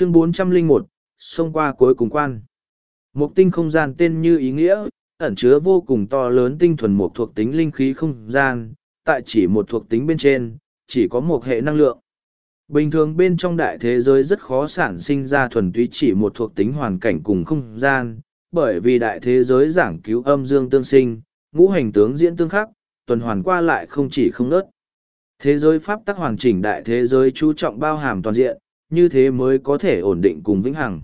chương 401, xông qua cuối cùng quan. Một tinh không gian tên như ý nghĩa, ẩn chứa vô cùng to lớn tinh thuần một thuộc tính linh khí không gian, tại chỉ một thuộc tính bên trên, chỉ có một hệ năng lượng. Bình thường bên trong đại thế giới rất khó sản sinh ra thuần túy chỉ một thuộc tính hoàn cảnh cùng không gian, bởi vì đại thế giới giảng cứu âm dương tương sinh, ngũ hành tướng diễn tương khắc, tuần hoàn qua lại không chỉ không nớt. Thế giới pháp tắc hoàn chỉnh đại thế giới chú trọng bao hàm toàn diện, như thế mới có thể ổn định cùng vĩnh hằng.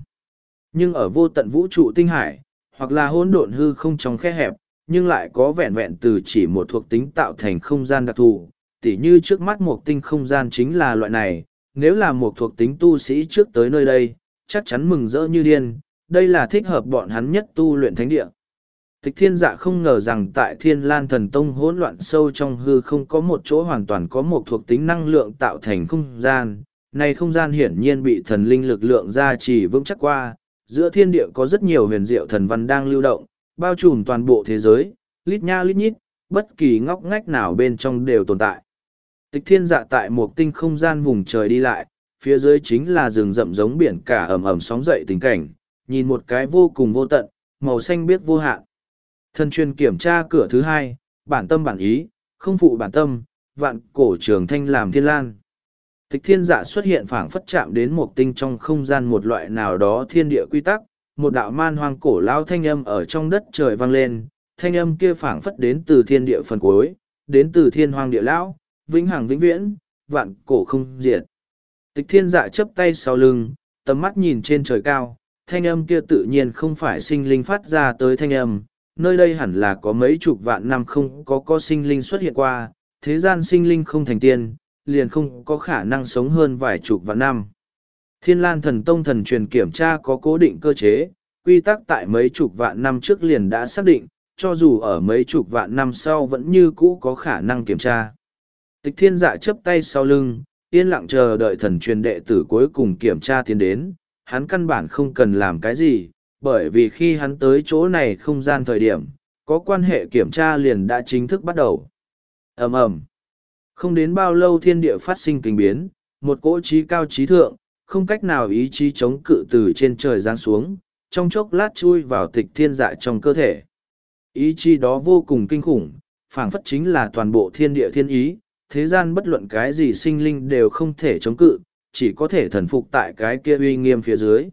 Nhưng ở vô tận vũ trụ tinh hải, hoặc là hỗn độn hư không trong khe hẹp, nhưng lại có vẹn vẹn từ chỉ một thuộc tính tạo thành không gian đặc thù, tỉ như trước mắt một tinh không gian chính là loại này, nếu là một thuộc tính tu sĩ trước tới nơi đây, chắc chắn mừng rỡ như điên, đây là thích hợp bọn hắn nhất tu luyện thánh địa. Tịch thiên dạ không ngờ rằng tại thiên lan thần tông hỗn loạn sâu trong hư không có một chỗ hoàn toàn có một thuộc tính năng lượng tạo thành không gian. Này không gian hiển nhiên bị thần linh lực lượng gia trì vững chắc qua, giữa thiên địa có rất nhiều huyền diệu thần văn đang lưu động, bao trùm toàn bộ thế giới, lít nha lít nhít, bất kỳ ngóc ngách nào bên trong đều tồn tại. Tịch thiên dạ tại một tinh không gian vùng trời đi lại, phía dưới chính là rừng rậm giống biển cả ẩm ẩm sóng dậy tình cảnh, nhìn một cái vô cùng vô tận, màu xanh biết vô hạn. Thần truyền kiểm tra cửa thứ hai, bản tâm bản ý, không phụ bản tâm, vạn cổ trường thanh làm thiên lan. Tịch thiên dạ xuất hiện phảng phất chạm đến một tinh trong không gian một loại nào đó thiên địa quy tắc, một đạo man hoang cổ lao thanh âm ở trong đất trời vang lên, thanh âm kia phảng phất đến từ thiên địa phần cuối, đến từ thiên hoang địa lão, vĩnh hằng vĩnh viễn, vạn cổ không diệt. Tịch thiên dạ chấp tay sau lưng, tầm mắt nhìn trên trời cao, thanh âm kia tự nhiên không phải sinh linh phát ra tới thanh âm, nơi đây hẳn là có mấy chục vạn năm không có có sinh linh xuất hiện qua, thế gian sinh linh không thành tiên, liền không có khả năng sống hơn vài chục vạn năm. Thiên lan thần tông thần truyền kiểm tra có cố định cơ chế, quy tắc tại mấy chục vạn năm trước liền đã xác định, cho dù ở mấy chục vạn năm sau vẫn như cũ có khả năng kiểm tra. Tịch thiên dạ chấp tay sau lưng, yên lặng chờ đợi thần truyền đệ tử cuối cùng kiểm tra tiến đến, hắn căn bản không cần làm cái gì, bởi vì khi hắn tới chỗ này không gian thời điểm, có quan hệ kiểm tra liền đã chính thức bắt đầu. ầm ầm không đến bao lâu thiên địa phát sinh kinh biến, một cỗ trí cao trí thượng, không cách nào ý chí chống cự từ trên trời giáng xuống, trong chốc lát chui vào tịch thiên dạ trong cơ thể. Ý chí đó vô cùng kinh khủng, phảng phất chính là toàn bộ thiên địa thiên ý, thế gian bất luận cái gì sinh linh đều không thể chống cự, chỉ có thể thần phục tại cái kia uy nghiêm phía dưới.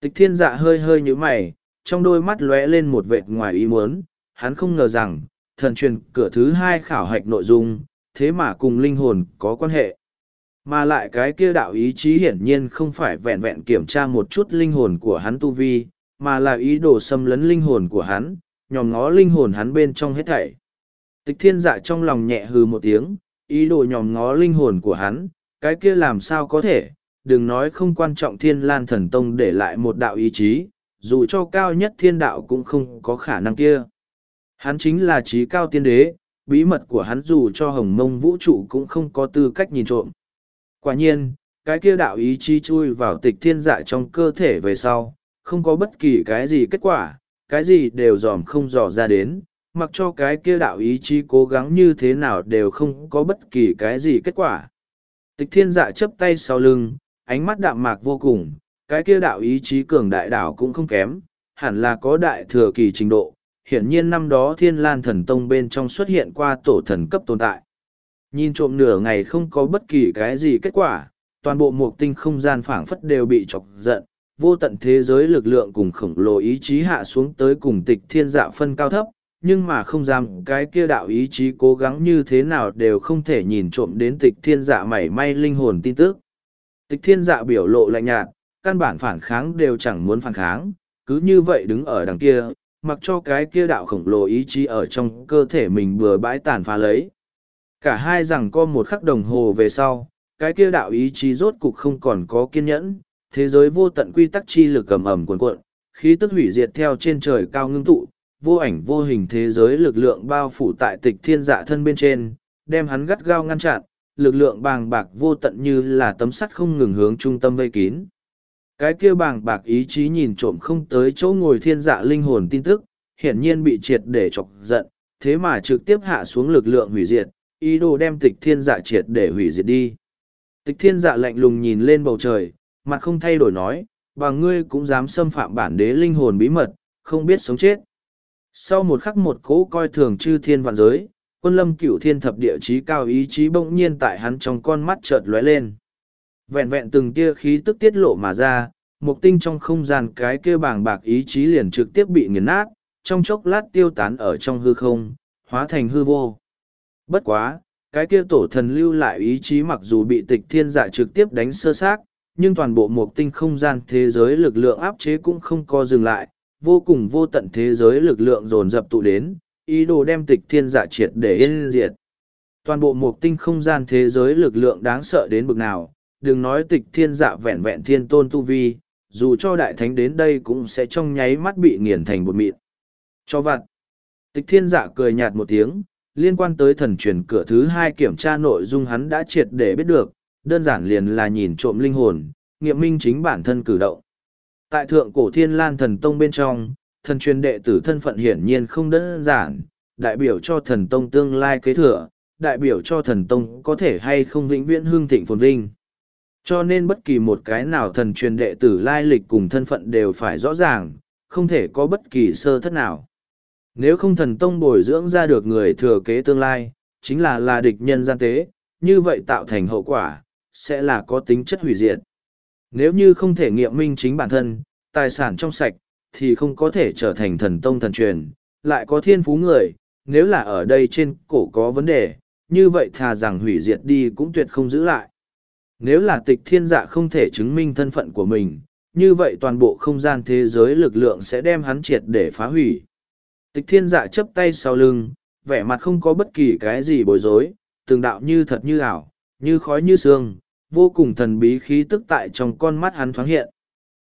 Tịch thiên dạ hơi hơi như mày, trong đôi mắt lóe lên một vệt ngoài ý muốn, hắn không ngờ rằng, thần truyền cửa thứ hai khảo hạch nội dung, thế mà cùng linh hồn có quan hệ. Mà lại cái kia đạo ý chí hiển nhiên không phải vẹn vẹn kiểm tra một chút linh hồn của hắn tu vi, mà là ý đồ xâm lấn linh hồn của hắn, nhòm ngó linh hồn hắn bên trong hết thảy. Tịch thiên dạ trong lòng nhẹ hừ một tiếng, ý đồ nhòm ngó linh hồn của hắn, cái kia làm sao có thể, đừng nói không quan trọng thiên lan thần tông để lại một đạo ý chí, dù cho cao nhất thiên đạo cũng không có khả năng kia. Hắn chính là trí cao tiên đế, bí mật của hắn dù cho hồng mông vũ trụ cũng không có tư cách nhìn trộm. Quả nhiên, cái kia đạo ý chí chui vào tịch thiên dạ trong cơ thể về sau, không có bất kỳ cái gì kết quả, cái gì đều dòm không dò ra đến, mặc cho cái kia đạo ý chí cố gắng như thế nào đều không có bất kỳ cái gì kết quả. Tịch thiên dạ chấp tay sau lưng, ánh mắt đạm mạc vô cùng, cái kia đạo ý chí cường đại đảo cũng không kém, hẳn là có đại thừa kỳ trình độ. Hiển nhiên năm đó thiên lan thần tông bên trong xuất hiện qua tổ thần cấp tồn tại. Nhìn trộm nửa ngày không có bất kỳ cái gì kết quả, toàn bộ mục tinh không gian phảng phất đều bị chọc giận, vô tận thế giới lực lượng cùng khổng lồ ý chí hạ xuống tới cùng tịch thiên dạ phân cao thấp, nhưng mà không dám cái kia đạo ý chí cố gắng như thế nào đều không thể nhìn trộm đến tịch thiên dạ mảy may linh hồn tin tức. Tịch thiên dạ biểu lộ lạnh nhạt, căn bản phản kháng đều chẳng muốn phản kháng, cứ như vậy đứng ở đằng kia, mặc cho cái kia đạo khổng lồ ý chí ở trong cơ thể mình vừa bãi tàn phá lấy. Cả hai rằng có một khắc đồng hồ về sau, cái kia đạo ý chí rốt cục không còn có kiên nhẫn, thế giới vô tận quy tắc chi lực cầm ẩm cuồn cuộn, khí tức hủy diệt theo trên trời cao ngưng tụ, vô ảnh vô hình thế giới lực lượng bao phủ tại tịch thiên dạ thân bên trên, đem hắn gắt gao ngăn chặn, lực lượng bàng bạc vô tận như là tấm sắt không ngừng hướng trung tâm vây kín. Cái kia bàng bạc ý chí nhìn trộm không tới chỗ ngồi thiên dạ linh hồn tin tức, hiển nhiên bị triệt để chọc giận, thế mà trực tiếp hạ xuống lực lượng hủy diệt, ý đồ đem tịch thiên dạ triệt để hủy diệt đi. Tịch thiên dạ lạnh lùng nhìn lên bầu trời, mặt không thay đổi nói, và ngươi cũng dám xâm phạm bản đế linh hồn bí mật, không biết sống chết. Sau một khắc một cỗ coi thường chư thiên vạn giới, quân lâm cửu thiên thập địa chí cao ý chí bỗng nhiên tại hắn trong con mắt chợt lóe lên. Vẹn vẹn từng tia khí tức tiết lộ mà ra, một tinh trong không gian cái kia bàng bạc ý chí liền trực tiếp bị nghiền nát, trong chốc lát tiêu tán ở trong hư không, hóa thành hư vô. Bất quá, cái kia tổ thần lưu lại ý chí mặc dù bị tịch thiên dạ trực tiếp đánh sơ xác, nhưng toàn bộ một tinh không gian thế giới lực lượng áp chế cũng không co dừng lại, vô cùng vô tận thế giới lực lượng dồn dập tụ đến, ý đồ đem tịch thiên dạ triệt để yên diệt. Toàn bộ một tinh không gian thế giới lực lượng đáng sợ đến bực nào, đừng nói tịch thiên dạ vẹn vẹn thiên tôn tu vi, dù cho đại thánh đến đây cũng sẽ trong nháy mắt bị nghiền thành bột mịn. Cho vặt. Tịch thiên dạ cười nhạt một tiếng, liên quan tới thần truyền cửa thứ hai kiểm tra nội dung hắn đã triệt để biết được, đơn giản liền là nhìn trộm linh hồn, nghiệm minh chính bản thân cử động. Tại thượng cổ thiên lan thần tông bên trong, thần truyền đệ tử thân phận hiển nhiên không đơn giản, đại biểu cho thần tông tương lai kế thừa, đại biểu cho thần tông có thể hay không vĩnh viễn hương thịnh phồn vinh. Cho nên bất kỳ một cái nào thần truyền đệ tử lai lịch cùng thân phận đều phải rõ ràng, không thể có bất kỳ sơ thất nào. Nếu không thần tông bồi dưỡng ra được người thừa kế tương lai, chính là là địch nhân gian tế, như vậy tạo thành hậu quả, sẽ là có tính chất hủy diệt. Nếu như không thể nghiệm minh chính bản thân, tài sản trong sạch, thì không có thể trở thành thần tông thần truyền, lại có thiên phú người, nếu là ở đây trên cổ có vấn đề, như vậy thà rằng hủy diệt đi cũng tuyệt không giữ lại. Nếu là tịch thiên dạ không thể chứng minh thân phận của mình, như vậy toàn bộ không gian thế giới lực lượng sẽ đem hắn triệt để phá hủy. Tịch thiên dạ chấp tay sau lưng, vẻ mặt không có bất kỳ cái gì bối rối, từng đạo như thật như ảo, như khói như sương, vô cùng thần bí khí tức tại trong con mắt hắn thoáng hiện.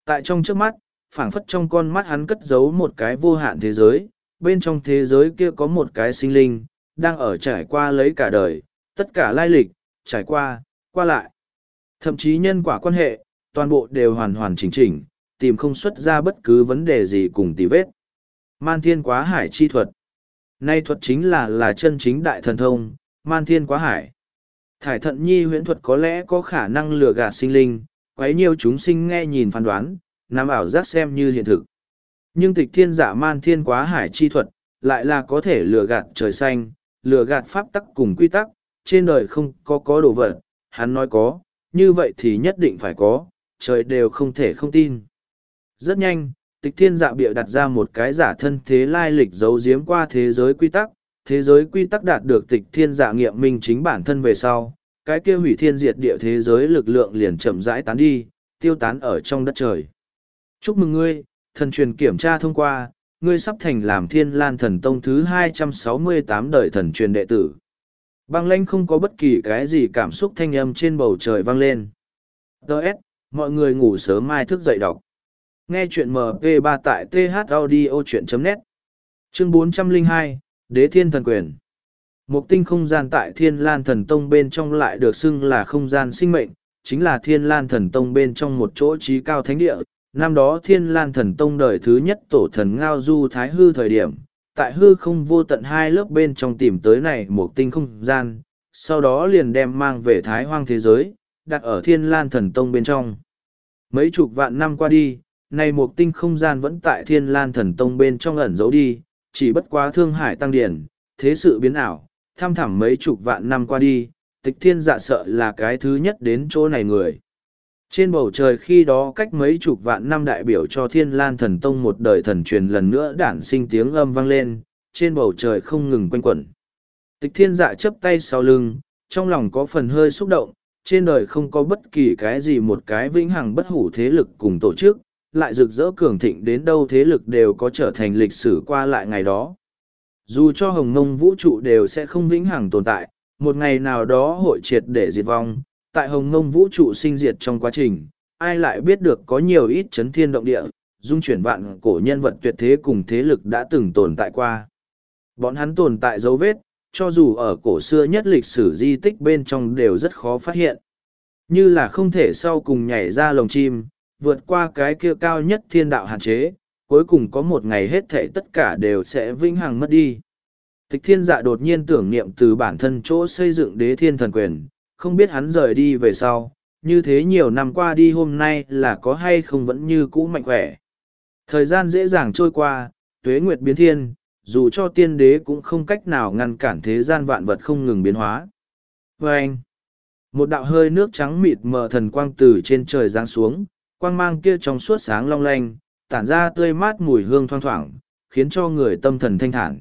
Tại trong trước mắt, phảng phất trong con mắt hắn cất giấu một cái vô hạn thế giới, bên trong thế giới kia có một cái sinh linh, đang ở trải qua lấy cả đời, tất cả lai lịch, trải qua, qua lại. Thậm chí nhân quả quan hệ, toàn bộ đều hoàn hoàn chỉnh chỉnh, tìm không xuất ra bất cứ vấn đề gì cùng tì vết. Man thiên quá hải chi thuật. Nay thuật chính là là chân chính đại thần thông, man thiên quá hải. Thải thận nhi huyễn thuật có lẽ có khả năng lừa gạt sinh linh, quấy nhiều chúng sinh nghe nhìn phán đoán, nằm ảo giác xem như hiện thực. Nhưng tịch thiên giả man thiên quá hải chi thuật, lại là có thể lừa gạt trời xanh, lừa gạt pháp tắc cùng quy tắc, trên đời không có có đồ vật, hắn nói có, như vậy thì nhất định phải có, trời đều không thể không tin. Rất nhanh, tịch thiên dạ bịa đặt ra một cái giả thân thế lai lịch giấu giếm qua thế giới quy tắc, thế giới quy tắc đạt được tịch thiên dạ nghiệm minh chính bản thân về sau, cái kia hủy thiên diệt địa thế giới lực lượng liền chậm rãi tán đi, tiêu tán ở trong đất trời. Chúc mừng ngươi, thần truyền kiểm tra thông qua, ngươi sắp thành làm thiên lan thần tông thứ 268 đời thần truyền đệ tử. Băng lanh không có bất kỳ cái gì cảm xúc thanh âm trên bầu trời vang lên. Đợt, mọi người ngủ sớm mai thức dậy đọc. Nghe chuyện MP3 tại thaudio.net Chương 402, Đế Thiên Thần Quyền Một tinh không gian tại Thiên Lan Thần Tông bên trong lại được xưng là không gian sinh mệnh, chính là Thiên Lan Thần Tông bên trong một chỗ trí cao thánh địa. Năm đó Thiên Lan Thần Tông đời thứ nhất tổ thần Ngao Du Thái Hư thời điểm, tại hư không vô tận hai lớp bên trong tìm tới này một tinh không gian, sau đó liền đem mang về Thái Hoang thế giới, đặt ở Thiên Lan Thần Tông bên trong. Mấy chục vạn năm qua đi, này một tinh không gian vẫn tại thiên lan thần tông bên trong ẩn giấu đi, chỉ bất quá thương hải tăng điển, thế sự biến ảo, tham thẳm mấy chục vạn năm qua đi, tịch thiên dạ sợ là cái thứ nhất đến chỗ này người. Trên bầu trời khi đó cách mấy chục vạn năm đại biểu cho thiên lan thần tông một đời thần truyền lần nữa đản sinh tiếng âm vang lên, trên bầu trời không ngừng quanh quẩn. Tịch thiên dạ chấp tay sau lưng, trong lòng có phần hơi xúc động, trên đời không có bất kỳ cái gì một cái vĩnh hằng bất hủ thế lực cùng tổ chức, lại rực rỡ cường thịnh đến đâu thế lực đều có trở thành lịch sử qua lại ngày đó. Dù cho hồng mông vũ trụ đều sẽ không vĩnh hằng tồn tại, một ngày nào đó hội triệt để diệt vong, tại hồng Ngông vũ trụ sinh diệt trong quá trình, ai lại biết được có nhiều ít chấn thiên động địa, dung chuyển vạn cổ nhân vật tuyệt thế cùng thế lực đã từng tồn tại qua. Bọn hắn tồn tại dấu vết, cho dù ở cổ xưa nhất lịch sử di tích bên trong đều rất khó phát hiện. Như là không thể sau cùng nhảy ra lồng chim, vượt qua cái kia cao nhất thiên đạo hạn chế, cuối cùng có một ngày hết thể tất cả đều sẽ vĩnh hằng mất đi. Tịch thiên dạ đột nhiên tưởng niệm từ bản thân chỗ xây dựng đế thiên thần quyền, không biết hắn rời đi về sau, như thế nhiều năm qua đi hôm nay là có hay không vẫn như cũ mạnh khỏe. Thời gian dễ dàng trôi qua, tuế nguyệt biến thiên, dù cho tiên đế cũng không cách nào ngăn cản thế gian vạn vật không ngừng biến hóa. Và anh, một đạo hơi nước trắng mịt mờ thần quang từ trên trời giáng xuống, quang mang kia trong suốt sáng long lanh, tản ra tươi mát mùi hương thoang thoảng, khiến cho người tâm thần thanh thản.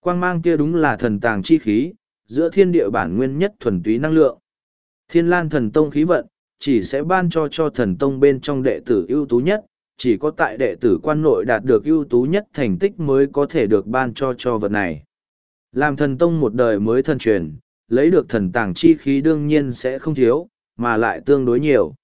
Quang mang kia đúng là thần tàng chi khí, giữa thiên địa bản nguyên nhất thuần túy năng lượng. Thiên lan thần tông khí vận, chỉ sẽ ban cho cho thần tông bên trong đệ tử ưu tú nhất, chỉ có tại đệ tử quan nội đạt được ưu tú nhất thành tích mới có thể được ban cho cho vật này. Làm thần tông một đời mới thần truyền, lấy được thần tàng chi khí đương nhiên sẽ không thiếu, mà lại tương đối nhiều.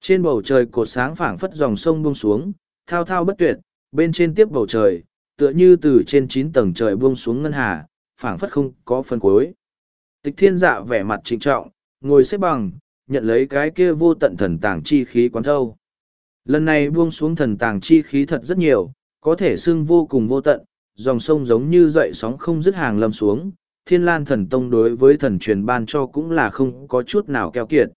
Trên bầu trời cột sáng phảng phất dòng sông buông xuống, thao thao bất tuyệt, bên trên tiếp bầu trời, tựa như từ trên chín tầng trời buông xuống ngân hà, phảng phất không có phần cuối. Tịch thiên dạ vẻ mặt trịnh trọng, ngồi xếp bằng, nhận lấy cái kia vô tận thần tàng chi khí quán thâu. Lần này buông xuống thần tàng chi khí thật rất nhiều, có thể xưng vô cùng vô tận, dòng sông giống như dậy sóng không dứt hàng lâm xuống, thiên lan thần tông đối với thần truyền ban cho cũng là không có chút nào keo kiệt.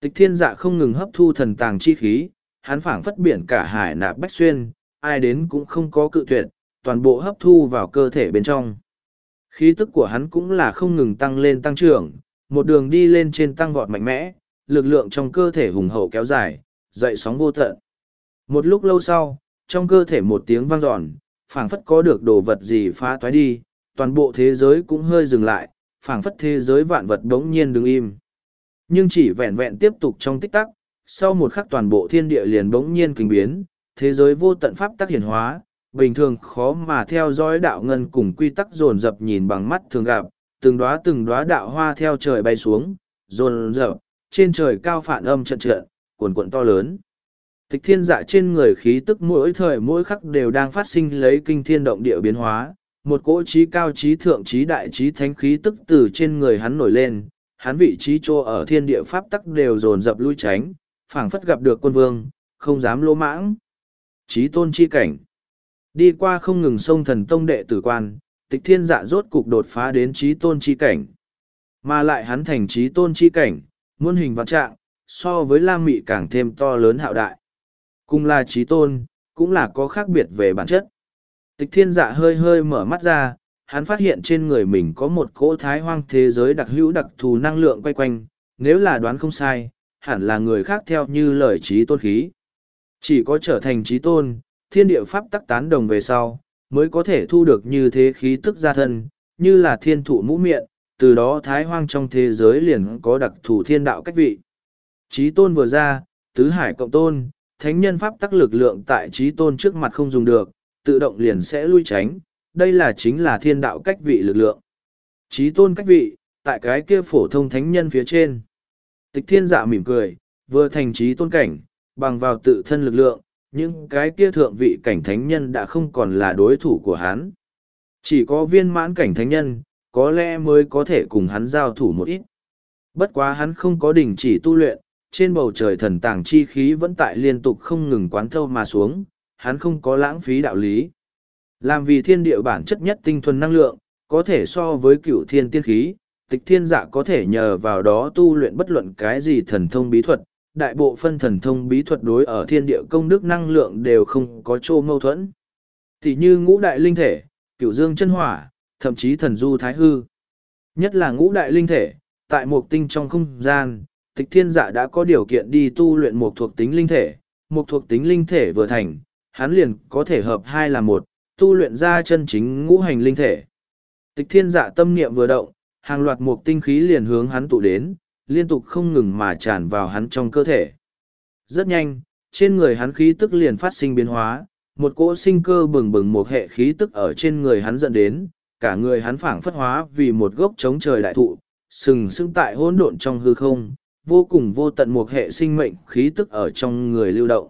Tịch thiên dạ không ngừng hấp thu thần tàng chi khí, hắn phảng phất biển cả hải nạp bách xuyên, ai đến cũng không có cự tuyệt, toàn bộ hấp thu vào cơ thể bên trong. Khí tức của hắn cũng là không ngừng tăng lên tăng trưởng, một đường đi lên trên tăng vọt mạnh mẽ, lực lượng trong cơ thể hùng hậu kéo dài, dậy sóng vô tận. Một lúc lâu sau, trong cơ thể một tiếng vang dọn, phảng phất có được đồ vật gì phá toái đi, toàn bộ thế giới cũng hơi dừng lại, phảng phất thế giới vạn vật đống nhiên đứng im. Nhưng chỉ vẹn vẹn tiếp tục trong tích tắc, sau một khắc toàn bộ thiên địa liền bỗng nhiên kinh biến, thế giới vô tận pháp tắc hiển hóa, bình thường khó mà theo dõi đạo ngân cùng quy tắc dồn dập nhìn bằng mắt thường gặp, từng đóa từng đóa đạo hoa theo trời bay xuống, dồn dập, trên trời cao phản âm trận trận, cuồn cuộn to lớn. Tịch thiên dạ trên người khí tức mỗi thời mỗi khắc đều đang phát sinh lấy kinh thiên động địa biến hóa, một cỗ trí cao trí thượng trí đại trí thánh khí tức từ trên người hắn nổi lên, hắn vị trí chỗ ở thiên địa pháp tắc đều dồn dập lui tránh, phảng phất gặp được quân vương, không dám lỗ mãng. Trí tôn chi cảnh. Đi qua không ngừng sông thần tông đệ tử quan, tịch thiên dạ rốt cục đột phá đến trí tôn chi cảnh. Mà lại hắn thành trí tôn chi cảnh, muôn hình vạn trạng, so với lam mị càng thêm to lớn hạo đại. Cùng là trí tôn, cũng là có khác biệt về bản chất. Tịch thiên dạ hơi hơi mở mắt ra, hắn phát hiện trên người mình có một cỗ thái hoang thế giới đặc hữu đặc thù năng lượng quay quanh, nếu là đoán không sai, hẳn là người khác theo như lời trí tôn khí. Chỉ có trở thành trí tôn, thiên địa pháp tắc tán đồng về sau, mới có thể thu được như thế khí tức gia thân, như là thiên thụ mũ miệng, từ đó thái hoang trong thế giới liền có đặc thù thiên đạo cách vị. Trí tôn vừa ra, tứ hải cộng tôn, thánh nhân pháp tắc lực lượng tại trí tôn trước mặt không dùng được, tự động liền sẽ lui tránh, đây là chính là thiên đạo cách vị lực lượng. Trí tôn cách vị, tại cái kia phổ thông thánh nhân phía trên. Tịch thiên dạ mỉm cười, vừa thành trí tôn cảnh, bằng vào tự thân lực lượng, những cái kia thượng vị cảnh thánh nhân đã không còn là đối thủ của hắn. Chỉ có viên mãn cảnh thánh nhân, có lẽ mới có thể cùng hắn giao thủ một ít. Bất quá hắn không có đình chỉ tu luyện, trên bầu trời thần tàng chi khí vẫn tại liên tục không ngừng quán thâu mà xuống, hắn không có lãng phí đạo lý. Làm vì thiên địa bản chất nhất tinh thuần năng lượng, có thể so với cựu thiên tiên khí, tịch thiên dạ có thể nhờ vào đó tu luyện bất luận cái gì thần thông bí thuật, đại bộ phân thần thông bí thuật đối ở thiên địa công đức năng lượng đều không có chỗ mâu thuẫn. Tỷ như ngũ đại linh thể, cửu dương chân hỏa, thậm chí thần du thái hư. Nhất là ngũ đại linh thể, tại một tinh trong không gian, tịch thiên dạ đã có điều kiện đi tu luyện một thuộc tính linh thể, một thuộc tính linh thể vừa thành, hắn liền có thể hợp hai là một, tu luyện ra chân chính ngũ hành linh thể. Tịch thiên dạ tâm niệm vừa động, hàng loạt một tinh khí liền hướng hắn tụ đến, liên tục không ngừng mà tràn vào hắn trong cơ thể. Rất nhanh, trên người hắn khí tức liền phát sinh biến hóa, một cỗ sinh cơ bừng bừng một hệ khí tức ở trên người hắn dẫn đến, cả người hắn phảng phất hóa vì một gốc chống trời đại thụ, sừng sững tại hỗn độn trong hư không, vô cùng vô tận một hệ sinh mệnh khí tức ở trong người lưu động.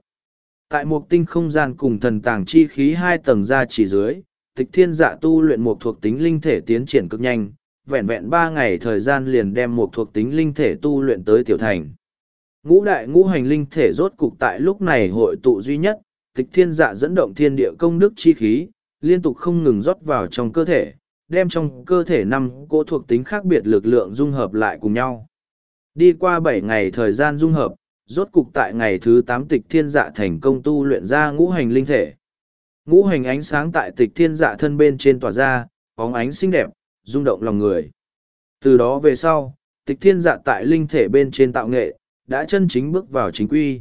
Tại một tinh không gian cùng thần tàng chi khí hai tầng ra chỉ dưới, tịch thiên dạ tu luyện một thuộc tính linh thể tiến triển cực nhanh, vẹn vẹn ba ngày thời gian liền đem một thuộc tính linh thể tu luyện tới tiểu thành. Ngũ đại ngũ hành linh thể rốt cục tại lúc này hội tụ duy nhất, tịch thiên dạ dẫn động thiên địa công đức chi khí, liên tục không ngừng rót vào trong cơ thể, đem trong cơ thể năm cỗ thuộc tính khác biệt lực lượng dung hợp lại cùng nhau. Đi qua bảy ngày thời gian dung hợp, rốt cục tại ngày thứ tám tịch thiên dạ thành công tu luyện ra ngũ hành linh thể. Ngũ hành ánh sáng tại tịch thiên dạ thân bên trên tỏa ra, bóng ánh xinh đẹp, rung động lòng người. Từ đó về sau, tịch thiên dạ tại linh thể bên trên tạo nghệ, đã chân chính bước vào chính quy.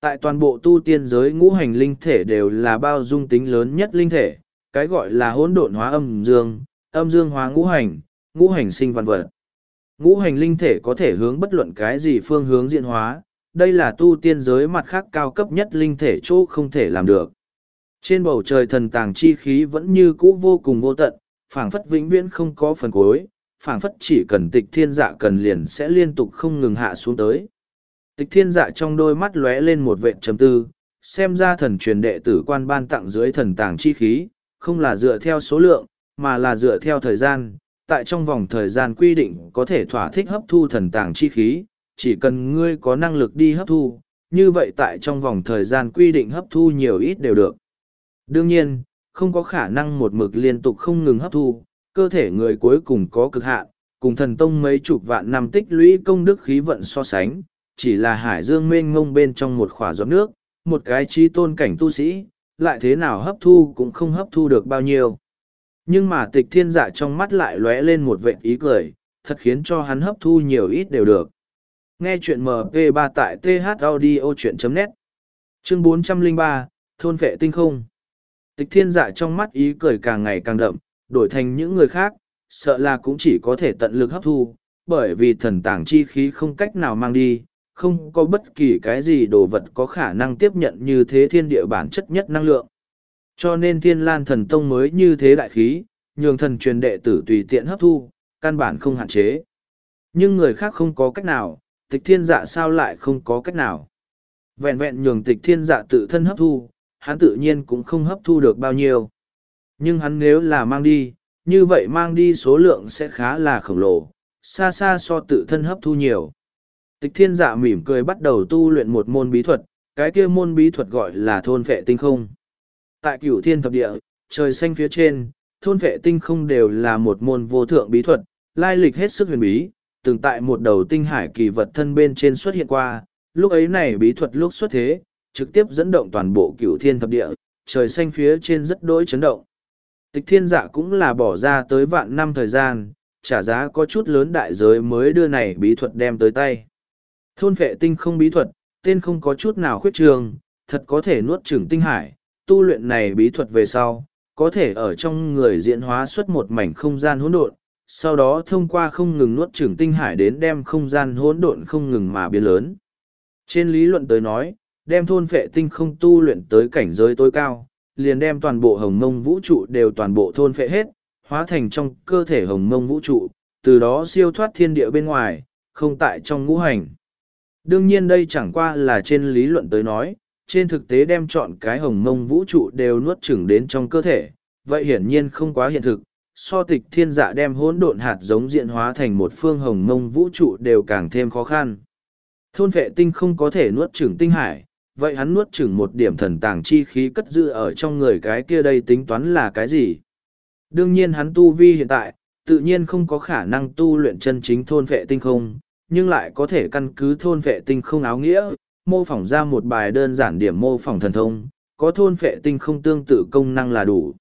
Tại toàn bộ tu tiên giới ngũ hành linh thể đều là bao dung tính lớn nhất linh thể, cái gọi là hỗn độn hóa âm dương, âm dương hóa ngũ hành, ngũ hành sinh văn vật. Ngũ hành linh thể có thể hướng bất luận cái gì phương hướng diễn hóa, đây là tu tiên giới mặt khác cao cấp nhất linh thể chỗ không thể làm được. Trên bầu trời thần tàng chi khí vẫn như cũ vô cùng vô tận, phảng phất vĩnh viễn không có phần cuối, phảng phất chỉ cần tịch thiên dạ cần liền sẽ liên tục không ngừng hạ xuống tới. Tịch thiên dạ trong đôi mắt lóe lên một vệ trầm tư, xem ra thần truyền đệ tử quan ban tặng dưới thần tàng chi khí, không là dựa theo số lượng, mà là dựa theo thời gian, tại trong vòng thời gian quy định có thể thỏa thích hấp thu thần tàng chi khí, chỉ cần ngươi có năng lực đi hấp thu, như vậy tại trong vòng thời gian quy định hấp thu nhiều ít đều được. Đương nhiên, không có khả năng một mực liên tục không ngừng hấp thu, cơ thể người cuối cùng có cực hạn, cùng thần tông mấy chục vạn năm tích lũy công đức khí vận so sánh, chỉ là hải dương mênh ngông bên trong một khỏa giọt nước, một cái chi tôn cảnh tu sĩ, lại thế nào hấp thu cũng không hấp thu được bao nhiêu. Nhưng mà tịch thiên dạ trong mắt lại lóe lên một vệ ý cười, thật khiến cho hắn hấp thu nhiều ít đều được. Nghe chuyện MP3 tại thaudio.net Chương 403, Thôn vệ tinh không Tịch thiên dạ trong mắt ý cười càng ngày càng đậm, đổi thành những người khác, sợ là cũng chỉ có thể tận lực hấp thu, bởi vì thần tàng chi khí không cách nào mang đi, không có bất kỳ cái gì đồ vật có khả năng tiếp nhận như thế thiên địa bản chất nhất năng lượng. Cho nên thiên lan thần tông mới như thế đại khí, nhường thần truyền đệ tử tùy tiện hấp thu, căn bản không hạn chế. Nhưng người khác không có cách nào, tịch thiên dạ sao lại không có cách nào. Vẹn vẹn nhường tịch thiên dạ tự thân hấp thu, hắn tự nhiên cũng không hấp thu được bao nhiêu. Nhưng hắn nếu là mang đi, như vậy mang đi số lượng sẽ khá là khổng lồ, xa xa so tự thân hấp thu nhiều. Tịch thiên dạ mỉm cười bắt đầu tu luyện một môn bí thuật, cái kia môn bí thuật gọi là thôn vệ tinh không. Tại cửu thiên thập địa, trời xanh phía trên, thôn vệ tinh không đều là một môn vô thượng bí thuật, lai lịch hết sức huyền bí, từng tại một đầu tinh hải kỳ vật thân bên trên xuất hiện qua, lúc ấy này bí thuật lúc xuất thế, trực tiếp dẫn động toàn bộ cửu thiên thập địa, trời xanh phía trên rất đỗi chấn động. Tịch thiên dạ cũng là bỏ ra tới vạn năm thời gian, trả giá có chút lớn đại giới mới đưa này bí thuật đem tới tay. Thôn vệ tinh không bí thuật, tên không có chút nào khuyết trường, thật có thể nuốt chửng tinh hải, tu luyện này bí thuật về sau, có thể ở trong người diễn hóa xuất một mảnh không gian hỗn độn, sau đó thông qua không ngừng nuốt chửng tinh hải đến đem không gian hỗn độn không ngừng mà biến lớn. Trên lý luận tới nói, đem thôn vệ tinh không tu luyện tới cảnh giới tối cao, liền đem toàn bộ hồng mông vũ trụ đều toàn bộ thôn vệ hết, hóa thành trong cơ thể hồng mông vũ trụ, từ đó siêu thoát thiên địa bên ngoài, không tại trong ngũ hành. Đương nhiên đây chẳng qua là trên lý luận tới nói, trên thực tế đem chọn cái hồng mông vũ trụ đều nuốt chửng đến trong cơ thể, vậy hiển nhiên không quá hiện thực. So tịch thiên dạ đem hỗn độn hạt giống diện hóa thành một phương hồng mông vũ trụ đều càng thêm khó khăn. Thôn vệ tinh không có thể nuốt chửng tinh hải, vậy hắn nuốt chửng một điểm thần tàng chi khí cất giữ ở trong người cái kia đây tính toán là cái gì? Đương nhiên hắn tu vi hiện tại, tự nhiên không có khả năng tu luyện chân chính thôn vệ tinh không, nhưng lại có thể căn cứ thôn vệ tinh không áo nghĩa, mô phỏng ra một bài đơn giản điểm mô phỏng thần thông, có thôn vệ tinh không tương tự công năng là đủ.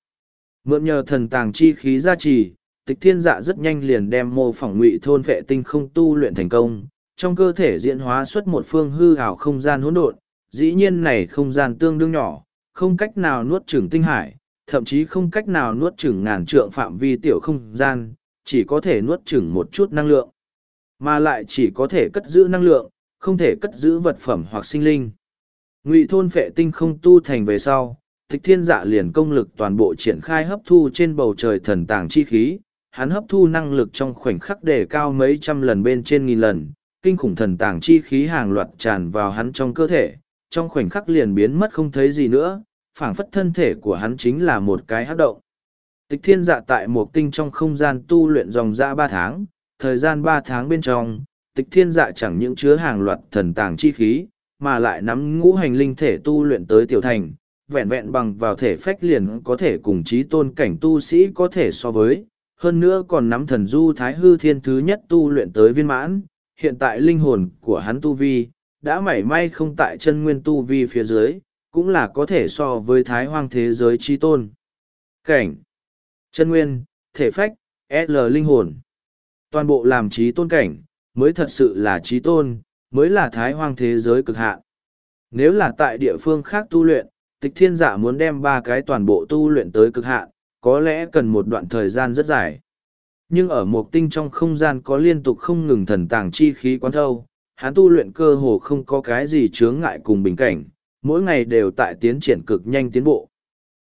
Mượn nhờ thần tàng chi khí gia trì, tịch thiên dạ rất nhanh liền đem mô phỏng ngụy thôn vệ tinh không tu luyện thành công, trong cơ thể diễn hóa xuất một phương hư ảo không gian hỗn độn, dĩ nhiên này không gian tương đương nhỏ, không cách nào nuốt chửng tinh hải, thậm chí không cách nào nuốt chửng ngàn trượng phạm vi tiểu không gian, chỉ có thể nuốt chửng một chút năng lượng. Mà lại chỉ có thể cất giữ năng lượng không thể cất giữ vật phẩm hoặc sinh linh. Ngụy thôn phệ tinh không tu thành về sau tịch thiên dạ liền công lực toàn bộ triển khai hấp thu trên bầu trời thần tàng chi khí hắn hấp thu năng lực trong khoảnh khắc đề cao mấy trăm lần bên trên nghìn lần kinh khủng thần tàng chi khí hàng loạt tràn vào hắn trong cơ thể trong khoảnh khắc liền biến mất không thấy gì nữa phảng phất thân thể của hắn chính là một cái hát động. Tịch thiên dạ tại một tinh trong không gian tu luyện dòng dã ba tháng thời gian ba tháng bên trong, tịch thiên dạ chẳng những chứa hàng loạt thần tàng chi khí, mà lại nắm ngũ hành linh thể tu luyện tới tiểu thành, vẹn vẹn bằng vào thể phách liền có thể cùng trí tôn cảnh tu sĩ có thể so với, hơn nữa còn nắm thần du thái hư thiên thứ nhất tu luyện tới viên mãn, hiện tại linh hồn của hắn tu vi, đã mảy may không tại chân nguyên tu vi phía dưới, cũng là có thể so với thái hoang thế giới chi tôn. Cảnh, chân nguyên, thể phách, L linh hồn. Toàn bộ làm trí tôn cảnh, mới thật sự là trí tôn, mới là thái hoang thế giới cực hạn. Nếu là tại địa phương khác tu luyện, tịch thiên giả muốn đem ba cái toàn bộ tu luyện tới cực hạn, có lẽ cần một đoạn thời gian rất dài. Nhưng ở một tinh trong không gian có liên tục không ngừng thần tàng chi khí quán thâu, hắn tu luyện cơ hồ không có cái gì chướng ngại cùng bình cảnh, mỗi ngày đều tại tiến triển cực nhanh tiến bộ.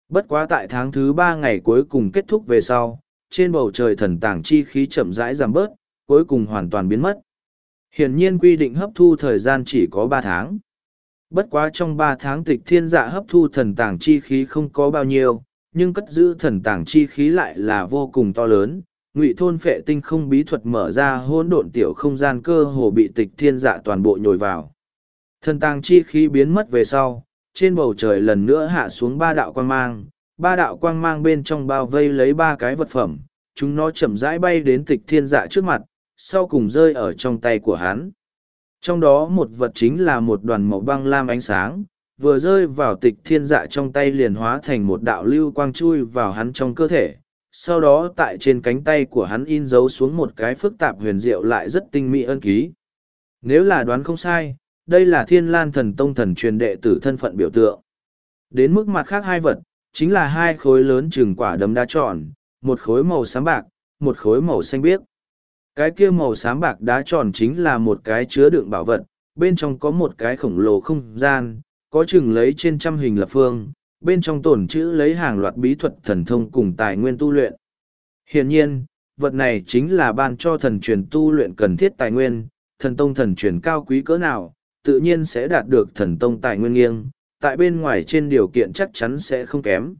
Bất quá tại tháng thứ ba ngày cuối cùng kết thúc về sau, trên bầu trời thần tàng chi khí chậm rãi giảm bớt, cuối cùng hoàn toàn biến mất. Hiển nhiên quy định hấp thu thời gian chỉ có ba tháng. Bất quá trong ba tháng tịch thiên dạ hấp thu thần tàng chi khí không có bao nhiêu, nhưng cất giữ thần tàng chi khí lại là vô cùng to lớn. Ngụy thôn phệ tinh không bí thuật mở ra hỗn độn tiểu không gian cơ hồ bị tịch thiên dạ toàn bộ nhồi vào. Thần tàng chi khí biến mất về sau, trên bầu trời lần nữa hạ xuống ba đạo quang mang, ba đạo quang mang bên trong bao vây lấy ba cái vật phẩm, chúng nó chậm rãi bay đến tịch thiên dạ trước mặt, sau cùng rơi ở trong tay của hắn. Trong đó một vật chính là một đoàn màu băng lam ánh sáng, vừa rơi vào tịch thiên dạ trong tay liền hóa thành một đạo lưu quang chui vào hắn trong cơ thể. Sau đó tại trên cánh tay của hắn in dấu xuống một cái phức tạp huyền diệu lại rất tinh mỹ ân ký. Nếu là đoán không sai, đây là thiên lan thần tông thần truyền đệ tử thân phận biểu tượng. Đến mức mặt khác hai vật, chính là hai khối lớn chừng quả đấm đá tròn, một khối màu xám bạc, một khối màu xanh biếc. Cái kia màu xám bạc đá tròn chính là một cái chứa đựng bảo vật, bên trong có một cái khổng lồ không gian, có chừng lấy trên trăm hình lập phương, bên trong tổn chữ lấy hàng loạt bí thuật thần thông cùng tài nguyên tu luyện. Hiển nhiên, vật này chính là ban cho thần truyền tu luyện cần thiết tài nguyên, thần tông thần truyền cao quý cỡ nào, tự nhiên sẽ đạt được thần tông tài nguyên nghiêng, tại bên ngoài trên điều kiện chắc chắn sẽ không kém.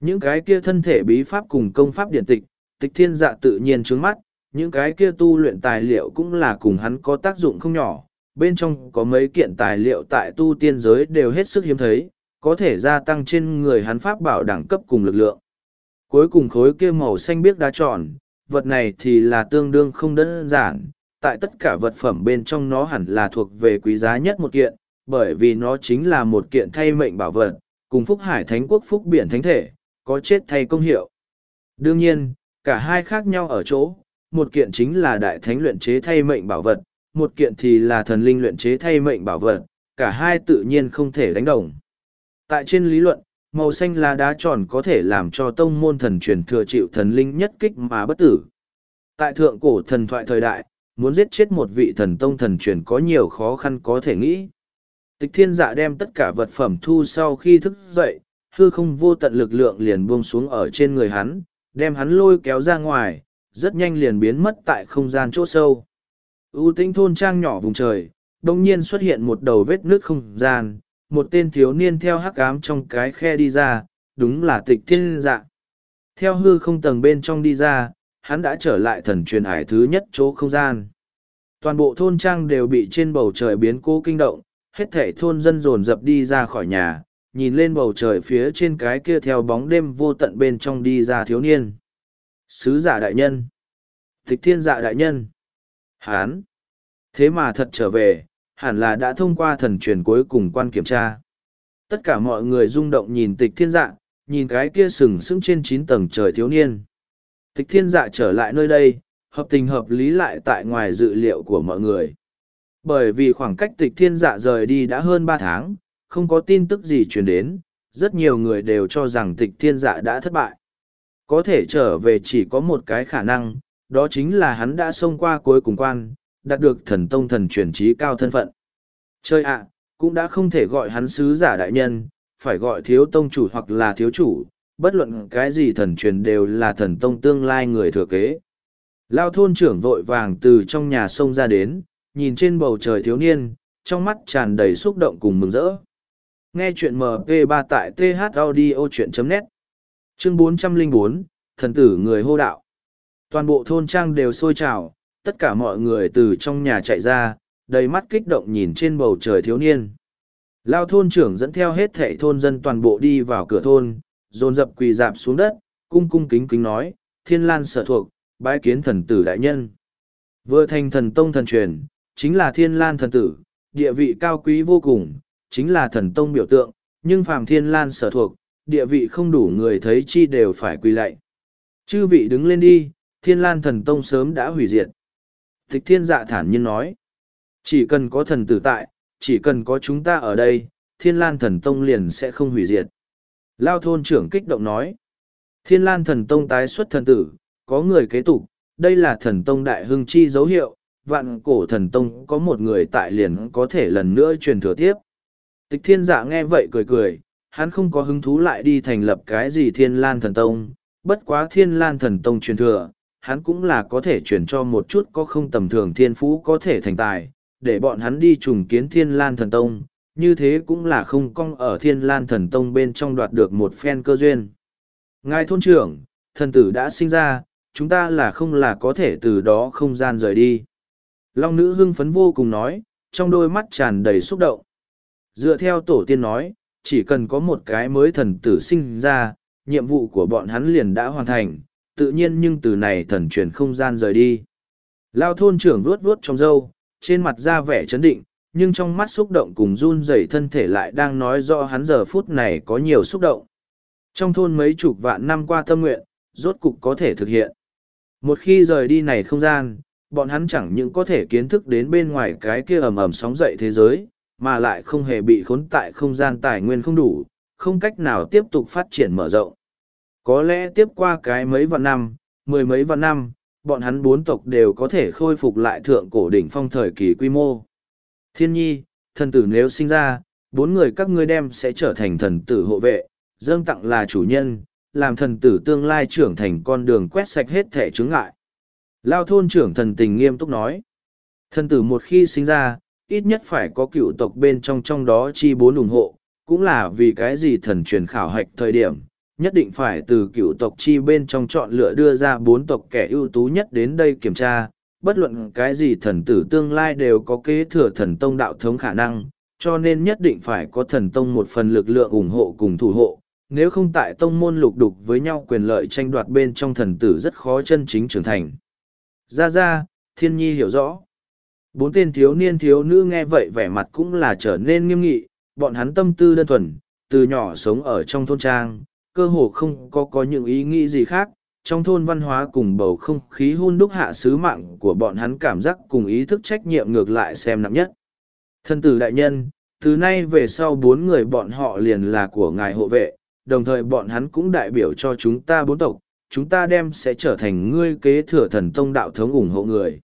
Những cái kia thân thể bí pháp cùng công pháp điện tịch, tịch thiên dạ tự nhiên trướng mắt, những cái kia tu luyện tài liệu cũng là cùng hắn có tác dụng không nhỏ. Bên trong có mấy kiện tài liệu tại tu tiên giới đều hết sức hiếm thấy, có thể gia tăng trên người hắn pháp bảo đẳng cấp cùng lực lượng. Cuối cùng khối kia màu xanh biếc đá tròn, vật này thì là tương đương không đơn giản, tại tất cả vật phẩm bên trong nó hẳn là thuộc về quý giá nhất một kiện, bởi vì nó chính là một kiện thay mệnh bảo vật, cùng Phúc Hải Thánh Quốc Phúc Biển Thánh Thể, có chết thay công hiệu. Đương nhiên, cả hai khác nhau ở chỗ, một kiện chính là đại thánh luyện chế thay mệnh bảo vật, một kiện thì là thần linh luyện chế thay mệnh bảo vật, cả hai tự nhiên không thể đánh đồng. Tại trên lý luận, màu xanh lá đá tròn có thể làm cho tông môn thần truyền thừa chịu thần linh nhất kích mà bất tử. Tại thượng cổ thần thoại thời đại, muốn giết chết một vị thần tông thần truyền có nhiều khó khăn có thể nghĩ. Tịch thiên dạ đem tất cả vật phẩm thu sau khi thức dậy, hư không vô tận lực lượng liền buông xuống ở trên người hắn, đem hắn lôi kéo ra ngoài, rất nhanh liền biến mất tại không gian chỗ sâu. U tinh thôn trang nhỏ vùng trời, đồng nhiên xuất hiện một đầu vết nước không gian, một tên thiếu niên theo hắc ám trong cái khe đi ra, đúng là tịch thiên dạ. Theo hư không tầng bên trong đi ra, hắn đã trở lại thần truyền hải thứ nhất chỗ không gian. Toàn bộ thôn trang đều bị trên bầu trời biến cố kinh động, hết thể thôn dân dồn dập đi ra khỏi nhà, nhìn lên bầu trời phía trên cái kia theo bóng đêm vô tận bên trong đi ra thiếu niên. Sứ giả đại nhân. Tịch thiên dạ đại nhân. Hán. Thế mà thật trở về, hẳn là đã thông qua thần truyền cuối cùng quan kiểm tra. Tất cả mọi người rung động nhìn tịch thiên dạ, nhìn cái kia sừng sững trên chín tầng trời thiếu niên. Tịch thiên dạ trở lại nơi đây, hợp tình hợp lý lại tại ngoài dự liệu của mọi người. Bởi vì khoảng cách tịch thiên dạ rời đi đã hơn ba tháng, không có tin tức gì truyền đến, rất nhiều người đều cho rằng tịch thiên dạ đã thất bại. Có thể trở về chỉ có một cái khả năng, đó chính là hắn đã xông qua cuối cùng quan, đạt được thần tông thần truyền trí cao thân phận. Chơi ạ, cũng đã không thể gọi hắn sứ giả đại nhân, phải gọi thiếu tông chủ hoặc là thiếu chủ, bất luận cái gì thần truyền đều là thần tông tương lai người thừa kế. Lao thôn trưởng vội vàng từ trong nhà sông ra đến, nhìn trên bầu trời thiếu niên, trong mắt tràn đầy xúc động cùng mừng rỡ. Nghe chuyện MP3 tại thaudio.net Chương 404, Thần tử người hô đạo. Toàn bộ thôn trang đều sôi trào, tất cả mọi người từ trong nhà chạy ra, đầy mắt kích động nhìn trên bầu trời thiếu niên. Lao thôn trưởng dẫn theo hết thệ thôn dân toàn bộ đi vào cửa thôn, dồn dập quỳ dạp xuống đất, cung cung kính kính nói, thiên lan sở thuộc, bái kiến thần tử đại nhân. Vừa thành thần tông thần truyền, chính là thiên lan thần tử, địa vị cao quý vô cùng, chính là thần tông biểu tượng, nhưng phàm thiên lan sở thuộc, địa vị không đủ người thấy chi đều phải quỳ lạy. Chư vị đứng lên đi, thiên lan thần tông sớm đã hủy diệt. Tịch thiên dạ thản nhiên nói, chỉ cần có thần tử tại, chỉ cần có chúng ta ở đây, thiên lan thần tông liền sẽ không hủy diệt. Lao thôn trưởng kích động nói, thiên lan thần tông tái xuất thần tử, có người kế tục, đây là thần tông đại hưng chi dấu hiệu, vạn cổ thần tông có một người tại liền có thể lần nữa truyền thừa tiếp. Tịch thiên dạ nghe vậy cười cười, hắn không có hứng thú lại đi thành lập cái gì thiên lan thần tông, bất quá thiên lan thần tông truyền thừa, hắn cũng là có thể chuyển cho một chút có không tầm thường thiên phú có thể thành tài, để bọn hắn đi trùng kiến thiên lan thần tông, như thế cũng là không cong ở thiên lan thần tông bên trong đoạt được một phen cơ duyên. Ngài thôn trưởng, thần tử đã sinh ra, chúng ta là không là có thể từ đó không gian rời đi. Long nữ hưng phấn vô cùng nói, trong đôi mắt tràn đầy xúc động. Dựa theo tổ tiên nói, chỉ cần có một cái mới thần tử sinh ra, nhiệm vụ của bọn hắn liền đã hoàn thành, tự nhiên nhưng từ này thần truyền không gian rời đi. Lao thôn trưởng vuốt vuốt trong râu, trên mặt ra vẻ chấn định, nhưng trong mắt xúc động cùng run rẩy thân thể lại đang nói rõ hắn giờ phút này có nhiều xúc động. Trong thôn mấy chục vạn năm qua tâm nguyện, rốt cục có thể thực hiện. Một khi rời đi này không gian, bọn hắn chẳng những có thể kiến thức đến bên ngoài cái kia ầm ầm sóng dậy thế giới, mà lại không hề bị khốn tại không gian tài nguyên không đủ, không cách nào tiếp tục phát triển mở rộng. Có lẽ tiếp qua cái mấy vạn năm, mười mấy vạn năm, bọn hắn bốn tộc đều có thể khôi phục lại thượng cổ đỉnh phong thời kỳ quy mô. Thiên nhi, thần tử nếu sinh ra, bốn người các ngươi đem sẽ trở thành thần tử hộ vệ, dâng tặng là chủ nhân, làm thần tử tương lai trưởng thành con đường quét sạch hết thể chứng ngại. Lao thôn trưởng thần tình nghiêm túc nói. Thần tử một khi sinh ra, ít nhất phải có cựu tộc bên trong trong đó chi bốn ủng hộ, cũng là vì cái gì thần truyền khảo hạch thời điểm, nhất định phải từ cựu tộc chi bên trong chọn lựa đưa ra bốn tộc kẻ ưu tú nhất đến đây kiểm tra, bất luận cái gì thần tử tương lai đều có kế thừa thần tông đạo thống khả năng, cho nên nhất định phải có thần tông một phần lực lượng ủng hộ cùng thủ hộ, nếu không tại tông môn lục đục với nhau quyền lợi tranh đoạt bên trong thần tử rất khó chân chính trưởng thành. Ra ra, thiên nhi hiểu rõ. Bốn tên thiếu niên thiếu nữ nghe vậy vẻ mặt cũng là trở nên nghiêm nghị, bọn hắn tâm tư đơn thuần, từ nhỏ sống ở trong thôn trang, cơ hồ không có có những ý nghĩ gì khác. Trong thôn văn hóa cùng bầu không khí hun đúc hạ sứ mạng của bọn hắn cảm giác cùng ý thức trách nhiệm ngược lại xem nặng nhất. Thân tử đại nhân, từ nay về sau bốn người bọn họ liền là của ngài hộ vệ, đồng thời bọn hắn cũng đại biểu cho chúng ta bốn tộc, chúng ta đem sẽ trở thành ngươi kế thừa thần tông đạo thống ủng hộ người.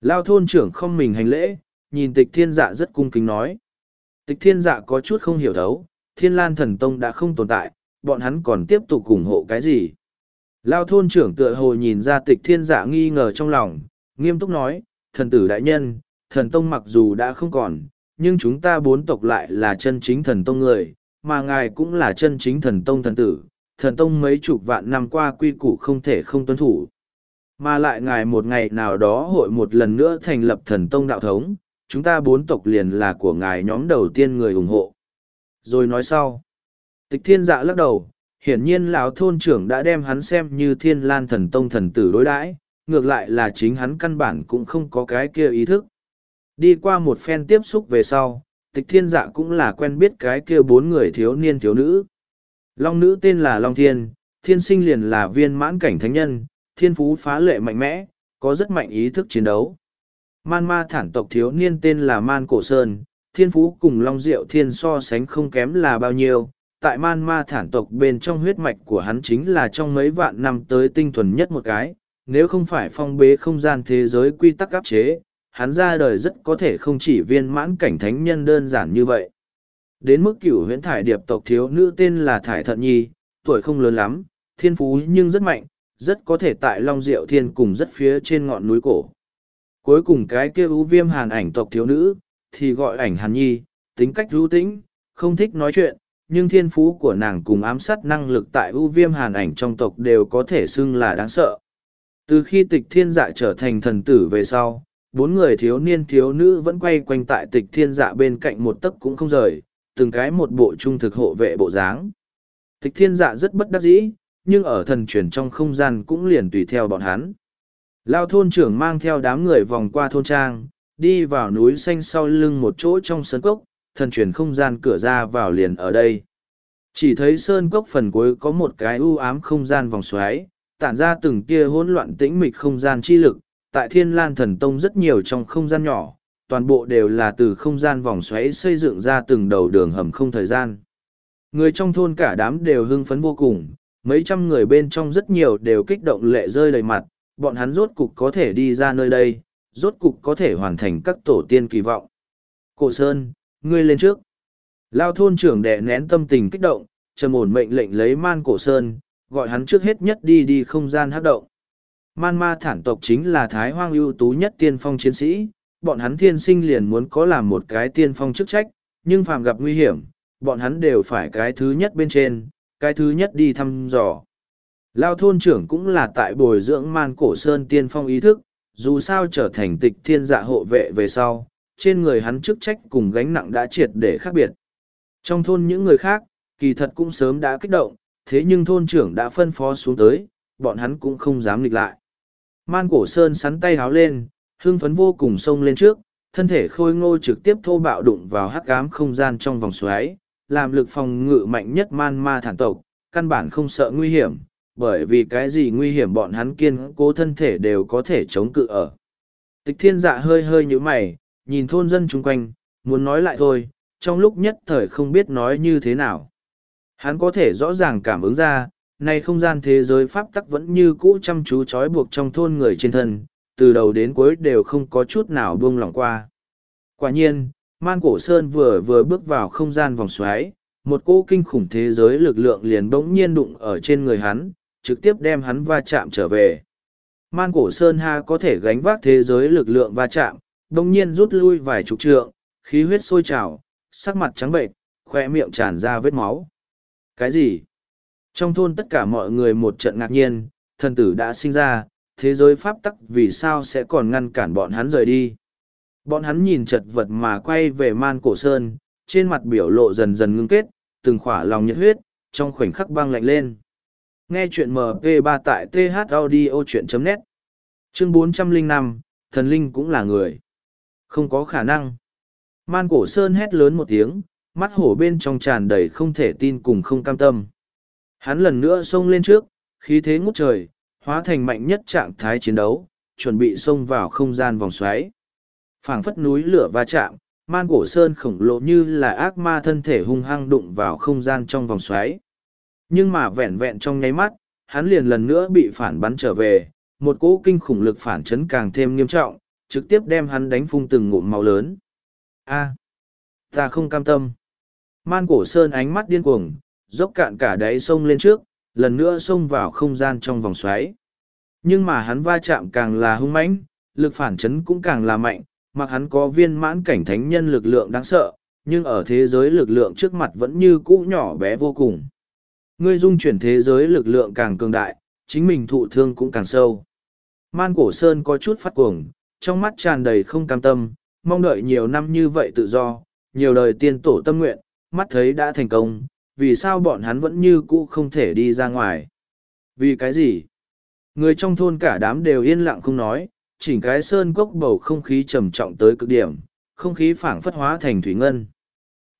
Lao thôn trưởng không mình hành lễ, nhìn tịch thiên dạ rất cung kính nói. Tịch thiên dạ có chút không hiểu thấu, thiên lan thần tông đã không tồn tại, bọn hắn còn tiếp tục ủng hộ cái gì. Lao thôn trưởng tựa hồ nhìn ra tịch thiên dạ nghi ngờ trong lòng, nghiêm túc nói, thần tử đại nhân, thần tông mặc dù đã không còn, nhưng chúng ta bốn tộc lại là chân chính thần tông người, mà ngài cũng là chân chính thần tông thần tử, thần tông mấy chục vạn năm qua quy củ không thể không tuân thủ. Mà lại ngài một ngày nào đó hội một lần nữa thành lập thần tông đạo thống, chúng ta bốn tộc liền là của ngài nhóm đầu tiên người ủng hộ. Rồi nói sau. Tịch thiên dạ lắc đầu, hiển nhiên lão thôn trưởng đã đem hắn xem như thiên lan thần tông thần tử đối đãi ngược lại là chính hắn căn bản cũng không có cái kia ý thức. Đi qua một phen tiếp xúc về sau, tịch thiên dạ cũng là quen biết cái kia bốn người thiếu niên thiếu nữ. Long nữ tên là Long Thiên, thiên sinh liền là viên mãn cảnh thánh nhân, thiên phú phá lệ mạnh mẽ, có rất mạnh ý thức chiến đấu. Man ma thản tộc thiếu niên tên là Man Cổ Sơn, thiên phú cùng Long Diệu Thiên so sánh không kém là bao nhiêu. Tại man ma thản tộc bên trong huyết mạch của hắn chính là trong mấy vạn năm tới tinh thuần nhất một cái, nếu không phải phong bế không gian thế giới quy tắc áp chế, hắn ra đời rất có thể không chỉ viên mãn cảnh thánh nhân đơn giản như vậy. Đến mức cửu huyễn thải điệp tộc thiếu nữ tên là Thải Thận Nhi, tuổi không lớn lắm, thiên phú nhưng rất mạnh, rất có thể tại Long Diệu Thiên cùng rất phía trên ngọn núi cổ. Cuối cùng cái kia ưu viêm hàn ảnh tộc thiếu nữ, thì gọi ảnh hàn nhi, tính cách rưu tĩnh, không thích nói chuyện, nhưng thiên phú của nàng cùng ám sát năng lực tại ưu viêm hàn ảnh trong tộc đều có thể xưng là đáng sợ. Từ khi tịch thiên dạ trở thành thần tử về sau, bốn người thiếu niên thiếu nữ vẫn quay quanh tại tịch thiên dạ bên cạnh một tấc cũng không rời, từng cái một bộ trung thực hộ vệ bộ dáng. Tịch thiên dạ rất bất đắc dĩ, nhưng ở thần truyền trong không gian cũng liền tùy theo bọn hắn. Lao thôn trưởng mang theo đám người vòng qua thôn trang, đi vào núi xanh sau lưng một chỗ trong sân cốc, thần truyền không gian cửa ra vào liền ở đây. Chỉ thấy sơn cốc phần cuối có một cái u ám không gian vòng xoáy, tản ra từng tia hỗn loạn tĩnh mịch không gian chi lực, tại thiên lan thần tông rất nhiều trong không gian nhỏ, toàn bộ đều là từ không gian vòng xoáy xây dựng ra từng đầu đường hầm không thời gian. Người trong thôn cả đám đều hưng phấn vô cùng, mấy trăm người bên trong rất nhiều đều kích động lệ rơi đầy mặt, bọn hắn rốt cục có thể đi ra nơi đây, rốt cục có thể hoàn thành các tổ tiên kỳ vọng. Cổ Sơn, ngươi lên trước. Lao thôn trưởng đẻ nén tâm tình kích động, trầm ổn mệnh lệnh lấy man cổ Sơn, gọi hắn trước hết nhất đi đi không gian hấp động. Man ma thản tộc chính là thái hoang ưu tú nhất tiên phong chiến sĩ, bọn hắn thiên sinh liền muốn có làm một cái tiên phong chức trách, nhưng phàm gặp nguy hiểm, bọn hắn đều phải cái thứ nhất bên trên, cái thứ nhất đi thăm dò. Lao thôn trưởng cũng là tại bồi dưỡng man cổ sơn tiên phong ý thức, dù sao trở thành tịch thiên dạ hộ vệ về sau, trên người hắn chức trách cùng gánh nặng đã triệt để khác biệt. Trong thôn những người khác, kỳ thật cũng sớm đã kích động, thế nhưng thôn trưởng đã phân phó xuống tới, bọn hắn cũng không dám nghịch lại. Man cổ sơn sắn tay háo lên, hưng phấn vô cùng xông lên trước, thân thể khôi ngô trực tiếp thô bạo đụng vào hắc cám không gian trong vòng xoáy, làm lực phòng ngự mạnh nhất man ma thản tộc, căn bản không sợ nguy hiểm, bởi vì cái gì nguy hiểm bọn hắn kiên cố thân thể đều có thể chống cự ở. Tịch thiên dạ hơi hơi như mày, nhìn thôn dân chung quanh, muốn nói lại thôi, trong lúc nhất thời không biết nói như thế nào. Hắn có thể rõ ràng cảm ứng ra, nay không gian thế giới pháp tắc vẫn như cũ chăm chú trói buộc trong thôn người trên thân, từ đầu đến cuối đều không có chút nào buông lỏng qua. Quả nhiên, man cổ sơn vừa vừa bước vào không gian vòng xoáy, một cỗ kinh khủng thế giới lực lượng liền bỗng nhiên đụng ở trên người hắn, trực tiếp đem hắn va chạm trở về. Man cổ sơn ha có thể gánh vác thế giới lực lượng va chạm, đông nhiên rút lui vài chục trượng, khí huyết sôi trào, sắc mặt trắng bệnh, khoe miệng tràn ra vết máu. Cái gì? Trong thôn tất cả mọi người một trận ngạc nhiên, thần tử đã sinh ra, thế giới pháp tắc vì sao sẽ còn ngăn cản bọn hắn rời đi. Bọn hắn nhìn chật vật mà quay về man cổ sơn, trên mặt biểu lộ dần dần ngưng kết, từng khỏa lòng nhiệt huyết, trong khoảnh khắc băng lạnh lên. Nghe chuyện MP3 tại thaudio.net Chương 405, thần linh cũng là người. Không có khả năng. Man cổ sơn hét lớn một tiếng, mắt hổ bên trong tràn đầy không thể tin cùng không cam tâm. Hắn lần nữa xông lên trước, khí thế ngút trời, hóa thành mạnh nhất trạng thái chiến đấu, chuẩn bị xông vào không gian vòng xoáy. phảng phất núi lửa va chạm, man cổ sơn khổng lồ như là ác ma thân thể hung hăng đụng vào không gian trong vòng xoáy. Nhưng mà vẹn vẹn trong nháy mắt, hắn liền lần nữa bị phản bắn trở về, một cỗ kinh khủng lực phản chấn càng thêm nghiêm trọng, trực tiếp đem hắn đánh phung từng ngụm máu lớn. A, ta không cam tâm. Man cổ sơn ánh mắt điên cuồng, dốc cạn cả đáy sông lên trước, lần nữa xông vào không gian trong vòng xoáy. Nhưng mà hắn va chạm càng là hung mãnh, lực phản chấn cũng càng là mạnh, mặc hắn có viên mãn cảnh thánh nhân lực lượng đáng sợ, nhưng ở thế giới lực lượng trước mặt vẫn như cũ nhỏ bé vô cùng. Ngươi dung chuyển thế giới lực lượng càng cường đại, chính mình thụ thương cũng càng sâu. Man cổ sơn có chút phát cuồng, trong mắt tràn đầy không cam tâm, mong đợi nhiều năm như vậy tự do, nhiều đời tiên tổ tâm nguyện, mắt thấy đã thành công, vì sao bọn hắn vẫn như cũ không thể đi ra ngoài. Vì cái gì? Người trong thôn cả đám đều yên lặng không nói, chỉnh cái sơn cốc bầu không khí trầm trọng tới cực điểm, không khí phảng phất hóa thành thủy ngân.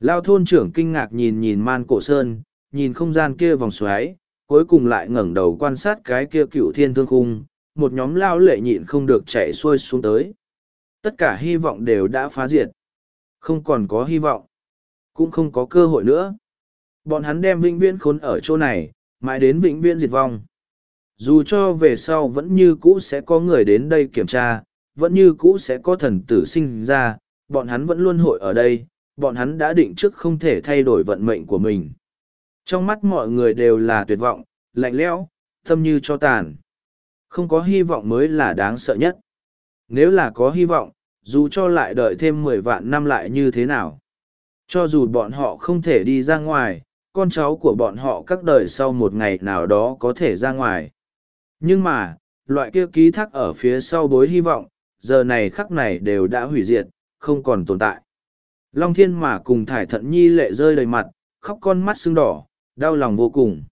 Lao thôn trưởng kinh ngạc nhìn nhìn man cổ sơn, nhìn không gian kia vòng xoáy, cuối cùng lại ngẩng đầu quan sát cái kia cựu thiên thương khung, một nhóm lao lệ nhịn không được chạy xuôi xuống tới. Tất cả hy vọng đều đã phá diệt. Không còn có hy vọng. Cũng không có cơ hội nữa. Bọn hắn đem vĩnh viễn khốn ở chỗ này, mãi đến vĩnh viễn diệt vong. Dù cho về sau vẫn như cũ sẽ có người đến đây kiểm tra, vẫn như cũ sẽ có thần tử sinh ra, bọn hắn vẫn luôn hội ở đây, bọn hắn đã định trước không thể thay đổi vận mệnh của mình. Trong mắt mọi người đều là tuyệt vọng, lạnh lẽo, tâm như cho tàn. Không có hy vọng mới là đáng sợ nhất. Nếu là có hy vọng, dù cho lại đợi thêm mười vạn năm lại như thế nào. Cho dù bọn họ không thể đi ra ngoài, con cháu của bọn họ các đời sau một ngày nào đó có thể ra ngoài. Nhưng mà, loại kia ký thác ở phía sau bối hy vọng, giờ này khắc này đều đã hủy diệt, không còn tồn tại. Long thiên mà cùng thải thận nhi lệ rơi đầy mặt, khóc con mắt sưng đỏ, đau lòng vô cùng.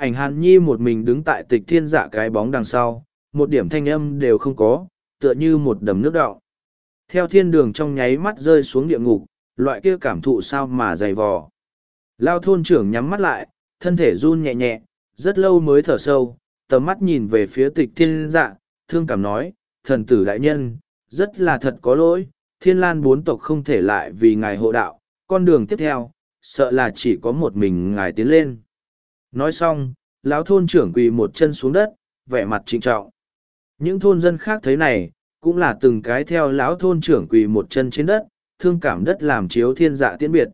Ảnh hàn nhi một mình đứng tại tịch thiên dạ cái bóng đằng sau, một điểm thanh âm đều không có, tựa như một đầm nước đọng. Theo thiên đường trong nháy mắt rơi xuống địa ngục, loại kia cảm thụ sao mà dày vò. Lao thôn trưởng nhắm mắt lại, thân thể run nhẹ nhẹ, rất lâu mới thở sâu, tầm mắt nhìn về phía tịch thiên dạ, thương cảm nói, thần tử đại nhân, rất là thật có lỗi, thiên lan bốn tộc không thể lại vì ngài hộ đạo, con đường tiếp theo, sợ là chỉ có một mình ngài tiến lên. Nói xong, lão thôn trưởng quỳ một chân xuống đất, vẻ mặt trịnh trọng. Những thôn dân khác thấy này, cũng là từng cái theo lão thôn trưởng quỳ một chân trên đất, thương cảm đất làm chiếu thiên dạ tiễn biệt.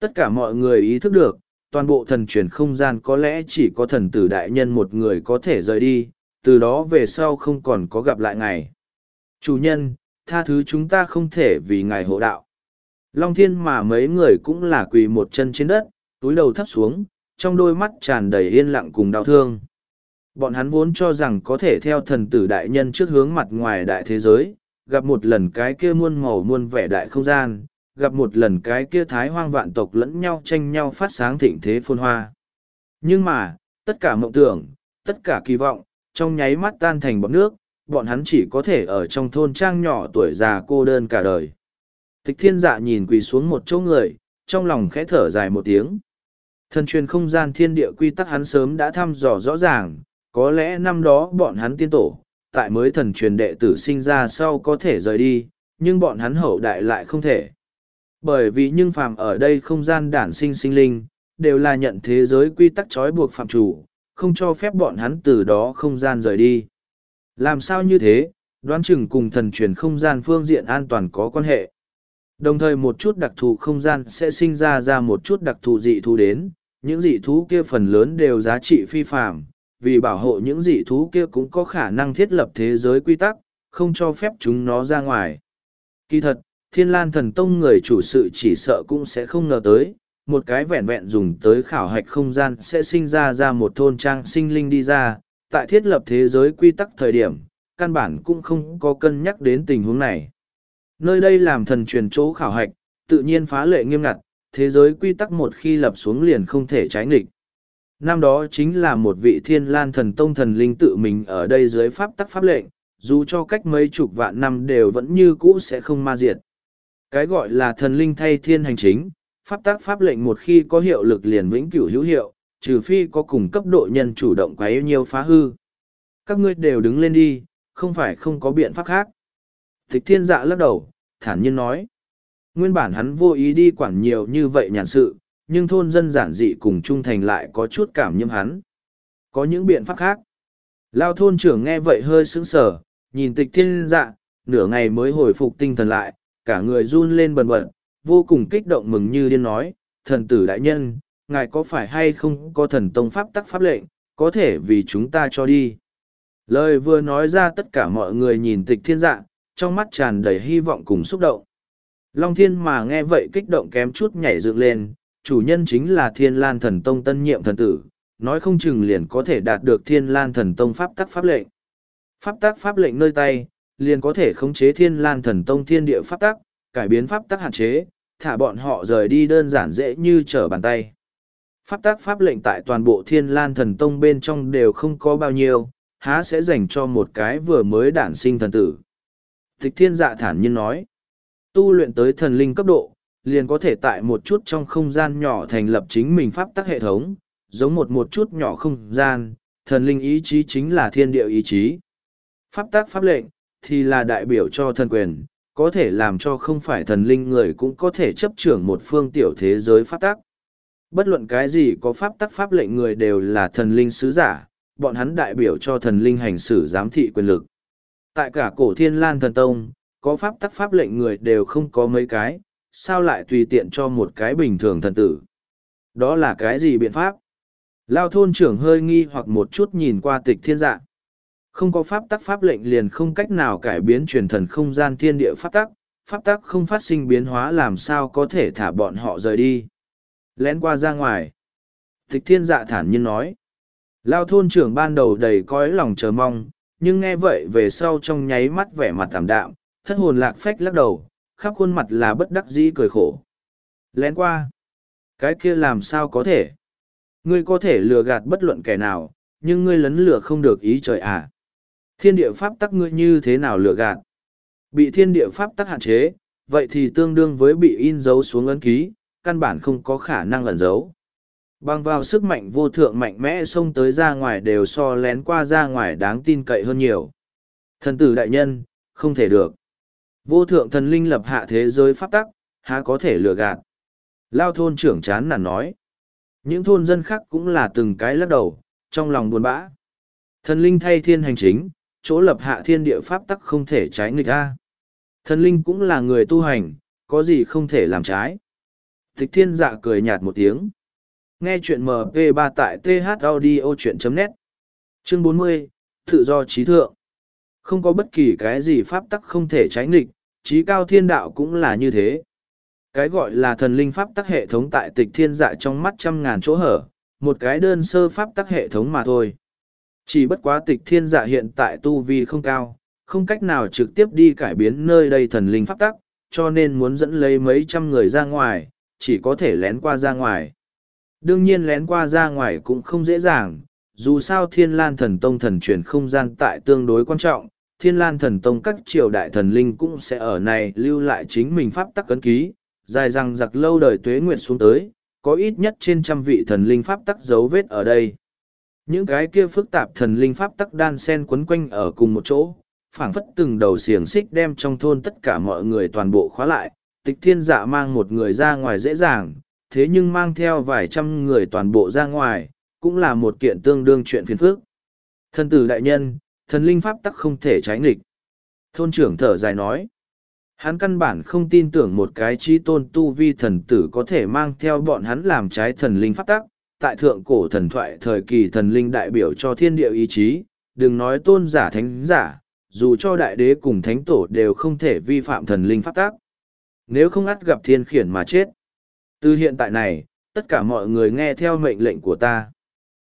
Tất cả mọi người ý thức được, toàn bộ thần truyền không gian có lẽ chỉ có thần tử đại nhân một người có thể rời đi, từ đó về sau không còn có gặp lại ngài. Chủ nhân, tha thứ chúng ta không thể vì ngài hộ đạo. Long thiên mà mấy người cũng là quỳ một chân trên đất, túi đầu thấp xuống, trong đôi mắt tràn đầy yên lặng cùng đau thương. Bọn hắn vốn cho rằng có thể theo thần tử đại nhân trước hướng mặt ngoài đại thế giới, gặp một lần cái kia muôn màu muôn vẻ đại không gian, gặp một lần cái kia thái hoang vạn tộc lẫn nhau tranh nhau phát sáng thịnh thế phôn hoa. Nhưng mà, tất cả mộng tưởng, tất cả kỳ vọng, trong nháy mắt tan thành bọt nước, bọn hắn chỉ có thể ở trong thôn trang nhỏ tuổi già cô đơn cả đời. Tịch thiên dạ nhìn quỳ xuống một chỗ người, trong lòng khẽ thở dài một tiếng. Thần truyền không gian thiên địa quy tắc hắn sớm đã thăm dò rõ ràng, có lẽ năm đó bọn hắn tiên tổ, tại mới thần truyền đệ tử sinh ra sau có thể rời đi, nhưng bọn hắn hậu đại lại không thể. Bởi vì nhưng phàm ở đây không gian đản sinh sinh linh, đều là nhận thế giới quy tắc trói buộc phạm chủ, không cho phép bọn hắn từ đó không gian rời đi. Làm sao như thế, đoán chừng cùng thần truyền không gian phương diện an toàn có quan hệ. Đồng thời một chút đặc thù không gian sẽ sinh ra ra một chút đặc thù dị thú đến, những dị thú kia phần lớn đều giá trị phi phạm, vì bảo hộ những dị thú kia cũng có khả năng thiết lập thế giới quy tắc, không cho phép chúng nó ra ngoài. Kỳ thật, thiên lan thần tông người chủ sự chỉ sợ cũng sẽ không ngờ tới, một cái vẹn vẹn dùng tới khảo hạch không gian sẽ sinh ra ra một thôn trang sinh linh đi ra, tại thiết lập thế giới quy tắc thời điểm, căn bản cũng không có cân nhắc đến tình huống này. Nơi đây làm thần truyền chỗ khảo hạch, tự nhiên phá lệ nghiêm ngặt, thế giới quy tắc một khi lập xuống liền không thể trái nghịch. Năm đó chính là một vị thiên lan thần tông thần linh tự mình ở đây dưới pháp tắc pháp lệnh, dù cho cách mấy chục vạn năm đều vẫn như cũ sẽ không ma diệt. Cái gọi là thần linh thay thiên hành chính, pháp tác pháp lệnh một khi có hiệu lực liền vĩnh cửu hữu hiệu, trừ phi có cùng cấp độ nhân chủ động quấy nhiều phá hư. Các ngươi đều đứng lên đi, không phải không có biện pháp khác. Tịch thiên dạ lắc đầu, thản nhiên nói. Nguyên bản hắn vô ý đi quản nhiều như vậy nhàn sự, nhưng thôn dân giản dị cùng trung thành lại có chút cảm nhiễm hắn. Có những biện pháp khác. Lao thôn trưởng nghe vậy hơi sững sờ, nhìn tịch thiên dạ, nửa ngày mới hồi phục tinh thần lại, cả người run lên bần bật, vô cùng kích động mừng như điên nói, thần tử đại nhân, ngài có phải hay không có thần tông pháp tắc pháp lệnh, có thể vì chúng ta cho đi. Lời vừa nói ra tất cả mọi người nhìn tịch thiên dạ, trong mắt tràn đầy hy vọng cùng xúc động. Long thiên mà nghe vậy kích động kém chút nhảy dựng lên, chủ nhân chính là thiên lan thần tông tân nhiệm thần tử, nói không chừng liền có thể đạt được thiên lan thần tông pháp tắc pháp lệnh. Pháp tắc pháp lệnh nơi tay, liền có thể khống chế thiên lan thần tông thiên địa pháp tắc, cải biến pháp tắc hạn chế, thả bọn họ rời đi đơn giản dễ như trở bàn tay. Pháp tắc pháp lệnh tại toàn bộ thiên lan thần tông bên trong đều không có bao nhiêu, há sẽ dành cho một cái vừa mới đản sinh thần tử. Tịch thiên dạ thản nhiên nói, tu luyện tới thần linh cấp độ, liền có thể tại một chút trong không gian nhỏ thành lập chính mình pháp tắc hệ thống, giống một một chút nhỏ không gian, thần linh ý chí chính là thiên địa ý chí. Pháp tắc pháp lệnh, thì là đại biểu cho thần quyền, có thể làm cho không phải thần linh người cũng có thể chấp trưởng một phương tiểu thế giới pháp tắc. Bất luận cái gì có pháp tắc pháp lệnh người đều là thần linh sứ giả, bọn hắn đại biểu cho thần linh hành xử giám thị quyền lực. Tại cả cổ thiên lan thần tông, có pháp tắc pháp lệnh người đều không có mấy cái, sao lại tùy tiện cho một cái bình thường thần tử. Đó là cái gì biện pháp? Lao thôn trưởng hơi nghi hoặc một chút nhìn qua tịch thiên dạ. Không có pháp tắc pháp lệnh liền không cách nào cải biến truyền thần không gian thiên địa pháp tắc, pháp tắc không phát sinh biến hóa làm sao có thể thả bọn họ rời đi. Lén qua ra ngoài. Tịch thiên dạ thản nhiên nói. Lao thôn trưởng ban đầu đầy cõi lòng chờ mong, nhưng nghe vậy về sau trong nháy mắt vẻ mặt tạm đạm, thất hồn lạc phách lắc đầu, khắp khuôn mặt là bất đắc dĩ cười khổ. Lén qua. Cái kia làm sao có thể? Ngươi có thể lừa gạt bất luận kẻ nào, nhưng ngươi lấn lừa không được ý trời à. Thiên địa pháp tắc ngươi như thế nào lừa gạt? Bị thiên địa pháp tắc hạn chế, vậy thì tương đương với bị in dấu xuống ấn ký, căn bản không có khả năng ẩn dấu. Bằng vào sức mạnh vô thượng mạnh mẽ xông tới ra ngoài đều so lén qua ra ngoài đáng tin cậy hơn nhiều. Thần tử đại nhân, không thể được. Vô thượng thần linh lập hạ thế giới pháp tắc, há có thể lừa gạt. Lao thôn trưởng chán nản nói. Những thôn dân khác cũng là từng cái lắc đầu, trong lòng buồn bã. Thần linh thay thiên hành chính, chỗ lập hạ thiên địa pháp tắc không thể trái nghịch a. Thần linh cũng là người tu hành, có gì không thể làm trái. Tịch thiên dạ cười nhạt một tiếng. Nghe chuyện MP3 tại thaudio.net Chương 40, Tự do trí thượng không có bất kỳ cái gì pháp tắc không thể trái nghịch, trí cao thiên đạo cũng là như thế. Cái gọi là thần linh pháp tắc hệ thống tại tịch thiên dạ trong mắt trăm ngàn chỗ hở, một cái đơn sơ pháp tắc hệ thống mà thôi. Chỉ bất quá tịch thiên dạ hiện tại tu vi không cao, không cách nào trực tiếp đi cải biến nơi đây thần linh pháp tắc, cho nên muốn dẫn lấy mấy trăm người ra ngoài, chỉ có thể lén qua ra ngoài. Đương nhiên lén qua ra ngoài cũng không dễ dàng, dù sao thiên lan thần tông thần truyền không gian tại tương đối quan trọng, thiên lan thần tông các triều đại thần linh cũng sẽ ở này lưu lại chính mình pháp tắc cấn ký, dài rằng giặc lâu đời tuế nguyện xuống tới, có ít nhất trên trăm vị thần linh pháp tắc dấu vết ở đây. Những cái kia phức tạp thần linh pháp tắc đan sen quấn quanh ở cùng một chỗ, phảng phất từng đầu xiềng xích đem trong thôn tất cả mọi người toàn bộ khóa lại, tịch thiên dạ mang một người ra ngoài dễ dàng, thế nhưng mang theo vài trăm người toàn bộ ra ngoài, cũng là một kiện tương đương chuyện phiền phức. Thân tử đại nhân, thần linh pháp tắc không thể trái nghịch. Thôn trưởng thở dài nói. Hắn căn bản không tin tưởng một cái trí tôn tu vi thần tử có thể mang theo bọn hắn làm trái thần linh pháp tắc. Tại thượng cổ thần thoại thời kỳ thần linh đại biểu cho thiên địa ý chí, đừng nói tôn giả thánh giả, dù cho đại đế cùng thánh tổ đều không thể vi phạm thần linh pháp tắc. Nếu không ắt gặp thiên khiển mà chết. Từ hiện tại này, tất cả mọi người nghe theo mệnh lệnh của ta.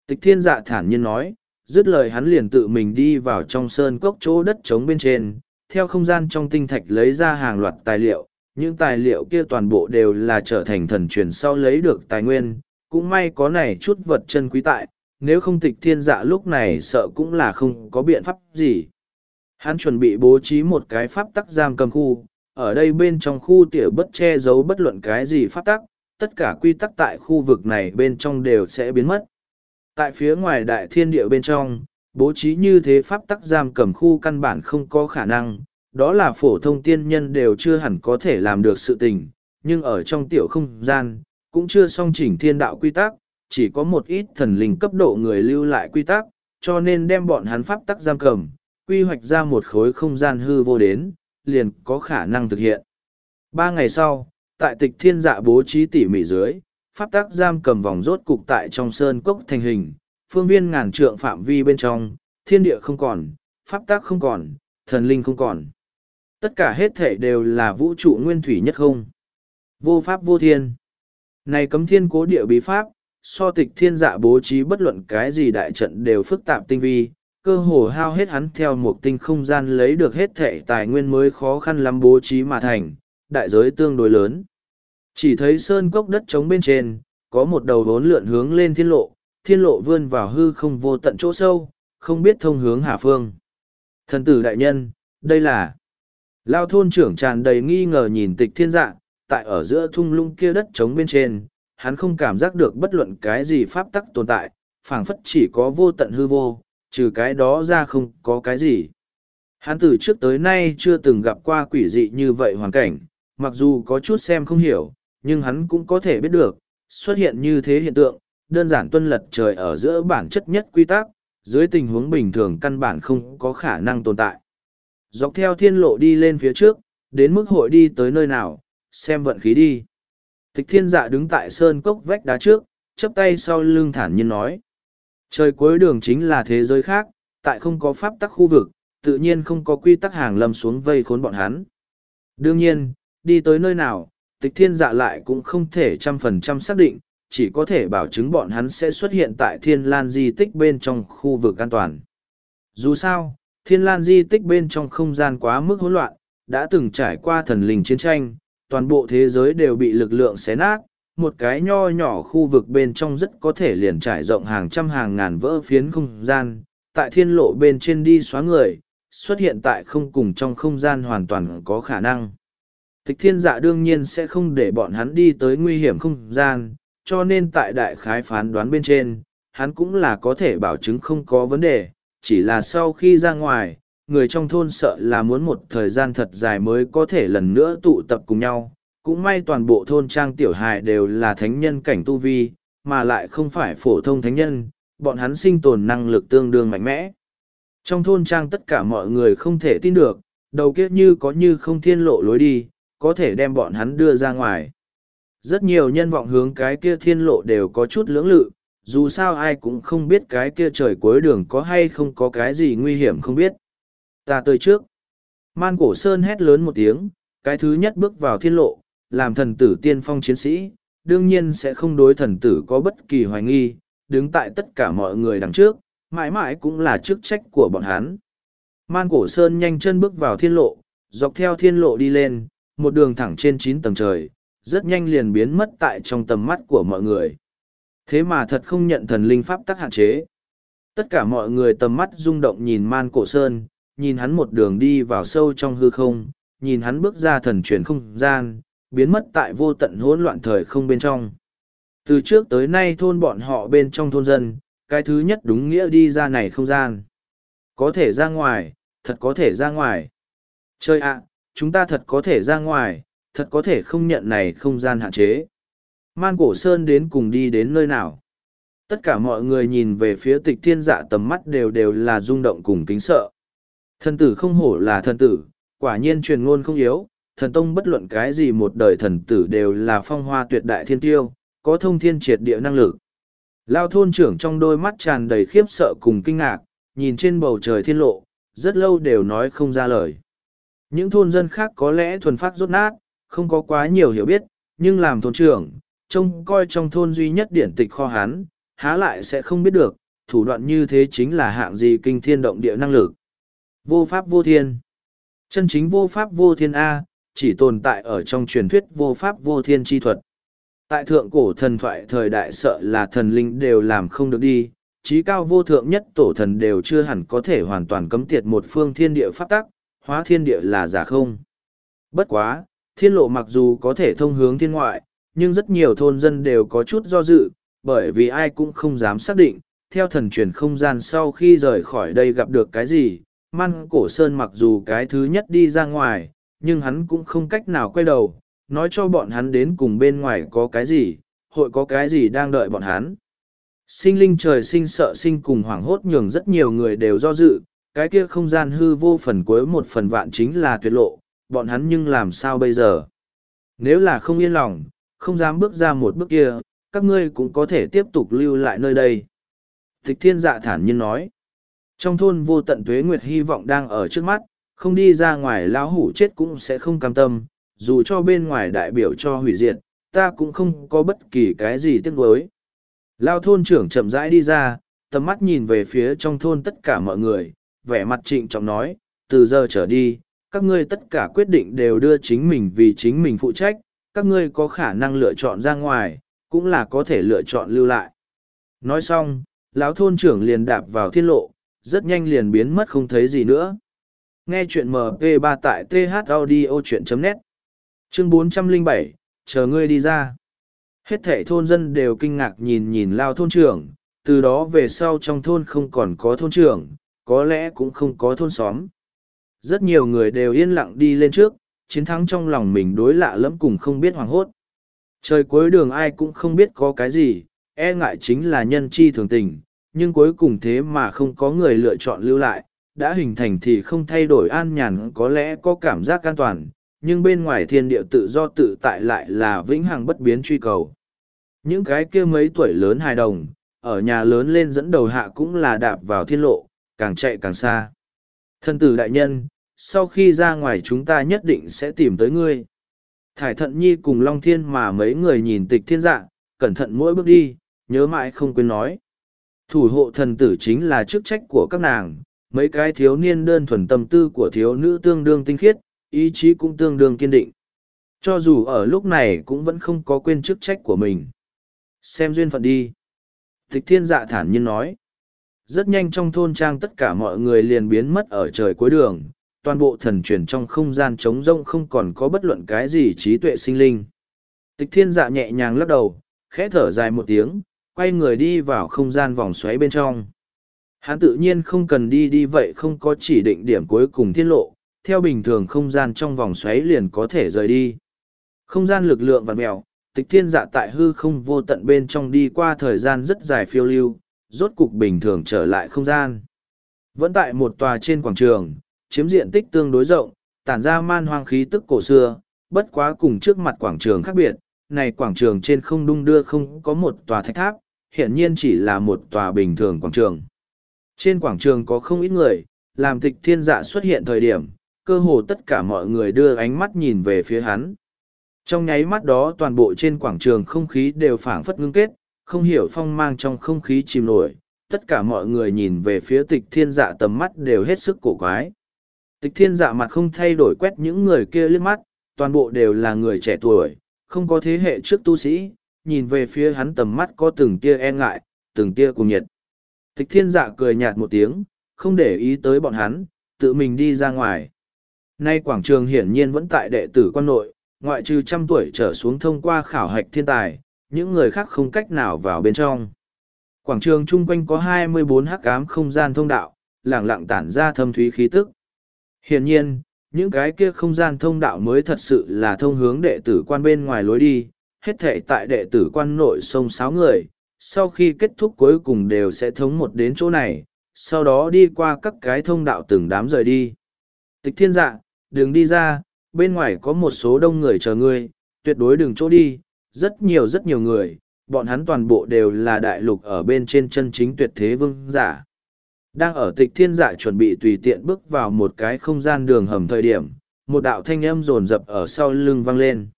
Tịch thiên dạ thản nhiên nói, dứt lời hắn liền tự mình đi vào trong sơn cốc chỗ đất trống bên trên, theo không gian trong tinh thạch lấy ra hàng loạt tài liệu, những tài liệu kia toàn bộ đều là trở thành thần truyền sau lấy được tài nguyên, cũng may có này chút vật chân quý tại, nếu không tịch thiên dạ lúc này sợ cũng là không có biện pháp gì. Hắn chuẩn bị bố trí một cái pháp tắc giam cầm khu, ở đây bên trong khu tỉa bất che giấu bất luận cái gì pháp tắc, tất cả quy tắc tại khu vực này bên trong đều sẽ biến mất. Tại phía ngoài đại thiên địa bên trong, bố trí như thế pháp tắc giam cầm khu căn bản không có khả năng, đó là phổ thông tiên nhân đều chưa hẳn có thể làm được sự tình, nhưng ở trong tiểu không gian, cũng chưa song chỉnh thiên đạo quy tắc, chỉ có một ít thần linh cấp độ người lưu lại quy tắc, cho nên đem bọn hắn pháp tắc giam cầm, quy hoạch ra một khối không gian hư vô đến, liền có khả năng thực hiện. Ba ngày sau, tại tịch thiên dạ bố trí tỉ mỉ dưới, pháp tắc giam cầm vòng rốt cục tại trong sơn cốc thành hình, phương viên ngàn trượng phạm vi bên trong, thiên địa không còn, pháp tắc không còn, thần linh không còn. Tất cả hết thể đều là vũ trụ nguyên thủy nhất không. Vô pháp vô thiên. Này cấm thiên cố địa bí pháp, so tịch thiên dạ bố trí bất luận cái gì đại trận đều phức tạp tinh vi, cơ hồ hao hết hắn theo một tinh không gian lấy được hết thể tài nguyên mới khó khăn lắm bố trí mà thành, đại giới tương đối lớn. Chỉ thấy sơn cốc đất trống bên trên, có một đầu vốn lượn hướng lên thiên lộ, thiên lộ vươn vào hư không vô tận chỗ sâu, không biết thông hướng hà phương. Thần tử đại nhân, đây là... Lao thôn trưởng tràn đầy nghi ngờ nhìn tịch thiên dạ, tại ở giữa thung lũng kia đất trống bên trên, hắn không cảm giác được bất luận cái gì pháp tắc tồn tại, phảng phất chỉ có vô tận hư vô, trừ cái đó ra không có cái gì. Hắn từ trước tới nay chưa từng gặp qua quỷ dị như vậy hoàn cảnh, mặc dù có chút xem không hiểu, nhưng hắn cũng có thể biết được, xuất hiện như thế hiện tượng, đơn giản tuân lật trời ở giữa bản chất nhất quy tắc, dưới tình huống bình thường căn bản không có khả năng tồn tại. Dọc theo thiên lộ đi lên phía trước, đến mức hội đi tới nơi nào, xem vận khí đi. Tịch thiên dạ đứng tại sơn cốc vách đá trước, chấp tay sau lưng thản nhiên nói. Trời cuối đường chính là thế giới khác, tại không có pháp tắc khu vực, tự nhiên không có quy tắc hàng lâm xuống vây khốn bọn hắn. Đương nhiên, đi tới nơi nào, tịch thiên dạ lại cũng không thể trăm phần trăm xác định, chỉ có thể bảo chứng bọn hắn sẽ xuất hiện tại thiên lan di tích bên trong khu vực an toàn. Dù sao, thiên lan di tích bên trong không gian quá mức hỗn loạn, đã từng trải qua thần linh chiến tranh, toàn bộ thế giới đều bị lực lượng xé nát, một cái nho nhỏ khu vực bên trong rất có thể liền trải rộng hàng trăm hàng ngàn vỡ phiến không gian, tại thiên lộ bên trên đi xóa người, xuất hiện tại không cùng trong không gian hoàn toàn có khả năng. Tịch thiên dạ đương nhiên sẽ không để bọn hắn đi tới nguy hiểm không gian, cho nên tại đại khái phán đoán bên trên, hắn cũng là có thể bảo chứng không có vấn đề, chỉ là sau khi ra ngoài, người trong thôn sợ là muốn một thời gian thật dài mới có thể lần nữa tụ tập cùng nhau. Cũng may toàn bộ thôn trang tiểu hài đều là thánh nhân cảnh tu vi, mà lại không phải phổ thông thánh nhân, bọn hắn sinh tồn năng lực tương đương mạnh mẽ. Trong thôn trang tất cả mọi người không thể tin được, đầu kiếp như có như không thiên lộ lối đi, có thể đem bọn hắn đưa ra ngoài. Rất nhiều nhân vọng hướng cái kia thiên lộ đều có chút lưỡng lự, dù sao ai cũng không biết cái kia trời cuối đường có hay không có cái gì nguy hiểm không biết. Ta tới trước. Man cổ sơn hét lớn một tiếng, cái thứ nhất bước vào thiên lộ, làm thần tử tiên phong chiến sĩ, đương nhiên sẽ không đối thần tử có bất kỳ hoài nghi, đứng tại tất cả mọi người đằng trước, mãi mãi cũng là chức trách của bọn hắn. Man cổ sơn nhanh chân bước vào thiên lộ, dọc theo thiên lộ đi lên, một đường thẳng trên chín tầng trời, rất nhanh liền biến mất tại trong tầm mắt của mọi người. Thế mà thật không nhận thần linh pháp tắc hạn chế. Tất cả mọi người tầm mắt rung động nhìn man cổ sơn, nhìn hắn một đường đi vào sâu trong hư không, nhìn hắn bước ra thần truyền không gian, biến mất tại vô tận hỗn loạn thời không bên trong. Từ trước tới nay thôn bọn họ bên trong thôn dân, cái thứ nhất đúng nghĩa đi ra này không gian. Có thể ra ngoài, thật có thể ra ngoài. Chơi ạ, chúng ta thật có thể ra ngoài, thật có thể không nhận này không gian hạn chế. Man cổ sơn đến cùng đi đến nơi nào? Tất cả mọi người nhìn về phía tịch thiên dạ tầm mắt đều đều là rung động cùng kính sợ. Thần tử không hổ là thần tử, quả nhiên truyền ngôn không yếu, thần tông bất luận cái gì một đời thần tử đều là phong hoa tuyệt đại thiên tiêu, có thông thiên triệt địa năng lực. Lao thôn trưởng trong đôi mắt tràn đầy khiếp sợ cùng kinh ngạc, nhìn trên bầu trời thiên lộ, rất lâu đều nói không ra lời. Những thôn dân khác có lẽ thuần phát rốt nát, không có quá nhiều hiểu biết, nhưng làm thôn trưởng, trông coi trong thôn duy nhất điển tịch kho hán, há lại sẽ không biết được, thủ đoạn như thế chính là hạng gì kinh thiên động địa năng lực. Vô pháp vô thiên. Chân chính vô pháp vô thiên A, chỉ tồn tại ở trong truyền thuyết vô pháp vô thiên chi thuật. Tại thượng cổ thần thoại thời đại sợ là thần linh đều làm không được đi, trí cao vô thượng nhất tổ thần đều chưa hẳn có thể hoàn toàn cấm tiệt một phương thiên địa pháp tắc, hóa thiên địa là giả không. Bất quá, thiên lộ mặc dù có thể thông hướng thiên ngoại, nhưng rất nhiều thôn dân đều có chút do dự, bởi vì ai cũng không dám xác định, theo thần truyền không gian sau khi rời khỏi đây gặp được cái gì, man cổ sơn mặc dù cái thứ nhất đi ra ngoài, nhưng hắn cũng không cách nào quay đầu, nói cho bọn hắn đến cùng bên ngoài có cái gì, hội có cái gì đang đợi bọn hắn. Sinh linh trời sinh sợ sinh cùng hoảng hốt nhường rất nhiều người đều do dự, cái kia không gian hư vô phần cuối một phần vạn chính là tuyệt lộ, bọn hắn nhưng làm sao bây giờ? Nếu là không yên lòng, không dám bước ra một bước kia, các ngươi cũng có thể tiếp tục lưu lại nơi đây. Tịch thiên dạ thản nhiên nói. Trong thôn vô tận tuế nguyệt hy vọng đang ở trước mắt, không đi ra ngoài lão hủ chết cũng sẽ không cam tâm, dù cho bên ngoài đại biểu cho hủy diệt, ta cũng không có bất kỳ cái gì tiếc nuối. Lao thôn trưởng chậm rãi đi ra, tầm mắt nhìn về phía trong thôn tất cả mọi người, vẻ mặt trịnh trọng nói, từ giờ trở đi, các ngươi tất cả quyết định đều đưa chính mình vì chính mình phụ trách, các ngươi có khả năng lựa chọn ra ngoài, cũng là có thể lựa chọn lưu lại. Nói xong, lão thôn trưởng liền đạp vào thiên lộ, rất nhanh liền biến mất không thấy gì nữa. Nghe chuyện MP3 tại thaudio.net Chương 407, chờ ngươi đi ra. Hết thảy thôn dân đều kinh ngạc nhìn nhìn lao thôn trưởng, từ đó về sau trong thôn không còn có thôn trưởng, có lẽ cũng không có thôn xóm. Rất nhiều người đều yên lặng đi lên trước, chiến thắng trong lòng mình đối lạ lẫm cùng không biết hoàng hốt. Trời cuối đường ai cũng không biết có cái gì, e ngại chính là nhân chi thường tình, nhưng cuối cùng thế mà không có người lựa chọn lưu lại, đã hình thành thì không thay đổi an nhàn có lẽ có cảm giác an toàn, nhưng bên ngoài thiên địa tự do tự tại lại là vĩnh hằng bất biến truy cầu. Những cái kia mấy tuổi lớn hài đồng, ở nhà lớn lên dẫn đầu hạ cũng là đạp vào thiên lộ, càng chạy càng xa. Thân tử đại nhân, sau khi ra ngoài chúng ta nhất định sẽ tìm tới ngươi. Thải thận nhi cùng Long Thiên mà mấy người nhìn tịch thiên dạ, cẩn thận mỗi bước đi, nhớ mãi không quên nói. Thủ hộ thần tử chính là chức trách của các nàng, mấy cái thiếu niên đơn thuần tâm tư của thiếu nữ tương đương tinh khiết, ý chí cũng tương đương kiên định. Cho dù ở lúc này cũng vẫn không có quên chức trách của mình. Xem duyên phận đi. Tịch thiên dạ thản nhiên nói rất nhanh trong thôn trang tất cả mọi người liền biến mất ở trời cuối đường, toàn bộ thần truyền trong không gian trống rông không còn có bất luận cái gì trí tuệ sinh linh. Tịch thiên dạ nhẹ nhàng lắc đầu, khẽ thở dài một tiếng, quay người đi vào không gian vòng xoáy bên trong. Hắn tự nhiên không cần đi đi vậy không có chỉ định điểm cuối cùng thiên lộ, theo bình thường không gian trong vòng xoáy liền có thể rời đi. Không gian lực lượng vặn mèo, tịch thiên dạ tại hư không vô tận bên trong đi qua thời gian rất dài phiêu lưu, rốt cục bình thường trở lại không gian. Vẫn tại một tòa trên quảng trường, chiếm diện tích tương đối rộng, tản ra man hoang khí tức cổ xưa, bất quá cùng trước mặt quảng trường khác biệt, này quảng trường trên không đung đưa không có một tòa thạch tháp, hiện nhiên chỉ là một tòa bình thường quảng trường. Trên quảng trường có không ít người, làm tịch thiên dạ xuất hiện thời điểm, cơ hồ tất cả mọi người đưa ánh mắt nhìn về phía hắn. Trong nháy mắt đó toàn bộ trên quảng trường không khí đều phảng phất ngưng kết, không hiểu phong mang trong không khí chìm nổi, tất cả mọi người nhìn về phía tịch thiên dạ tầm mắt đều hết sức cổ quái. Tịch thiên dạ mặt không thay đổi quét những người kia liếc mắt, toàn bộ đều là người trẻ tuổi, không có thế hệ trước tu sĩ, nhìn về phía hắn tầm mắt có từng tia e ngại, từng tia cùng nhiệt. Tịch thiên dạ cười nhạt một tiếng, không để ý tới bọn hắn, tự mình đi ra ngoài. Nay quảng trường hiển nhiên vẫn tại đệ tử quan nội, ngoại trừ trăm tuổi trở xuống thông qua khảo hạch thiên tài, những người khác không cách nào vào bên trong. Quảng trường chung quanh có 24 hắc ám không gian thông đạo, lẳng lặng tản ra thâm thúy khí tức. Hiển nhiên, những cái kia không gian thông đạo mới thật sự là thông hướng đệ tử quan bên ngoài lối đi, hết thể tại đệ tử quan nội sông sáu người, sau khi kết thúc cuối cùng đều sẽ thống một đến chỗ này, sau đó đi qua các cái thông đạo từng đám rời đi. Tịch thiên dạ, đừng đi ra, bên ngoài có một số đông người chờ ngươi, tuyệt đối đừng chỗ đi, rất nhiều rất nhiều người, bọn hắn toàn bộ đều là đại lục ở bên trên chân chính tuyệt thế vương giả. Đang ở tịch thiên dạ chuẩn bị tùy tiện bước vào một cái không gian đường hầm thời điểm, một đạo thanh âm rồn rập ở sau lưng vang lên.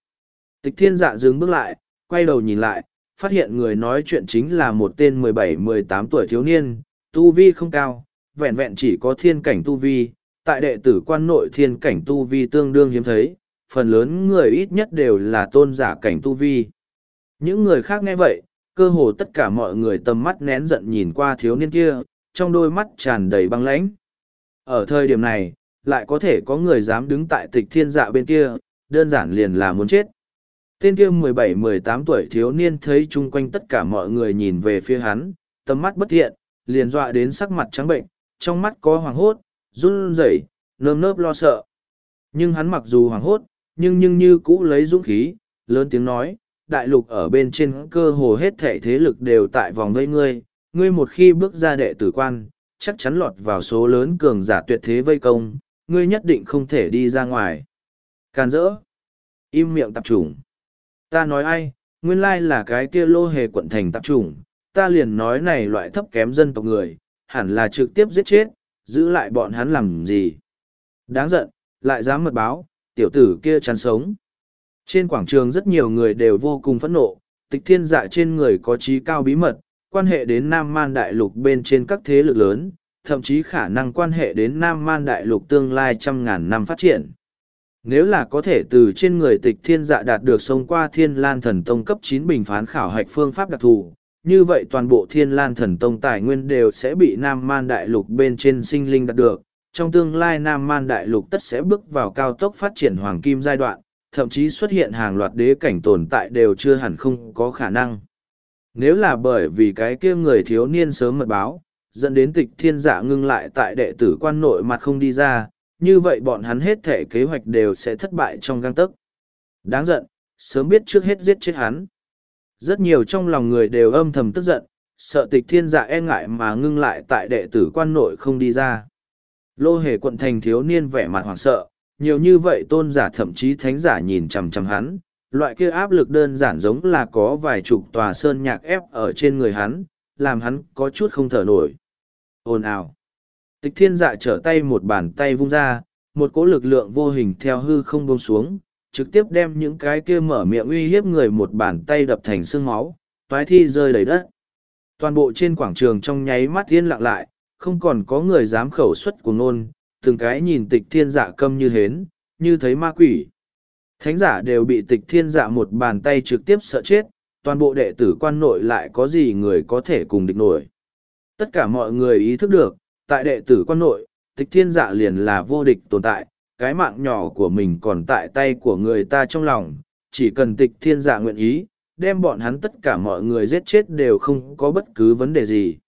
Tịch thiên dạ dừng bước lại, quay đầu nhìn lại, phát hiện người nói chuyện chính là một tên mười bảy mười tám tuổi thiếu niên, tu vi không cao, vẹn vẹn chỉ có thiên cảnh tu vi, tại đệ tử quan nội thiên cảnh tu vi tương đương hiếm thấy, phần lớn người ít nhất đều là tôn giả cảnh tu vi. Những người khác nghe vậy, cơ hồ tất cả mọi người tầm mắt nén giận nhìn qua thiếu niên kia, trong đôi mắt tràn đầy băng lãnh. Ở thời điểm này, lại có thể có người dám đứng tại tịch thiên dạ bên kia, đơn giản liền là muốn chết. Tên kia mười bảy mười tám tuổi thiếu niên thấy chung quanh tất cả mọi người nhìn về phía hắn, tầm mắt bất thiện, liền dọa đến sắc mặt trắng bệnh, trong mắt có hoàng hốt, run rẩy, nơm nớp lo sợ. Nhưng hắn mặc dù hoàng hốt, nhưng nhưng như cũ lấy dũng khí, lớn tiếng nói, đại lục ở bên trên cơ hồ hết thể thế lực đều tại vòng vây ngươi, ngươi một khi bước ra đệ tử quan, chắc chắn lọt vào số lớn cường giả tuyệt thế vây công, ngươi nhất định không thể đi ra ngoài. Càn rỡ. Im miệng tập trùng. Ta nói ai, nguyên lai là cái kia lô hề quận thành tập trùng, ta liền nói này loại thấp kém dân tộc người, hẳn là trực tiếp giết chết, giữ lại bọn hắn làm gì. Đáng giận, lại dám mật báo, tiểu tử kia chán sống. Trên quảng trường rất nhiều người đều vô cùng phẫn nộ, tịch thiên dạ trên người có trí cao bí mật, quan hệ đến Nam Man Đại Lục bên trên các thế lực lớn, thậm chí khả năng quan hệ đến Nam Man Đại Lục tương lai trăm ngàn năm phát triển. Nếu là có thể từ trên người tịch thiên dạ đạt được sông qua thiên lan thần tông cấp chín bình phán khảo hạch phương pháp đặc thù, như vậy toàn bộ thiên lan thần tông tài nguyên đều sẽ bị Nam Man Đại Lục bên trên sinh linh đạt được. Trong tương lai Nam Man Đại Lục tất sẽ bước vào cao tốc phát triển hoàng kim giai đoạn, thậm chí xuất hiện hàng loạt đế cảnh tồn tại đều chưa hẳn không có khả năng. Nếu là bởi vì cái kia người thiếu niên sớm mật báo, dẫn đến tịch thiên dạ ngưng lại tại đệ tử quan nội mặt không đi ra, như vậy bọn hắn hết thể kế hoạch đều sẽ thất bại trong găng tấc. Đáng giận, sớm biết trước hết giết chết hắn. Rất nhiều trong lòng người đều âm thầm tức giận, sợ tịch thiên dạ e ngại mà ngưng lại tại đệ tử quan nội không đi ra. Lô hề quận thành thiếu niên vẻ mặt hoảng sợ, nhiều như vậy tôn giả thậm chí thánh giả nhìn chằm chằm hắn, loại kia áp lực đơn giản giống là có vài chục tòa sơn nhạc ép ở trên người hắn, làm hắn có chút không thở nổi. Ồn ào. Tịch thiên dạ trở tay một bàn tay vung ra, một cỗ lực lượng vô hình theo hư không buông xuống, trực tiếp đem những cái kia mở miệng uy hiếp người một bàn tay đập thành xương máu, toái thi rơi đầy đất. Toàn bộ trên quảng trường trong nháy mắt yên lặng lại, không còn có người dám khẩu xuất của nôn, từng cái nhìn tịch thiên dạ câm như hến, như thấy ma quỷ. Thánh giả đều bị tịch thiên dạ một bàn tay trực tiếp sợ chết, toàn bộ đệ tử quan nội lại có gì người có thể cùng địch nổi. Tất cả mọi người ý thức được, tại đệ tử quan nội, tịch thiên dạ liền là vô địch tồn tại, cái mạng nhỏ của mình còn tại tay của người ta trong lòng, chỉ cần tịch thiên dạ nguyện ý, đem bọn hắn tất cả mọi người giết chết đều không có bất cứ vấn đề gì.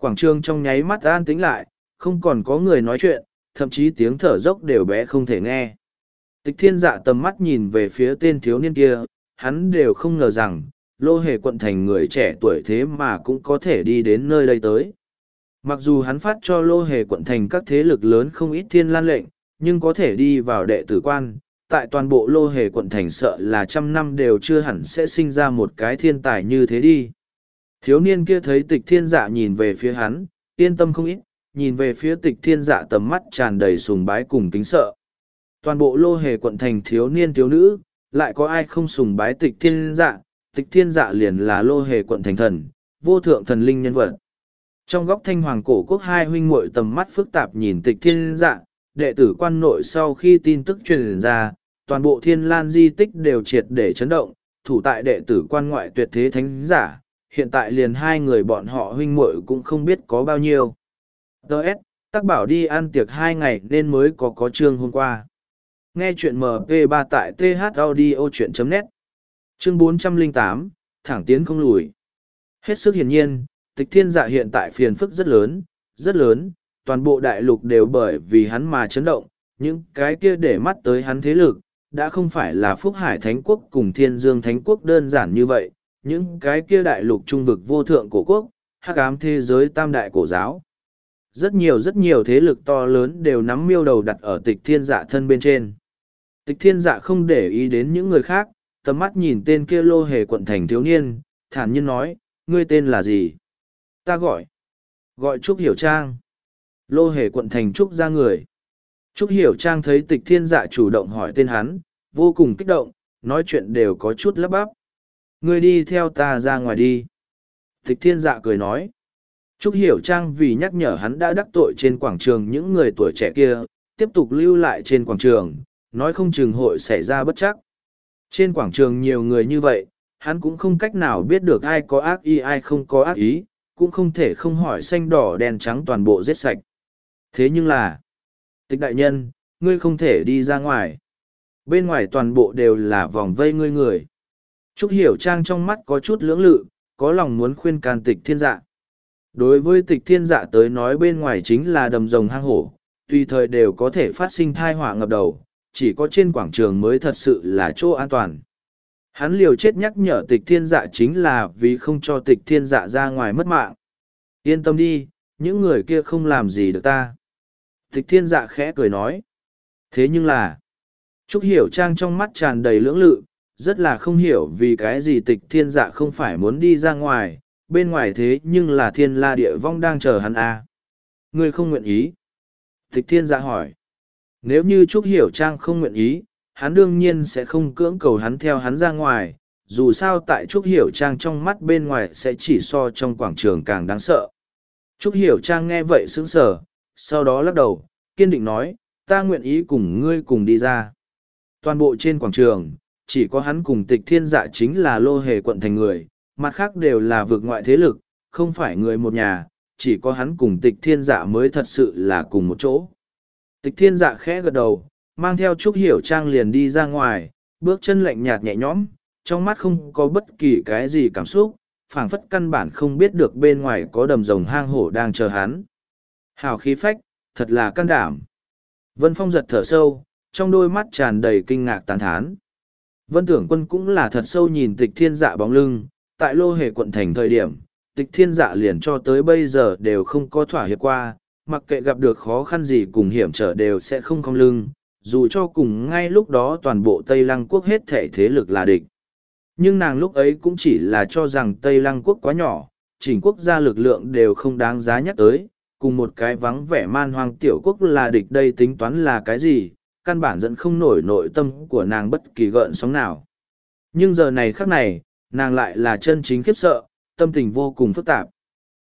Quảng trường trong nháy mắt an tĩnh lại, không còn có người nói chuyện, thậm chí tiếng thở dốc đều bé không thể nghe. Tịch thiên dạ tầm mắt nhìn về phía tên thiếu niên kia, hắn đều không ngờ rằng, lô hề quận thành người trẻ tuổi thế mà cũng có thể đi đến nơi đây tới. Mặc dù hắn phát cho lô hề quận thành các thế lực lớn không ít thiên lan lệnh, nhưng có thể đi vào đệ tử quan, tại toàn bộ lô hề quận thành sợ là trăm năm đều chưa hẳn sẽ sinh ra một cái thiên tài như thế đi. Thiếu niên kia thấy tịch thiên dạ nhìn về phía hắn, yên tâm không ít, nhìn về phía tịch thiên dạ tầm mắt tràn đầy sùng bái cùng kính sợ. Toàn bộ lô hề quận thành thiếu niên thiếu nữ, lại có ai không sùng bái tịch thiên dạ, tịch thiên dạ liền là lô hề quận thành thần, vô thượng thần linh nhân vật. Trong góc thanh hoàng cổ quốc hai huynh muội tầm mắt phức tạp nhìn tịch thiên dạ, đệ tử quan nội sau khi tin tức truyền ra, toàn bộ thiên lan di tích đều triệt để chấn động, thủ tại đệ tử quan ngoại tuyệt thế thánh giả, hiện tại liền hai người bọn họ huynh muội cũng không biết có bao nhiêu. Đợt, tắc bảo đi ăn tiệc hai ngày nên mới có có chương hôm qua. Nghe chuyện MP3 tại thaudio.net Chương 408, thẳng tiến không lùi. Hết sức hiển nhiên, tịch thiên dạ hiện tại phiền phức rất lớn, rất lớn, toàn bộ đại lục đều bởi vì hắn mà chấn động, những cái kia để mắt tới hắn thế lực, đã không phải là Phúc Hải Thánh Quốc cùng Thiên Dương Thánh Quốc đơn giản như vậy, những cái kia đại lục trung vực vô thượng cổ quốc, hắc ám thế giới tam đại cổ giáo. Rất nhiều rất nhiều thế lực to lớn đều nắm miêu đầu đặt ở tịch thiên dạ thân bên trên. Tịch thiên dạ không để ý đến những người khác, tầm mắt nhìn tên kia lô hề quận thành thiếu niên, thản nhiên nói, ngươi tên là gì? Ta gọi. Gọi Trúc Hiểu Trang. Lô hề quận thành Trúc ra người. Trúc Hiểu Trang thấy tịch thiên dạ chủ động hỏi tên hắn, vô cùng kích động, nói chuyện đều có chút lấp bắp. Ngươi đi theo ta ra ngoài đi. Tịch thiên dạ cười nói. Trúc Hiểu Trang vì nhắc nhở hắn đã đắc tội trên quảng trường những người tuổi trẻ kia, tiếp tục lưu lại trên quảng trường, nói không chừng hội xảy ra bất chắc. Trên quảng trường nhiều người như vậy, hắn cũng không cách nào biết được ai có ác ý ai không có ác ý, cũng không thể không hỏi xanh đỏ đen trắng toàn bộ giết sạch. Thế nhưng là, tịch đại nhân, ngươi không thể đi ra ngoài. Bên ngoài toàn bộ đều là vòng vây ngươi người. Trúc Hiểu Trang trong mắt có chút lưỡng lự, có lòng muốn khuyên can tịch thiên dạ. Đối với tịch thiên dạ tới nói bên ngoài chính là đầm rồng hang hổ, tùy thời đều có thể phát sinh thai họa ngập đầu, chỉ có trên quảng trường mới thật sự là chỗ an toàn. Hắn liều chết nhắc nhở tịch thiên dạ chính là vì không cho tịch thiên dạ ra ngoài mất mạng. Yên tâm đi, những người kia không làm gì được ta. Tịch thiên dạ khẽ cười nói. Thế nhưng là, Trúc Hiểu Trang trong mắt tràn đầy lưỡng lự, rất là không hiểu vì cái gì tịch thiên dạ không phải muốn đi ra ngoài, bên ngoài thế nhưng là thiên la địa vong đang chờ hắn à. Ngươi không nguyện ý. Tịch thiên dạ hỏi. Nếu như Trúc Hiểu Trang không nguyện ý, hắn đương nhiên sẽ không cưỡng cầu hắn theo hắn ra ngoài, dù sao tại Trúc Hiểu Trang trong mắt bên ngoài sẽ chỉ so trong quảng trường càng đáng sợ. Trúc Hiểu Trang nghe vậy sững sờ, sau đó lắc đầu, kiên định nói, ta nguyện ý cùng ngươi cùng đi ra. Toàn bộ trên quảng trường, chỉ có hắn cùng tịch thiên dạ chính là lô hề quận thành người, mặt khác đều là vượt ngoại thế lực, không phải người một nhà, chỉ có hắn cùng tịch thiên dạ mới thật sự là cùng một chỗ. Tịch thiên dạ khẽ gật đầu, mang theo Trúc Hiểu Trang liền đi ra ngoài, bước chân lạnh nhạt nhẹ nhõm, trong mắt không có bất kỳ cái gì cảm xúc, phảng phất căn bản không biết được bên ngoài có đầm rồng hang hổ đang chờ hắn. Hào khí phách, thật là can đảm. Vân Phong giật thở sâu, trong đôi mắt tràn đầy kinh ngạc tán thán. Vân tưởng quân cũng là thật sâu nhìn tịch thiên dạ bóng lưng, tại lô hề quận thành thời điểm, tịch thiên dạ liền cho tới bây giờ đều không có thỏa hiệp qua, mặc kệ gặp được khó khăn gì cùng hiểm trở đều sẽ không cong lưng, dù cho cùng ngay lúc đó toàn bộ Tây Lăng quốc hết thể thế lực là địch. Nhưng nàng lúc ấy cũng chỉ là cho rằng Tây Lăng quốc quá nhỏ, chỉnh quốc gia lực lượng đều không đáng giá nhắc tới, cùng một cái vắng vẻ man hoang tiểu quốc là địch đây tính toán là cái gì, căn bản dẫn không nổi nội tâm của nàng bất kỳ gợn sóng nào. Nhưng giờ này khắc này, nàng lại là chân chính khiếp sợ, tâm tình vô cùng phức tạp.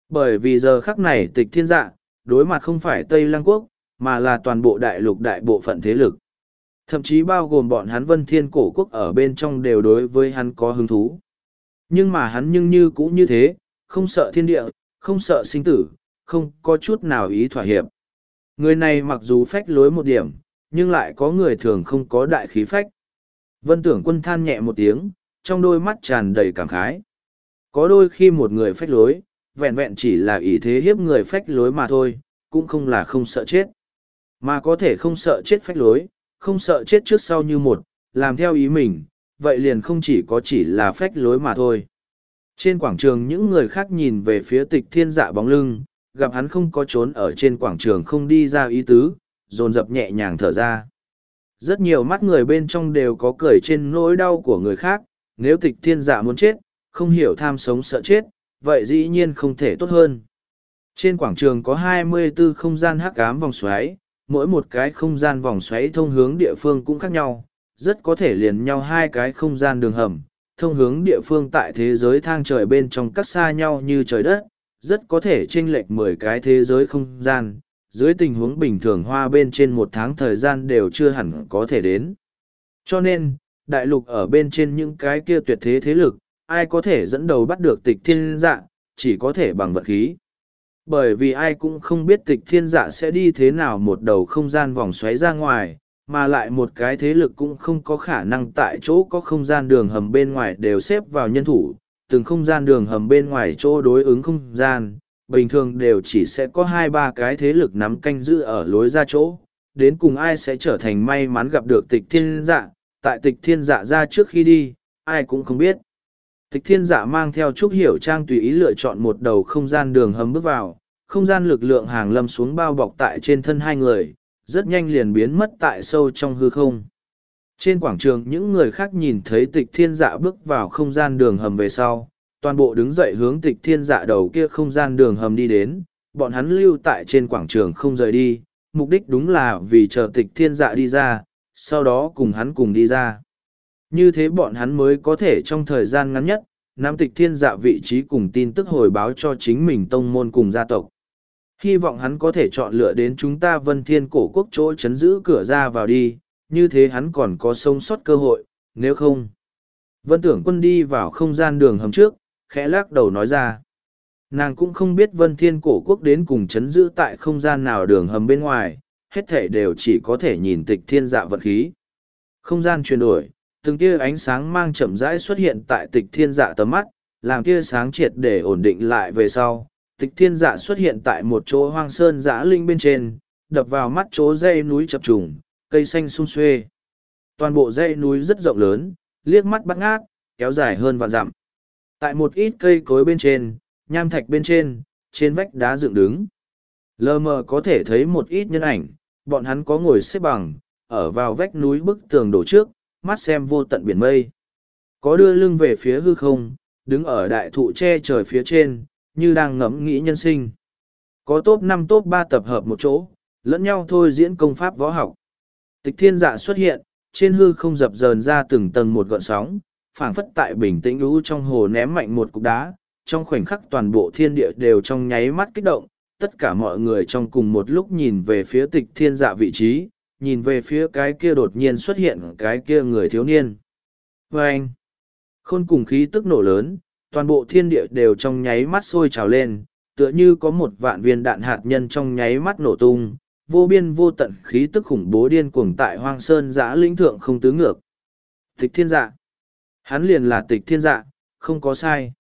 Bởi vì giờ khắc này tịch thiên dạ, đối mặt không phải Tây Lăng Quốc, mà là toàn bộ đại lục đại bộ phận thế lực. Thậm chí bao gồm bọn hắn vân thiên cổ quốc ở bên trong đều đối với hắn có hứng thú. Nhưng mà hắn nhưng như cũ như thế, không sợ thiên địa, không sợ sinh tử, không có chút nào ý thỏa hiệp. Người này mặc dù phách lối một điểm, nhưng lại có người thường không có đại khí phách. Vân tưởng quân than nhẹ một tiếng, trong đôi mắt tràn đầy cảm khái. Có đôi khi một người phách lối, vẹn vẹn chỉ là ý thế hiếp người phách lối mà thôi, cũng không là không sợ chết. Mà có thể không sợ chết phách lối, không sợ chết trước sau như một, làm theo ý mình, vậy liền không chỉ có chỉ là phách lối mà thôi. Trên quảng trường những người khác nhìn về phía tịch thiên dạ bóng lưng, gặp hắn không có trốn ở trên quảng trường không đi ra ý tứ, dồn dập nhẹ nhàng thở ra. Rất nhiều mắt người bên trong đều có cười trên nỗi đau của người khác, nếu tịch thiên dạ muốn chết, không hiểu tham sống sợ chết, vậy dĩ nhiên không thể tốt hơn. Trên quảng trường có 24 không gian hắc ám vòng xoáy, mỗi một cái không gian vòng xoáy thông hướng địa phương cũng khác nhau, rất có thể liền nhau hai cái không gian đường hầm, thông hướng địa phương tại thế giới thang trời bên trong cắt xa nhau như trời đất, rất có thể chênh lệch mười cái thế giới không gian, dưới tình huống bình thường hoa bên trên một tháng thời gian đều chưa hẳn có thể đến. Cho nên, đại lục ở bên trên những cái kia tuyệt thế thế lực, ai có thể dẫn đầu bắt được tịch thiên dạ, chỉ có thể bằng vật khí. Bởi vì ai cũng không biết tịch thiên dạ sẽ đi thế nào một đầu không gian vòng xoáy ra ngoài, mà lại một cái thế lực cũng không có khả năng tại chỗ có không gian đường hầm bên ngoài đều xếp vào nhân thủ, từng không gian đường hầm bên ngoài chỗ đối ứng không gian, bình thường đều chỉ sẽ có hai ba cái thế lực nắm canh giữ ở lối ra chỗ, đến cùng ai sẽ trở thành may mắn gặp được tịch thiên dạ, tại tịch thiên dạ ra trước khi đi, ai cũng không biết. Tịch thiên dạ mang theo chúc Hiểu Trang tùy ý lựa chọn một đầu không gian đường hầm bước vào, không gian lực lượng hàng lâm xuống bao bọc tại trên thân hai người, rất nhanh liền biến mất tại sâu trong hư không. Trên quảng trường những người khác nhìn thấy tịch thiên dạ bước vào không gian đường hầm về sau, toàn bộ đứng dậy hướng tịch thiên dạ đầu kia không gian đường hầm đi đến, bọn hắn lưu tại trên quảng trường không rời đi, mục đích đúng là vì chờ tịch thiên dạ đi ra, sau đó cùng hắn cùng đi ra. Như thế bọn hắn mới có thể trong thời gian ngắn nhất, nam tịch thiên dạ vị trí cùng tin tức hồi báo cho chính mình tông môn cùng gia tộc. Hy vọng hắn có thể chọn lựa đến chúng ta vân thiên cổ quốc chỗ chấn giữ cửa ra vào đi, như thế hắn còn có sống sót cơ hội, nếu không. Vân tưởng quân đi vào không gian đường hầm trước, khẽ lắc đầu nói ra. Nàng cũng không biết vân thiên cổ quốc đến cùng chấn giữ tại không gian nào đường hầm bên ngoài, hết thể đều chỉ có thể nhìn tịch thiên dạ vật khí. Không gian chuyển đổi, từng tia ánh sáng mang chậm rãi xuất hiện tại tịch thiên dạ tầm mắt, làm tia sáng triệt để ổn định lại về sau. Tịch thiên dạ xuất hiện tại một chỗ hoang sơn dã linh bên trên, đập vào mắt chỗ dây núi chập trùng, cây xanh sung xuê. Toàn bộ dãy núi rất rộng lớn, liếc mắt bắt ngát, kéo dài hơn vạn dặm. Tại một ít cây cối bên trên, nham thạch bên trên, trên vách đá dựng đứng. Lờ mờ có thể thấy một ít nhân ảnh, bọn hắn có ngồi xếp bằng, ở vào vách núi bức tường đổ trước, mắt xem vô tận biển mây. Có đưa lưng về phía hư không, đứng ở đại thụ che trời phía trên, như đang ngẫm nghĩ nhân sinh. Có top năm top ba tập hợp một chỗ, lẫn nhau thôi diễn công pháp võ học. Tịch thiên dạ xuất hiện, trên hư không dập dờn ra từng tầng một gọn sóng, phảng phất tại bình tĩnh lũ trong hồ ném mạnh một cục đá, trong khoảnh khắc toàn bộ thiên địa đều trong nháy mắt kích động, tất cả mọi người trong cùng một lúc nhìn về phía tịch thiên dạ vị trí, nhìn về phía cái kia đột nhiên xuất hiện cái kia người thiếu niên. Và anh, khôn cùng khí tức nổ lớn, toàn bộ thiên địa đều trong nháy mắt sôi trào lên, tựa như có một vạn viên đạn hạt nhân trong nháy mắt nổ tung, vô biên vô tận khí tức khủng bố điên cuồng tại hoang sơn giã lĩnh thượng không tứ ngược. Tịch thiên dạ. Hắn liền là tịch thiên dạ, không có sai.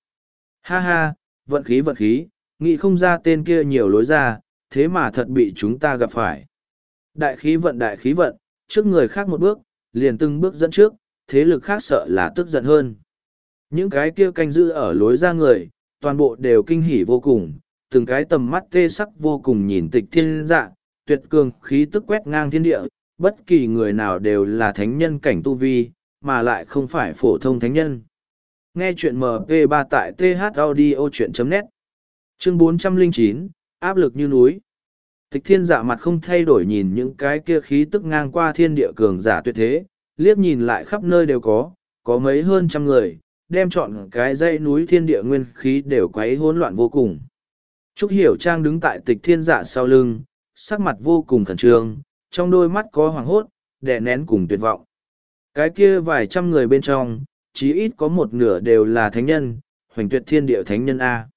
Ha ha, vận khí vận khí, nghĩ không ra tên kia nhiều lối ra, thế mà thật bị chúng ta gặp phải. Đại khí vận đại khí vận, trước người khác một bước, liền từng bước dẫn trước, thế lực khác sợ là tức giận hơn. Những cái kia canh giữ ở lối ra người, toàn bộ đều kinh hỉ vô cùng, từng cái tầm mắt tê sắc vô cùng nhìn tịch thiên dạ, tuyệt cường khí tức quét ngang thiên địa, bất kỳ người nào đều là thánh nhân cảnh tu vi, mà lại không phải phổ thông thánh nhân. Nghe chuyện MP3 tại thaudio.net Chương 409, áp lực như núi. Tịch thiên giả mặt không thay đổi nhìn những cái kia khí tức ngang qua thiên địa cường giả tuyệt thế, liếc nhìn lại khắp nơi đều có, có mấy hơn trăm người, đem chọn cái dãy núi thiên địa nguyên khí đều quấy hỗn loạn vô cùng. Trúc Hiểu Trang đứng tại tịch thiên giả sau lưng, sắc mặt vô cùng khẩn trương, trong đôi mắt có hoàng hốt, đè nén cùng tuyệt vọng. Cái kia vài trăm người bên trong, chí ít có một nửa đều là thánh nhân, hoành tuyệt thiên địa thánh nhân A.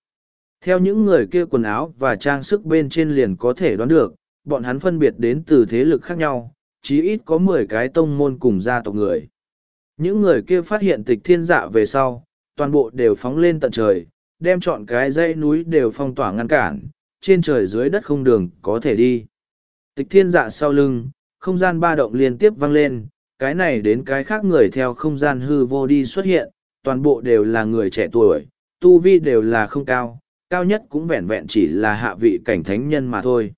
Theo những người kia quần áo và trang sức bên trên liền có thể đoán được, bọn hắn phân biệt đến từ thế lực khác nhau, chí ít có mười cái tông môn cùng gia tộc người. Những người kia phát hiện tịch thiên dạ về sau, toàn bộ đều phóng lên tận trời, đem chọn cái dãy núi đều phong tỏa ngăn cản, trên trời dưới đất không đường có thể đi. Tịch thiên dạ sau lưng, không gian ba động liên tiếp vang lên, cái này đến cái khác người theo không gian hư vô đi xuất hiện, toàn bộ đều là người trẻ tuổi, tu vi đều là không cao, cao nhất cũng vẹn vẹn chỉ là hạ vị cảnh thánh nhân mà thôi.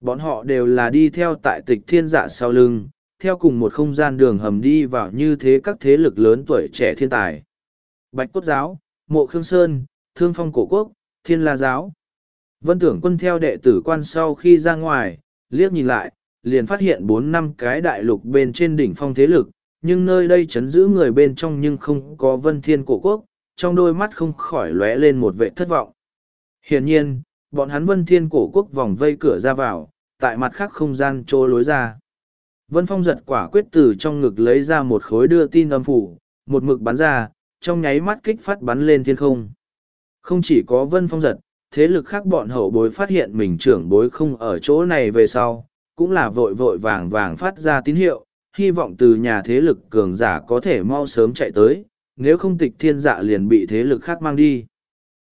Bọn họ đều là đi theo tại tịch thiên dạ sau lưng, theo cùng một không gian đường hầm đi vào như thế các thế lực lớn tuổi trẻ thiên tài. Bạch Cốt Giáo, Mộ Khương Sơn, Thương Phong Cổ Quốc, Thiên La Giáo. Vân tưởng quân theo đệ tử quan sau khi ra ngoài, liếc nhìn lại, liền phát hiện bốn năm cái đại lục bên trên đỉnh phong thế lực, nhưng nơi đây chấn giữ người bên trong nhưng không có Vân Thiên Cổ Quốc, trong đôi mắt không khỏi lóe lên một vệ thất vọng. Hiển nhiên, bọn hắn Vân Thiên Cổ Quốc vòng vây cửa ra vào, tại mặt khác không gian trô lối ra. Vân Phong giật quả quyết từ trong ngực lấy ra một khối đưa tin âm phủ, một mực bắn ra, trong nháy mắt kích phát bắn lên thiên không. Không chỉ có Vân Phong giật, thế lực khác bọn hậu bối phát hiện mình trưởng bối không ở chỗ này về sau, cũng là vội vội vàng vàng phát ra tín hiệu, hy vọng từ nhà thế lực cường giả có thể mau sớm chạy tới, nếu không tịch thiên dạ liền bị thế lực khác mang đi.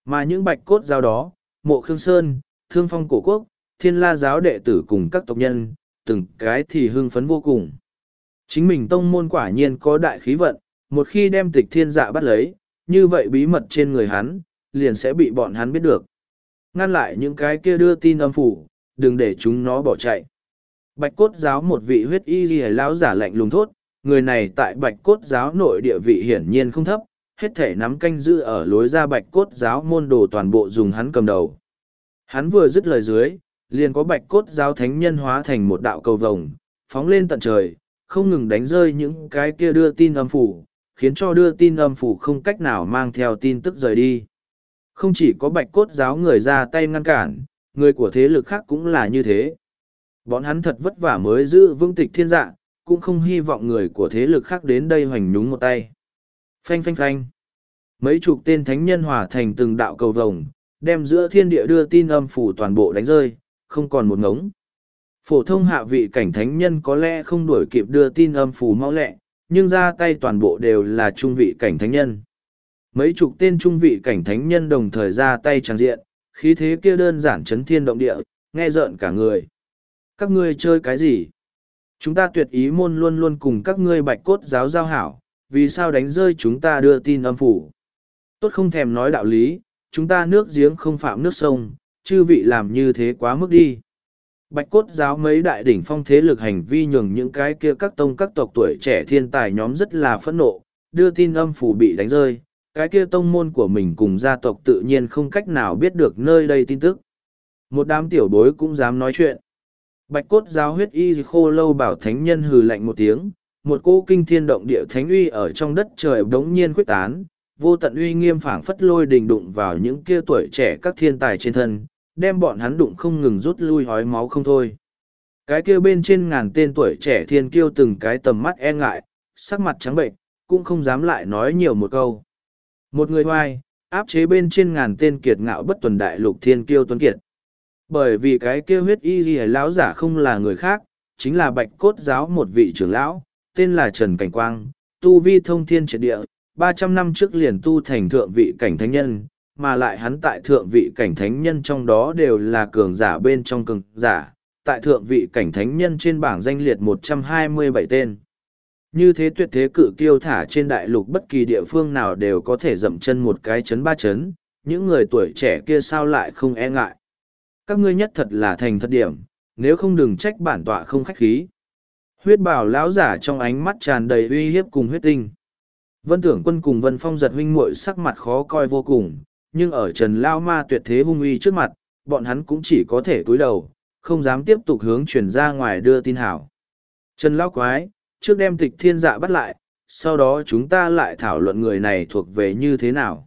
Mà những bạch cốt giao đó, mộ khương sơn, thương phong cổ quốc, thiên la giáo đệ tử cùng các tộc nhân, từng cái thì hưng phấn vô cùng. Chính mình tông môn quả nhiên có đại khí vận, một khi đem tịch thiên dạ bắt lấy, như vậy bí mật trên người hắn, liền sẽ bị bọn hắn biết được. Ngăn lại những cái kia đưa tin âm phủ, đừng để chúng nó bỏ chạy. Bạch cốt giáo một vị huyết y ghi lão giả lạnh lùng thốt, người này tại bạch cốt giáo nội địa vị hiển nhiên không thấp, hết thể nắm canh giữ ở lối ra bạch cốt giáo môn đồ toàn bộ dùng hắn cầm đầu. Hắn vừa dứt lời dưới, liền có bạch cốt giáo thánh nhân hóa thành một đạo cầu vồng, phóng lên tận trời, không ngừng đánh rơi những cái kia đưa tin âm phủ, khiến cho đưa tin âm phủ không cách nào mang theo tin tức rời đi. Không chỉ có bạch cốt giáo người ra tay ngăn cản, người của thế lực khác cũng là như thế. Bọn hắn thật vất vả mới giữ vương tịch thiên dạ, cũng không hy vọng người của thế lực khác đến đây hoành nhúng một tay. Phanh phanh phanh. Mấy chục tên thánh nhân hòa thành từng đạo cầu vồng, đem giữa thiên địa đưa tin âm phủ toàn bộ đánh rơi, không còn một ngống. Phổ thông hạ vị cảnh thánh nhân có lẽ không đuổi kịp đưa tin âm phủ mau lẹ, nhưng ra tay toàn bộ đều là trung vị cảnh thánh nhân. Mấy chục tên trung vị cảnh thánh nhân đồng thời ra tay tràng diện, khí thế kia đơn giản chấn thiên động địa, nghe rợn cả người. Các ngươi chơi cái gì? Chúng ta tuyệt ý môn luôn luôn cùng các ngươi bạch cốt giáo giao hảo, vì sao đánh rơi chúng ta đưa tin âm phủ? Tốt không thèm nói đạo lý, chúng ta nước giếng không phạm nước sông, chư vị làm như thế quá mức đi. Bạch cốt giáo mấy đại đỉnh phong thế lực hành vi nhường những cái kia các tông các tộc tuổi trẻ thiên tài nhóm rất là phẫn nộ, đưa tin âm phủ bị đánh rơi, cái kia tông môn của mình cùng gia tộc tự nhiên không cách nào biết được nơi đây tin tức. Một đám tiểu bối cũng dám nói chuyện. Bạch cốt giáo huyết y khô lâu bảo thánh nhân hừ lạnh một tiếng, một cỗ kinh thiên động địa thánh uy ở trong đất trời đống nhiên quyết tán, vô tận uy nghiêm phảng phất lôi đình đụng vào những kia tuổi trẻ các thiên tài trên thân, đem bọn hắn đụng không ngừng rút lui hói máu không thôi. Cái kia bên trên ngàn tên tuổi trẻ thiên kiêu từng cái tầm mắt e ngại, sắc mặt trắng bệnh, cũng không dám lại nói nhiều một câu. Một người hoài, áp chế bên trên ngàn tên kiệt ngạo bất tuần đại lục thiên kiêu tuấn kiệt. Bởi vì cái kia huyết y ghi lão giả không là người khác, chính là bạch cốt giáo một vị trưởng lão, tên là Trần Cảnh Quang, tu vi thông thiên triệt địa, ba trăm năm trước liền tu thành thượng vị cảnh thánh nhân, mà lại hắn tại thượng vị cảnh thánh nhân trong đó đều là cường giả bên trong cường giả, tại thượng vị cảnh thánh nhân trên bảng danh liệt một trăm hai mươi bảy tên. Như thế tuyệt thế cự kiêu thả trên đại lục bất kỳ địa phương nào đều có thể dậm chân một cái chấn ba chấn, những người tuổi trẻ kia sao lại không e ngại. Các ngươi nhất thật là thành thật điểm, nếu không đừng trách bản tọa không khách khí. Huyết bảo lão giả trong ánh mắt tràn đầy uy hiếp cùng huyết tinh. Vân tưởng quân cùng vân phong giật huynh muội sắc mặt khó coi vô cùng, nhưng ở trần lao ma tuyệt thế hung uy trước mặt, bọn hắn cũng chỉ có thể cúi đầu, không dám tiếp tục hướng chuyển ra ngoài đưa tin hảo. Trần lao quái, trước đem tịch thiên dạ bắt lại, sau đó chúng ta lại thảo luận người này thuộc về như thế nào.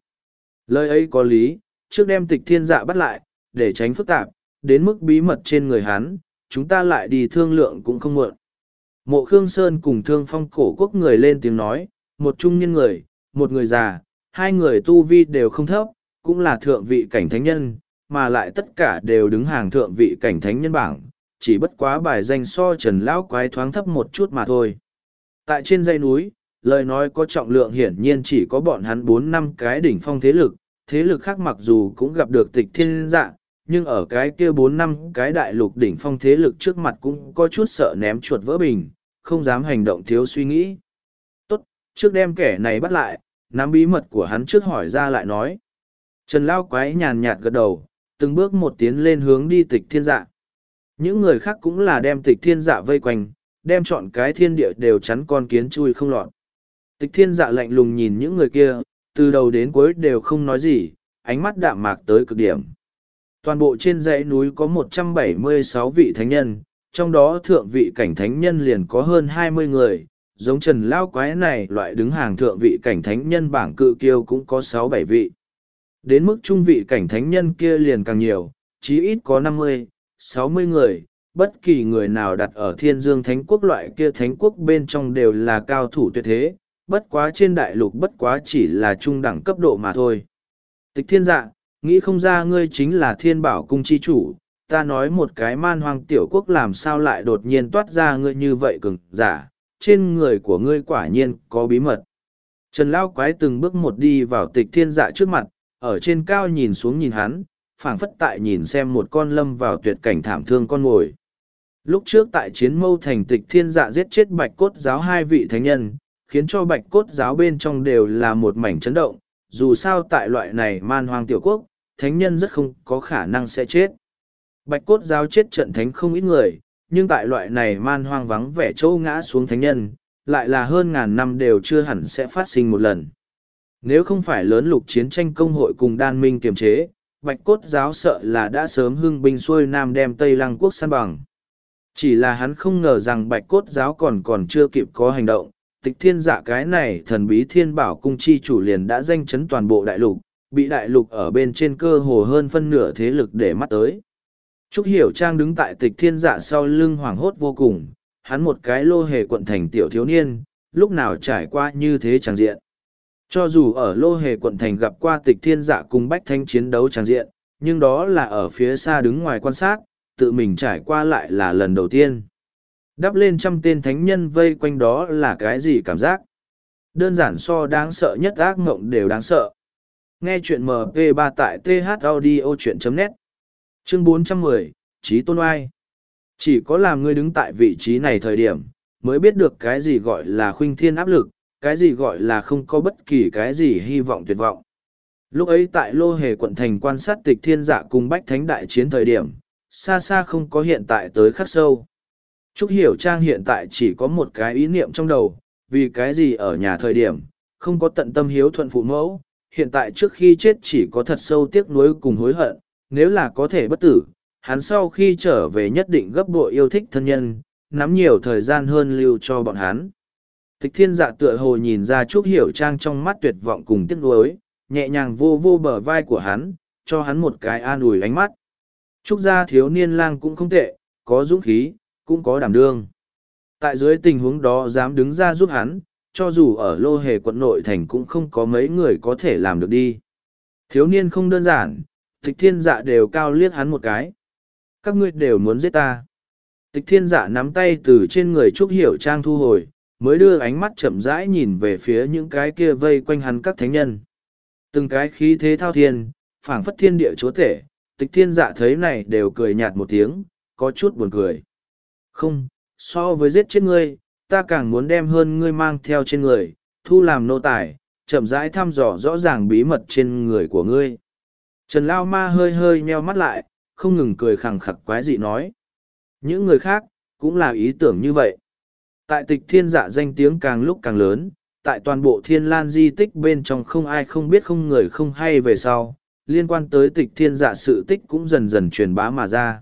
Lời ấy có lý, trước đem tịch thiên dạ bắt lại, để tránh phức tạp, đến mức bí mật trên người hắn, chúng ta lại đi thương lượng cũng không muộn. Mộ Khương Sơn cùng thương phong cổ quốc người lên tiếng nói, một trung niên người, một người già, hai người tu vi đều không thấp, cũng là thượng vị cảnh thánh nhân, mà lại tất cả đều đứng hàng thượng vị cảnh thánh nhân bảng, chỉ bất quá bài danh so trần lão quái thoáng thấp một chút mà thôi. Tại trên dãy núi, lời nói có trọng lượng hiển nhiên chỉ có bọn hắn bốn năm cái đỉnh phong thế lực, thế lực khác mặc dù cũng gặp được tịch thiên dạng, nhưng ở cái kia bốn năm cái đại lục đỉnh phong thế lực trước mặt cũng có chút sợ ném chuột vỡ bình, không dám hành động thiếu suy nghĩ. Tốt, trước đem kẻ này bắt lại, nắm bí mật của hắn trước hỏi ra lại nói. Trần Lao Quái nhàn nhạt gật đầu, từng bước một tiến lên hướng đi tịch thiên dạ. Những người khác cũng là đem tịch thiên dạ vây quanh, đem chọn cái thiên địa đều chắn con kiến chui không lọt. Tịch thiên dạ lạnh lùng nhìn những người kia, từ đầu đến cuối đều không nói gì, ánh mắt đạm mạc tới cực điểm. Toàn bộ trên dãy núi có 176 vị thánh nhân, trong đó thượng vị cảnh thánh nhân liền có hơn 20 người, giống Trần Lao Quái này loại đứng hàng thượng vị cảnh thánh nhân bảng cự kiêu cũng có 6-7 vị. Đến mức trung vị cảnh thánh nhân kia liền càng nhiều, chí ít có 50, 60 người, bất kỳ người nào đặt ở thiên dương thánh quốc loại kia thánh quốc bên trong đều là cao thủ tuyệt thế, bất quá trên đại lục bất quá chỉ là trung đẳng cấp độ mà thôi. Tịch thiên dạ, nghĩ không ra ngươi chính là thiên bảo cung chi chủ, ta nói một cái man hoang tiểu quốc làm sao lại đột nhiên toát ra ngươi như vậy cường giả, trên người của ngươi quả nhiên có bí mật. Trần Lao Quái từng bước một đi vào tịch thiên dạ trước mặt, ở trên cao nhìn xuống nhìn hắn, phảng phất tại nhìn xem một con lâm vào tuyệt cảnh thảm thương con ngồi. Lúc trước tại chiến mâu thành tịch thiên dạ giết chết bạch cốt giáo hai vị thánh nhân, khiến cho bạch cốt giáo bên trong đều là một mảnh chấn động, dù sao tại loại này man hoang tiểu quốc, thánh nhân rất không có khả năng sẽ chết. Bạch cốt giáo chết trận thánh không ít người, nhưng tại loại này man hoang vắng vẻ chỗ ngã xuống thánh nhân, lại là hơn ngàn năm đều chưa hẳn sẽ phát sinh một lần. Nếu không phải lớn lục chiến tranh công hội cùng đan minh kiềm chế, bạch cốt giáo sợ là đã sớm hưng binh xuôi nam đem Tây Lăng quốc săn bằng. Chỉ là hắn không ngờ rằng bạch cốt giáo còn còn chưa kịp có hành động, tịch thiên giả cái này thần bí thiên bảo cung chi chủ liền đã danh chấn toàn bộ đại lục, bị đại lục ở bên trên cơ hồ hơn phân nửa thế lực để mắt tới. Trúc Hiểu Trang đứng tại tịch thiên dạ sau lưng hoảng hốt vô cùng, hắn một cái lô hề quận thành tiểu thiếu niên, lúc nào trải qua như thế chẳng diện. Cho dù ở lô hề quận thành gặp qua tịch thiên dạ cùng bách thanh chiến đấu chẳng diện, nhưng đó là ở phía xa đứng ngoài quan sát, tự mình trải qua lại là lần đầu tiên. Đắp lên trăm tên thánh nhân vây quanh đó là cái gì cảm giác? Đơn giản so đáng sợ nhất ác mộng đều đáng sợ. Nghe chuyện MP3 tại thaudio.net Chương 410, Trí Tôn Oai Chỉ có làm ngươi đứng tại vị trí này thời điểm, mới biết được cái gì gọi là khuynh thiên áp lực, cái gì gọi là không có bất kỳ cái gì hy vọng tuyệt vọng. Lúc ấy tại Lô Hề quận thành quan sát tịch thiên giả cùng Bách Thánh đại chiến thời điểm, xa xa không có hiện tại tới khắc sâu. Trúc Hiểu Trang hiện tại chỉ có một cái ý niệm trong đầu, vì cái gì ở nhà thời điểm, không có tận tâm hiếu thuận phụ mẫu, hiện tại trước khi chết chỉ có thật sâu tiếc nuối cùng hối hận, nếu là có thể bất tử, hắn sau khi trở về nhất định gấp bội yêu thích thân nhân, nắm nhiều thời gian hơn lưu cho bọn hắn. Tịch thiên dạ tựa hồ nhìn ra Trúc Hiểu Trang trong mắt tuyệt vọng cùng tiếc nuối, nhẹ nhàng vô vô bờ vai của hắn, cho hắn một cái an ủi ánh mắt. Trúc gia thiếu niên lang cũng không tệ, có dũng khí, cũng có đảm đương. Tại dưới tình huống đó dám đứng ra giúp hắn, cho dù ở lô hề quận nội thành cũng không có mấy người có thể làm được đi. Thiếu niên không đơn giản, tịch thiên dạ đều cao liếc hắn một cái. Các ngươi đều muốn giết ta. Tịch thiên dạ nắm tay từ trên người Trúc Hiểu Trang thu hồi, mới đưa ánh mắt chậm rãi nhìn về phía những cái kia vây quanh hắn các thánh nhân. Từng cái khí thế thao thiên, phảng phất thiên địa chúa tể, tịch thiên dạ thấy này đều cười nhạt một tiếng, có chút buồn cười. Không, so với giết chết ngươi, ta càng muốn đem hơn ngươi mang theo trên người, thu làm nô tài, chậm rãi thăm dò rõ ràng bí mật trên người của ngươi. Trần Lao Ma hơi hơi nheo mắt lại, không ngừng cười khẳng khặc quái dị nói. Những người khác, cũng là ý tưởng như vậy. Tại tịch thiên dạ danh tiếng càng lúc càng lớn, tại toàn bộ thiên lan di tích bên trong không ai không biết không người không hay về sau, liên quan tới tịch thiên dạ sự tích cũng dần dần truyền bá mà ra.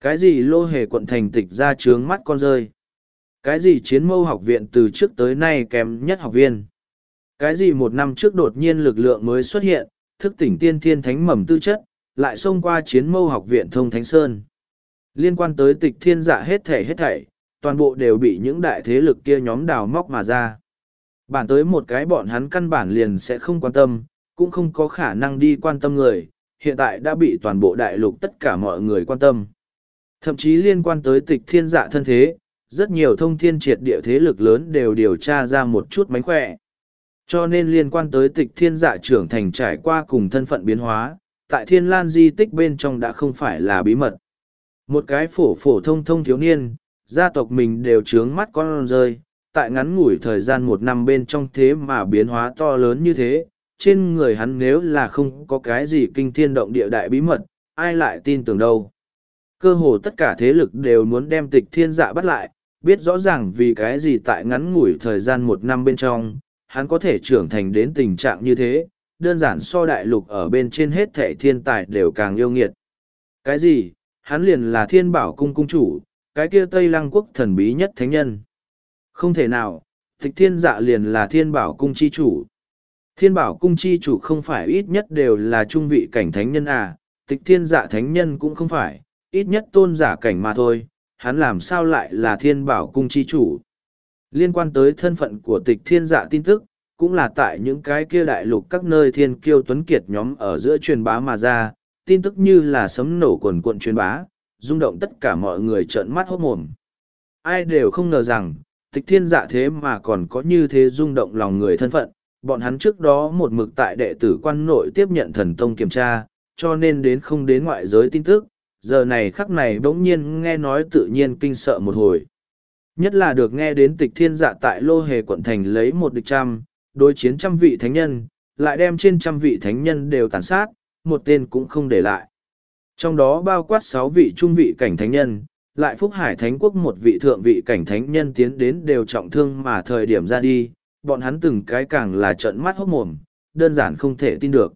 Cái gì lô hề quận thành tịch ra trướng mắt con rơi? Cái gì chiến mâu học viện từ trước tới nay kém nhất học viên? Cái gì một năm trước đột nhiên lực lượng mới xuất hiện, thức tỉnh tiên thiên thánh mầm tư chất, lại xông qua chiến mâu học viện thông thánh sơn? Liên quan tới tịch thiên dạ hết thể hết thảy, toàn bộ đều bị những đại thế lực kia nhóm đào móc mà ra. Bản tới một cái bọn hắn căn bản liền sẽ không quan tâm, cũng không có khả năng đi quan tâm người, hiện tại đã bị toàn bộ đại lục tất cả mọi người quan tâm. Thậm chí liên quan tới tịch thiên dạ thân thế, rất nhiều thông thiên triệt địa thế lực lớn đều điều tra ra một chút mánh khỏe. Cho nên liên quan tới tịch thiên dạ trưởng thành trải qua cùng thân phận biến hóa, tại thiên lan di tích bên trong đã không phải là bí mật. Một cái phổ phổ thông thông thiếu niên, gia tộc mình đều trướng mắt con rơi, tại ngắn ngủi thời gian một năm bên trong thế mà biến hóa to lớn như thế, trên người hắn nếu là không có cái gì kinh thiên động địa đại bí mật, ai lại tin tưởng đâu. Cơ hồ tất cả thế lực đều muốn đem tịch thiên dạ bắt lại, biết rõ ràng vì cái gì tại ngắn ngủi thời gian một năm bên trong, hắn có thể trưởng thành đến tình trạng như thế, đơn giản so đại lục ở bên trên hết thể thiên tài đều càng yêu nghiệt. Cái gì, hắn liền là thiên bảo cung cung chủ, cái kia Tây Lăng quốc thần bí nhất thánh nhân. Không thể nào, tịch thiên dạ liền là thiên bảo cung chi chủ. Thiên bảo cung chi chủ không phải ít nhất đều là trung vị cảnh thánh nhân à, tịch thiên dạ thánh nhân cũng không phải, ít nhất tôn giả cảnh mà thôi, hắn làm sao lại là thiên bảo cung chi chủ. Liên quan tới thân phận của tịch thiên dạ tin tức, cũng là tại những cái kia đại lục các nơi thiên kiêu tuấn kiệt nhóm ở giữa truyền bá mà ra, tin tức như là sấm nổ quần cuộn truyền bá, rung động tất cả mọi người trợn mắt hốt mồm. Ai đều không ngờ rằng, tịch thiên dạ thế mà còn có như thế rung động lòng người thân phận, bọn hắn trước đó một mực tại đệ tử quan nội tiếp nhận thần tông kiểm tra, cho nên đến không đến ngoại giới tin tức, giờ này khắc này bỗng nhiên nghe nói tự nhiên kinh sợ một hồi. Nhất là được nghe đến tịch thiên dạ tại lô hề quận thành lấy một địch trăm, đối chiến trăm vị thánh nhân, lại đem trên trăm vị thánh nhân đều tàn sát, một tên cũng không để lại. Trong đó bao quát sáu vị trung vị cảnh thánh nhân, lại Phúc Hải Thánh Quốc một vị thượng vị cảnh thánh nhân tiến đến đều trọng thương mà thời điểm ra đi, bọn hắn từng cái càng là trợn mắt hốc mồm, đơn giản không thể tin được.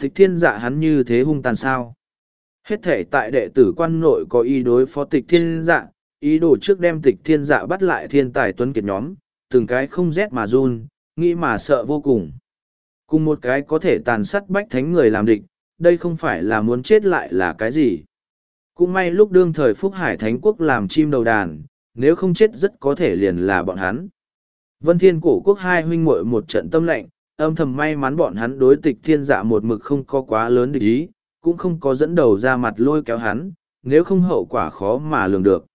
Tịch thiên dạ hắn như thế hung tàn sao? Hết thể tại đệ tử quan nội có ý đối phó tịch thiên dạ, ý đồ trước đem tịch thiên dạ bắt lại thiên tài tuấn kiệt nhóm, từng cái không rét mà run, nghĩ mà sợ vô cùng. Cùng một cái có thể tàn sát bách thánh người làm địch, đây không phải là muốn chết lại là cái gì. Cũng may lúc đương thời Phúc Hải Thánh Quốc làm chim đầu đàn, nếu không chết rất có thể liền là bọn hắn. Vân Thiên Cổ Quốc hai huynh muội một trận tâm lệnh, âm thầm may mắn bọn hắn đối tịch thiên dạ một mực không có quá lớn địch ý, cũng không có dẫn đầu ra mặt lôi kéo hắn, nếu không hậu quả khó mà lường được.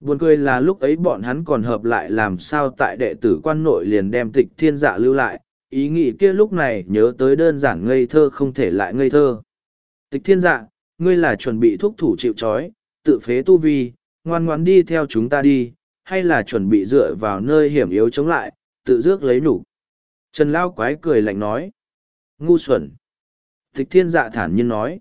Buồn cười là lúc ấy bọn hắn còn hợp lại làm sao tại đệ tử quan nội liền đem tịch thiên dạ lưu lại, ý nghĩ kia lúc này nhớ tới đơn giản ngây thơ không thể lại ngây thơ. Tịch thiên dạ, ngươi là chuẩn bị thúc thủ chịu trói, tự phế tu vi, ngoan ngoãn đi theo chúng ta đi, hay là chuẩn bị dựa vào nơi hiểm yếu chống lại, tự dước lấy nụ. Trần Lao quái cười lạnh nói. Ngu xuẩn. Thích thiên dạ thản nhiên nói.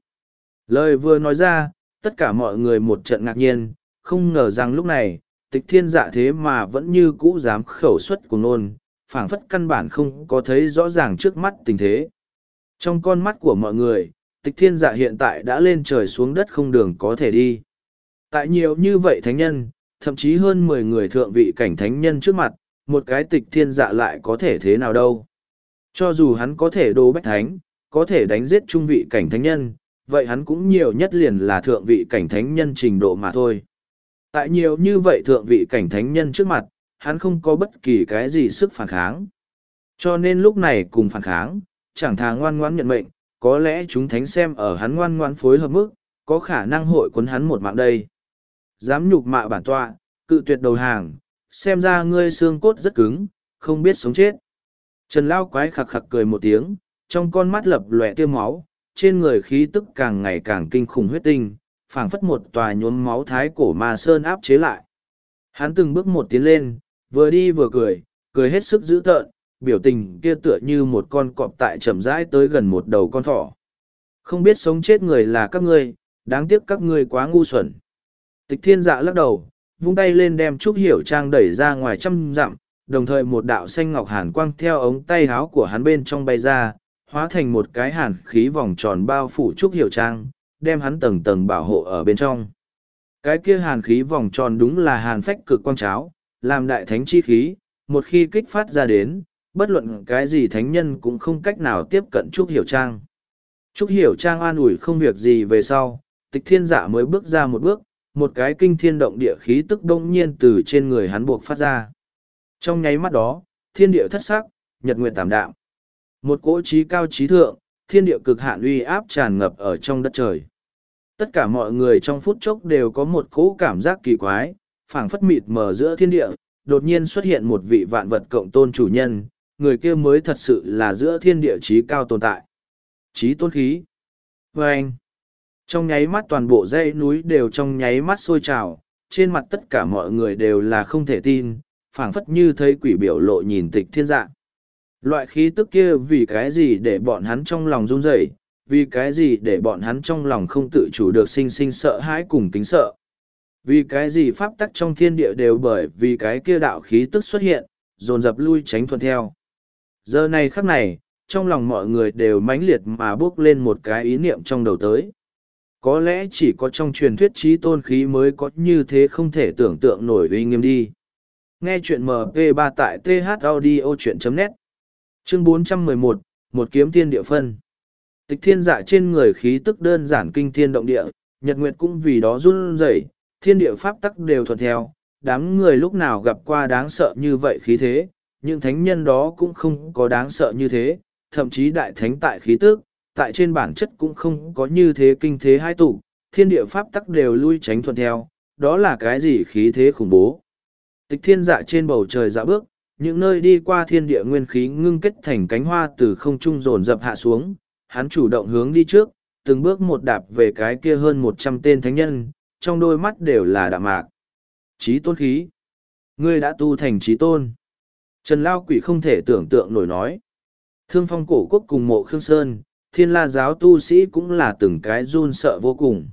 Lời vừa nói ra, tất cả mọi người một trận ngạc nhiên, không ngờ rằng lúc này, tịch thiên dạ thế mà vẫn như cũ dám khẩu xuất của nôn, phảng phất căn bản không có thấy rõ ràng trước mắt tình thế. Trong con mắt của mọi người, tịch thiên dạ hiện tại đã lên trời xuống đất không đường có thể đi. Tại nhiều như vậy thánh nhân, thậm chí hơn mười người thượng vị cảnh thánh nhân trước mặt, một cái tịch thiên dạ lại có thể thế nào đâu. Cho dù hắn có thể đô bách thánh, có thể đánh giết trung vị cảnh thánh nhân, vậy hắn cũng nhiều nhất liền là thượng vị cảnh thánh nhân trình độ mà thôi. Tại nhiều như vậy thượng vị cảnh thánh nhân trước mặt, hắn không có bất kỳ cái gì sức phản kháng. Cho nên lúc này cùng phản kháng, chẳng thà ngoan ngoãn nhận mệnh, có lẽ chúng thánh xem ở hắn ngoan ngoãn phối hợp mức, có khả năng hội quấn hắn một mạng đây. Dám nhục mạ bản tọa, cự tuyệt đầu hàng, xem ra ngươi xương cốt rất cứng, không biết sống chết. Trần Lao quái khặc khặc cười một tiếng, trong con mắt lập lòe tiêu máu, trên người khí tức càng ngày càng kinh khủng huyết tinh, phảng phất một tòa nhuốm máu thái cổ ma sơn áp chế lại. Hắn từng bước một tiến lên, vừa đi vừa cười, cười hết sức dữ tợn, biểu tình kia tựa như một con cọp tại chậm rãi tới gần một đầu con thỏ. Không biết sống chết người là các ngươi, đáng tiếc các ngươi quá ngu xuẩn. Tịch thiên dạ lắc đầu, vung tay lên đem Trúc Hiểu Trang đẩy ra ngoài trăm dặm, đồng thời một đạo xanh ngọc hàn quang theo ống tay háo của hắn bên trong bay ra, hóa thành một cái hàn khí vòng tròn bao phủ Trúc Hiểu Trang, đem hắn tầng tầng bảo hộ ở bên trong. Cái kia hàn khí vòng tròn đúng là hàn phách cực quang cháo, làm đại thánh chi khí, một khi kích phát ra đến, bất luận cái gì thánh nhân cũng không cách nào tiếp cận Trúc Hiểu Trang. Trúc Hiểu Trang an ủi không việc gì về sau, tịch thiên giả mới bước ra một bước, một cái kinh thiên động địa khí tức đông nhiên từ trên người hắn buộc phát ra. Trong nháy mắt đó, thiên địa thất sắc, nhật nguyện tảm đạm một cỗ trí cao trí thượng, thiên địa cực hạn uy áp tràn ngập ở trong đất trời. Tất cả mọi người trong phút chốc đều có một cỗ cảm giác kỳ quái, phảng phất mịt mờ giữa thiên địa, đột nhiên xuất hiện một vị vạn vật cộng tôn chủ nhân, người kia mới thật sự là giữa thiên địa trí cao tồn tại. Trí tôn khí. vê anh, trong nháy mắt toàn bộ dãy núi đều trong nháy mắt sôi trào, trên mặt tất cả mọi người đều là không thể tin, phảng phất như thấy quỷ biểu lộ nhìn tịch thiên dạng Loại khí tức kia vì cái gì để bọn hắn trong lòng run rẩy, vì cái gì để bọn hắn trong lòng không tự chủ được sinh sinh sợ hãi cùng kính sợ. Vì cái gì pháp tắc trong thiên địa đều bởi vì cái kia đạo khí tức xuất hiện, dồn dập lui tránh thuận theo. Giờ này khắc này, trong lòng mọi người đều mãnh liệt mà bước lên một cái ý niệm trong đầu tới. Có lẽ chỉ có trong truyền thuyết trí tôn khí mới có như thế không thể tưởng tượng nổi uy nghiêm đi. Nghe chuyện MP3 tại thaudio.net Chương 411, một kiếm thiên địa phân. Tịch thiên dạ trên người khí tức đơn giản kinh thiên động địa, nhật nguyệt cũng vì đó run rẩy, thiên địa pháp tắc đều thuận theo, đám người lúc nào gặp qua đáng sợ như vậy khí thế, nhưng thánh nhân đó cũng không có đáng sợ như thế, thậm chí đại thánh tại khí tức, tại trên bản chất cũng không có như thế kinh thế hai tụ, thiên địa pháp tắc đều lui tránh thuận theo, đó là cái gì khí thế khủng bố. Tịch thiên dạ trên bầu trời dạ bước, những nơi đi qua thiên địa nguyên khí ngưng kết thành cánh hoa từ không trung rồn dập hạ xuống, hắn chủ động hướng đi trước, từng bước một đạp về cái kia hơn một trăm tên thánh nhân, trong đôi mắt đều là đạm mạc. Trí tôn khí. Ngươi đã tu thành trí tôn. Trần Lao Quỷ không thể tưởng tượng nổi nói. Thương phong cổ quốc cùng mộ Khương Sơn, thiên la giáo tu sĩ cũng là từng cái run sợ vô cùng.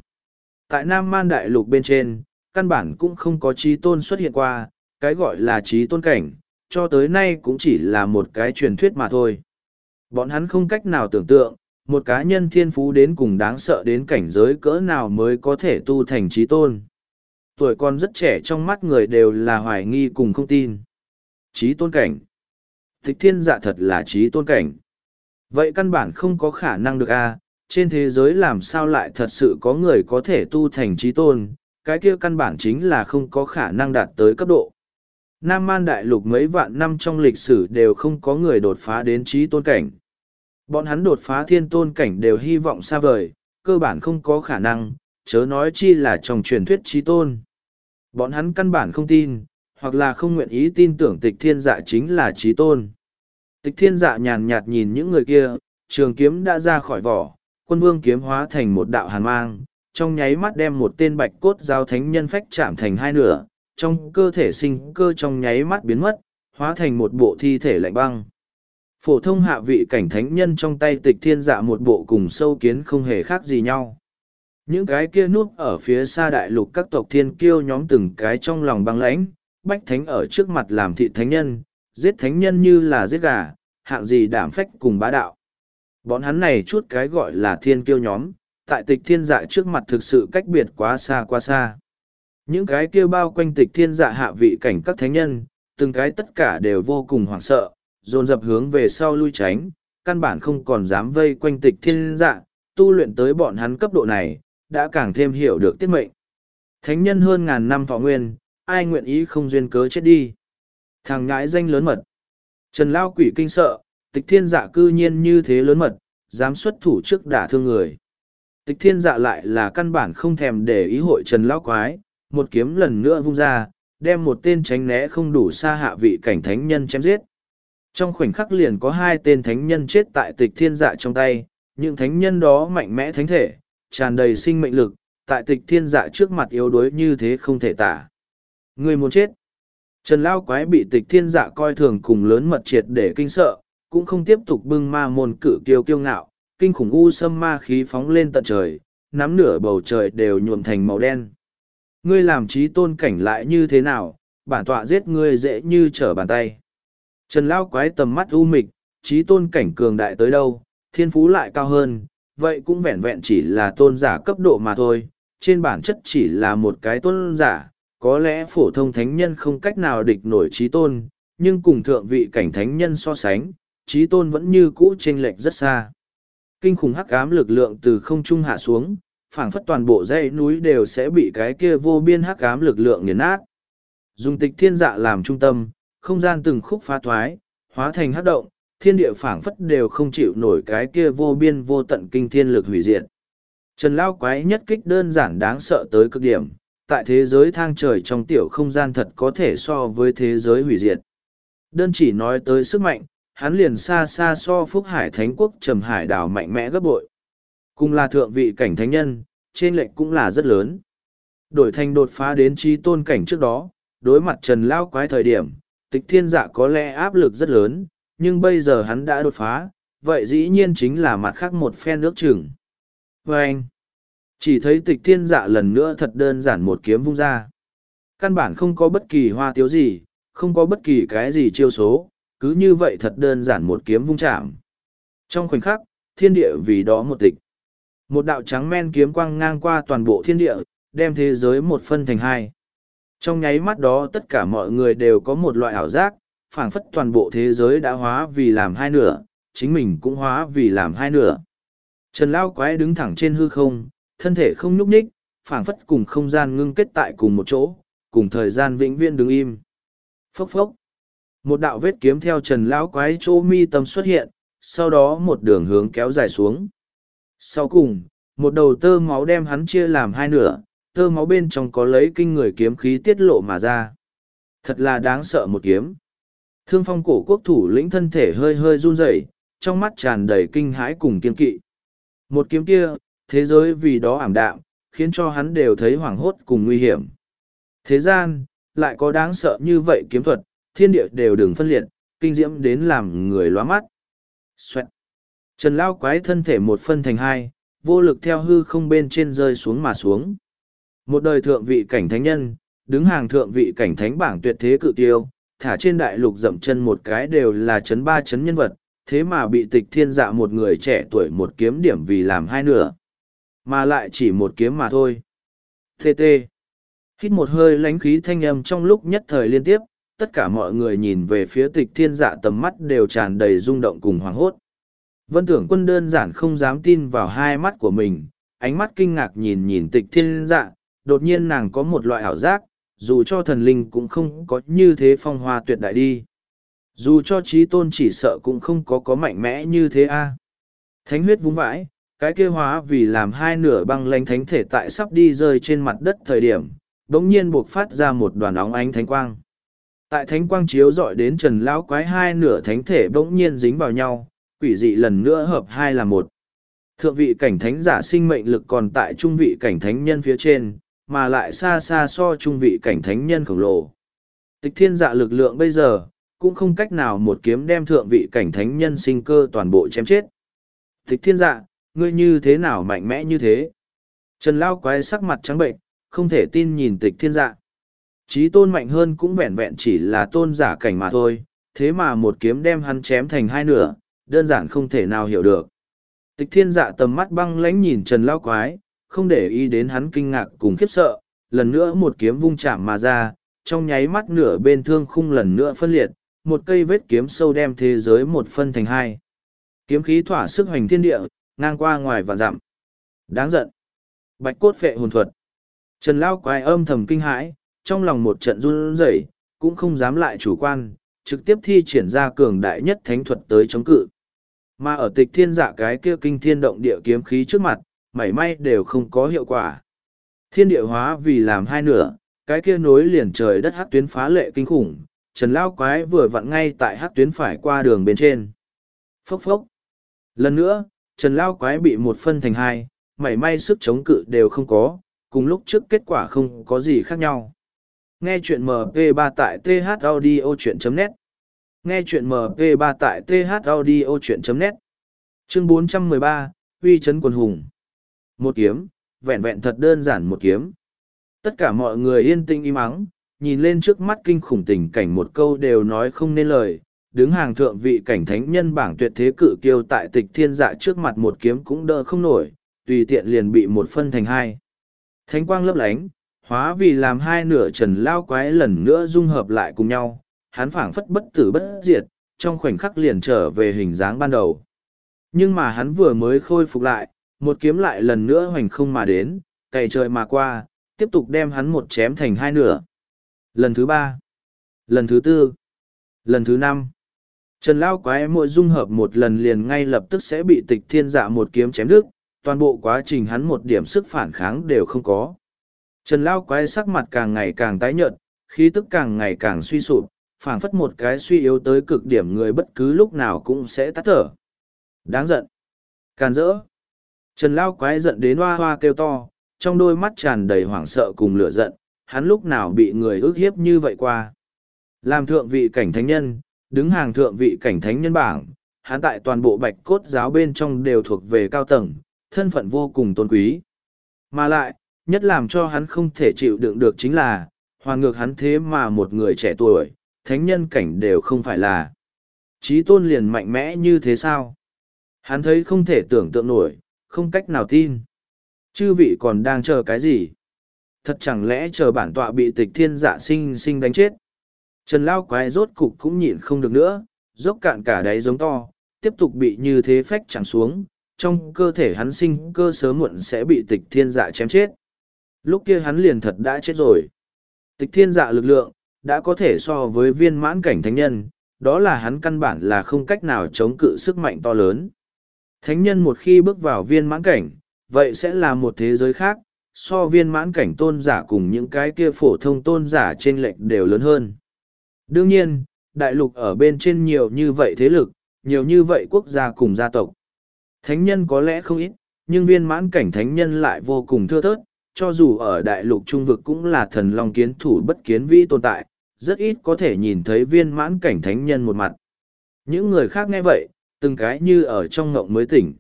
Tại Nam Man Đại Lục bên trên, căn bản cũng không có trí tôn xuất hiện qua, cái gọi là trí tôn cảnh, cho tới nay cũng chỉ là một cái truyền thuyết mà thôi. Bọn hắn không cách nào tưởng tượng, một cá nhân thiên phú đến cùng đáng sợ đến cảnh giới cỡ nào mới có thể tu thành trí tôn. Tuổi còn rất trẻ trong mắt người đều là hoài nghi cùng không tin. Trí tôn cảnh. Tịch thiên dạ thật là trí tôn cảnh. Vậy căn bản không có khả năng được a trên thế giới làm sao lại thật sự có người có thể tu thành trí tôn, cái kia căn bản chính là không có khả năng đạt tới cấp độ. Nam Man Đại Lục mấy vạn năm trong lịch sử đều không có người đột phá đến trí tôn cảnh. Bọn hắn đột phá thiên tôn cảnh đều hy vọng xa vời, cơ bản không có khả năng, chớ nói chi là trong truyền thuyết trí tôn. Bọn hắn căn bản không tin, hoặc là không nguyện ý tin tưởng tịch thiên dạ chính là trí tôn. Tịch thiên dạ nhàn nhạt nhìn những người kia, trường kiếm đã ra khỏi vỏ, quân vương kiếm hóa thành một đạo hàn mang, trong nháy mắt đem một tên bạch cốt giao thánh nhân phách chạm thành hai nửa, trong cơ thể sinh cơ trong nháy mắt biến mất, hóa thành một bộ thi thể lạnh băng. Phổ thông hạ vị cảnh thánh nhân trong tay tịch thiên dạ một bộ cùng sâu kiến không hề khác gì nhau. Những cái kia núp ở phía xa đại lục các tộc thiên kiêu nhóm từng cái trong lòng băng lãnh, bách thánh ở trước mặt làm thị thánh nhân, giết thánh nhân như là giết gà, hạng gì đảm phách cùng bá đạo. Bọn hắn này chút cái gọi là thiên kiêu nhóm, tại tịch thiên dạ trước mặt thực sự cách biệt quá xa quá xa. Những cái kia bao quanh tịch thiên dạ hạ vị cảnh các thánh nhân, từng cái tất cả đều vô cùng hoảng sợ, dồn dập hướng về sau lui tránh, căn bản không còn dám vây quanh tịch thiên dạ, tu luyện tới bọn hắn cấp độ này, đã càng thêm hiểu được tiết mệnh. Thánh nhân hơn ngàn năm thọ nguyên, ai nguyện ý không duyên cớ chết đi. Thằng ngãi danh lớn mật. Trần Lao quỷ kinh sợ, tịch thiên dạ cư nhiên như thế lớn mật, dám xuất thủ trước đả thương người. Tịch thiên dạ lại là căn bản không thèm để ý hội Trần Lao quái, một kiếm lần nữa vung ra, đem một tên tránh né không đủ xa hạ vị cảnh thánh nhân chém giết. Trong khoảnh khắc liền có hai tên thánh nhân chết tại tịch thiên dạ trong tay, những thánh nhân đó mạnh mẽ thánh thể, tràn đầy sinh mệnh lực, tại tịch thiên dạ trước mặt yếu đuối như thế không thể tả. Người muốn chết. Trần Lao Quái bị tịch thiên dạ coi thường cùng lớn mật triệt để kinh sợ, cũng không tiếp tục bưng ma môn cử kiêu kiêu ngạo, kinh khủng u sâm ma khí phóng lên tận trời, nắm nửa bầu trời đều nhuộm thành màu đen. Ngươi làm trí tôn cảnh lại như thế nào, bản tọa giết ngươi dễ như trở bàn tay. Trần Lao quái tầm mắt u mịch, trí tôn cảnh cường đại tới đâu, thiên phú lại cao hơn, vậy cũng vẹn vẹn chỉ là tôn giả cấp độ mà thôi, trên bản chất chỉ là một cái tôn giả, có lẽ phổ thông thánh nhân không cách nào địch nổi trí tôn, nhưng cùng thượng vị cảnh thánh nhân so sánh, trí tôn vẫn như cũ chênh lệch rất xa. Kinh khủng hắc ám lực lượng từ không trung hạ xuống, phảng phất toàn bộ dãy núi đều sẽ bị cái kia vô biên hắc ám lực lượng nghiền nát. Dùng tịch thiên dạ làm trung tâm, không gian từng khúc phá thoái, hóa thành hắc động, thiên địa phảng phất đều không chịu nổi cái kia vô biên vô tận kinh thiên lực hủy diệt. Trần Lao Quái nhất kích đơn giản đáng sợ tới cực điểm, tại thế giới thang trời trong tiểu không gian thật có thể so với thế giới hủy diệt. Đơn chỉ nói tới sức mạnh, hắn liền xa xa so Phúc Hải Thánh Quốc trầm hải đảo mạnh mẽ gấp bội. Cùng là thượng vị cảnh thánh nhân, trên lệnh cũng là rất lớn. Đổi thành đột phá đến trí tôn cảnh trước đó, đối mặt Trần Lao Quái thời điểm, tịch thiên dạ có lẽ áp lực rất lớn, nhưng bây giờ hắn đã đột phá, vậy dĩ nhiên chính là mặt khác một phen nước chừng. Và anh, chỉ thấy tịch thiên dạ lần nữa thật đơn giản một kiếm vung ra. Căn bản không có bất kỳ hoa tiếu gì, không có bất kỳ cái gì chiêu số, cứ như vậy thật đơn giản một kiếm vung chạm. Trong khoảnh khắc, thiên địa vì đó một tịch. Một đạo trắng men kiếm quang ngang qua toàn bộ thiên địa, đem thế giới một phân thành hai. Trong nháy mắt đó tất cả mọi người đều có một loại ảo giác, phảng phất toàn bộ thế giới đã hóa vì làm hai nửa, chính mình cũng hóa vì làm hai nửa. Trần Lao Quái đứng thẳng trên hư không, thân thể không nhúc nhích, phảng phất cùng không gian ngưng kết tại cùng một chỗ, cùng thời gian vĩnh viễn đứng im. Phốc phốc. Một đạo vết kiếm theo Trần Lão Quái chỗ mi tâm xuất hiện, sau đó một đường hướng kéo dài xuống. Sau cùng, một đầu tơ máu đem hắn chia làm hai nửa, tơ máu bên trong có lấy kinh người kiếm khí tiết lộ mà ra. Thật là đáng sợ một kiếm. Thương phong cổ quốc thủ lĩnh thân thể hơi hơi run rẩy, trong mắt tràn đầy kinh hãi cùng kiên kỵ. Một kiếm kia, thế giới vì đó ảm đạm, khiến cho hắn đều thấy hoảng hốt cùng nguy hiểm. Thế gian, lại có đáng sợ như vậy kiếm thuật, thiên địa đều đừng phân liệt, kinh diễm đến làm người loa mắt. Xoẹt. Trần Lao quái thân thể một phân thành hai, vô lực theo hư không bên trên rơi xuống mà xuống. Một đời thượng vị cảnh thánh nhân, đứng hàng thượng vị cảnh thánh bảng tuyệt thế cự tiêu, thả trên đại lục dậm chân một cái đều là chấn ba chấn nhân vật, thế mà bị tịch thiên dạ một người trẻ tuổi một kiếm điểm vì làm hai nửa. Mà lại chỉ một kiếm mà thôi. TT. Hít một hơi lánh khí thanh âm trong lúc nhất thời liên tiếp, tất cả mọi người nhìn về phía tịch thiên dạ tầm mắt đều tràn đầy rung động cùng hoảng hốt. Vân tưởng quân đơn giản không dám tin vào hai mắt của mình, ánh mắt kinh ngạc nhìn nhìn tịch thiên dạ, đột nhiên nàng có một loại ảo giác, dù cho thần linh cũng không có như thế phong hoa tuyệt đại đi. Dù cho trí tôn chỉ sợ cũng không có có mạnh mẽ như thế a Thánh huyết vung vãi, cái kia hóa vì làm hai nửa băng lanh thánh thể tại sắp đi rơi trên mặt đất thời điểm, bỗng nhiên buộc phát ra một đoàn óng ánh thánh quang. Tại thánh quang chiếu dọi đến trần lão quái hai nửa thánh thể bỗng nhiên dính vào nhau, quỷ dị lần nữa hợp hai là một. Thượng vị cảnh thánh giả sinh mệnh lực còn tại trung vị cảnh thánh nhân phía trên, mà lại xa xa so trung vị cảnh thánh nhân khổng lồ. Tịch thiên dạ lực lượng bây giờ, cũng không cách nào một kiếm đem thượng vị cảnh thánh nhân sinh cơ toàn bộ chém chết. Tịch thiên dạ, ngươi như thế nào mạnh mẽ như thế? Trần Lao quái sắc mặt trắng bệnh, không thể tin nhìn tịch thiên dạ. Chí tôn mạnh hơn cũng vẹn vẹn chỉ là tôn giả cảnh mà thôi, thế mà một kiếm đem hắn chém thành hai nửa, đơn giản không thể nào hiểu được. Tịch thiên dạ tầm mắt băng lãnh nhìn Trần Lao quái, không để ý đến hắn kinh ngạc cùng khiếp sợ, lần nữa một kiếm vung chạm mà ra, trong nháy mắt nửa bên thương khung lần nữa phân liệt, một cây vết kiếm sâu đem thế giới một phân thành hai. Kiếm khí thỏa sức hoành thiên địa, ngang qua ngoài và dặm. Đáng giận. Bạch cốt phệ hồn thuật. Trần Lao quái âm thầm kinh hãi, trong lòng một trận run rẩy, cũng không dám lại chủ quan, trực tiếp thi triển ra cường đại nhất thánh thuật tới chống cự. Mà ở tịch thiên dạ cái kia kinh thiên động địa kiếm khí trước mặt, mảy may đều không có hiệu quả. Thiên địa hóa vì làm hai nửa, cái kia nối liền trời đất hát tuyến phá lệ kinh khủng, Trần Lao Quái vừa vặn ngay tại hát tuyến phải qua đường bên trên. Phốc phốc. Lần nữa, Trần Lao Quái bị một phân thành hai, mảy may sức chống cự đều không có, cùng lúc trước kết quả không có gì khác nhau. Nghe chuyện MP3 tại thaudio.net Nghe chuyện MP3 tại thaudio.net Chương 413, Huy Trấn Quần Hùng một kiếm, vẹn vẹn thật đơn giản một kiếm. Tất cả mọi người yên tĩnh im ắng, nhìn lên trước mắt kinh khủng tình cảnh một câu đều nói không nên lời, đứng hàng thượng vị cảnh thánh nhân bảng tuyệt thế cự kiêu tại tịch thiên dạ trước mặt một kiếm cũng đỡ không nổi, tùy tiện liền bị một phân thành hai. Thánh quang lấp lánh, hóa vì làm hai nửa trần lao quái lần nữa dung hợp lại cùng nhau, hắn phảng phất bất tử bất diệt, trong khoảnh khắc liền trở về hình dáng ban đầu. Nhưng mà hắn vừa mới khôi phục lại, một kiếm lại lần nữa hoành không mà đến, cày trời mà qua, tiếp tục đem hắn một chém thành hai nửa. Lần thứ ba, lần thứ tư, lần thứ năm. Trần Lao quái mỗi dung hợp một lần liền ngay lập tức sẽ bị tịch thiên dạ một kiếm chém đứt, toàn bộ quá trình hắn một điểm sức phản kháng đều không có. Trần Lao quái sắc mặt càng ngày càng tái nhợt, khí tức càng ngày càng suy sụp, phảng phất một cái suy yếu tới cực điểm người bất cứ lúc nào cũng sẽ tắt thở. Đáng giận. Càn rỡ. Trần Lao quái giận đến hoa hoa kêu to, trong đôi mắt tràn đầy hoảng sợ cùng lửa giận, hắn lúc nào bị người ước hiếp như vậy qua. Làm thượng vị cảnh thánh nhân, đứng hàng thượng vị cảnh thánh nhân bảng, hắn tại toàn bộ bạch cốt giáo bên trong đều thuộc về cao tầng, thân phận vô cùng tôn quý. Mà lại, nhất làm cho hắn không thể chịu đựng được chính là, hoàn ngược hắn thế mà một người trẻ tuổi, thánh nhân cảnh đều không phải là. Trí tôn liền mạnh mẽ như thế sao? Hắn thấy không thể tưởng tượng nổi, không cách nào tin. Chư vị còn đang chờ cái gì? Thật chẳng lẽ chờ bản tọa bị tịch thiên dạ sinh sinh đánh chết? Trần Lao quái rốt cục cũng nhịn không được nữa, dốc cạn cả đáy giống to, tiếp tục bị như thế phách chẳng xuống, trong cơ thể hắn sinh cơ sớm muộn sẽ bị tịch thiên dạ chém chết. Lúc kia hắn liền thật đã chết rồi. Tịch thiên dạ lực lượng, đã có thể so với viên mãn cảnh thánh nhân, đó là hắn căn bản là không cách nào chống cự sức mạnh to lớn. Thánh nhân một khi bước vào viên mãn cảnh, vậy sẽ là một thế giới khác, so viên mãn cảnh tôn giả cùng những cái kia phổ thông tôn giả trên lệnh đều lớn hơn. Đương nhiên, đại lục ở bên trên nhiều như vậy thế lực, nhiều như vậy quốc gia cùng gia tộc. Thánh nhân có lẽ không ít, nhưng viên mãn cảnh thánh nhân lại vô cùng thưa thớt, cho dù ở đại lục trung vực cũng là thần long kiến thủ bất kiến vĩ tồn tại, rất ít có thể nhìn thấy viên mãn cảnh thánh nhân một mặt. Những người khác nghe vậy, từng cái như ở trong ngộng mới tỉnh.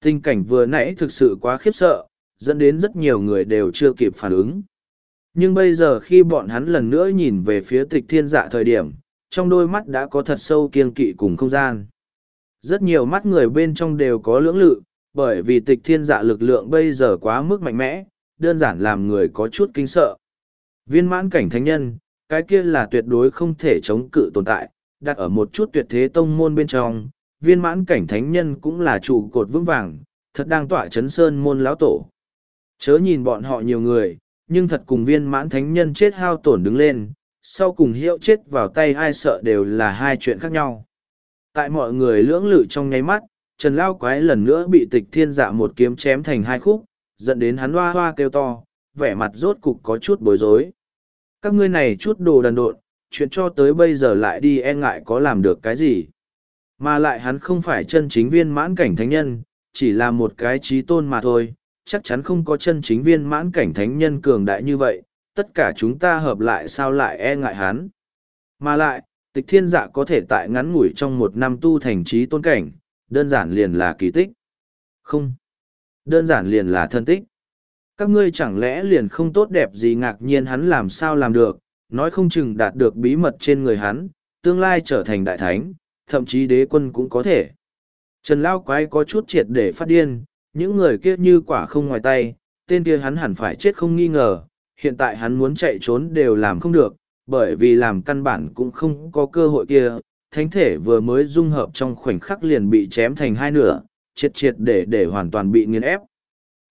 Tình cảnh vừa nãy thực sự quá khiếp sợ, dẫn đến rất nhiều người đều chưa kịp phản ứng. Nhưng bây giờ khi bọn hắn lần nữa nhìn về phía tịch thiên dạ thời điểm, trong đôi mắt đã có thật sâu kiên kỵ cùng không gian. Rất nhiều mắt người bên trong đều có lưỡng lự, bởi vì tịch thiên dạ lực lượng bây giờ quá mức mạnh mẽ, đơn giản làm người có chút kinh sợ. Viên mãn cảnh thánh nhân, cái kia là tuyệt đối không thể chống cự tồn tại, đặt ở một chút tuyệt thế tông môn bên trong, viên mãn cảnh thánh nhân cũng là trụ cột vững vàng, thật đang tỏa chấn sơn môn lão tổ. Chớ nhìn bọn họ nhiều người, nhưng thật cùng viên mãn thánh nhân chết hao tổn đứng lên, sau cùng hiệu chết vào tay ai sợ đều là hai chuyện khác nhau. Tại mọi người lưỡng lự trong nháy mắt, Trần Lao Quái lần nữa bị tịch thiên dạ một kiếm chém thành hai khúc, dẫn đến hắn hoa hoa kêu to, vẻ mặt rốt cục có chút bối rối. Các ngươi này chút đồ đần độn, chuyện cho tới bây giờ lại đi e ngại có làm được cái gì. Mà lại hắn không phải chân chính viên mãn cảnh thánh nhân, chỉ là một cái trí tôn mà thôi, chắc chắn không có chân chính viên mãn cảnh thánh nhân cường đại như vậy, tất cả chúng ta hợp lại sao lại e ngại hắn. Mà lại, tịch thiên dạ có thể tại ngắn ngủi trong một năm tu thành trí tôn cảnh, đơn giản liền là kỳ tích. Không. Đơn giản liền là thân tích. Các ngươi chẳng lẽ liền không tốt đẹp gì ngạc nhiên hắn làm sao làm được, nói không chừng đạt được bí mật trên người hắn, tương lai trở thành đại thánh, thậm chí đế quân cũng có thể. Trần Lao Quái có chút triệt để phát điên, những người kia như quả không ngoài tay, tên kia hắn hẳn phải chết không nghi ngờ, hiện tại hắn muốn chạy trốn đều làm không được, bởi vì làm căn bản cũng không có cơ hội kia, thánh thể vừa mới dung hợp trong khoảnh khắc liền bị chém thành hai nửa, triệt triệt để để hoàn toàn bị nghiền ép.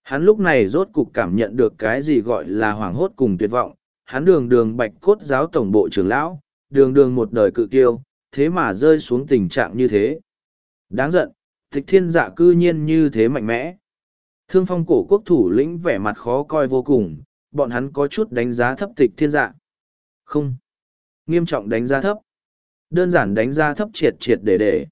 Hắn lúc này rốt cục cảm nhận được cái gì gọi là hoảng hốt cùng tuyệt vọng, hắn đường đường bạch cốt giáo tổng bộ trưởng lão, đường đường một đời cự kiêu, thế mà rơi xuống tình trạng như thế. Đáng giận, tịch thiên dạ cư nhiên như thế mạnh mẽ. Thương phong cổ quốc thủ lĩnh vẻ mặt khó coi vô cùng, bọn hắn có chút đánh giá thấp tịch thiên dạ. Không. Nghiêm trọng đánh giá thấp. Đơn giản đánh giá thấp triệt triệt để để.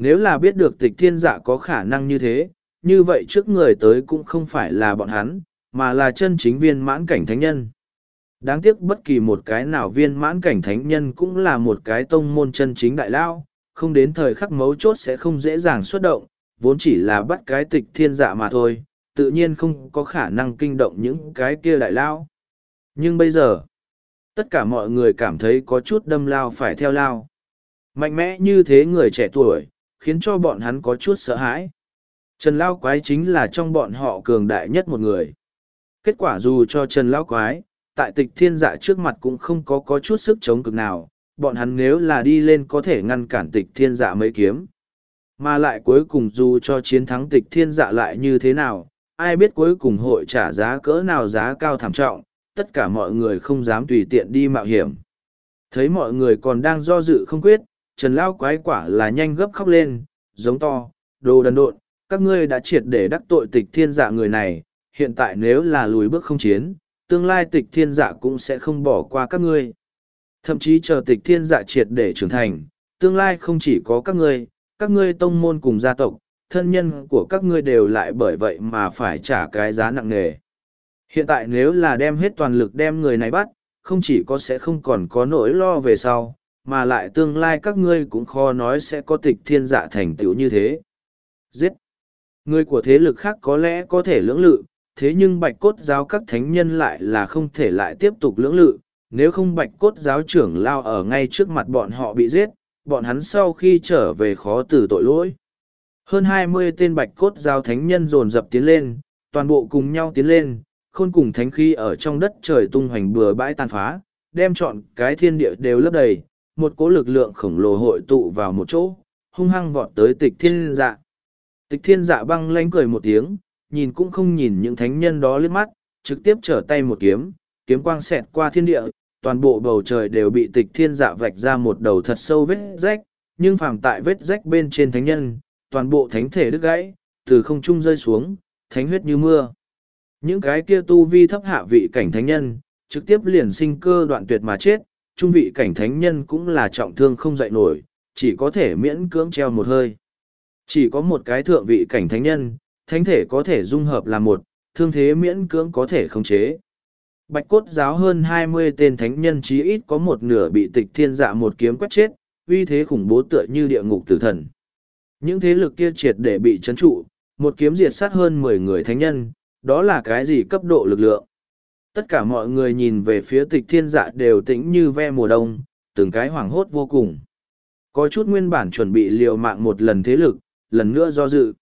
Nếu là biết được tịch thiên dạ có khả năng như thế, như vậy trước người tới cũng không phải là bọn hắn, mà là chân chính viên mãn cảnh thánh nhân. Đáng tiếc bất kỳ một cái nào viên mãn cảnh thánh nhân cũng là một cái tông môn chân chính đại lao, không đến thời khắc mấu chốt sẽ không dễ dàng xuất động, vốn chỉ là bắt cái tịch thiên dạ mà thôi, tự nhiên không có khả năng kinh động những cái kia đại lao. Nhưng bây giờ, tất cả mọi người cảm thấy có chút đâm lao phải theo lao. Mạnh mẽ như thế người trẻ tuổi, khiến cho bọn hắn có chút sợ hãi. Trần Lao Quái chính là trong bọn họ cường đại nhất một người. Kết quả dù cho Trần Lao Quái, tại tịch thiên dạ trước mặt cũng không có có chút sức chống cực nào, bọn hắn nếu là đi lên có thể ngăn cản tịch thiên dạ mấy kiếm. Mà lại cuối cùng dù cho chiến thắng tịch thiên dạ lại như thế nào, ai biết cuối cùng hội trả giá cỡ nào giá cao thảm trọng, tất cả mọi người không dám tùy tiện đi mạo hiểm. Thấy mọi người còn đang do dự không quyết, Trần Lao quái quả là nhanh gấp khóc lên, giống to, đồ đần độn, các ngươi đã triệt để đắc tội tịch thiên dạ người này, hiện tại nếu là lùi bước không chiến, tương lai tịch thiên dạ cũng sẽ không bỏ qua các ngươi. Thậm chí chờ tịch thiên dạ triệt để trưởng thành, tương lai không chỉ có các ngươi, các ngươi tông môn cùng gia tộc, thân nhân của các ngươi đều lại bởi vậy mà phải trả cái giá nặng nề. Hiện tại nếu là đem hết toàn lực đem người này bắt, không chỉ có sẽ không còn có nỗi lo về sau, mà lại tương lai các ngươi cũng khó nói sẽ có tịch thiên dạ thành tựu như thế. Giết! Người của thế lực khác có lẽ có thể lưỡng lự, thế nhưng bạch cốt giáo các thánh nhân lại là không thể lại tiếp tục lưỡng lự, nếu không bạch cốt giáo trưởng lao ở ngay trước mặt bọn họ bị giết, bọn hắn sau khi trở về khó từ tội lỗi. Hơn hai mươi tên bạch cốt giáo thánh nhân dồn dập tiến lên, toàn bộ cùng nhau tiến lên, khôn cùng thánh khí ở trong đất trời tung hoành bừa bãi tàn phá, đem chọn cái thiên địa đều lấp đầy, một cỗ lực lượng khổng lồ hội tụ vào một chỗ, hung hăng vọt tới tịch thiên dạ. Tịch thiên dạ băng lánh cười một tiếng, nhìn cũng không nhìn những thánh nhân đó liếc mắt, trực tiếp trở tay một kiếm, kiếm quang xẹt qua thiên địa, toàn bộ bầu trời đều bị tịch thiên dạ vạch ra một đầu thật sâu vết rách, nhưng phàm tại vết rách bên trên thánh nhân, toàn bộ thánh thể đứt gãy, từ không trung rơi xuống, thánh huyết như mưa. Những cái kia tu vi thấp hạ vị cảnh thánh nhân, trực tiếp liền sinh cơ đoạn tuyệt mà chết, trung vị cảnh thánh nhân cũng là trọng thương không dậy nổi, chỉ có thể miễn cưỡng treo một hơi. Chỉ có một cái thượng vị cảnh thánh nhân, thánh thể có thể dung hợp là một, thương thế miễn cưỡng có thể khống chế. Bạch cốt giáo hơn hai mươi tên thánh nhân chí ít có một nửa bị tịch thiên dạ một kiếm quét chết, uy thế khủng bố tựa như địa ngục tử thần. Những thế lực kia triệt để bị chấn trụ, một kiếm diệt sát hơn mười người thánh nhân, đó là cái gì cấp độ lực lượng. Tất cả mọi người nhìn về phía tịch thiên dạ đều tĩnh như ve mùa đông, từng cái hoảng hốt vô cùng. Có chút nguyên bản chuẩn bị liều mạng một lần thế lực, lần nữa do dự.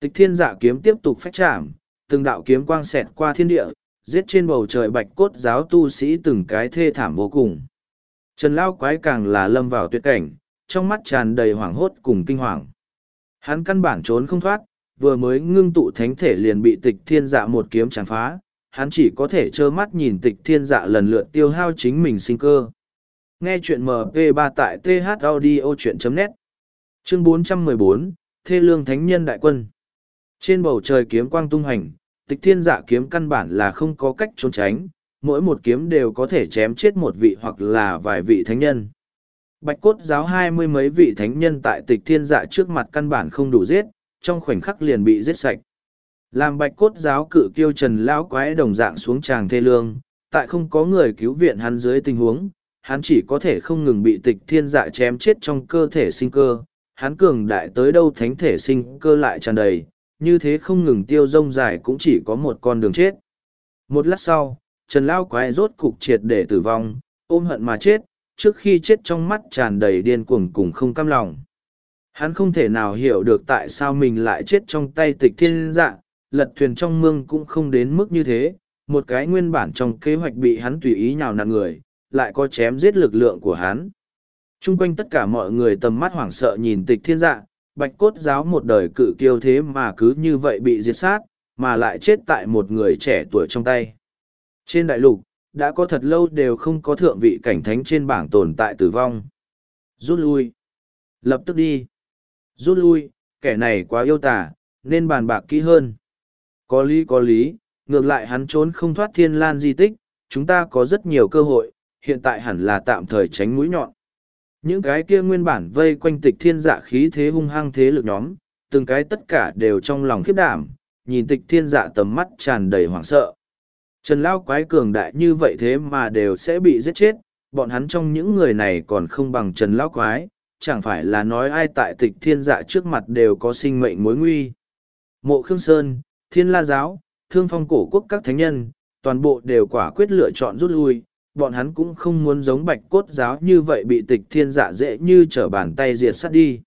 Tịch thiên dạ kiếm tiếp tục phách chạm, từng đạo kiếm quang xẹt qua thiên địa, giết trên bầu trời bạch cốt giáo tu sĩ từng cái thê thảm vô cùng. Trần Lao quái càng là lâm vào tuyệt cảnh, trong mắt tràn đầy hoảng hốt cùng kinh hoàng. Hắn căn bản trốn không thoát, vừa mới ngưng tụ thánh thể liền bị tịch thiên dạ một kiếm tràn phá, hắn chỉ có thể trơ mắt nhìn tịch thiên dạ lần lượt tiêu hao chính mình sinh cơ. Nghe chuyện MP3 tại thaudio.net Chương 414, Thê Lương Thánh Nhân Đại Quân Trên bầu trời kiếm quang tung hành, tịch thiên dạ kiếm căn bản là không có cách trốn tránh, mỗi một kiếm đều có thể chém chết một vị hoặc là vài vị thánh nhân. Bạch cốt giáo hai mươi mấy vị thánh nhân tại tịch thiên dạ trước mặt căn bản không đủ giết, trong khoảnh khắc liền bị giết sạch. Làm bạch cốt giáo cự kiêu trần lão quái đồng dạng xuống tràng thê lương, tại không có người cứu viện hắn dưới tình huống, hắn chỉ có thể không ngừng bị tịch thiên dạ chém chết trong cơ thể sinh cơ, hắn cường đại tới đâu thánh thể sinh cơ lại tràn đầy, như thế không ngừng tiêu rông dài cũng chỉ có một con đường chết. Một lát sau, Trần Lao Quái rốt cục triệt để tử vong, ôm hận mà chết, trước khi chết trong mắt tràn đầy điên cuồng cùng không cam lòng. Hắn không thể nào hiểu được tại sao mình lại chết trong tay tịch thiên dạ, lật thuyền trong mương cũng không đến mức như thế, một cái nguyên bản trong kế hoạch bị hắn tùy ý nhào nặn người, lại có chém giết lực lượng của hắn. Trung quanh tất cả mọi người tầm mắt hoảng sợ nhìn tịch thiên dạ, bạch cốt giáo một đời cự kiêu thế mà cứ như vậy bị diệt sát, mà lại chết tại một người trẻ tuổi trong tay. Trên đại lục, đã có thật lâu đều không có thượng vị cảnh thánh trên bảng tồn tại tử vong. Rút lui. Lập tức đi. Rút lui, kẻ này quá yêu tả, nên bàn bạc kỹ hơn. Có lý có lý, ngược lại hắn trốn không thoát thiên lan di tích, chúng ta có rất nhiều cơ hội, hiện tại hẳn là tạm thời tránh mũi nhọn. Những cái kia nguyên bản vây quanh tịch thiên dạ khí thế hung hăng thế lực nhóm, từng cái tất cả đều trong lòng khiếp đảm, nhìn tịch thiên dạ tầm mắt tràn đầy hoảng sợ. Trần Lao quái cường đại như vậy thế mà đều sẽ bị giết chết, bọn hắn trong những người này còn không bằng Trần Lao quái, chẳng phải là nói ai tại tịch thiên dạ trước mặt đều có sinh mệnh mối nguy. Mộ Khương Sơn, Thiên La Giáo, Thương Phong Cổ Quốc các thánh nhân, toàn bộ đều quả quyết lựa chọn rút lui, bọn hắn cũng không muốn giống bạch cốt giáo như vậy bị tịch thiên dạ dễ như trở bàn tay diệt sát đi.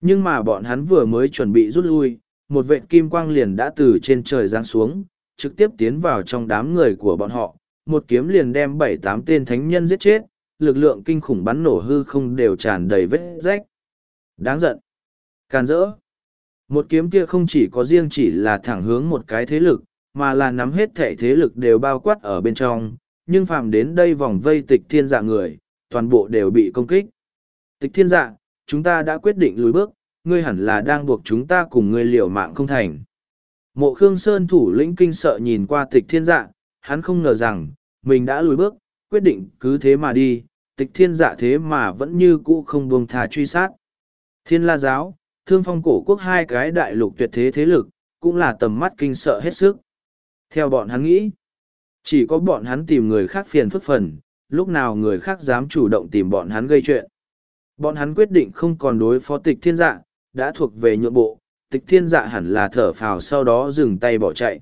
Nhưng mà bọn hắn vừa mới chuẩn bị rút lui, một vệ kim quang liền đã từ trên trời giáng xuống, trực tiếp tiến vào trong đám người của bọn họ, một kiếm liền đem bảy tám tên thánh nhân giết chết, lực lượng kinh khủng bắn nổ hư không đều tràn đầy vết rách. Đáng giận. Càn rỡ. Một kiếm kia không chỉ có riêng chỉ là thẳng hướng một cái thế lực, mà là nắm hết thể thế lực đều bao quát ở bên trong, nhưng phàm đến đây vòng vây tịch thiên dạ người, toàn bộ đều bị công kích. Tịch thiên dạ, chúng ta đã quyết định lùi bước, ngươi hẳn là đang buộc chúng ta cùng ngươi liều mạng không thành. Mộ Khương Sơn thủ lĩnh kinh sợ nhìn qua tịch thiên dạ, hắn không ngờ rằng, mình đã lùi bước, quyết định cứ thế mà đi, tịch thiên dạ thế mà vẫn như cũ không buông thà truy sát. Thiên la giáo, thương phong cổ quốc hai cái đại lục tuyệt thế thế lực, cũng là tầm mắt kinh sợ hết sức. Theo bọn hắn nghĩ, chỉ có bọn hắn tìm người khác phiền phức phần, lúc nào người khác dám chủ động tìm bọn hắn gây chuyện. Bọn hắn quyết định không còn đối phó tịch thiên dạ, đã thuộc về nhượng bộ, tịch thiên dạ hẳn là thở phào sau đó dừng tay bỏ chạy.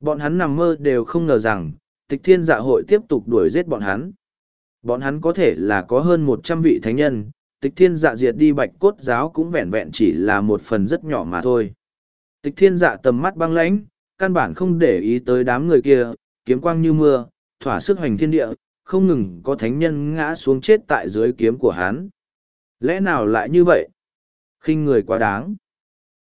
Bọn hắn nằm mơ đều không ngờ rằng, tịch thiên dạ hội tiếp tục đuổi giết bọn hắn. Bọn hắn có thể là có hơn một trăm vị thánh nhân, tịch thiên dạ diệt đi bạch cốt giáo cũng vẹn vẹn chỉ là một phần rất nhỏ mà thôi. Tịch thiên dạ tầm mắt băng lãnh, căn bản không để ý tới đám người kia, kiếm quang như mưa, thỏa sức hoành thiên địa, không ngừng có thánh nhân ngã xuống chết tại dưới kiếm của hắn. Lẽ nào lại như vậy? khinh người quá đáng.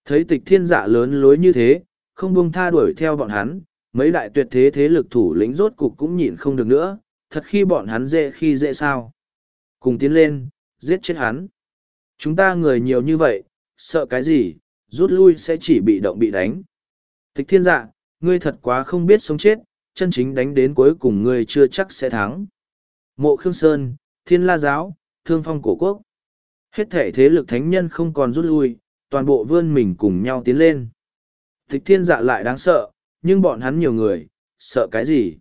Thấy tịch thiên dạ lớn lối như thế, không buông tha đuổi theo bọn hắn, mấy đại tuyệt thế thế lực thủ lĩnh rốt cục cũng nhịn không được nữa, thật khi bọn hắn dễ khi dễ sao. Cùng tiến lên, giết chết hắn. Chúng ta người nhiều như vậy, sợ cái gì, rút lui sẽ chỉ bị động bị đánh. Tịch thiên dạ, ngươi thật quá không biết sống chết, chân chính đánh đến cuối cùng ngươi chưa chắc sẽ thắng. Mộ Khương Sơn, Thiên La Giáo, Thương Phong Cổ Quốc. Hết thể thế lực thánh nhân không còn rút lui, toàn bộ vươn mình cùng nhau tiến lên. Tịch thiên dạ lại đáng sợ, nhưng bọn hắn nhiều người, sợ cái gì?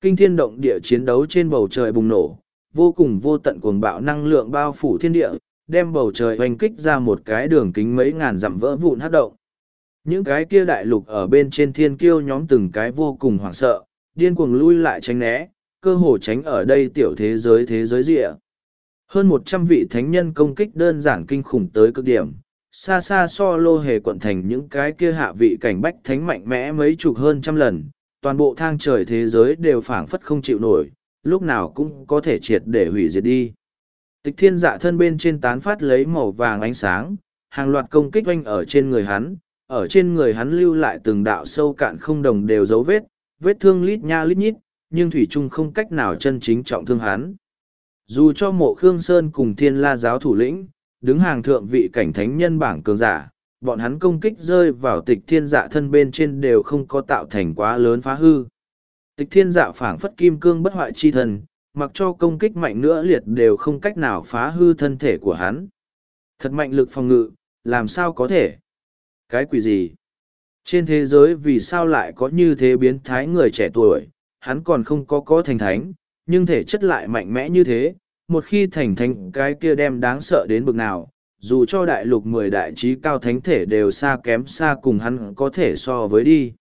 Kinh thiên động địa chiến đấu trên bầu trời bùng nổ, vô cùng vô tận cuồng bạo năng lượng bao phủ thiên địa, đem bầu trời hoành kích ra một cái đường kính mấy ngàn dặm vỡ vụn hát động. Những cái kia đại lục ở bên trên thiên kiêu nhóm từng cái vô cùng hoảng sợ, điên cuồng lui lại tránh né, cơ hồ tránh ở đây tiểu thế giới thế giới rịa. Hơn một trăm vị thánh nhân công kích đơn giản kinh khủng tới cực điểm, xa xa so lô hề quận thành những cái kia hạ vị cảnh bách thánh mạnh mẽ mấy chục hơn trăm lần, toàn bộ thang trời thế giới đều phảng phất không chịu nổi, lúc nào cũng có thể triệt để hủy diệt đi. Tịch thiên dạ thân bên trên tán phát lấy màu vàng ánh sáng, hàng loạt công kích oanh ở trên người hắn, ở trên người hắn lưu lại từng đạo sâu cạn không đồng đều dấu vết, vết thương lít nha lít nhít, nhưng Thủy Trung không cách nào chân chính trọng thương hắn. Dù cho mộ Khương Sơn cùng thiên la giáo thủ lĩnh, đứng hàng thượng vị cảnh thánh nhân bảng cường giả, bọn hắn công kích rơi vào tịch thiên dạ thân bên trên đều không có tạo thành quá lớn phá hư. Tịch thiên dạ phảng phất kim cương bất hoại chi thần, mặc cho công kích mạnh nữa liệt đều không cách nào phá hư thân thể của hắn. Thật mạnh lực phòng ngự, làm sao có thể? Cái quỷ gì? Trên thế giới vì sao lại có như thế biến thái người trẻ tuổi, hắn còn không có có thành thánh, nhưng thể chất lại mạnh mẽ như thế, một khi thành thánh cái kia đem đáng sợ đến bực nào, dù cho đại lục mười đại trí cao thánh thể đều xa kém xa cùng hắn có thể so với đi.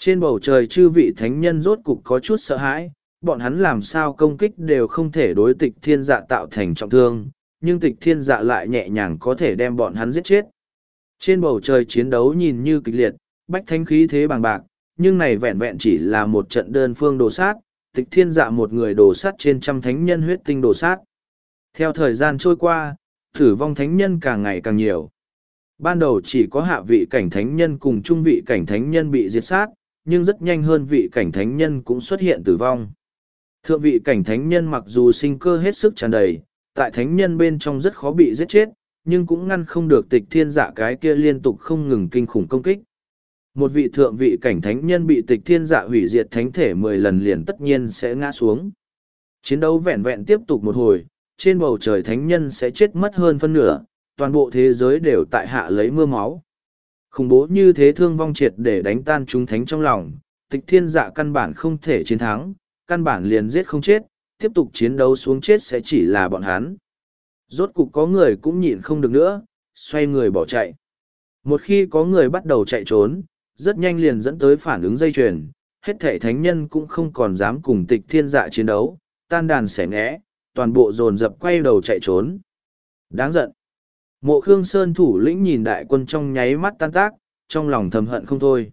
Trên bầu trời chư vị thánh nhân rốt cục có chút sợ hãi, bọn hắn làm sao công kích đều không thể đối tịch thiên dạ tạo thành trọng thương, nhưng tịch thiên dạ lại nhẹ nhàng có thể đem bọn hắn giết chết. Trên bầu trời chiến đấu nhìn như kịch liệt, bách thánh khí thế bằng bạc, nhưng này vẹn vẹn chỉ là một trận đơn phương đồ sát, tịch thiên dạ một người đồ sát trên trăm thánh nhân huyết tinh đồ sát. Theo thời gian trôi qua, tử vong thánh nhân càng ngày càng nhiều. Ban đầu chỉ có hạ vị cảnh thánh nhân cùng trung vị cảnh thánh nhân bị diệt sát, nhưng rất nhanh hơn vị cảnh thánh nhân cũng xuất hiện tử vong. Thượng vị cảnh thánh nhân mặc dù sinh cơ hết sức tràn đầy, tại thánh nhân bên trong rất khó bị giết chết, nhưng cũng ngăn không được tịch thiên dạ cái kia liên tục không ngừng kinh khủng công kích. Một vị thượng vị cảnh thánh nhân bị tịch thiên dạ hủy diệt thánh thể mười lần liền tất nhiên sẽ ngã xuống. Chiến đấu vẹn vẹn tiếp tục một hồi, trên bầu trời thánh nhân sẽ chết mất hơn phân nửa, toàn bộ thế giới đều tại hạ lấy mưa máu. Khủng bố như thế thương vong triệt để đánh tan chúng thánh trong lòng, tịch thiên dạ căn bản không thể chiến thắng, căn bản liền giết không chết, tiếp tục chiến đấu xuống chết sẽ chỉ là bọn hắn. Rốt cục có người cũng nhịn không được nữa, xoay người bỏ chạy. Một khi có người bắt đầu chạy trốn, rất nhanh liền dẫn tới phản ứng dây chuyền, hết thệ thánh nhân cũng không còn dám cùng tịch thiên dạ chiến đấu, tan đàn xẻ nghẽ toàn bộ dồn dập quay đầu chạy trốn. Đáng giận. Mộ Khương Sơn thủ lĩnh nhìn đại quân trong nháy mắt tan tác, trong lòng thầm hận không thôi.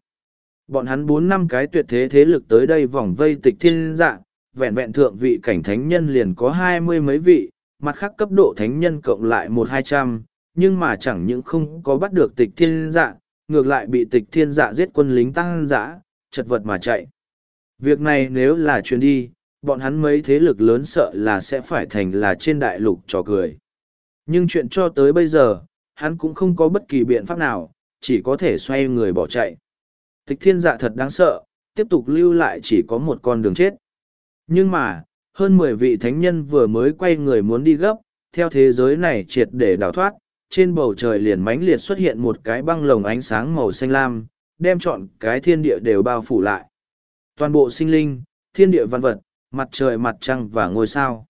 Bọn hắn bốn năm cái tuyệt thế thế lực tới đây vòng vây tịch thiên dạ, vẹn vẹn thượng vị cảnh thánh nhân liền có hai mươi mấy vị, mặt khác cấp độ thánh nhân cộng lại một hai trăm, nhưng mà chẳng những không có bắt được tịch thiên dạ, ngược lại bị tịch thiên dạ giết quân lính tăng dã, chật vật mà chạy. Việc này nếu là chuyến đi, bọn hắn mấy thế lực lớn sợ là sẽ phải thành là trên đại lục trò cười. Nhưng chuyện cho tới bây giờ, hắn cũng không có bất kỳ biện pháp nào, chỉ có thể xoay người bỏ chạy. Tịch thiên dạ thật đáng sợ, tiếp tục lưu lại chỉ có một con đường chết. Nhưng mà, hơn mười vị thánh nhân vừa mới quay người muốn đi gấp, theo thế giới này triệt để đào thoát, trên bầu trời liền mãnh liệt xuất hiện một cái băng lồng ánh sáng màu xanh lam, đem trọn cái thiên địa đều bao phủ lại. Toàn bộ sinh linh, thiên địa văn vật, mặt trời mặt trăng và ngôi sao.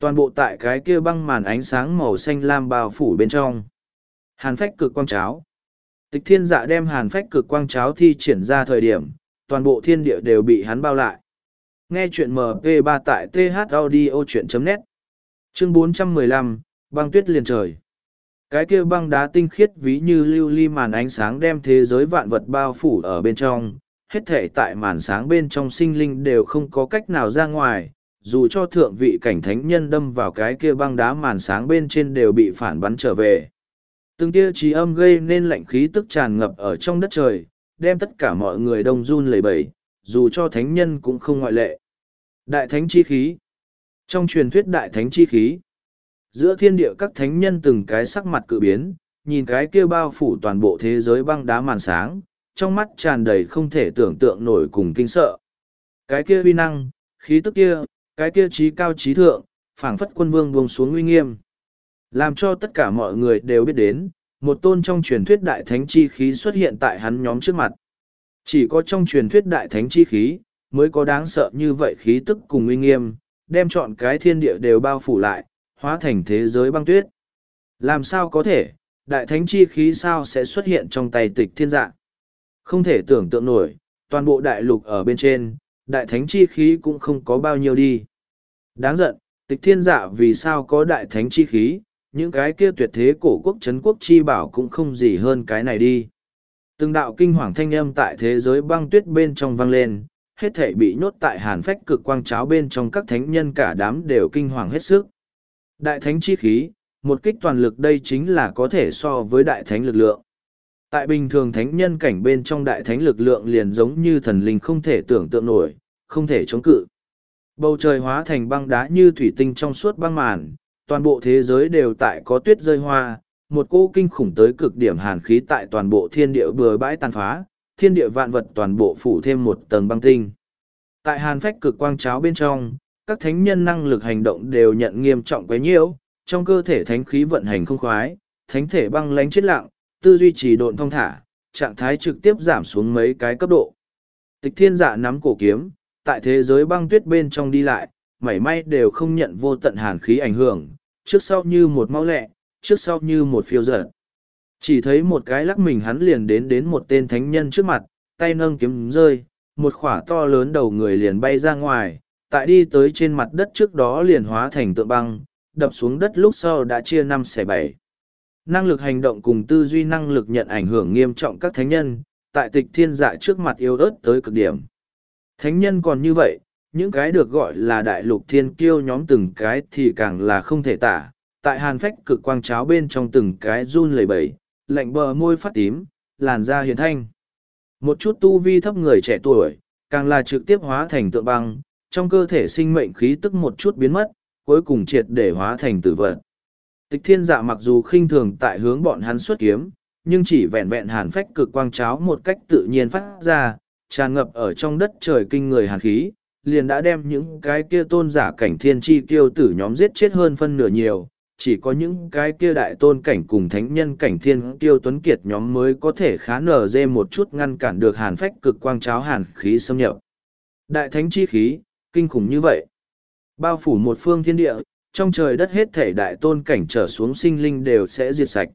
Toàn bộ tại cái kia băng màn ánh sáng màu xanh lam bao phủ bên trong. Hàn phách cực quang cháo. Tịch thiên dạ đem hàn phách cực quang cháo thi triển ra thời điểm, toàn bộ thiên địa đều bị hắn bao lại. Nghe chuyện MP3 tại thaudio.net Chương 415, băng tuyết liền trời. Cái kia băng đá tinh khiết ví như lưu ly màn ánh sáng đem thế giới vạn vật bao phủ ở bên trong, hết thể tại màn sáng bên trong sinh linh đều không có cách nào ra ngoài, dù cho thượng vị cảnh thánh nhân đâm vào cái kia băng đá màn sáng bên trên đều bị phản bắn trở về. Từng tia trí âm gây nên lạnh khí tức tràn ngập ở trong đất trời, đem tất cả mọi người đông run lẩy bẩy, dù cho thánh nhân cũng không ngoại lệ. Đại thánh chi khí Trong truyền thuyết đại thánh chi khí, giữa thiên địa các thánh nhân từng cái sắc mặt cự biến, nhìn cái kia bao phủ toàn bộ thế giới băng đá màn sáng, trong mắt tràn đầy không thể tưởng tượng nổi cùng kinh sợ. Cái kia uy năng, khí tức kia, cái kia trí cao trí thượng, phảng phất quân vương buông xuống uy nghiêm. Làm cho tất cả mọi người đều biết đến, một tôn trong truyền thuyết đại thánh chi khí xuất hiện tại hắn nhóm trước mặt. Chỉ có trong truyền thuyết đại thánh chi khí, mới có đáng sợ như vậy khí tức cùng uy nghiêm, đem chọn cái thiên địa đều bao phủ lại, hóa thành thế giới băng tuyết. Làm sao có thể, đại thánh chi khí sao sẽ xuất hiện trong tay tịch thiên dạ? Không thể tưởng tượng nổi, toàn bộ đại lục ở bên trên, đại thánh chi khí cũng không có bao nhiêu đi. Đáng giận, tịch thiên dạ vì sao có đại thánh chi khí, những cái kia tuyệt thế cổ quốc chấn quốc chi bảo cũng không gì hơn cái này đi. Từng đạo kinh hoàng thanh âm tại thế giới băng tuyết bên trong vang lên, hết thể bị nhốt tại hàn phách cực quang cháo bên trong các thánh nhân cả đám đều kinh hoàng hết sức. Đại thánh chi khí, một kích toàn lực đây chính là có thể so với đại thánh lực lượng. Tại bình thường thánh nhân cảnh bên trong đại thánh lực lượng liền giống như thần linh không thể tưởng tượng nổi, không thể chống cự. Bầu trời hóa thành băng đá như thủy tinh trong suốt băng màn, toàn bộ thế giới đều tại có tuyết rơi hoa, một cô kinh khủng tới cực điểm hàn khí tại toàn bộ thiên địa bừa bãi tàn phá, thiên địa vạn vật toàn bộ phủ thêm một tầng băng tinh. Tại hàn phách cực quang cháo bên trong, các thánh nhân năng lực hành động đều nhận nghiêm trọng quấy nhiễu, trong cơ thể thánh khí vận hành không khoái, thánh thể băng lánh chết lặng, tư duy trì độn thong thả, trạng thái trực tiếp giảm xuống mấy cái cấp độ. Tịch thiên dạ nắm cổ kiếm, tại thế giới băng tuyết bên trong đi lại, mảy may đều không nhận vô tận hàn khí ảnh hưởng, trước sau như một mau lẹ, trước sau như một phiêu dở. Chỉ thấy một cái lắc mình hắn liền đến đến một tên thánh nhân trước mặt, tay nâng kiếm rơi, một khỏa to lớn đầu người liền bay ra ngoài, tại đi tới trên mặt đất trước đó liền hóa thành tượng băng, đập xuống đất lúc sau đã chia năm xẻ bảy. Năng lực hành động cùng tư duy năng lực nhận ảnh hưởng nghiêm trọng các thánh nhân, tại tịch thiên dạ trước mặt yêu ớt tới cực điểm. Thánh nhân còn như vậy, những cái được gọi là đại lục thiên kiêu nhóm từng cái thì càng là không thể tả. Tại hàn phách cực quang cháo bên trong từng cái run lẩy bẩy, lạnh bờ môi phát tím, làn da hiền thanh. Một chút tu vi thấp người trẻ tuổi, càng là trực tiếp hóa thành tượng băng, trong cơ thể sinh mệnh khí tức một chút biến mất, cuối cùng triệt để hóa thành tử vật. Tịch thiên dạ mặc dù khinh thường tại hướng bọn hắn xuất kiếm, nhưng chỉ vẹn vẹn hàn phách cực quang cháo một cách tự nhiên phát ra, tràn ngập ở trong đất trời kinh người hàn khí, liền đã đem những cái kia tôn giả cảnh thiên chi tiêu tử nhóm giết chết hơn phân nửa nhiều, chỉ có những cái kia đại tôn cảnh cùng thánh nhân cảnh thiên tiêu tuấn kiệt nhóm mới có thể khá nở dê một chút ngăn cản được hàn phách cực quang cháo hàn khí xâm nhập. Đại thánh chi khí, kinh khủng như vậy. Bao phủ một phương thiên địa, trong trời đất hết thể đại tôn cảnh trở xuống sinh linh đều sẽ diệt sạch.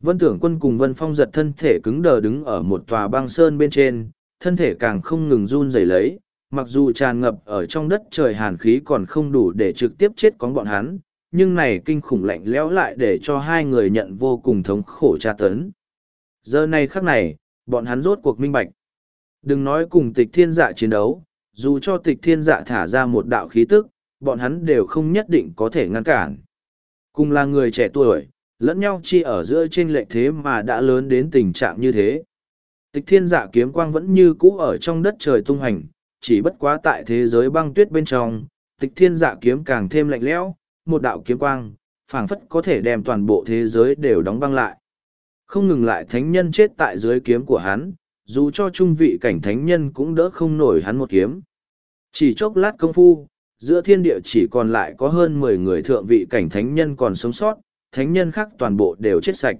Vân tưởng quân cùng Vân Phong giật thân thể cứng đờ đứng ở một tòa băng sơn bên trên, thân thể càng không ngừng run rẩy lấy, mặc dù tràn ngập ở trong đất trời hàn khí còn không đủ để trực tiếp chết con bọn hắn, nhưng này kinh khủng lạnh lẽo lại để cho hai người nhận vô cùng thống khổ tra tấn. Giờ này khắc này, bọn hắn rốt cuộc minh bạch. Đừng nói cùng tịch thiên dạ chiến đấu, dù cho tịch thiên dạ thả ra một đạo khí tức, bọn hắn đều không nhất định có thể ngăn cản. Cùng là người trẻ tuổi, lẫn nhau chi ở giữa trên lệ thế mà đã lớn đến tình trạng như thế. Tịch thiên dạ kiếm quang vẫn như cũ ở trong đất trời tung hành, chỉ bất quá tại thế giới băng tuyết bên trong, tịch thiên dạ kiếm càng thêm lạnh lẽo, một đạo kiếm quang, phảng phất có thể đem toàn bộ thế giới đều đóng băng lại. Không ngừng lại thánh nhân chết tại dưới kiếm của hắn, dù cho trung vị cảnh thánh nhân cũng đỡ không nổi hắn một kiếm. Chỉ chốc lát công phu, giữa thiên địa chỉ còn lại có hơn mười người thượng vị cảnh thánh nhân còn sống sót, thánh nhân khác toàn bộ đều chết sạch.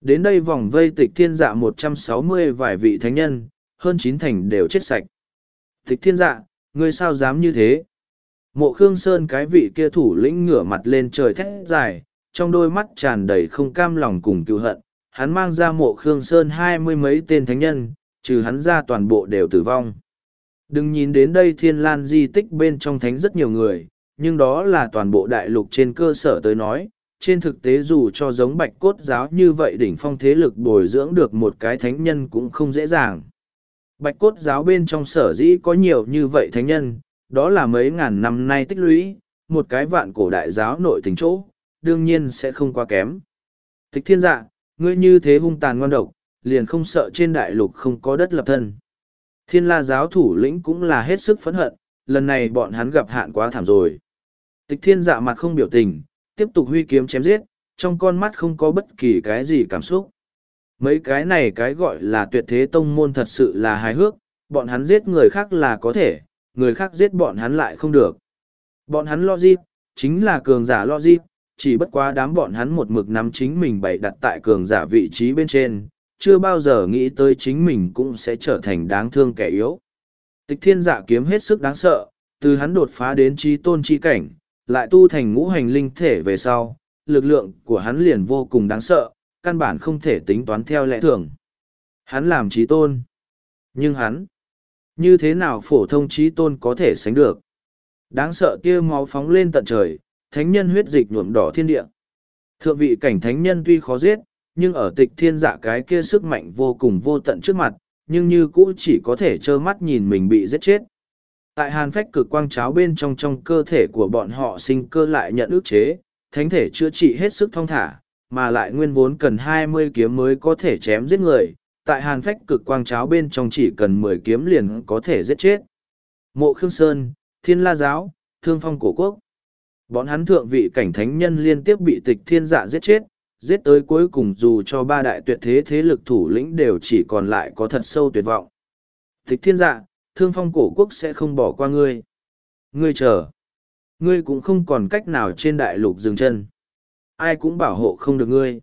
Đến đây vòng vây tịch thiên dạ một trăm sáu mươi vài vị thánh nhân, hơn chín thành đều chết sạch. Tịch thiên dạ, ngươi sao dám như thế? Mộ Khương Sơn cái vị kia thủ lĩnh ngửa mặt lên trời thét dài, trong đôi mắt tràn đầy không cam lòng cùng cựu hận. Hắn mang ra mộ Khương Sơn hai mươi mấy tên thánh nhân, trừ hắn ra toàn bộ đều tử vong. Đừng nhìn đến đây thiên lan di tích bên trong thánh rất nhiều người, nhưng đó là toàn bộ đại lục trên cơ sở tới nói. Trên thực tế dù cho giống bạch cốt giáo như vậy đỉnh phong thế lực bồi dưỡng được một cái thánh nhân cũng không dễ dàng. Bạch cốt giáo bên trong sở dĩ có nhiều như vậy thánh nhân, đó là mấy ngàn năm nay tích lũy, một cái vạn cổ đại giáo nội tình chỗ, đương nhiên sẽ không quá kém. Tịch thiên dạ, ngươi như thế hung tàn ngon độc, liền không sợ trên đại lục không có đất lập thân. Thiên la giáo thủ lĩnh cũng là hết sức phẫn hận, lần này bọn hắn gặp hạn quá thảm rồi. Tịch thiên dạ mặt không biểu tình, tiếp tục huy kiếm chém giết, trong con mắt không có bất kỳ cái gì cảm xúc. Mấy cái này cái gọi là tuyệt thế tông môn thật sự là hài hước, bọn hắn giết người khác là có thể, người khác giết bọn hắn lại không được. Bọn hắn logic, chính là cường giả logic, chỉ bất quá đám bọn hắn một mực nắm chính mình bày đặt tại cường giả vị trí bên trên, chưa bao giờ nghĩ tới chính mình cũng sẽ trở thành đáng thương kẻ yếu. Tịch thiên giả kiếm hết sức đáng sợ, từ hắn đột phá đến trí tôn chi cảnh, lại tu thành ngũ hành linh thể về sau, lực lượng của hắn liền vô cùng đáng sợ, căn bản không thể tính toán theo lẽ thường. Hắn làm trí tôn. Nhưng hắn, như thế nào phổ thông trí tôn có thể sánh được? Đáng sợ kia máu phóng lên tận trời, thánh nhân huyết dịch nhuộm đỏ thiên địa. Thượng vị cảnh thánh nhân tuy khó giết, nhưng ở tịch thiên giả cái kia sức mạnh vô cùng vô tận trước mặt, nhưng như cũ chỉ có thể trơ mắt nhìn mình bị giết chết. Tại hàn phách cực quang cháo bên trong trong cơ thể của bọn họ sinh cơ lại nhận ức chế, thánh thể chữa trị hết sức thong thả, mà lại nguyên vốn cần hai mươi kiếm mới có thể chém giết người, tại hàn phách cực quang cháo bên trong chỉ cần mười kiếm liền có thể giết chết. Mộ Khương Sơn, Thiên La Giáo, Thương Phong Cổ Quốc. Bọn hắn thượng vị cảnh thánh nhân liên tiếp bị tịch thiên dạ giết chết, giết tới cuối cùng dù cho ba đại tuyệt thế thế lực thủ lĩnh đều chỉ còn lại có thật sâu tuyệt vọng. Tịch thiên dạ, Thương Phong Cổ Quốc sẽ không bỏ qua ngươi. Ngươi chờ. Ngươi cũng không còn cách nào trên đại lục dừng chân. Ai cũng bảo hộ không được ngươi.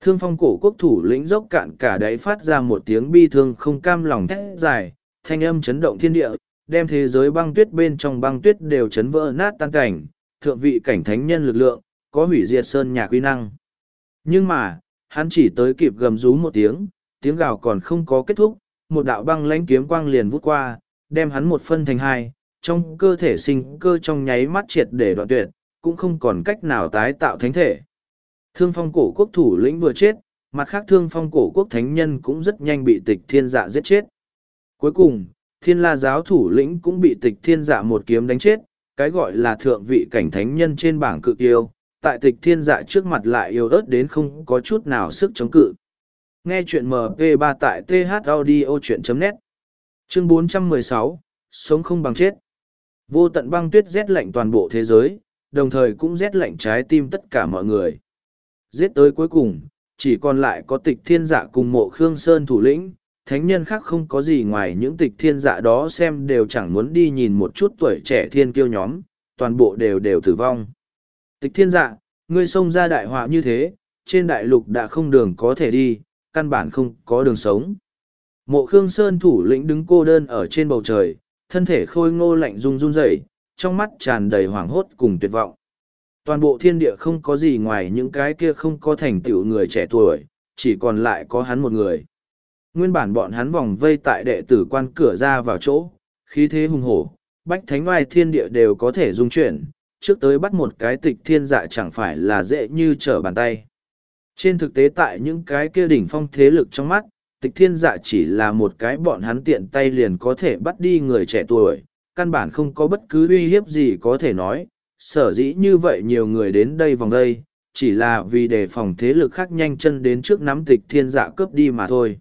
Thương phong cổ quốc thủ lĩnh dốc cạn cả đáy phát ra một tiếng bi thương không cam lòng thét dài, thanh âm chấn động thiên địa, đem thế giới băng tuyết bên trong băng tuyết đều chấn vỡ nát tan cảnh, thượng vị cảnh thánh nhân lực lượng, có hủy diệt sơn nhà quy năng. Nhưng mà, hắn chỉ tới kịp gầm rú một tiếng, tiếng gào còn không có kết thúc, một đạo băng lãnh kiếm quang liền vút qua, đem hắn một phân thành hai, trong cơ thể sinh cơ trong nháy mắt triệt để đoạn tuyệt, cũng không còn cách nào tái tạo thánh thể. Thương phong cổ quốc thủ lĩnh vừa chết, mặt khác thương phong cổ quốc thánh nhân cũng rất nhanh bị tịch thiên dạ giết chết. Cuối cùng, thiên la giáo thủ lĩnh cũng bị tịch thiên dạ một kiếm đánh chết, cái gọi là thượng vị cảnh thánh nhân trên bảng cự tiêu, tại tịch thiên dạ trước mặt lại yếu ớt đến không có chút nào sức chống cự. Nghe chuyện MP3 tại thaudio.net Chương 416, Sống không bằng chết. Vô tận băng tuyết rét lạnh toàn bộ thế giới, đồng thời cũng rét lạnh trái tim tất cả mọi người. Giết tới cuối cùng, chỉ còn lại có tịch thiên dạ cùng mộ Khương Sơn thủ lĩnh, thánh nhân khác không có gì ngoài những tịch thiên dạ đó xem đều chẳng muốn đi nhìn một chút tuổi trẻ thiên kiêu nhóm, toàn bộ đều đều tử vong. Tịch thiên dạ, ngươi xông ra đại họa như thế, trên đại lục đã không đường có thể đi, căn bản không có đường sống. Mộ Khương Sơn thủ lĩnh đứng cô đơn ở trên bầu trời, thân thể khôi ngô lạnh run run rẩy, trong mắt tràn đầy hoảng hốt cùng tuyệt vọng toàn bộ thiên địa không có gì ngoài những cái kia không có thành tựu người trẻ tuổi, chỉ còn lại có hắn một người. Nguyên bản bọn hắn vòng vây tại đệ tử quan cửa ra vào chỗ, khí thế hùng hổ, bách thánh oai thiên địa đều có thể dung chuyển, trước tới bắt một cái tịch thiên dạ chẳng phải là dễ như trở bàn tay. Trên thực tế tại những cái kia đỉnh phong thế lực trong mắt, tịch thiên dạ chỉ là một cái bọn hắn tiện tay liền có thể bắt đi người trẻ tuổi, căn bản không có bất cứ uy hiếp gì có thể nói, sở dĩ như vậy nhiều người đến đây vòng đây, chỉ là vì đề phòng thế lực khác nhanh chân đến trước nắm tịch thiên dạ cướp đi mà thôi.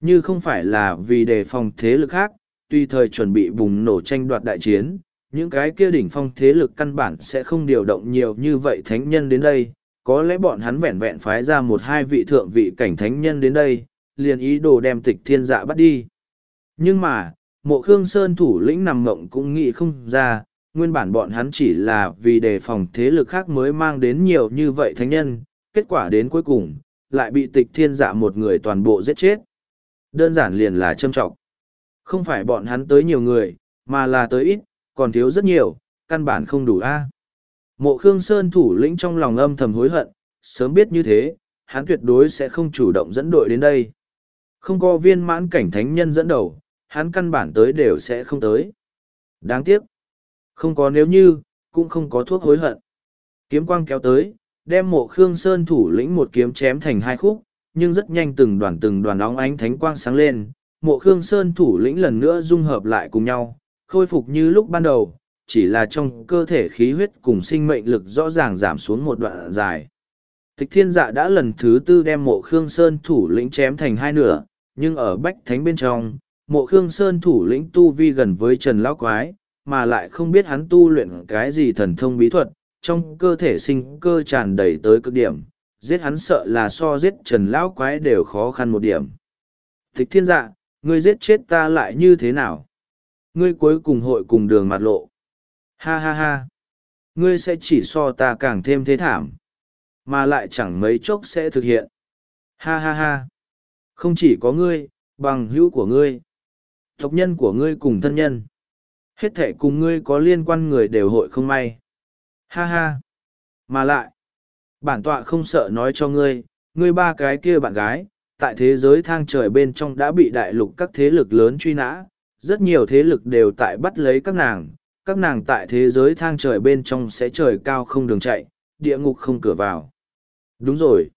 Như không phải là vì đề phòng thế lực khác, tuy thời chuẩn bị bùng nổ tranh đoạt đại chiến, những cái kia đỉnh phong thế lực căn bản sẽ không điều động nhiều như vậy thánh nhân đến đây, có lẽ bọn hắn vẹn vẹn phái ra một hai vị thượng vị cảnh thánh nhân đến đây, liền ý đồ đem tịch thiên dạ bắt đi. Nhưng mà, mộ Khương Sơn thủ lĩnh nằm mộng cũng nghĩ không ra, nguyên bản bọn hắn chỉ là vì đề phòng thế lực khác mới mang đến nhiều như vậy thánh nhân, kết quả đến cuối cùng, lại bị tịch thiên dạ một người toàn bộ giết chết. Đơn giản liền là châm trọng. Không phải bọn hắn tới nhiều người, mà là tới ít, còn thiếu rất nhiều, căn bản không đủ a. Mộ Khương Sơn thủ lĩnh trong lòng âm thầm hối hận, sớm biết như thế, hắn tuyệt đối sẽ không chủ động dẫn đội đến đây. Không có viên mãn cảnh thánh nhân dẫn đầu, hắn căn bản tới đều sẽ không tới. Đáng tiếc. Không có nếu như, cũng không có thuốc hối hận. Kiếm quang kéo tới, đem mộ Khương Sơn thủ lĩnh một kiếm chém thành hai khúc, nhưng rất nhanh từng đoàn từng đoàn óng ánh thánh quang sáng lên. Mộ Khương Sơn thủ lĩnh lần nữa dung hợp lại cùng nhau, khôi phục như lúc ban đầu, chỉ là trong cơ thể khí huyết cùng sinh mệnh lực rõ ràng giảm xuống một đoạn dài. Tịch thiên dạ đã lần thứ tư đem mộ Khương Sơn thủ lĩnh chém thành hai nửa, nhưng ở bách thánh bên trong, mộ Khương Sơn thủ lĩnh tu vi gần với Trần Lão Quái, mà lại không biết hắn tu luyện cái gì thần thông bí thuật, trong cơ thể sinh cơ tràn đầy tới cực điểm, giết hắn sợ là so giết Trần Lão Quái đều khó khăn một điểm. Tịch thiên dạ, ngươi giết chết ta lại như thế nào? Ngươi cuối cùng hội cùng đường mặt lộ. Ha ha ha. Ngươi sẽ chỉ so ta càng thêm thế thảm. Mà lại chẳng mấy chốc sẽ thực hiện. Ha ha ha. Không chỉ có ngươi, bằng hữu của ngươi. Tộc nhân của ngươi cùng thân nhân. Hết thể cùng ngươi có liên quan người đều hội không may. Ha ha. Mà lại. Bản tọa không sợ nói cho ngươi, ngươi ba cái kia bạn gái, tại thế giới thang trời bên trong đã bị đại lục các thế lực lớn truy nã, rất nhiều thế lực đều tại bắt lấy các nàng, các nàng tại thế giới thang trời bên trong sẽ trời cao không đường chạy, địa ngục không cửa vào. Đúng rồi.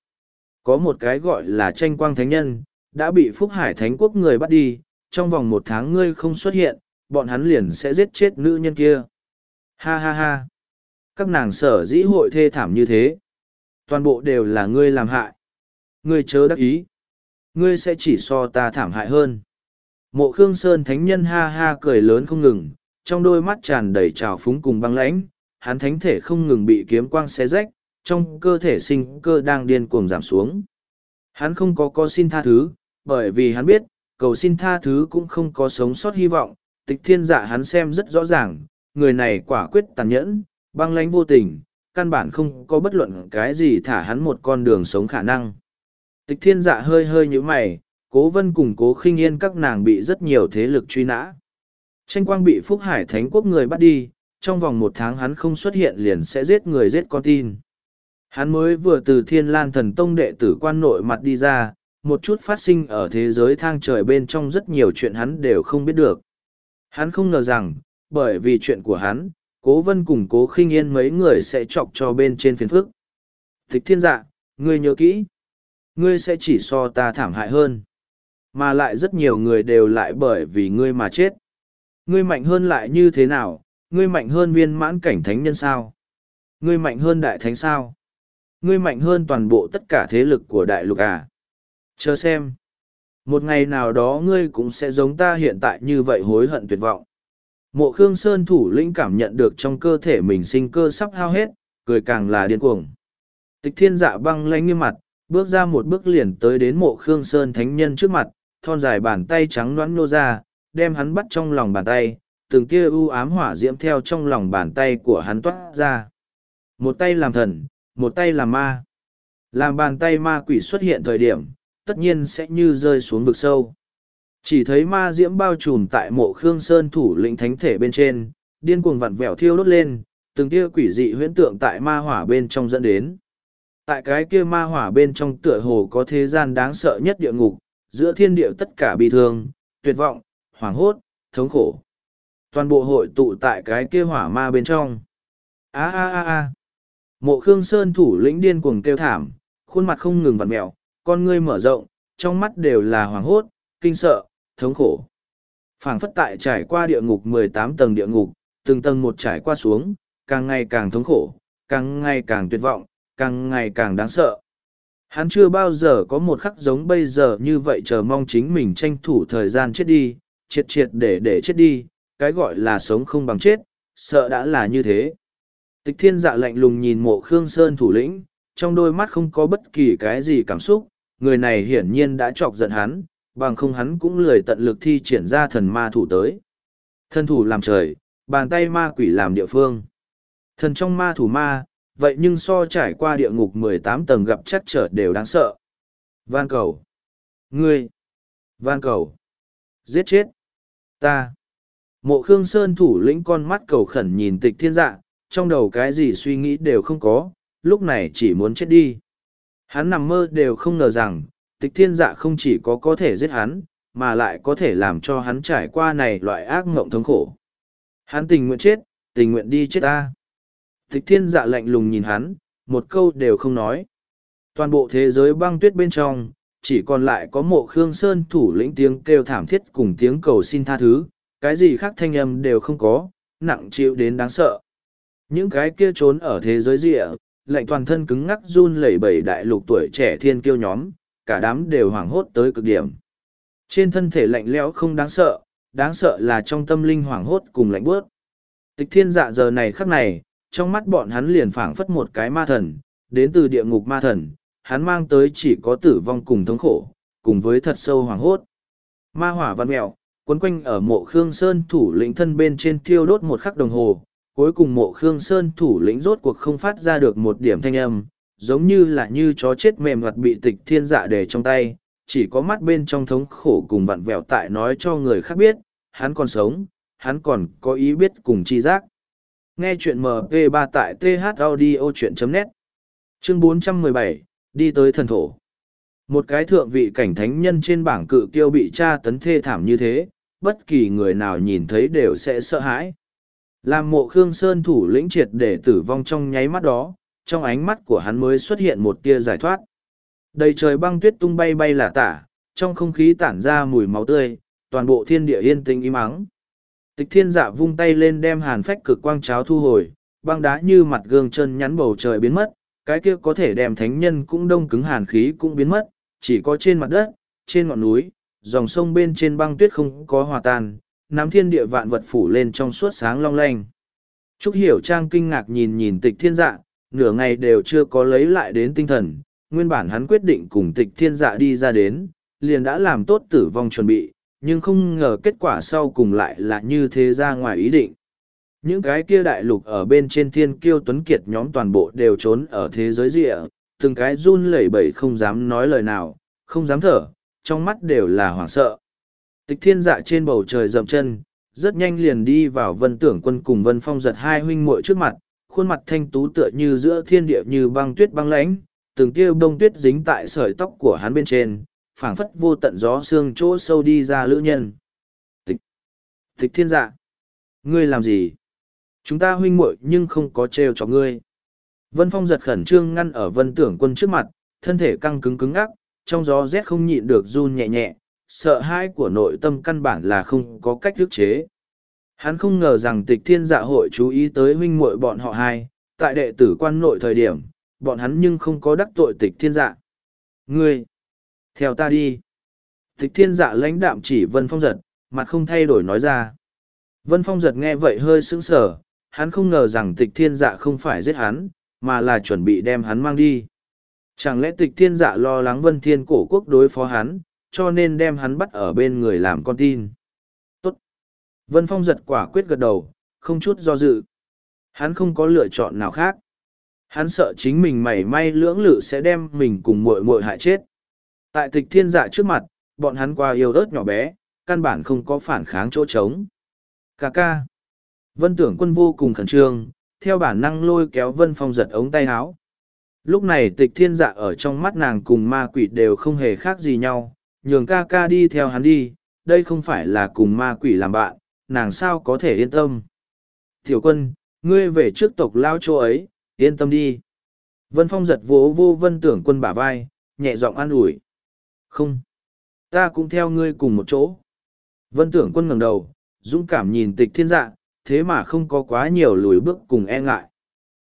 Có một cái gọi là tranh quang thánh nhân, đã bị Phúc Hải Thánh Quốc người bắt đi, trong vòng một tháng ngươi không xuất hiện, bọn hắn liền sẽ giết chết nữ nhân kia. Ha ha ha. Các nàng sở dĩ hội thê thảm như thế. Toàn bộ đều là ngươi làm hại. Ngươi chớ đắc ý. Ngươi sẽ chỉ so ta thảm hại hơn. Mộ Khương Sơn Thánh Nhân ha ha cười lớn không ngừng, trong đôi mắt tràn đầy trào phúng cùng băng lãnh, hắn thánh thể không ngừng bị kiếm quang xé rách, trong cơ thể sinh cơ đang điên cuồng giảm xuống. Hắn không có có xin tha thứ, bởi vì hắn biết, cầu xin tha thứ cũng không có sống sót hy vọng, tịch thiên dạ hắn xem rất rõ ràng, người này quả quyết tàn nhẫn, băng lãnh vô tình, căn bản không có bất luận cái gì thả hắn một con đường sống khả năng. Tịch thiên dạ hơi hơi như mày, cố vân cùng cố khinh yên các nàng bị rất nhiều thế lực truy nã. Tranh quang bị Phúc Hải Thánh Quốc người bắt đi, trong vòng một tháng hắn không xuất hiện liền sẽ giết người giết con tin. Hắn mới vừa từ Thiên Lan Thần Tông đệ tử quan nội mặt đi ra, một chút phát sinh ở thế giới thang trời bên trong rất nhiều chuyện hắn đều không biết được. Hắn không ngờ rằng, bởi vì chuyện của hắn, cố vân cùng cố khinh yên mấy người sẽ chọc cho bên trên phiền phức. Thích thiên dạ, ngươi nhớ kỹ. Ngươi sẽ chỉ so ta thảm hại hơn. Mà lại rất nhiều người đều lại bởi vì ngươi mà chết. Ngươi mạnh hơn lại như thế nào, ngươi mạnh hơn viên mãn cảnh thánh nhân sao? Ngươi mạnh hơn đại thánh sao? Ngươi mạnh hơn toàn bộ tất cả thế lực của đại lục à? Chờ xem. Một ngày nào đó ngươi cũng sẽ giống ta hiện tại như vậy hối hận tuyệt vọng. Mộ Khương Sơn thủ lĩnh cảm nhận được trong cơ thể mình sinh cơ sắp hao hết, cười càng là điên cuồng. Tịch thiên dạ băng lanh như mặt, bước ra một bước liền tới đến mộ Khương Sơn thánh nhân trước mặt, thon dài bàn tay trắng đoán nô ra, đem hắn bắt trong lòng bàn tay, từng kia u ám hỏa diễm theo trong lòng bàn tay của hắn toát ra. Một tay làm thần, một tay làm ma. Làm bàn tay ma quỷ xuất hiện thời điểm, tất nhiên sẽ như rơi xuống vực sâu. Chỉ thấy ma diễm bao trùm tại mộ Khương Sơn thủ lĩnh thánh thể bên trên, điên cuồng vặn vẹo thiêu đốt lên, từng kia quỷ dị huyễn tượng tại ma hỏa bên trong dẫn đến. Tại cái kia ma hỏa bên trong tựa hồ có thế gian đáng sợ nhất địa ngục, giữa thiên địa tất cả bị thương, tuyệt vọng, hoảng hốt, thống khổ. Toàn bộ hội tụ tại cái kia hỏa ma bên trong. a a a a Mộ Khương Sơn thủ lĩnh điên cuồng kêu thảm, khuôn mặt không ngừng vặn mẹo, con ngươi mở rộng, trong mắt đều là hoảng hốt, kinh sợ, thống khổ. phảng phất tại trải qua địa ngục mười tám tầng địa ngục, từng tầng một trải qua xuống, càng ngày càng thống khổ, càng ngày càng tuyệt vọng, càng ngày càng đáng sợ. Hắn chưa bao giờ có một khắc giống bây giờ như vậy chờ mong chính mình tranh thủ thời gian chết đi, triệt triệt để để chết đi, cái gọi là sống không bằng chết, sợ đã là như thế. Tịch thiên dạ lạnh lùng nhìn mộ Khương Sơn thủ lĩnh, trong đôi mắt không có bất kỳ cái gì cảm xúc, người này hiển nhiên đã chọc giận hắn, bằng không hắn cũng lười tận lực thi triển ra thần ma thủ tới. Thân thủ làm trời, bàn tay ma quỷ làm địa phương. Thần trong ma thủ ma, vậy nhưng so trải qua địa ngục mười tám tầng gặp chắc trở đều đáng sợ. Van cầu. Ngươi. Van cầu. Giết chết. Ta. Mộ Khương Sơn thủ lĩnh con mắt cầu khẩn nhìn tịch thiên dạ, trong đầu cái gì suy nghĩ đều không có, lúc này chỉ muốn chết đi. Hắn nằm mơ đều không ngờ rằng, tịch thiên dạ không chỉ có có thể giết hắn, mà lại có thể làm cho hắn trải qua này loại ác ngộng thống khổ. Hắn tình nguyện chết, tình nguyện đi chết ta. Tịch thiên dạ lạnh lùng nhìn hắn, một câu đều không nói. Toàn bộ thế giới băng tuyết bên trong, chỉ còn lại có mộ Khương Sơn thủ lĩnh tiếng kêu thảm thiết cùng tiếng cầu xin tha thứ, cái gì khác thanh âm đều không có, nặng chịu đến đáng sợ. Những cái kia trốn ở thế giới rịa, lệnh toàn thân cứng ngắc run lẩy bẩy đại lục tuổi trẻ thiên kiêu nhóm, cả đám đều hoảng hốt tới cực điểm. Trên thân thể lạnh lẽo không đáng sợ, đáng sợ là trong tâm linh hoảng hốt cùng lạnh bướt Tịch thiên dạ giờ này khắc này, trong mắt bọn hắn liền phảng phất một cái ma thần, đến từ địa ngục ma thần, hắn mang tới chỉ có tử vong cùng thống khổ, cùng với thật sâu hoàng hốt. Ma hỏa văn mẹo, quấn quanh ở mộ Khương Sơn thủ lĩnh thân bên trên thiêu đốt một khắc đồng hồ, cuối cùng mộ Khương Sơn thủ lĩnh rốt cuộc không phát ra được một điểm thanh âm, giống như là như chó chết mềm hoặc bị tịch thiên dạ để trong tay, chỉ có mắt bên trong thống khổ cùng vặn vẹo tại nói cho người khác biết, hắn còn sống, hắn còn có ý biết cùng chi giác. Nghe chuyện MP3 tại thaudio.net Chương 417, đi tới thần thổ. Một cái thượng vị cảnh thánh nhân trên bảng cự kiêu bị tra tấn thê thảm như thế, bất kỳ người nào nhìn thấy đều sẽ sợ hãi. Làm mộ Khương Sơn thủ lĩnh triệt để tử vong trong nháy mắt đó, trong ánh mắt của hắn mới xuất hiện một tia giải thoát. Đầy trời băng tuyết tung bay bay là tả, trong không khí tản ra mùi máu tươi, toàn bộ thiên địa yên tĩnh im ắng. Tịch thiên dạ vung tay lên đem hàn phách cực quang cháo thu hồi, băng đá như mặt gương chân nhắn bầu trời biến mất, cái kia có thể đem thánh nhân cũng đông cứng hàn khí cũng biến mất, chỉ có trên mặt đất, trên ngọn núi, dòng sông bên trên băng tuyết không có hòa tan, nắm thiên địa vạn vật phủ lên trong suốt sáng long lanh. Trúc Hiểu Trang kinh ngạc nhìn nhìn tịch thiên dạ, nửa ngày đều chưa có lấy lại đến tinh thần, nguyên bản hắn quyết định cùng tịch thiên dạ đi ra đến, liền đã làm tốt tử vong chuẩn bị, nhưng không ngờ kết quả sau cùng lại là như thế ra ngoài ý định. Những cái kia đại lục ở bên trên thiên kiêu tuấn kiệt nhóm toàn bộ đều trốn ở thế giới rịa, từng cái run lẩy bẩy không dám nói lời nào, không dám thở, trong mắt đều là hoảng sợ. Tịch thiên dạ trên bầu trời dậm chân, rất nhanh liền đi vào vân tưởng quân cùng vân phong giật hai huynh muội trước mặt, khuôn mặt thanh tú tựa như giữa thiên địa như băng tuyết băng lãnh, từng tia bông tuyết dính tại sợi tóc của hắn bên trên, phảng phất vô tận gió xương chỗ sâu đi ra lữ nhân. Tịch, tịch thiên dạ, ngươi làm gì? Chúng ta huynh muội nhưng không có trêu cho ngươi. Vân Phong giật khẩn trương ngăn ở vân tưởng quân trước mặt, thân thể căng cứng cứng ngắc, trong gió rét không nhịn được run nhẹ nhẹ, sợ hãi của nội tâm căn bản là không có cách ức chế. Hắn không ngờ rằng tịch thiên dạ hội chú ý tới huynh muội bọn họ hai, tại đệ tử quan nội thời điểm, bọn hắn nhưng không có đắc tội tịch thiên dạ. Ngươi! Theo ta đi! Tịch thiên dạ lãnh đạm chỉ Vân Phong giật, mặt không thay đổi nói ra. Vân Phong giật nghe vậy hơi sững sờ, hắn không ngờ rằng tịch thiên dạ không phải giết hắn, mà là chuẩn bị đem hắn mang đi. Chẳng lẽ tịch thiên dạ lo lắng vân thiên cổ quốc đối phó hắn, cho nên đem hắn bắt ở bên người làm con tin. Tốt. Vân Phong giật quả quyết gật đầu, không chút do dự. Hắn không có lựa chọn nào khác. Hắn sợ chính mình mảy may lưỡng lự sẽ đem mình cùng muội muội hại chết. Tại tịch thiên dạ trước mặt, bọn hắn qua yêu ớt nhỏ bé, căn bản không có phản kháng chỗ trống. Cà ca. Vân tưởng quân vô cùng khẩn trương, theo bản năng lôi kéo Vân Phong giật ống tay áo. Lúc này tịch thiên dạ ở trong mắt nàng cùng ma quỷ đều không hề khác gì nhau, nhường ca ca đi theo hắn đi, đây không phải là cùng ma quỷ làm bạn, nàng sao có thể yên tâm. Tiểu quân, ngươi về trước tộc lao chỗ ấy, yên tâm đi. Vân Phong giật vỗ vô vân tưởng quân bả vai, nhẹ giọng an ủi. Không, ta cũng theo ngươi cùng một chỗ. Vân tưởng quân ngẩng đầu, dũng cảm nhìn tịch thiên dạ, thế mà không có quá nhiều lùi bước cùng e ngại.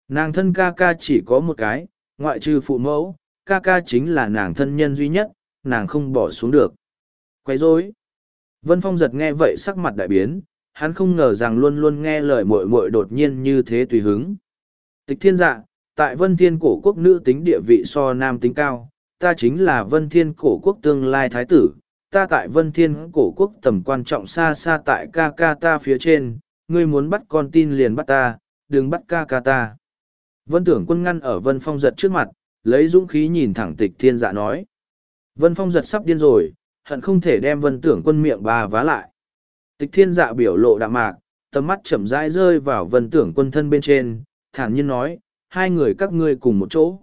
Nàng thân ca ca chỉ có một cái, ngoại trừ phụ mẫu, ca ca chính là nàng thân nhân duy nhất, nàng không bỏ xuống được. Quay rối. Vân Phong giật nghe vậy sắc mặt đại biến, hắn không ngờ rằng luôn luôn nghe lời muội muội đột nhiên như thế tùy hứng. Tịch thiên dạ, tại vân thiên cổ quốc nữ tính địa vị so nam tính cao, ta chính là vân thiên cổ quốc tương lai thái tử, ta tại vân thiên cổ quốc tầm quan trọng xa xa tại ca ca ta phía trên, ngươi muốn bắt con tin liền bắt ta, đừng bắt ca ca ta. Vân tưởng quân ngăn ở vân phong giật trước mặt, lấy dũng khí nhìn thẳng tịch thiên dạ nói. Vân phong giật sắp điên rồi, hận không thể đem vân tưởng quân miệng bà vá lại. Tịch thiên dạ biểu lộ đạm mạc, tầm mắt chậm rãi rơi vào vân tưởng quân thân bên trên, thản nhiên nói, hai người các ngươi cùng một chỗ.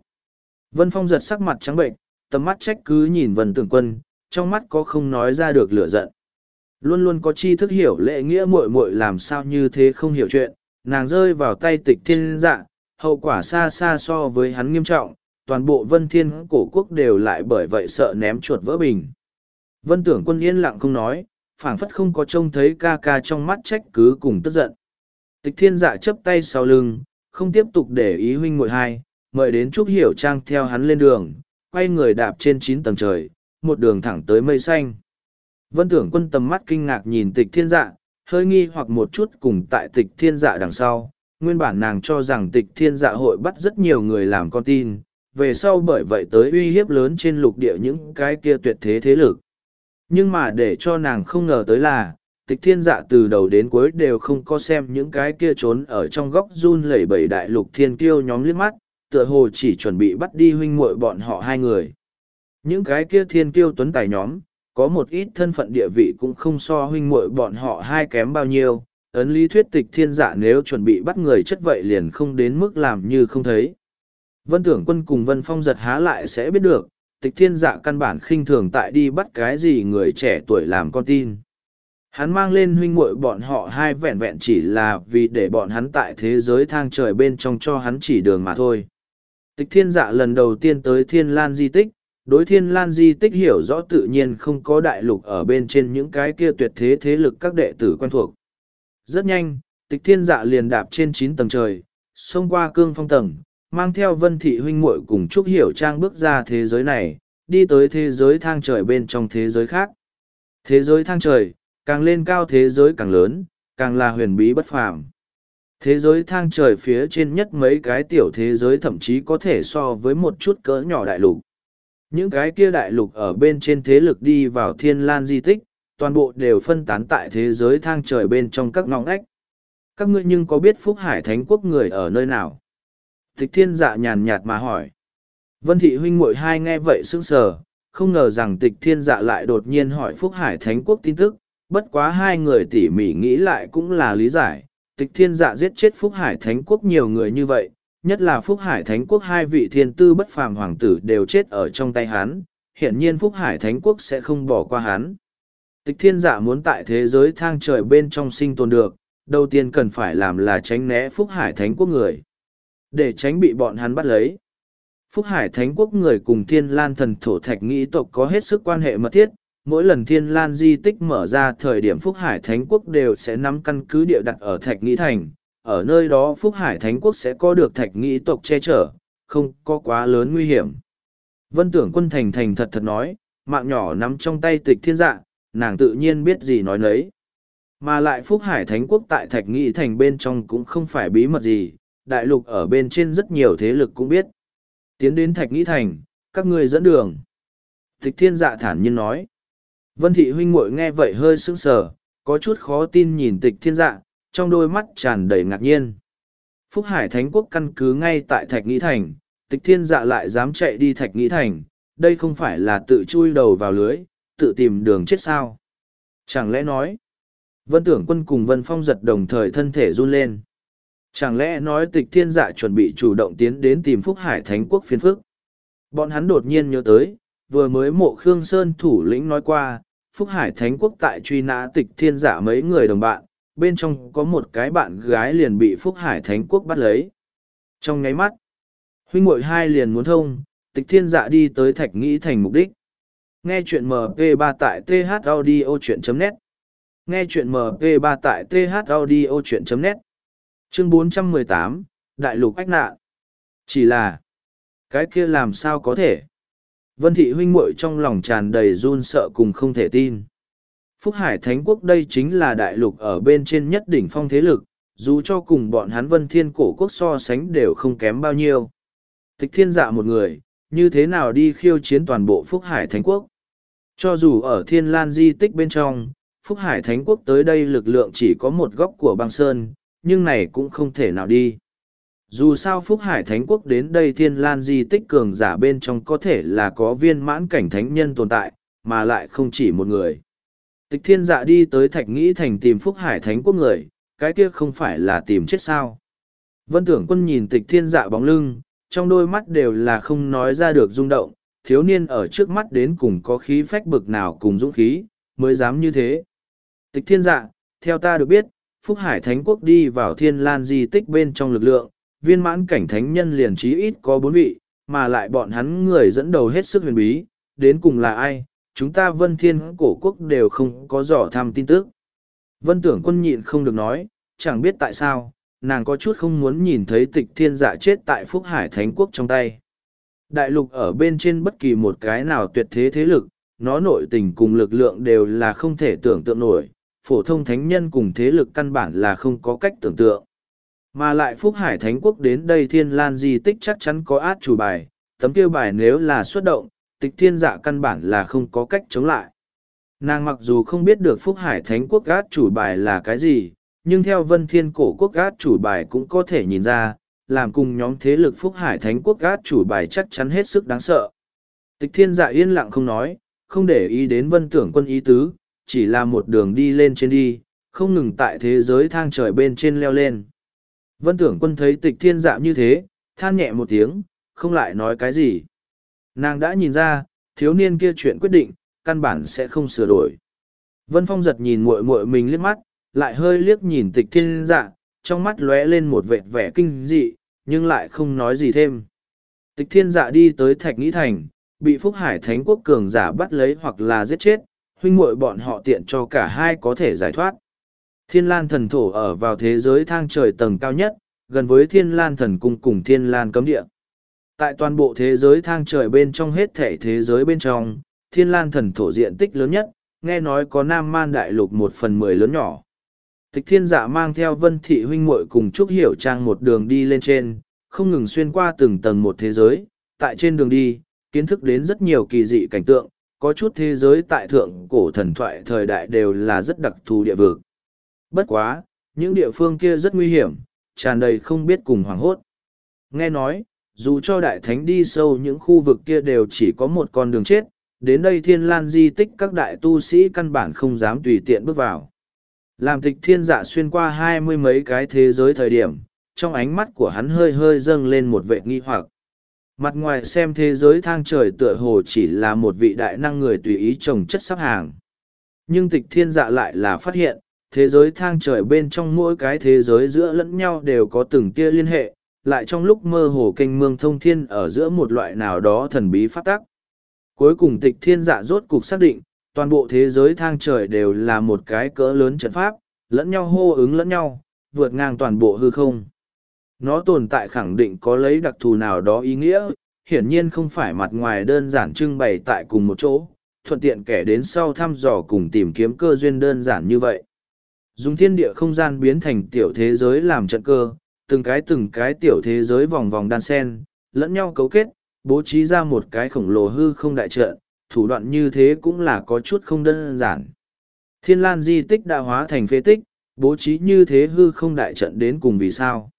Vân phong giật sắc mặt trắng bệnh, tầm mắt trách cứ nhìn vân tưởng quân, trong mắt có không nói ra được lửa giận. Luôn luôn có chi thức hiểu lệ nghĩa muội muội làm sao như thế không hiểu chuyện, nàng rơi vào tay tịch thiên dạ, hậu quả xa xa so với hắn nghiêm trọng, toàn bộ vân thiên cổ quốc đều lại bởi vậy sợ ném chuột vỡ bình. Vân tưởng quân yên lặng không nói, phảng phất không có trông thấy ca ca trong mắt trách cứ cùng tức giận. Tịch thiên dạ chấp tay sau lưng, không tiếp tục để ý huynh muội hai, mời đến Trúc Hiểu Trang theo hắn lên đường, quay người đạp trên chín tầng trời, một đường thẳng tới mây xanh. Vân tưởng quân tầm mắt kinh ngạc nhìn tịch thiên dạ, hơi nghi hoặc một chút cùng tại tịch thiên dạ đằng sau. Nguyên bản nàng cho rằng tịch thiên dạ hội bắt rất nhiều người làm con tin, về sau bởi vậy tới uy hiếp lớn trên lục địa những cái kia tuyệt thế thế lực. Nhưng mà để cho nàng không ngờ tới là, tịch thiên dạ từ đầu đến cuối đều không có xem những cái kia trốn ở trong góc run lẩy bẩy đại lục thiên kiêu nhóm liếc mắt, tựa hồ chỉ chuẩn bị bắt đi huynh muội bọn họ hai người. Những cái kia thiên kiêu tuấn tài nhóm, có một ít thân phận địa vị cũng không so huynh muội bọn họ hai kém bao nhiêu, ấn lý thuyết tịch thiên dạ nếu chuẩn bị bắt người chất vậy liền không đến mức làm như không thấy. Vân tưởng quân cùng Vân Phong giật há lại sẽ biết được, tịch thiên dạ căn bản khinh thường tại đi bắt cái gì người trẻ tuổi làm con tin. Hắn mang lên huynh muội bọn họ hai vẹn vẹn chỉ là vì để bọn hắn tại thế giới thang trời bên trong cho hắn chỉ đường mà thôi. Tịch thiên dạ lần đầu tiên tới thiên lan di tích, đối thiên lan di tích hiểu rõ tự nhiên không có đại lục ở bên trên những cái kia tuyệt thế thế lực các đệ tử quen thuộc. Rất nhanh, tịch thiên dạ liền đạp trên chín tầng trời, xông qua cương phong tầng, mang theo vân thị huynh muội cùng chúc hiểu trang bước ra thế giới này, đi tới thế giới thang trời bên trong thế giới khác. Thế giới thang trời, càng lên cao thế giới càng lớn, càng là huyền bí bất phàm. Thế giới thang trời phía trên nhất mấy cái tiểu thế giới thậm chí có thể so với một chút cỡ nhỏ đại lục. Những cái kia đại lục ở bên trên thế lực đi vào thiên lan di tích, toàn bộ đều phân tán tại thế giới thang trời bên trong các ngõ ngách. Các ngươi nhưng có biết Phúc Hải Thánh Quốc người ở nơi nào? Tịch thiên dạ nhàn nhạt mà hỏi. Vân thị huynh muội hai nghe vậy sững sờ, không ngờ rằng tịch thiên dạ lại đột nhiên hỏi Phúc Hải Thánh Quốc tin tức, bất quá hai người tỉ mỉ nghĩ lại cũng là lý giải. Tịch thiên dạ giết chết Phúc Hải Thánh Quốc nhiều người như vậy, nhất là Phúc Hải Thánh Quốc hai vị thiên tư bất phàm hoàng tử đều chết ở trong tay hắn, hiển nhiên Phúc Hải Thánh Quốc sẽ không bỏ qua hắn. Tịch thiên giả muốn tại thế giới thang trời bên trong sinh tồn được, đầu tiên cần phải làm là tránh né Phúc Hải Thánh Quốc người. Để tránh bị bọn hắn bắt lấy. Phúc Hải Thánh Quốc người cùng Thiên Lan thần thổ thạch nghĩ tộc có hết sức quan hệ mật thiết, mỗi lần Thiên Lan di tích mở ra thời điểm Phúc Hải Thánh Quốc đều sẽ nắm căn cứ địa đặt ở thạch nghĩ thành, ở nơi đó Phúc Hải Thánh Quốc sẽ có được thạch nghĩ tộc che chở, không có quá lớn nguy hiểm. Vân tưởng quân thành thành thật thật nói, mạng nhỏ nắm trong tay tịch thiên dạ, nàng tự nhiên biết gì nói nấy. Mà lại Phúc Hải Thánh Quốc tại thạch nghĩ thành bên trong cũng không phải bí mật gì, đại lục ở bên trên rất nhiều thế lực cũng biết. Tiến đến thạch nghĩ thành, các ngươi dẫn đường. Tịch thiên dạ thản nhiên nói. Vân thị huynh muội nghe vậy hơi sững sờ, có chút khó tin nhìn tịch thiên dạ, trong đôi mắt tràn đầy ngạc nhiên. Phúc Hải Thánh Quốc căn cứ ngay tại Thạch Nghĩ Thành, tịch thiên dạ lại dám chạy đi Thạch Nghĩ Thành, đây không phải là tự chui đầu vào lưới, tự tìm đường chết sao. Chẳng lẽ nói, Vân Tưởng Quân cùng Vân Phong giật đồng thời thân thể run lên. Chẳng lẽ nói tịch thiên dạ chuẩn bị chủ động tiến đến tìm Phúc Hải Thánh Quốc phiên phức. Bọn hắn đột nhiên nhớ tới, vừa mới mộ Khương Sơn thủ lĩnh nói qua, Phúc Hải Thánh Quốc tại truy nã tịch thiên dạ mấy người đồng bạn, bên trong có một cái bạn gái liền bị Phúc Hải Thánh Quốc bắt lấy. Trong ngáy mắt, huynh muội hai liền muốn thông, tịch thiên dạ đi tới thạch nghĩ thành mục đích. Nghe chuyện MP3 tại thaudio.net Nghe chuyện MP3 tại thaudio.net Chương 418, Đại lục ách nạn. Chỉ là, cái kia làm sao có thể? Vân thị huynh muội trong lòng tràn đầy run sợ cùng không thể tin. Phúc Hải Thánh Quốc đây chính là đại lục ở bên trên nhất đỉnh phong thế lực, dù cho cùng bọn hắn vân thiên cổ quốc so sánh đều không kém bao nhiêu. Tịch thiên dạ một người, như thế nào đi khiêu chiến toàn bộ Phúc Hải Thánh Quốc? Cho dù ở thiên lan di tích bên trong, Phúc Hải Thánh Quốc tới đây lực lượng chỉ có một góc của băng sơn, nhưng này cũng không thể nào đi. Dù sao Phúc Hải Thánh Quốc đến đây thiên lan di tích cường giả bên trong có thể là có viên mãn cảnh thánh nhân tồn tại, mà lại không chỉ một người. Tịch thiên dạ đi tới thạch nghĩ thành tìm Phúc Hải Thánh Quốc người, cái kia không phải là tìm chết sao. Vân tưởng quân nhìn tịch thiên dạ bóng lưng, trong đôi mắt đều là không nói ra được rung động, thiếu niên ở trước mắt đến cùng có khí phách bực nào cùng dũng khí, mới dám như thế. Tịch thiên dạ, theo ta được biết, Phúc Hải Thánh Quốc đi vào thiên lan di tích bên trong lực lượng, viên mãn cảnh thánh nhân liền trí ít có bốn vị, mà lại bọn hắn người dẫn đầu hết sức huyền bí, đến cùng là ai, chúng ta vân thiên cổ quốc đều không có dò thăm tin tức. Vân tưởng quân nhịn không được nói, chẳng biết tại sao, nàng có chút không muốn nhìn thấy tịch thiên dạ chết tại Phúc Hải Thánh Quốc trong tay. Đại lục ở bên trên bất kỳ một cái nào tuyệt thế thế lực, nó nội tình cùng lực lượng đều là không thể tưởng tượng nổi, phổ thông thánh nhân cùng thế lực căn bản là không có cách tưởng tượng. Mà lại Phúc Hải Thánh Quốc đến đây thiên lan di tích chắc chắn có át chủ bài, tấm kia bài nếu là xuất động, tịch thiên dạ căn bản là không có cách chống lại. Nàng mặc dù không biết được Phúc Hải Thánh Quốc Gát chủ bài là cái gì, nhưng theo vân thiên cổ quốc Gát chủ bài cũng có thể nhìn ra, làm cùng nhóm thế lực Phúc Hải Thánh Quốc Gát chủ bài chắc chắn hết sức đáng sợ. Tịch thiên dạ yên lặng không nói, không để ý đến vân tưởng quân ý tứ, chỉ là một đường đi lên trên đi, không ngừng tại thế giới thang trời bên trên leo lên. Vân tưởng quân thấy tịch thiên dạ như thế, than nhẹ một tiếng, không lại nói cái gì. Nàng đã nhìn ra, thiếu niên kia chuyện quyết định, căn bản sẽ không sửa đổi. Vân Phong giật nhìn muội muội mình liếc mắt, lại hơi liếc nhìn tịch thiên dạ, trong mắt lóe lên một vệt vẻ kinh dị, nhưng lại không nói gì thêm. Tịch thiên dạ đi tới thạch nghĩ thành, bị Phúc Hải Thánh Quốc cường giả bắt lấy hoặc là giết chết, huynh muội bọn họ tiện cho cả hai có thể giải thoát. Thiên lan thần thổ ở vào thế giới thang trời tầng cao nhất, gần với thiên lan thần cung cùng thiên lan cấm địa. Tại toàn bộ thế giới thang trời bên trong hết thể thế giới bên trong, thiên lan thần thổ diện tích lớn nhất, nghe nói có nam man đại lục một phần mười lớn nhỏ. Tịch thiên dạ mang theo vân thị huynh muội cùng chúc hiểu trang một đường đi lên trên, không ngừng xuyên qua từng tầng một thế giới, tại trên đường đi, kiến thức đến rất nhiều kỳ dị cảnh tượng, có chút thế giới tại thượng cổ thần thoại thời đại đều là rất đặc thù địa vực. Bất quá, những địa phương kia rất nguy hiểm, tràn đầy không biết cùng hoảng hốt. Nghe nói, dù cho đại thánh đi sâu những khu vực kia đều chỉ có một con đường chết, đến đây thiên lan di tích các đại tu sĩ căn bản không dám tùy tiện bước vào. Làm tịch thiên dạ xuyên qua hai mươi mấy cái thế giới thời điểm, trong ánh mắt của hắn hơi hơi dâng lên một vệ nghi hoặc. Mặt ngoài xem thế giới thang trời tựa hồ chỉ là một vị đại năng người tùy ý trồng chất sắp hàng. Nhưng tịch thiên dạ lại là phát hiện, thế giới thang trời bên trong mỗi cái thế giới giữa lẫn nhau đều có từng tia liên hệ, lại trong lúc mơ hồ kênh mương thông thiên ở giữa một loại nào đó thần bí phát tác. Cuối cùng tịch thiên dạ rốt cục xác định, toàn bộ thế giới thang trời đều là một cái cỡ lớn trận pháp, lẫn nhau hô ứng lẫn nhau, vượt ngang toàn bộ hư không. Nó tồn tại khẳng định có lấy đặc thù nào đó ý nghĩa, hiển nhiên không phải mặt ngoài đơn giản trưng bày tại cùng một chỗ, thuận tiện kẻ đến sau thăm dò cùng tìm kiếm cơ duyên đơn giản như vậy. Dùng thiên địa không gian biến thành tiểu thế giới làm trận cơ, từng cái từng cái tiểu thế giới vòng vòng đan sen, lẫn nhau cấu kết, bố trí ra một cái khổng lồ hư không đại trận, thủ đoạn như thế cũng là có chút không đơn giản. Thiên lan di tích đã hóa thành phế tích, bố trí như thế hư không đại trận đến cùng vì sao.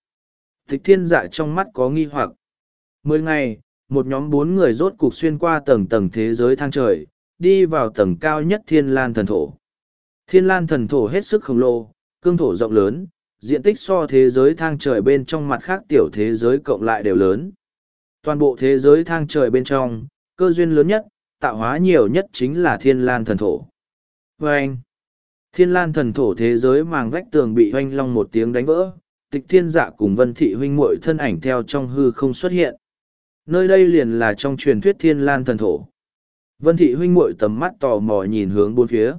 Tịch thiên dạ trong mắt có nghi hoặc. Mười ngày, một nhóm bốn người rốt cục xuyên qua tầng tầng thế giới thang trời, đi vào tầng cao nhất thiên lan thần thổ. Thiên lan thần thổ hết sức khổng lồ, cương thổ rộng lớn, diện tích so thế giới thang trời bên trong mặt khác tiểu thế giới cộng lại đều lớn. Toàn bộ thế giới thang trời bên trong, cơ duyên lớn nhất, tạo hóa nhiều nhất chính là thiên lan thần thổ. Vâng! anh, thiên lan thần thổ thế giới màng vách tường bị hoanh long một tiếng đánh vỡ, tịch thiên dạ cùng vân thị huynh muội thân ảnh theo trong hư không xuất hiện. Nơi đây liền là trong truyền thuyết thiên lan thần thổ. Vân thị huynh muội tầm mắt tò mò nhìn hướng bốn phía.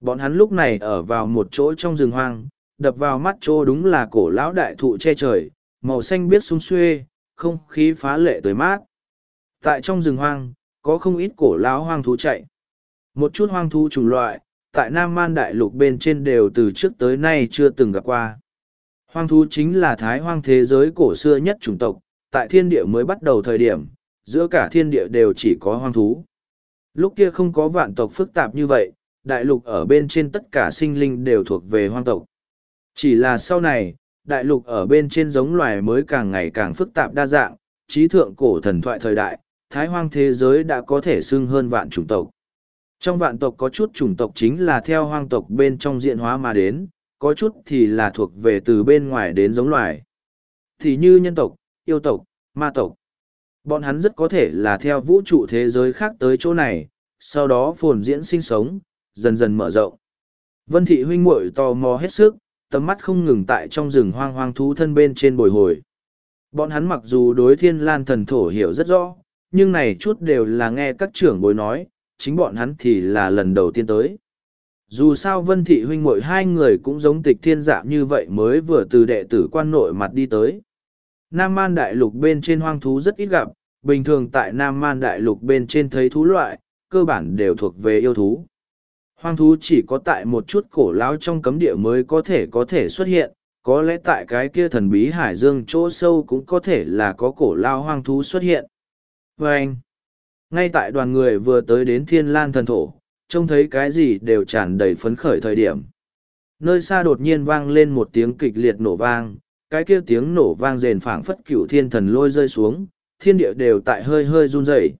Bọn hắn lúc này ở vào một chỗ trong rừng hoang, đập vào mắt chỗ đúng là cổ lão đại thụ che trời, màu xanh biết sung xuê, không khí phá lệ tới mát. Tại trong rừng hoang, có không ít cổ lão hoang thú chạy. Một chút hoang thú chủng loại, tại Nam Man Đại Lục bên trên đều từ trước tới nay chưa từng gặp qua. Hoang thú chính là thái hoang thế giới cổ xưa nhất chủng tộc, tại thiên địa mới bắt đầu thời điểm, giữa cả thiên địa đều chỉ có hoang thú. Lúc kia không có vạn tộc phức tạp như vậy, đại lục ở bên trên tất cả sinh linh đều thuộc về hoang tộc. Chỉ là sau này, đại lục ở bên trên giống loài mới càng ngày càng phức tạp đa dạng, trí thượng cổ thần thoại thời đại, thái hoang thế giới đã có thể xưng hơn vạn chủng tộc. Trong vạn tộc có chút chủng tộc chính là theo hoang tộc bên trong diện hóa mà đến, có chút thì là thuộc về từ bên ngoài đến giống loài. Thì như nhân tộc, yêu tộc, ma tộc. Bọn hắn rất có thể là theo vũ trụ thế giới khác tới chỗ này, sau đó phồn diễn sinh sống, dần dần mở rộng. Vân thị huynh muội tò mò hết sức, tầm mắt không ngừng tại trong rừng hoang hoang thú thân bên trên bồi hồi. Bọn hắn mặc dù đối thiên lan thần thổ hiểu rất rõ, nhưng này chút đều là nghe các trưởng bối nói, chính bọn hắn thì là lần đầu tiên tới. Dù sao vân thị huynh mội hai người cũng giống tịch thiên dạ như vậy mới vừa từ đệ tử quan nội mặt đi tới. Nam Man Đại Lục bên trên hoang thú rất ít gặp, bình thường tại Nam Man Đại Lục bên trên thấy thú loại, cơ bản đều thuộc về yêu thú. Hoang thú chỉ có tại một chút cổ lão trong cấm địa mới có thể có thể xuất hiện, có lẽ tại cái kia thần bí hải dương chỗ sâu cũng có thể là có cổ lao hoang thú xuất hiện. vê anh, ngay tại đoàn người vừa tới đến thiên lan thần thổ, trông thấy cái gì đều tràn đầy phấn khởi thời điểm. Nơi xa đột nhiên vang lên một tiếng kịch liệt nổ vang, cái kia tiếng nổ vang rền phảng phất cửu thiên thần lôi rơi xuống, thiên địa đều tại hơi hơi run rẩy.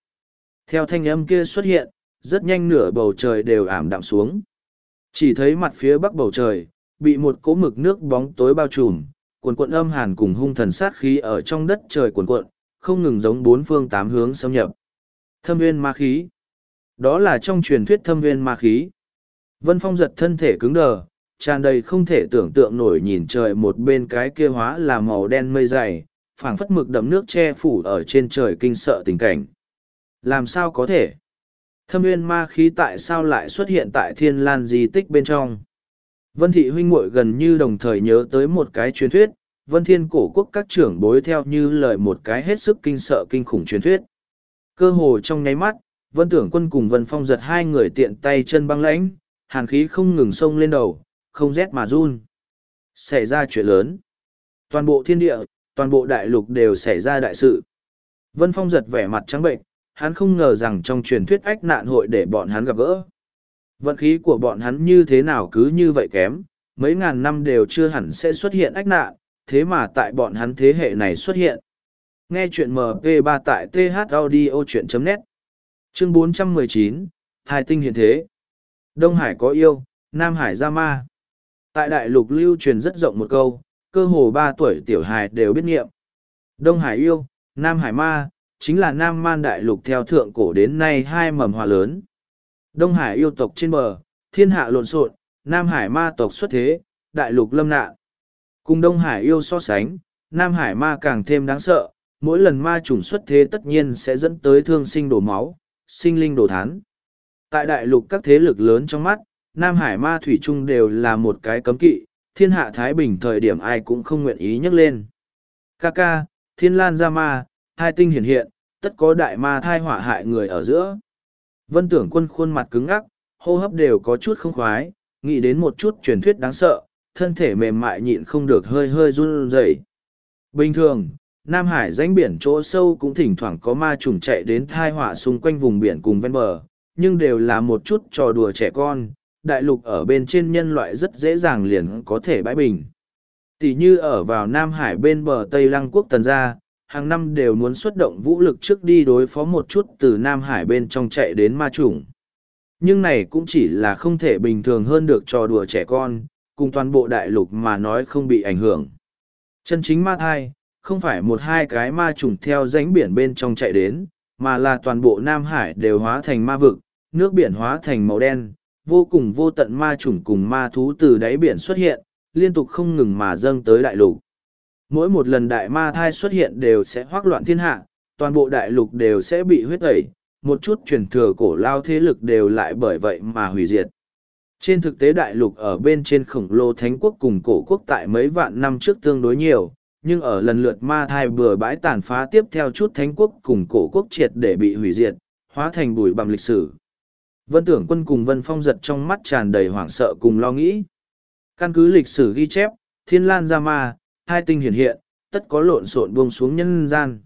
Theo thanh âm kia xuất hiện, rất nhanh nửa bầu trời đều ảm đạm xuống. Chỉ thấy mặt phía bắc bầu trời, bị một cỗ mực nước bóng tối bao trùm, cuồn cuộn âm hàn cùng hung thần sát khí ở trong đất trời cuồn cuộn, không ngừng giống bốn phương tám hướng xâm nhập. Thâm nguyên ma khí. Đó là trong truyền thuyết thâm nguyên ma khí. Vân Phong giật thân thể cứng đờ, tràn đầy không thể tưởng tượng nổi nhìn trời một bên cái kia hóa là màu đen mây dày, phảng phất mực đậm nước che phủ ở trên trời kinh sợ tình cảnh. Làm sao có thể? Thâm nguyên ma khí tại sao lại xuất hiện tại thiên lan di tích bên trong? Vân thị huynh muội gần như đồng thời nhớ tới một cái truyền thuyết, vân thiên cổ quốc các trưởng bối theo như lời một cái hết sức kinh sợ kinh khủng truyền thuyết. Cơ hồ trong nháy mắt, vân tưởng quân cùng vân phong giật hai người tiện tay chân băng lãnh, hàn khí không ngừng xông lên đầu, không rét mà run. Xảy ra chuyện lớn. Toàn bộ thiên địa, toàn bộ đại lục đều xảy ra đại sự. Vân phong giật vẻ mặt trắng bệnh, hắn không ngờ rằng trong truyền thuyết ách nạn hội để bọn hắn gặp gỡ. Vận khí của bọn hắn như thế nào cứ như vậy kém, mấy ngàn năm đều chưa hẳn sẽ xuất hiện ách nạn, thế mà tại bọn hắn thế hệ này xuất hiện. Nghe chuyện MP3 tại thaudio.net Chương 419, Hai tinh hiện thế Đông Hải có yêu, Nam Hải ra ma. Tại đại lục lưu truyền rất rộng một câu, cơ hồ ba tuổi tiểu hài đều biết nghiệm. Đông Hải yêu, Nam Hải ma, chính là Nam Man đại lục theo thượng cổ đến nay hai mầm hòa lớn. Đông Hải yêu tộc trên bờ, thiên hạ lộn xộn, Nam Hải ma tộc xuất thế, đại lục lâm nạn. Cùng Đông Hải yêu so sánh, Nam Hải ma càng thêm đáng sợ, mỗi lần ma chủng xuất thế tất nhiên sẽ dẫn tới thương sinh đổ máu, sinh linh đổ thán. Tại đại lục các thế lực lớn trong mắt, Nam Hải ma thủy chung đều là một cái cấm kỵ, thiên hạ Thái Bình thời điểm ai cũng không nguyện ý nhắc lên. Kaka, thiên lan ra ma, hai tinh hiện hiện, tất có đại ma thai họa hại người ở giữa. Vân tưởng quân khuôn mặt cứng ngắc, hô hấp đều có chút không khoái, nghĩ đến một chút truyền thuyết đáng sợ, thân thể mềm mại nhịn không được hơi hơi run rẩy. Bình thường, Nam Hải danh biển chỗ sâu cũng thỉnh thoảng có ma trùng chạy đến thai họa xung quanh vùng biển cùng ven bờ, nhưng đều là một chút trò đùa trẻ con, đại lục ở bên trên nhân loại rất dễ dàng liền có thể bãi bình. Tỷ như ở vào Nam Hải bên bờ Tây Lăng quốc tần gia, hàng năm đều muốn xuất động vũ lực trước đi đối phó một chút từ Nam Hải bên trong chạy đến ma chủng. Nhưng này cũng chỉ là không thể bình thường hơn được trò đùa trẻ con, cùng toàn bộ đại lục mà nói không bị ảnh hưởng. Chân chính ma thai, không phải một hai cái ma trùng theo rãnh biển bên trong chạy đến, mà là toàn bộ Nam Hải đều hóa thành ma vực, nước biển hóa thành màu đen, vô cùng vô tận ma trùng cùng ma thú từ đáy biển xuất hiện, liên tục không ngừng mà dâng tới đại lục mỗi một lần đại ma thai xuất hiện đều sẽ hoác loạn thiên hạ, toàn bộ đại lục đều sẽ bị huyết tẩy, một chút truyền thừa cổ lao thế lực đều lại bởi vậy mà hủy diệt. Trên thực tế đại lục ở bên trên khổng lồ thánh quốc cùng cổ quốc tại mấy vạn năm trước tương đối nhiều, nhưng ở lần lượt ma thai bừa bãi tàn phá tiếp theo chút thánh quốc cùng cổ quốc triệt để bị hủy diệt, hóa thành bụi bằng lịch sử. Vân tưởng quân cùng Vân Phong giật trong mắt tràn đầy hoảng sợ cùng lo nghĩ. Căn cứ lịch sử ghi chép, thiên lan ra ma, hai tinh hiển hiện, tất có lộn xộn buông xuống nhân gian.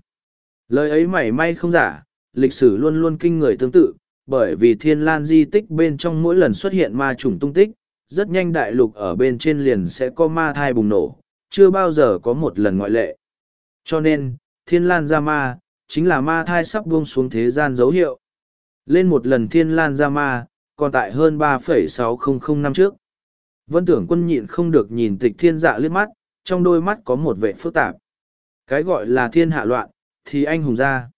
Lời ấy mảy may không giả, lịch sử luôn luôn kinh người tương tự, bởi vì thiên lan di tích bên trong mỗi lần xuất hiện ma trùng tung tích, rất nhanh đại lục ở bên trên liền sẽ có ma thai bùng nổ, chưa bao giờ có một lần ngoại lệ. Cho nên, thiên lan ra ma, chính là ma thai sắp buông xuống thế gian dấu hiệu. Lên một lần thiên lan ra ma, còn tại hơn 3,600 năm trước. Vân tưởng quân nhịn không được nhìn tịch thiên dạ liếc mắt, trong đôi mắt có một vệ phức tạp. Cái gọi là thiên hạ loạn, thì anh hùng ra.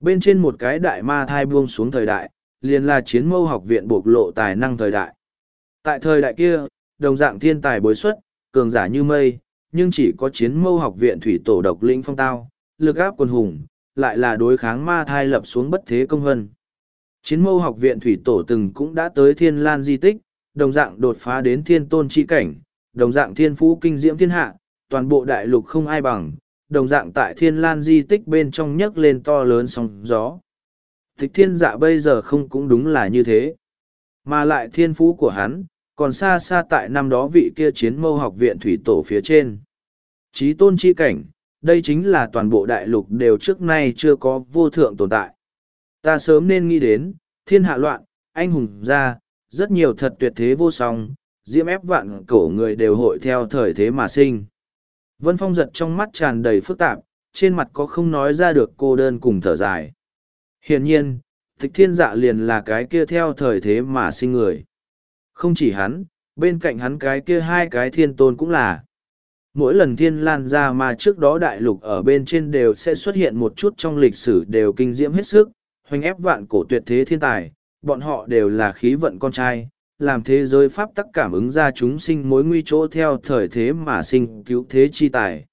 Bên trên một cái đại ma thai buông xuống thời đại, liền là chiến mâu học viện bộc lộ tài năng thời đại. Tại thời đại kia, đồng dạng thiên tài bối xuất, cường giả như mây, nhưng chỉ có chiến mâu học viện thủy tổ độc linh phong tao, lực áp quân hùng, lại là đối kháng ma thai lập xuống bất thế công hân. Chiến mâu học viện thủy tổ từng cũng đã tới thiên lan di tích, đồng dạng đột phá đến thiên tôn chi cảnh, đồng dạng thiên phú kinh diễm thiên hạ, toàn bộ đại lục không ai bằng, đồng dạng tại thiên lan di tích bên trong nhấc lên to lớn sóng gió. Tịch thiên dạ bây giờ không cũng đúng là như thế. Mà lại thiên phú của hắn, còn xa xa tại năm đó vị kia chiến mâu học viện thủy tổ phía trên. Chí tôn chi cảnh, đây chính là toàn bộ đại lục đều trước nay chưa có vô thượng tồn tại. Ta sớm nên nghĩ đến, thiên hạ loạn, anh hùng ra, rất nhiều thật tuyệt thế vô song, diễm ép vạn cổ người đều hội theo thời thế mà sinh. Vân Phong giật trong mắt tràn đầy phức tạp, trên mặt có không nói ra được cô đơn cùng thở dài. Hiển nhiên, tịch thiên dạ liền là cái kia theo thời thế mà sinh người. Không chỉ hắn, bên cạnh hắn cái kia hai cái thiên tôn cũng là. Mỗi lần thiên lan ra mà trước đó đại lục ở bên trên đều sẽ xuất hiện một chút trong lịch sử đều kinh diễm hết sức, hoành ép vạn cổ tuyệt thế thiên tài, bọn họ đều là khí vận con trai, làm thế giới pháp tắc cảm ứng ra chúng sinh mối nguy chỗ theo thời thế mà sinh cứu thế chi tài.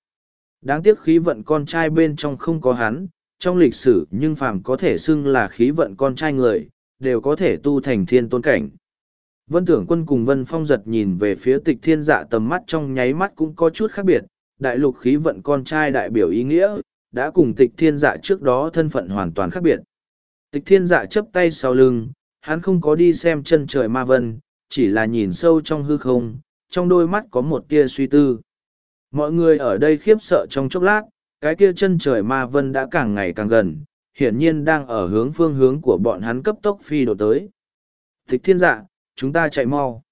Đáng tiếc khí vận con trai bên trong không có hắn, trong lịch sử nhưng phàm có thể xưng là khí vận con trai người, đều có thể tu thành thiên tôn cảnh. Vân tưởng quân cùng Vân Phong giật nhìn về phía tịch thiên dạ tầm mắt trong nháy mắt cũng có chút khác biệt, đại lục khí vận con trai đại biểu ý nghĩa, đã cùng tịch thiên dạ trước đó thân phận hoàn toàn khác biệt. Tịch thiên dạ chấp tay sau lưng, hắn không có đi xem chân trời ma vân, chỉ là nhìn sâu trong hư không, trong đôi mắt có một tia suy tư. Mọi người ở đây khiếp sợ trong chốc lát, cái kia chân trời ma vân đã càng ngày càng gần, hiển nhiên đang ở hướng phương hướng của bọn hắn cấp tốc phi đổ tới. Thích thiên dạ, chúng ta chạy mau.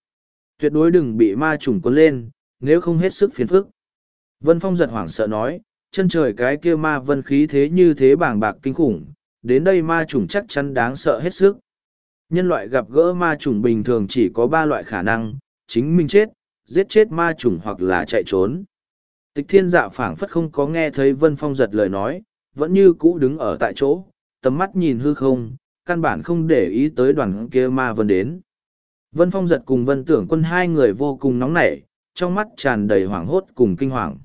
Tuyệt đối đừng bị ma trùng cuốn lên, nếu không hết sức phiền phức. Vân Phong giật hoảng sợ nói, chân trời cái kia ma vân khí thế như thế bàng bạc kinh khủng, đến đây ma trùng chắc chắn đáng sợ hết sức. Nhân loại gặp gỡ ma trùng bình thường chỉ có ba loại khả năng, chính mình chết, giết chết ma trùng hoặc là chạy trốn. Tịch thiên dạ phảng phất không có nghe thấy Vân Phong giật lời nói, vẫn như cũ đứng ở tại chỗ, tầm mắt nhìn hư không, căn bản không để ý tới đoàn kia ma vân đến. Vân Phong giật cùng Vân Tưởng quân hai người vô cùng nóng nảy, trong mắt tràn đầy hoảng hốt cùng kinh hoàng.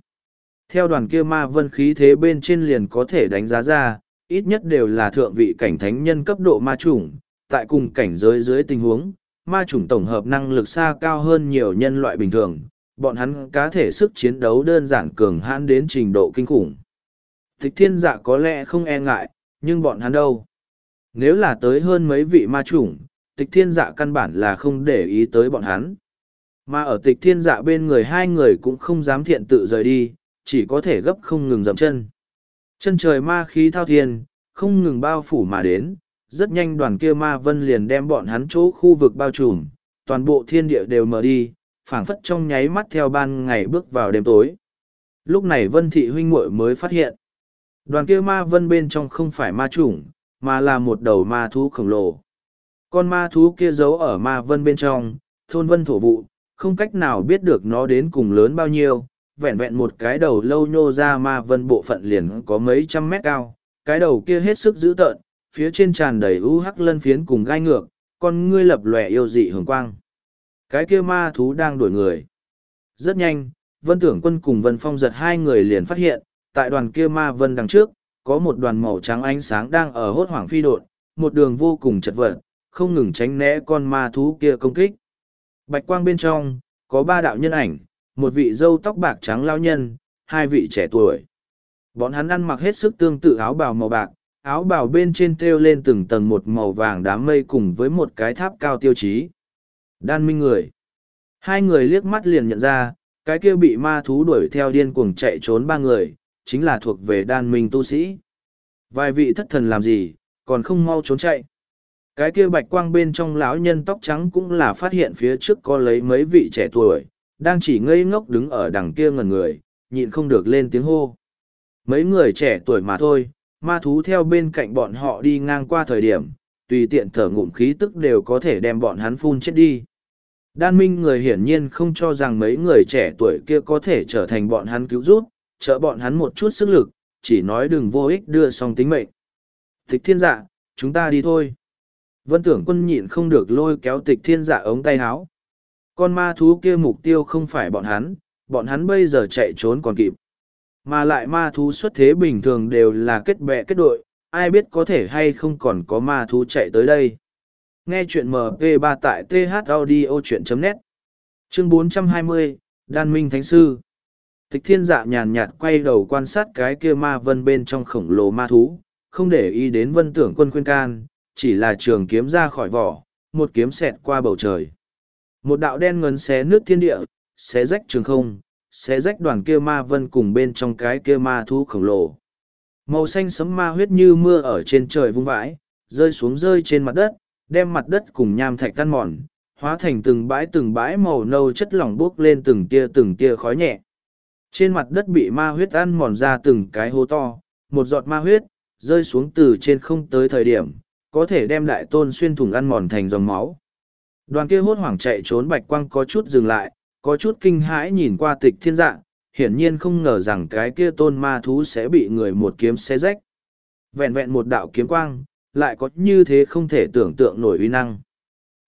Theo đoàn kia ma vân khí thế bên trên liền có thể đánh giá ra, ít nhất đều là thượng vị cảnh thánh nhân cấp độ ma chủng, tại cùng cảnh giới dưới tình huống, ma chủng tổng hợp năng lực xa cao hơn nhiều nhân loại bình thường, bọn hắn cá thể sức chiến đấu đơn giản cường hãn đến trình độ kinh khủng. Tịch thiên dạ có lẽ không e ngại, nhưng bọn hắn đâu? Nếu là tới hơn mấy vị ma chủng, tịch thiên dạ căn bản là không để ý tới bọn hắn. Mà ở tịch thiên dạ bên người hai người cũng không dám thiện tự rời đi, chỉ có thể gấp không ngừng dậm chân. Chân trời ma khí thao thiên, không ngừng bao phủ mà đến, rất nhanh đoàn kia ma vân liền đem bọn hắn chỗ khu vực bao trùm, toàn bộ thiên địa đều mở đi, phảng phất trong nháy mắt theo ban ngày bước vào đêm tối. Lúc này vân thị huynh muội mới phát hiện. Đoàn kia ma vân bên trong không phải ma chủng, mà là một đầu ma thú khổng lồ. Con ma thú kia giấu ở ma vân bên trong, thôn vân thổ vụ, không cách nào biết được nó đến cùng lớn bao nhiêu, vẹn vẹn một cái đầu lâu nhô ra ma vân bộ phận liền có mấy trăm mét cao, cái đầu kia hết sức dữ tợn, phía trên tràn đầy u hắc lân phiến cùng gai ngược, con ngươi lập lòe yêu dị hường quang. Cái kia ma thú đang đuổi người. Rất nhanh, vân tưởng quân cùng vân phong giật hai người liền phát hiện, tại đoàn kia ma vân đằng trước, có một đoàn màu trắng ánh sáng đang ở hốt hoảng phi đột, một đường vô cùng chật vật, không ngừng tránh né con ma thú kia công kích. Bạch quang bên trong, có ba đạo nhân ảnh, một vị dâu tóc bạc trắng lao nhân, hai vị trẻ tuổi. Bọn hắn ăn mặc hết sức tương tự áo bào màu bạc, áo bào bên trên thêu lên từng tầng một màu vàng đám mây cùng với một cái tháp cao tiêu chí. Đan minh người. Hai người liếc mắt liền nhận ra, cái kia bị ma thú đuổi theo điên cuồng chạy trốn ba người, chính là thuộc về đan minh tu sĩ. Vài vị thất thần làm gì, còn không mau trốn chạy. Cái kia bạch quang bên trong lão nhân tóc trắng cũng là phát hiện phía trước có lấy mấy vị trẻ tuổi, đang chỉ ngây ngốc đứng ở đằng kia ngần người, nhịn không được lên tiếng hô. Mấy người trẻ tuổi mà thôi ma thú theo bên cạnh bọn họ đi ngang qua thời điểm, tùy tiện thở ngụm khí tức đều có thể đem bọn hắn phun chết đi. Đan minh người hiển nhiên không cho rằng mấy người trẻ tuổi kia có thể trở thành bọn hắn cứu rút trợ bọn hắn một chút sức lực, chỉ nói đừng vô ích đưa xong tính mệnh. Tịch thiên dạ chúng ta đi thôi. Vân tưởng quân nhịn không được lôi kéo tịch thiên dạ ống tay háo con ma thú kia mục tiêu không phải bọn hắn bọn hắn bây giờ chạy trốn còn kịp mà lại ma thú xuất thế bình thường đều là kết bè kết đội ai biết có thể hay không còn có ma thú chạy tới đây. Nghe chuyện mp 3 tại th audio chuyện net. Chương 420, đan minh thánh sư. Tịch thiên dạ nhàn nhạt quay đầu quan sát cái kia ma vân bên trong khổng lồ ma thú không để ý đến vân tưởng quân khuyên can chỉ là trường kiếm ra khỏi vỏ một kiếm xẹt qua bầu trời. Một đạo đen ngấn xé nước thiên địa xé rách trường không sẽ rách đoàn kia ma vân cùng bên trong cái kia ma thú khổng lồ. Màu xanh sấm ma huyết như mưa ở trên trời vung vãi, rơi xuống rơi trên mặt đất, đem mặt đất cùng nham thạch tan mòn, hóa thành từng bãi từng bãi màu nâu chất lỏng buốc lên từng tia từng tia khói nhẹ. Trên mặt đất bị ma huyết ăn mòn ra từng cái hố to, một giọt ma huyết, rơi xuống từ trên không tới thời điểm, có thể đem đại tôn xuyên thủng ăn mòn thành dòng máu. Đoàn kia hốt hoảng chạy trốn bạch quang có chút dừng lại có chút kinh hãi nhìn qua tịch thiên dạ hiển nhiên không ngờ rằng cái kia tôn ma thú sẽ bị người một kiếm xé rách. Vẹn vẹn một đạo kiếm quang, lại có như thế không thể tưởng tượng nổi uy năng.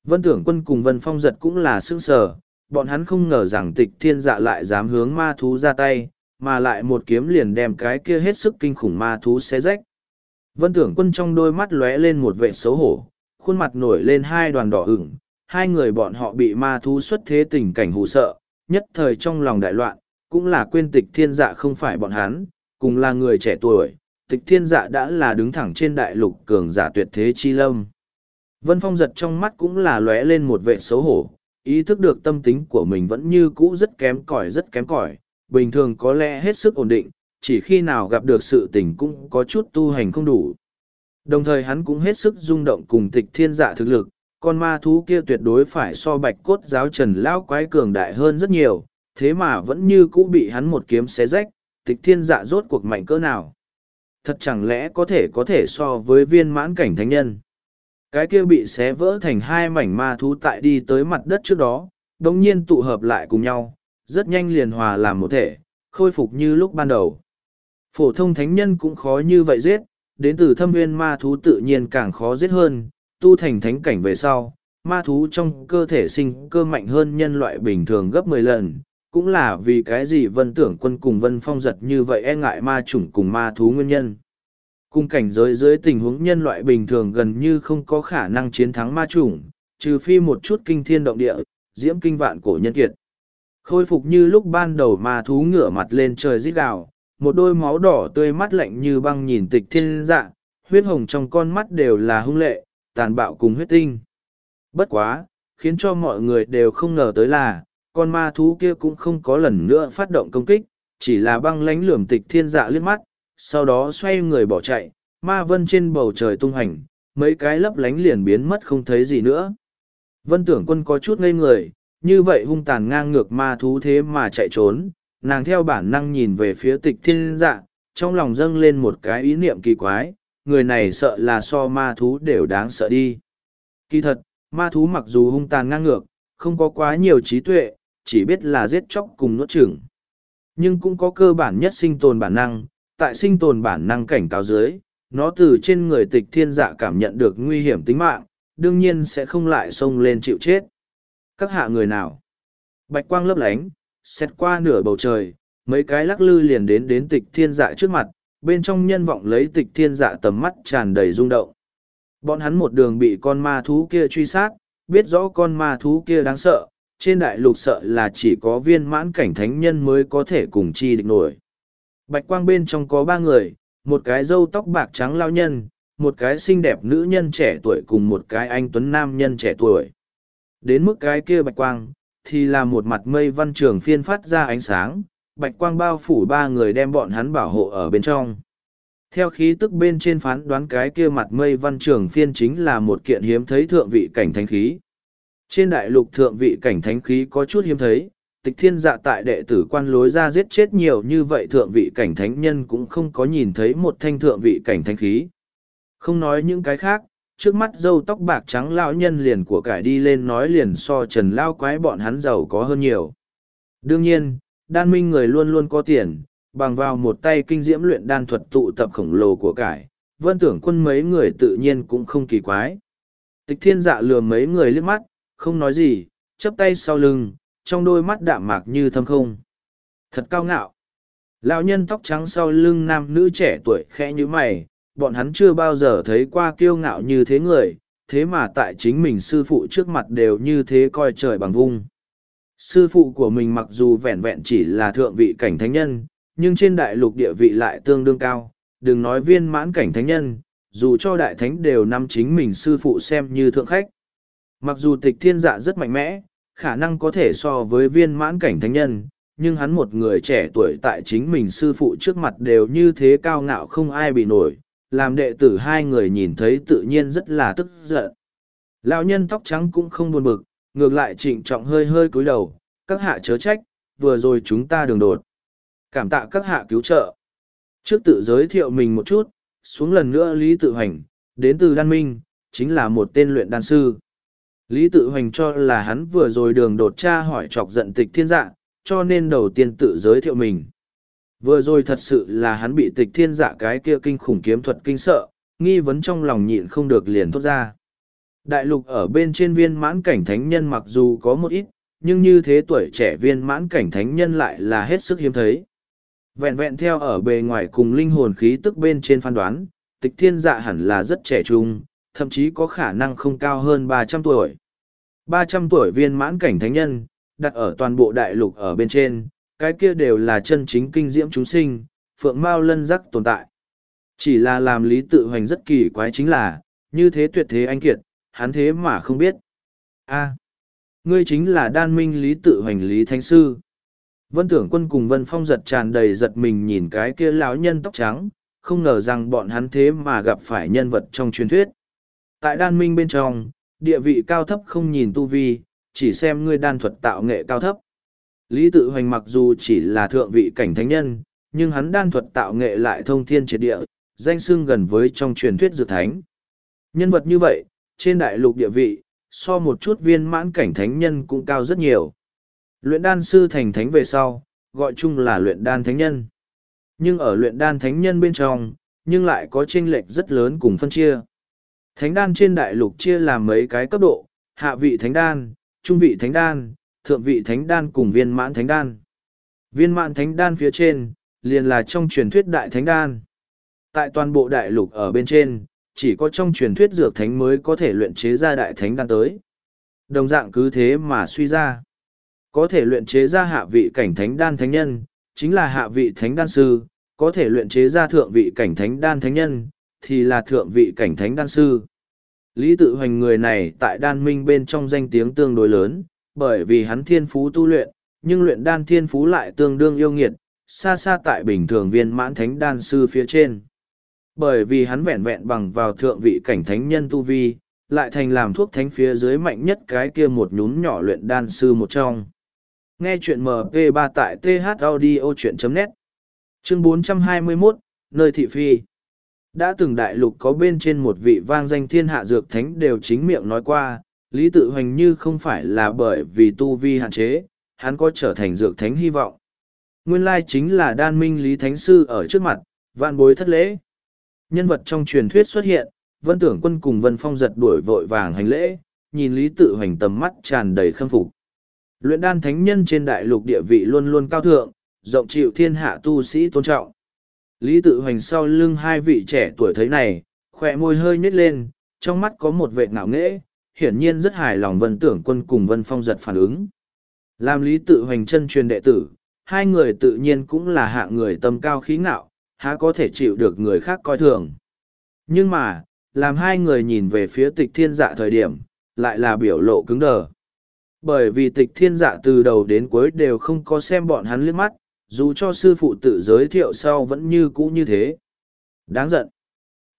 Vân tưởng quân cùng vân phong giật cũng là s ư ơ n g sở bọn hắn không ngờ rằng tịch thiên dạ lại dám hướng ma thú ra tay, mà lại một kiếm liền đem cái kia hết sức kinh khủng ma thú xé rách. Vân tưởng quân trong đôi mắt lóe lên một vệ xấu hổ, khuôn mặt nổi lên hai đoàn đỏ ửng hai người bọn họ bị ma thú xuất thế tình cảnh hù sợ, nhất thời trong lòng đại loạn, cũng là quên tịch thiên dạ không phải bọn hắn, cùng là người trẻ tuổi, tịch thiên dạ đã là đứng thẳng trên đại lục cường giả tuyệt thế chi lâm. Vân phong giật trong mắt cũng là lóe lên một vệ xấu hổ, ý thức được tâm tính của mình vẫn như cũ rất kém cỏi, rất kém cỏi, bình thường có lẽ hết sức ổn định, chỉ khi nào gặp được sự tình cũng có chút tu hành không đủ. Đồng thời hắn cũng hết sức rung động cùng tịch thiên dạ thực lực con ma thú kia tuyệt đối phải so bạch cốt giáo trần lão quái cường đại hơn rất nhiều, thế mà vẫn như cũ bị hắn một kiếm xé rách, tịch thiên dạ rốt cuộc mạnh cỡ nào. Thật chẳng lẽ có thể có thể so với viên mãn cảnh thánh nhân? Cái kia bị xé vỡ thành hai mảnh ma thú tại đi tới mặt đất trước đó đ ỗ n g nhiên tụ hợp lại cùng nhau, rất nhanh liền hòa làm một thể, khôi phục như lúc ban đầu. Phổ thông thánh nhân cũng khó như vậy giết, đến từ thâm viên ma thú tự nhiên càng khó giết hơn tu thành thánh cảnh về sau ma thú trong cơ thể sinh cơ mạnh hơn nhân loại bình thường gấp mười lần cũng là vì cái gì vân tưởng quân cùng vân phong giật như vậy e ngại ma chủng cùng ma thú nguyên nhân Cùng cảnh giới dưới tình huống nhân loại bình thường gần như không có khả năng chiến thắng ma chủng, trừ phi một chút kinh thiên động địa, diễm kinh vạn cổ nhân kiệt. Khôi phục như lúc ban đầu ma thú ngửa mặt lên trời rít gào, một đôi máu đỏ tươi mắt lạnh như băng nhìn tịch thiên dạ, huyết hồng trong con mắt đều là hung lệ, tàn bạo cùng huyết tinh. Bất quá, khiến cho mọi người đều không ngờ tới là, con ma thú kia cũng không có lần nữa phát động công kích, chỉ là băng lánh lườm tịch thiên dạ liếc mắt, sau đó xoay người bỏ chạy, ma vân trên bầu trời tung hành, mấy cái lấp lánh liền biến mất không thấy gì nữa. Vân tưởng quân có chút ngây người, như vậy hung tàn ngang ngược ma thú thế mà chạy trốn, nàng theo bản năng nhìn về phía tịch thiên dạ, trong lòng dâng lên một cái ý niệm kỳ quái, người này sợ là so ma thú đều đáng sợ đi. Kỳ thật, ma thú mặc dù hung tàn ngang ngược, không có quá nhiều trí tuệ, chỉ biết là giết chóc cùng nuốt chửng. Nhưng cũng có cơ bản nhất sinh tồn bản năng, tại sinh tồn bản năng cảnh cáo dưới, nó từ trên người tịch thiên dạ cảm nhận được nguy hiểm tính mạng, đương nhiên sẽ không lại xông lên chịu chết. Các hạ người nào? Bạch quang lấp lánh, xét qua nửa bầu trời, mấy cái lắc lư liền đến đến tịch thiên dạ trước mặt, bên trong nhân vọng lấy tịch thiên dạ tầm mắt tràn đầy rung động. Bọn hắn một đường bị con ma thú kia truy sát, biết rõ con ma thú kia đáng sợ, trên đại lục sợ là chỉ có viên mãn cảnh thánh nhân mới có thể cùng chi địch nổi. Bạch quang bên trong có ba người, một cái râu tóc bạc trắng lao nhân, một cái xinh đẹp nữ nhân trẻ tuổi cùng một cái anh tuấn nam nhân trẻ tuổi. Đến mức cái kia bạch quang, thì là một mặt mây văn trường phiên phát ra ánh sáng, bạch quang bao phủ ba người đem bọn hắn bảo hộ ở bên trong. Theo khí tức bên trên phán đoán cái kia mặt mây văn trường phiên chính là một kiện hiếm thấy thượng vị cảnh thánh khí. Trên đại lục thượng vị cảnh thánh khí có chút hiếm thấy, tịch thiên dạ tại đệ tử quan lối ra giết chết nhiều như vậy thượng vị cảnh thánh nhân cũng không có nhìn thấy một thanh thượng vị cảnh thánh khí. Không nói những cái khác, trước mắt dâu tóc bạc trắng lão nhân liền của cải đi lên nói liền so trần lao quái bọn hắn giàu có hơn nhiều. Đương nhiên, đan minh người luôn luôn có tiền, bằng vào một tay kinh diễm luyện đan thuật tụ tập khổng lồ của cải, vân tưởng quân mấy người tự nhiên cũng không kỳ quái. Tịch thiên dạ lừa mấy người liếc mắt, không nói gì, chấp tay sau lưng, trong đôi mắt đạm mạc như thâm không. Thật cao ngạo. Lão nhân tóc trắng sau lưng nam nữ trẻ tuổi khẽ như mày, bọn hắn chưa bao giờ thấy qua kiêu ngạo như thế người, thế mà tại chính mình sư phụ trước mặt đều như thế coi trời bằng vung. Sư phụ của mình mặc dù vẹn vẹn chỉ là thượng vị cảnh thánh nhân, nhưng trên đại lục địa vị lại tương đương cao, đừng nói viên mãn cảnh thánh nhân, dù cho đại thánh đều nắm chính mình sư phụ xem như thượng khách. Mặc dù tịch thiên dạ rất mạnh mẽ, khả năng có thể so với viên mãn cảnh thánh nhân, nhưng hắn một người trẻ tuổi tại chính mình sư phụ trước mặt đều như thế cao ngạo không ai bị nổi, làm đệ tử hai người nhìn thấy tự nhiên rất là tức giận. Lão nhân tóc trắng cũng không buồn bực, ngược lại trịnh trọng hơi hơi cúi đầu, các hạ chớ trách, vừa rồi chúng ta đường đột. Cảm tạ các hạ cứu trợ. Trước tự giới thiệu mình một chút, xuống lần nữa Lý Tự Hoành, đến từ Đan Minh, chính là một tên luyện đan sư. Lý Tự Hoành cho là hắn vừa rồi đường đột tra hỏi chọc giận tịch thiên dạ, cho nên đầu tiên tự giới thiệu mình. Vừa rồi thật sự là hắn bị tịch thiên dạ cái kia kinh khủng kiếm thuật kinh sợ, nghi vấn trong lòng nhịn không được liền thốt ra. Đại lục ở bên trên viên mãn cảnh thánh nhân mặc dù có một ít, nhưng như thế tuổi trẻ viên mãn cảnh thánh nhân lại là hết sức hiếm thấy. Vẹn vẹn theo ở bề ngoài cùng linh hồn khí tức bên trên phán đoán, tịch thiên dạ hẳn là rất trẻ trung, thậm chí có khả năng không cao hơn ba trăm tuổi. ba trăm tuổi viên mãn cảnh thánh nhân, đặt ở toàn bộ đại lục ở bên trên, cái kia đều là chân chính kinh diễm chúng sinh, phượng mao lân giác tồn tại. Chỉ là làm lý tự hoành rất kỳ quái chính là, như thế tuyệt thế anh kiệt, hắn thế mà không biết. a ngươi chính là đan minh lý tự hoành lý thánh sư. Vân tưởng quân cùng Vân Phong giật tràn đầy giật mình nhìn cái kia lão nhân tóc trắng, không ngờ rằng bọn hắn thế mà gặp phải nhân vật trong truyền thuyết. Tại đan minh bên trong, địa vị cao thấp không nhìn tu vi, chỉ xem ngươi đan thuật tạo nghệ cao thấp. Lý tự hoành mặc dù chỉ là thượng vị cảnh thánh nhân, nhưng hắn đan thuật tạo nghệ lại thông thiên triệt địa, danh xưng gần với trong truyền thuyết dược thánh. Nhân vật như vậy, trên đại lục địa vị, so một chút viên mãn cảnh thánh nhân cũng cao rất nhiều. Luyện đan sư thành thánh về sau, gọi chung là luyện đan thánh nhân. Nhưng ở luyện đan thánh nhân bên trong, nhưng lại có chênh lệch rất lớn cùng phân chia. Thánh đan trên đại lục chia làm mấy cái cấp độ, hạ vị thánh đan, trung vị thánh đan, thượng vị thánh đan cùng viên mãn thánh đan. Viên mãn thánh đan phía trên, liền là trong truyền thuyết đại thánh đan. Tại toàn bộ đại lục ở bên trên, chỉ có trong truyền thuyết dược thánh mới có thể luyện chế ra đại thánh đan tới. Đồng dạng cứ thế mà suy ra. Có thể luyện chế ra hạ vị cảnh thánh đan thánh nhân, chính là hạ vị thánh đan sư, có thể luyện chế ra thượng vị cảnh thánh đan thánh nhân, thì là thượng vị cảnh thánh đan sư. Lý tự hoành người này tại đan minh bên trong danh tiếng tương đối lớn, bởi vì hắn thiên phú tu luyện, nhưng luyện đan thiên phú lại tương đương yêu nghiệt, xa xa tại bình thường viên mãn thánh đan sư phía trên. Bởi vì hắn vẹn vẹn bằng vào thượng vị cảnh thánh nhân tu vi, lại thành làm thuốc thánh phía dưới mạnh nhất cái kia một nhún nhỏ luyện đan sư một trong. Nghe chuyện MP3 tại thaudio.net Chương 421, nơi thị phi. Đã từng đại lục có bên trên một vị vang danh thiên hạ dược thánh đều chính miệng nói qua, Lý Tự Hoành như không phải là bởi vì tu vi hạn chế, hắn có trở thành dược thánh hy vọng. Nguyên lai chính là đan minh Lý Thánh Sư ở trước mặt, vạn bối thất lễ. Nhân vật trong truyền thuyết xuất hiện, vân tưởng quân cùng vân phong giật đuổi vội vàng hành lễ, nhìn Lý Tự Hoành tầm mắt tràn đầy khâm phục. Luyện đan thánh nhân trên đại lục địa vị luôn luôn cao thượng, rộng chịu thiên hạ tu sĩ tôn trọng. Lý tự hoành sau lưng hai vị trẻ tuổi thấy này, khỏe môi hơi nhếch lên, trong mắt có một vẻ ngạo nghễ, hiển nhiên rất hài lòng vân tưởng quân cùng vân phong giật phản ứng. Làm lý tự hoành chân truyền đệ tử, hai người tự nhiên cũng là hạ người tâm cao khí ngạo, há có thể chịu được người khác coi thường. Nhưng mà, làm hai người nhìn về phía tịch thiên dạ thời điểm, lại là biểu lộ cứng đờ. Bởi vì tịch thiên dạ từ đầu đến cuối đều không có xem bọn hắn liếc mắt, dù cho sư phụ tự giới thiệu sau vẫn như cũ như thế. Đáng giận.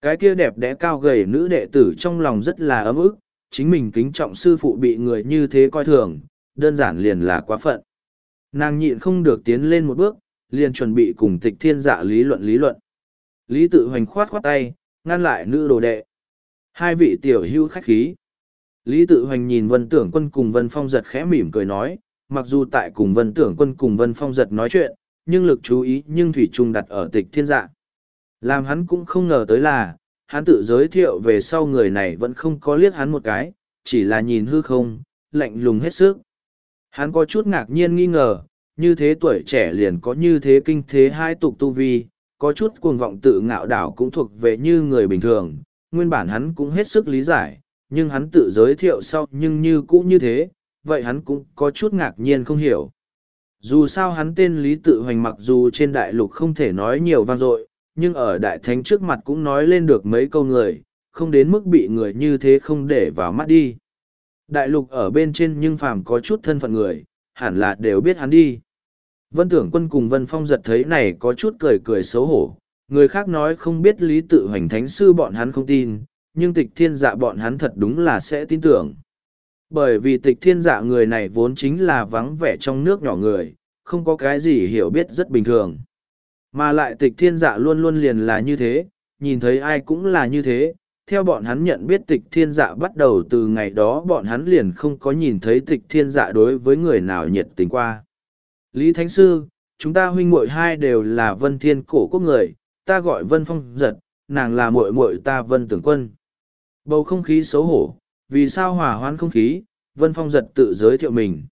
Cái kia đẹp đẽ cao gầy nữ đệ tử trong lòng rất là ấm ức, chính mình kính trọng sư phụ bị người như thế coi thường, đơn giản liền là quá phận. Nàng nhịn không được tiến lên một bước, liền chuẩn bị cùng tịch thiên dạ lý luận lý luận. Lý tự hoành khoát khoát tay, ngăn lại nữ đồ đệ. Hai vị tiểu hưu khách khí. Lý tự hoành nhìn vân tưởng quân cùng vân phong giật khẽ mỉm cười nói, mặc dù tại cùng vân tưởng quân cùng vân phong giật nói chuyện, nhưng lực chú ý nhưng thủy trung đặt ở tịch thiên dạ. Làm hắn cũng không ngờ tới là, hắn tự giới thiệu về sau người này vẫn không có liếc hắn một cái, chỉ là nhìn hư không, lạnh lùng hết sức. Hắn có chút ngạc nhiên nghi ngờ, như thế tuổi trẻ liền có như thế kinh thế hai tục tu vi, có chút cuồng vọng tự ngạo đảo cũng thuộc về như người bình thường, nguyên bản hắn cũng hết sức lý giải, nhưng hắn tự giới thiệu sau nhưng như cũ như thế, vậy hắn cũng có chút ngạc nhiên không hiểu. Dù sao hắn tên Lý Tự Hoành mặc dù trên đại lục không thể nói nhiều vang dội, nhưng ở đại thánh trước mặt cũng nói lên được mấy câu người, không đến mức bị người như thế không để vào mắt đi. Đại lục ở bên trên nhưng phàm có chút thân phận người, hẳn là đều biết hắn đi. Vân tưởng quân cùng Vân Phong giật thấy này có chút cười cười xấu hổ, người khác nói không biết lý tự hoành thánh sư bọn hắn không tin, nhưng tịch thiên dạ bọn hắn thật đúng là sẽ tin tưởng. Bởi vì tịch thiên dạ người này vốn chính là vắng vẻ trong nước nhỏ người, không có cái gì hiểu biết rất bình thường. Mà lại tịch thiên dạ luôn luôn liền là như thế, nhìn thấy ai cũng là như thế. Theo bọn hắn nhận biết tịch thiên dạ bắt đầu từ ngày đó bọn hắn liền không có nhìn thấy tịch thiên dạ đối với người nào nhiệt tình qua. Lý Thánh Sư, chúng ta huynh muội hai đều là vân thiên cổ quốc người, ta gọi vân phong giật, nàng là muội muội ta vân tưởng quân. Bầu không khí xấu hổ, vì sao hỏa hoãn không khí, vân phong giật tự giới thiệu mình.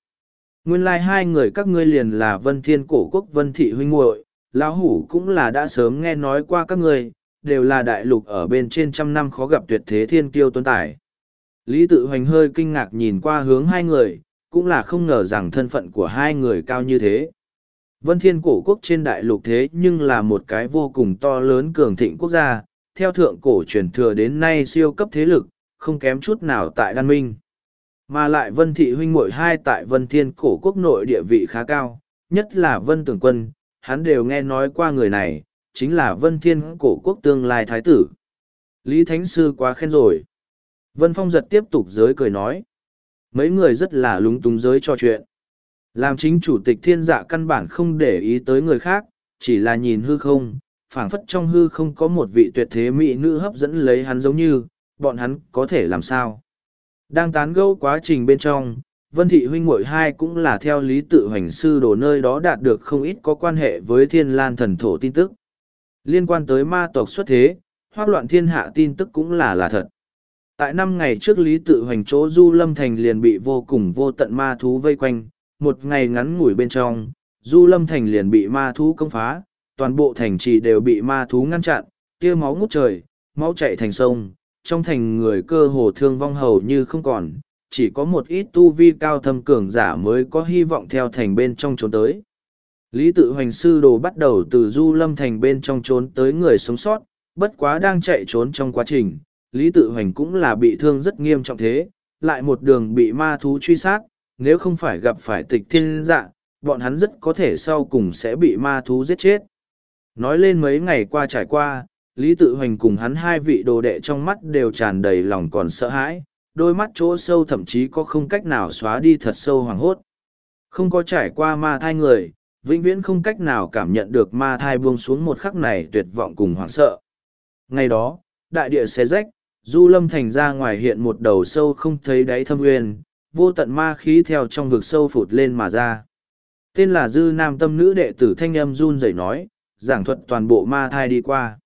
Nguyên lai like hai người các ngươi liền là vân thiên cổ quốc vân thị huynh muội lão hủ cũng là đã sớm nghe nói qua các ngươi đều là đại lục ở bên trên trăm năm khó gặp tuyệt thế thiên kiêu tuấn tài lý tự hoành hơi kinh ngạc nhìn qua hướng hai người cũng là không ngờ rằng thân phận của hai người cao như thế vân thiên cổ quốc trên đại lục thế nhưng là một cái vô cùng to lớn cường thịnh quốc gia theo thượng cổ truyền thừa đến nay siêu cấp thế lực không kém chút nào tại đan minh mà lại vân thị huynh muội hai tại vân thiên cổ quốc nội địa vị khá cao nhất là vân tường quân hắn đều nghe nói qua người này, chính là Vân Thiên cổ quốc tương lai thái tử. Lý Thánh Sư quá khen rồi. Vân Phong giật tiếp tục giới cười nói. Mấy người rất là lúng túng giới cho chuyện. Làm chính chủ tịch thiên dạ căn bản không để ý tới người khác, chỉ là nhìn hư không, phảng phất trong hư không có một vị tuyệt thế mỹ nữ hấp dẫn lấy hắn giống như, bọn hắn có thể làm sao. Đang tán gẫu quá trình bên trong, Vân Thị huynh Mội hai cũng là theo lý tự hoành sư đồ nơi đó đạt được không ít có quan hệ với thiên lan thần thổ tin tức. Liên quan tới ma tộc xuất thế, hoác loạn thiên hạ tin tức cũng là là thật. Tại năm ngày trước lý tự hoành chỗ Du Lâm Thành liền bị vô cùng vô tận ma thú vây quanh, một ngày ngắn ngủi bên trong, Du Lâm Thành liền bị ma thú công phá, toàn bộ thành trì đều bị ma thú ngăn chặn, kia máu ngút trời, máu chạy thành sông, trong thành người cơ hồ thương vong hầu như không còn, chỉ có một ít tu vi cao thâm cường giả mới có hy vọng theo thành bên trong trốn tới. Lý tự hoành sư đồ bắt đầu từ du lâm thành bên trong trốn tới người sống sót, bất quá đang chạy trốn trong quá trình, Lý tự hoành cũng là bị thương rất nghiêm trọng thế, lại một đường bị ma thú truy sát, nếu không phải gặp phải tịch thiên dạ, bọn hắn rất có thể sau cùng sẽ bị ma thú giết chết. Nói lên mấy ngày qua trải qua, Lý tự hoành cùng hắn hai vị đồ đệ trong mắt đều tràn đầy lòng còn sợ hãi, đôi mắt chỗ sâu thậm chí có không cách nào xóa đi thật sâu hoàng hốt. Không có trải qua ma thai người, vĩnh viễn không cách nào cảm nhận được ma thai buông xuống một khắc này tuyệt vọng cùng hoảng sợ. Ngày đó, đại địa xé rách, du lâm thành ra ngoài hiện một đầu sâu không thấy đáy thâm uyên, vô tận ma khí theo trong vực sâu phụt lên mà ra. Tên là Dư Nam Tâm Nữ đệ tử Thanh Âm run rẩy nói, giảng thuật toàn bộ ma thai đi qua.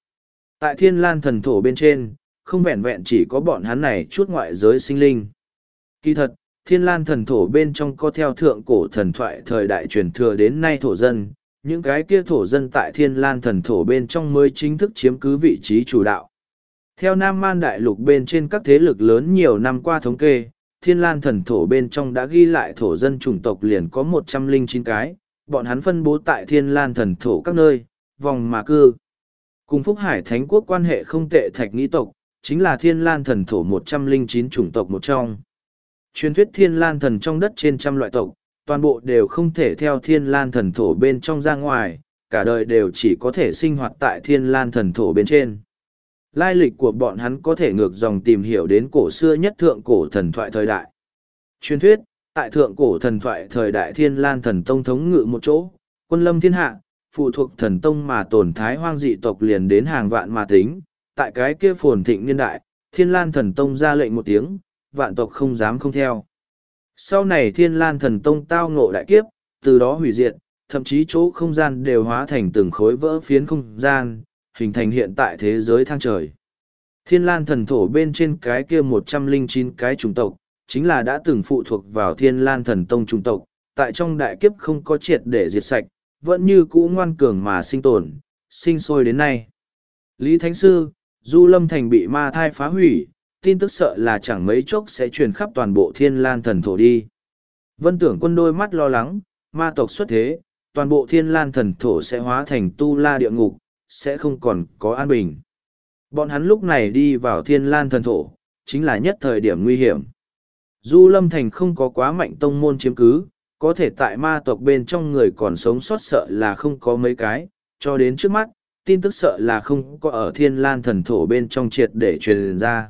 Tại thiên lan thần thổ bên trên, không vẹn vẹn chỉ có bọn hắn này chút ngoại giới sinh linh. Kỳ thật, thiên lan thần thổ bên trong có theo thượng cổ thần thoại thời đại truyền thừa đến nay thổ dân, những cái kia thổ dân tại thiên lan thần thổ bên trong mới chính thức chiếm cứ vị trí chủ đạo. Theo Nam Man Đại Lục bên trên các thế lực lớn nhiều năm qua thống kê, thiên lan thần thổ bên trong đã ghi lại thổ dân chủng tộc liền có một trăm linh chín cái, bọn hắn phân bố tại thiên lan thần thổ các nơi, vòng mà cư. Cùng Phúc Hải Thánh Quốc quan hệ không tệ thạch nghĩ tộc, chính là thiên lan thần thổ một trăm linh chín chủng tộc một trong. Truyền thuyết thiên lan thần trong đất trên trăm loại tộc, toàn bộ đều không thể theo thiên lan thần thổ bên trong ra ngoài, cả đời đều chỉ có thể sinh hoạt tại thiên lan thần thổ bên trên. Lai lịch của bọn hắn có thể ngược dòng tìm hiểu đến cổ xưa nhất thượng cổ thần thoại thời đại. Truyền thuyết, tại thượng cổ thần thoại thời đại thiên lan thần tông thống ngự một chỗ, quân lâm thiên hạ, phụ thuộc thần tông mà tồn thái hoang dị tộc liền đến hàng vạn mà tính, tại cái kia phồn thịnh niên đại, thiên lan thần tông ra lệnh một tiếng, vạn tộc không dám không theo. Sau này thiên lan thần tông tao ngộ đại kiếp, từ đó hủy diệt, thậm chí chỗ không gian đều hóa thành từng khối vỡ phiến không gian, hình thành hiện tại thế giới thang trời. Thiên lan thần thổ bên trên cái kia một trăm linh chín cái chủng tộc, chính là đã từng phụ thuộc vào thiên lan thần tông chủng tộc, tại trong đại kiếp không có triệt để diệt sạch, vẫn như cũ ngoan cường mà sinh tồn, sinh sôi đến nay. Lý Thánh Sư, Du Lâm Thành bị ma thai phá hủy, tin tức sợ là chẳng mấy chốc sẽ truyền khắp toàn bộ thiên lan thần thổ đi. Vân tưởng quân đôi mắt lo lắng, ma tộc xuất thế, toàn bộ thiên lan thần thổ sẽ hóa thành tu la địa ngục, sẽ không còn có an bình. Bọn hắn lúc này đi vào thiên lan thần thổ, chính là nhất thời điểm nguy hiểm. Du Lâm Thành không có quá mạnh tông môn chiếm cứ, có thể tại ma tộc bên trong người còn sống sót sợ là không có mấy cái, cho đến trước mắt, tin tức sợ là không có ở thiên lan thần thổ bên trong triệt để truyền ra.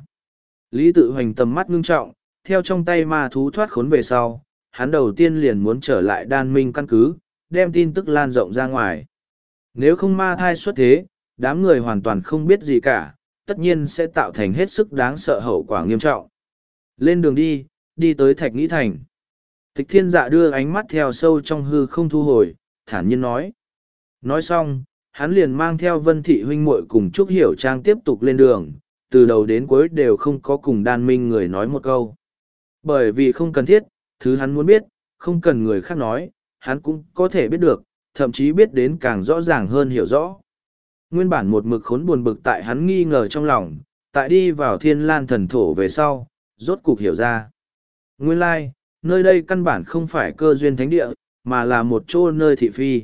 Lý tự hoành tầm mắt ngưng trọng, theo trong tay ma thú thoát khốn về sau, hắn đầu tiên liền muốn trở lại đan minh căn cứ, đem tin tức lan rộng ra ngoài. Nếu không ma thai xuất thế, đám người hoàn toàn không biết gì cả, tất nhiên sẽ tạo thành hết sức đáng sợ hậu quả nghiêm trọng. Lên đường đi, đi tới thạch nghĩ thành. Tịch thiên dạ đưa ánh mắt theo sâu trong hư không thu hồi, thản nhiên nói. Nói xong, hắn liền mang theo vân thị huynh muội cùng Trúc Hiểu Trang tiếp tục lên đường, từ đầu đến cuối đều không có cùng đan minh người nói một câu. Bởi vì không cần thiết, thứ hắn muốn biết, không cần người khác nói, hắn cũng có thể biết được, thậm chí biết đến càng rõ ràng hơn hiểu rõ. Nguyên bản một mực khốn buồn bực tại hắn nghi ngờ trong lòng, tại đi vào thiên lan thần thổ về sau, rốt cục hiểu ra. Nguyên lai, like, nơi đây căn bản không phải cơ duyên thánh địa, mà là một chỗ nơi thị phi.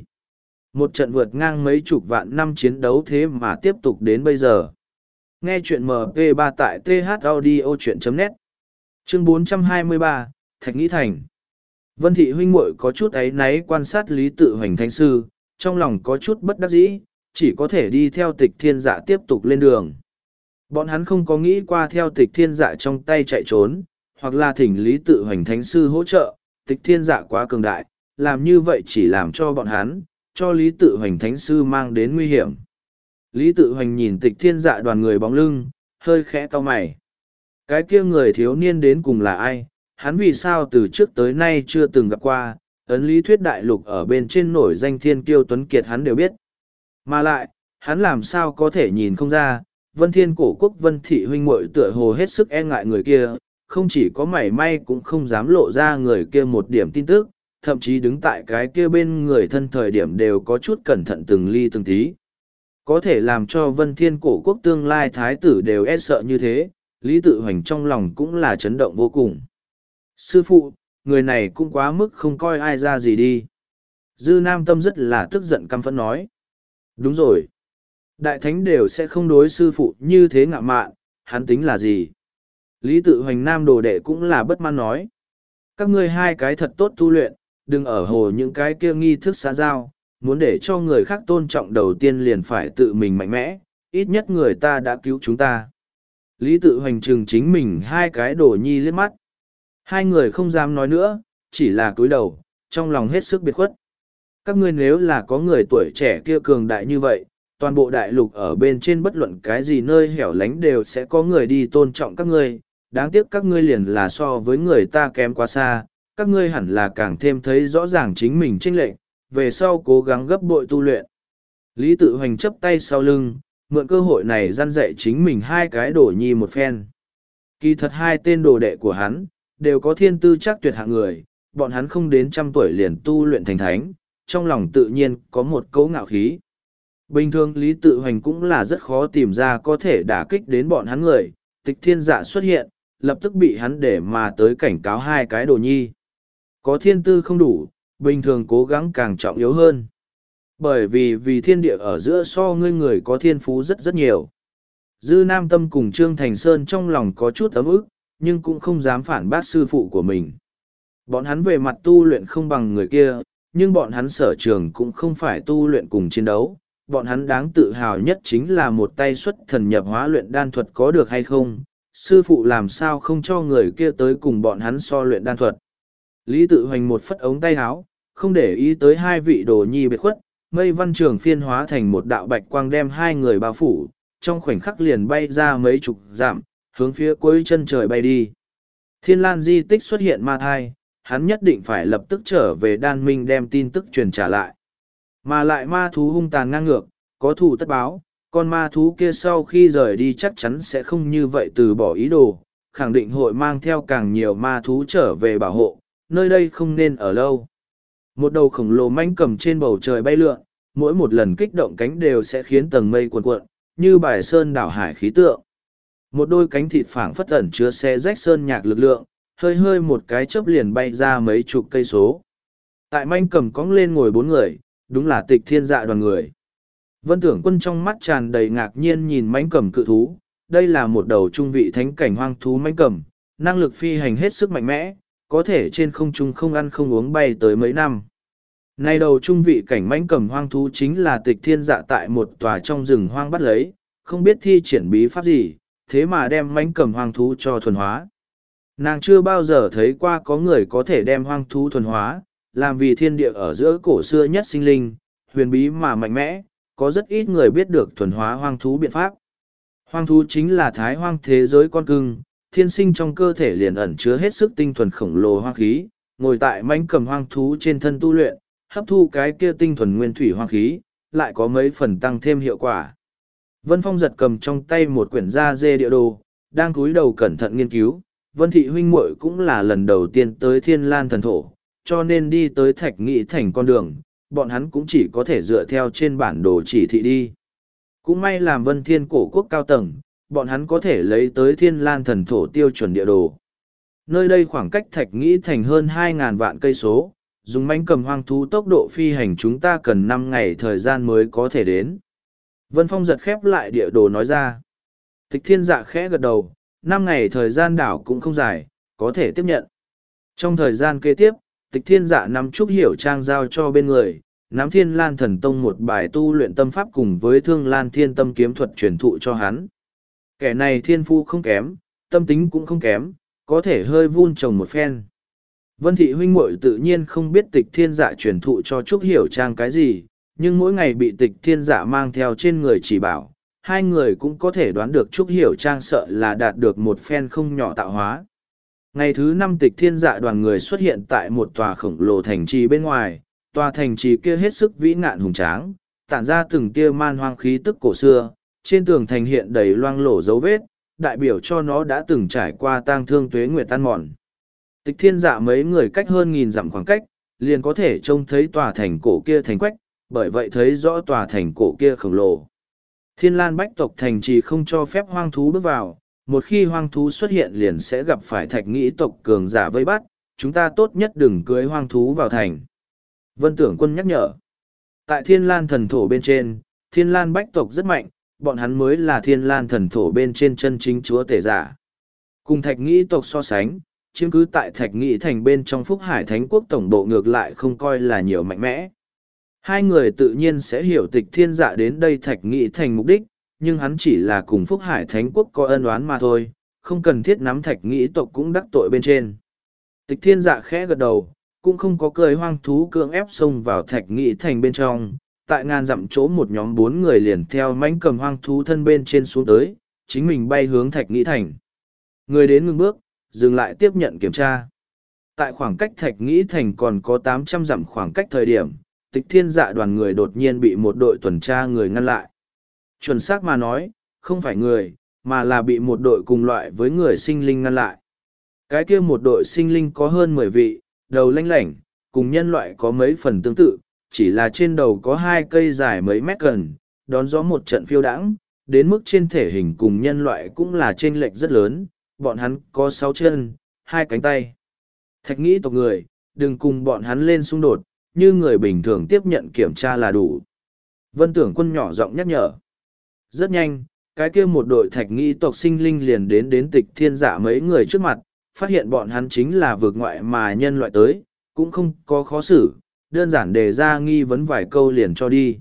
Một trận vượt ngang mấy chục vạn năm chiến đấu thế mà tiếp tục đến bây giờ. Nghe chuyện MP3 tại thaudio.net Chương 423, Thạch Nghĩ Thành Vân Thị huynh muội có chút ấy náy quan sát Lý Tự Hoành Thánh Sư, trong lòng có chút bất đắc dĩ, chỉ có thể đi theo tịch thiên dạ tiếp tục lên đường. Bọn hắn không có nghĩ qua theo tịch thiên dạ trong tay chạy trốn, hoặc là thỉnh Lý Tự Hoành Thánh Sư hỗ trợ, tịch thiên dạ quá cường đại, làm như vậy chỉ làm cho bọn hắn, cho Lý Tự Hoành Thánh Sư mang đến nguy hiểm. Lý Tự Hoành nhìn tịch thiên dạ đoàn người bóng lưng, hơi khẽ cau mày. Cái kia người thiếu niên đến cùng là ai, hắn vì sao từ trước tới nay chưa từng gặp qua, ấn lý thuyết đại lục ở bên trên nổi danh thiên kiêu tuấn kiệt hắn đều biết. Mà lại, hắn làm sao có thể nhìn không ra, vân thiên cổ quốc vân thị huynh muội tựa hồ hết sức e ngại người kia, không chỉ có mảy may cũng không dám lộ ra người kia một điểm tin tức, thậm chí đứng tại cái kia bên người thân thời điểm đều có chút cẩn thận từng ly từng tí. Có thể làm cho vân thiên cổ quốc tương lai thái tử đều e sợ như thế, Lý Tự Hoành trong lòng cũng là chấn động vô cùng. Sư phụ, người này cũng quá mức không coi ai ra gì đi. Dư Nam Tâm rất là tức giận căm phẫn nói. Đúng rồi. Đại thánh đều sẽ không đối sư phụ như thế ngạo mạn, hắn tính là gì? Lý tự hoành nam đồ đệ cũng là bất mãn nói. Các ngươi hai cái thật tốt tu luyện, đừng ở hồ những cái kia nghi thức xã giao, muốn để cho người khác tôn trọng đầu tiên liền phải tự mình mạnh mẽ, ít nhất người ta đã cứu chúng ta. Lý tự hoành trừng chính mình hai cái đồ nhi liếc mắt. Hai người không dám nói nữa, chỉ là cúi đầu, trong lòng hết sức biệt khuất. Các ngươi nếu là có người tuổi trẻ kia cường đại như vậy, toàn bộ đại lục ở bên trên bất luận cái gì nơi hẻo lánh đều sẽ có người đi tôn trọng các ngươi. Đáng tiếc các ngươi liền là so với người ta kém quá xa, các ngươi hẳn là càng thêm thấy rõ ràng chính mình chênh lệch, về sau cố gắng gấp bội tu luyện. Lý tự hoành chấp tay sau lưng, mượn cơ hội này răn dạy chính mình hai cái đồ nhi một phen. Kỳ thật hai tên đồ đệ của hắn, đều có thiên tư chắc tuyệt hạng người, bọn hắn không đến trăm tuổi liền tu luyện thành thánh, trong lòng tự nhiên có một cấu ngạo khí. Bình thường Lý Tự Hoành cũng là rất khó tìm ra có thể đả kích đến bọn hắn người, tịch thiên dạ xuất hiện, lập tức bị hắn để mà tới cảnh cáo hai cái đồ nhi. Có thiên tư không đủ, bình thường cố gắng càng trọng yếu hơn. Bởi vì vì thiên địa ở giữa so ngươi người có thiên phú rất rất nhiều. Dư Nam Tâm cùng Trương Thành Sơn trong lòng có chút ấm ức, nhưng cũng không dám phản bác sư phụ của mình. Bọn hắn về mặt tu luyện không bằng người kia, nhưng bọn hắn sở trường cũng không phải tu luyện cùng chiến đấu. Bọn hắn đáng tự hào nhất chính là một tay xuất thần nhập hóa luyện đan thuật có được hay không. Sư phụ làm sao không cho người kia tới cùng bọn hắn so luyện đan thuật. Lý tự hoành một phất ống tay háo, không để ý tới hai vị đồ nhi biệt khuất, mây văn trường phiên hóa thành một đạo bạch quang đem hai người bao phủ, trong khoảnh khắc liền bay ra mấy chục dặm, hướng phía cuối chân trời bay đi. Thiên lan di tích xuất hiện ma thai, hắn nhất định phải lập tức trở về đan minh đem tin tức truyền trả lại. Mà lại ma thú hung tàn ngang ngược, có thủ tất báo, con ma thú kia sau khi rời đi chắc chắn sẽ không như vậy từ bỏ ý đồ, khẳng định hội mang theo càng nhiều ma thú trở về bảo hộ, nơi đây không nên ở lâu. Một đầu khổng lồ manh cầm trên bầu trời bay lượn, mỗi một lần kích động cánh đều sẽ khiến tầng mây cuộn cuộn, như bài sơn đảo hải khí tượng. Một đôi cánh thịt phảng phất ẩn chứa xe rách sơn nhạc lực lượng, hơi hơi một cái chớp liền bay ra mấy chục cây số. Tại manh cầm cõng lên ngồi bốn người, đúng là tịch thiên dạ đoàn người. Vân tưởng quân trong mắt tràn đầy ngạc nhiên nhìn manh cầm cự thú, đây là một đầu trung vị thánh cảnh hoang thú manh cầm, năng lực phi hành hết sức mạnh mẽ, có thể trên không trung không ăn không uống bay tới mấy năm. Nay đầu trung vị cảnh mãnh cầm hoang thú chính là tịch thiên dạ tại một tòa trong rừng hoang bắt lấy, không biết thi triển bí pháp gì, thế mà đem mãnh cầm hoang thú cho thuần hóa. Nàng chưa bao giờ thấy qua có người có thể đem hoang thú thuần hóa, làm vì thiên địa ở giữa cổ xưa nhất sinh linh, huyền bí mà mạnh mẽ, có rất ít người biết được thuần hóa hoang thú biện pháp. Hoang thú chính là thái hoang thế giới con cưng, thiên sinh trong cơ thể liền ẩn chứa hết sức tinh thuần khổng lồ hoang khí, ngồi tại mãnh cầm hoang thú trên thân tu luyện, hấp thu cái kia tinh thuần nguyên thủy hoang khí, lại có mấy phần tăng thêm hiệu quả. Vân Phong giật cầm trong tay một quyển da dê địa đồ, đang cúi đầu cẩn thận nghiên cứu. Vân Thị huynh muội cũng là lần đầu tiên tới Thiên Lan thần thổ, cho nên đi tới Thạch Nghị thành con đường, bọn hắn cũng chỉ có thể dựa theo trên bản đồ chỉ thị đi. Cũng may làm Vân Thiên cổ quốc cao tầng, bọn hắn có thể lấy tới Thiên Lan thần thổ tiêu chuẩn địa đồ. Nơi đây khoảng cách Thạch Nghị thành hơn 2.000 vạn cây số, dùng mánh cầm hoang thú tốc độ phi hành chúng ta cần năm ngày thời gian mới có thể đến. Vân Phong giật khép lại địa đồ nói ra. Tịch thiên dạ khẽ gật đầu, năm ngày thời gian đảo cũng không dài, có thể tiếp nhận. Trong thời gian kế tiếp, tịch thiên dạ nắm trúc hiểu trang giao cho bên người, nắm thiên lan thần tông một bài tu luyện tâm pháp cùng với thương lan thiên tâm kiếm thuật truyền thụ cho hắn. Kẻ này thiên phu không kém, tâm tính cũng không kém, có thể hơi vun trồng một phen. Vân thị huynh muội tự nhiên không biết tịch thiên dạ truyền thụ cho Trúc Hiểu Trang cái gì, nhưng mỗi ngày bị tịch thiên dạ mang theo trên người chỉ bảo, hai người cũng có thể đoán được Trúc Hiểu Trang sợ là đạt được một phen không nhỏ tạo hóa. Ngày thứ năm tịch thiên dạ đoàn người xuất hiện tại một tòa khổng lồ thành trì bên ngoài, tòa thành trì kia hết sức vĩ ngạn hùng tráng, tản ra từng tia man hoang khí tức cổ xưa, trên tường thành hiện đầy loang lổ dấu vết, đại biểu cho nó đã từng trải qua tang thương tuế nguyệt tan mòn. Tịch thiên dạ mấy người cách hơn nghìn dặm khoảng cách, liền có thể trông thấy tòa thành cổ kia thành quách, bởi vậy thấy rõ tòa thành cổ kia khổng lồ. Thiên lan bách tộc thành trì không cho phép hoang thú bước vào, một khi hoang thú xuất hiện liền sẽ gặp phải thạch nghĩ tộc cường giả vây bắt, chúng ta tốt nhất đừng cưới hoang thú vào thành. Vân tưởng quân nhắc nhở. Tại thiên lan thần thổ bên trên, thiên lan bách tộc rất mạnh, bọn hắn mới là thiên lan thần thổ bên trên chân chính chúa tể giả. Cùng thạch nghĩ tộc so sánh, chiếm cứ tại thạch nghĩ thành bên trong phúc hải thánh quốc tổng bộ ngược lại không coi là nhiều mạnh mẽ hai người tự nhiên sẽ hiểu tịch thiên dạ đến đây thạch nghị thành mục đích nhưng hắn chỉ là cùng phúc hải thánh quốc có ân oán mà thôi không cần thiết nắm thạch nghị tộc cũng đắc tội bên trên. Tịch thiên dạ khẽ gật đầu cũng không có cười hoang thú cưỡng ép xông vào thạch nghị thành bên trong. Tại ngàn dặm chỗ một nhóm bốn người liền theo mãnh cầm hoang thú thân bên trên xuống tới chính mình bay hướng thạch nghị thành. Người đến ngưng bước dừng lại tiếp nhận kiểm tra. Tại khoảng cách Thạch nghị Thành còn có tám trăm dặm khoảng cách thời điểm, tịch thiên dạ đoàn người đột nhiên bị một đội tuần tra người ngăn lại. Chuẩn xác mà nói, không phải người, mà là bị một đội cùng loại với người sinh linh ngăn lại. Cái kia một đội sinh linh có hơn mười vị, đầu lanh lảnh, cùng nhân loại có mấy phần tương tự, chỉ là trên đầu có hai cây dài mấy mét gần, đón gió một trận phiêu đãng, đến mức trên thể hình cùng nhân loại cũng là trên lệch rất lớn, bọn hắn có sáu chân, hai cánh tay. Thạch nghĩ tộc người, đừng cùng bọn hắn lên xung đột, như người bình thường tiếp nhận kiểm tra là đủ. Vân tưởng quân nhỏ giọng nhắc nhở. Rất nhanh, cái kia một đội thạch nghĩ tộc sinh linh liền đến đến tịch thiên giả mấy người trước mặt, phát hiện bọn hắn chính là vượt ngoại mà nhân loại tới, cũng không có khó xử, đơn giản đề ra nghi vấn vài câu liền cho đi.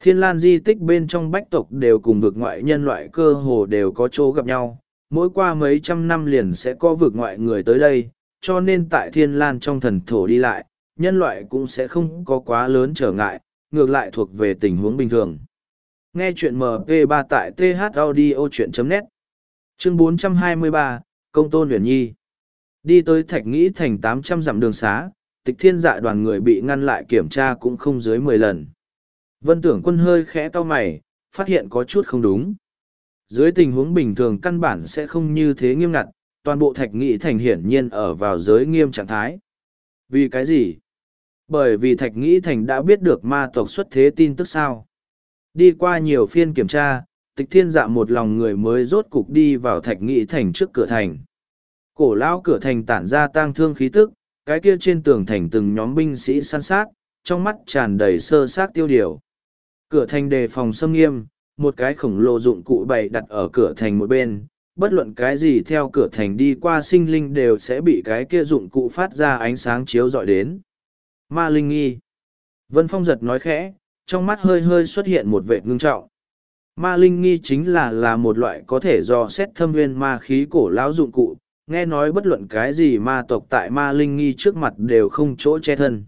Thiên lan di tích bên trong bách tộc đều cùng vượt ngoại nhân loại cơ hồ đều có chỗ gặp nhau, mỗi qua mấy trăm năm liền sẽ có vượt ngoại người tới đây, cho nên tại thiên lan trong thần thổ đi lại, nhân loại cũng sẽ không có quá lớn trở ngại, ngược lại thuộc về tình huống bình thường. Nghe chuyện MP3 tại thaudio.net Chương 423, Công Tôn Nguyễn Nhi Đi tới Thạch Nghĩ thành tám trăm dặm đường xá, tịch thiên dạ đoàn người bị ngăn lại kiểm tra cũng không dưới mười lần. Vân tưởng quân hơi khẽ to mày, phát hiện có chút không đúng. Dưới tình huống bình thường căn bản sẽ không như thế nghiêm ngặt, toàn bộ Thạch Nghĩ thành hiển nhiên ở vào giới nghiêm trạng thái. Vì cái gì? Bởi vì Thạch Nghĩ thành đã biết được ma tộc xuất thế tin tức sao. Đi qua nhiều phiên kiểm tra, tịch thiên dạ một lòng người mới rốt cục đi vào Thạch Nghĩ thành trước cửa thành cổ lão cửa thành tản ra tang thương khí tức, cái kia trên tường thành từng nhóm binh sĩ săn sát, trong mắt tràn đầy sơ sát tiêu điều. Cửa thành đề phòng xâm nghiêm, một cái khổng lồ dụng cụ bày đặt ở cửa thành một bên, bất luận cái gì theo cửa thành đi qua sinh linh đều sẽ bị cái kia dụng cụ phát ra ánh sáng chiếu dọi đến. Ma Linh nghi. Vân Phong giật nói khẽ, trong mắt hơi hơi xuất hiện một vệ ngưng trọng. Ma Linh nghi chính là là một loại có thể do xét thâm nguyên ma khí cổ lão dụng cụ, nghe nói bất luận cái gì ma tộc tại ma linh nghi trước mặt đều không chỗ che thân.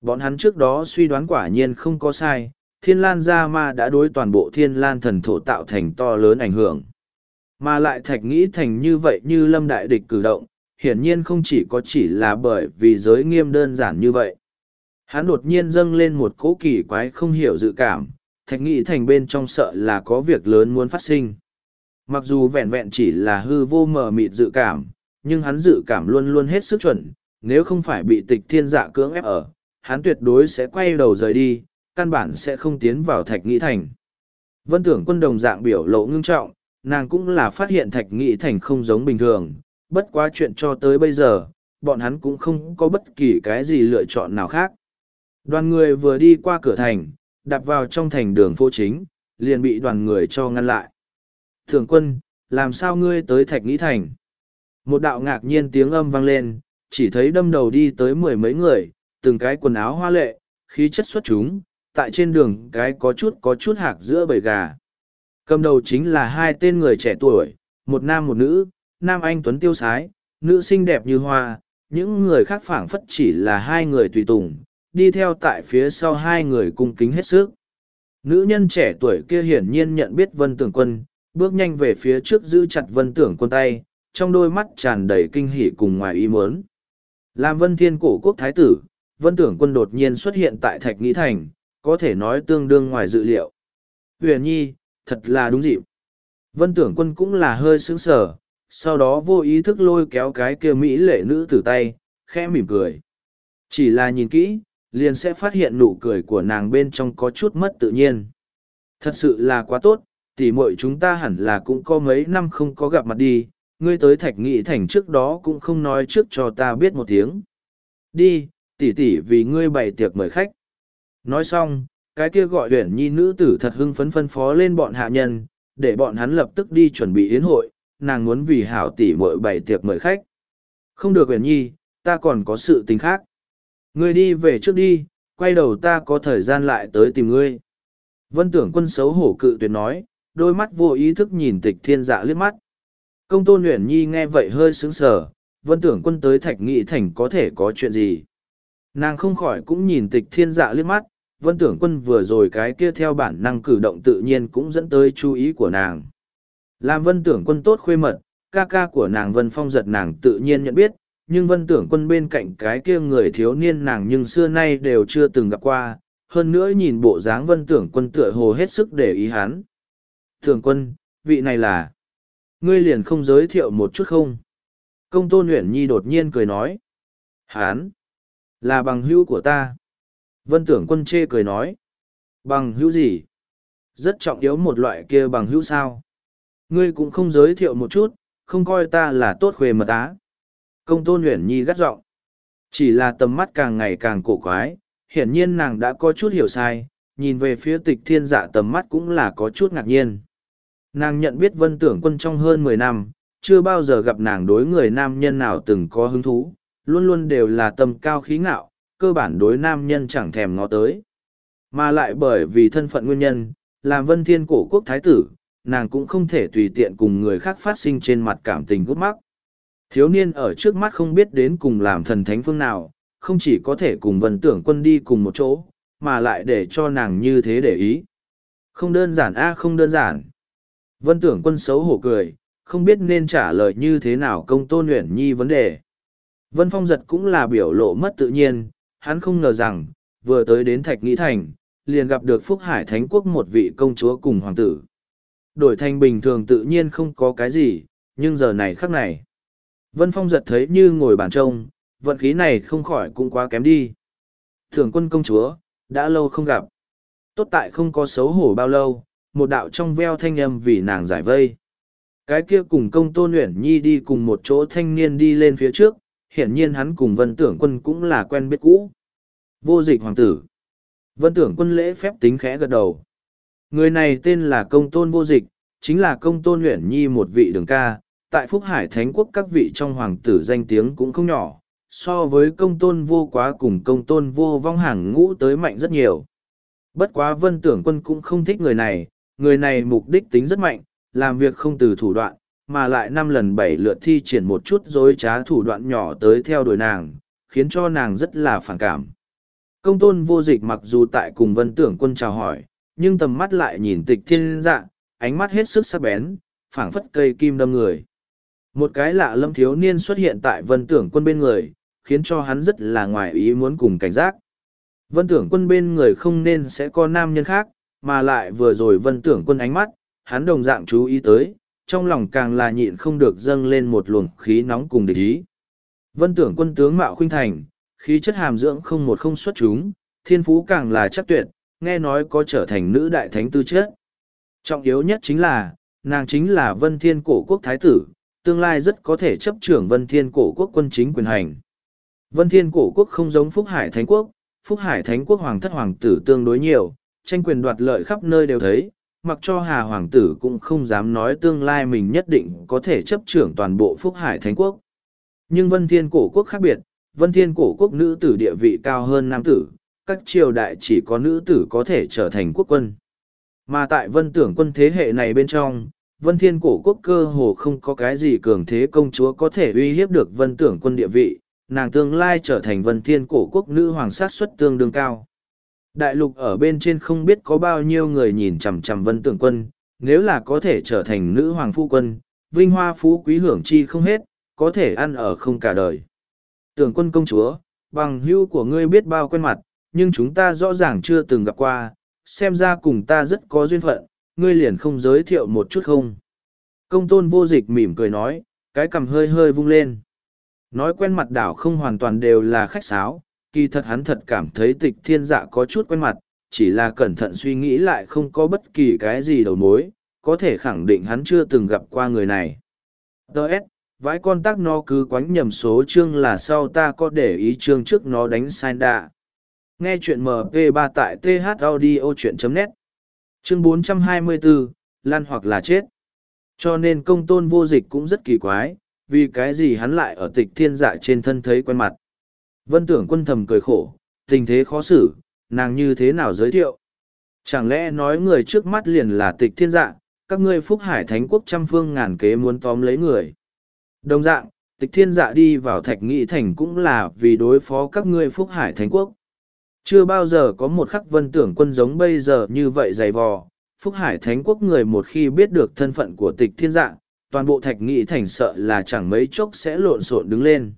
Bọn hắn trước đó suy đoán quả nhiên không có sai, thiên lan gia ma đã đối toàn bộ thiên lan thần thổ tạo thành to lớn ảnh hưởng. Mà lại thạch nghĩ thành như vậy như lâm đại địch cử động, hiển nhiên không chỉ có chỉ là bởi vì giới nghiêm đơn giản như vậy. Hắn đột nhiên dâng lên một cỗ kỳ quái không hiểu dự cảm, thạch nghĩ thành bên trong sợ là có việc lớn muốn phát sinh. Mặc dù vẹn vẹn chỉ là hư vô mờ mịt dự cảm, nhưng hắn dự cảm luôn luôn hết sức chuẩn, nếu không phải bị tịch thiên dạ cưỡng ép ở, hắn tuyệt đối sẽ quay đầu rời đi, căn bản sẽ không tiến vào thạch nghĩ thành. Vân tưởng quân đồng dạng biểu lộ ngưng trọng, nàng cũng là phát hiện thạch nghĩ thành không giống bình thường, bất quá chuyện cho tới bây giờ, bọn hắn cũng không có bất kỳ cái gì lựa chọn nào khác. Đoàn người vừa đi qua cửa thành, đạp vào trong thành đường phố chính, liền bị đoàn người cho ngăn lại. Thượng quân, làm sao ngươi tới thạch nghĩ thành? Một đạo ngạc nhiên tiếng âm vang lên, chỉ thấy đâm đầu đi tới mười mấy người, từng cái quần áo hoa lệ, khí chất xuất chúng, tại trên đường cái có chút có chút hạc giữa bầy gà. Cầm đầu chính là hai tên người trẻ tuổi, một nam một nữ, nam anh tuấn tiêu sái, nữ xinh đẹp như hoa, những người khác phảng phất chỉ là hai người tùy tùng, đi theo tại phía sau hai người cung kính hết sức. Nữ nhân trẻ tuổi kia hiển nhiên nhận biết Vân Tưởng Quân, bước nhanh về phía trước giữ chặt vân tưởng quân tay trong đôi mắt tràn đầy kinh hỉ cùng ngoài ý mớn làm vân thiên cổ quốc thái tử vân tưởng quân đột nhiên xuất hiện tại thạch nghĩ thành có thể nói tương đương ngoài dự liệu. Huyền nhi thật là đúng dịp. Vân tưởng quân cũng là hơi sững sờ sau đó vô ý thức lôi kéo cái kia mỹ lệ nữ tử tay khẽ mỉm cười. Chỉ là nhìn kỹ liền sẽ phát hiện nụ cười của nàng bên trong có chút mất tự nhiên thật sự là quá tốt tỉ muội chúng ta hẳn là cũng có mấy năm không có gặp mặt đi, ngươi tới thạch nghị thành trước đó cũng không nói trước cho ta biết một tiếng. Đi, tỷ tỷ vì ngươi bày tiệc mời khách. Nói xong, cái kia gọi huyền nhi nữ tử thật hưng phấn phân phó lên bọn hạ nhân, để bọn hắn lập tức đi chuẩn bị yến hội, nàng muốn vì hảo tỷ muội bày tiệc mời khách. Không được huyền nhi, ta còn có sự tình khác. Ngươi đi về trước đi, quay đầu ta có thời gian lại tới tìm ngươi. Vân tưởng quân xấu hổ cự tuyệt nói, đôi mắt vô ý thức nhìn tịch thiên dạ liếc mắt. Công tôn luyện nhi nghe vậy hơi sững sờ, vân tưởng quân tới thạch nghị thành có thể có chuyện gì. Nàng không khỏi cũng nhìn tịch thiên dạ liếc mắt, vân tưởng quân vừa rồi cái kia theo bản năng cử động tự nhiên cũng dẫn tới chú ý của nàng. Làm vân tưởng quân tốt khuê mật, ca ca của nàng vân phong giật nàng tự nhiên nhận biết, nhưng vân tưởng quân bên cạnh cái kia người thiếu niên nàng nhưng xưa nay đều chưa từng gặp qua, hơn nữa nhìn bộ dáng vân tưởng quân tựa hồ hết sức để ý hắn. Thường quân, vị này là... Ngươi liền không giới thiệu một chút không? Công tôn luyện Nhi đột nhiên cười nói. Hán! Là bằng hữu của ta. Vân tưởng quân chê cười nói. Bằng hữu gì? Rất trọng yếu một loại kia bằng hữu sao? Ngươi cũng không giới thiệu một chút, không coi ta là tốt khuê mật á. Công tôn huyền Nhi gắt giọng Chỉ là tầm mắt càng ngày càng cổ quái, hiển nhiên nàng đã có chút hiểu sai, nhìn về phía tịch thiên dạ tầm mắt cũng là có chút ngạc nhiên. Nàng nhận biết vân tưởng quân trong hơn mười năm, chưa bao giờ gặp nàng đối người nam nhân nào từng có hứng thú, luôn luôn đều là tầm cao khí ngạo, cơ bản đối nam nhân chẳng thèm ngó tới. Mà lại bởi vì thân phận nguyên nhân, làm vân thiên cổ quốc thái tử, nàng cũng không thể tùy tiện cùng người khác phát sinh trên mặt cảm tình gút mắc. Thiếu niên ở trước mắt không biết đến cùng làm thần thánh phương nào, không chỉ có thể cùng vân tưởng quân đi cùng một chỗ, mà lại để cho nàng như thế để ý. Không đơn giản a không đơn giản. Vân tưởng quân xấu hổ cười, không biết nên trả lời như thế nào công tôn luyện nhi vấn đề. Vân phong giật cũng là biểu lộ mất tự nhiên, hắn không ngờ rằng, vừa tới đến thạch nghĩ thành, liền gặp được Phúc Hải Thánh Quốc một vị công chúa cùng hoàng tử. Đổi thành bình thường tự nhiên không có cái gì, nhưng giờ này khắc này. Vân Phong giật thấy như ngồi bàn trông, vận khí này không khỏi cũng quá kém đi. Thường quân công chúa, đã lâu không gặp. Tốt tại không có xấu hổ bao lâu, một đạo trong veo thanh âm vì nàng giải vây. Cái kia cùng công tôn luyện nhi đi cùng một chỗ thanh niên đi lên phía trước, hiển nhiên hắn cùng vân tưởng quân cũng là quen biết cũ. Vô dịch hoàng tử. Vân tưởng quân lễ phép tính khẽ gật đầu. Người này tên là công tôn vô dịch, chính là công tôn luyện nhi một vị đường ca, tại Phúc Hải Thánh Quốc các vị trong hoàng tử danh tiếng cũng không nhỏ, so với công tôn vô quá cùng công tôn vô vong hàng ngũ tới mạnh rất nhiều. Bất quá vân tưởng quân cũng không thích người này, người này mục đích tính rất mạnh, làm việc không từ thủ đoạn, mà lại năm lần bảy lượt thi triển một chút dối trá thủ đoạn nhỏ tới theo đuổi nàng, khiến cho nàng rất là phản cảm. Công tôn vô dịch mặc dù tại cùng vân tưởng quân chào hỏi, nhưng tầm mắt lại nhìn tịch thiên dạ, ánh mắt hết sức sắc bén, phảng phất cây kim đâm người. Một cái lạ lâm thiếu niên xuất hiện tại vân tưởng quân bên người, khiến cho hắn rất là ngoài ý muốn cùng cảnh giác. Vân tưởng quân bên người không nên sẽ có nam nhân khác, mà lại vừa rồi vân tưởng quân ánh mắt, hắn đồng dạng chú ý tới, trong lòng càng là nhịn không được dâng lên một luồng khí nóng cùng địch ý. Vân tưởng quân tướng mạo khuynh thành, khí chất hàm dưỡng không một không xuất chúng, thiên phú càng là chắc tuyệt, nghe nói có trở thành nữ đại thánh tư chất. Trọng yếu nhất chính là, nàng chính là vân thiên cổ quốc thái tử, tương lai rất có thể chấp trưởng vân thiên cổ quốc quân chính quyền hành. Vân thiên cổ quốc không giống Phúc Hải Thánh quốc, Phúc Hải Thánh quốc hoàng thất hoàng tử tương đối nhiều, tranh quyền đoạt lợi khắp nơi đều thấy, mặc cho Hà hoàng tử cũng không dám nói tương lai mình nhất định có thể chấp trưởng toàn bộ Phúc Hải Thánh quốc. Nhưng Vân Thiên cổ quốc khác biệt, Vân Thiên cổ quốc nữ tử địa vị cao hơn nam tử, các triều đại chỉ có nữ tử có thể trở thành quốc quân. Mà tại Vân Tưởng quân thế hệ này bên trong, Vân Thiên cổ quốc cơ hồ không có cái gì cường thế công chúa có thể uy hiếp được Vân Tưởng quân địa vị, nàng tương lai trở thành Vân Thiên cổ quốc nữ hoàng sát xuất tương đương cao. Đại lục ở bên trên không biết có bao nhiêu người nhìn chằm chằm Vân Tưởng quân, nếu là có thể trở thành nữ hoàng phu quân, vinh hoa phú quý hưởng chi không hết, có thể ăn ở không cả đời. Tưởng quân công chúa, bằng hữu của ngươi biết bao quen mặt, nhưng chúng ta rõ ràng chưa từng gặp qua, xem ra cùng ta rất có duyên phận, ngươi liền không giới thiệu một chút không. Công tôn vô dịch mỉm cười nói, cái cằm hơi hơi vung lên. Nói quen mặt đảo không hoàn toàn đều là khách sáo, kỳ thật hắn thật cảm thấy tịch thiên dạ có chút quen mặt, chỉ là cẩn thận suy nghĩ lại không có bất kỳ cái gì đầu mối, có thể khẳng định hắn chưa từng gặp qua người này. Đợt, vãi con tắc nó cứ quánh nhầm số chương là sau ta có để ý chương trước nó đánh sai đạ. Nghe chuyện MP3 tại thaudio.net Chương 424, Lan hoặc là chết. Cho nên công tôn vô dịch cũng rất kỳ quái, vì cái gì hắn lại ở tịch thiên dạ trên thân thấy quen mặt. Vân tưởng quân thầm cười khổ, tình thế khó xử, nàng như thế nào giới thiệu. Chẳng lẽ nói người trước mắt liền là tịch thiên dạ, các ngươi phúc hải thánh quốc trăm phương ngàn kế muốn tóm lấy người. Đồng dạng, tịch thiên dạ đi vào thạch nghị thành cũng là vì đối phó các ngươi phúc hải thánh quốc. Chưa bao giờ có một khắc vân tưởng quân giống bây giờ như vậy dày vò, Phúc Hải Thánh Quốc người một khi biết được thân phận của tịch thiên Dạng, toàn bộ thạch nghị thành sợ là chẳng mấy chốc sẽ lộn xộn đứng lên.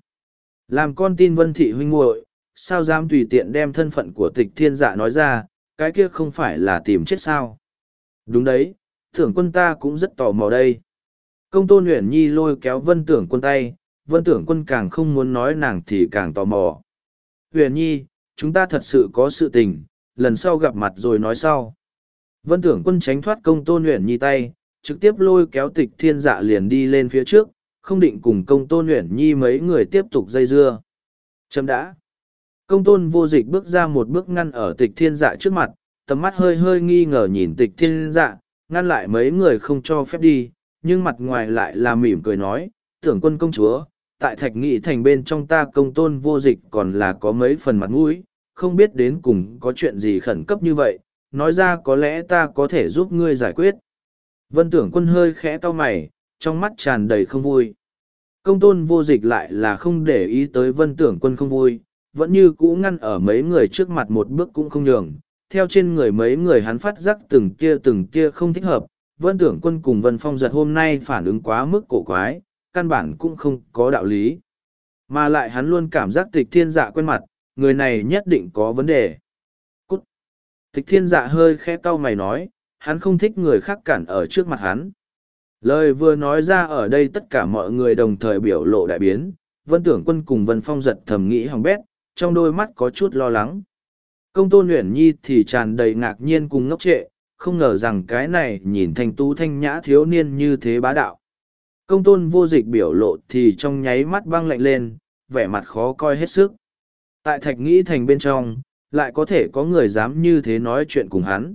Làm con tin vân thị huynh muội sao dám tùy tiện đem thân phận của tịch thiên dạ nói ra, cái kia không phải là tìm chết sao. Đúng đấy, thưởng quân ta cũng rất tò mò đây. Công tôn Nguyễn Nhi lôi kéo vân tưởng quân tay, vân tưởng quân càng không muốn nói nàng thì càng tò mò. Huyền Nhi, chúng ta thật sự có sự tình, lần sau gặp mặt rồi nói sau. Vân tưởng quân tránh thoát công tôn luyện nhi tay, trực tiếp lôi kéo tịch thiên dạ liền đi lên phía trước, không định cùng công tôn luyện nhi mấy người tiếp tục dây dưa. Chấm đã. Công tôn vô dịch bước ra một bước ngăn ở tịch thiên dạ trước mặt, tầm mắt hơi hơi nghi ngờ nhìn tịch thiên dạ, ngăn lại mấy người không cho phép đi, nhưng mặt ngoài lại là mỉm cười nói, tưởng quân công chúa, tại thạch nghị thành bên trong ta công tôn vô dịch còn là có mấy phần mặt mũi, không biết đến cùng có chuyện gì khẩn cấp như vậy, nói ra có lẽ ta có thể giúp ngươi giải quyết. Vân tưởng quân hơi khẽ to mày, trong mắt tràn đầy không vui. Công tôn vô dịch lại là không để ý tới vân tưởng quân không vui, vẫn như cũ ngăn ở mấy người trước mặt một bước cũng không nhường. Theo trên người mấy người hắn phát giác từng kia từng kia không thích hợp, vân tưởng quân cùng vân phong giật hôm nay phản ứng quá mức cổ quái, căn bản cũng không có đạo lý. Mà lại hắn luôn cảm giác tịch thiên dạ quen mặt, người này nhất định có vấn đề. Cút! Tịch thiên dạ hơi khẽ cau mày nói, hắn không thích người khác cản ở trước mặt hắn. Lời vừa nói ra ở đây tất cả mọi người đồng thời biểu lộ đại biến, vân tưởng quân cùng vân phong giật thầm nghĩ hỏng bét, trong đôi mắt có chút lo lắng. Công tôn luyện nhi thì tràn đầy ngạc nhiên cùng ngốc trệ, không ngờ rằng cái này nhìn thành tú thanh nhã thiếu niên như thế bá đạo. Công tôn vô dịch biểu lộ thì trong nháy mắt băng lạnh lên, vẻ mặt khó coi hết sức. Tại thạch nghĩ thành bên trong, lại có thể có người dám như thế nói chuyện cùng hắn.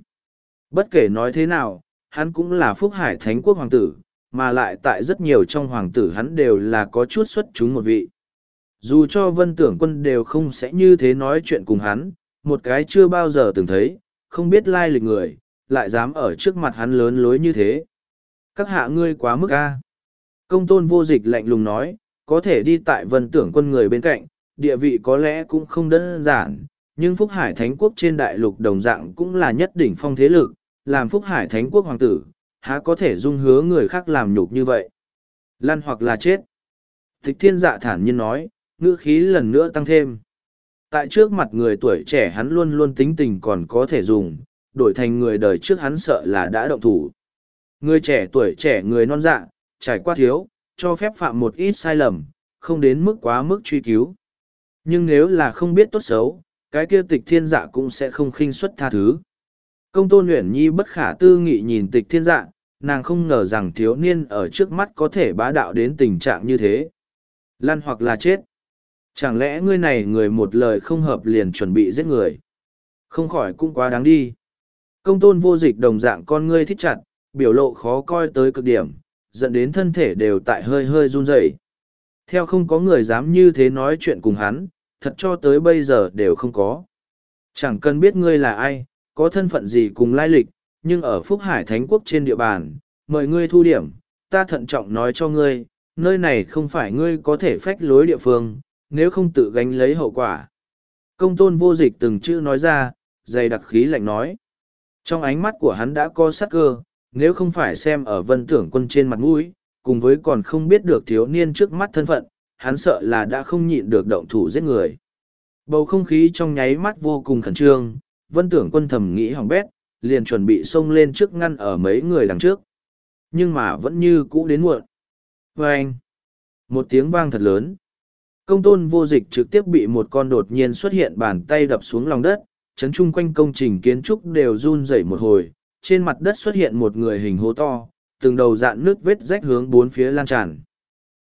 Bất kể nói thế nào, hắn cũng là phúc hải thánh quốc hoàng tử, mà lại tại rất nhiều trong hoàng tử hắn đều là có chút xuất chúng một vị. Dù cho vân tưởng quân đều không sẽ như thế nói chuyện cùng hắn, một cái chưa bao giờ từng thấy, không biết lai lịch người, lại dám ở trước mặt hắn lớn lối như thế. Các hạ ngươi quá mức a. Công tôn vô dịch lạnh lùng nói, có thể đi tại vân tưởng quân người bên cạnh, địa vị có lẽ cũng không đơn giản, nhưng Phúc Hải Thánh Quốc trên đại lục đồng dạng cũng là nhất đỉnh phong thế lực, làm Phúc Hải Thánh Quốc hoàng tử, há có thể dung hứa người khác làm nhục như vậy. Lăn hoặc là chết. Thích thiên dạ thản nhiên nói, ngữ khí lần nữa tăng thêm. Tại trước mặt người tuổi trẻ hắn luôn luôn tính tình còn có thể dùng, đổi thành người đời trước hắn sợ là đã động thủ. Người trẻ tuổi trẻ người non dạ, trải qua thiếu, cho phép phạm một ít sai lầm, không đến mức quá mức truy cứu. Nhưng nếu là không biết tốt xấu, cái kia tịch thiên dạ cũng sẽ không khinh suất tha thứ. Công tôn luyện nhi bất khả tư nghị nhìn tịch thiên dạ, nàng không ngờ rằng thiếu niên ở trước mắt có thể bá đạo đến tình trạng như thế. Lăn hoặc là chết. Chẳng lẽ ngươi này người một lời không hợp liền chuẩn bị giết người? Không khỏi cũng quá đáng đi. Công tôn vô dịch đồng dạng con ngươi thích chặt, biểu lộ khó coi tới cực điểm, dẫn đến thân thể đều tại hơi hơi run rẩy. Theo không có người dám như thế nói chuyện cùng hắn, thật cho tới bây giờ đều không có. Chẳng cần biết ngươi là ai, có thân phận gì cùng lai lịch, nhưng ở Phúc Hải Thánh Quốc trên địa bàn, mời ngươi thu điểm, ta thận trọng nói cho ngươi, nơi này không phải ngươi có thể phách lối địa phương, nếu không tự gánh lấy hậu quả. Công tôn vô dịch từng chữ nói ra, dày đặc khí lạnh nói. Trong ánh mắt của hắn đã có sắc cơ, nếu không phải xem ở vân tưởng quân trên mặt mũi, cùng với còn không biết được thiếu niên trước mắt thân phận, hắn sợ là đã không nhịn được động thủ giết người. Bầu không khí trong nháy mắt vô cùng khẩn trương, vân tưởng quân thầm nghĩ hỏng bét, liền chuẩn bị xông lên trước ngăn ở mấy người đằng trước. Nhưng mà vẫn như cũ đến muộn. vê anh, một tiếng vang thật lớn. Công tôn vô dịch trực tiếp bị một con đột nhiên xuất hiện bàn tay đập xuống lòng đất, chấn chung quanh công trình kiến trúc đều run rẩy một hồi, trên mặt đất xuất hiện một người hình hố to, từng đầu dạn nước vết rách hướng bốn phía lan tràn.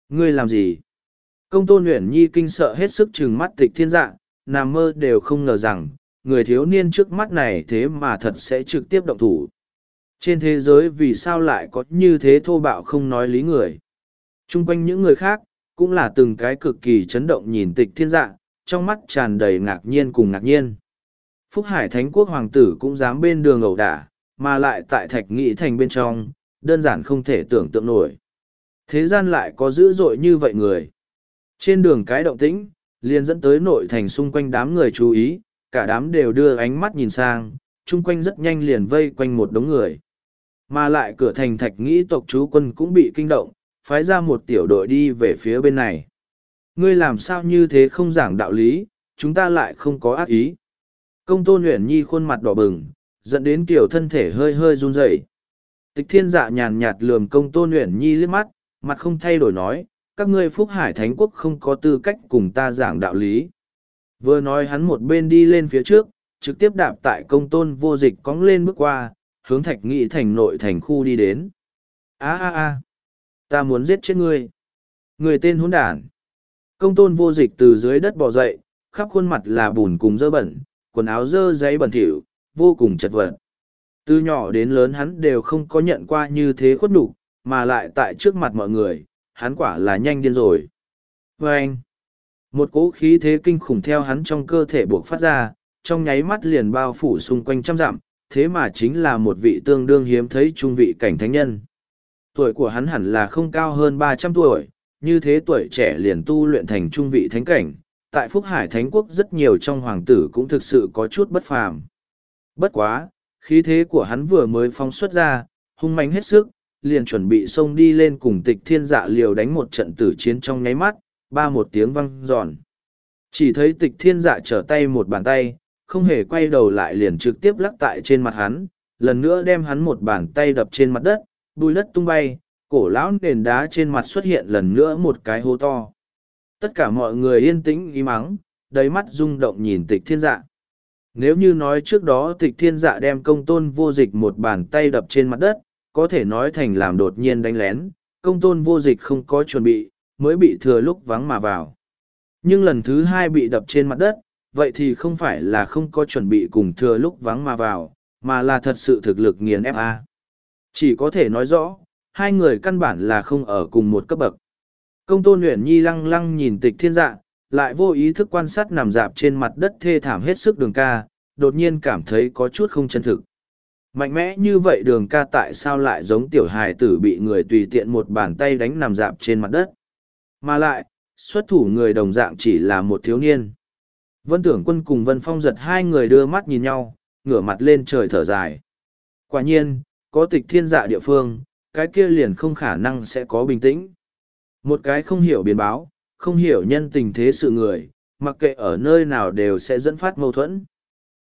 Ngươi làm gì? Công tôn Nguyễn Nhi kinh sợ hết sức trừng mắt tịch thiên dạ, nằm mơ đều không ngờ rằng, người thiếu niên trước mắt này thế mà thật sẽ trực tiếp động thủ. Trên thế giới vì sao lại có như thế thô bạo không nói lý người? Trung quanh những người khác, cũng là từng cái cực kỳ chấn động nhìn tịch thiên dạ, trong mắt tràn đầy ngạc nhiên cùng ngạc nhiên. Phúc Hải Thánh Quốc Hoàng tử cũng dám bên đường ẩu đả, mà lại tại thạch nghị thành bên trong, đơn giản không thể tưởng tượng nổi. Thế gian lại có dữ dội như vậy người. Trên đường cái động tĩnh, liền dẫn tới nội thành xung quanh đám người chú ý, cả đám đều đưa ánh mắt nhìn sang, chung quanh rất nhanh liền vây quanh một đống người. Mà lại cửa thành thạch nghĩ tộc chú quân cũng bị kinh động, phái ra một tiểu đội đi về phía bên này. Ngươi làm sao như thế không giảng đạo lý, chúng ta lại không có ác ý. Công tôn huyền nhi khuôn mặt đỏ bừng, dẫn đến kiểu thân thể hơi hơi run rẩy. Tịch thiên dạ nhàn nhạt lườm công tôn luyện nhi liếc mắt, mặt không thay đổi nói, các ngươi phúc hải thánh quốc không có tư cách cùng ta giảng đạo lý. Vừa nói hắn một bên đi lên phía trước, trực tiếp đạp tại công tôn vô dịch cóng lên bước qua, hướng thạch nghị thành nội thành khu đi đến. a a a ta muốn giết chết ngươi. Người tên hỗn đản. Công tôn vô dịch từ dưới đất bò dậy, khắp khuôn mặt là bùn cùng dơ bẩn, quần áo dơ giấy bẩn thỉu, vô cùng chật vật. Từ nhỏ đến lớn hắn đều không có nhận qua như thế khuất đủ, mà lại tại trước mặt mọi người, hắn quả là nhanh điên rồi. Và anh, một cỗ khí thế kinh khủng theo hắn trong cơ thể buộc phát ra, trong nháy mắt liền bao phủ xung quanh trăm dặm, thế mà chính là một vị tương đương hiếm thấy trung vị cảnh thánh nhân. Tuổi của hắn hẳn là không cao hơn ba trăm tuổi, như thế tuổi trẻ liền tu luyện thành trung vị thánh cảnh, tại Phúc Hải Thánh Quốc rất nhiều trong hoàng tử cũng thực sự có chút bất phàm. Bất quá, khí thế của hắn vừa mới phóng xuất ra, hung mãnh hết sức, liền chuẩn bị xông đi lên cùng tịch thiên dạ liều đánh một trận tử chiến trong nháy mắt, ba một tiếng văng giòn. Chỉ thấy tịch thiên dạ trở tay một bàn tay, không hề quay đầu lại liền trực tiếp lắc tại trên mặt hắn, lần nữa đem hắn một bàn tay đập trên mặt đất, bùi đất tung bay, cổ lão nền đá trên mặt xuất hiện lần nữa một cái hố to. Tất cả mọi người yên tĩnh im mắng, đầy mắt rung động nhìn tịch thiên dạ. Nếu như nói trước đó tịch thiên dạ đem công tôn vô dịch một bàn tay đập trên mặt đất, có thể nói thành làm đột nhiên đánh lén, công tôn vô dịch không có chuẩn bị, mới bị thừa lúc vắng mà vào. Nhưng lần thứ hai bị đập trên mặt đất, vậy thì không phải là không có chuẩn bị cùng thừa lúc vắng mà vào, mà là thật sự thực lực nghiền ép a. Chỉ có thể nói rõ, hai người căn bản là không ở cùng một cấp bậc. Công tôn luyện nhi lăng lăng nhìn tịch thiên dạ, lại vô ý thức quan sát nằm dạp trên mặt đất thê thảm hết sức đường ca, đột nhiên cảm thấy có chút không chân thực. Mạnh mẽ như vậy đường ca tại sao lại giống tiểu hài tử bị người tùy tiện một bàn tay đánh nằm dạp trên mặt đất. Mà lại, xuất thủ người đồng dạng chỉ là một thiếu niên. Vân tưởng quân cùng Vân Phong giật hai người đưa mắt nhìn nhau, ngửa mặt lên trời thở dài. Quả nhiên, có tịch thiên dạ địa phương, cái kia liền không khả năng sẽ có bình tĩnh. Một cái không hiểu biến báo, không hiểu nhân tình thế sự người, mặc kệ ở nơi nào đều sẽ dẫn phát mâu thuẫn.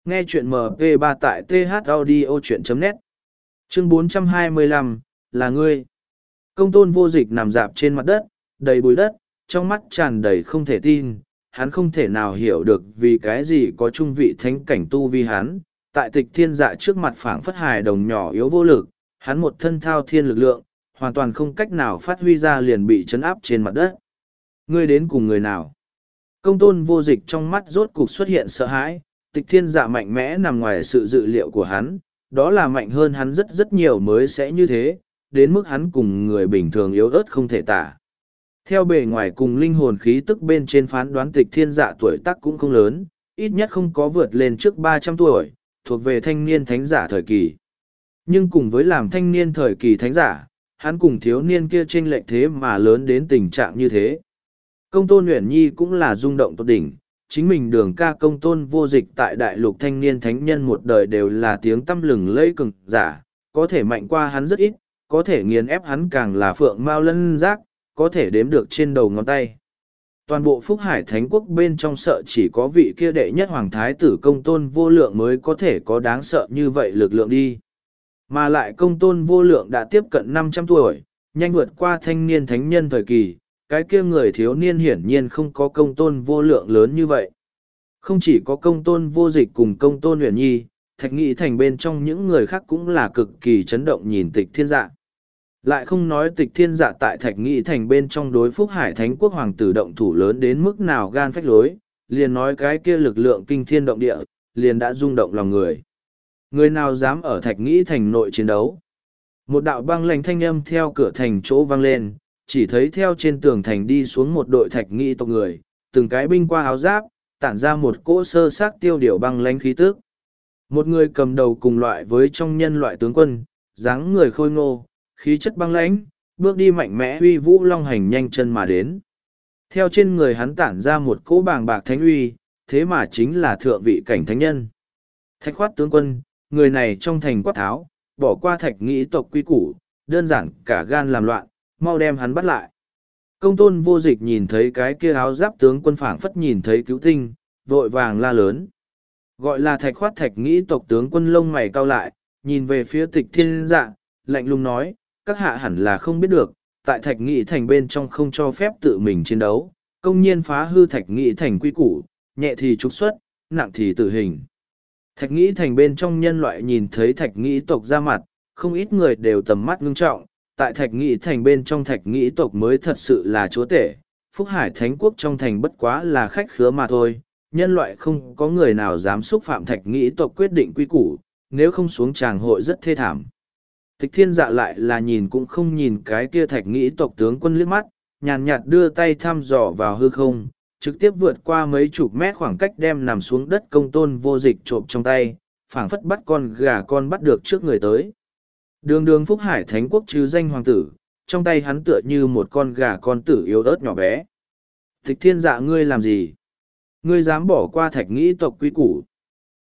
Nghe chuyện MP3 tại thaudio.net Chương 425, là ngươi. Công tôn vô dịch nằm dạp trên mặt đất, đầy bụi đất, trong mắt tràn đầy không thể tin, hắn không thể nào hiểu được vì cái gì có trung vị thánh cảnh tu vi hắn, tại tịch thiên dạ trước mặt phảng phất hài đồng nhỏ yếu vô lực, hắn một thân thao thiên lực lượng, hoàn toàn không cách nào phát huy ra liền bị chấn áp trên mặt đất. Ngươi đến cùng người nào? Công tôn vô dịch trong mắt rốt cục xuất hiện sợ hãi, tịch thiên dạ mạnh mẽ nằm ngoài sự dự liệu của hắn, đó là mạnh hơn hắn rất rất nhiều mới sẽ như thế, đến mức hắn cùng người bình thường yếu ớt không thể tả. Theo bề ngoài cùng linh hồn khí tức bên trên phán đoán tịch thiên dạ tuổi tác cũng không lớn, ít nhất không có vượt lên trước ba trăm tuổi, thuộc về thanh niên thánh giả thời kỳ. Nhưng cùng với làm thanh niên thời kỳ thánh giả, hắn cùng thiếu niên kia chênh lệch thế mà lớn đến tình trạng như thế. Công tôn Nguyễn Nhi cũng là rung động tốt đỉnh, chính mình đường ca công tôn vô dịch tại đại lục thanh niên thánh nhân một đời đều là tiếng tâm lừng lẫy cực giả, có thể mạnh qua hắn rất ít, có thể nghiền ép hắn càng là phượng mao lân giác, có thể đếm được trên đầu ngón tay. Toàn bộ Phúc Hải Thánh Quốc bên trong sợ chỉ có vị kia đệ nhất Hoàng Thái tử công tôn vô lượng mới có thể có đáng sợ như vậy lực lượng đi. Mà lại công tôn vô lượng đã tiếp cận năm trăm tuổi, nhanh vượt qua thanh niên thánh nhân thời kỳ, cái kia người thiếu niên hiển nhiên không có công tôn vô lượng lớn như vậy. Không chỉ có công tôn vô dịch cùng công tôn huyền nhi, thạch nghị thành bên trong những người khác cũng là cực kỳ chấn động nhìn tịch thiên dạ. Lại không nói tịch thiên dạ tại thạch nghị thành bên trong đối phúc hải thánh quốc hoàng tử động thủ lớn đến mức nào gan phách lối, liền nói cái kia lực lượng kinh thiên động địa, liền đã rung động lòng người. Người nào dám ở thạch nghĩ thành nội chiến đấu? Một đạo băng lành thanh âm theo cửa thành chỗ vang lên, chỉ thấy theo trên tường thành đi xuống một đội thạch nghị tộc người, từng cái binh qua áo giáp, tản ra một cỗ sơ xác tiêu điều băng lánh khí tước. Một người cầm đầu cùng loại với trong nhân loại tướng quân, dáng người khôi ngô, khí chất băng lãnh, bước đi mạnh mẽ uy vũ long hành nhanh chân mà đến. Theo trên người hắn tản ra một cỗ bàng bạc thánh uy, thế mà chính là thượng vị cảnh thánh nhân. Thạch khoát tướng quân, người này trong thành quát tháo, bỏ qua thạch nghĩ tộc quy củ, đơn giản cả gan làm loạn, mau đem hắn bắt lại. Công tôn vô dịch nhìn thấy cái kia áo giáp tướng quân phảng phất nhìn thấy cứu tinh, vội vàng la lớn. Gọi là thạch khoát thạch nghĩ tộc tướng quân lông mày cao lại, nhìn về phía tịch thiên dạ, lạnh lùng nói, các hạ hẳn là không biết được, tại thạch nghĩ thành bên trong không cho phép tự mình chiến đấu, công nhiên phá hư thạch nghĩ thành quy củ, nhẹ thì trục xuất, nặng thì tử hình. Thạch nghĩ thành bên trong nhân loại nhìn thấy thạch nghĩ tộc ra mặt, không ít người đều tầm mắt ngưng trọng, tại thạch nghị thành bên trong thạch nghị tộc mới thật sự là chúa tể. Phúc Hải Thánh Quốc trong thành bất quá là khách khứa mà thôi, nhân loại không có người nào dám xúc phạm thạch nghị tộc quyết định quy củ, nếu không xuống tràng hội rất thê thảm. Tịch thiên dạ lại là nhìn cũng không nhìn cái kia thạch nghị tộc tướng quân liếc mắt, nhàn nhạt đưa tay thăm dò vào hư không, trực tiếp vượt qua mấy chục mét khoảng cách đem nằm xuống đất công tôn vô dịch trộm trong tay, phảng phất bắt con gà con bắt được trước người tới. Đường đường Phúc Hải Thánh Quốc chứ danh hoàng tử, trong tay hắn tựa như một con gà con tử yếu ớt nhỏ bé. Tịch thiên dạ ngươi làm gì? Ngươi dám bỏ qua thạch nghĩ tộc quy củ.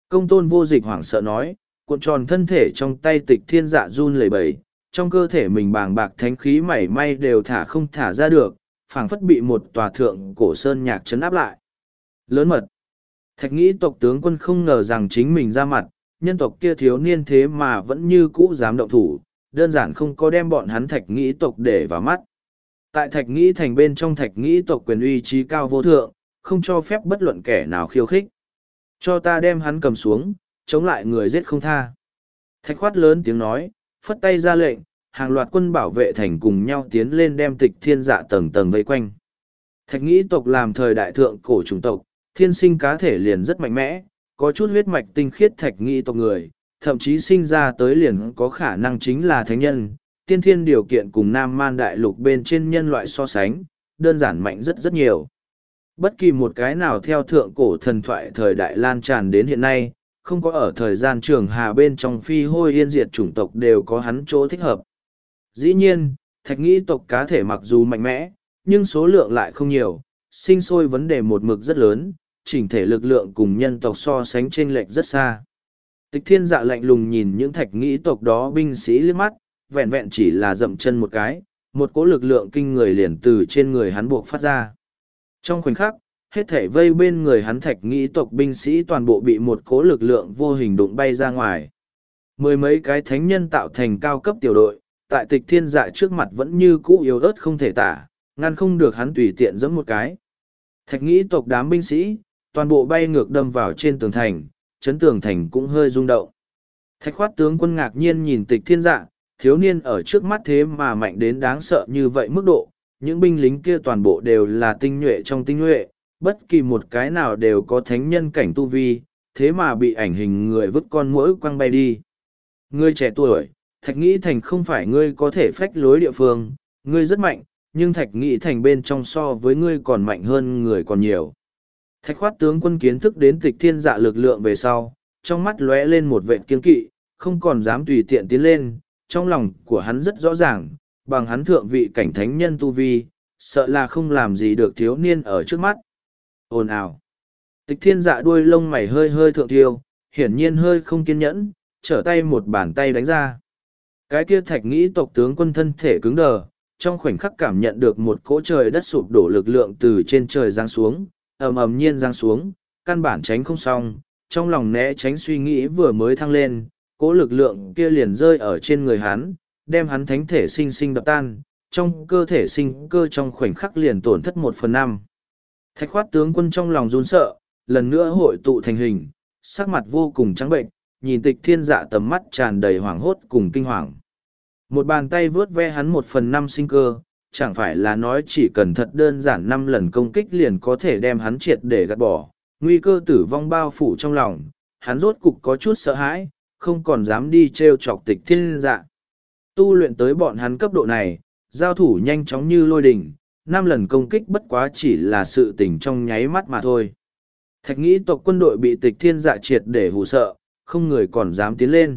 Công tôn vô dịch hoảng sợ nói, cuộn tròn thân thể trong tay tịch thiên dạ run lẩy bẩy, trong cơ thể mình bàng bạc thánh khí mảy may đều thả không thả ra được, phảng phất bị một tòa thượng cổ sơn nhạc chấn áp lại. Lớn mật. Thạch nghĩ tộc tướng quân không ngờ rằng chính mình ra mặt, nhân tộc kia thiếu niên thế mà vẫn như cũ dám động thủ, đơn giản không có đem bọn hắn thạch nghĩ tộc để vào mắt. Tại thạch nghĩ thành bên trong thạch nghĩ tộc quyền uy trí cao vô thượng, không cho phép bất luận kẻ nào khiêu khích. Cho ta đem hắn cầm xuống, chống lại người giết không tha. Thạch khoát lớn tiếng nói, phất tay ra lệnh, hàng loạt quân bảo vệ thành cùng nhau tiến lên đem tịch thiên dạ tầng tầng vây quanh. Thạch nghĩ tộc làm thời đại thượng cổ chủng tộc, thiên sinh cá thể liền rất mạnh mẽ, có chút huyết mạch tinh khiết thạch nghĩ tộc người, thậm chí sinh ra tới liền có khả năng chính là thánh nhân, tiên thiên điều kiện cùng nam man đại lục bên trên nhân loại so sánh, đơn giản mạnh rất rất nhiều. Bất kỳ một cái nào theo thượng cổ thần thoại thời đại lan tràn đến hiện nay, không có ở thời gian trường hà bên trong phi hôi yên diệt chủng tộc đều có hắn chỗ thích hợp. Dĩ nhiên, thạch nghĩ tộc cá thể mặc dù mạnh mẽ, nhưng số lượng lại không nhiều, sinh sôi vấn đề một mực rất lớn, chỉnh thể lực lượng cùng nhân tộc so sánh trên lệch rất xa. Tịch thiên dạ lạnh lùng nhìn những thạch nghĩ tộc đó binh sĩ liếc mắt, vẹn vẹn chỉ là dậm chân một cái, một cỗ lực lượng kinh người liền từ trên người hắn buộc phát ra. Trong khoảnh khắc, hết thể vây bên người hắn thạch nghĩ tộc binh sĩ toàn bộ bị một cỗ lực lượng vô hình đụng bay ra ngoài. Mười mấy cái thánh nhân tạo thành cao cấp tiểu đội, tại tịch thiên dạ trước mặt vẫn như cũ yếu ớt không thể tả, ngăn không được hắn tùy tiện giẫm một cái. Thạch nghĩ tộc đám binh sĩ, toàn bộ bay ngược đâm vào trên tường thành, chấn tường thành cũng hơi rung động. Thạch khoát tướng quân ngạc nhiên nhìn tịch thiên dạ, thiếu niên ở trước mắt thế mà mạnh đến đáng sợ như vậy mức độ, những binh lính kia toàn bộ đều là tinh nhuệ trong tinh nhuệ, bất kỳ một cái nào đều có thánh nhân cảnh tu vi, thế mà bị ảnh hình người vứt con mũi quăng bay đi. Ngươi trẻ tuổi, thạch nghĩ thành không phải ngươi có thể phách lối địa phương, ngươi rất mạnh, nhưng thạch nghĩ thành bên trong so với ngươi còn mạnh hơn người còn nhiều. Thạch khoát tướng quân kiến thức đến tịch thiên dạ lực lượng về sau, trong mắt lóe lên một vệ kiên kỵ, không còn dám tùy tiện tiến lên, trong lòng của hắn rất rõ ràng, bằng hắn thượng vị cảnh thánh nhân tu vi, sợ là không làm gì được thiếu niên ở trước mắt. Ồn ào. Tịch thiên dạ đuôi lông mày hơi hơi thượng tiêu, hiển nhiên hơi không kiên nhẫn, trở tay một bàn tay đánh ra. Cái kia thạch nghĩ tộc tướng quân thân thể cứng đờ, trong khoảnh khắc cảm nhận được một cỗ trời đất sụp đổ lực lượng từ trên trời giáng xuống, ầm ầm nhiên giáng xuống, căn bản tránh không xong, trong lòng né tránh suy nghĩ vừa mới thăng lên, cỗ lực lượng kia liền rơi ở trên người hắn, đem hắn thánh thể sinh sinh đập tan, trong cơ thể sinh cơ trong khoảnh khắc liền tổn thất một phần năm. Thạch khoát tướng quân trong lòng run sợ, lần nữa hội tụ thành hình, sắc mặt vô cùng trắng bệnh, nhìn tịch thiên dạ tầm mắt tràn đầy hoảng hốt cùng kinh hoàng. Một bàn tay vớt ve hắn một phần năm sinh cơ, chẳng phải là nói chỉ cần thật đơn giản năm lần công kích liền có thể đem hắn triệt để gạt bỏ. Nguy cơ tử vong bao phủ trong lòng, hắn rốt cục có chút sợ hãi, không còn dám đi t r e o chọc tịch thiên dạ. Tu luyện tới bọn hắn cấp độ này, giao thủ nhanh chóng như lôi đình, năm lần công kích bất quá chỉ là sự tình trong nháy mắt mà thôi. Thạch nghĩ tộc quân đội bị tịch thiên dạ triệt để hù sợ, không người còn dám tiến lên.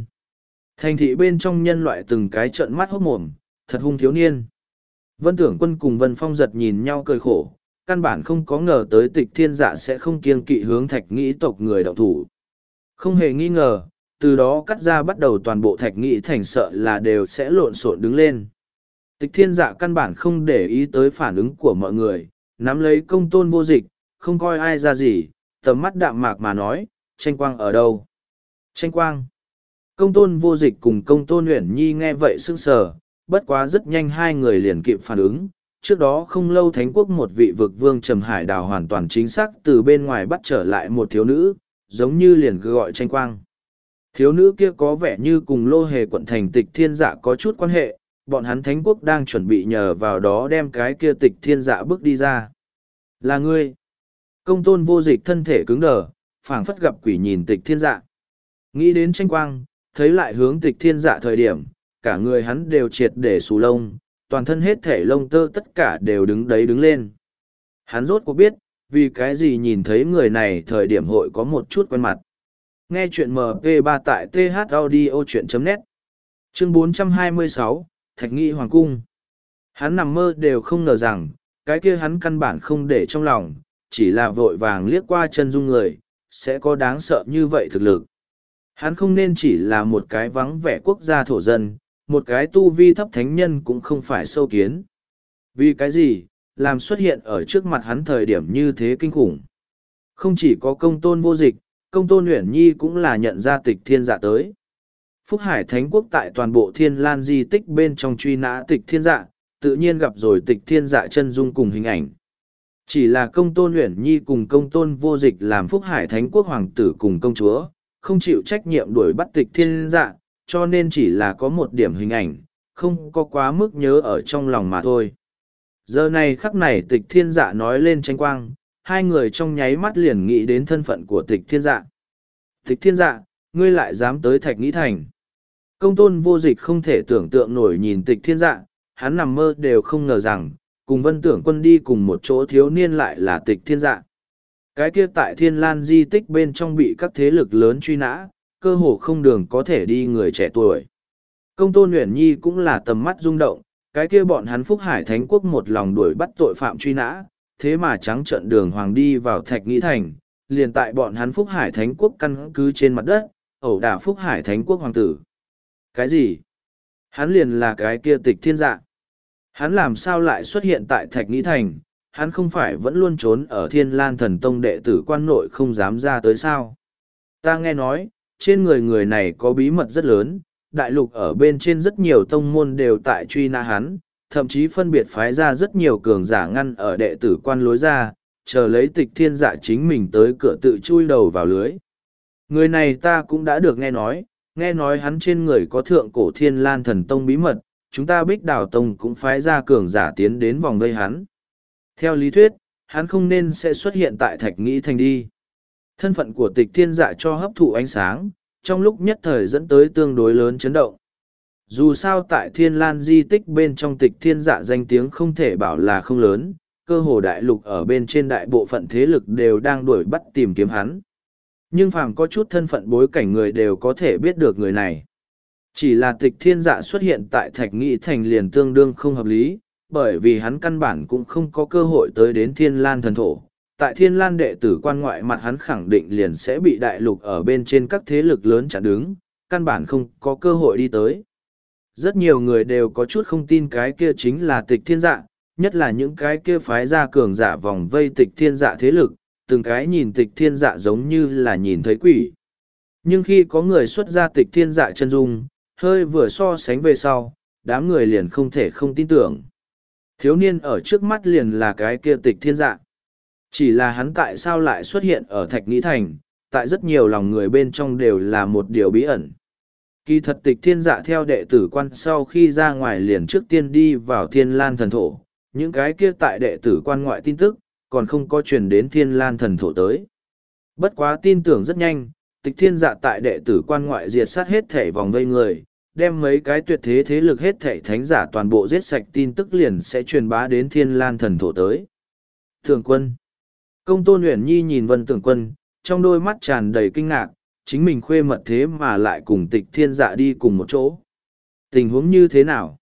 Thành thị bên trong nhân loại từng cái trợn mắt hốc mồm, thật hung thiếu niên. Vân tưởng quân cùng Vân Phong giật nhìn nhau cười khổ, căn bản không có ngờ tới tịch thiên dạ sẽ không kiêng kỵ hướng thạch nghĩ tộc người đạo thủ. Không hề nghi ngờ, từ đó cắt ra bắt đầu toàn bộ thạch nghĩ thành sợ là đều sẽ lộn xộn đứng lên. Tịch thiên dạ căn bản không để ý tới phản ứng của mọi người, nắm lấy công tôn vô dịch, không coi ai ra gì, tầm mắt đạm mạc mà nói, tranh quang ở đâu? Tranh quang công tôn vô dịch cùng công tôn uyển nhi nghe vậy sững sờ bất quá rất nhanh hai người liền kịp phản ứng. Trước đó không lâu thánh quốc một vị vực vương trầm hải đào hoàn toàn chính xác từ bên ngoài bắt trở lại một thiếu nữ giống như liền gọi tranh quang. Thiếu nữ kia có vẻ như cùng lô hề quận thành tịch thiên dạ có chút quan hệ bọn hắn thánh quốc đang chuẩn bị nhờ vào đó đem cái kia tịch thiên dạ bước đi ra. Là ngươi. Công tôn vô dịch thân thể cứng đờ, phảng phất gặp quỷ nhìn tịch thiên dạ. Nghĩ đến tranh quang, thấy lại hướng tịch thiên dạ thời điểm, cả người hắn đều triệt để xù lông, toàn thân hết thể lông tơ tất cả đều đứng đấy đứng lên. Hắn rốt cuộc biết, vì cái gì nhìn thấy người này thời điểm hội có một chút quen mặt. Nghe chuyện MP3 tại thaudio.net Chương 426, Thạch Nghị Hoàng Cung Hắn nằm mơ đều không ngờ rằng, cái kia hắn căn bản không để trong lòng, chỉ là vội vàng liếc qua chân dung người, sẽ có đáng sợ như vậy thực lực. Hắn không nên chỉ là một cái vắng vẻ quốc gia thổ dân, một cái tu vi thấp thánh nhân cũng không phải sâu kiến. Vì cái gì, làm xuất hiện ở trước mặt hắn thời điểm như thế kinh khủng. Không chỉ có công tôn vô dịch, công tôn uyển Nhi cũng là nhận ra tịch thiên dạ tới. Phúc Hải Thánh Quốc tại toàn bộ thiên lan di tích bên trong truy nã tịch thiên dạ, tự nhiên gặp rồi tịch thiên dạ chân dung cùng hình ảnh. Chỉ là công tôn uyển Nhi cùng công tôn vô dịch làm Phúc Hải Thánh Quốc Hoàng tử cùng công chúa, không chịu trách nhiệm đuổi bắt tịch thiên dạ, cho nên chỉ là có một điểm hình ảnh, không có quá mức nhớ ở trong lòng mà thôi. Giờ này khắc này tịch thiên dạ nói lên tranh quang, hai người trong nháy mắt liền nghĩ đến thân phận của tịch thiên dạ. Tịch thiên dạ, ngươi lại dám tới thạch nghĩ thành. Công tôn vô dịch không thể tưởng tượng nổi nhìn tịch thiên dạ, hắn nằm mơ đều không ngờ rằng, cùng vân tưởng quân đi cùng một chỗ thiếu niên lại là tịch thiên dạ. Cái kia tại thiên lan di tích bên trong bị các thế lực lớn truy nã, cơ hồ không đường có thể đi người trẻ tuổi. Công tôn Nguyễn Nhi cũng là tầm mắt rung động, cái kia bọn hắn Phúc Hải Thánh Quốc một lòng đuổi bắt tội phạm truy nã, thế mà trắng trận đường hoàng đi vào Thạch Nghĩ Thành, liền tại bọn hắn Phúc Hải Thánh Quốc căn cứ trên mặt đất, ẩu đả Phúc Hải Thánh Quốc hoàng tử. Cái gì? Hắn liền là cái kia tịch thiên dạ. Hắn làm sao lại xuất hiện tại Thạch Nghĩ Thành, hắn không phải vẫn luôn trốn ở thiên lan thần tông đệ tử quan nội không dám ra tới sao. Ta nghe nói, trên người người này có bí mật rất lớn, đại lục ở bên trên rất nhiều tông môn đều tại truy nã hắn, thậm chí phân biệt phái ra rất nhiều cường giả ngăn ở đệ tử quan lối ra, chờ lấy tịch thiên dạ chính mình tới cửa tự chui đầu vào lưới. Người này ta cũng đã được nghe nói, nghe nói hắn trên người có thượng cổ thiên lan thần tông bí mật, chúng ta bích đào tông cũng phái ra cường giả tiến đến vòng vây hắn. Theo lý thuyết, hắn không nên sẽ xuất hiện tại thạch nghĩ thành đi. Thân phận của tịch thiên dạ cho hấp thụ ánh sáng, trong lúc nhất thời dẫn tới tương đối lớn chấn động. Dù sao tại thiên lan di tích bên trong tịch thiên dạ danh tiếng không thể bảo là không lớn, cơ hồ đại lục ở bên trên đại bộ phận thế lực đều đang đuổi bắt tìm kiếm hắn. Nhưng phàm có chút thân phận bối cảnh người đều có thể biết được người này. Chỉ là tịch thiên dạ xuất hiện tại thạch nghị thành liền tương đương không hợp lý, bởi vì hắn căn bản cũng không có cơ hội tới đến thiên lan thần thổ. Tại thiên lan đệ tử quan ngoại mặt hắn khẳng định liền sẽ bị đại lục ở bên trên các thế lực lớn chặn đứng, căn bản không có cơ hội đi tới. Rất nhiều người đều có chút không tin cái kia chính là tịch thiên dạ, nhất là những cái kia phái ra cường giả vòng vây tịch thiên dạ thế lực, từng cái nhìn tịch thiên dạ giống như là nhìn thấy quỷ. Nhưng khi có người xuất ra tịch thiên dạ chân dung, hơi vừa so sánh về sau, đám người liền không thể không tin tưởng. Thiếu niên ở trước mắt liền là cái kia tịch thiên dạ. Chỉ là hắn tại sao lại xuất hiện ở Thạch Nghĩ Thành, tại rất nhiều lòng người bên trong đều là một điều bí ẩn. Kỳ thật tịch thiên dạ theo đệ tử quan sau khi ra ngoài liền trước tiên đi vào thiên lan thần thổ, những cái kia tại đệ tử quan ngoại tin tức, còn không có truyền đến thiên lan thần thổ tới. Bất quá tin tưởng rất nhanh, tịch thiên dạ tại đệ tử quan ngoại diệt sát hết thể vòng vây người, đem mấy cái tuyệt thế thế lực hết thể thánh giả toàn bộ giết sạch tin tức liền sẽ truyền bá đến thiên lan thần thổ tới. Thường quân Công tôn Uyển Nhi nhìn vân tưởng quân, trong đôi mắt tràn đầy kinh ngạc, chính mình khuê mật thế mà lại cùng tịch thiên dạ đi cùng một chỗ. Tình huống như thế nào?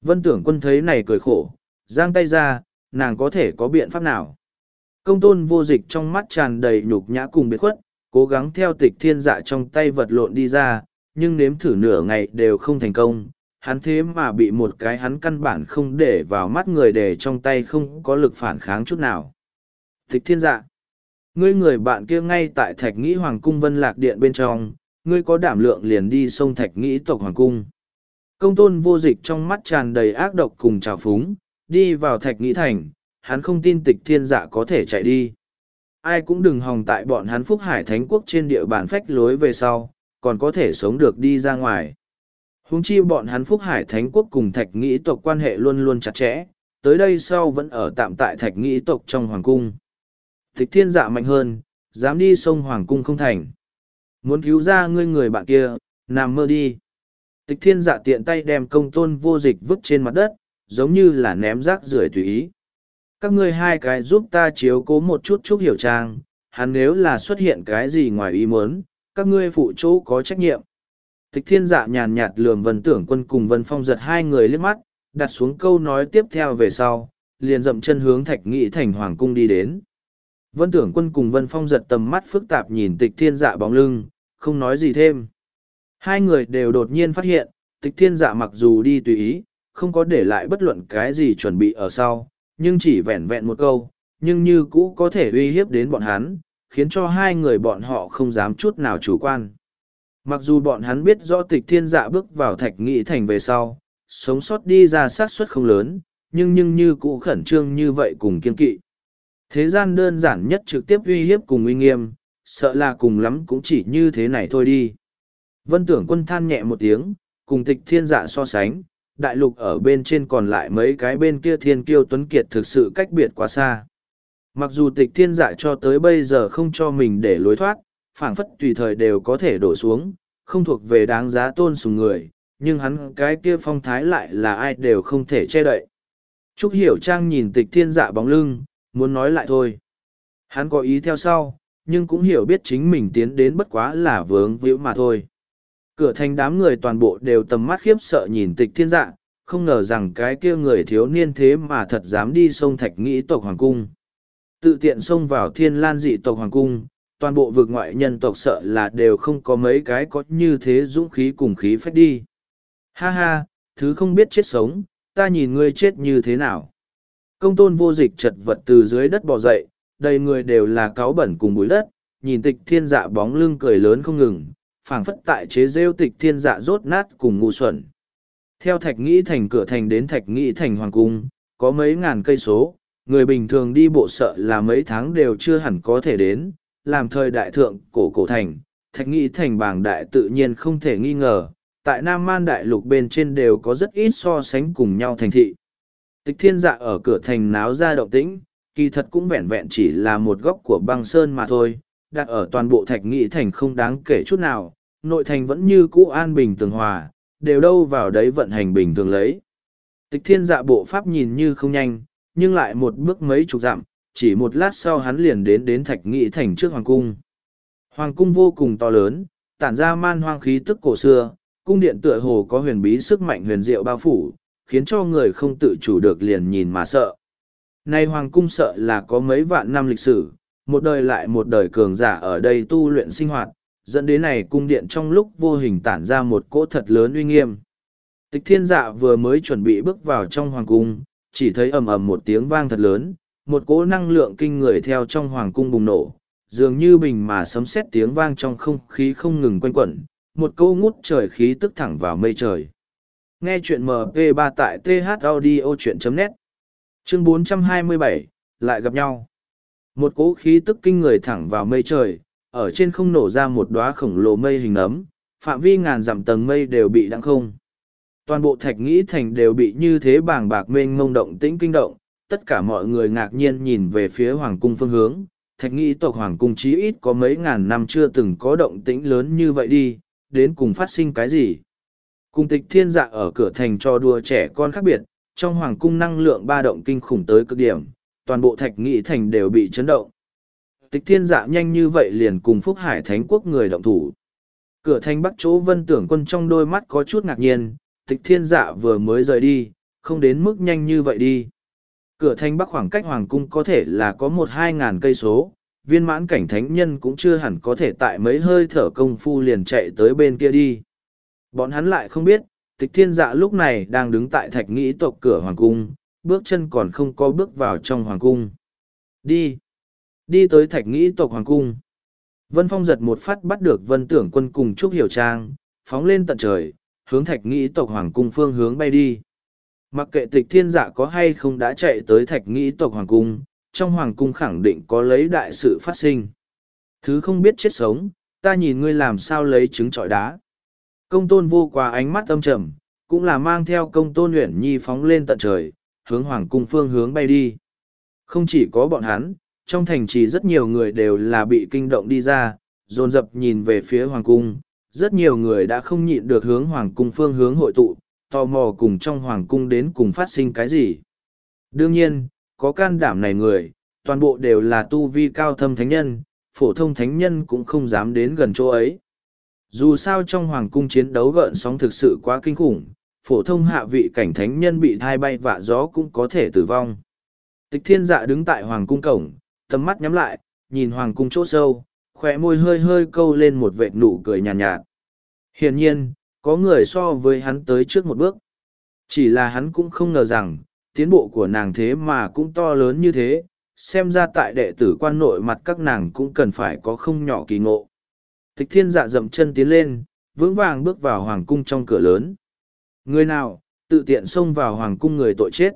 Vân tưởng quân thấy này cười khổ, giang tay ra, nàng có thể có biện pháp nào? Công tôn vô dịch trong mắt tràn đầy nhục nhã cùng biệt khuất, cố gắng theo tịch thiên dạ trong tay vật lộn đi ra, nhưng nếm thử nửa ngày đều không thành công. Hắn thế mà bị một cái hắn căn bản không để vào mắt người để trong tay không có lực phản kháng chút nào. Tịch thiên dạ. Ngươi người bạn kia ngay tại thạch nghĩ hoàng cung vân lạc điện bên trong, ngươi có đảm lượng liền đi sông thạch nghĩ tộc hoàng cung. Công tôn vô dịch trong mắt tràn đầy ác độc cùng trào phúng, đi vào thạch nghĩ thành, hắn không tin tịch thiên dạ có thể chạy đi. Ai cũng đừng hòng tại bọn hắn phúc hải thánh quốc trên địa bàn phách lối về sau, còn có thể sống được đi ra ngoài. Húng chi bọn hắn phúc hải thánh quốc cùng thạch nghĩ tộc quan hệ luôn luôn chặt chẽ, tới đây sau vẫn ở tạm tại thạch nghĩ tộc trong hoàng cung Tịch thiên dạ mạnh hơn, dám đi sông Hoàng Cung không thành. Muốn cứu ra ngươi người bạn kia, nằm mơ đi. Tịch thiên dạ tiện tay đem công tôn vô dịch vứt trên mặt đất, giống như là ném rác rưởi tùy ý. Các ngươi hai cái giúp ta chiếu cố một chút chút hiểu trang, hắn nếu là xuất hiện cái gì ngoài ý muốn, các ngươi phụ chỗ có trách nhiệm. Tịch thiên dạ nhàn nhạt lườm vân tưởng quân cùng vân phong giật hai người liếc mắt, đặt xuống câu nói tiếp theo về sau, liền dậm chân hướng thạch nghị thành hoàng cung đi đến. Vân tưởng quân cùng vân phong giật tầm mắt phức tạp nhìn tịch thiên dạ bóng lưng, không nói gì thêm. Hai người đều đột nhiên phát hiện, tịch thiên dạ mặc dù đi tùy ý, không có để lại bất luận cái gì chuẩn bị ở sau, nhưng chỉ vẹn vẹn một câu, nhưng như cũ có thể uy hiếp đến bọn hắn, khiến cho hai người bọn họ không dám chút nào chủ quan. Mặc dù bọn hắn biết rõ tịch thiên dạ bước vào thạch nghị thành về sau, sống sót đi ra sát suất không lớn, nhưng nhưng như cũ khẩn trương như vậy cùng kiên kỵ. Thế gian đơn giản nhất trực tiếp uy hiếp cùng uy nghiêm, sợ là cùng lắm cũng chỉ như thế này thôi đi. Vân tưởng quân than nhẹ một tiếng, cùng tịch thiên dạ so sánh, đại lục ở bên trên còn lại mấy cái bên kia thiên kiêu tuấn kiệt thực sự cách biệt quá xa. Mặc dù tịch thiên dạ cho tới bây giờ không cho mình để lối thoát, phảng phất tùy thời đều có thể đổ xuống, không thuộc về đáng giá tôn sùng người, nhưng hắn cái kia phong thái lại là ai đều không thể che đậy. Trúc Hiểu Trang nhìn tịch thiên dạ bóng lưng, muốn nói lại thôi. Hắn có ý theo sau, nhưng cũng hiểu biết chính mình tiến đến bất quá là vướng víu mà thôi. Cửa thành đám người toàn bộ đều tầm mắt khiếp sợ nhìn tịch thiên dạ, không ngờ rằng cái kia người thiếu niên thế mà thật dám đi sông thạch nghĩ tộc hoàng cung. Tự tiện xông vào thiên lan dị tộc hoàng cung, toàn bộ vực ngoại nhân tộc sợ là đều không có mấy cái có như thế dũng khí cùng khí phách đi. Ha ha, thứ không biết chết sống, ta nhìn ngươi chết như thế nào. Công tôn vô dịch chật vật từ dưới đất bò dậy, đầy người đều là cáo bẩn cùng bụi đất, nhìn tịch thiên dạ bóng lưng cười lớn không ngừng, phảng phất tại chế rêu tịch thiên dạ rốt nát cùng ngu xuẩn. Theo thạch nghĩ thành cửa thành đến thạch nghĩ thành hoàng cung, có mấy ngàn cây số, người bình thường đi bộ sợ là mấy tháng đều chưa hẳn có thể đến, làm thời đại thượng cổ cổ thành, thạch nghĩ thành bảng đại tự nhiên không thể nghi ngờ, tại Nam Man đại lục bên trên đều có rất ít so sánh cùng nhau thành thị. Tịch thiên dạ ở cửa thành náo ra động tĩnh, kỳ thật cũng vẹn vẹn chỉ là một góc của băng sơn mà thôi, đặt ở toàn bộ thạch nghị thành không đáng kể chút nào, nội thành vẫn như cũ an bình tường hòa, đều đâu vào đấy vận hành bình thường lấy. Tịch thiên dạ bộ pháp nhìn như không nhanh, nhưng lại một bước mấy chục dặm, chỉ một lát sau hắn liền đến đến thạch nghị thành trước hoàng cung. Hoàng cung vô cùng to lớn, tản ra man hoang khí tức cổ xưa, cung điện tựa hồ có huyền bí sức mạnh huyền diệu bao phủ, khiến cho người không tự chủ được liền nhìn mà sợ. Nay hoàng cung sợ là có mấy vạn năm lịch sử, một đời lại một đời cường giả ở đây tu luyện sinh hoạt, dẫn đến này cung điện trong lúc vô hình tản ra một cỗ thật lớn uy nghiêm. Tịch thiên dạ vừa mới chuẩn bị bước vào trong hoàng cung, chỉ thấy ầm ầm một tiếng vang thật lớn, một cỗ năng lượng kinh người theo trong hoàng cung bùng nổ, dường như bình mà sấm sét tiếng vang trong không khí không ngừng quanh quẩn, một câu ngút trời khí tức thẳng vào mây trời. Nghe chuyện MP3 tại thaudio.net Chương 427, lại gặp nhau. Một cỗ khí tức kinh người thẳng vào mây trời, ở trên không nổ ra một đóa khổng lồ mây hình nấm, phạm vi ngàn dặm tầng mây đều bị đắng không. Toàn bộ thạch nghĩ thành đều bị như thế bàng bạc mênh ngông động tĩnh kinh động, tất cả mọi người ngạc nhiên nhìn về phía hoàng cung phương hướng. Thạch nghĩ tộc hoàng cung chí ít có mấy ngàn năm chưa từng có động tĩnh lớn như vậy đi, đến cùng phát sinh cái gì. Cùng tịch thiên dạ ở cửa thành cho đua trẻ con khác biệt, trong hoàng cung năng lượng ba động kinh khủng tới cực điểm, toàn bộ thạch nghị thành đều bị chấn động. Tịch thiên dạ nhanh như vậy liền cùng Phúc Hải Thánh Quốc người động thủ. Cửa thành bắt chỗ vân tưởng quân trong đôi mắt có chút ngạc nhiên, tịch thiên dạ vừa mới rời đi, không đến mức nhanh như vậy đi. Cửa thành bắc khoảng cách hoàng cung có thể là có một hai ngàn cây số, viên mãn cảnh thánh nhân cũng chưa hẳn có thể tại mấy hơi thở công phu liền chạy tới bên kia đi. Bọn hắn lại không biết, tịch thiên dạ lúc này đang đứng tại thạch nghĩ tộc cửa hoàng cung, bước chân còn không có bước vào trong hoàng cung. Đi! Đi tới thạch nghĩ tộc hoàng cung. Vân Phong giật một phát bắt được vân tưởng quân cùng Trúc Hiểu Trang, phóng lên tận trời, hướng thạch nghĩ tộc hoàng cung phương hướng bay đi. Mặc kệ tịch thiên dạ có hay không đã chạy tới thạch nghĩ tộc hoàng cung, trong hoàng cung khẳng định có lấy đại sự phát sinh. Thứ không biết chết sống, ta nhìn ngươi làm sao lấy trứng trọi đá. Công tôn vô qua ánh mắt âm trầm, cũng là mang theo công tôn luyện nhi phóng lên tận trời, hướng hoàng cung phương hướng bay đi. Không chỉ có bọn hắn, trong thành trì rất nhiều người đều là bị kinh động đi ra, dồn dập nhìn về phía Hoàng Cung. Rất nhiều người đã không nhịn được hướng Hoàng Cung phương hướng hội tụ, tò mò cùng trong Hoàng Cung đến cùng phát sinh cái gì. Đương nhiên, có can đảm này người, toàn bộ đều là tu vi cao thâm thánh nhân, phổ thông thánh nhân cũng không dám đến gần chỗ ấy. Dù sao trong hoàng cung chiến đấu gợn sóng thực sự quá kinh khủng, phổ thông hạ vị cảnh thánh nhân bị thai bay vạ gió cũng có thể tử vong. Tịch thiên dạ đứng tại hoàng cung cổng, tầm mắt nhắm lại, nhìn hoàng cung chỗ sâu, khỏe môi hơi hơi câu lên một vệt nụ cười nhàn nhạt, nhạt. Hiển nhiên, có người so với hắn tới trước một bước. Chỉ là hắn cũng không ngờ rằng, tiến bộ của nàng thế mà cũng to lớn như thế, xem ra tại đệ tử quan nội mặt các nàng cũng cần phải có không nhỏ kỳ ngộ. Tịch thiên dạ dậm chân tiến lên, vững vàng bước vào hoàng cung trong cửa lớn. Người nào, tự tiện xông vào hoàng cung người tội chết.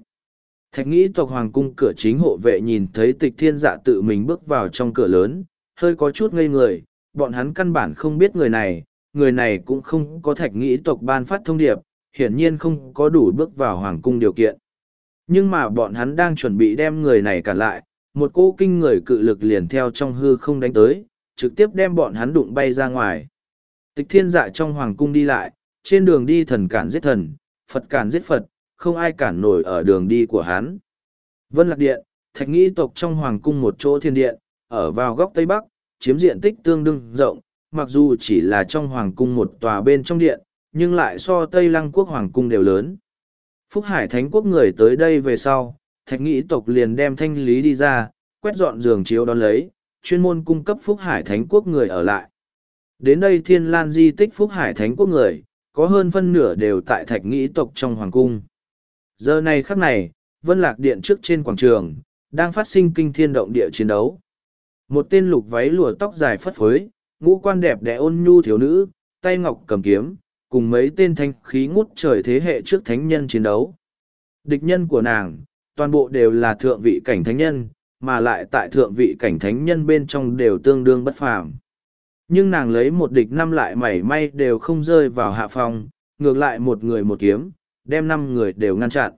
Thạch nghĩ tộc hoàng cung cửa chính hộ vệ nhìn thấy tịch thiên dạ tự mình bước vào trong cửa lớn, hơi có chút ngây người, bọn hắn căn bản không biết người này, người này cũng không có thạch nghĩ tộc ban phát thông điệp, hiển nhiên không có đủ bước vào hoàng cung điều kiện. Nhưng mà bọn hắn đang chuẩn bị đem người này cản lại, một cỗ kinh người cự lực liền theo trong hư không đánh tới, trực tiếp đem bọn hắn đụng bay ra ngoài. Tịch thiên dạ trong hoàng cung đi lại, trên đường đi thần cản giết thần, Phật cản giết Phật, không ai cản nổi ở đường đi của hắn. Vân Lạc Điện, thạch nghĩ tộc trong hoàng cung một chỗ thiên điện, ở vào góc Tây Bắc, chiếm diện tích tương đương rộng, mặc dù chỉ là trong hoàng cung một tòa bên trong điện, nhưng lại so Tây Lăng quốc hoàng cung đều lớn. Phúc Hải Thánh quốc người tới đây về sau, thạch nghĩ tộc liền đem thanh lý đi ra, quét dọn giường chiếu đón lấy, chuyên môn cung cấp Phúc Hải Thánh quốc người ở lại. Đến đây thiên lan di tích Phúc Hải Thánh quốc người, có hơn phân nửa đều tại thạch nghĩ tộc trong hoàng cung. Giờ này khắc này, vân lạc điện trước trên quảng trường, đang phát sinh kinh thiên động địa chiến đấu. Một tên lục váy lùa tóc dài phất phới, ngũ quan đẹp đẽ ôn nhu thiếu nữ, tay ngọc cầm kiếm, cùng mấy tên thanh khí ngút trời thế hệ trước thánh nhân chiến đấu. Địch nhân của nàng, toàn bộ đều là thượng vị cảnh thánh nhân, mà lại tại thượng vị cảnh thánh nhân bên trong đều tương đương bất phàm. Nhưng nàng lấy một địch năm lại mảy may đều không rơi vào hạ phòng, ngược lại một người một kiếm, đem năm người đều ngăn chặn.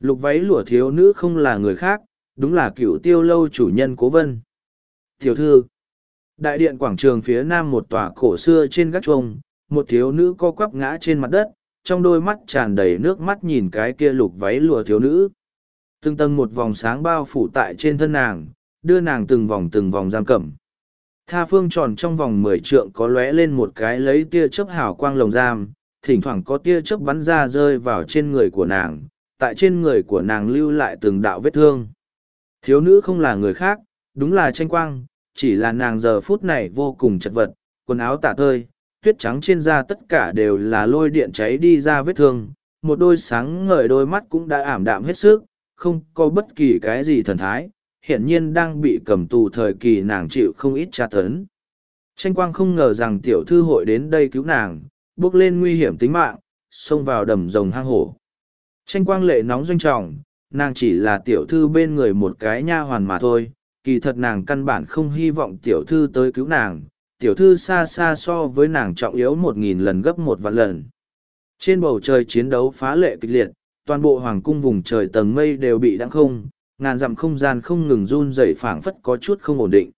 Lục váy lụa thiếu nữ không là người khác, đúng là cựu tiêu lâu chủ nhân cố vân. Tiểu thư, đại điện quảng trường phía nam một tòa cổ xưa trên gác chuông, một thiếu nữ co quắp ngã trên mặt đất, trong đôi mắt tràn đầy nước mắt nhìn cái kia lục váy lụa thiếu nữ. Từng tầng một vòng sáng bao phủ tại trên thân nàng, đưa nàng từng vòng từng vòng giam cầm. Tha phương tròn trong vòng mười trượng có lóe lên một cái lấy tia chớp hào quang lồng giam, thỉnh thoảng có tia chớp bắn ra rơi vào trên người của nàng, tại trên người của nàng lưu lại từng đạo vết thương. Thiếu nữ không là người khác, đúng là tranh quang, chỉ là nàng giờ phút này vô cùng chật vật, quần áo tả tơi, tuyết trắng trên da tất cả đều là lôi điện cháy đi ra vết thương, một đôi sáng ngời đôi mắt cũng đã ảm đạm hết sức, không có bất kỳ cái gì thần thái, hiện nhiên đang bị cầm tù thời kỳ nàng chịu không ít tra tấn. Tranh quang không ngờ rằng tiểu thư hội đến đây cứu nàng, bước lên nguy hiểm tính mạng, xông vào đầm rồng hang hổ. Tranh quang lệ nóng doanh trọng, nàng chỉ là tiểu thư bên người một cái nha hoàn mà thôi, kỳ thật nàng căn bản không hy vọng tiểu thư tới cứu nàng, tiểu thư xa xa so với nàng trọng yếu một nghìn lần gấp một vạn lần. Trên bầu trời chiến đấu phá lệ kịch liệt, toàn bộ hoàng cung vùng trời tầng mây đều bị đắng không, ngàn dặm không gian không ngừng run rẩy phảng phất có chút không ổn định.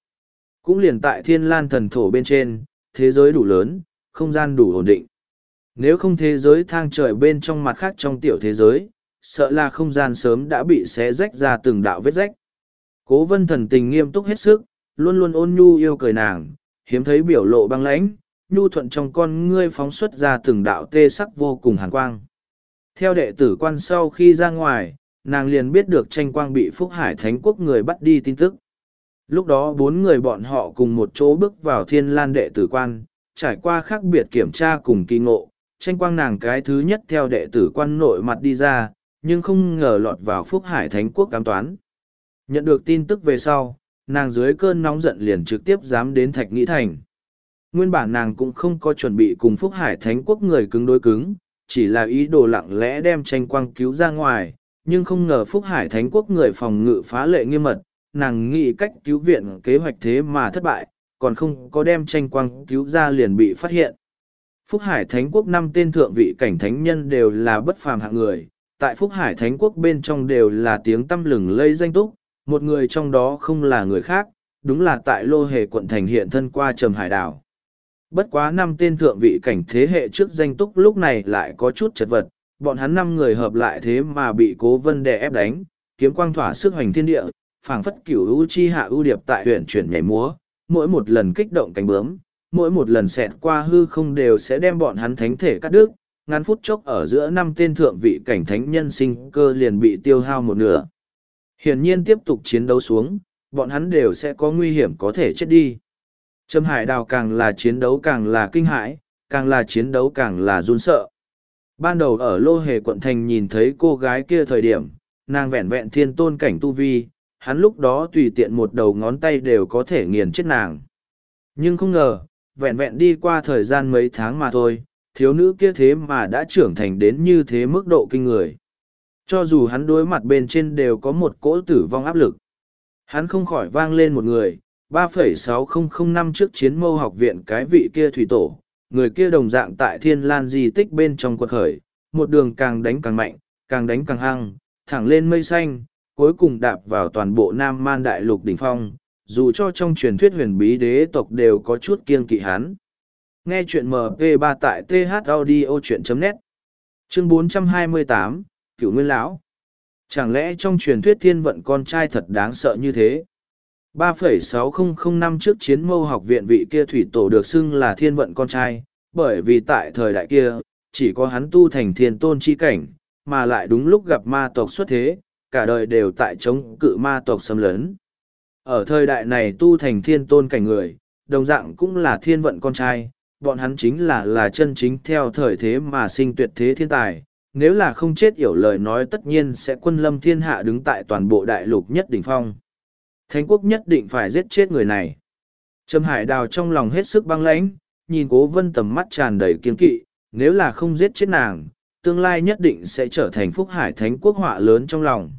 Cũng liền tại thiên lan thần thổ bên trên, thế giới đủ lớn, không gian đủ ổn định. Nếu không thế giới thang trời bên trong mặt khác trong tiểu thế giới, sợ là không gian sớm đã bị xé rách ra từng đạo vết rách. Cố vân thần tình nghiêm túc hết sức, luôn luôn ôn nhu yêu cười nàng, hiếm thấy biểu lộ băng lãnh, nhu thuận trong con ngươi phóng xuất ra từng đạo tê sắc vô cùng hàn quang. Theo đệ tử quan sau khi ra ngoài, nàng liền biết được tranh quang bị Phúc Hải Thánh Quốc người bắt đi tin tức. Lúc đó bốn người bọn họ cùng một chỗ bước vào thiên lan đệ tử quan, trải qua khác biệt kiểm tra cùng kỳ ngộ, tranh quang nàng cái thứ nhất theo đệ tử quan nội mặt đi ra, nhưng không ngờ lọt vào Phúc Hải Thánh Quốc cám toán. Nhận được tin tức về sau, nàng dưới cơn nóng giận liền trực tiếp dám đến Thạch Nghĩ Thành. Nguyên bản nàng cũng không có chuẩn bị cùng Phúc Hải Thánh Quốc người cứng đối cứng, chỉ là ý đồ lặng lẽ đem tranh quang cứu ra ngoài, nhưng không ngờ Phúc Hải Thánh Quốc người phòng ngự phá lệ nghiêm mật, nàng nghĩ cách cứu viện kế hoạch thế mà thất bại, còn không có đem tranh quang cứu ra liền bị phát hiện. Phúc Hải Thánh Quốc năm tên thượng vị cảnh thánh nhân đều là bất phàm hạng người, tại Phúc Hải Thánh Quốc bên trong đều là tiếng tâm lừng lây danh túc, một người trong đó không là người khác, đúng là tại lô hề quận thành hiện thân qua trầm hải đảo. Bất quá năm tên thượng vị cảnh thế hệ trước danh túc lúc này lại có chút chật vật, bọn hắn năm người hợp lại thế mà bị cố vân đè ép đánh, kiếm quang thỏa sức hoành thiên địa, phảng phất cửu u chi hạ ưu điệp tại huyện chuyển nhảy múa, mỗi một lần kích động cánh bướm, mỗi một lần xẹt qua hư không đều sẽ đem bọn hắn thánh thể cắt đứt, ngắn phút chốc ở giữa năm tên thượng vị cảnh thánh nhân sinh cơ liền bị tiêu hao một nửa. Hiển nhiên tiếp tục chiến đấu xuống, bọn hắn đều sẽ có nguy hiểm có thể chết đi. Trâm Hải Đào càng là chiến đấu càng là kinh hãi, càng là chiến đấu càng là run sợ. Ban đầu ở Lô Hề quận thành nhìn thấy cô gái kia thời điểm, nàng vẹn vẹn thiên tôn cảnh tu vi, hắn lúc đó tùy tiện một đầu ngón tay đều có thể nghiền chết nàng. Nhưng không ngờ, vẹn vẹn đi qua thời gian mấy tháng mà thôi, thiếu nữ kia thế mà đã trưởng thành đến như thế mức độ kinh người. Cho dù hắn đối mặt bên trên đều có một cỗ tử vong áp lực. Hắn không khỏi vang lên một người, 3,6005 năm trước chiến mâu học viện cái vị kia thủy tổ, người kia đồng dạng tại thiên lan di tích bên trong quật khởi, một đường càng đánh càng mạnh, càng đánh càng hăng, thẳng lên mây xanh, cuối cùng đạp vào toàn bộ Nam Man Đại Lục đỉnh phong, dù cho trong truyền thuyết huyền bí đế tộc đều có chút kiêng kỵ hắn. Nghe chuyện MP3 tại thaudio.net Chương 428, Cửu Nguyên Lão Chẳng lẽ trong truyền thuyết thiên vận con trai thật đáng sợ như thế? 3,6005 năm trước chiến mâu học viện vị kia thủy tổ được xưng là thiên vận con trai, bởi vì tại thời đại kia, chỉ có hắn tu thành thiên tôn chi cảnh, mà lại đúng lúc gặp ma tộc xuất thế, cả đời đều tại chống cự ma tộc xâm lấn. Ở thời đại này tu thành thiên tôn cảnh người, đồng dạng cũng là thiên vận con trai, bọn hắn chính là là chân chính theo thời thế mà sinh tuyệt thế thiên tài. Nếu là không chết hiểu lời nói tất nhiên sẽ quân lâm thiên hạ đứng tại toàn bộ đại lục nhất đỉnh phong. Thánh quốc nhất định phải giết chết người này. Trầm hải đào trong lòng hết sức băng lãnh, nhìn cố vân tầm mắt tràn đầy kiên kỵ, nếu là không giết chết nàng, tương lai nhất định sẽ trở thành phúc hải thánh quốc họa lớn trong lòng.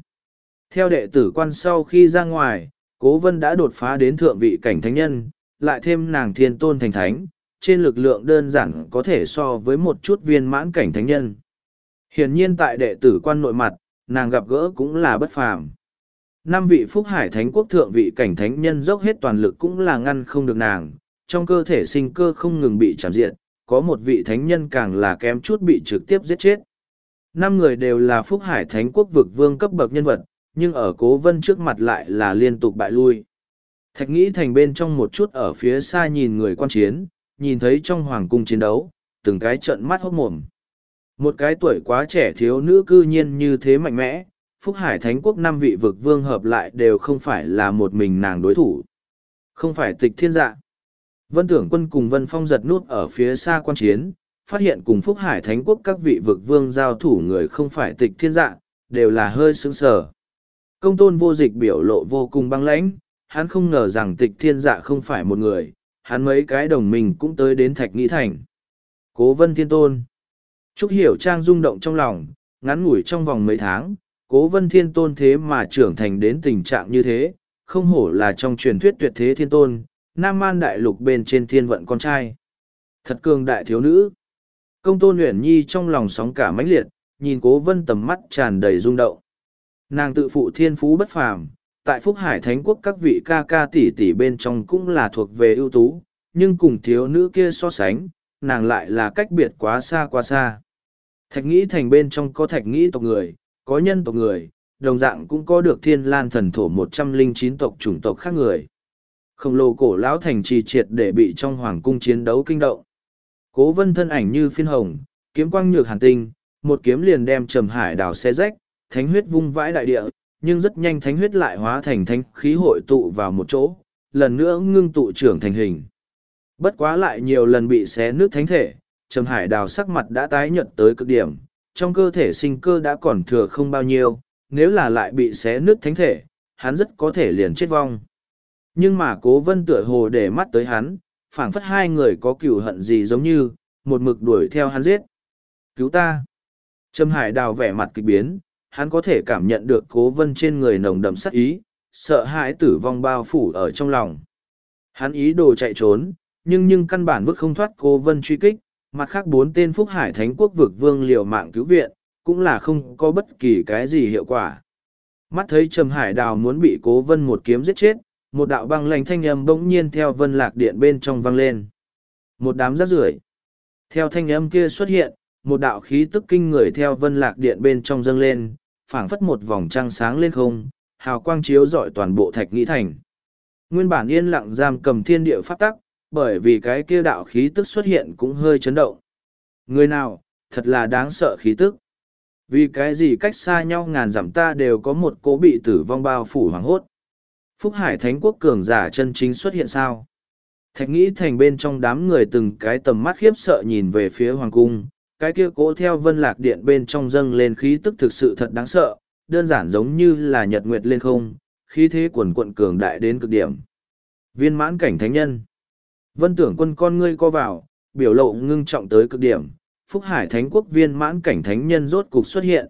Theo đệ tử quan sau khi ra ngoài, cố vân đã đột phá đến thượng vị cảnh thánh nhân, lại thêm nàng thiên tôn thành thánh, trên lực lượng đơn giản có thể so với một chút viên mãn cảnh thánh nhân. Hiển nhiên tại đệ tử quan nội mặt, nàng gặp gỡ cũng là bất phàm. Năm vị phúc hải thánh quốc thượng vị cảnh thánh nhân dốc hết toàn lực cũng là ngăn không được nàng, trong cơ thể sinh cơ không ngừng bị chạm diện, có một vị thánh nhân càng là kém chút bị trực tiếp giết chết. Năm người đều là phúc hải thánh quốc vực vương cấp bậc nhân vật, nhưng ở cố vân trước mặt lại là liên tục bại lui. Thạch nghĩ thành bên trong một chút ở phía xa nhìn người quan chiến, nhìn thấy trong hoàng cung chiến đấu, từng cái trận mắt hốt mồm. Một cái tuổi quá trẻ thiếu nữ cư nhiên như thế mạnh mẽ, Phúc Hải Thánh Quốc năm vị vực vương hợp lại đều không phải là một mình nàng đối thủ. Không phải tịch thiên dạ. Vân tưởng quân cùng Vân Phong giật nút ở phía xa quan chiến, phát hiện cùng Phúc Hải Thánh Quốc các vị vực vương giao thủ người không phải tịch thiên dạ, đều là hơi sững sờ. Công tôn vô dịch biểu lộ vô cùng băng lãnh, hắn không ngờ rằng tịch thiên dạ không phải một người, hắn mấy cái đồng mình cũng tới đến thạch nghĩ thành. Cố vân thiên tôn. Trúc hiểu trang rung động trong lòng, ngắn ngủi trong vòng mấy tháng, cố vân thiên tôn thế mà trưởng thành đến tình trạng như thế, không hổ là trong truyền thuyết tuyệt thế thiên tôn, nam man đại lục bên trên thiên vận con trai. Thật cường đại thiếu nữ. Công tôn luyện nhi trong lòng sóng cả mãnh liệt, nhìn cố vân tầm mắt tràn đầy rung động. Nàng tự phụ thiên phú bất phàm, tại Phúc Hải Thánh Quốc các vị ca ca tỷ tỷ bên trong cũng là thuộc về ưu tú, nhưng cùng thiếu nữ kia so sánh, nàng lại là cách biệt quá xa quá xa. Thạch nghĩ thành bên trong có thạch nghĩ tộc người, có nhân tộc người, đồng dạng cũng có được thiên lan thần thổ một trăm linh chín tộc chủng tộc khác người. Khổng lồ cổ lão thành trì triệt để bị trong hoàng cung chiến đấu kinh động. Cố vân thân ảnh như phiên hồng, kiếm quang nhược hàn tinh, một kiếm liền đem trầm hải đào xe rách, thánh huyết vung vãi đại địa, nhưng rất nhanh thánh huyết lại hóa thành thánh khí hội tụ vào một chỗ, lần nữa ngưng tụ trưởng thành hình. Bất quá lại nhiều lần bị xé nước thánh thể, Trầm Hải Đào sắc mặt đã tái nhợt tới cực điểm, trong cơ thể sinh cơ đã còn thừa không bao nhiêu, nếu là lại bị xé nước thánh thể, hắn rất có thể liền chết vong. Nhưng mà cố vân tựa hồ để mắt tới hắn, phảng phất hai người có cửu hận gì giống như, một mực đuổi theo hắn giết. Cứu ta! trâm Hải Đào vẻ mặt kịch biến, hắn có thể cảm nhận được cố vân trên người nồng đậm sắc ý, sợ hãi tử vong bao phủ ở trong lòng. Hắn ý đồ chạy trốn, nhưng nhưng căn bản vứt không thoát cố vân truy kích, mặt khác bốn tên phúc hải thánh quốc vực vương liều mạng cứu viện, cũng là không có bất kỳ cái gì hiệu quả. Mắt thấy Trầm Hải Đào muốn bị cố vân một kiếm giết chết, một đạo băng lạnh thanh âm bỗng nhiên theo vân lạc điện bên trong vang lên. Một đám rác rưởi. Theo thanh âm kia xuất hiện, một đạo khí tức kinh người theo vân lạc điện bên trong dâng lên, phảng phất một vòng trăng sáng lên không, hào quang chiếu rọi toàn bộ thạch nghĩ thành. Nguyên bản yên lặng giam cầm thiên địa pháp tắc, bởi vì cái kia đạo khí tức xuất hiện cũng hơi chấn động. Người nào, thật là đáng sợ khí tức. Vì cái gì cách xa nhau ngàn dặm ta đều có một cố bị tử vong bao phủ hoàng hốt. Phúc Hải Thánh Quốc cường giả chân chính xuất hiện sao? Thạch nghĩ thành bên trong đám người từng cái tầm mắt khiếp sợ nhìn về phía hoàng cung, cái kia cố theo vân lạc điện bên trong dâng lên khí tức thực sự thật đáng sợ, đơn giản giống như là nhật nguyệt lên không, khí thế quần quận cường đại đến cực điểm. Viên mãn cảnh thánh nhân. Vân tưởng quân con ngươi co vào, biểu lộ ngưng trọng tới cực điểm, Phúc Hải Thánh Quốc viên mãn cảnh thánh nhân rốt cục xuất hiện.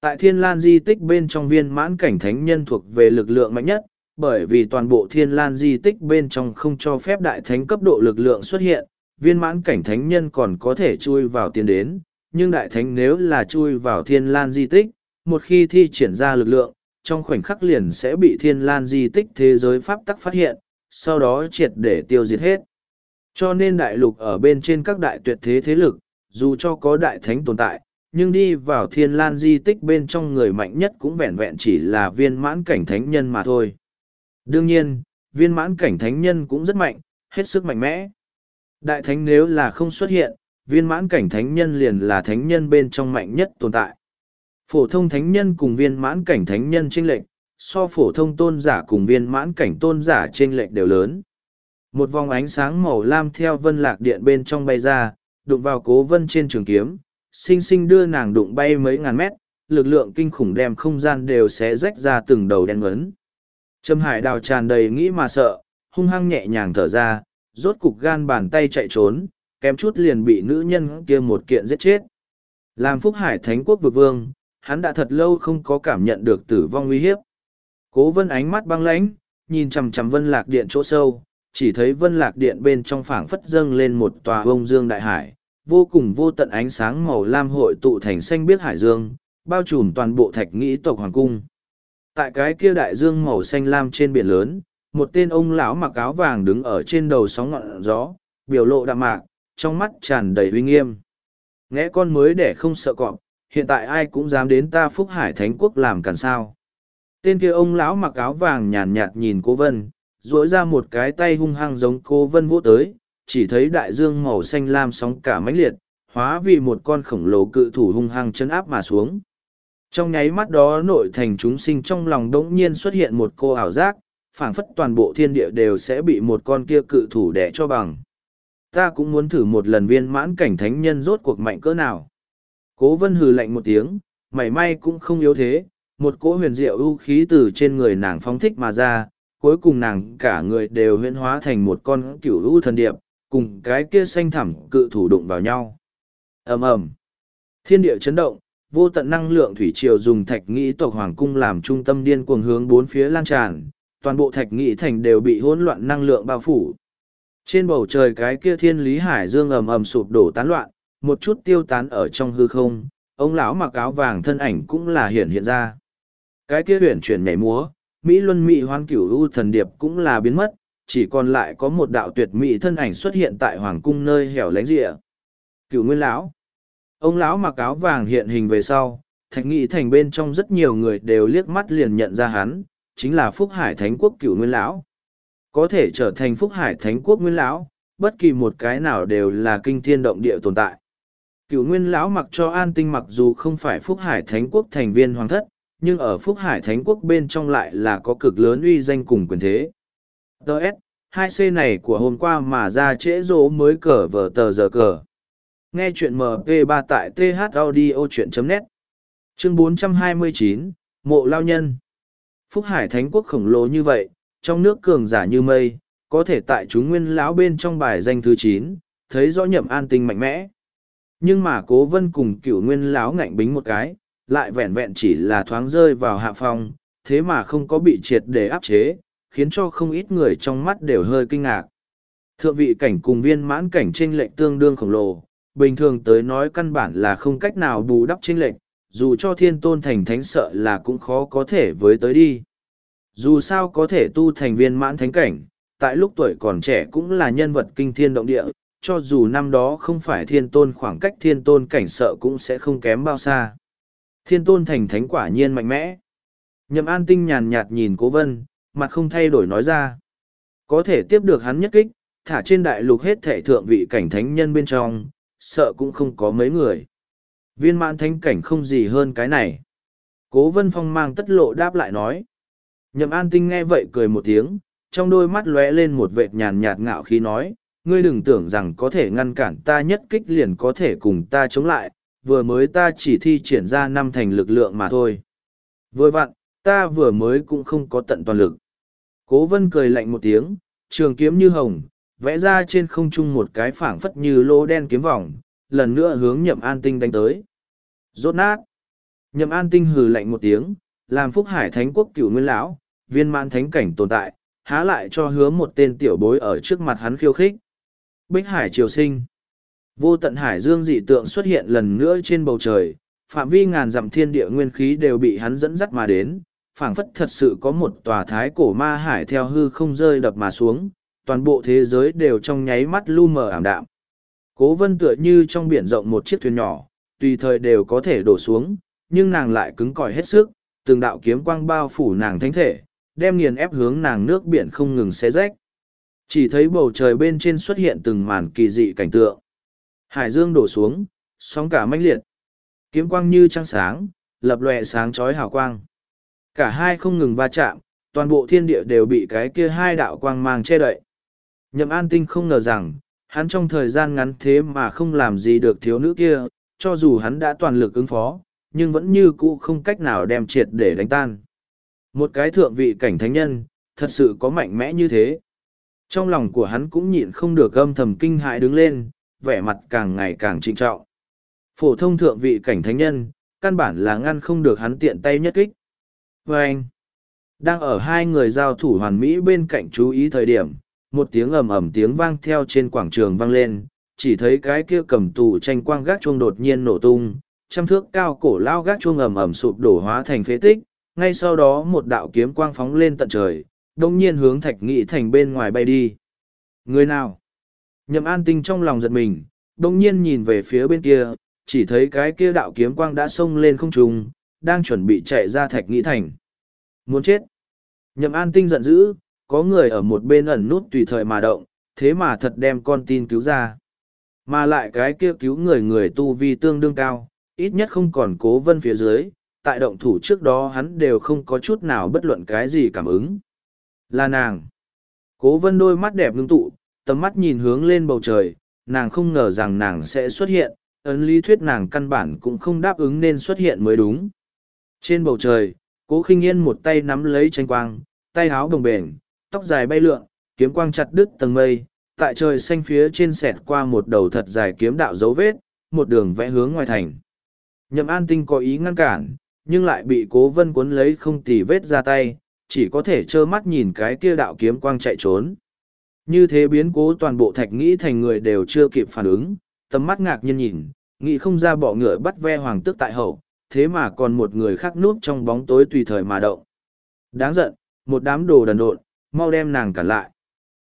Tại Thiên Lan di tích bên trong viên mãn cảnh thánh nhân thuộc về lực lượng mạnh nhất, bởi vì toàn bộ Thiên Lan di tích bên trong không cho phép đại thánh cấp độ lực lượng xuất hiện, viên mãn cảnh thánh nhân còn có thể chui vào tiến đến, nhưng đại thánh nếu là chui vào Thiên Lan di tích, một khi thi triển ra lực lượng, trong khoảnh khắc liền sẽ bị Thiên Lan di tích thế giới pháp tắc phát hiện, sau đó triệt để tiêu diệt hết. Cho nên đại lục ở bên trên các đại tuyệt thế thế lực, dù cho có đại thánh tồn tại, nhưng đi vào thiên lan di tích bên trong người mạnh nhất cũng vẹn vẹn chỉ là viên mãn cảnh thánh nhân mà thôi. Đương nhiên, viên mãn cảnh thánh nhân cũng rất mạnh, hết sức mạnh mẽ. Đại thánh nếu là không xuất hiện, viên mãn cảnh thánh nhân liền là thánh nhân bên trong mạnh nhất tồn tại. Phổ thông thánh nhân cùng viên mãn cảnh thánh nhân chênh lệch, so phổ thông tôn giả cùng viên mãn cảnh tôn giả trên lệch đều lớn. Một vòng ánh sáng màu lam theo vân lạc điện bên trong bay ra, đụng vào cố vân trên trường kiếm, sinh sinh đưa nàng đụng bay mấy ngàn mét, lực lượng kinh khủng đem không gian đều sẽ rách ra từng đầu đen vấn. Trâm hải đào tràn đầy nghĩ mà sợ, hung hăng nhẹ nhàng thở ra, rốt cục gan bàn tay chạy trốn, kém chút liền bị nữ nhân kia một kiện giết chết. Làm phúc hải thánh quốc vực vương, hắn đã thật lâu không có cảm nhận được tử vong uy hiếp. Cố vân ánh mắt băng lãnh, nhìn chằm chằm vân lạc điện chỗ sâu, chỉ thấy vân lạc điện bên trong phảng phất dâng lên một tòa bông dương đại hải, vô cùng vô tận ánh sáng màu lam hội tụ thành xanh biếc hải dương, bao trùm toàn bộ thạch nghĩ tộc hoàng cung. Tại cái kia đại dương màu xanh lam trên biển lớn, một tên ông lão mặc áo vàng đứng ở trên đầu sóng ngọn gió, biểu lộ đạm mạc, trong mắt tràn đầy uy nghiêm. Nghe con mới để không sợ cọp, hiện tại ai cũng dám đến ta Phúc Hải Thánh Quốc làm cản sao. Tên kia ông lão mặc áo vàng nhàn nhạt nhìn cô Vân, duỗi ra một cái tay hung hăng giống cô Vân vỗ tới, chỉ thấy đại dương màu xanh lam sóng cả mãnh liệt, hóa vì một con khổng lồ cự thủ hung hăng chân áp mà xuống. Trong nháy mắt đó nội thành chúng sinh trong lòng đống nhiên xuất hiện một cô ảo giác, phảng phất toàn bộ thiên địa đều sẽ bị một con kia cự thủ đẻ cho bằng. Ta cũng muốn thử một lần viên mãn cảnh thánh nhân rốt cuộc mạnh cỡ nào. Cố vân hừ lạnh một tiếng, mảy may cũng không yếu thế, một cỗ huyền diệu ưu khí từ trên người nàng phóng thích mà ra, cuối cùng nàng cả người đều huyễn hóa thành một con cửu ưu thần điệp, cùng cái kia xanh thẳm cự thủ đụng vào nhau. ầm ầm Thiên địa chấn động, vô tận năng lượng thủy triều dùng thạch nghĩ tộc hoàng cung làm trung tâm điên cuồng hướng bốn phía lan tràn, toàn bộ thạch nghĩ thành đều bị hỗn loạn năng lượng bao phủ. Trên bầu trời cái kia thiên lý hải dương ầm ầm sụp đổ tán loạn, một chút tiêu tán ở trong hư không, ông lão mặc áo vàng thân ảnh cũng là hiện hiện ra. Cái kia huyền chuyển nhảy múa, Mỹ Luân Mỹ Hoan Cửu U thần điệp cũng là biến mất, chỉ còn lại có một đạo tuyệt mỹ thân ảnh xuất hiện tại hoàng cung nơi hẻo lánh rịa cựu nguyên lão. Ông lão mặc áo vàng hiện hình về sau thạch nghị thành bên trong rất nhiều người đều liếc mắt liền nhận ra hắn chính là phúc hải thánh quốc cựu nguyên lão. Có thể trở thành phúc hải thánh quốc nguyên lão bất kỳ một cái nào đều là kinh thiên động địa tồn tại. Cựu nguyên lão mặc cho an tinh mặc dù không phải phúc hải thánh quốc thành viên hoàng thất nhưng ở phúc hải thánh quốc bên trong lại là có cực lớn uy danh cùng quyền thế. Ts hai c này của hôm qua mà ra trễ rỗ mới cờ vở tờ giờ cờ. Nghe chuyện mp 3 tại th audio chuyện net. Chương 429, mộ lao nhân. Phúc hải thánh quốc khổng lồ như vậy trong nước cường giả như mây có thể tại chúng nguyên lão bên trong bài danh thứ chín thấy rõ nhậm an tinh mạnh mẽ. Nhưng mà cố vân cùng cựu nguyên lão ngạnh bính một cái lại vẹn vẹn chỉ là thoáng rơi vào hạ phong thế mà không có bị triệt để áp chế khiến cho không ít người trong mắt đều hơi kinh ngạc. Thượng vị cảnh cùng viên mãn cảnh trên lệnh tương đương khổng lồ, bình thường tới nói căn bản là không cách nào bù đắp trên lệnh, dù cho thiên tôn thành thánh sợ là cũng khó có thể với tới đi. Dù sao có thể tu thành viên mãn thánh cảnh, tại lúc tuổi còn trẻ cũng là nhân vật kinh thiên động địa, cho dù năm đó không phải thiên tôn khoảng cách thiên tôn cảnh sợ cũng sẽ không kém bao xa. Thiên tôn thành thánh quả nhiên mạnh mẽ. Nhậm an tinh nhàn nhạt nhìn cố vân, mặt không thay đổi nói ra. Có thể tiếp được hắn nhất kích, thả trên đại lục hết thể thượng vị cảnh thánh nhân bên trong, sợ cũng không có mấy người. Viên mãn thánh cảnh không gì hơn cái này. Cố vân phong mang tất lộ đáp lại nói. Nhậm an tinh nghe vậy cười một tiếng, trong đôi mắt lóe lên một vệt nhàn nhạt ngạo khí nói, ngươi đừng tưởng rằng có thể ngăn cản ta nhất kích liền có thể cùng ta chống lại, vừa mới ta chỉ thi triển ra năm thành lực lượng mà thôi. Vừa vặn, ta vừa mới cũng không có tận toàn lực. Cố vân cười lạnh một tiếng, trường kiếm như hồng, vẽ ra trên không trung một cái phảng phất như lô đen kiếm vòng, lần nữa hướng nhậm an tinh đánh tới. Rốt nát. Nhậm an tinh hừ lạnh một tiếng, làm phúc hải thánh quốc cửu nguyên lão, viên mãn thánh cảnh tồn tại, há lại cho hứa một tên tiểu bối ở trước mặt hắn khiêu khích. Bích hải triều sinh. Vô tận hải dương dị tượng xuất hiện lần nữa trên bầu trời, phạm vi ngàn dặm thiên địa nguyên khí đều bị hắn dẫn dắt mà đến, phảng phất thật sự có một tòa thái cổ ma hải theo hư không rơi đập mà xuống, toàn bộ thế giới đều trong nháy mắt lu mờ ảm đạm. Cố vân tựa như trong biển rộng một chiếc thuyền nhỏ, tùy thời đều có thể đổ xuống, nhưng nàng lại cứng cỏi hết sức, từng đạo kiếm quang bao phủ nàng thánh thể, đem nghiền ép hướng nàng nước biển không ngừng xé rách. Chỉ thấy bầu trời bên trên xuất hiện từng màn kỳ dị cảnh tượng. Hải dương đổ xuống, sóng cả mãnh liệt. Kiếm quang như trăng sáng, lập lòe sáng chói hào quang. Cả hai không ngừng va chạm, toàn bộ thiên địa đều bị cái kia hai đạo quang mang che đậy. Nhậm an tinh không ngờ rằng, hắn trong thời gian ngắn thế mà không làm gì được thiếu nữ kia, cho dù hắn đã toàn lực ứng phó, nhưng vẫn như cũ không cách nào đem triệt để đánh tan. Một cái thượng vị cảnh thánh nhân, thật sự có mạnh mẽ như thế. Trong lòng của hắn cũng nhịn không được âm thầm kinh hãi đứng lên, vẻ mặt càng ngày càng trinh trọng. Phổ thông thượng vị cảnh thánh nhân, căn bản là ngăn không được hắn tiện tay nhất kích. Và anh, đang ở hai người giao thủ hoàn mỹ bên cạnh chú ý thời điểm, một tiếng ầm ầm tiếng vang theo trên quảng trường vang lên, chỉ thấy cái kia cầm tù tranh quang gác chuông đột nhiên nổ tung, trăm thước cao cổ lao gác chuông ầm ầm sụp đổ hóa thành phế tích, ngay sau đó một đạo kiếm quang phóng lên tận trời, đồng nhiên hướng thạch nghị thành bên ngoài bay đi. Người nào? Nhậm an tinh trong lòng giật mình, đồng nhiên nhìn về phía bên kia, chỉ thấy cái kia đạo kiếm quang đã xông lên không trung, đang chuẩn bị chạy ra thạch nghị thành. Muốn chết. Nhậm an tinh giận dữ, có người ở một bên ẩn nút tùy thời mà động, thế mà thật đem con tin cứu ra. Mà lại cái kia cứu người người tu vi tương đương cao, ít nhất không còn cố vân phía dưới, tại động thủ trước đó hắn đều không có chút nào bất luận cái gì cảm ứng. Là nàng. Cố vân đôi mắt đẹp ngưng tụ, tầm mắt nhìn hướng lên bầu trời, nàng không ngờ rằng nàng sẽ xuất hiện, ấn lý thuyết nàng căn bản cũng không đáp ứng nên xuất hiện mới đúng. Trên bầu trời, cố khinh yên một tay nắm lấy tranh quang, tay háo đồng bền, tóc dài bay lượn, kiếm quang chặt đứt tầng mây, tại trời xanh phía trên sẹt qua một đầu thật dài kiếm đạo dấu vết, một đường vẽ hướng ngoài thành. Nhậm an tinh có ý ngăn cản, nhưng lại bị cố vân cuốn lấy không tì vết ra tay, chỉ có thể trơ mắt nhìn cái kia đạo kiếm quang chạy trốn. Như thế biến cố toàn bộ thạch nghĩ thành người đều chưa kịp phản ứng, tầm mắt ngạc nhiên nhìn, nghĩ không ra bỏ ngựa bắt ve hoàng tước tại hậu, thế mà còn một người khác núp trong bóng tối tùy thời mà động. Đáng giận, một đám đồ đần độn, mau đem nàng cản lại.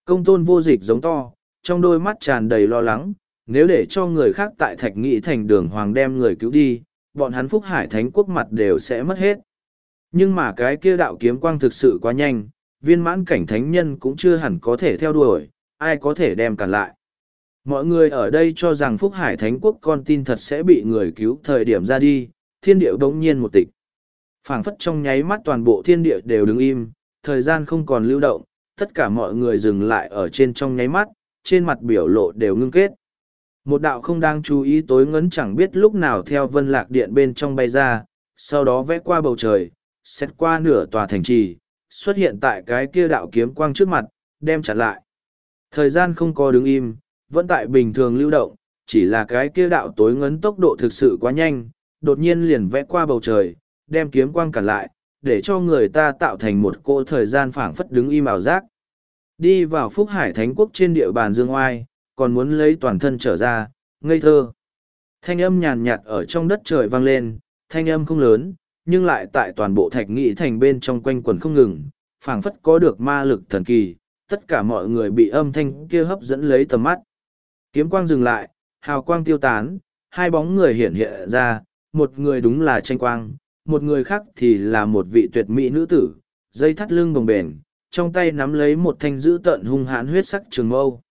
Công tôn vô dịch giống to, trong đôi mắt tràn đầy lo lắng, nếu để cho người khác tại thạch nghị thành đường hoàng đem người cứu đi, bọn hắn phúc hải thánh quốc mặt đều sẽ mất hết. Nhưng mà cái kia đạo kiếm quang thực sự quá nhanh, viên mãn cảnh thánh nhân cũng chưa hẳn có thể theo đuổi, ai có thể đem cản lại. Mọi người ở đây cho rằng Phúc Hải Thánh Quốc con tin thật sẽ bị người cứu thời điểm ra đi, thiên địa đống nhiên một tịch. phảng phất trong nháy mắt toàn bộ thiên địa đều đứng im, thời gian không còn lưu động, tất cả mọi người dừng lại ở trên trong nháy mắt, trên mặt biểu lộ đều ngưng kết. Một đạo không đang chú ý tối ngấn chẳng biết lúc nào theo vân lạc điện bên trong bay ra, sau đó vẽ qua bầu trời, xét qua nửa tòa thành trì, xuất hiện tại cái kia đạo kiếm quang trước mặt, đem chặn lại. Thời gian không có đứng im, vẫn tại bình thường lưu động, chỉ là cái kia đạo tối ngấn tốc độ thực sự quá nhanh, đột nhiên liền vẽ qua bầu trời, đem kiếm quang cản lại, để cho người ta tạo thành một cỗ thời gian phảng phất đứng im ảo giác. Đi vào Phúc Hải Thánh Quốc trên địa bàn Dương Oai, còn muốn lấy toàn thân trở ra, ngây thơ. Thanh âm nhàn nhạt ở trong đất trời vang lên, thanh âm không lớn, nhưng lại tại toàn bộ thạch nghị thành bên trong quanh quần không ngừng, phảng phất có được ma lực thần kỳ, tất cả mọi người bị âm thanh kia hấp dẫn lấy tầm mắt. Kiếm quang dừng lại, hào quang tiêu tán, hai bóng người hiện hiện ra, một người đúng là tranh quang, một người khác thì là một vị tuyệt mỹ nữ tử, dây thắt lưng bồng bềnh, trong tay nắm lấy một thanh dữ tợn hung hãn huyết sắc trường mâu.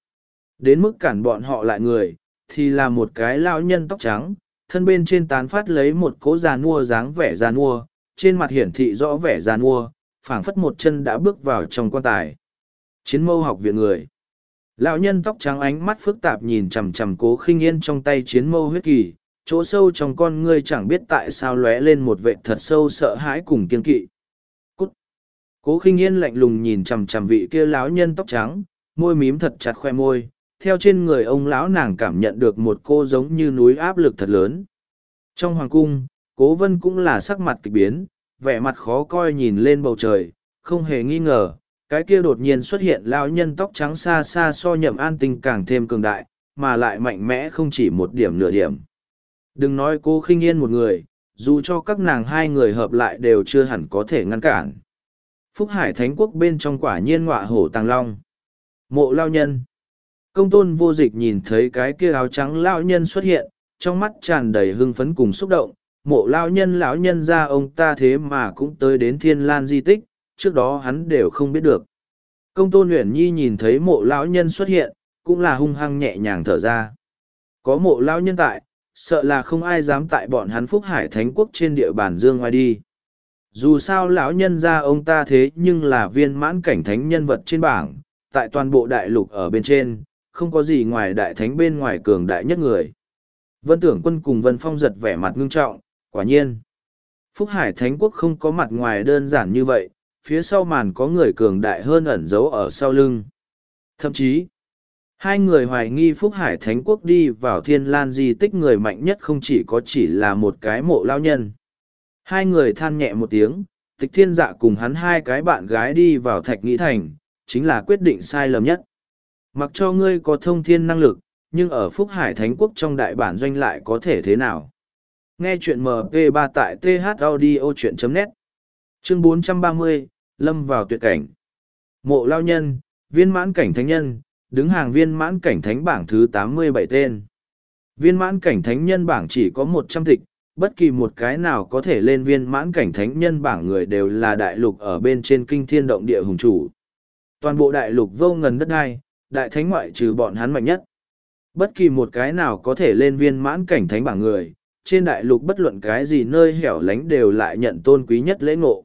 Đến mức cản bọn họ lại người, thì là một cái lão nhân tóc trắng, thân bên trên tán phát lấy một cố già nua dáng vẻ già nua, trên mặt hiển thị rõ vẻ già nua, phảng phất một chân đã bước vào trong quan tài. Chiến mâu học viện người. Lão nhân tóc trắng ánh mắt phức tạp nhìn chằm chằm cố khinh yên trong tay chiến mâu huyết kỳ, chỗ sâu trong con ngươi chẳng biết tại sao lóe lên một vệ thật sâu sợ hãi cùng kiên kỵ. Cút! Cố khinh yên lạnh lùng nhìn chằm chằm vị kia lão nhân tóc trắng, môi mím thật chặt khoe môi, theo trên người ông lão nàng cảm nhận được một cô giống như núi áp lực thật lớn. Trong hoàng cung, cố vân cũng là sắc mặt kịch biến, vẻ mặt khó coi nhìn lên bầu trời, không hề nghi ngờ, cái kia đột nhiên xuất hiện lão nhân tóc trắng xa xa so nhậm an tinh càng thêm cường đại, mà lại mạnh mẽ không chỉ một điểm nửa điểm. Đừng nói cô khinh yên một người, dù cho các nàng hai người hợp lại đều chưa hẳn có thể ngăn cản. Phúc Hải Thánh Quốc bên trong quả nhiên ngọa hổ tàng long. Mộ lao nhân. Công tôn vô dịch nhìn thấy cái kia áo trắng lao nhân xuất hiện, trong mắt tràn đầy hưng phấn cùng xúc động. Mộ lao nhân lão nhân ra ông ta thế mà cũng tới đến thiên lan di tích, trước đó hắn đều không biết được. Công tôn Nguyễn Nhi nhìn thấy mộ lão nhân xuất hiện, cũng là hung hăng nhẹ nhàng thở ra. Có mộ lão nhân tại, sợ là không ai dám tại bọn hắn phúc hải thánh quốc trên địa bàn dương ngoài đi dù sao lão nhân ra ông ta thế nhưng là viên mãn cảnh thánh nhân vật trên bảng tại toàn bộ đại lục ở bên trên không có gì ngoài đại thánh bên ngoài cường đại nhất người vân tưởng quân cùng vân phong giật vẻ mặt ngưng trọng quả nhiên phúc hải thánh quốc không có mặt ngoài đơn giản như vậy phía sau màn có người cường đại hơn ẩn giấu ở sau lưng thậm chí Hai người hoài nghi Phúc Hải Thánh Quốc đi vào thiên lan di tích người mạnh nhất không chỉ có chỉ là một cái mộ lao nhân. Hai người than nhẹ một tiếng, tịch thiên dạ cùng hắn hai cái bạn gái đi vào thạch nghĩ thành, chính là quyết định sai lầm nhất. Mặc cho ngươi có thông thiên năng lực, nhưng ở Phúc Hải Thánh Quốc trong đại bản doanh lại có thể thế nào? Nghe chuyện MP3 tại thaudio.net Chương 430, Lâm vào tuyệt cảnh Mộ lao nhân, viên mãn cảnh thánh nhân, đứng hàng viên mãn cảnh thánh bảng thứ 87 tên. Viên mãn cảnh thánh nhân bảng chỉ có 100 tịch, bất kỳ một cái nào có thể lên viên mãn cảnh thánh nhân bảng người đều là đại lục ở bên trên kinh thiên động địa hùng chủ. Toàn bộ đại lục vô ngần đất đai, đại thánh ngoại trừ bọn hắn mạnh nhất. Bất kỳ một cái nào có thể lên viên mãn cảnh thánh bảng người, trên đại lục bất luận cái gì nơi hẻo lánh đều lại nhận tôn quý nhất lễ ngộ.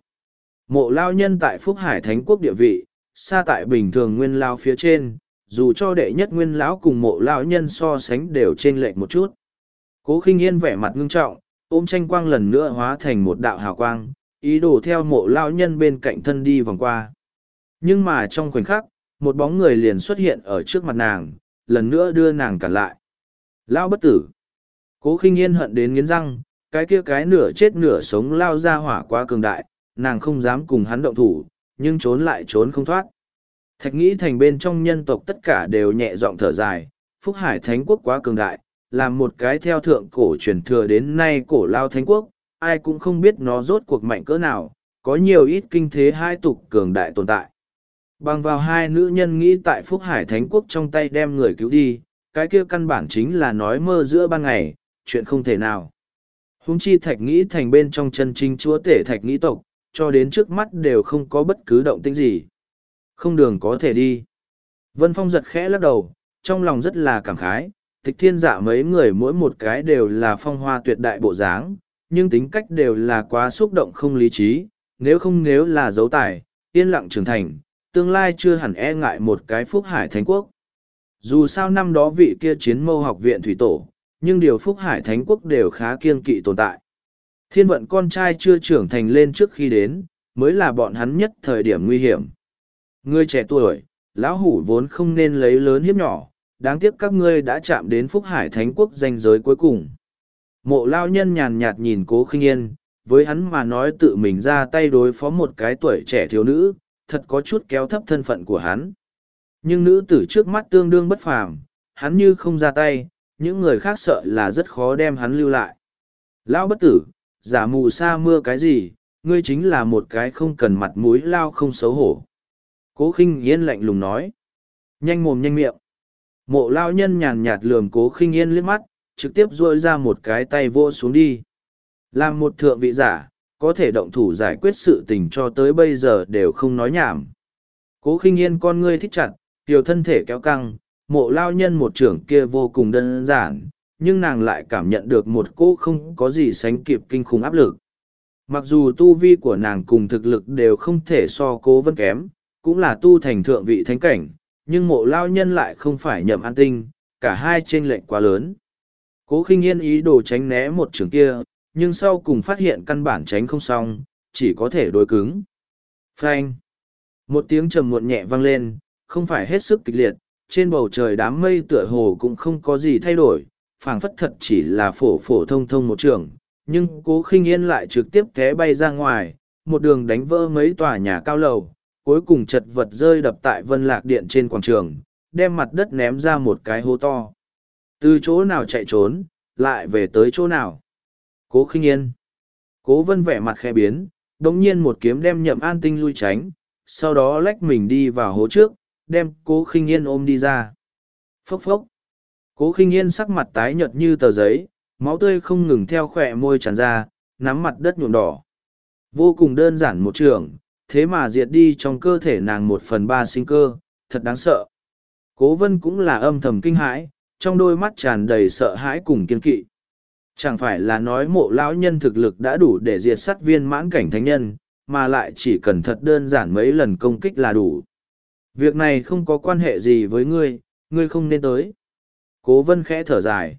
Mộ lao nhân tại Phúc Hải Thánh Quốc địa vị, xa tại bình thường nguyên lao phía trên, dù cho đệ nhất nguyên lão cùng mộ lão nhân so sánh đều trên lệch một chút cố khinh yên vẻ mặt ngưng trọng ôm tranh quang lần nữa hóa thành một đạo hào quang ý đồ theo mộ lão nhân bên cạnh thân đi vòng qua nhưng mà trong khoảnh khắc một bóng người liền xuất hiện ở trước mặt nàng lần nữa đưa nàng cản lại. Lão bất tử. Cố khinh yên hận đến nghiến răng cái kia cái nửa chết nửa sống lao ra hỏa quá cường đại nàng không dám cùng hắn động thủ nhưng trốn lại trốn không thoát. Thạch nghĩ thành bên trong nhân tộc tất cả đều nhẹ giọng thở dài, Phúc Hải Thánh Quốc quá cường đại, làm một cái theo thượng cổ truyền thừa đến nay cổ lao Thánh Quốc, ai cũng không biết nó rốt cuộc mạnh cỡ nào, có nhiều ít kinh thế hai tục cường đại tồn tại. Bằng vào hai nữ nhân nghĩ tại Phúc Hải Thánh Quốc trong tay đem người cứu đi, cái kia căn bản chính là nói mơ giữa ban ngày, chuyện không thể nào. Hùng chi thạch nghĩ thành bên trong chân chính chúa tể thạch nghĩ tộc, cho đến trước mắt đều không có bất cứ động tĩnh gì. Không đường có thể đi. Vân Phong giật khẽ lắc đầu, trong lòng rất là cảm khái, tịch thiên giả mấy người mỗi một cái đều là phong hoa tuyệt đại bộ dáng, nhưng tính cách đều là quá xúc động không lý trí, nếu không nếu là dấu tài, yên lặng trưởng thành, tương lai chưa hẳn e ngại một cái phúc hải thánh quốc. Dù sao năm đó vị kia chiến mâu học viện thủy tổ, nhưng điều phúc hải thánh quốc đều khá kiên kỵ tồn tại. Thiên vận con trai chưa trưởng thành lên trước khi đến, mới là bọn hắn nhất thời điểm nguy hiểm. Ngươi trẻ tuổi, lão hủ vốn không nên lấy lớn hiếp nhỏ, đáng tiếc các ngươi đã chạm đến phúc hải thánh quốc danh giới cuối cùng. Mộ lao nhân nhàn nhạt nhìn cố khinh yên, với hắn mà nói tự mình ra tay đối phó một cái tuổi trẻ thiếu nữ, thật có chút kéo thấp thân phận của hắn. Nhưng nữ tử trước mắt tương đương bất phàm, hắn như không ra tay, những người khác sợ là rất khó đem hắn lưu lại. Lão bất tử, giả mù sa mưa cái gì, ngươi chính là một cái không cần mặt mũi lao không xấu hổ. Cố khinh yên lạnh lùng nói. Nhanh mồm nhanh miệng. Mộ lao nhân nhàn nhạt lườm cố khinh yên liếc mắt, trực tiếp duỗi ra một cái tay vô xuống đi. Làm một thượng vị giả, có thể động thủ giải quyết sự tình cho tới bây giờ đều không nói nhảm. Cố khinh yên con ngươi thích chặt, tiểu thân thể kéo căng, mộ lao nhân một trưởng kia vô cùng đơn giản, nhưng nàng lại cảm nhận được một cô không có gì sánh kịp kinh khủng áp lực. Mặc dù tu vi của nàng cùng thực lực đều không thể so cố vân kém, cũng là tu thành thượng vị thánh cảnh, nhưng mộ lao nhân lại không phải nhậm an tinh, cả hai trên lệnh quá lớn. Cố khinh yên ý đồ tránh né một trường kia, nhưng sau cùng phát hiện căn bản tránh không xong, chỉ có thể đối cứng. Phanh! Một tiếng trầm muộn nhẹ vang lên, không phải hết sức kịch liệt, trên bầu trời đám mây tựa hồ cũng không có gì thay đổi, phảng phất thật chỉ là phổ phổ thông thông một trường, nhưng cố khinh yên lại trực tiếp té bay ra ngoài, một đường đánh vỡ mấy tòa nhà cao lầu, cuối cùng chật vật rơi đập tại vân lạc điện trên quảng trường, đem mặt đất ném ra một cái hố to. Từ chỗ nào chạy trốn, lại về tới chỗ nào. Cố khinh yên. Cố vân vẻ mặt khe biến, đồng nhiên một kiếm đem nhậm an tinh lui tránh, sau đó lách mình đi vào hố trước, đem cố khinh yên ôm đi ra. Phốc phốc. Cố khinh yên sắc mặt tái nhợt như tờ giấy, máu tươi không ngừng theo khỏe môi tràn ra, nắm mặt đất nhuộm đỏ. Vô cùng đơn giản một trường, thế mà diệt đi trong cơ thể nàng một phần ba sinh cơ, thật đáng sợ. Cố vân cũng là âm thầm kinh hãi, trong đôi mắt tràn đầy sợ hãi cùng kiên kỵ. Chẳng phải là nói mộ lão nhân thực lực đã đủ để diệt sát viên mãn cảnh thánh nhân, mà lại chỉ cần thật đơn giản mấy lần công kích là đủ. Việc này không có quan hệ gì với ngươi, ngươi không nên tới. Cố vân khẽ thở dài.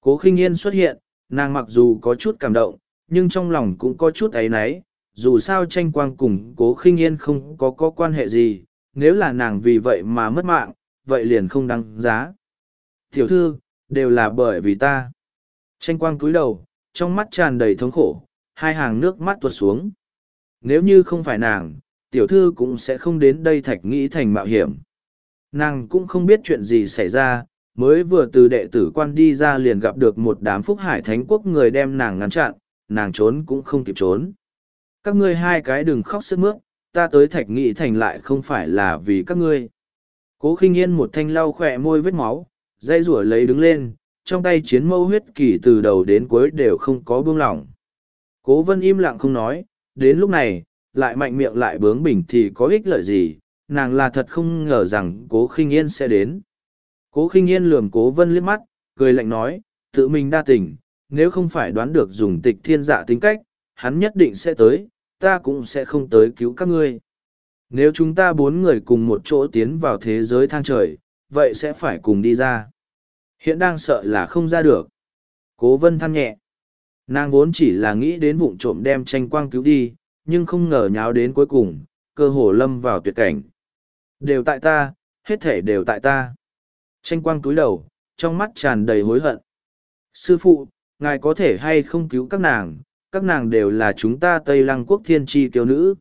Cố khinh yên xuất hiện, nàng mặc dù có chút cảm động, nhưng trong lòng cũng có chút ấy náy, dù sao tranh quang cùng cố khinh yên không có có quan hệ gì, nếu là nàng vì vậy mà mất mạng, vậy liền không đáng giá. Tiểu thư, đều là bởi vì ta. Tranh quang cúi đầu, trong mắt tràn đầy thống khổ, hai hàng nước mắt tuột xuống. Nếu như không phải nàng, tiểu thư cũng sẽ không đến đây thạch nghĩ thành mạo hiểm. Nàng cũng không biết chuyện gì xảy ra, mới vừa từ đệ tử quan đi ra liền gặp được một đám phúc hải thánh quốc người đem nàng ngăn chặn, nàng trốn cũng không kịp trốn. Các ngươi hai cái đừng khóc sức mướt, ta tới thạch nghị thành lại không phải là vì các ngươi. Cố khinh yên một thanh lau khỏe môi vết máu, dây rủa lấy đứng lên, trong tay chiến mâu huyết kỳ từ đầu đến cuối đều không có buông lỏng. Cố vân im lặng không nói, đến lúc này, lại mạnh miệng lại bướng bỉnh thì có ích lợi gì, nàng là thật không ngờ rằng cố khinh yên sẽ đến. Cố khinh yên lườm cố vân liếc mắt, cười lạnh nói, tự mình đa tình, nếu không phải đoán được dùng tịch thiên giả tính cách, hắn nhất định sẽ tới, ta cũng sẽ không tới cứu các ngươi. Nếu chúng ta bốn người cùng một chỗ tiến vào thế giới thang trời, vậy sẽ phải cùng đi ra. Hiện đang sợ là không ra được. Cố vân than nhẹ. Nàng vốn chỉ là nghĩ đến vụng trộm đem tranh quang cứu đi, nhưng không ngờ nháo đến cuối cùng, cơ hồ lâm vào tuyệt cảnh. Đều tại ta, hết thể đều tại ta. Tranh quang túi đầu, trong mắt tràn đầy hối hận. Sư phụ, ngài có thể hay không cứu các nàng, các nàng đều là chúng ta Tây Lăng quốc thiên tri kiêu nữ.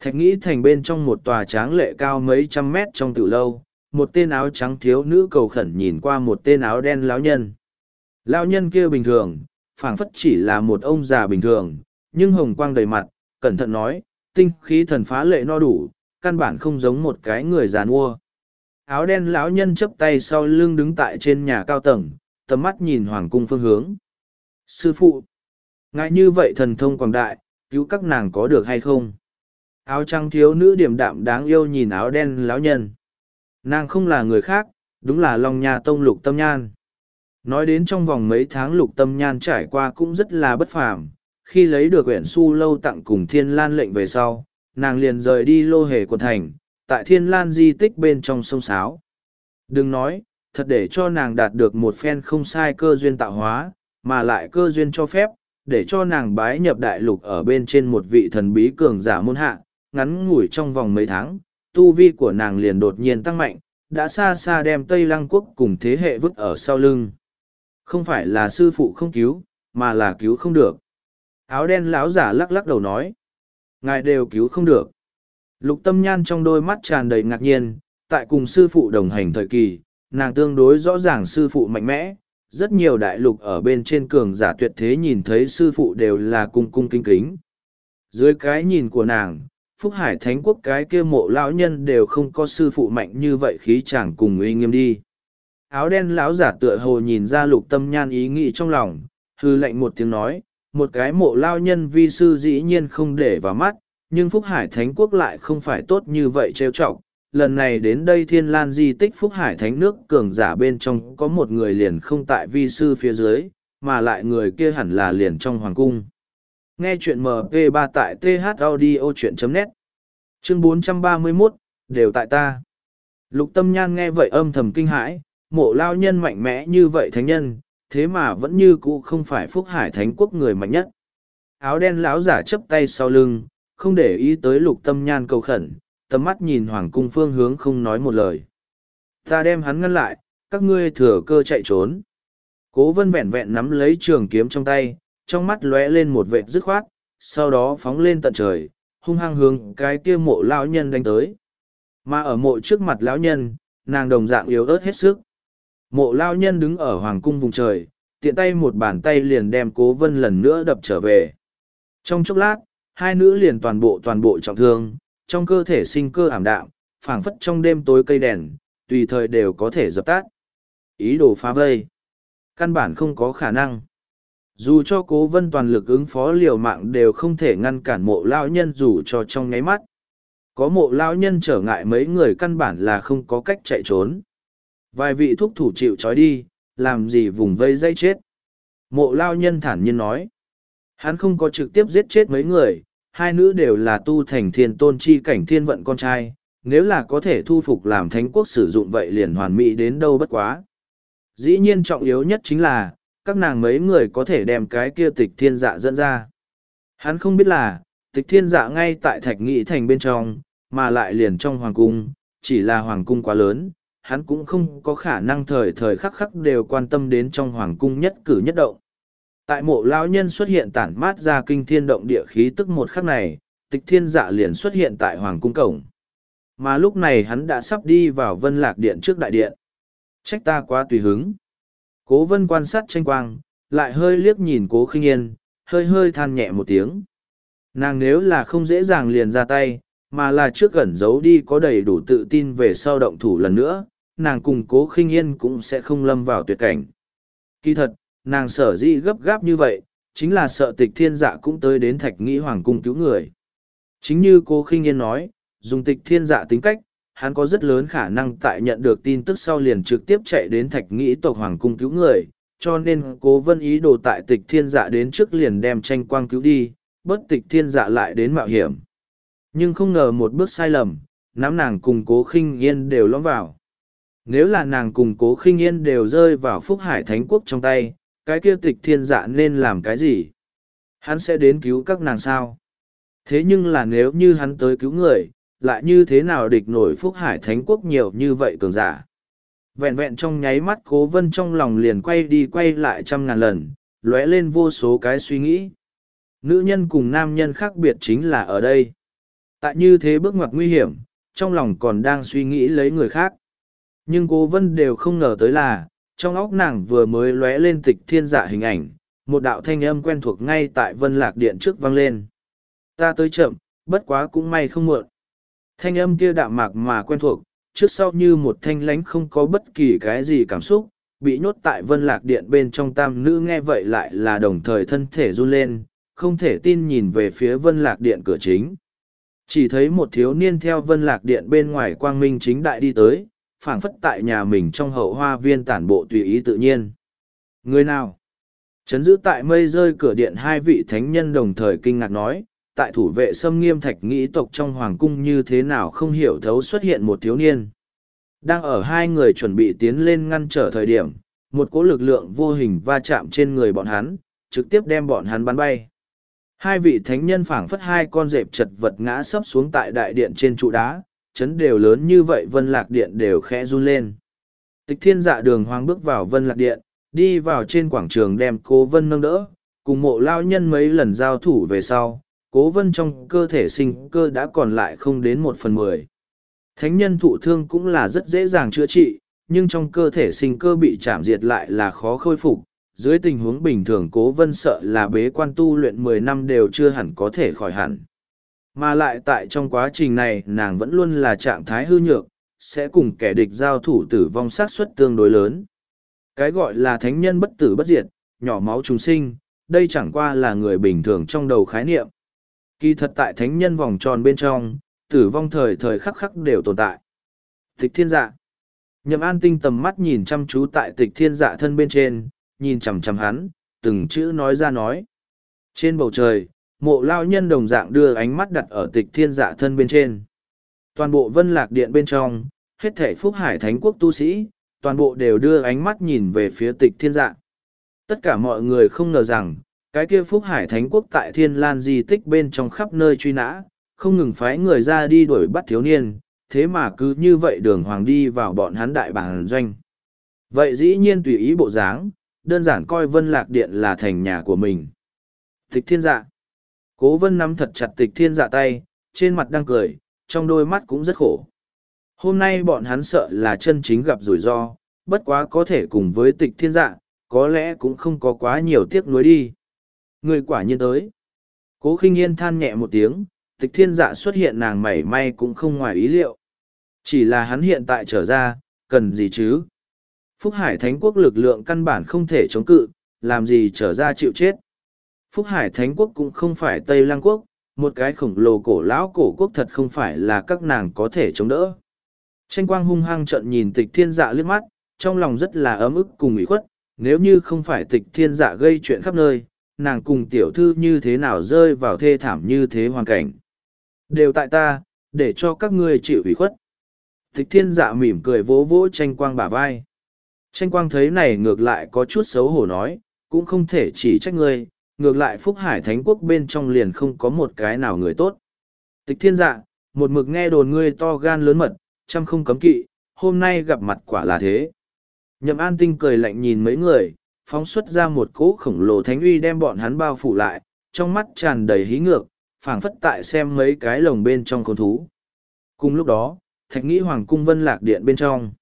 Thạch nghĩ thành bên trong một tòa tráng lệ cao mấy trăm mét trong tiểu lâu, một tên áo trắng thiếu nữ cầu khẩn nhìn qua một tên áo đen lão nhân. Lão nhân kia bình thường, phảng phất chỉ là một ông già bình thường, nhưng hồng quang đầy mặt, cẩn thận nói, tinh khí thần phá lệ no đủ, căn bản không giống một cái người già nua. Áo đen lão nhân chấp tay sau lưng đứng tại trên nhà cao tầng, tầm mắt nhìn hoàng cung phương hướng. Sư phụ, ngại như vậy thần thông quảng đại, cứu các nàng có được hay không? Áo trắng thiếu nữ điểm đạm đáng yêu nhìn áo đen lão nhân. Nàng không là người khác, đúng là Long Nha Tông Lục Tâm Nhan. Nói đến trong vòng mấy tháng Lục Tâm Nhan trải qua cũng rất là bất phàm, khi lấy được huyện su lâu tặng cùng thiên lan lệnh về sau nàng liền rời đi lô hề quận thành tại thiên lan di tích bên trong sông sáo. Đừng nói thật để cho nàng đạt được một phen không sai cơ duyên tạo hóa mà lại cơ duyên cho phép để cho nàng bái nhập đại lục ở bên trên một vị thần bí cường giả môn hạ ngắn ngủi trong vòng mấy tháng tu vi của nàng liền đột nhiên tăng mạnh đã xa xa đem tây lăng quốc cùng thế hệ vứt ở sau lưng. Không phải là sư phụ không cứu mà là cứu không được. Áo đen lão giả lắc lắc đầu nói ngài đều cứu không được. Lục tâm nhan trong đôi mắt tràn đầy ngạc nhiên tại cùng sư phụ đồng hành thời kỳ nàng tương đối rõ ràng sư phụ mạnh mẽ rất nhiều đại lục ở bên trên cường giả tuyệt thế nhìn thấy sư phụ đều là cung cung kinh kính. Dưới cái nhìn của nàng, Phúc Hải Thánh Quốc cái kia mộ lão nhân đều không có sư phụ mạnh như vậy khí chẳng cùng uy nghiêm đi. Áo đen lão giả tựa hồ nhìn ra lục tâm nhan ý nghĩ trong lòng, hư lệnh một tiếng nói, một cái mộ lao nhân vi sư dĩ nhiên không để vào mắt, nhưng Phúc Hải Thánh Quốc lại không phải tốt như vậy trêu trọng. Lần này đến đây thiên lan di tích Phúc Hải Thánh nước cường giả bên trong có một người liền không tại vi sư phía dưới, mà lại người kia hẳn là liền trong hoàng cung. Nghe chuyện MP3 tại thaudio.net Chương 431, đều tại ta. Lục tâm nhan nghe vậy âm thầm kinh hãi, mộ lao nhân mạnh mẽ như vậy thánh nhân, thế mà vẫn như cũ không phải phúc hải thánh quốc người mạnh nhất. Áo đen lão giả chấp tay sau lưng, không để ý tới lục tâm nhan cầu khẩn, tầm mắt nhìn hoàng cung phương hướng không nói một lời. Ta đem hắn ngăn lại, các ngươi thừa cơ chạy trốn. Cố vân vẹn vẹn nắm lấy trường kiếm trong tay, trong mắt lóe lên một vệt dứt khoát, sau đó phóng lên tận trời, hung hăng hướng cái kia mộ lão nhân đánh tới. Mà ở mộ trước mặt lão nhân, nàng đồng dạng yếu ớt hết sức. Mộ lão nhân đứng ở hoàng cung vùng trời, tiện tay một bàn tay liền đem cố vân lần nữa đập trở về. Trong chốc lát, hai nữ liền toàn bộ toàn bộ trọng thương, trong cơ thể sinh cơ ảm đạm, phảng phất trong đêm tối cây đèn, tùy thời đều có thể dập tắt. Ý đồ phá vây. Căn bản không có khả năng dù cho cố vân toàn lực ứng phó liều mạng đều không thể ngăn cản mộ lao nhân dù cho trong nháy mắt. Có mộ lao nhân trở ngại mấy người căn bản là không có cách chạy trốn. Vài vị thúc thủ chịu trói đi, làm gì vùng vây dây chết. Mộ lao nhân thản nhiên nói. Hắn không có trực tiếp giết chết mấy người, hai nữ đều là tu thành thiên tôn chi cảnh thiên vận con trai, nếu là có thể thu phục làm thánh quốc sử dụng vậy liền hoàn mỹ đến đâu bất quá. Dĩ nhiên trọng yếu nhất chính là các nàng mấy người có thể đem cái kia tịch thiên dạ dẫn ra. Hắn không biết là, tịch thiên dạ ngay tại thạch nghị thành bên trong, mà lại liền trong hoàng cung, chỉ là hoàng cung quá lớn, hắn cũng không có khả năng thời thời khắc khắc đều quan tâm đến trong hoàng cung nhất cử nhất động. Tại mộ lão nhân xuất hiện tản mát ra kinh thiên động địa khí tức một khắc này, tịch thiên dạ liền xuất hiện tại hoàng cung cổng. Mà lúc này hắn đã sắp đi vào vân lạc điện trước đại điện. Trách ta quá tùy hứng. Cố vân quan sát tranh quang, lại hơi liếc nhìn cố khinh yên, hơi hơi than nhẹ một tiếng. Nàng nếu là không dễ dàng liền ra tay, mà là trước gần giấu đi có đầy đủ tự tin về sau động thủ lần nữa, nàng cùng cố khinh yên cũng sẽ không lâm vào tuyệt cảnh. Kỳ thật, nàng sở dĩ gấp gáp như vậy, chính là sợ tịch thiên dạ cũng tới đến thạch nghĩ hoàng cung cứu người. Chính như cố khinh yên nói, dùng tịch thiên dạ tính cách, hắn có rất lớn khả năng tại nhận được tin tức sau liền trực tiếp chạy đến thạch nghĩ tộc hoàng cung cứu người, cho nên cố vân ý đồ tại tịch thiên dạ đến trước liền đem tranh quang cứu đi, bất tịch thiên dạ lại đến mạo hiểm. Nhưng không ngờ một bước sai lầm, nắm nàng cùng cố khinh yên đều lõm vào. Nếu là nàng cùng cố khinh yên đều rơi vào phúc hải thánh quốc trong tay, cái kia tịch thiên dạ nên làm cái gì? Hắn sẽ đến cứu các nàng sao? Thế nhưng là nếu như hắn tới cứu người, lại như thế nào địch nổi phúc hải thánh quốc nhiều như vậy cường giả. Vẹn vẹn trong nháy mắt cố vân trong lòng liền quay đi quay lại trăm ngàn lần, lóe lên vô số cái suy nghĩ. Nữ nhân cùng nam nhân khác biệt chính là ở đây. Tại như thế bước ngoặt nguy hiểm, trong lòng còn đang suy nghĩ lấy người khác. Nhưng cố vân đều không ngờ tới là, trong óc nàng vừa mới lóe lên tịch thiên dạ hình ảnh, một đạo thanh âm quen thuộc ngay tại vân lạc điện trước vang lên. Ta tới chậm, bất quá cũng may không muộn. Thanh âm kia đạm mạc mà quen thuộc, trước sau như một thanh lánh không có bất kỳ cái gì cảm xúc, bị nhốt tại vân lạc điện bên trong tam nữ nghe vậy lại là đồng thời thân thể run lên, không thể tin nhìn về phía vân lạc điện cửa chính. Chỉ thấy một thiếu niên theo vân lạc điện bên ngoài quang minh chính đại đi tới, phảng phất tại nhà mình trong hậu hoa viên tản bộ tùy ý tự nhiên. Người nào? Chấn giữ tại mây rơi cửa điện hai vị thánh nhân đồng thời kinh ngạc nói, tại thủ vệ xâm nghiêm thạch nghĩ tộc trong hoàng cung như thế nào không hiểu thấu xuất hiện một thiếu niên. Đang ở hai người chuẩn bị tiến lên ngăn trở thời điểm, một cỗ lực lượng vô hình va chạm trên người bọn hắn, trực tiếp đem bọn hắn bắn bay. Hai vị thánh nhân phảng phất hai con rệp chật vật ngã sấp xuống tại đại điện trên trụ đá, chấn đều lớn như vậy vân lạc điện đều khẽ run lên. Tịch thiên dạ đường hoang bước vào vân lạc điện, đi vào trên quảng trường đem cố vân nâng đỡ, cùng mộ lao nhân mấy lần giao thủ về sau, cố vân trong cơ thể sinh cơ đã còn lại không đến một phần mười thánh nhân thụ thương cũng là rất dễ dàng chữa trị nhưng trong cơ thể sinh cơ bị chạm diệt lại là khó khôi phục. Dưới tình huống bình thường cố vân sợ là bế quan tu luyện mười năm đều chưa hẳn có thể khỏi hẳn. Mà lại tại trong quá trình này nàng vẫn luôn là trạng thái hư nhược, sẽ cùng kẻ địch giao thủ tử vong sát suất tương đối lớn. Cái gọi là thánh nhân bất tử bất diệt, nhỏ máu chúng sinh, đây chẳng qua là người bình thường trong đầu khái niệm. Kỳ thật tại thánh nhân vòng tròn bên trong, tử vong thời thời khắc khắc đều tồn tại. Tịch thiên dạ. Nhậm an tinh tầm mắt nhìn chăm chú tại tịch thiên dạ thân bên trên, nhìn chằm chằm hắn, từng chữ nói ra nói. Trên bầu trời, mộ lao nhân đồng dạng đưa ánh mắt đặt ở tịch thiên dạ thân bên trên. Toàn bộ vân lạc điện bên trong, hết thể phúc hải thánh quốc tu sĩ, toàn bộ đều đưa ánh mắt nhìn về phía tịch thiên dạ. Tất cả mọi người không ngờ rằng, cái kia phúc hải thánh quốc tại thiên lan di tích bên trong khắp nơi truy nã, không ngừng phái người ra đi đuổi bắt thiếu niên, thế mà cứ như vậy đường hoàng đi vào bọn hắn đại bản doanh. Vậy dĩ nhiên tùy ý bộ dáng, đơn giản coi vân lạc điện là thành nhà của mình. Tịch thiên dạ. Cố vân nắm thật chặt tịch thiên dạ tay, trên mặt đang cười, trong đôi mắt cũng rất khổ. Hôm nay bọn hắn sợ là chân chính gặp rủi ro, bất quá có thể cùng với tịch thiên dạ, có lẽ cũng không có quá nhiều tiếc nuối đi. Người quả nhiên tới. Cố khinh yên than nhẹ một tiếng, tịch thiên dạ xuất hiện nàng mảy may cũng không ngoài ý liệu. Chỉ là hắn hiện tại trở ra, cần gì chứ? Phúc Hải Thánh Quốc lực lượng căn bản không thể chống cự, làm gì trở ra chịu chết. Phúc Hải Thánh Quốc cũng không phải Tây Lăng Quốc, một cái khổng lồ cổ lão cổ quốc thật không phải là các nàng có thể chống đỡ. Tranh quang hung hăng trận nhìn tịch thiên dạ liếc mắt, trong lòng rất là ấm ức cùng ủy khuất, nếu như không phải tịch thiên dạ gây chuyện khắp nơi, nàng cùng tiểu thư như thế nào rơi vào thê thảm như thế hoàn cảnh. Đều tại ta, để cho các ngươi chịu ủy khuất. Tịch thiên dạ mỉm cười vỗ vỗ tranh quang bả vai. Tranh quang thấy này ngược lại có chút xấu hổ nói, cũng không thể chỉ trách ngươi, ngược lại Phúc Hải Thánh Quốc bên trong liền không có một cái nào người tốt. Tịch thiên dạ, một mực nghe đồn ngươi to gan lớn mật, chăm không cấm kỵ, hôm nay gặp mặt quả là thế. Nhậm an tinh cười lạnh nhìn mấy người, phóng xuất ra một cỗ khổng lồ thánh uy đem bọn hắn bao phủ lại, trong mắt tràn đầy hí ngược, phảng phất tại xem mấy cái lồng bên trong con thú. Cùng lúc đó, thạch nghĩ hoàng cung vân lạc điện bên trong.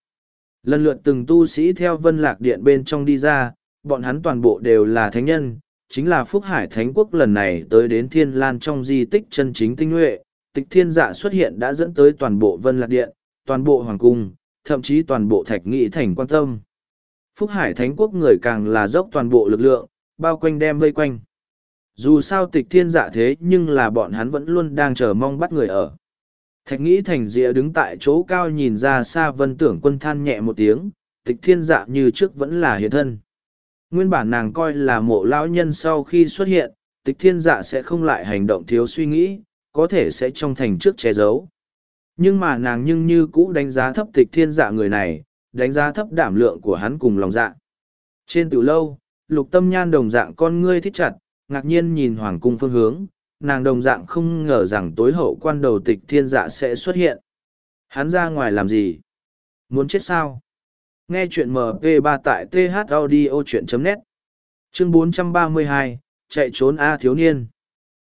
Lần lượt từng tu sĩ theo vân lạc điện bên trong đi ra, bọn hắn toàn bộ đều là thánh nhân, chính là Phúc Hải Thánh Quốc lần này tới đến Thiên Lan trong di tích chân chính tinh nhuệ, tịch thiên dạ xuất hiện đã dẫn tới toàn bộ vân lạc điện, toàn bộ hoàng cung, thậm chí toàn bộ thạch nghị thành quan tâm. Phúc Hải Thánh Quốc người càng là dốc toàn bộ lực lượng, bao quanh đem vây quanh. Dù sao tịch thiên dạ thế nhưng là bọn hắn vẫn luôn đang chờ mong bắt người ở. Thạch nghĩ thành dịa đứng tại chỗ cao nhìn ra xa vân tưởng quân than nhẹ một tiếng, tịch thiên dạ như trước vẫn là hiện thân. Nguyên bản nàng coi là mộ lão nhân sau khi xuất hiện, tịch thiên dạ sẽ không lại hành động thiếu suy nghĩ, có thể sẽ trong thành trước che giấu. Nhưng mà nàng nhưng như cũ đánh giá thấp tịch thiên dạ người này, đánh giá thấp đảm lượng của hắn cùng lòng dạ. Trên từ lâu, lục tâm nhan đồng dạng con ngươi thích chặt, ngạc nhiên nhìn hoàng cung phương hướng, nàng đồng dạng không ngờ rằng tối hậu quan đầu tịch thiên dạ sẽ xuất hiện. Hắn ra ngoài làm gì? Muốn chết sao? Nghe chuyện MP3 tại thaudio.net Chương 432, chạy trốn A thiếu niên.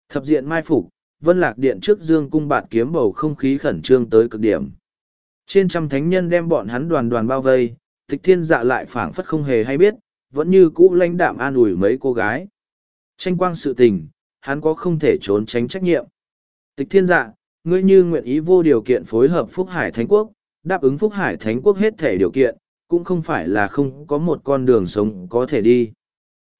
Thập diện mai phục, vân lạc điện trước dương cung bạt kiếm bầu không khí khẩn trương tới cực điểm. Trên trăm thánh nhân đem bọn hắn đoàn đoàn bao vây, tịch thiên dạ lại phảng phất không hề hay biết, vẫn như cũ lãnh đạm an ủi mấy cô gái. Tranh quang sự tình, hắn có không thể trốn tránh trách nhiệm. Tịch thiên dạ, ngươi như nguyện ý vô điều kiện phối hợp Phúc Hải Thánh Quốc, đáp ứng Phúc Hải Thánh Quốc hết thể điều kiện, cũng không phải là không có một con đường sống có thể đi.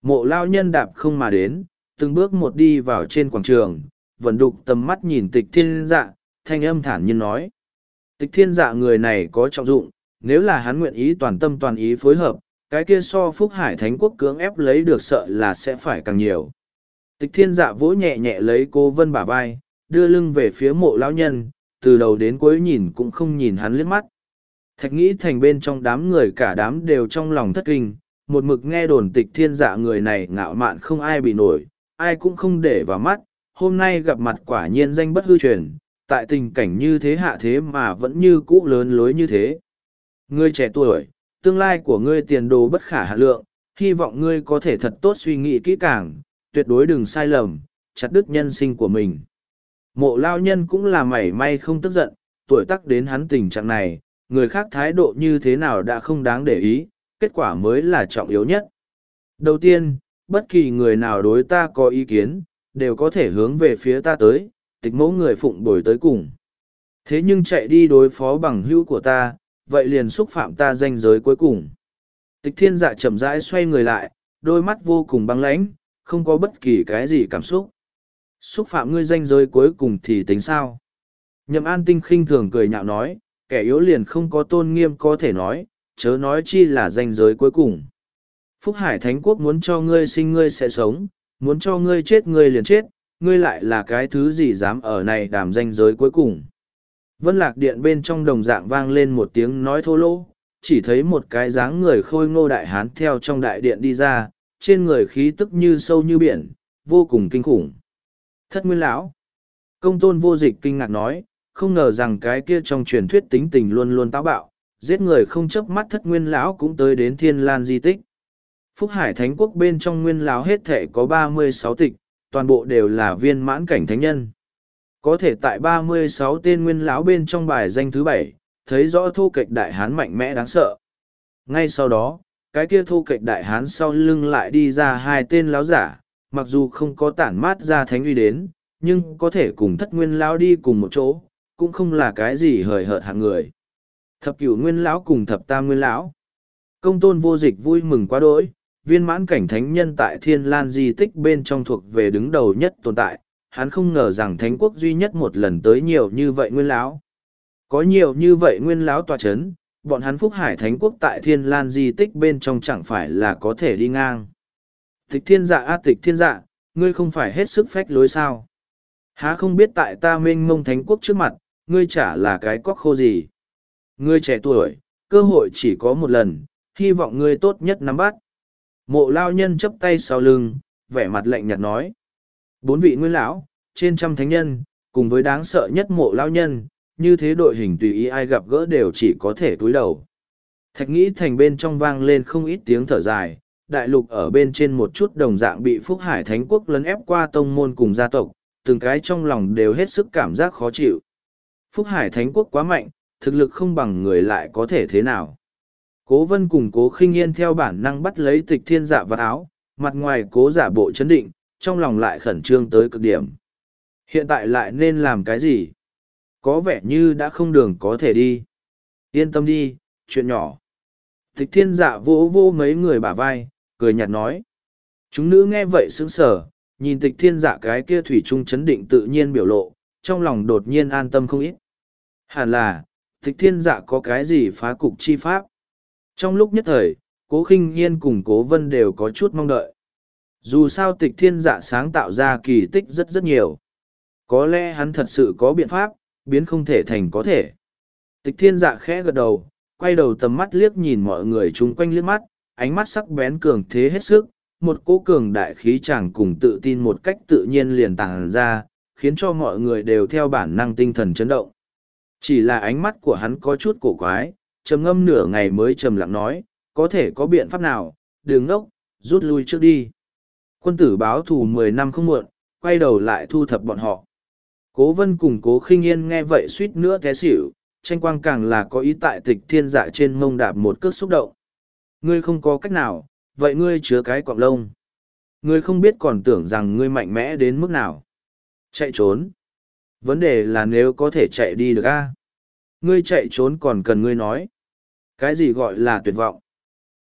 Mộ lao nhân đạp không mà đến, từng bước một đi vào trên quảng trường, vẫn đục tầm mắt nhìn tịch thiên dạ, thanh âm thản nhiên nói. Tịch thiên dạ người này có trọng dụng, nếu là hắn nguyện ý toàn tâm toàn ý phối hợp, cái kia so Phúc Hải Thánh Quốc cưỡng ép lấy được sợ là sẽ phải càng nhiều. Tịch thiên dạ vỗ nhẹ nhẹ lấy cô vân bả vai, đưa lưng về phía mộ lão nhân, từ đầu đến cuối nhìn cũng không nhìn hắn liếc mắt. Thạch nghĩ thành bên trong đám người cả đám đều trong lòng thất kinh, một mực nghe đồn tịch thiên dạ người này ngạo mạn không ai bị nổi, ai cũng không để vào mắt, hôm nay gặp mặt quả nhiên danh bất hư truyền, tại tình cảnh như thế hạ thế mà vẫn như cũ lớn lối như thế. Ngươi trẻ tuổi, tương lai của ngươi tiền đồ bất khả hạ lượng, hy vọng ngươi có thể thật tốt suy nghĩ kỹ càng, tuyệt đối đừng sai lầm, chặt đứt nhân sinh của mình. Mộ lao nhân cũng là mảy may không tức giận, tuổi tác đến hắn tình trạng này, người khác thái độ như thế nào đã không đáng để ý, kết quả mới là trọng yếu nhất. Đầu tiên, bất kỳ người nào đối ta có ý kiến, đều có thể hướng về phía ta tới, tịch mẫu người phụng đổi tới cùng. Thế nhưng chạy đi đối phó bằng hữu của ta, vậy liền xúc phạm ta danh giới cuối cùng. Tịch thiên dạ chậm rãi xoay người lại, đôi mắt vô cùng băng lãnh, không có bất kỳ cái gì cảm xúc. Xúc phạm ngươi danh giới cuối cùng thì tính sao? Nhậm an tinh khinh thường cười nhạo nói, kẻ yếu liền không có tôn nghiêm có thể nói, chớ nói chi là danh giới cuối cùng. Phúc Hải Thánh Quốc muốn cho ngươi sinh ngươi sẽ sống, muốn cho ngươi chết ngươi liền chết, ngươi lại là cái thứ gì dám ở này đàm danh giới cuối cùng. Vân lạc điện bên trong đồng dạng vang lên một tiếng nói thô lỗ, chỉ thấy một cái dáng người khôi ngô đại hán theo trong đại điện đi ra, trên người khí tức như sâu như biển, vô cùng kinh khủng. Thất nguyên lão. Công tôn vô dịch kinh ngạc nói, không ngờ rằng cái kia trong truyền thuyết tính tình luôn luôn táo bạo, giết người không chớp mắt thất nguyên lão cũng tới đến thiên lan di tích. Phúc Hải Thánh Quốc bên trong nguyên lão hết thể có ba mươi sáu tịch, toàn bộ đều là viên mãn cảnh thánh nhân. Có thể tại ba mươi sáu tên nguyên lão bên trong bài danh thứ bảy, thấy rõ thu kịch đại hán mạnh mẽ đáng sợ. Ngay sau đó, cái kia thu kịch đại hán sau lưng lại đi ra hai tên lão giả, mặc dù không có tản mát ra thánh uy đến, nhưng có thể cùng thất nguyên lão đi cùng một chỗ, cũng không là cái gì hời hợt hạng người. Thập cửu nguyên lão cùng thập tam nguyên lão. Công tôn vô dịch vui mừng quá đỗi, viên mãn cảnh thánh nhân tại thiên lan di tích bên trong thuộc về đứng đầu nhất tồn tại, hắn không ngờ rằng thánh quốc duy nhất một lần tới nhiều như vậy nguyên lão. Có nhiều như vậy nguyên lão tòa chấn, bọn hắn phúc hải thánh quốc tại thiên lan di tích bên trong chẳng phải là có thể đi ngang. Tịch thiên dạ a tịch thiên dạ, ngươi không phải hết sức phách lối sao. Há không biết tại ta mênh mông thánh quốc trước mặt, ngươi chả là cái cóc khô gì. Ngươi trẻ tuổi, cơ hội chỉ có một lần, hy vọng ngươi tốt nhất nắm bắt. Mộ lao nhân chấp tay sau lưng, vẻ mặt lạnh nhạt nói. Bốn vị nguyên lão, trên trăm thánh nhân, cùng với đáng sợ nhất mộ lao nhân, như thế đội hình tùy ý ai gặp gỡ đều chỉ có thể túi đầu. Thạch nghĩ thành bên trong vang lên không ít tiếng thở dài, đại lục ở bên trên một chút đồng dạng bị Phúc Hải Thánh Quốc lấn ép qua tông môn cùng gia tộc, từng cái trong lòng đều hết sức cảm giác khó chịu. Phúc Hải Thánh Quốc quá mạnh, thực lực không bằng người lại có thể thế nào. Cố vân cùng cố khinh yên theo bản năng bắt lấy tịch thiên dạ vào áo, mặt ngoài cố giả bộ chấn định, trong lòng lại khẩn trương tới cực điểm. Hiện tại lại nên làm cái gì? Có vẻ như đã không đường có thể đi. Yên tâm đi, chuyện nhỏ. Tịch thiên dạ vỗ vỗ mấy người bả vai, cười nhạt nói. Chúng nữ nghe vậy sững sờ, nhìn tịch thiên dạ cái kia thủy trung chấn định tự nhiên biểu lộ, trong lòng đột nhiên an tâm không ít. Hẳn là, tịch thiên dạ có cái gì phá cục chi pháp. Trong lúc nhất thời, cố khinh nhiên cùng cố vân đều có chút mong đợi. Dù sao tịch thiên dạ sáng tạo ra kỳ tích rất rất nhiều. Có lẽ hắn thật sự có biện pháp, biến không thể thành có thể. Tịch thiên dạ khẽ gật đầu, quay đầu tầm mắt liếc nhìn mọi người chung quanh liếc mắt, ánh mắt sắc bén cường thế hết sức, một cỗ cường đại khí chẳng cùng tự tin một cách tự nhiên liền tàng ra, khiến cho mọi người đều theo bản năng tinh thần chấn động. Chỉ là ánh mắt của hắn có chút cổ quái, trầm ngâm nửa ngày mới trầm lặng nói, có thể có biện pháp nào, đường ngốc, rút lui trước đi. Quân tử báo thù mười năm không muộn, quay đầu lại thu thập bọn họ. Cố vân cùng cố khinh yên nghe vậy suýt nữa té xỉu, tranh quang càng là có ý tại tịch thiên dạ trên mông đạp một cước xúc động. Ngươi không có cách nào, vậy ngươi chứa cái cọng lông. Ngươi không biết còn tưởng rằng ngươi mạnh mẽ đến mức nào. Chạy trốn. Vấn đề là nếu có thể chạy đi được a Ngươi chạy trốn còn cần ngươi nói. Cái gì gọi là tuyệt vọng?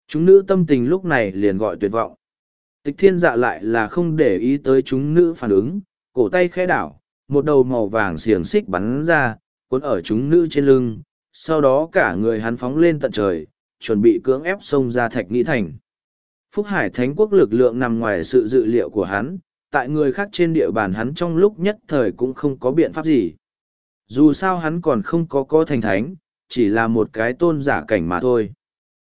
Chúng nữ tâm tình lúc này liền gọi tuyệt vọng. Tịch thiên dạ lại là không để ý tới chúng nữ phản ứng, cổ tay khẽ đảo, một đầu màu vàng xiềng xích bắn ra, cuốn ở chúng nữ trên lưng, sau đó cả người hắn phóng lên tận trời, chuẩn bị cưỡng ép xông ra thạch nghĩ thành. Phúc Hải Thánh Quốc lực lượng nằm ngoài sự dự liệu của hắn, tại người khác trên địa bàn hắn trong lúc nhất thời cũng không có biện pháp gì. Dù sao hắn còn không có có thành thánh, chỉ là một cái tôn giả cảnh mà thôi.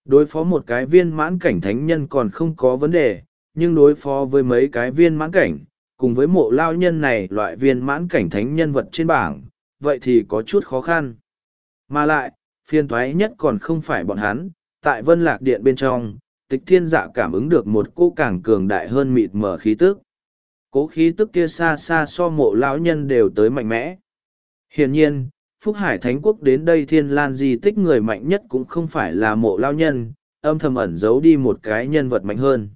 Đối phó một cái viên mãn cảnh thánh nhân còn không có vấn đề, nhưng đối phó với mấy cái viên mãn cảnh, cùng với mộ lao nhân này loại viên mãn cảnh thánh nhân vật trên bảng, vậy thì có chút khó khăn. Mà lại, phiền thoái nhất còn không phải bọn hắn, tại vân lạc điện bên trong, tịch thiên dạ cảm ứng được một cô càng cường đại hơn mịt mở khí tức. Cố khí tức kia xa xa so mộ lão nhân đều tới mạnh mẽ. Hiển nhiên, Phúc Hải Thánh Quốc đến đây thiên lan di tích người mạnh nhất cũng không phải là mộ lao nhân, âm thầm ẩn giấu đi một cái nhân vật mạnh hơn.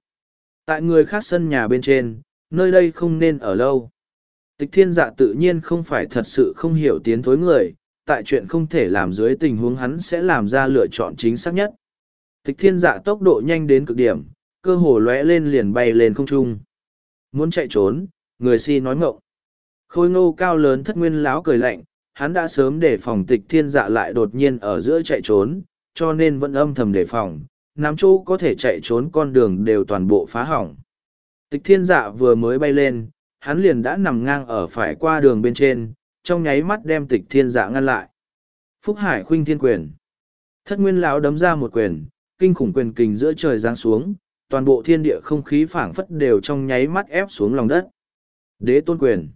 Tại người khác sân nhà bên trên, nơi đây không nên ở lâu. Tịch thiên dạ tự nhiên không phải thật sự không hiểu tiến thối người, tại chuyện không thể làm dưới tình huống hắn sẽ làm ra lựa chọn chính xác nhất. Tịch thiên dạ tốc độ nhanh đến cực điểm, cơ hồ lóe lên liền bay lên không trung. Muốn chạy trốn, người si nói ngộng. Khôi ngô cao lớn thất nguyên láo cười lạnh, hắn đã sớm để phòng tịch thiên dạ lại đột nhiên ở giữa chạy trốn, cho nên vẫn âm thầm đề phòng, nắm chỗ có thể chạy trốn con đường đều toàn bộ phá hỏng. Tịch thiên dạ vừa mới bay lên, hắn liền đã nằm ngang ở phải qua đường bên trên, trong nháy mắt đem tịch thiên dạ ngăn lại. Phúc Hải khuynh thiên quyền. Thất nguyên lão đấm ra một quyền, kinh khủng quyền kình giữa trời giáng xuống, toàn bộ thiên địa không khí phảng phất đều trong nháy mắt ép xuống lòng đất. Đế tôn quyền.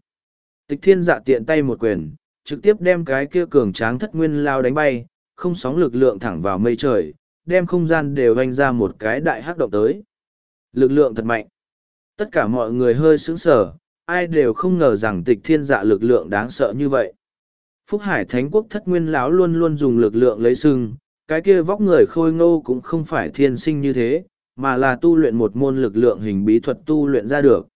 Tịch thiên dạ tiện tay một quyền, trực tiếp đem cái kia cường tráng thất nguyên lao đánh bay, không sóng lực lượng thẳng vào mây trời, đem không gian đều vanh ra một cái đại hắc động tới. Lực lượng thật mạnh. Tất cả mọi người hơi sững sờ, ai đều không ngờ rằng tịch thiên dạ lực lượng đáng sợ như vậy. Phúc Hải Thánh Quốc thất nguyên lão luôn luôn dùng lực lượng lấy sưng, cái kia vóc người khôi ngô cũng không phải thiên sinh như thế, mà là tu luyện một môn lực lượng hình bí thuật tu luyện ra được.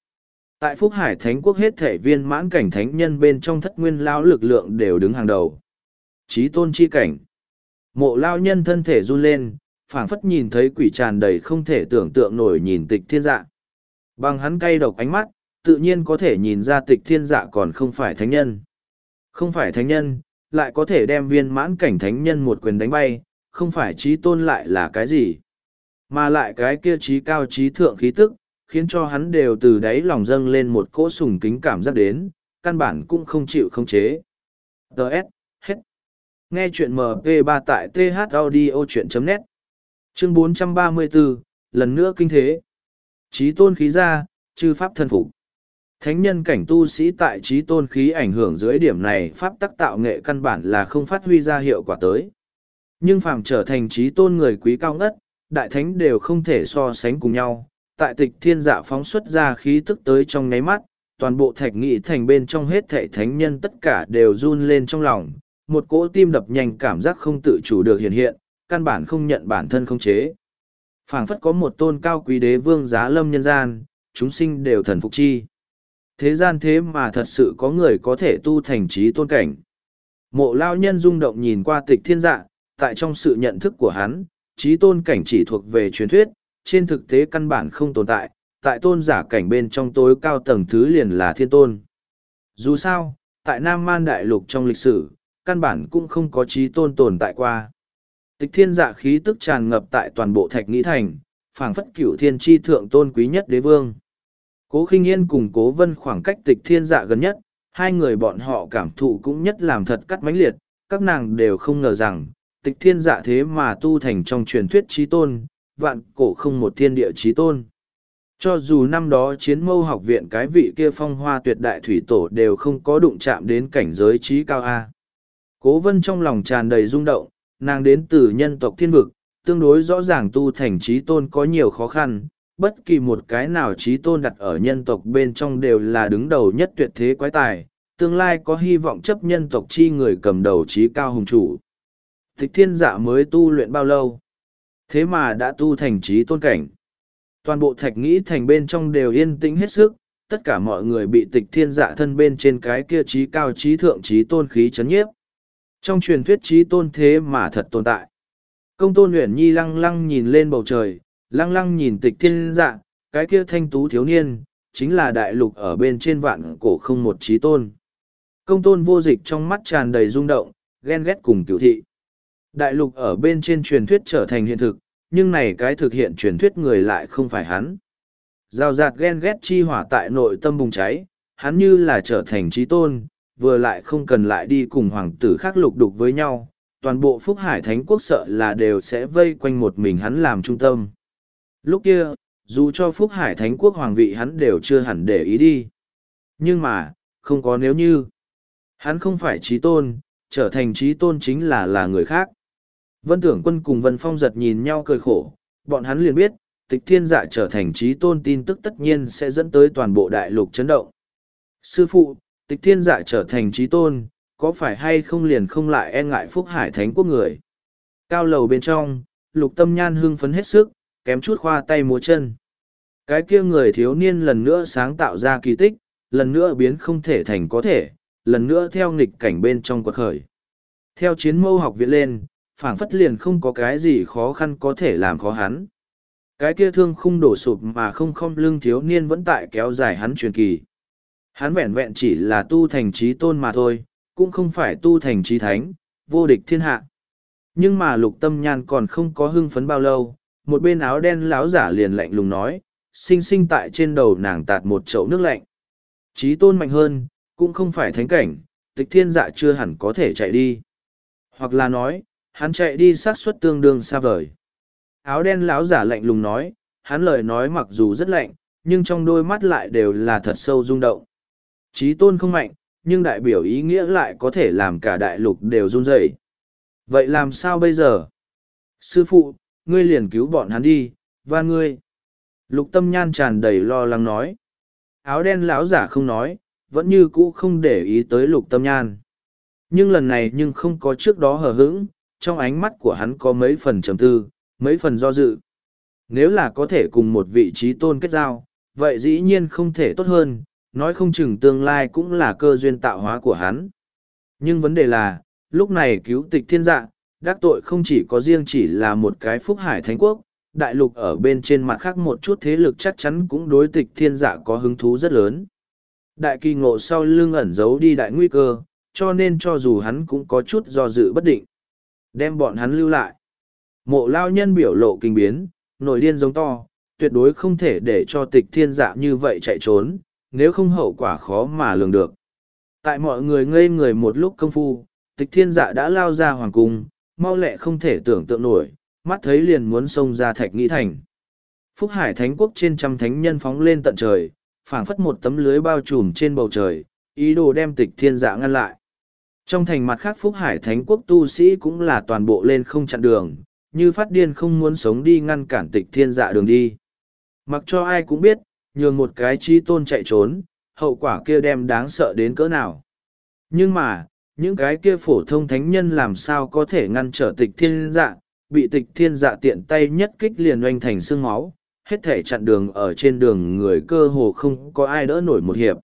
Tại Phúc Hải Thánh Quốc hết thể viên mãn cảnh thánh nhân bên trong thất nguyên lao lực lượng đều đứng hàng đầu. Chí tôn chi cảnh. Mộ lao nhân thân thể run lên, phảng phất nhìn thấy quỷ tràn đầy không thể tưởng tượng nổi nhìn tịch thiên dạ. Bằng hắn cay độc ánh mắt, tự nhiên có thể nhìn ra tịch thiên dạ còn không phải thánh nhân. Không phải thánh nhân, lại có thể đem viên mãn cảnh thánh nhân một quyền đánh bay, không phải trí tôn lại là cái gì. Mà lại cái kia trí cao trí thượng khí tức, khiến cho hắn đều từ đáy lòng dâng lên một cỗ sùng kính cảm giác đến, căn bản cũng không chịu không chế. Đợt, hết. Nghe chuyện MP3 tại thaudio.net Chương 434, lần nữa kinh thế. Trí tôn khí ra, chư pháp thân phục. Thánh nhân cảnh tu sĩ tại trí tôn khí ảnh hưởng dưới điểm này pháp tắc tạo nghệ căn bản là không phát huy ra hiệu quả tới. Nhưng phàm trở thành trí tôn người quý cao ngất, đại thánh đều không thể so sánh cùng nhau. Tại tịch thiên dạ phóng xuất ra khí tức tới trong nháy mắt, toàn bộ thạch nghị thành bên trong hết thệ thánh nhân tất cả đều run lên trong lòng, một cỗ tim đập nhanh cảm giác không tự chủ được hiện hiện, căn bản không nhận bản thân không chế. phảng phất có một tôn cao quý đế vương giá lâm nhân gian, chúng sinh đều thần phục chi. Thế gian thế mà thật sự có người có thể tu thành trí tôn cảnh. Mộ lao nhân rung động nhìn qua tịch thiên dạ, tại trong sự nhận thức của hắn, trí tôn cảnh chỉ thuộc về truyền thuyết, trên thực tế căn bản không tồn tại, tại tôn giả cảnh bên trong tối cao tầng thứ liền là thiên tôn. Dù sao, tại Nam Man Đại Lục trong lịch sử, căn bản cũng không có trí tôn tồn tại qua. Tịch thiên dạ khí tức tràn ngập tại toàn bộ thạch nghĩ thành, phảng phất cửu thiên tri thượng tôn quý nhất đế vương. Cố khinh yên cùng cố vân khoảng cách tịch thiên dạ gần nhất, hai người bọn họ cảm thụ cũng nhất làm thật cắt mãnh liệt, các nàng đều không ngờ rằng, tịch thiên dạ thế mà tu thành trong truyền thuyết trí tôn, vạn cổ không một thiên địa trí tôn. Cho dù năm đó chiến mâu học viện cái vị kia phong hoa tuyệt đại thủy tổ đều không có đụng chạm đến cảnh giới trí cao A. Cố vân trong lòng tràn đầy rung động, nàng đến từ nhân tộc thiên vực, tương đối rõ ràng tu thành trí tôn có nhiều khó khăn, bất kỳ một cái nào trí tôn đặt ở nhân tộc bên trong đều là đứng đầu nhất tuyệt thế quái tài, tương lai có hy vọng chấp nhân tộc chi người cầm đầu trí cao hùng chủ. Tịch thiên dạ mới tu luyện bao lâu? Thế mà đã tu thành trí tôn cảnh. Toàn bộ thạch nghĩ thành bên trong đều yên tĩnh hết sức, tất cả mọi người bị tịch thiên dạ thân bên trên cái kia trí cao trí thượng trí tôn khí chấn nhiếp. Trong truyền thuyết trí tôn thế mà thật tồn tại. Công tôn luyện nhi lăng lăng nhìn lên bầu trời, lăng lăng nhìn tịch thiên dạ, cái kia thanh tú thiếu niên, chính là đại lục ở bên trên vạn cổ không một trí tôn. Công tôn vô dịch trong mắt tràn đầy rung động, ghen ghét cùng cửu thị. Đại lục ở bên trên truyền thuyết trở thành hiện thực, nhưng này cái thực hiện truyền thuyết người lại không phải hắn. Giao giạt ghen ghét chi hỏa tại nội tâm bùng cháy, hắn như là trở thành trí tôn, vừa lại không cần lại đi cùng hoàng tử khác lục đục với nhau, toàn bộ Phúc Hải Thánh Quốc sợ là đều sẽ vây quanh một mình hắn làm trung tâm. Lúc kia, dù cho Phúc Hải Thánh Quốc hoàng vị hắn đều chưa hẳn để ý đi. Nhưng mà, không có nếu như. Hắn không phải trí tôn, trở thành trí tôn chính là là người khác. Vân tưởng quân cùng Vân Phong giật nhìn nhau cười khổ, bọn hắn liền biết, tịch thiên dạ trở thành trí tôn tin tức tất nhiên sẽ dẫn tới toàn bộ đại lục chấn động. Sư phụ, tịch thiên dạ trở thành trí tôn, có phải hay không liền không lại e ngại phúc hải thánh quốc người. Cao lầu bên trong, lục tâm nhan hưng phấn hết sức, kém chút khoa tay múa chân. Cái kia người thiếu niên lần nữa sáng tạo ra kỳ tích, lần nữa biến không thể thành có thể, lần nữa theo nghịch cảnh bên trong quật khởi. Theo chiến mâu học viện lên, phảng phất liền không có cái gì khó khăn có thể làm khó hắn. Cái kia thương khung đổ sụp mà không không lưng thiếu niên vẫn tại kéo dài hắn truyền kỳ. Hắn vẹn vẹn chỉ là tu thành trí tôn mà thôi, cũng không phải tu thành trí thánh, vô địch thiên hạ. Nhưng mà lục tâm nhan còn không có hưng phấn bao lâu, một bên áo đen láo giả liền lạnh lùng nói, sinh sinh tại trên đầu nàng tạt một chậu nước lạnh. Trí tôn mạnh hơn, cũng không phải thánh cảnh, tịch thiên dạ chưa hẳn có thể chạy đi. Hoặc là nói, hắn chạy đi xác suất tương đương xa vời. Áo đen láo giả lạnh lùng nói, hắn lời nói mặc dù rất lạnh, nhưng trong đôi mắt lại đều là thật sâu rung động. Trí tôn không mạnh, nhưng đại biểu ý nghĩa lại có thể làm cả đại lục đều run rẩy. Vậy làm sao bây giờ? Sư phụ, ngươi liền cứu bọn hắn đi, và ngươi. Lục tâm nhan tràn đầy lo lắng nói. Áo đen lão giả không nói, vẫn như cũ không để ý tới lục tâm nhan. Nhưng lần này nhưng không có trước đó hờ hững, trong ánh mắt của hắn có mấy phần trầm tư, mấy phần do dự. Nếu là có thể cùng một vị trí tôn kết giao, vậy dĩ nhiên không thể tốt hơn, nói không chừng tương lai cũng là cơ duyên tạo hóa của hắn. Nhưng vấn đề là, lúc này cứu tịch thiên dạ, đắc tội không chỉ có riêng chỉ là một cái phúc hải thánh quốc, đại lục ở bên trên mặt khác một chút thế lực chắc chắn cũng đối tịch thiên dạ có hứng thú rất lớn. Đại kỳ ngộ sau lưng ẩn giấu đi đại nguy cơ, cho nên cho dù hắn cũng có chút do dự bất định. Đem bọn hắn lưu lại. Mộ lao nhân biểu lộ kinh biến, nổi điên giống to, tuyệt đối không thể để cho tịch thiên dạ như vậy chạy trốn, nếu không hậu quả khó mà lường được. Tại mọi người ngây người một lúc công phu, tịch thiên dạ đã lao ra hoàng cung, mau lẹ không thể tưởng tượng nổi, mắt thấy liền muốn xông ra thạch nghĩ thành. Phúc Hải Thánh Quốc trên trăm thánh nhân phóng lên tận trời, phảng phất một tấm lưới bao trùm trên bầu trời, ý đồ đem tịch thiên dạ ngăn lại. Trong thành mặt khác Phúc Hải Thánh Quốc tu sĩ cũng là toàn bộ lên không chặn đường, như phát điên không muốn sống đi ngăn cản tịch thiên dạ đường đi. Mặc cho ai cũng biết, nhường một cái chi tôn chạy trốn, hậu quả kia đem đáng sợ đến cỡ nào. Nhưng mà, những cái kia phổ thông thánh nhân làm sao có thể ngăn trở tịch thiên dạ, bị tịch thiên dạ tiện tay nhất kích liền oanh thành xương máu, hết thể chặn đường ở trên đường người cơ hồ không có ai đỡ nổi một hiệp.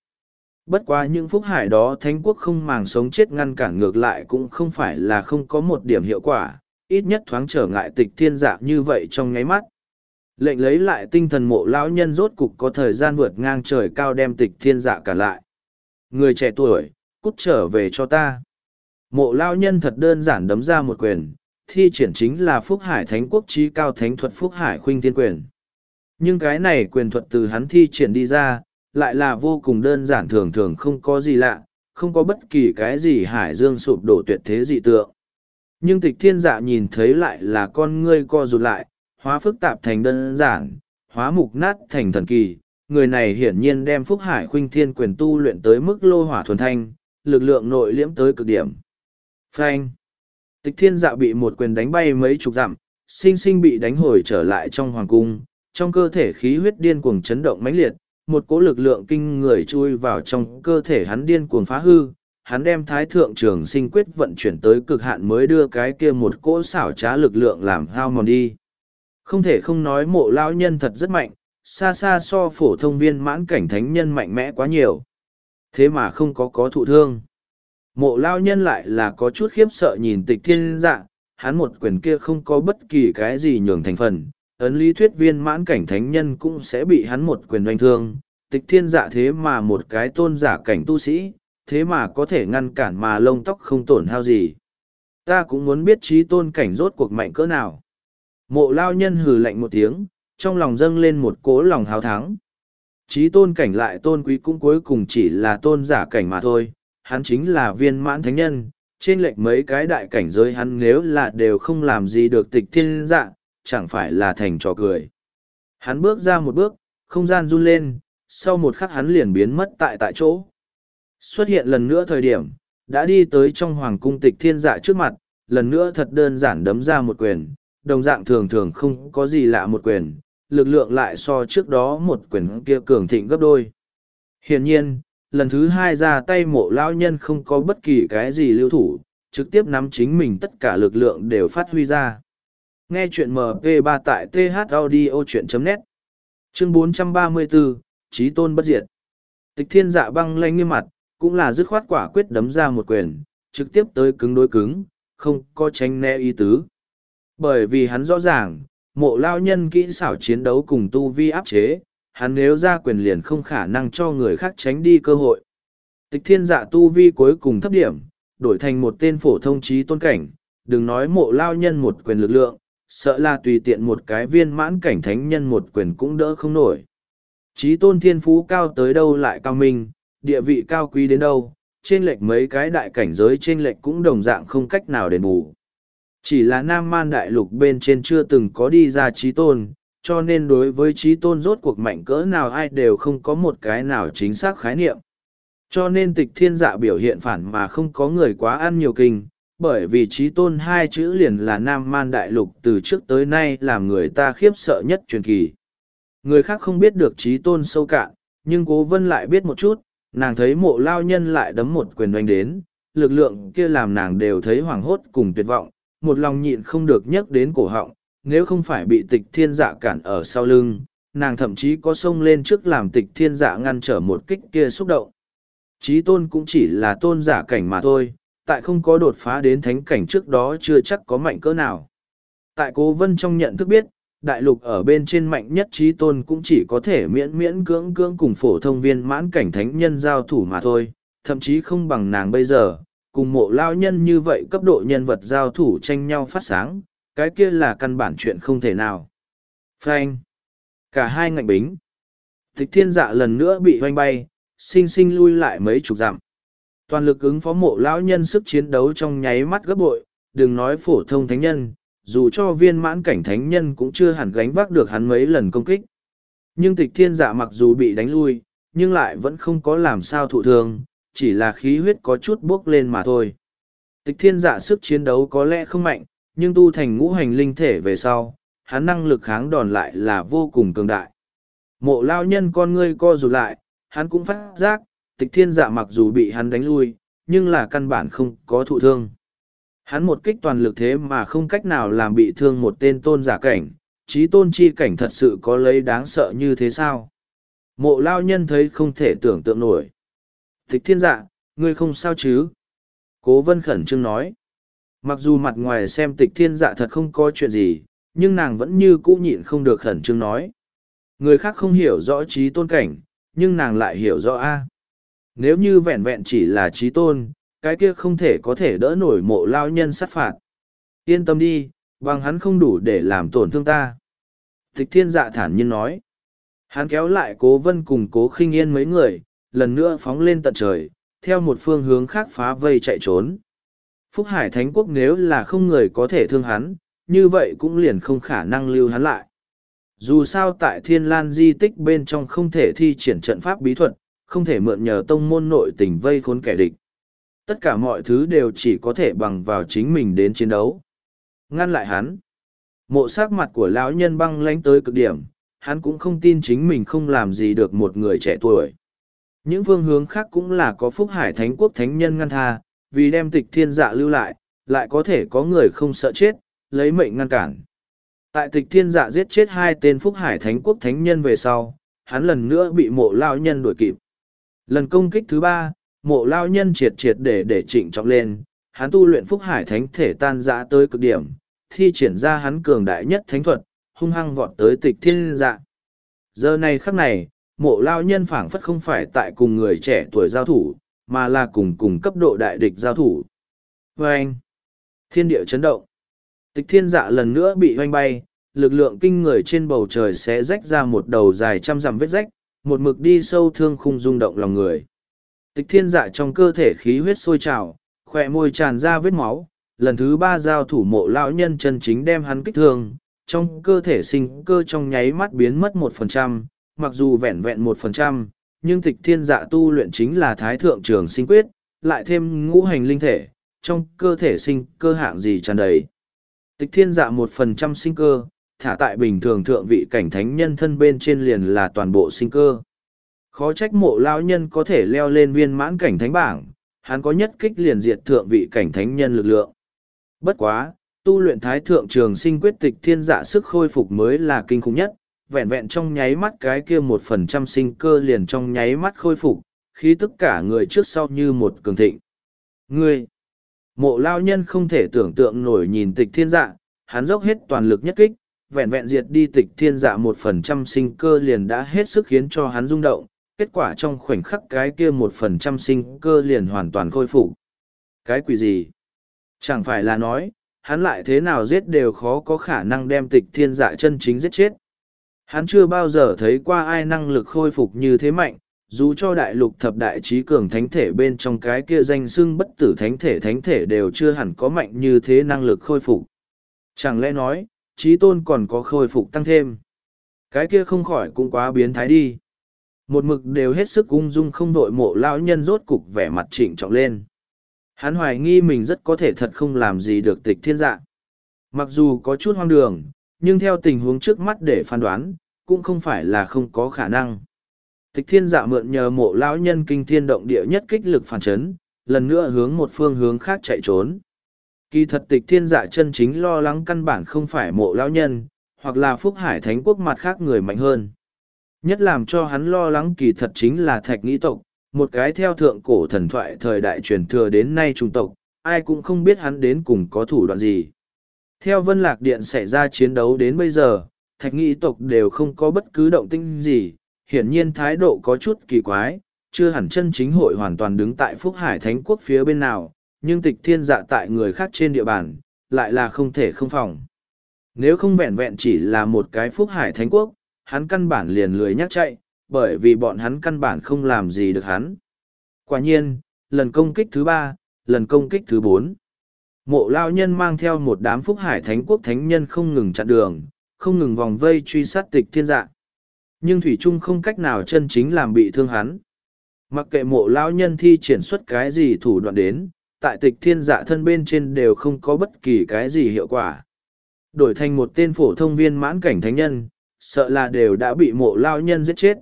Bất quá những phúc hải đó thánh quốc không màng sống chết ngăn cản ngược lại cũng không phải là không có một điểm hiệu quả, ít nhất thoáng trở ngại tịch thiên dạ như vậy trong nháy mắt. Lệnh lấy lại tinh thần mộ lão nhân rốt cục có thời gian vượt ngang trời cao đem tịch thiên dạ cả lại. Người trẻ tuổi, cút trở về cho ta. Mộ lão nhân thật đơn giản đấm ra một quyền, thi triển chính là Phúc Hải Thánh Quốc trí cao thánh thuật Phúc Hải Khuynh Thiên Quyền. Nhưng cái này quyền thuật từ hắn thi triển đi ra, lại là vô cùng đơn giản thường thường không có gì lạ, không có bất kỳ cái gì hải dương sụp đổ tuyệt thế dị tượng. Nhưng tịch thiên dạ nhìn thấy lại là con ngươi co rụt lại, hóa phức tạp thành đơn giản, hóa mục nát thành thần kỳ. Người này hiển nhiên đem Phúc Hải Khuynh Thiên quyền tu luyện tới mức lô hỏa thuần thanh, lực lượng nội liễm tới cực điểm. Phanh! Tịch thiên dạ bị một quyền đánh bay mấy chục dặm, sinh sinh bị đánh hồi trở lại trong hoàng cung, trong cơ thể khí huyết điên cuồng chấn động mãnh liệt, một cỗ lực lượng kinh người chui vào trong cơ thể hắn điên cuồng phá hư, hắn đem thái thượng trường sinh quyết vận chuyển tới cực hạn mới đưa cái kia một cỗ xảo trá lực lượng làm hao mòn đi. Không thể không nói mộ lão nhân thật rất mạnh, xa xa so phổ thông viên mãn cảnh thánh nhân mạnh mẽ quá nhiều. Thế mà không có có thụ thương. Mộ lao nhân lại là có chút khiếp sợ nhìn tịch thiên dạ, hắn một quyền kia không có bất kỳ cái gì nhường thành phần, ấn lý thuyết viên mãn cảnh thánh nhân cũng sẽ bị hắn một quyền doanh thương, tịch thiên dạ thế mà một cái tôn giả cảnh tu sĩ, thế mà có thể ngăn cản mà lông tóc không tổn hao gì. Ta cũng muốn biết trí tôn cảnh rốt cuộc mạnh cỡ nào. Mộ lao nhân hừ lạnh một tiếng, trong lòng dâng lên một cố lòng hào thắng. Trí tôn cảnh lại tôn quý cũng cuối cùng chỉ là tôn giả cảnh mà thôi, hắn chính là viên mãn thánh nhân, trên lệch mấy cái đại cảnh giới hắn nếu là đều không làm gì được tịch thiên dạ, chẳng phải là thành trò cười. Hắn bước ra một bước, không gian run lên, sau một khắc hắn liền biến mất tại tại chỗ. Xuất hiện lần nữa thời điểm, đã đi tới trong hoàng cung tịch thiên dạ trước mặt, lần nữa thật đơn giản đấm ra một quyền, đồng dạng thường thường không có gì lạ một quyền, lực lượng lại so trước đó một quyền kia cường thịnh gấp đôi. Hiển nhiên, lần thứ hai ra tay mộ lão nhân không có bất kỳ cái gì lưu thủ, trực tiếp nắm chính mình tất cả lực lượng đều phát huy ra. Nghe chuyện MP3 tại thaudio.net Chương 434, trí Tôn Bất Diệt Tịch thiên dạ băng lanh nghiêm mặt, cũng là dứt khoát quả quyết đấm ra một quyền, trực tiếp tới cứng đối cứng, không có tránh né ý tứ. Bởi vì hắn rõ ràng, mộ lao nhân kỹ xảo chiến đấu cùng tu vi áp chế, hắn nếu ra quyền liền không khả năng cho người khác tránh đi cơ hội. Tịch thiên dạ tu vi cuối cùng thấp điểm, đổi thành một tên phổ thông trí tôn cảnh, đừng nói mộ lao nhân một quyền lực lượng, sợ là tùy tiện một cái viên mãn cảnh thánh nhân một quyền cũng đỡ không nổi. Trí tôn thiên phú cao tới đâu lại cao minh, địa vị cao quý đến đâu, trên lệch mấy cái đại cảnh giới trên lệch cũng đồng dạng không cách nào đền bù. Chỉ là Nam Man Đại Lục bên trên chưa từng có đi ra trí tôn, cho nên đối với trí tôn rốt cuộc mạnh cỡ nào ai đều không có một cái nào chính xác khái niệm. Cho nên tịch thiên dạ biểu hiện phản mà không có người quá ăn nhiều kinh, bởi vì trí tôn hai chữ liền là Nam Man Đại Lục từ trước tới nay làm người ta khiếp sợ nhất truyền kỳ. Người khác không biết được trí tôn sâu cạn, nhưng cố vân lại biết một chút, nàng thấy mộ lao nhân lại đấm một quyền oanh đến, lực lượng kia làm nàng đều thấy hoảng hốt cùng tuyệt vọng, một lòng nhịn không được nhắc đến cổ họng, nếu không phải bị tịch thiên dạ cản ở sau lưng, nàng thậm chí có xông lên trước làm tịch thiên dạ ngăn trở một kích kia xúc động. Chí tôn cũng chỉ là tôn giả cảnh mà thôi, tại không có đột phá đến thánh cảnh trước đó chưa chắc có mạnh cỡ nào. Tại cố vân trong nhận thức biết, đại lục ở bên trên mạnh nhất trí tôn cũng chỉ có thể miễn miễn cưỡng cưỡng cùng phổ thông viên mãn cảnh thánh nhân giao thủ mà thôi, thậm chí không bằng nàng bây giờ, cùng mộ lao nhân như vậy cấp độ nhân vật giao thủ tranh nhau phát sáng, cái kia là căn bản chuyện không thể nào. Frank. Cả hai ngạnh bính. Tịch thiên dạ lần nữa bị hoanh bay, sinh sinh lui lại mấy chục dặm. Toàn lực ứng phó mộ lão nhân sức chiến đấu trong nháy mắt gấp bội, đừng nói phổ thông thánh nhân, dù cho viên mãn cảnh thánh nhân cũng chưa hẳn gánh vác được hắn mấy lần công kích. Nhưng tịch thiên dạ mặc dù bị đánh lui, nhưng lại vẫn không có làm sao thụ thương, chỉ là khí huyết có chút buốc lên mà thôi. Tịch thiên dạ sức chiến đấu có lẽ không mạnh, nhưng tu thành ngũ hành linh thể về sau, hắn năng lực kháng đòn lại là vô cùng cường đại. Mộ lao nhân con ngươi co rụt lại, hắn cũng phát giác, tịch thiên dạ mặc dù bị hắn đánh lui, nhưng là căn bản không có thụ thương. Hắn một kích toàn lực thế mà không cách nào làm bị thương một tên tôn giả cảnh, trí tôn chi cảnh thật sự có lấy đáng sợ như thế sao? Mộ lao nhân thấy không thể tưởng tượng nổi. Tịch thiên dạ, ngươi không sao chứ? Cố vân khẩn trương nói. Mặc dù mặt ngoài xem tịch thiên dạ thật không có chuyện gì, nhưng nàng vẫn như cũ nhịn không được khẩn trương nói. Người khác không hiểu rõ trí tôn cảnh, nhưng nàng lại hiểu rõ A. Nếu như vẹn vẹn chỉ là trí tôn, cái kia không thể có thể đỡ nổi mộ lao nhân sát phạt. Yên tâm đi, bằng hắn không đủ để làm tổn thương ta. Tịch thiên dạ thản nhiên nói. Hắn kéo lại cố vân cùng cố khinh yên mấy người, lần nữa phóng lên tận trời, theo một phương hướng khác phá vây chạy trốn. Phúc Hải Thánh Quốc nếu là không người có thể thương hắn, như vậy cũng liền không khả năng lưu hắn lại. Dù sao tại Thiên Lan di tích bên trong không thể thi triển trận pháp bí thuật, không thể mượn nhờ tông môn nội tình vây khốn kẻ địch. Tất cả mọi thứ đều chỉ có thể bằng vào chính mình đến chiến đấu. Ngăn lại hắn. Mộ sắc mặt của lão nhân băng lánh tới cực điểm, hắn cũng không tin chính mình không làm gì được một người trẻ tuổi. Những phương hướng khác cũng là có phúc hải thánh quốc thánh nhân ngăn tha, vì đem tịch thiên dạ lưu lại, lại có thể có người không sợ chết, lấy mệnh ngăn cản. Tại tịch thiên dạ giết chết hai tên phúc hải thánh quốc thánh nhân về sau, hắn lần nữa bị mộ lao nhân đuổi kịp. Lần công kích thứ ba, mộ lao nhân triệt triệt để để trịnh trọng lên, hắn tu luyện phúc hải thánh thể tan dã tới cực điểm, thi triển ra hắn cường đại nhất thánh thuật, hung hăng vọt tới tịch thiên dạ. Giờ này khắc này, mộ lao nhân phảng phất không phải tại cùng người trẻ tuổi giao thủ, mà là cùng cùng cấp độ đại địch giao thủ. Và anh, thiên địa chấn động. Tịch thiên dạ lần nữa bị hoanh bay, lực lượng kinh người trên bầu trời sẽ rách ra một đầu dài trăm dặm vết rách, một mực đi sâu thương khung rung động lòng người. Tịch thiên dạ trong cơ thể khí huyết sôi trào, khỏe môi tràn ra vết máu, lần thứ ba giao thủ mộ lão nhân chân chính đem hắn kích thương, trong cơ thể sinh cơ trong nháy mắt biến mất một phần trăm, mặc dù vẹn vẹn một phần trăm, nhưng tịch thiên dạ tu luyện chính là thái thượng trường sinh quyết, lại thêm ngũ hành linh thể, trong cơ thể sinh cơ hạng gì tràn đầy. Tịch thiên dạ một phần trăm sinh cơ, thả tại bình thường thượng vị cảnh thánh nhân thân bên trên liền là toàn bộ sinh cơ. Khó trách mộ lao nhân có thể leo lên viên mãn cảnh thánh bảng, hắn có nhất kích liền diệt thượng vị cảnh thánh nhân lực lượng. Bất quá, tu luyện thái thượng trường sinh quyết tịch thiên dạ sức khôi phục mới là kinh khủng nhất, vẹn vẹn trong nháy mắt cái kia một phần trăm sinh cơ liền trong nháy mắt khôi phục, khí tất cả người trước sau như một cường thịnh. Ngươi, mộ lao nhân không thể tưởng tượng nổi nhìn tịch thiên dạ, hắn dốc hết toàn lực nhất kích, vẹn vẹn diệt đi tịch thiên dạ một phần trăm sinh cơ liền đã hết sức khiến cho hắn rung động, kết quả trong khoảnh khắc cái kia một phần trăm sinh cơ liền hoàn toàn khôi phục. Cái quỷ gì? Chẳng phải là nói, hắn lại thế nào giết đều khó có khả năng đem tịch thiên dạ chân chính giết chết. Hắn chưa bao giờ thấy qua ai năng lực khôi phục như thế mạnh, dù cho đại lục thập đại trí cường thánh thể bên trong cái kia danh xưng bất tử thánh thể thánh thể đều chưa hẳn có mạnh như thế năng lực khôi phục. Chẳng lẽ nói, trí tôn còn có khôi phục tăng thêm. Cái kia không khỏi cũng quá biến thái đi. Một mực đều hết sức ung dung không đội mộ lão nhân rốt cục vẻ mặt trịnh trọng lên. Hắn hoài nghi mình rất có thể thật không làm gì được tịch thiên dạ. Mặc dù có chút hoang đường, nhưng theo tình huống trước mắt để phán đoán, cũng không phải là không có khả năng. Tịch thiên dạ mượn nhờ mộ lão nhân kinh thiên động địa nhất kích lực phản chấn, lần nữa hướng một phương hướng khác chạy trốn. Kỳ thật tịch thiên dạ chân chính lo lắng căn bản không phải mộ lão nhân, hoặc là phúc hải thánh quốc mặt khác người mạnh hơn. Nhất làm cho hắn lo lắng kỳ thật chính là thạch nghĩ tộc, một cái theo thượng cổ thần thoại thời đại truyền thừa đến nay trung tộc, ai cũng không biết hắn đến cùng có thủ đoạn gì. Theo Vân Lạc Điện xảy ra chiến đấu đến bây giờ, thạch nghĩ tộc đều không có bất cứ động tinh gì, hiển nhiên thái độ có chút kỳ quái, chưa hẳn chân chính hội hoàn toàn đứng tại Phúc Hải Thánh Quốc phía bên nào, nhưng tịch thiên dạ tại người khác trên địa bàn, lại là không thể không phòng. Nếu không vẹn vẹn chỉ là một cái Phúc Hải Thánh Quốc, hắn căn bản liền lười nhắc chạy, bởi vì bọn hắn căn bản không làm gì được hắn. Quả nhiên, lần công kích thứ ba, lần công kích thứ bốn. Mộ lao nhân mang theo một đám phúc hải thánh quốc thánh nhân không ngừng chặn đường, không ngừng vòng vây truy sát tịch thiên dạ. Nhưng Thủy Trung không cách nào chân chính làm bị thương hắn. Mặc kệ mộ lao nhân thi triển xuất cái gì thủ đoạn đến, tại tịch thiên dạ thân bên trên đều không có bất kỳ cái gì hiệu quả. Đổi thành một tên phổ thông viên mãn cảnh thánh nhân, sợ là đều đã bị mộ lao nhân giết chết.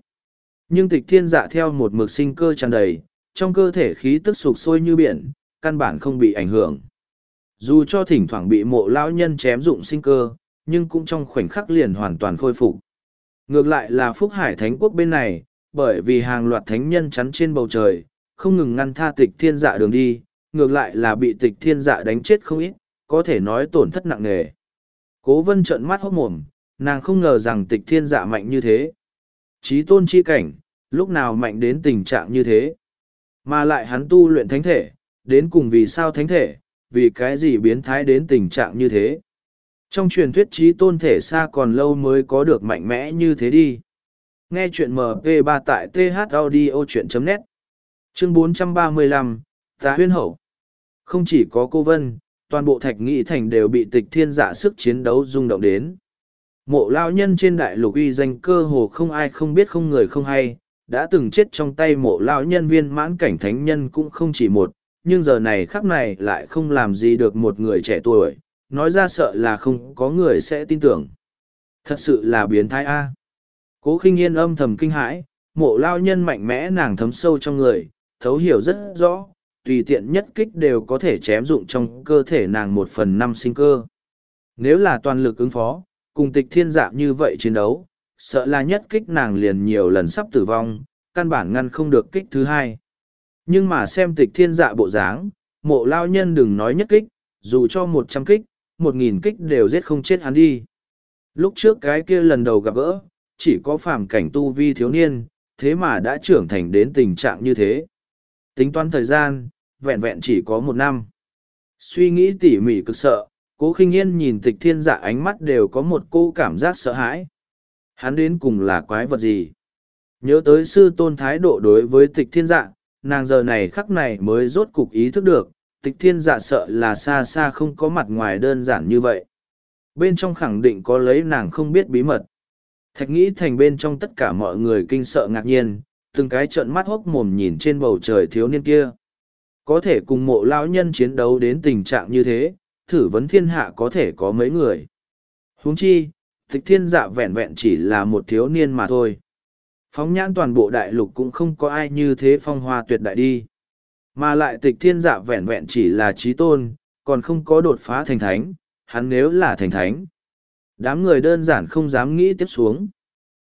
Nhưng tịch thiên dạ theo một mực sinh cơ tràn đầy, trong cơ thể khí tức sụp sôi như biển, căn bản không bị ảnh hưởng. Dù cho thỉnh thoảng bị mộ lao nhân chém dụng sinh cơ, nhưng cũng trong khoảnh khắc liền hoàn toàn khôi phục. Ngược lại là Phúc Hải Thánh Quốc bên này, bởi vì hàng loạt thánh nhân chắn trên bầu trời, không ngừng ngăn tha tịch thiên dạ đường đi, ngược lại là bị tịch thiên dạ đánh chết không ít, có thể nói tổn thất nặng nề. Cố vân trợn mắt hốc mồm, nàng không ngờ rằng tịch thiên dạ mạnh như thế. Chí tôn chi cảnh, lúc nào mạnh đến tình trạng như thế. Mà lại hắn tu luyện thánh thể, đến cùng vì sao thánh thể, vì cái gì biến thái đến tình trạng như thế. Trong truyền thuyết trí tôn thể xa còn lâu mới có được mạnh mẽ như thế đi. Nghe chuyện MP3 tại thaudio.net Chương 435, Tá huyên hậu. Không chỉ có cô Vân, toàn bộ thạch nghị thành đều bị tịch thiên dạ sức chiến đấu rung động đến. Mộ lao nhân trên đại lục uy danh cơ hồ không ai không biết không người không hay đã từng chết trong tay mộ lao nhân viên mãn cảnh thánh nhân cũng không chỉ một nhưng giờ này khắc này lại không làm gì được một người trẻ tuổi nói ra sợ là không có người sẽ tin tưởng. Thật sự là biến thái a. Cố khinh yên âm thầm kinh hãi mộ lao nhân mạnh mẽ nàng thấm sâu trong người thấu hiểu rất rõ tùy tiện nhất kích đều có thể chém dụng trong cơ thể nàng một phần năm sinh cơ nếu là toàn lực ứng phó cùng tịch thiên dạ như vậy chiến đấu, sợ là nhất kích nàng liền nhiều lần sắp tử vong, căn bản ngăn không được kích thứ hai. Nhưng mà xem tịch thiên dạ bộ dáng, mộ lao nhân đừng nói nhất kích, dù cho một trăm kích, một nghìn kích đều giết không chết hắn đi. Lúc trước cái kia lần đầu gặp gỡ, chỉ có phàm cảnh tu vi thiếu niên, thế mà đã trưởng thành đến tình trạng như thế. Tính toán thời gian, vẹn vẹn chỉ có một năm. Suy nghĩ tỉ mỉ cực sợ, cố khinh yên nhìn tịch thiên dạ ánh mắt đều có một cô cảm giác sợ hãi. Hắn đến cùng là quái vật gì? Nhớ tới sư tôn thái độ đối với tịch thiên dạ nàng giờ này khắc này mới rốt cục ý thức được tịch thiên dạ sợ là xa xa không có mặt ngoài đơn giản như vậy. Bên trong khẳng định có lấy nàng không biết bí mật. Thạch nghĩ thành bên trong tất cả mọi người kinh sợ ngạc nhiên từng cái trợn mắt hốc mồm nhìn trên bầu trời thiếu niên kia có thể cùng mộ lão nhân chiến đấu đến tình trạng như thế thử vấn thiên hạ có thể có mấy người. huống chi, tịch thiên dạ vẹn vẹn chỉ là một thiếu niên mà thôi. Phóng nhãn toàn bộ đại lục cũng không có ai như thế phong hoa tuyệt đại đi. Mà lại tịch thiên dạ vẹn vẹn chỉ là trí tôn, còn không có đột phá thành thánh, hắn nếu là thành thánh. Đám người đơn giản không dám nghĩ tiếp xuống.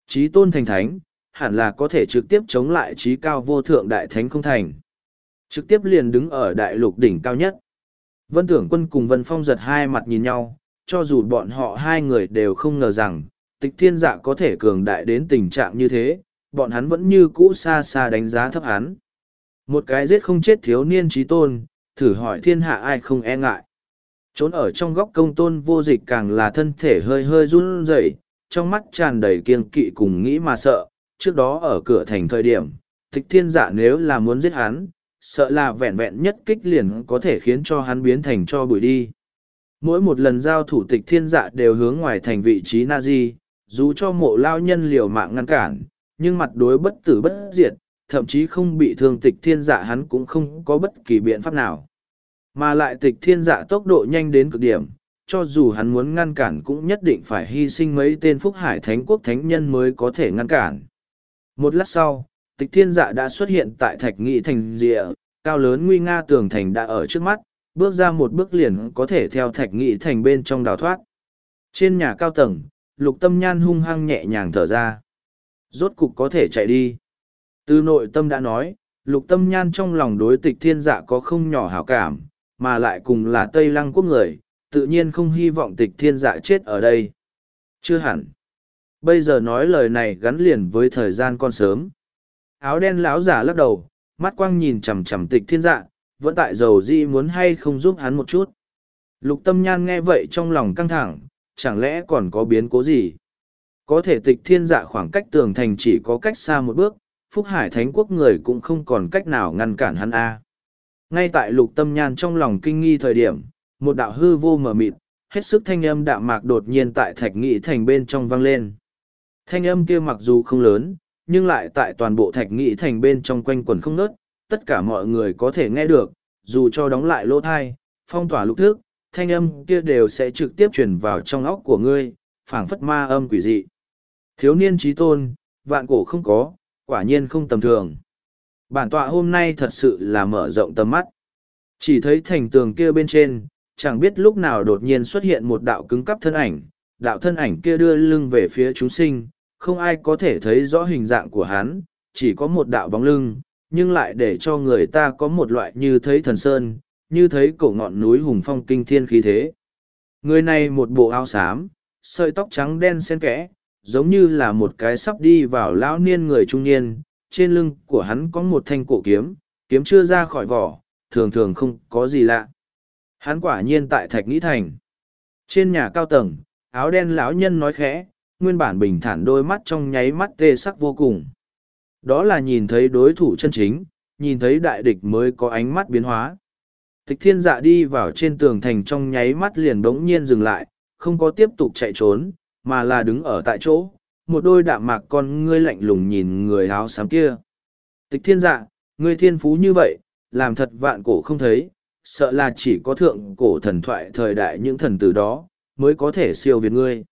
Trí tôn thành thánh, hẳn là có thể trực tiếp chống lại trí cao vô thượng đại thánh không thành. Trực tiếp liền đứng ở đại lục đỉnh cao nhất. Vân tưởng quân cùng Vân Phong giật hai mặt nhìn nhau, cho dù bọn họ hai người đều không ngờ rằng, tịch thiên dạ có thể cường đại đến tình trạng như thế, bọn hắn vẫn như cũ xa xa đánh giá thấp hắn. Một cái giết không chết thiếu niên trí tôn, thử hỏi thiên hạ ai không e ngại. Trốn ở trong góc công tôn vô dịch càng là thân thể hơi hơi run rẩy, trong mắt tràn đầy kiêng kỵ cùng nghĩ mà sợ. Trước đó ở cửa thành thời điểm, tịch thiên dạ nếu là muốn giết hắn, sợ là vẹn vẹn nhất kích liền có thể khiến cho hắn biến thành cho bụi đi. Mỗi một lần giao thủ tịch thiên dạ đều hướng ngoài thành vị trí na di, dù cho mộ lao nhân liều mạng ngăn cản, nhưng mặt đối bất tử bất diệt, thậm chí không bị thương tịch thiên dạ hắn cũng không có bất kỳ biện pháp nào. Mà lại tịch thiên dạ tốc độ nhanh đến cực điểm, cho dù hắn muốn ngăn cản cũng nhất định phải hy sinh mấy tên phúc hải thánh quốc thánh nhân mới có thể ngăn cản. Một lát sau, tịch thiên dạ đã xuất hiện tại thạch nghị thành rịa, cao lớn nguy nga tường thành đã ở trước mắt, bước ra một bước liền có thể theo thạch nghị thành bên trong đào thoát. Trên nhà cao tầng, lục tâm nhan hung hăng nhẹ nhàng thở ra. Rốt cục có thể chạy đi. Từ nội tâm đã nói, lục tâm nhan trong lòng đối tịch thiên dạ có không nhỏ hảo cảm, mà lại cùng là Tây Lăng quốc người, tự nhiên không hy vọng tịch thiên dạ chết ở đây. Chưa hẳn. Bây giờ nói lời này gắn liền với thời gian con sớm. Áo đen lão giả lắc đầu, mắt quang nhìn chằm chằm tịch thiên dạ, vẫn tại dầu di muốn hay không giúp hắn một chút. Lục tâm nhan nghe vậy trong lòng căng thẳng, chẳng lẽ còn có biến cố gì? Có thể tịch thiên dạ khoảng cách tường thành chỉ có cách xa một bước, Phúc Hải Thánh Quốc người cũng không còn cách nào ngăn cản hắn A. Ngay tại lục tâm nhan trong lòng kinh nghi thời điểm, một đạo hư vô mờ mịt, hết sức thanh âm đạm mạc đột nhiên tại thạch nghị thành bên trong vang lên. Thanh âm kia mặc dù không lớn, nhưng lại tại toàn bộ thạch nghị thành bên trong quanh quần không nớt, tất cả mọi người có thể nghe được, dù cho đóng lại lỗ thai, phong tỏa lục thức, thanh âm kia đều sẽ trực tiếp truyền vào trong óc của ngươi, phảng phất ma âm quỷ dị. Thiếu niên trí tôn, vạn cổ không có, quả nhiên không tầm thường. Bản tọa hôm nay thật sự là mở rộng tầm mắt. Chỉ thấy thành tường kia bên trên, chẳng biết lúc nào đột nhiên xuất hiện một đạo cứng cắp thân ảnh, đạo thân ảnh kia đưa lưng về phía chúng sinh, không ai có thể thấy rõ hình dạng của hắn, chỉ có một đạo bóng lưng, nhưng lại để cho người ta có một loại như thấy thần sơn, như thấy cổ ngọn núi hùng phong kinh thiên khí thế. Người này một bộ áo xám, sợi tóc trắng đen xen kẽ, giống như là một cái sắp đi vào lão niên người trung niên, trên lưng của hắn có một thanh cổ kiếm, kiếm chưa ra khỏi vỏ, thường thường không có gì lạ. Hắn quả nhiên tại Thạch Nghĩ Thành. Trên nhà cao tầng, áo đen lão nhân nói khẽ, nguyên bản bình thản đôi mắt trong nháy mắt tê sắc vô cùng. Đó là nhìn thấy đối thủ chân chính, nhìn thấy đại địch mới có ánh mắt biến hóa. Tịch thiên dạ đi vào trên tường thành trong nháy mắt liền bỗng nhiên dừng lại, không có tiếp tục chạy trốn, mà là đứng ở tại chỗ, một đôi đạm mạc con ngươi lạnh lùng nhìn người áo xám kia. Tịch thiên dạ, ngươi thiên phú như vậy, làm thật vạn cổ không thấy, sợ là chỉ có thượng cổ thần thoại thời đại những thần tử đó, mới có thể siêu việt ngươi.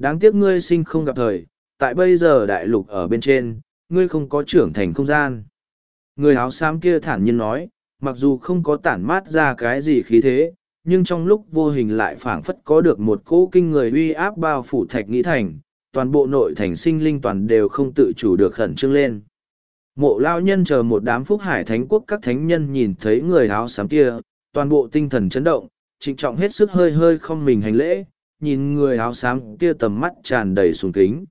Đáng tiếc ngươi sinh không gặp thời, tại bây giờ đại lục ở bên trên, ngươi không có trưởng thành không gian. Người áo xám kia thản nhiên nói, mặc dù không có tản mát ra cái gì khí thế, nhưng trong lúc vô hình lại phảng phất có được một cỗ kinh người uy áp bao phủ thạch nghĩ thành, toàn bộ nội thành sinh linh toàn đều không tự chủ được khẩn trương lên. Mộ lao nhân chờ một đám phúc hải thánh quốc các thánh nhân nhìn thấy người áo xám kia, toàn bộ tinh thần chấn động, trịnh trọng hết sức hơi hơi không mình hành lễ, nhìn người áo xám kia tầm mắt tràn đầy sùng kính.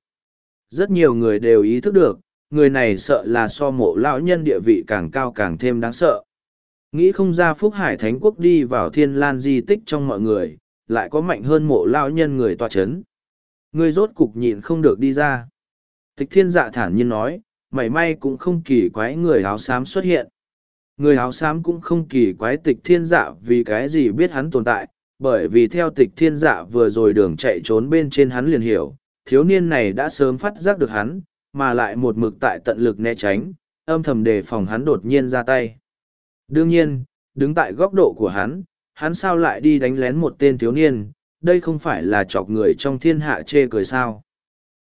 Rất nhiều người đều ý thức được, người này sợ là so mộ lão nhân địa vị càng cao càng thêm đáng sợ. Nghĩ không ra Phúc Hải Thánh Quốc đi vào thiên lan di tích trong mọi người, lại có mạnh hơn mộ lão nhân người tòa chấn. Người rốt cục nhịn không được đi ra. Tịch thiên dạ thản nhiên nói, mảy may cũng không kỳ quái người áo xám xuất hiện. Người áo xám cũng không kỳ quái tịch thiên dạ vì cái gì biết hắn tồn tại, bởi vì theo tịch thiên dạ vừa rồi đường chạy trốn bên trên hắn liền hiểu, thiếu niên này đã sớm phát giác được hắn, mà lại một mực tại tận lực né tránh, âm thầm đề phòng hắn đột nhiên ra tay. Đương nhiên, đứng tại góc độ của hắn, hắn sao lại đi đánh lén một tên thiếu niên, đây không phải là chọc người trong thiên hạ chê cười sao.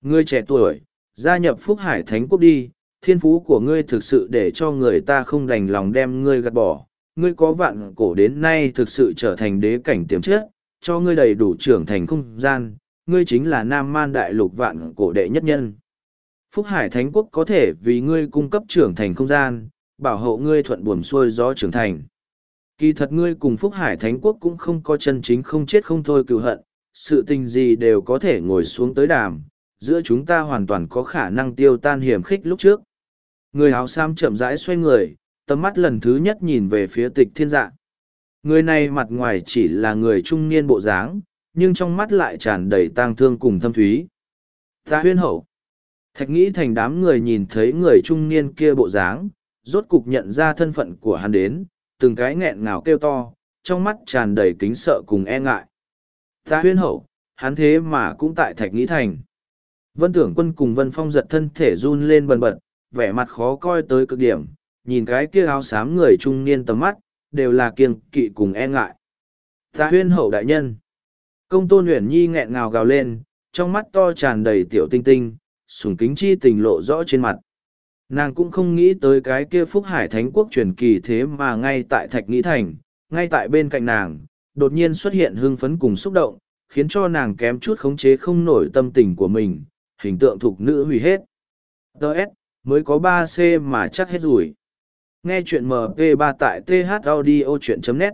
Ngươi trẻ tuổi, gia nhập Phúc Hải Thánh Quốc đi, thiên phú của ngươi thực sự để cho người ta không đành lòng đem ngươi gạt bỏ. Ngươi có vạn cổ đến nay thực sự trở thành đế cảnh tiềm chất, cho ngươi đầy đủ trưởng thành không gian, ngươi chính là nam man đại lục vạn cổ đệ nhất nhân. Phúc Hải Thánh Quốc có thể vì ngươi cung cấp trưởng thành không gian, bảo hộ ngươi thuận buồm xuôi gió trưởng thành. Kỳ thật ngươi cùng Phúc Hải Thánh Quốc cũng không có chân chính không chết không thôi cựu hận, sự tình gì đều có thể ngồi xuống tới đàm, giữa chúng ta hoàn toàn có khả năng tiêu tan hiểm khích lúc trước. Người áo sam chậm rãi xoay người, tầm mắt lần thứ nhất nhìn về phía tịch thiên dạ. Người này mặt ngoài chỉ là người trung niên bộ dáng, nhưng trong mắt lại tràn đầy tang thương cùng thâm thúy. Ta huyên hậu. Thạch nghĩ thành đám người nhìn thấy người trung niên kia bộ dáng, rốt cục nhận ra thân phận của hắn đến, từng cái nghẹn ngào kêu to, trong mắt tràn đầy kính sợ cùng e ngại. Ta huyên hậu, hắn thế mà cũng tại thạch nghĩ thành. Vân tưởng quân cùng vân phong giật thân thể run lên bần bật, vẻ mặt khó coi tới cực điểm, nhìn cái kia áo xám người trung niên tầm mắt, đều là kiêng kỵ cùng e ngại. Ta huyên hậu đại nhân. Công tôn huyền nhi nghẹn ngào gào lên, trong mắt to tràn đầy tiểu tinh tinh, sùng kính chi tình lộ rõ trên mặt. Nàng cũng không nghĩ tới cái kia phúc hải thánh quốc truyền kỳ thế mà ngay tại thạch nghĩ thành, ngay tại bên cạnh nàng, đột nhiên xuất hiện hưng phấn cùng xúc động, khiến cho nàng kém chút khống chế không nổi tâm tình của mình, hình tượng thục nữ hủy hết. Đợt, mới có ba c mà chắc hết rồi. Nghe chuyện MP3 tại thaudio.net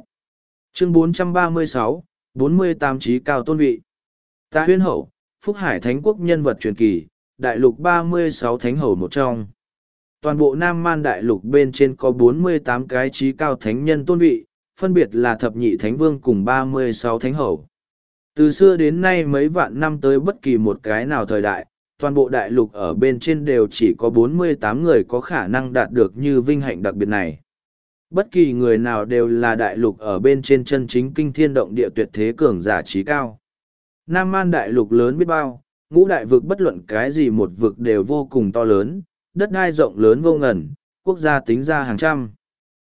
Chương 436, 48 trí cao tôn vị. Ta huyên hậu, Phúc Hải Thánh Quốc nhân vật truyền kỳ, đại lục 36 thánh hầu một trong. Toàn bộ Nam Man đại lục bên trên có 48 cái trí cao thánh nhân tôn vị, phân biệt là thập nhị thánh vương cùng 36 thánh hầu. Từ xưa đến nay mấy vạn năm tới bất kỳ một cái nào thời đại, toàn bộ đại lục ở bên trên đều chỉ có 48 người có khả năng đạt được như vinh hạnh đặc biệt này. Bất kỳ người nào đều là đại lục ở bên trên chân chính kinh thiên động địa tuyệt thế cường giả trí cao. Nam man đại lục lớn biết bao, ngũ đại vực bất luận cái gì một vực đều vô cùng to lớn, đất đai rộng lớn vô ngần, quốc gia tính ra hàng trăm.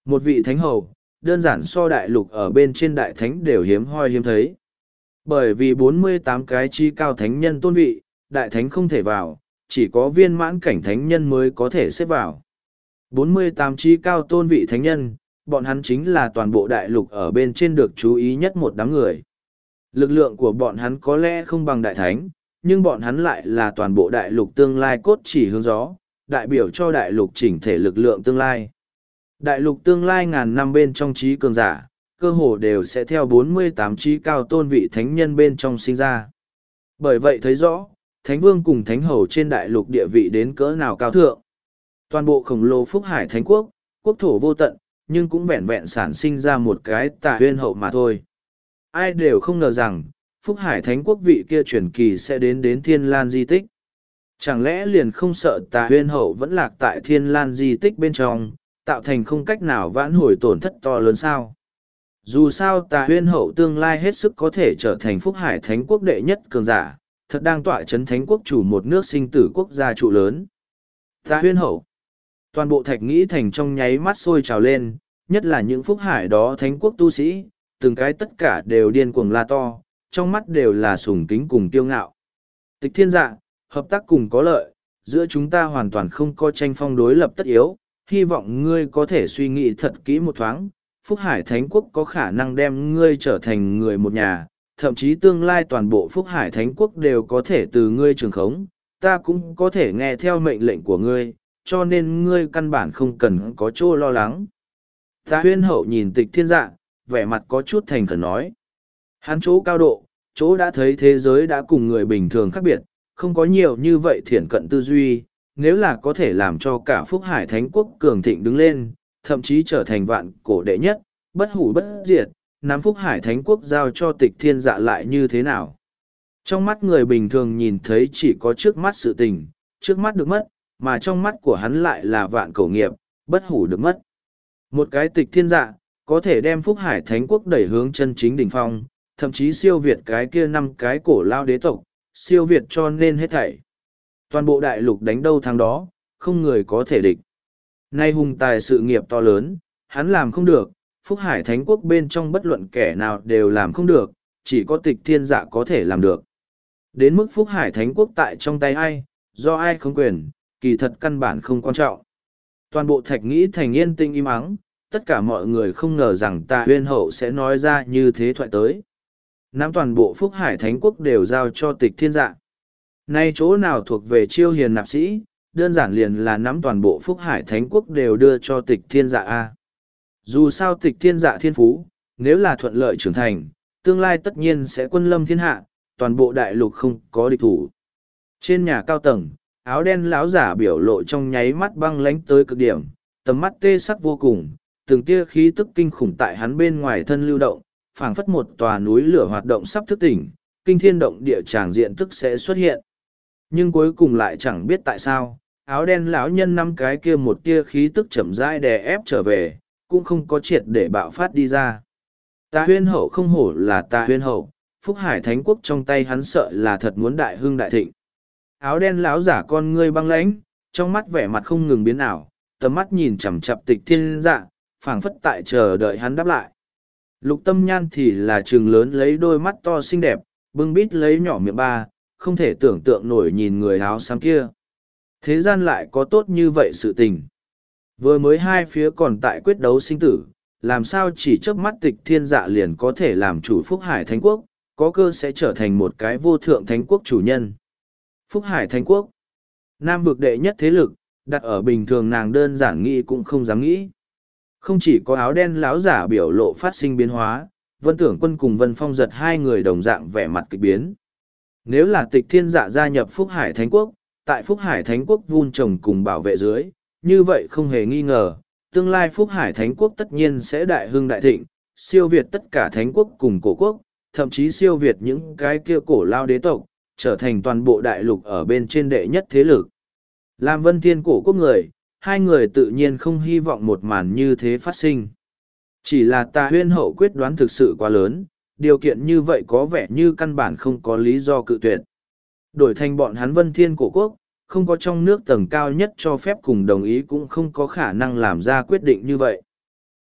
Một vị thánh hầu, đơn giản so đại lục ở bên trên đại thánh đều hiếm hoi hiếm thấy. Bởi vì 48 cái chi cao thánh nhân tôn vị, đại thánh không thể vào, chỉ có viên mãn cảnh thánh nhân mới có thể xếp vào. 48 chi cao tôn vị thánh nhân, bọn hắn chính là toàn bộ đại lục ở bên trên được chú ý nhất một đám người. Lực lượng của bọn hắn có lẽ không bằng đại thánh, nhưng bọn hắn lại là toàn bộ đại lục tương lai cốt chỉ hướng gió, đại biểu cho đại lục chỉnh thể lực lượng tương lai. Đại lục tương lai ngàn năm bên trong trí cường giả, cơ hồ đều sẽ theo 48 trí cao tôn vị thánh nhân bên trong sinh ra. Bởi vậy thấy rõ, thánh vương cùng thánh hầu trên đại lục địa vị đến cỡ nào cao thượng. Toàn bộ khổng lồ phúc hải thánh quốc, quốc thổ vô tận, nhưng cũng vẹn vẹn sản sinh ra một cái tà huyên hậu mà thôi. Ai đều không ngờ rằng, phúc hải thánh quốc vị kia truyền kỳ sẽ đến đến thiên lan di tích. Chẳng lẽ liền không sợ tà huyên hậu vẫn lạc tại thiên lan di tích bên trong, tạo thành không cách nào vãn hồi tổn thất to lớn sao? Dù sao tà huyên hậu tương lai hết sức có thể trở thành phúc hải thánh quốc đệ nhất cường giả, thật đang tọa chấn thánh quốc chủ một nước sinh tử quốc gia trụ lớn. Ta huyên hậu. Toàn bộ thạch nghĩ thành trong nháy mắt sôi trào lên, nhất là những phúc hải đó thánh quốc tu sĩ, từng cái tất cả đều điên cuồng la to, trong mắt đều là sùng kính cùng kiêu ngạo. Tịch thiên dạ, hợp tác cùng có lợi, giữa chúng ta hoàn toàn không có tranh phong đối lập tất yếu, hy vọng ngươi có thể suy nghĩ thật kỹ một thoáng. Phúc Hải Thánh Quốc có khả năng đem ngươi trở thành người một nhà, thậm chí tương lai toàn bộ Phúc Hải Thánh Quốc đều có thể từ ngươi trường khống, ta cũng có thể nghe theo mệnh lệnh của ngươi, cho nên ngươi căn bản không cần có chỗ lo lắng. Ta huyên hậu nhìn tịch thiên dạ, vẻ mặt có chút thành khẩn nói. Hắn chỗ cao độ, chỗ đã thấy thế giới đã cùng người bình thường khác biệt, không có nhiều như vậy thiển cận tư duy, nếu là có thể làm cho cả Phúc Hải Thánh Quốc cường thịnh đứng lên, thậm chí trở thành vạn cổ đệ nhất, bất hủ bất diệt, nắm Phúc Hải Thánh Quốc giao cho tịch thiên dạ lại như thế nào. Trong mắt người bình thường nhìn thấy chỉ có trước mắt sự tình, trước mắt được mất, mà trong mắt của hắn lại là vạn cầu nghiệp, bất hủ được mất. Một cái tịch thiên dạ, có thể đem Phúc Hải Thánh Quốc đẩy hướng chân chính đỉnh phong, thậm chí siêu việt cái kia năm cái cổ lao đế tộc, siêu việt cho nên hết thảy. Toàn bộ đại lục đánh đâu thắng đó, không người có thể địch. Nay hùng tài sự nghiệp to lớn, hắn làm không được, Phúc Hải Thánh Quốc bên trong bất luận kẻ nào đều làm không được, chỉ có tịch thiên dạ có thể làm được. Đến mức Phúc Hải Thánh Quốc tại trong tay ai, do ai không quyền, kỳ thật căn bản không quan trọng. Toàn bộ thạch nghĩ thành yên tinh im ắng, tất cả mọi người không ngờ rằng tạ huyên hậu sẽ nói ra như thế thoại tới. Nắm toàn bộ phúc hải thánh quốc đều giao cho tịch thiên dạ. Nay chỗ nào thuộc về chiêu hiền nạp sĩ, đơn giản liền là nắm toàn bộ phúc hải thánh quốc đều đưa cho tịch thiên dạ A. Dù sao tịch thiên dạ thiên phú, nếu là thuận lợi trưởng thành, tương lai tất nhiên sẽ quân lâm thiên hạ, toàn bộ đại lục không có địch thủ. Trên nhà cao tầng, áo đen lão giả biểu lộ trong nháy mắt băng lánh tới cực điểm, tầm mắt tê sắc vô cùng, từng tia khí tức kinh khủng tại hắn bên ngoài thân lưu động, phảng phất một tòa núi lửa hoạt động sắp thức tỉnh, kinh thiên động địa tràng diện tức sẽ xuất hiện. Nhưng cuối cùng lại chẳng biết tại sao, áo đen lão nhân năm cái kia một tia khí tức chậm rãi đè ép trở về, cũng không có triệt để bạo phát đi ra. Ta huyên hậu không hổ là ta huyên hậu, Phúc Hải Thánh Quốc trong tay hắn sợ là thật muốn đại hưng đại thịnh. Áo đen lão giả con ngươi băng lãnh, trong mắt vẻ mặt không ngừng biến ảo, tầm mắt nhìn chằm chặp tịch thiên dạ, phảng phất tại chờ đợi hắn đáp lại. Lục tâm nhan thì là trường lớn lấy đôi mắt to xinh đẹp, bưng bít lấy nhỏ miệng ba, không thể tưởng tượng nổi nhìn người áo xám kia. Thế gian lại có tốt như vậy sự tình. Vừa mới hai phía còn tại quyết đấu sinh tử, làm sao chỉ trước mắt tịch thiên dạ liền có thể làm chủ Phúc Hải Thánh Quốc, có cơ sẽ trở thành một cái vô thượng Thánh Quốc chủ nhân. Phúc Hải Thánh Quốc Nam vực đệ nhất thế lực, đặt ở bình thường nàng đơn giản nghĩ cũng không dám nghĩ. Không chỉ có áo đen láo giả biểu lộ phát sinh biến hóa, vân tưởng quân cùng vân phong giật hai người đồng dạng vẻ mặt kịch biến. Nếu là tịch thiên dạ gia nhập Phúc Hải Thánh Quốc, tại Phúc Hải Thánh Quốc vun trồng cùng bảo vệ dưới, như vậy không hề nghi ngờ, tương lai Phúc Hải Thánh Quốc tất nhiên sẽ đại hưng đại thịnh, siêu việt tất cả Thánh Quốc cùng cổ quốc, thậm chí siêu việt những cái kia cổ lao đế tộc, trở thành toàn bộ đại lục ở bên trên đệ nhất thế lực. Làm vân thiên cổ quốc người, hai người tự nhiên không hy vọng một màn như thế phát sinh. Chỉ là ta huyên hậu quyết đoán thực sự quá lớn, điều kiện như vậy có vẻ như căn bản không có lý do cự tuyệt. Đổi thành bọn hắn vân thiên cổ quốc, không có trong nước tầng cao nhất cho phép cùng đồng ý cũng không có khả năng làm ra quyết định như vậy.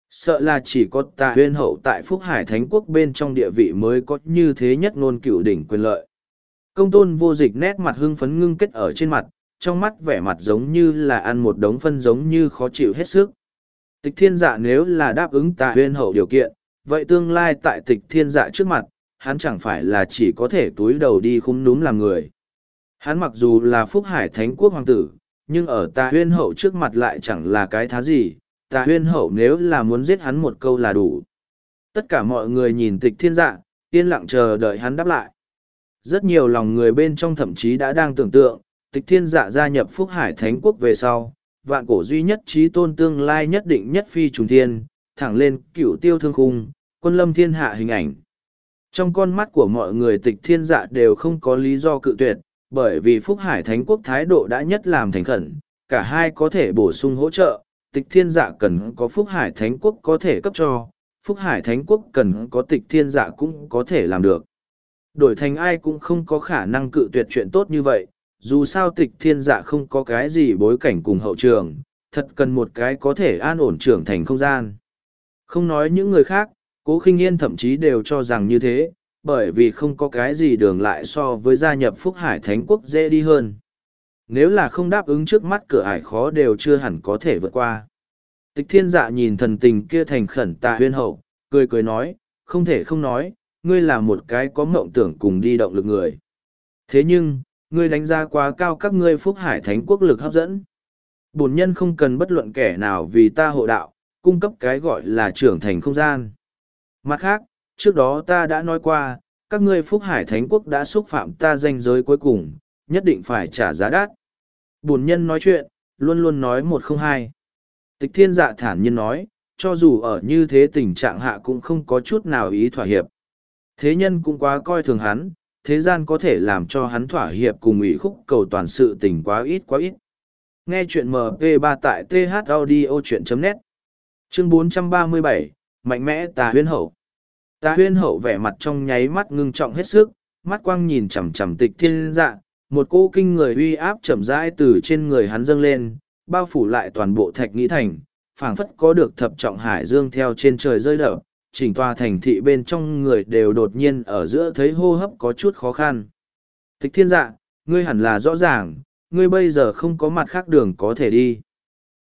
Sợ là chỉ có ta huyên hậu tại Phúc Hải Thánh Quốc bên trong địa vị mới có như thế nhất ngôn cửu đỉnh quyền lợi. Công tôn vô dịch nét mặt hưng phấn ngưng kết ở trên mặt, trong mắt vẻ mặt giống như là ăn một đống phân giống như khó chịu hết sức. Tịch thiên dạ nếu là đáp ứng tạ huyên hậu điều kiện, vậy tương lai tại tịch thiên dạ trước mặt, hắn chẳng phải là chỉ có thể túi đầu đi khung núm làm người. Hắn mặc dù là phúc hải thánh quốc hoàng tử, nhưng ở tà huyên hậu trước mặt lại chẳng là cái thá gì, tà huyên hậu nếu là muốn giết hắn một câu là đủ. Tất cả mọi người nhìn tịch thiên dạ, yên lặng chờ đợi hắn đáp lại. Rất nhiều lòng người bên trong thậm chí đã đang tưởng tượng, tịch thiên dạ gia nhập phúc hải thánh quốc về sau vạn cổ duy nhất trí tôn tương lai nhất định nhất phi trùng thiên thẳng lên cựu tiêu thương khung quân lâm thiên hạ hình ảnh trong con mắt của mọi người tịch thiên dạ đều không có lý do cự tuyệt bởi vì phúc hải thánh quốc thái độ đã nhất làm thành khẩn cả hai có thể bổ sung hỗ trợ tịch thiên dạ cần có phúc hải thánh quốc có thể cấp cho phúc hải thánh quốc cần có tịch thiên dạ cũng có thể làm được đổi thành ai cũng không có khả năng cự tuyệt chuyện tốt như vậy dù sao tịch thiên dạ không có cái gì bối cảnh cùng hậu trường, thật cần một cái có thể an ổn trưởng thành không gian. Không nói những người khác, cố khinh yên thậm chí đều cho rằng như thế, bởi vì không có cái gì đường lại so với gia nhập Phúc Hải Thánh Quốc dễ đi hơn. Nếu là không đáp ứng trước mắt cửa ải khó đều chưa hẳn có thể vượt qua. Tịch thiên dạ nhìn thần tình kia thành khẩn tạ huyên hậu, cười cười nói, không thể không nói, ngươi là một cái có mộng tưởng cùng đi động lực người. Thế nhưng, ngươi đánh giá quá cao các ngươi phúc hải thánh quốc lực hấp dẫn. Bổn nhân không cần bất luận kẻ nào vì ta hộ đạo, cung cấp cái gọi là trưởng thành không gian. Mặt khác, trước đó ta đã nói qua, các ngươi phúc hải thánh quốc đã xúc phạm ta danh giới cuối cùng, nhất định phải trả giá đắt. bùn nhân nói chuyện, luôn luôn nói một không hai. Tịch thiên dạ thản nhiên nói, cho dù ở như thế tình trạng hạ cũng không có chút nào ý thỏa hiệp. Thế nhân cũng quá coi thường hắn, thế gian có thể làm cho hắn thỏa hiệp cùng ủy khúc cầu toàn sự tình quá ít quá ít. Nghe chuyện MP3 tại thaudio.net Chương 437, Mạnh mẽ tà huyên hậu Tà huyên hậu vẻ mặt trong nháy mắt ngưng trọng hết sức, mắt quang nhìn chằm chằm tịch thiên dạ, một cô kinh người uy áp chậm rãi từ trên người hắn dâng lên, bao phủ lại toàn bộ thạch nghĩ thành, phảng phất có được thập trọng hải dương theo trên trời rơi đập, chỉnh tòa thành thị bên trong người đều đột nhiên ở giữa thấy hô hấp có chút khó khăn. Tịch thiên dạ, ngươi hẳn là rõ ràng, ngươi bây giờ không có mặt khác đường có thể đi.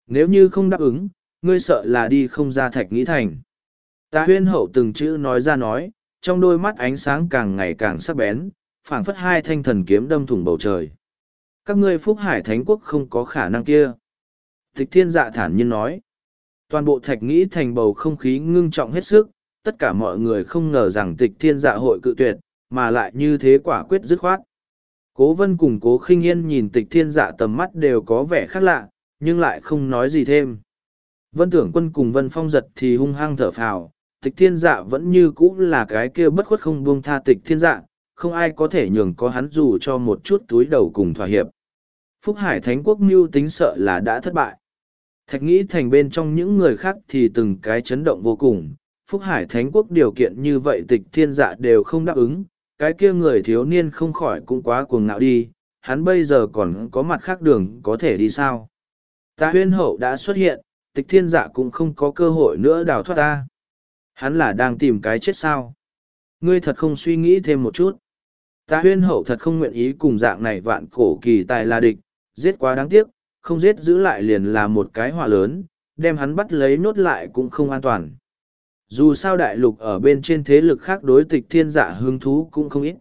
Nếu như không đáp ứng, ngươi sợ là đi không ra thạch nghĩ thành. Ta huyên hậu từng chữ nói ra nói, trong đôi mắt ánh sáng càng ngày càng sắc bén, phảng phất hai thanh thần kiếm đâm thủng bầu trời. Các ngươi phúc hải thánh quốc không có khả năng kia. Tịch thiên dạ thản nhiên nói. Toàn bộ thạch nghĩ thành bầu không khí ngưng trọng hết sức, tất cả mọi người không ngờ rằng tịch thiên dạ hội cự tuyệt, mà lại như thế quả quyết dứt khoát. Cố vân cùng cố khinh yên nhìn tịch thiên dạ tầm mắt đều có vẻ khác lạ, nhưng lại không nói gì thêm. Vân tưởng quân cùng vân phong giật thì hung hăng thở phào, tịch thiên dạ vẫn như cũ là cái kia bất khuất không buông tha tịch thiên dạ, không ai có thể nhường có hắn dù cho một chút túi đầu cùng thỏa hiệp. Phúc Hải Thánh Quốc mưu tính sợ là đã thất bại. Thạch nghĩ thành bên trong những người khác thì từng cái chấn động vô cùng. Phúc Hải Thánh Quốc điều kiện như vậy tịch thiên dạ đều không đáp ứng, cái kia người thiếu niên không khỏi cũng quá cuồng ngạo đi, hắn bây giờ còn có mặt khác đường có thể đi sao. Ta huyên hậu đã xuất hiện, tịch thiên dạ cũng không có cơ hội nữa đào thoát ta. Hắn là đang tìm cái chết sao. Ngươi thật không suy nghĩ thêm một chút. Ta huyên hậu thật không nguyện ý cùng dạng này vạn cổ kỳ tài là địch, giết quá đáng tiếc, không giết giữ lại liền là một cái họa lớn, đem hắn bắt lấy nốt lại cũng không an toàn. Dù sao đại lục ở bên trên thế lực khác đối tịch thiên dạ hứng thú cũng không ít.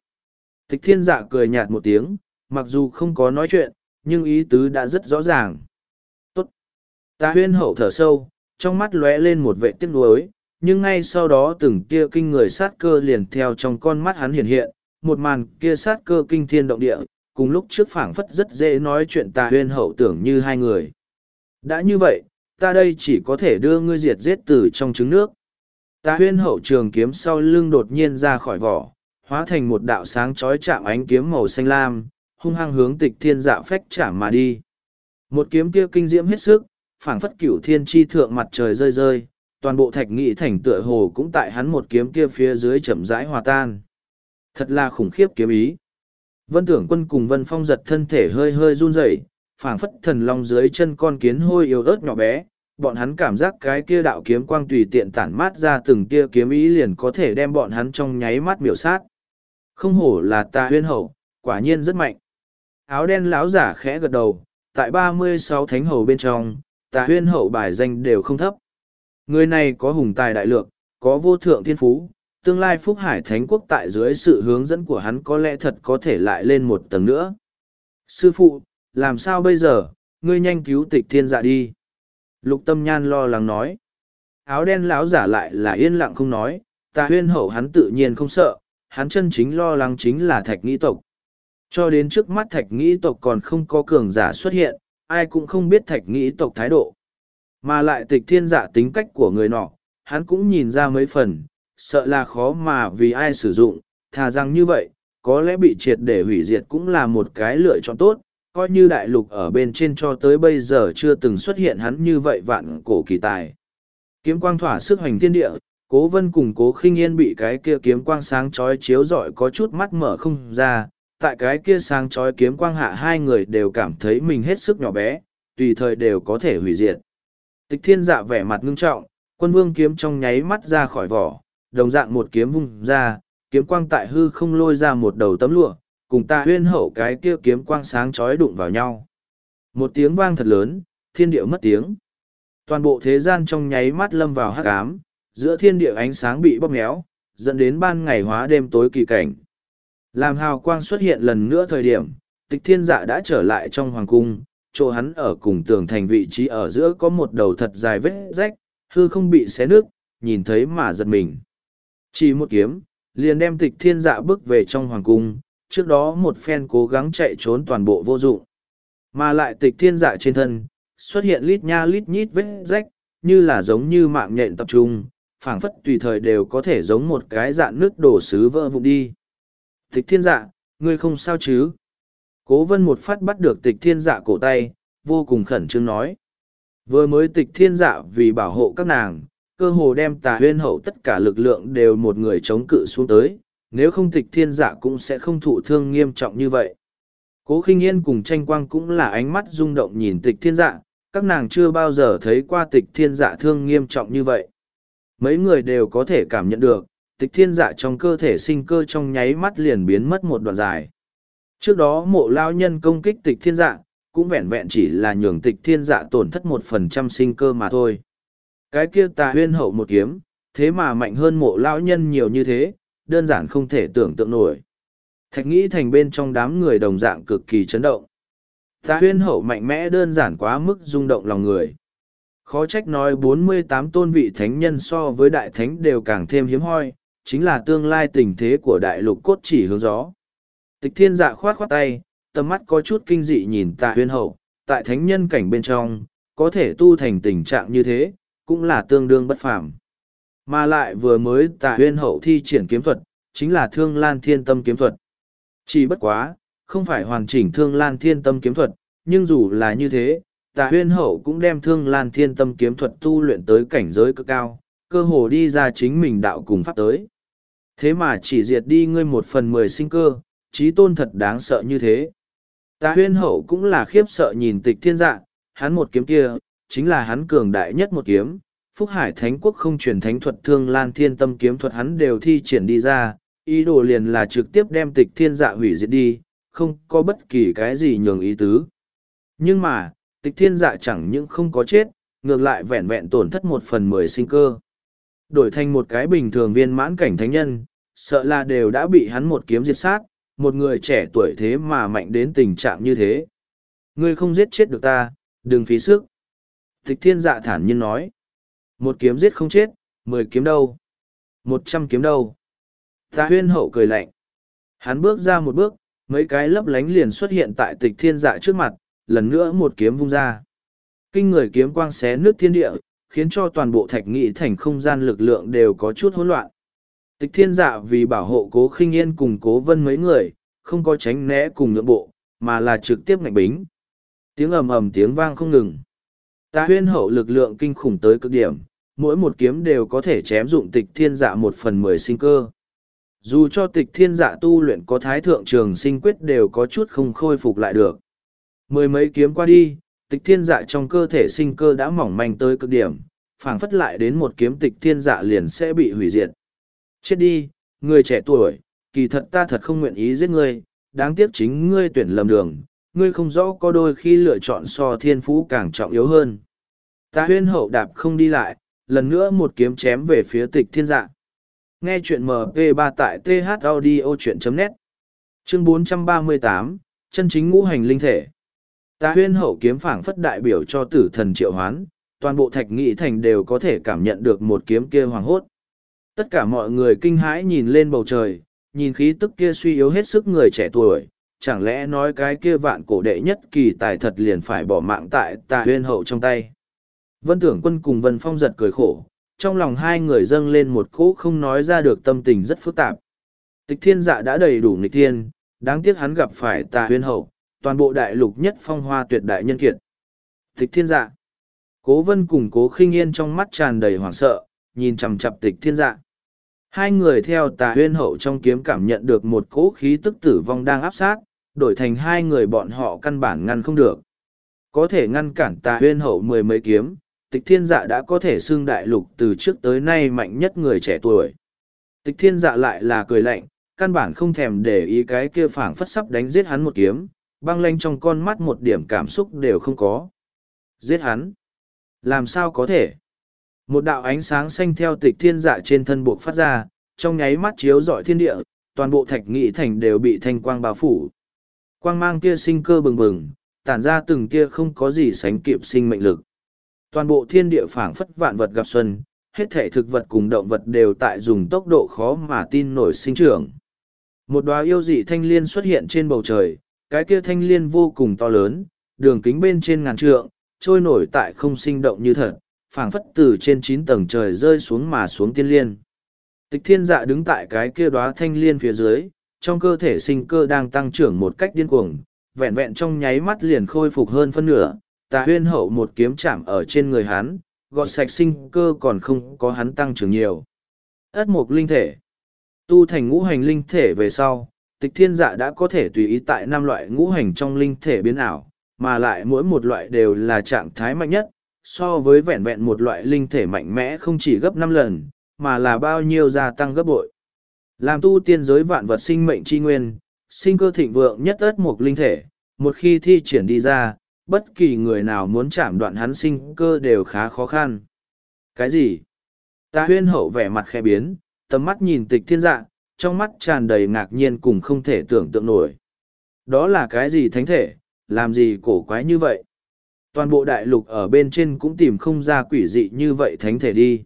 Tịch thiên dạ cười nhạt một tiếng, mặc dù không có nói chuyện, nhưng ý tứ đã rất rõ ràng. Tốt. Ta huyên hậu thở sâu, trong mắt lóe lên một vệ tiếc nuối, nhưng ngay sau đó từng kia kinh người sát cơ liền theo trong con mắt hắn hiện hiện, một màn kia sát cơ kinh thiên động địa, cùng lúc trước phảng phất rất dễ nói chuyện ta huyên hậu tưởng như hai người. Đã như vậy, ta đây chỉ có thể đưa ngươi diệt giết từ trong trứng nước. Ta huyên hậu trường kiếm sau lưng đột nhiên ra khỏi vỏ, hóa thành một đạo sáng chói chạm ánh kiếm màu xanh lam, hung hăng hướng tịch thiên dạ phách chạm mà đi. Một kiếm kia kinh diễm hết sức, phảng phất cửu thiên chi thượng mặt trời rơi rơi, toàn bộ thạch nghị thành tựa hồ cũng tại hắn một kiếm kia phía dưới chậm rãi hòa tan. Thật là khủng khiếp kiếm ý. Vân tưởng quân cùng vân phong giật thân thể hơi hơi run rẩy, phảng phất thần long dưới chân con kiến hôi yếu ớt nhỏ bé, bọn hắn cảm giác cái kia đạo kiếm quang tùy tiện tản mát ra từng tia kiếm ý liền có thể đem bọn hắn trong nháy mắt miểu sát. Không hổ là ta huyên hậu, quả nhiên rất mạnh. Áo đen lão giả khẽ gật đầu, tại ba mươi sáu thánh hầu bên trong, ta huyên hậu bài danh đều không thấp. Người này có hùng tài đại lược, có vô thượng thiên phú, tương lai Phúc Hải Thánh Quốc tại dưới sự hướng dẫn của hắn có lẽ thật có thể lại lên một tầng nữa. Sư phụ, làm sao bây giờ, ngươi nhanh cứu tịch thiên dạ đi. Lục tâm nhan lo lắng nói. Áo đen lão giả lại là yên lặng không nói, ta huyên hậu hắn tự nhiên không sợ, hắn chân chính lo lắng chính là thạch nghĩ tộc. Cho đến trước mắt thạch nghĩ tộc còn không có cường giả xuất hiện, ai cũng không biết thạch nghĩ tộc thái độ. Mà lại tịch thiên dạ tính cách của người nọ, hắn cũng nhìn ra mấy phần, sợ là khó mà vì ai sử dụng, thà rằng như vậy, có lẽ bị triệt để hủy diệt cũng là một cái lựa chọn tốt, coi như đại lục ở bên trên cho tới bây giờ chưa từng xuất hiện hắn như vậy vạn cổ kỳ tài. Kiếm quang thỏa sức hoành thiên địa, cố vân cùng cố khinh yên bị cái kia kiếm quang sáng chói chiếu rọi có chút mắt mở không ra, tại cái kia sáng chói kiếm quang hạ hai người đều cảm thấy mình hết sức nhỏ bé, tùy thời đều có thể hủy diệt. Tịch thiên dạ vẻ mặt ngưng trọng, quân vương kiếm trong nháy mắt ra khỏi vỏ, đồng dạng một kiếm vung ra, kiếm quang tại hư không lôi ra một đầu tấm lụa, cùng ta huyên hậu cái kia kiếm quang sáng chói đụng vào nhau. Một tiếng vang thật lớn, thiên địa mất tiếng. Toàn bộ thế gian trong nháy mắt lâm vào hắc ám, giữa thiên địa ánh sáng bị bóp méo, dẫn đến ban ngày hóa đêm tối kỳ cảnh. Làm hào quang xuất hiện lần nữa thời điểm, tịch thiên dạ đã trở lại trong hoàng cung, chỗ hắn ở cùng tường thành vị trí ở giữa có một đầu thật dài vết rách, hư không bị xé nước, nhìn thấy mà giật mình. Chỉ một kiếm, liền đem tịch thiên dạ bước về trong hoàng cung, trước đó một phen cố gắng chạy trốn toàn bộ vô dụng. Mà lại tịch thiên dạ trên thân, xuất hiện lít nha lít nhít vết rách, như là giống như mạng nhện tập trung, phảng phất tùy thời đều có thể giống một cái dạng nước đổ sứ vỡ vụn đi. Tịch thiên dạ, ngươi không sao chứ? Cố vân một phát bắt được tịch thiên dạ cổ tay, vô cùng khẩn trương nói. Vừa mới tịch thiên dạ vì bảo hộ các nàng, cơ hồ đem tà huyên hậu tất cả lực lượng đều một người chống cự xuống tới, nếu không tịch thiên dạ cũng sẽ không thụ thương nghiêm trọng như vậy. Cố khinh yên cùng tranh quang cũng là ánh mắt rung động nhìn tịch thiên dạ, các nàng chưa bao giờ thấy qua tịch thiên dạ thương nghiêm trọng như vậy. Mấy người đều có thể cảm nhận được, tịch thiên dạ trong cơ thể sinh cơ trong nháy mắt liền biến mất một đoạn dài. Trước đó mộ lao nhân công kích tịch thiên dạ, cũng vẹn vẹn chỉ là nhường tịch thiên dạ tổn thất một phần trăm sinh cơ mà thôi. Cái kia tà huyên hậu một kiếm, thế mà mạnh hơn mộ lao nhân nhiều như thế, đơn giản không thể tưởng tượng nổi. Thạch nghĩ thành bên trong đám người đồng dạng cực kỳ chấn động. Tà huyên hậu mạnh mẽ đơn giản quá mức rung động lòng người. Khó trách nói bốn mươi tám tôn vị thánh nhân so với đại thánh đều càng thêm hiếm hoi, chính là tương lai tình thế của đại lục cốt chỉ hướng gió. Tịch thiên dạ khoát khoát tay, tầm mắt có chút kinh dị nhìn tạ huyên hậu, tại thánh nhân cảnh bên trong, có thể tu thành tình trạng như thế, cũng là tương đương bất phàm. Mà lại vừa mới tạ huyên hậu thi triển kiếm thuật, chính là thương lan thiên tâm kiếm thuật. Chỉ bất quá, không phải hoàn chỉnh thương lan thiên tâm kiếm thuật, nhưng dù là như thế, tạ huyên hậu cũng đem thương lan thiên tâm kiếm thuật tu luyện tới cảnh giới cực cao, cơ hồ đi ra chính mình đạo cùng pháp tới. Thế mà chỉ diệt đi ngươi một phần mười sinh cơ, trí tôn thật đáng sợ như thế. Tạ huyên hậu cũng là khiếp sợ nhìn tịch thiên dạ, hắn một kiếm kia, chính là hắn cường đại nhất một kiếm. Phúc Hải Thánh Quốc không truyền thánh thuật thương lan thiên tâm kiếm thuật hắn đều thi triển đi ra, ý đồ liền là trực tiếp đem tịch thiên dạ hủy diệt đi, không có bất kỳ cái gì nhường ý tứ. Nhưng mà, tịch thiên dạ chẳng những không có chết, ngược lại vẹn vẹn tổn thất một phần mười sinh cơ. Đổi thành một cái bình thường viên mãn cảnh thánh nhân, sợ là đều đã bị hắn một kiếm diệt sát, một người trẻ tuổi thế mà mạnh đến tình trạng như thế. Ngươi không giết chết được ta, đừng phí sức. Tịch thiên dạ thản nhiên nói. Một kiếm giết không chết, mười kiếm đâu? Một trăm kiếm đâu? Ta huyên hậu cười lạnh. Hắn bước ra một bước, mấy cái lấp lánh liền xuất hiện tại tịch thiên dạ trước mặt, lần nữa một kiếm vung ra. Kinh người kiếm quang xé nước thiên địa, khiến cho toàn bộ thạch nghị thành không gian lực lượng đều có chút hỗn loạn. Tịch thiên dạ vì bảo hộ cố khinh yên cùng cố vân mấy người, không có tránh né cùng nhượng bộ, mà là trực tiếp ngạch bính. Tiếng ầm ầm tiếng vang không ngừng. Ta huyên hậu lực lượng kinh khủng tới cực điểm, mỗi một kiếm đều có thể chém dụng tịch thiên dạ một phần mười sinh cơ. Dù cho tịch thiên dạ tu luyện có thái thượng trường sinh quyết đều có chút không khôi phục lại được. Mười mấy kiếm qua đi, tịch thiên dạ trong cơ thể sinh cơ đã mỏng manh tới cực điểm, phảng phất lại đến một kiếm tịch thiên dạ liền sẽ bị hủy diệt. Chết đi, người trẻ tuổi, kỳ thật ta thật không nguyện ý giết ngươi, đáng tiếc chính ngươi tuyển lầm đường, ngươi không rõ có đôi khi lựa chọn so thiên phú càng trọng yếu hơn. Ta huyên hậu đạp không đi lại, lần nữa một kiếm chém về phía tịch thiên dạ. Nghe chuyện MP3 tại thaudio.net Chương 438, chân chính ngũ hành linh thể. Ta huyên hậu kiếm phảng phất đại biểu cho tử thần triệu hoán, toàn bộ thạch nghị thành đều có thể cảm nhận được một kiếm kia hoàng hốt. Tất cả mọi người kinh hãi nhìn lên bầu trời, nhìn khí tức kia suy yếu hết sức người trẻ tuổi, chẳng lẽ nói cái kia vạn cổ đệ nhất kỳ tài thật liền phải bỏ mạng tại tà huyên hậu trong tay. Vân tưởng quân cùng Vân Phong giật cười khổ, trong lòng hai người dâng lên một cỗ không nói ra được tâm tình rất phức tạp. Tịch thiên dạ đã đầy đủ nghịch thiên, đáng tiếc hắn gặp phải tà huyên hậu, toàn bộ đại lục nhất phong hoa tuyệt đại nhân kiệt. Tịch thiên dạ. Cố vân cùng cố khinh yên trong mắt tràn đầy hoảng sợ, nhìn chằm chặp tịch thiên dạ. Hai người theo tà huyên hậu trong kiếm cảm nhận được một cỗ khí tức tử vong đang áp sát, đổi thành hai người bọn họ căn bản ngăn không được. Có thể ngăn cản tà huyên hậu mười mấy kiếm, tịch thiên dạ đã có thể xưng đại lục từ trước tới nay mạnh nhất người trẻ tuổi. Tịch thiên dạ lại là cười lạnh, căn bản không thèm để ý cái kia phảng phất sắp đánh giết hắn một kiếm, băng lanh trong con mắt một điểm cảm xúc đều không có. Giết hắn? Làm sao có thể? Một đạo ánh sáng xanh theo tịch thiên dạ trên thân buộc phát ra, trong nháy mắt chiếu rọi thiên địa, toàn bộ thạch nghị thành đều bị thanh quang bao phủ. Quang mang kia sinh cơ bừng bừng, tản ra từng kia không có gì sánh kịp sinh mệnh lực. Toàn bộ thiên địa phảng phất vạn vật gặp xuân, hết thể thực vật cùng động vật đều tại dùng tốc độ khó mà tin nổi sinh trưởng. Một đóa yêu dị thanh liên xuất hiện trên bầu trời, cái kia thanh liên vô cùng to lớn, đường kính bên trên ngàn trượng, trôi nổi tại không sinh động như thật, phảng phất từ trên chín tầng trời rơi xuống mà xuống tiên liên. Tịch thiên dạ đứng tại cái kia đóa thanh liên phía dưới, trong cơ thể sinh cơ đang tăng trưởng một cách điên cuồng, vẹn vẹn trong nháy mắt liền khôi phục hơn phân nửa, tà huyên hậu một kiếm chạm ở trên người hắn, gọt sạch sinh cơ còn không có hắn tăng trưởng nhiều. Ất mục linh thể Tu thành ngũ hành linh thể về sau, tịch thiên dạ đã có thể tùy ý tại năm loại ngũ hành trong linh thể biến ảo, mà lại mỗi một loại đều là trạng thái mạnh nhất, so với vẹn vẹn một loại linh thể mạnh mẽ không chỉ gấp năm lần, mà là bao nhiêu gia tăng gấp bội. Làm tu tiên giới vạn vật sinh mệnh chi nguyên, sinh cơ thịnh vượng nhất ớt một linh thể, một khi thi triển đi ra, bất kỳ người nào muốn chạm đoạn hắn sinh cơ đều khá khó khăn. Cái gì? Ta huyên hậu vẻ mặt khẽ biến, tầm mắt nhìn tịch thiên dạ, trong mắt tràn đầy ngạc nhiên cùng không thể tưởng tượng nổi. Đó là cái gì thánh thể, làm gì cổ quái như vậy? Toàn bộ đại lục ở bên trên cũng tìm không ra quỷ dị như vậy thánh thể đi.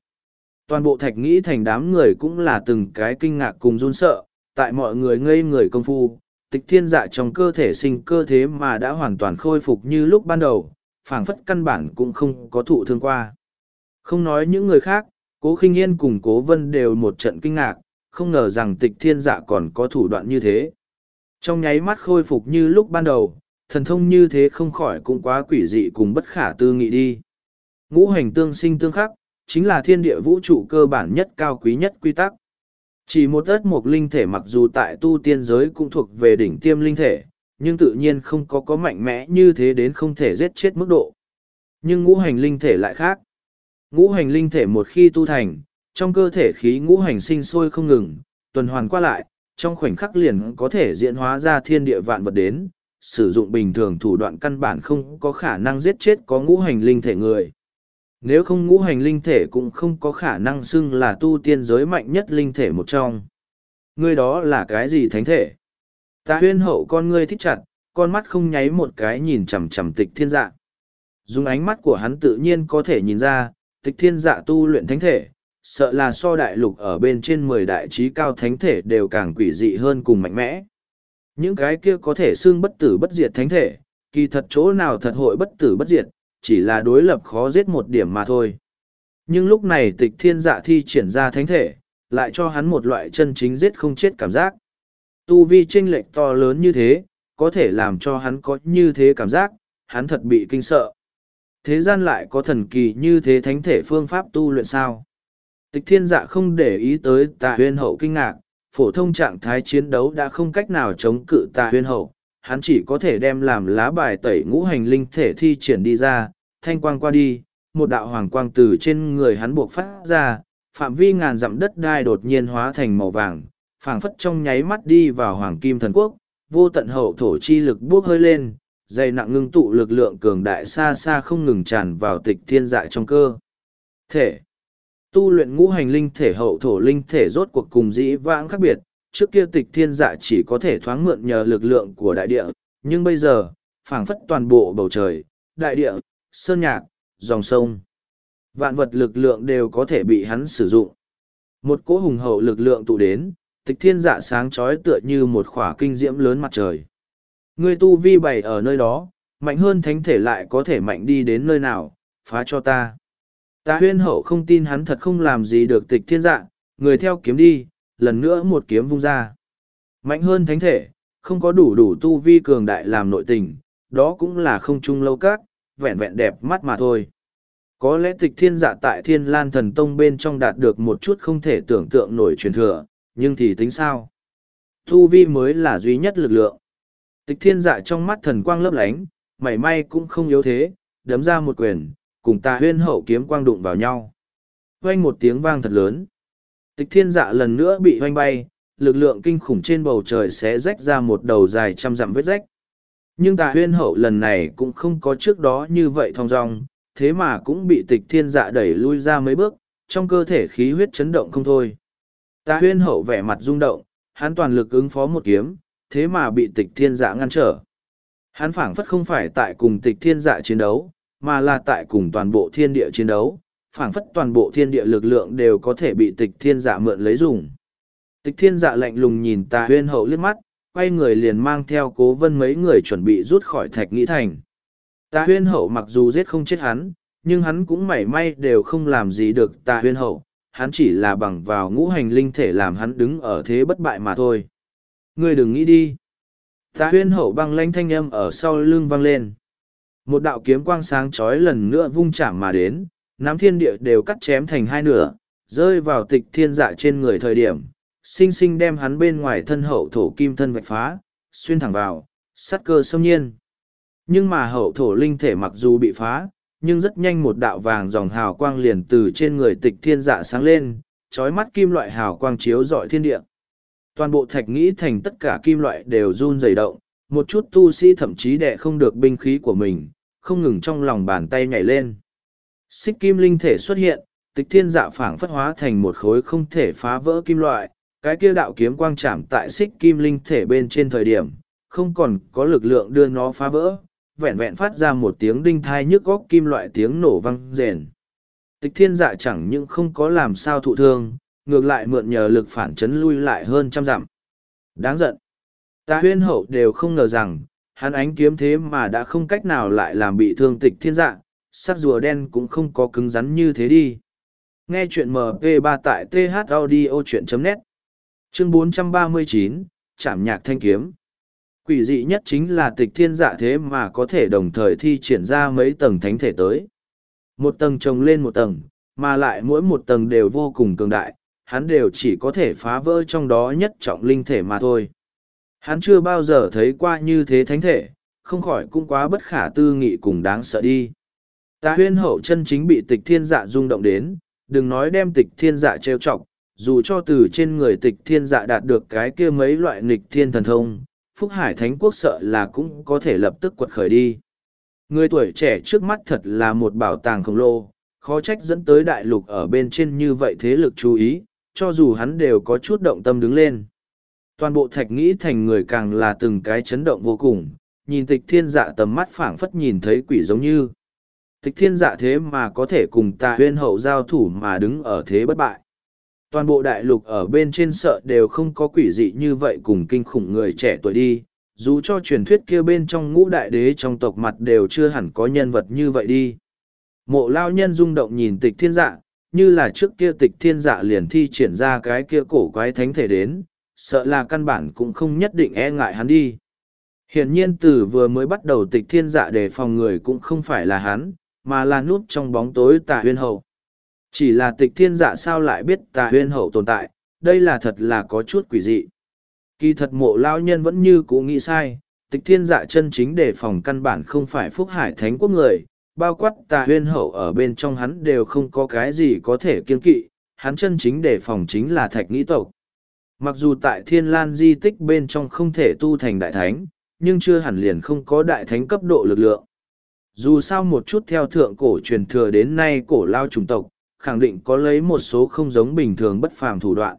Toàn bộ thạch nghĩ thành đám người cũng là từng cái kinh ngạc cùng run sợ, tại mọi người ngây người công phu, tịch thiên dạ trong cơ thể sinh cơ thế mà đã hoàn toàn khôi phục như lúc ban đầu, phảng phất căn bản cũng không có thụ thương qua. Không nói những người khác, cố khinh yên cùng cố vân đều một trận kinh ngạc, không ngờ rằng tịch thiên dạ còn có thủ đoạn như thế. Trong nháy mắt khôi phục như lúc ban đầu, thần thông như thế không khỏi cũng quá quỷ dị cùng bất khả tư nghị đi. Ngũ hành tương sinh tương khắc, chính là thiên địa vũ trụ cơ bản nhất cao quý nhất quy tắc. Chỉ một ớt một linh thể mặc dù tại tu tiên giới cũng thuộc về đỉnh tiêm linh thể, nhưng tự nhiên không có có mạnh mẽ như thế đến không thể giết chết mức độ. Nhưng ngũ hành linh thể lại khác. Ngũ hành linh thể một khi tu thành, trong cơ thể khí ngũ hành sinh sôi không ngừng, tuần hoàn qua lại, trong khoảnh khắc liền có thể diễn hóa ra thiên địa vạn vật đến, sử dụng bình thường thủ đoạn căn bản không có khả năng giết chết có ngũ hành linh thể người. Nếu không ngũ hành linh thể cũng không có khả năng xưng là tu tiên giới mạnh nhất linh thể một trong. Ngươi đó là cái gì thánh thể? Ta huyên hậu con ngươi thích chặt, con mắt không nháy một cái nhìn chằm chằm tịch thiên dạ. Dùng ánh mắt của hắn tự nhiên có thể nhìn ra, tịch thiên dạ tu luyện thánh thể, sợ là so đại lục ở bên trên mười đại trí cao thánh thể đều càng quỷ dị hơn cùng mạnh mẽ. Những cái kia có thể xương bất tử bất diệt thánh thể, kỳ thật chỗ nào thật hội bất tử bất diệt, chỉ là đối lập khó giết một điểm mà thôi. Nhưng lúc này tịch thiên dạ thi triển ra thánh thể, lại cho hắn một loại chân chính giết không chết cảm giác. Tu vi chênh lệch to lớn như thế, có thể làm cho hắn có như thế cảm giác, hắn thật bị kinh sợ. Thế gian lại có thần kỳ như thế thánh thể phương pháp tu luyện sao? Tịch thiên dạ không để ý tới tà huyên hậu kinh ngạc, phổ thông trạng thái chiến đấu đã không cách nào chống cự tà huyên hậu, hắn chỉ có thể đem làm lá bài tẩy ngũ hành linh thể thi triển đi ra, thanh quang qua đi, một đạo hoàng quang từ trên người hắn buộc phát ra, phạm vi ngàn dặm đất đai đột nhiên hóa thành màu vàng, phảng phất trong nháy mắt đi vào hoàng kim thần quốc, vô tận hậu thổ chi lực buốc hơi lên, dày nặng ngưng tụ lực lượng cường đại xa xa không ngừng tràn vào tịch thiên dại trong cơ. Thể Tu luyện ngũ hành linh thể hậu thổ linh thể rốt cuộc cùng dĩ vãng khác biệt, trước kia tịch thiên dạ chỉ có thể thoáng mượn nhờ lực lượng của đại địa, nhưng bây giờ, phảng phất toàn bộ bầu trời, đại địa, sơn nhạc, dòng sông. Vạn vật lực lượng đều có thể bị hắn sử dụng. Một cỗ hùng hậu lực lượng tụ đến, tịch thiên dạ sáng trói tựa như một khỏa kinh diễm lớn mặt trời. Người tu vi bày ở nơi đó, mạnh hơn thánh thể lại có thể mạnh đi đến nơi nào, phá cho ta. Ta huyên hậu không tin hắn thật không làm gì được tịch thiên dạ, người theo kiếm đi, lần nữa một kiếm vung ra. Mạnh hơn thánh thể, không có đủ đủ tu vi cường đại làm nội tình, đó cũng là không chung lâu các, vẹn vẹn đẹp mắt mà thôi. Có lẽ tịch thiên dạ tại thiên lan thần tông bên trong đạt được một chút không thể tưởng tượng nổi truyền thừa, nhưng thì tính sao? Tu vi mới là duy nhất lực lượng. Tịch thiên dạ trong mắt thần quang lấp lánh, mảy may cũng không yếu thế, đấm ra một quyền, cùng ta huyên hậu kiếm quang đụng vào nhau. Oanh một tiếng vang thật lớn. Tịch thiên dạ lần nữa bị hoanh bay, lực lượng kinh khủng trên bầu trời sẽ rách ra một đầu dài trăm dặm vết rách. Nhưng tà huyên hậu lần này cũng không có trước đó như vậy thong dong, thế mà cũng bị tịch thiên dạ đẩy lui ra mấy bước, trong cơ thể khí huyết chấn động không thôi. Tà huyên hậu vẻ mặt rung động, hắn toàn lực ứng phó một kiếm, thế mà bị tịch thiên dạ ngăn trở. Hắn phảng phất không phải tại cùng tịch thiên dạ chiến đấu, mà là tại cùng toàn bộ thiên địa chiến đấu, phảng phất toàn bộ thiên địa lực lượng đều có thể bị tịch thiên dạ mượn lấy dùng. Tịch thiên dạ lạnh lùng nhìn tà huyên hậu liếc mắt, quay người liền mang theo cố vân mấy người chuẩn bị rút khỏi thạch nghĩ thành. Tà huyên hậu mặc dù giết không chết hắn, nhưng hắn cũng mảy may đều không làm gì được tà huyên hậu, hắn chỉ là bằng vào ngũ hành linh thể làm hắn đứng ở thế bất bại mà thôi. Ngươi đừng nghĩ đi. Tà huyên hậu băng lanh thanh âm ở sau lưng vang lên. Một đạo kiếm quang sáng chói lần nữa vung chạm mà đến, nắm thiên địa đều cắt chém thành hai nửa, rơi vào tịch thiên dạ trên người thời điểm, sinh sinh đem hắn bên ngoài thân hậu thổ kim thân vạch phá, xuyên thẳng vào, sắt cơ xâm nhiên. Nhưng mà hậu thổ linh thể mặc dù bị phá, nhưng rất nhanh một đạo vàng dòng hào quang liền từ trên người tịch thiên dạ sáng lên, trói mắt kim loại hào quang chiếu rọi thiên địa. Toàn bộ thạch nghĩ thành tất cả kim loại đều run rẩy động, một chút tu sĩ thậm chí đẻ không được binh khí của mình, không ngừng trong lòng bàn tay nhảy lên. Xích kim linh thể xuất hiện, tịch thiên dạ phảng phất hóa thành một khối không thể phá vỡ kim loại, cái kia đạo kiếm quang chạm tại xích kim linh thể bên trên thời điểm, không còn có lực lượng đưa nó phá vỡ, vẹn vẹn phát ra một tiếng đinh thai nhức góc kim loại tiếng nổ vang rền. Tịch thiên dạ chẳng những không có làm sao thụ thương, ngược lại mượn nhờ lực phản chấn lui lại hơn trăm dặm. Đáng giận. Ta huyên hậu đều không ngờ rằng, hắn ánh kiếm thế mà đã không cách nào lại làm bị thương tịch thiên dạ, sắc rùa đen cũng không có cứng rắn như thế đi. Nghe chuyện MP3 tại thaudio.net Chương 439, chạm nhạc thanh kiếm Quỷ dị nhất chính là tịch thiên dạ thế mà có thể đồng thời thi triển ra mấy tầng thánh thể tới. Một tầng trồng lên một tầng, mà lại mỗi một tầng đều vô cùng cường đại, hắn đều chỉ có thể phá vỡ trong đó nhất trọng linh thể mà thôi. Hắn chưa bao giờ thấy qua như thế thánh thể, không khỏi cũng quá bất khả tư nghị cùng đáng sợ đi. Ta huyên hậu chân chính bị tịch thiên dạ rung động đến, đừng nói đem tịch thiên dạ trêu chọc, dù cho từ trên người tịch thiên dạ đạt được cái kia mấy loại nghịch thiên thần thông, Phúc Hải Thánh Quốc sợ là cũng có thể lập tức quật khởi đi. Người tuổi trẻ trước mắt thật là một bảo tàng khổng lồ, khó trách dẫn tới đại lục ở bên trên như vậy thế lực chú ý, cho dù hắn đều có chút động tâm đứng lên. Toàn bộ thạch nghĩ thành người càng là từng cái chấn động vô cùng, nhìn tịch thiên dạ tầm mắt phảng phất nhìn thấy quỷ giống như. Tịch thiên dạ thế mà có thể cùng ta huyên hậu giao thủ mà đứng ở thế bất bại. Toàn bộ đại lục ở bên trên sợ đều không có quỷ dị như vậy cùng kinh khủng người trẻ tuổi đi, dù cho truyền thuyết kia bên trong ngũ đại đế trong tộc mặt đều chưa hẳn có nhân vật như vậy đi. Mộ lao nhân rung động nhìn tịch thiên dạ, như là trước kia tịch thiên dạ liền thi triển ra cái kia cổ quái thánh thể đến, sợ là căn bản cũng không nhất định e ngại hắn đi. Hiển nhiên từ vừa mới bắt đầu tịch thiên dạ để phòng người cũng không phải là hắn, mà là núp trong bóng tối tà huyên hậu. Chỉ là tịch thiên dạ sao lại biết tà huyên hậu tồn tại, đây là thật là có chút quỷ dị. Kỳ thật mộ lao nhân vẫn như cũ nghĩ sai, tịch thiên dạ chân chính để phòng căn bản không phải phúc hải thánh quốc người, bao quát tà huyên hậu ở bên trong hắn đều không có cái gì có thể kiên kỵ, hắn chân chính để phòng chính là thạch nghĩ tộc. Mặc dù tại thiên lan di tích bên trong không thể tu thành đại thánh, nhưng chưa hẳn liền không có đại thánh cấp độ lực lượng. Dù sao một chút theo thượng cổ truyền thừa đến nay cổ lao chủng tộc, khẳng định có lấy một số không giống bình thường bất phàm thủ đoạn.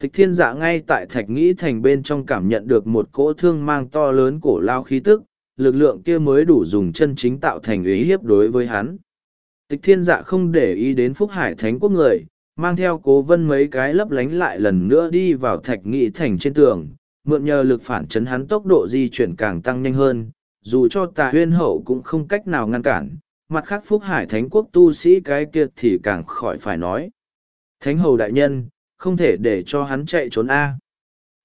Tịch thiên dạ ngay tại thạch nghĩ thành bên trong cảm nhận được một cỗ thương mang to lớn cổ lao khí tức, lực lượng kia mới đủ dùng chân chính tạo thành ý hiếp đối với hắn. Tịch thiên dạ không để ý đến phúc hải thánh quốc người, mang theo cố vân mấy cái lấp lánh lại lần nữa đi vào thạch nghị thành trên tường, mượn nhờ lực phản chấn hắn tốc độ di chuyển càng tăng nhanh hơn, dù cho tà huyên hậu cũng không cách nào ngăn cản, mặt khác phúc hải thánh quốc tu sĩ cái kia thì càng khỏi phải nói. Thánh hầu đại nhân, không thể để cho hắn chạy trốn A.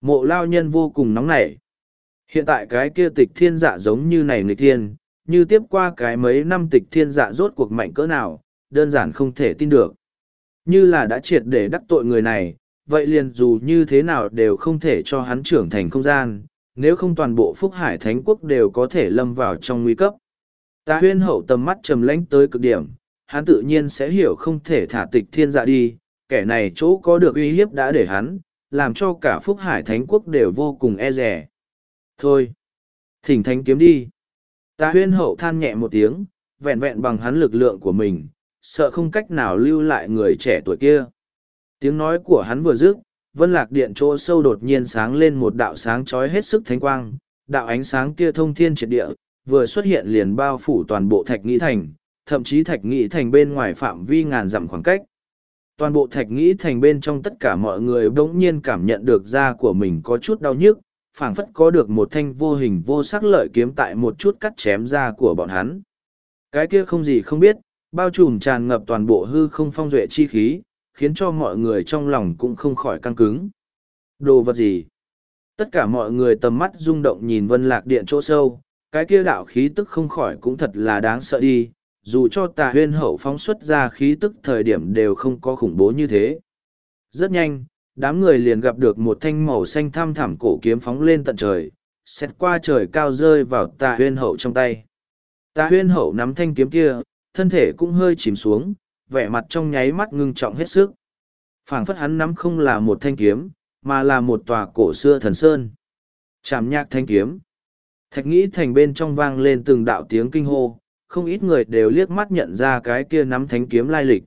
Mộ lao nhân vô cùng nóng nảy. Hiện tại cái kia tịch thiên dạ giống như này nghịch thiên, như tiếp qua cái mấy năm tịch thiên dạ rốt cuộc mạnh cỡ nào, đơn giản không thể tin được. Như là đã triệt để đắc tội người này, vậy liền dù như thế nào đều không thể cho hắn trưởng thành không gian, nếu không toàn bộ phúc hải thánh quốc đều có thể lâm vào trong nguy cấp. Ta huyên hậu tầm mắt trầm lãnh tới cực điểm, hắn tự nhiên sẽ hiểu không thể thả tịch thiên dạ đi, kẻ này chỗ có được uy hiếp đã để hắn, làm cho cả phúc hải thánh quốc đều vô cùng e rẻ. Thôi, thỉnh thánh kiếm đi. Ta huyên hậu than nhẹ một tiếng, vẹn vẹn bằng hắn lực lượng của mình, sợ không cách nào lưu lại người trẻ tuổi kia. Tiếng nói của hắn vừa dứt, vân lạc điện chỗ sâu đột nhiên sáng lên một đạo sáng trói hết sức thánh quang, đạo ánh sáng kia thông thiên triệt địa, vừa xuất hiện liền bao phủ toàn bộ thạch nghĩ thành, thậm chí thạch nghĩ thành bên ngoài phạm vi ngàn dặm khoảng cách. Toàn bộ thạch nghĩ thành bên trong tất cả mọi người bỗng nhiên cảm nhận được da của mình có chút đau nhức, phảng phất có được một thanh vô hình vô sắc lợi kiếm tại một chút cắt chém da của bọn hắn. Cái kia không gì không biết, bao trùm tràn ngập toàn bộ hư không phong duệ chi khí, khiến cho mọi người trong lòng cũng không khỏi căng cứng. Đồ vật gì? Tất cả mọi người tầm mắt rung động nhìn vân lạc điện chỗ sâu, cái kia đạo khí tức không khỏi cũng thật là đáng sợ đi, dù cho tà huyên hậu phóng xuất ra khí tức thời điểm đều không có khủng bố như thế. Rất nhanh, đám người liền gặp được một thanh màu xanh thăm thẳm cổ kiếm phóng lên tận trời, xét qua trời cao rơi vào tà huyên hậu trong tay. Tà huyên hậu nắm thanh kiếm kia, thân thể cũng hơi chìm xuống, vẻ mặt trong nháy mắt ngưng trọng hết sức. phảng phất hắn nắm không là một thanh kiếm, mà là một tòa cổ xưa thần sơn. Chạm nhạc thanh kiếm. Thạch nghĩ thành bên trong vang lên từng đạo tiếng kinh hô, không ít người đều liếc mắt nhận ra cái kia nắm thánh kiếm lai lịch.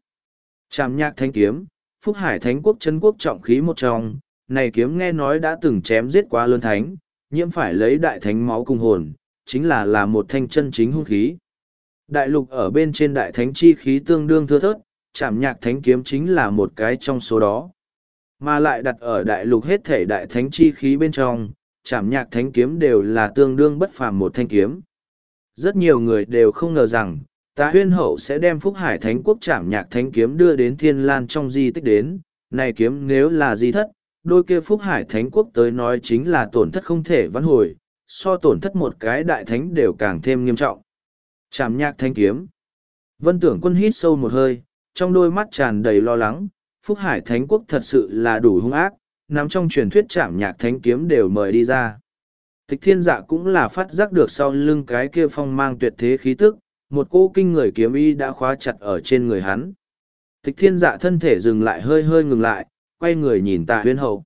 Chạm nhạc thánh kiếm, Phúc Hải Thánh quốc chân quốc trọng khí một trong, này kiếm nghe nói đã từng chém giết quá lớn thánh, nhiễm phải lấy đại thánh máu cùng hồn, chính là là một thanh chân chính hung khí. Đại lục ở bên trên đại thánh chi khí tương đương thưa thớt, chạm nhạc thánh kiếm chính là một cái trong số đó. Mà lại đặt ở đại lục hết thể đại thánh chi khí bên trong, chạm nhạc thánh kiếm đều là tương đương bất phàm một thanh kiếm. Rất nhiều người đều không ngờ rằng, ta huyên hậu sẽ đem phúc hải thánh quốc chạm nhạc thánh kiếm đưa đến thiên lan trong di tích đến. Này kiếm nếu là di thất, đôi kia phúc hải thánh quốc tới nói chính là tổn thất không thể vãn hồi, so tổn thất một cái đại thánh đều càng thêm nghiêm trọng. Chạm nhạc thanh kiếm. Vân tưởng quân hít sâu một hơi, trong đôi mắt tràn đầy lo lắng, Phúc Hải Thánh Quốc thật sự là đủ hung ác, nằm trong truyền thuyết chạm nhạc thánh kiếm đều mời đi ra. Tịch thiên dạ cũng là phát giác được sau lưng cái kia phong mang tuyệt thế khí tức, một cô kinh người kiếm y đã khóa chặt ở trên người hắn. Tịch thiên dạ thân thể dừng lại hơi hơi ngừng lại, quay người nhìn tạ huyên hậu.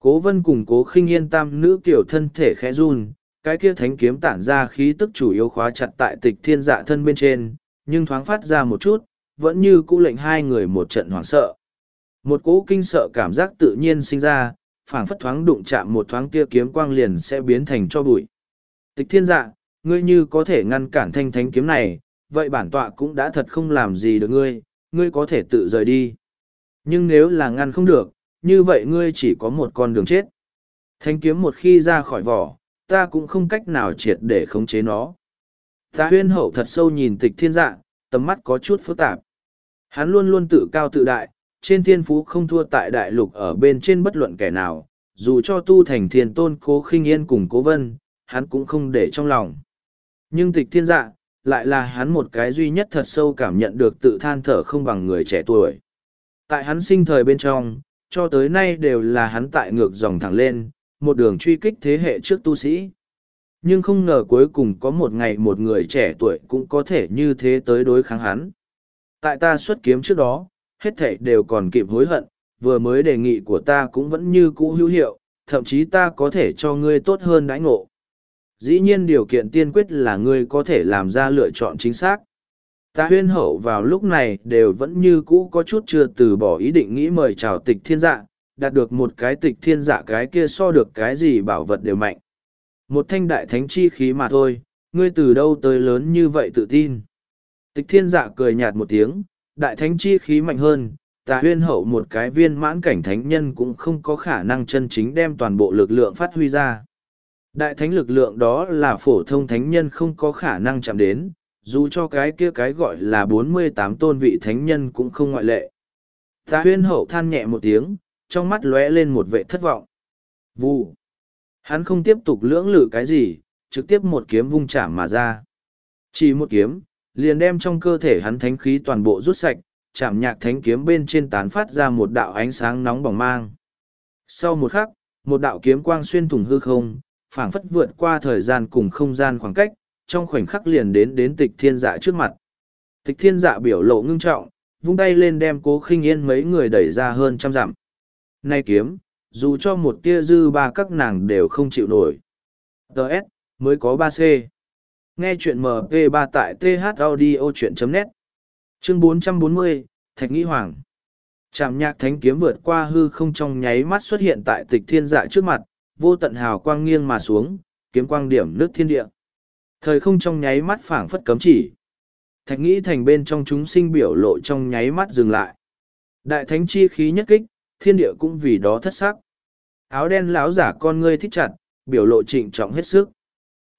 Cố vân cùng cố khinh yên tam nữ kiểu thân thể khẽ run, cái kia thánh kiếm tản ra khí tức chủ yếu khóa chặt tại tịch thiên dạ thân bên trên, nhưng thoáng phát ra một chút, vẫn như cũ lệnh hai người một trận hoảng sợ. Một cỗ kinh sợ cảm giác tự nhiên sinh ra, phảng phất thoáng đụng chạm một thoáng kia kiếm quang liền sẽ biến thành cho bụi. Tịch thiên dạ, ngươi như có thể ngăn cản thanh thánh kiếm này, vậy bản tọa cũng đã thật không làm gì được ngươi, ngươi có thể tự rời đi. Nhưng nếu là ngăn không được, như vậy ngươi chỉ có một con đường chết. Thanh kiếm một khi ra khỏi vỏ, ta cũng không cách nào triệt để khống chế nó. Ta huyên hậu thật sâu nhìn tịch thiên dạ, tầm mắt có chút phức tạp. Hắn luôn luôn tự cao tự đại, trên thiên phú không thua tại đại lục ở bên trên bất luận kẻ nào, dù cho tu thành thiên tôn cố khinh yên cùng cố vân, hắn cũng không để trong lòng. Nhưng tịch thiên dạ, lại là hắn một cái duy nhất thật sâu cảm nhận được tự than thở không bằng người trẻ tuổi. Tại hắn sinh thời bên trong, cho tới nay đều là hắn tại ngược dòng thẳng lên, một đường truy kích thế hệ trước tu sĩ. Nhưng không ngờ cuối cùng có một ngày một người trẻ tuổi cũng có thể như thế tới đối kháng hắn. Tại ta xuất kiếm trước đó, hết thảy đều còn kịp hối hận, vừa mới đề nghị của ta cũng vẫn như cũ hữu hiệu, thậm chí ta có thể cho ngươi tốt hơn đãi ngộ. Dĩ nhiên điều kiện tiên quyết là ngươi có thể làm ra lựa chọn chính xác. Ta huyên hậu vào lúc này đều vẫn như cũ có chút chưa từ bỏ ý định nghĩ mời chào tịch thiên dạ, đạt được một cái tịch thiên giả cái kia so được cái gì bảo vật đều mạnh. Một thanh đại thánh chi khí mà thôi, ngươi từ đâu tới lớn như vậy tự tin. Tịch thiên giả cười nhạt một tiếng, đại thánh chi khí mạnh hơn, ta huyên hậu một cái viên mãn cảnh thánh nhân cũng không có khả năng chân chính đem toàn bộ lực lượng phát huy ra. Đại thánh lực lượng đó là phổ thông thánh nhân không có khả năng chạm đến, dù cho cái kia cái gọi là bốn mươi tám tôn vị thánh nhân cũng không ngoại lệ. Ta huyên hậu than nhẹ một tiếng, trong mắt lóe lên một vệ thất vọng. Vụ. Hắn không tiếp tục lưỡng lự cái gì, trực tiếp một kiếm vung chạm mà ra. Chỉ một kiếm, liền đem trong cơ thể hắn thánh khí toàn bộ rút sạch, chạm nhạc thánh kiếm bên trên tán phát ra một đạo ánh sáng nóng bỏng mang. Sau một khắc, một đạo kiếm quang xuyên thủng hư không, phảng phất vượt qua thời gian cùng không gian khoảng cách, trong khoảnh khắc liền đến đến tịch thiên dạ trước mặt. Tịch thiên dạ biểu lộ ngưng trọng, vung tay lên đem cố khinh yên mấy người đẩy ra hơn trăm dặm. Nay kiếm, dù cho một tia dư ba các nàng đều không chịu nổi. Đợt, mới có ba c Nghe chuyện MP3 tại thaudio.net Chương 440, Thạch Nghĩ Hoàng Trạm nhạc thánh kiếm vượt qua hư không trong nháy mắt xuất hiện tại tịch thiên dạ trước mặt, vô tận hào quang nghiêng mà xuống, kiếm quang điểm nước thiên địa. Thời không trong nháy mắt phảng phất cấm chỉ. Thạch nghĩ thành bên trong chúng sinh biểu lộ trong nháy mắt dừng lại. Đại thánh chi khí nhất kích, thiên địa cũng vì đó thất sắc. Áo đen lão giả con ngươi thích chặt, biểu lộ trịnh trọng hết sức.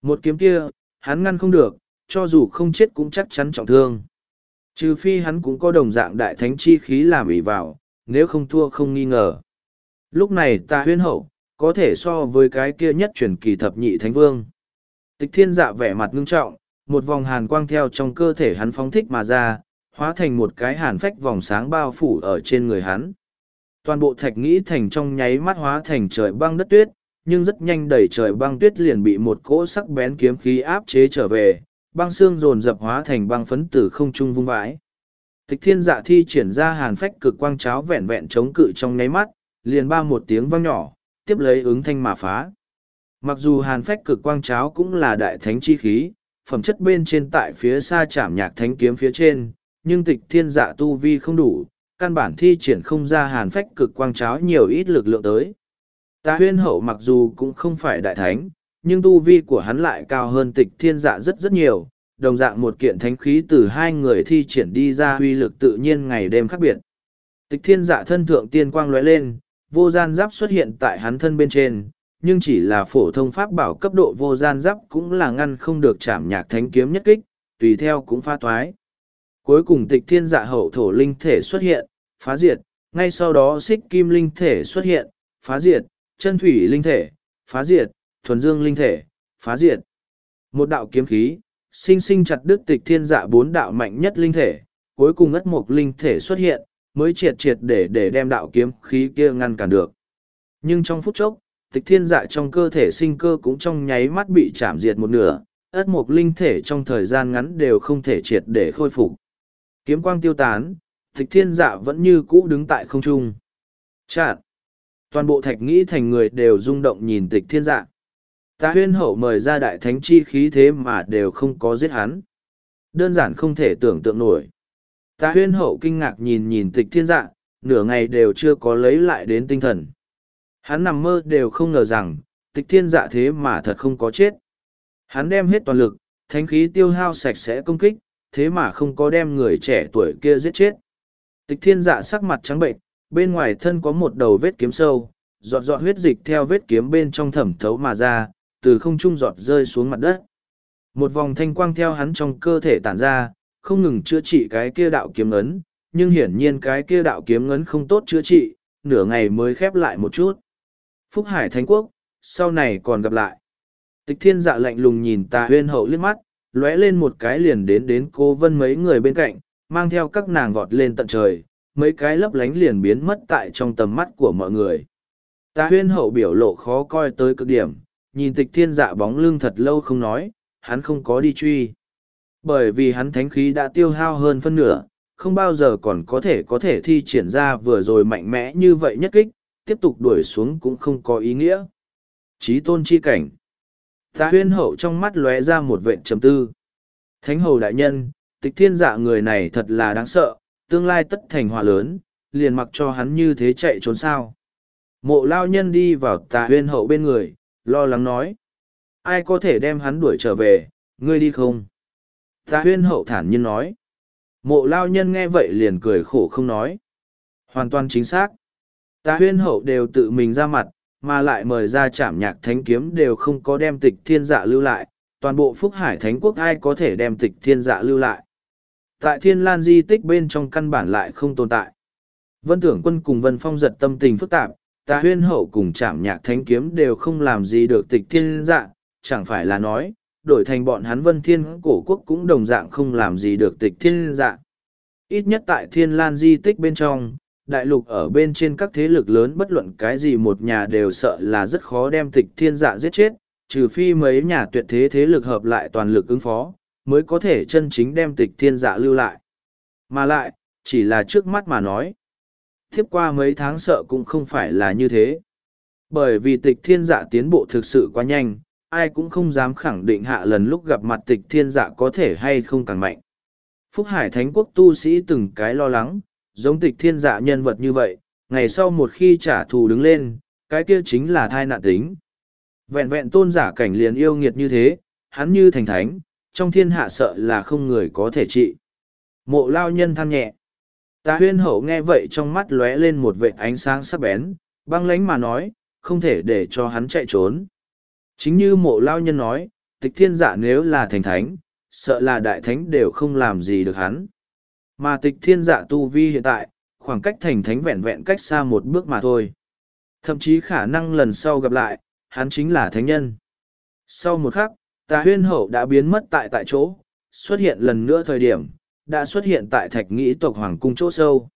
Một kiếm kia, hắn ngăn không được, cho dù không chết cũng chắc chắn trọng thương. Trừ phi hắn cũng có đồng dạng đại thánh chi khí làm ỷ vào, nếu không thua không nghi ngờ. Lúc này ta huyên hậu, có thể so với cái kia nhất truyền kỳ thập nhị thánh vương. Tịch thiên dạ vẻ mặt ngưng trọng, một vòng hàn quang theo trong cơ thể hắn phóng thích mà ra, hóa thành một cái hàn phách vòng sáng bao phủ ở trên người hắn. Toàn bộ thạch nghĩ thành trong nháy mắt hóa thành trời băng đất tuyết, nhưng rất nhanh đẩy trời băng tuyết liền bị một cỗ sắc bén kiếm khí áp chế trở về, băng xương dồn dập hóa thành băng phấn tử không trung vung vãi. Tịch thiên dạ thi triển ra hàn phách cực quang cháo vẹn vẹn chống cự trong nháy mắt, liền ba một tiếng vang nhỏ, tiếp lấy ứng thanh mà phá. Mặc dù hàn phách cực quang cháo cũng là đại thánh chi khí, phẩm chất bên trên tại phía xa chạm nhạc thánh kiếm phía trên, nhưng tịch thiên dạ tu vi không đủ, căn bản thi triển không ra hàn phách cực quang cháo nhiều ít lực lượng tới. Ta huyên hậu mặc dù cũng không phải đại thánh, nhưng tu vi của hắn lại cao hơn tịch thiên dạ rất rất nhiều, đồng dạng một kiện thánh khí từ hai người thi triển đi ra huy lực tự nhiên ngày đêm khác biệt. Tịch thiên dạ thân thượng tiên quang lóe lên, vô gian giáp xuất hiện tại hắn thân bên trên, nhưng chỉ là phổ thông pháp bảo cấp độ vô gian giáp cũng là ngăn không được chạm nhạc thánh kiếm nhất kích, tùy theo cũng pha toái. Cuối cùng tịch thiên dạ hậu thổ linh thể xuất hiện, phá diệt, ngay sau đó xích kim linh thể xuất hiện, phá diệt, chân thủy linh thể, phá diệt, thuần dương linh thể, phá diệt. Một đạo kiếm khí, sinh sinh chặt đứt tịch thiên dạ bốn đạo mạnh nhất linh thể, cuối cùng ất mục linh thể xuất hiện, mới triệt triệt để để đem đạo kiếm khí kia ngăn cản được. Nhưng trong phút chốc, tịch thiên dạ trong cơ thể sinh cơ cũng trong nháy mắt bị chạm diệt một nửa, ất mục linh thể trong thời gian ngắn đều không thể triệt để khôi phục. Kiếm quang tiêu tán, Thịch thiên dạ vẫn như cũ đứng tại không trung. Chạn! Toàn bộ thạch nghĩ thành người đều rung động nhìn tịch thiên dạ. Ta huyên hậu mời ra đại thánh chi khí thế mà đều không có giết hắn. Đơn giản không thể tưởng tượng nổi. Ta huyên hậu kinh ngạc nhìn nhìn tịch thiên dạ, nửa ngày đều chưa có lấy lại đến tinh thần. Hắn nằm mơ đều không ngờ rằng, tịch thiên dạ thế mà thật không có chết. Hắn đem hết toàn lực, thánh khí tiêu hao sạch sẽ công kích, thế mà không có đem người trẻ tuổi kia giết chết. Tịch thiên dạ sắc mặt trắng bệnh, bên ngoài thân có một đầu vết kiếm sâu, giọt giọt huyết dịch theo vết kiếm bên trong thẩm thấu mà ra, từ không trung giọt rơi xuống mặt đất. Một vòng thanh quang theo hắn trong cơ thể tản ra, không ngừng chữa trị cái kia đạo kiếm ấn, nhưng hiển nhiên cái kia đạo kiếm ấn không tốt chữa trị, nửa ngày mới khép lại một chút. Phúc Hải Thánh Quốc, sau này còn gặp lại. Tịch thiên dạ lạnh lùng nhìn tà huyên hậu liếc mắt, lóe lên một cái liền đến đến cô vân mấy người bên cạnh, mang theo các nàng vọt lên tận trời, mấy cái lấp lánh liền biến mất tại trong tầm mắt của mọi người. Ta huyên hậu biểu lộ khó coi tới cực điểm, nhìn tịch thiên dạ bóng lưng thật lâu không nói, hắn không có đi truy. Bởi vì hắn thánh khí đã tiêu hao hơn phân nửa, không bao giờ còn có thể có thể thi triển ra vừa rồi mạnh mẽ như vậy nhất kích, tiếp tục đuổi xuống cũng không có ý nghĩa. Chí tôn chi cảnh. Tạ huyên hậu trong mắt lóe ra một vệ trầm tư. Thánh hầu đại nhân, tịch thiên dạ người này thật là đáng sợ, tương lai tất thành hòa lớn, liền mặc cho hắn như thế chạy trốn sao. Mộ lao nhân đi vào tà huyên hậu bên người, lo lắng nói. Ai có thể đem hắn đuổi trở về, ngươi đi không? Tà huyên hậu thản nhiên nói. Mộ lao nhân nghe vậy liền cười khổ không nói. Hoàn toàn chính xác. Tà huyên hậu đều tự mình ra mặt, mà lại mời ra chạm nhạc thánh kiếm đều không có đem tịch thiên dạ lưu lại. Toàn bộ phúc hải thánh quốc ai có thể đem tịch thiên dạ lưu lại. Tại thiên lan di tích bên trong căn bản lại không tồn tại. Vân tưởng quân cùng vân phong giật tâm tình phức tạp, ta huyên hậu cùng chạm nhạc thánh kiếm đều không làm gì được tịch thiên dạ, chẳng phải là nói, đổi thành bọn hắn vân thiên cổ quốc cũng đồng dạng không làm gì được tịch thiên dạ. Ít nhất tại thiên lan di tích bên trong, đại lục ở bên trên các thế lực lớn bất luận cái gì một nhà đều sợ là rất khó đem tịch thiên dạ giết chết, trừ phi mấy nhà tuyệt thế thế lực hợp lại toàn lực ứng phó, mới có thể chân chính đem tịch thiên dạ lưu lại. Mà lại, chỉ là trước mắt mà nói. Tiếp qua mấy tháng sợ cũng không phải là như thế. Bởi vì tịch thiên dạ tiến bộ thực sự quá nhanh, ai cũng không dám khẳng định hạ lần lúc gặp mặt tịch thiên dạ có thể hay không càng mạnh. Phúc Hải Thánh Quốc tu sĩ từng cái lo lắng, giống tịch thiên dạ nhân vật như vậy, ngày sau một khi trả thù đứng lên, cái kia chính là thai nạn tính. Vẹn vẹn tôn giả cảnh liền yêu nghiệt như thế, hắn như thành thánh, trong thiên hạ sợ là không người có thể trị. Mộ lao nhân than nhẹ. Ta huyên hậu nghe vậy trong mắt lóe lên một vệ ánh sáng sắc bén, băng lánh mà nói, không thể để cho hắn chạy trốn. Chính như mộ lao nhân nói, tịch thiên giả nếu là thành thánh, sợ là đại thánh đều không làm gì được hắn. Mà tịch thiên dạ tu vi hiện tại, khoảng cách thành thánh vẹn vẹn cách xa một bước mà thôi. Thậm chí khả năng lần sau gặp lại, hắn chính là thánh nhân. Sau một khắc, tà huyên hậu đã biến mất tại tại chỗ, xuất hiện lần nữa thời điểm, đã xuất hiện tại thạch nghĩ tộc hoàng cung chỗ sâu.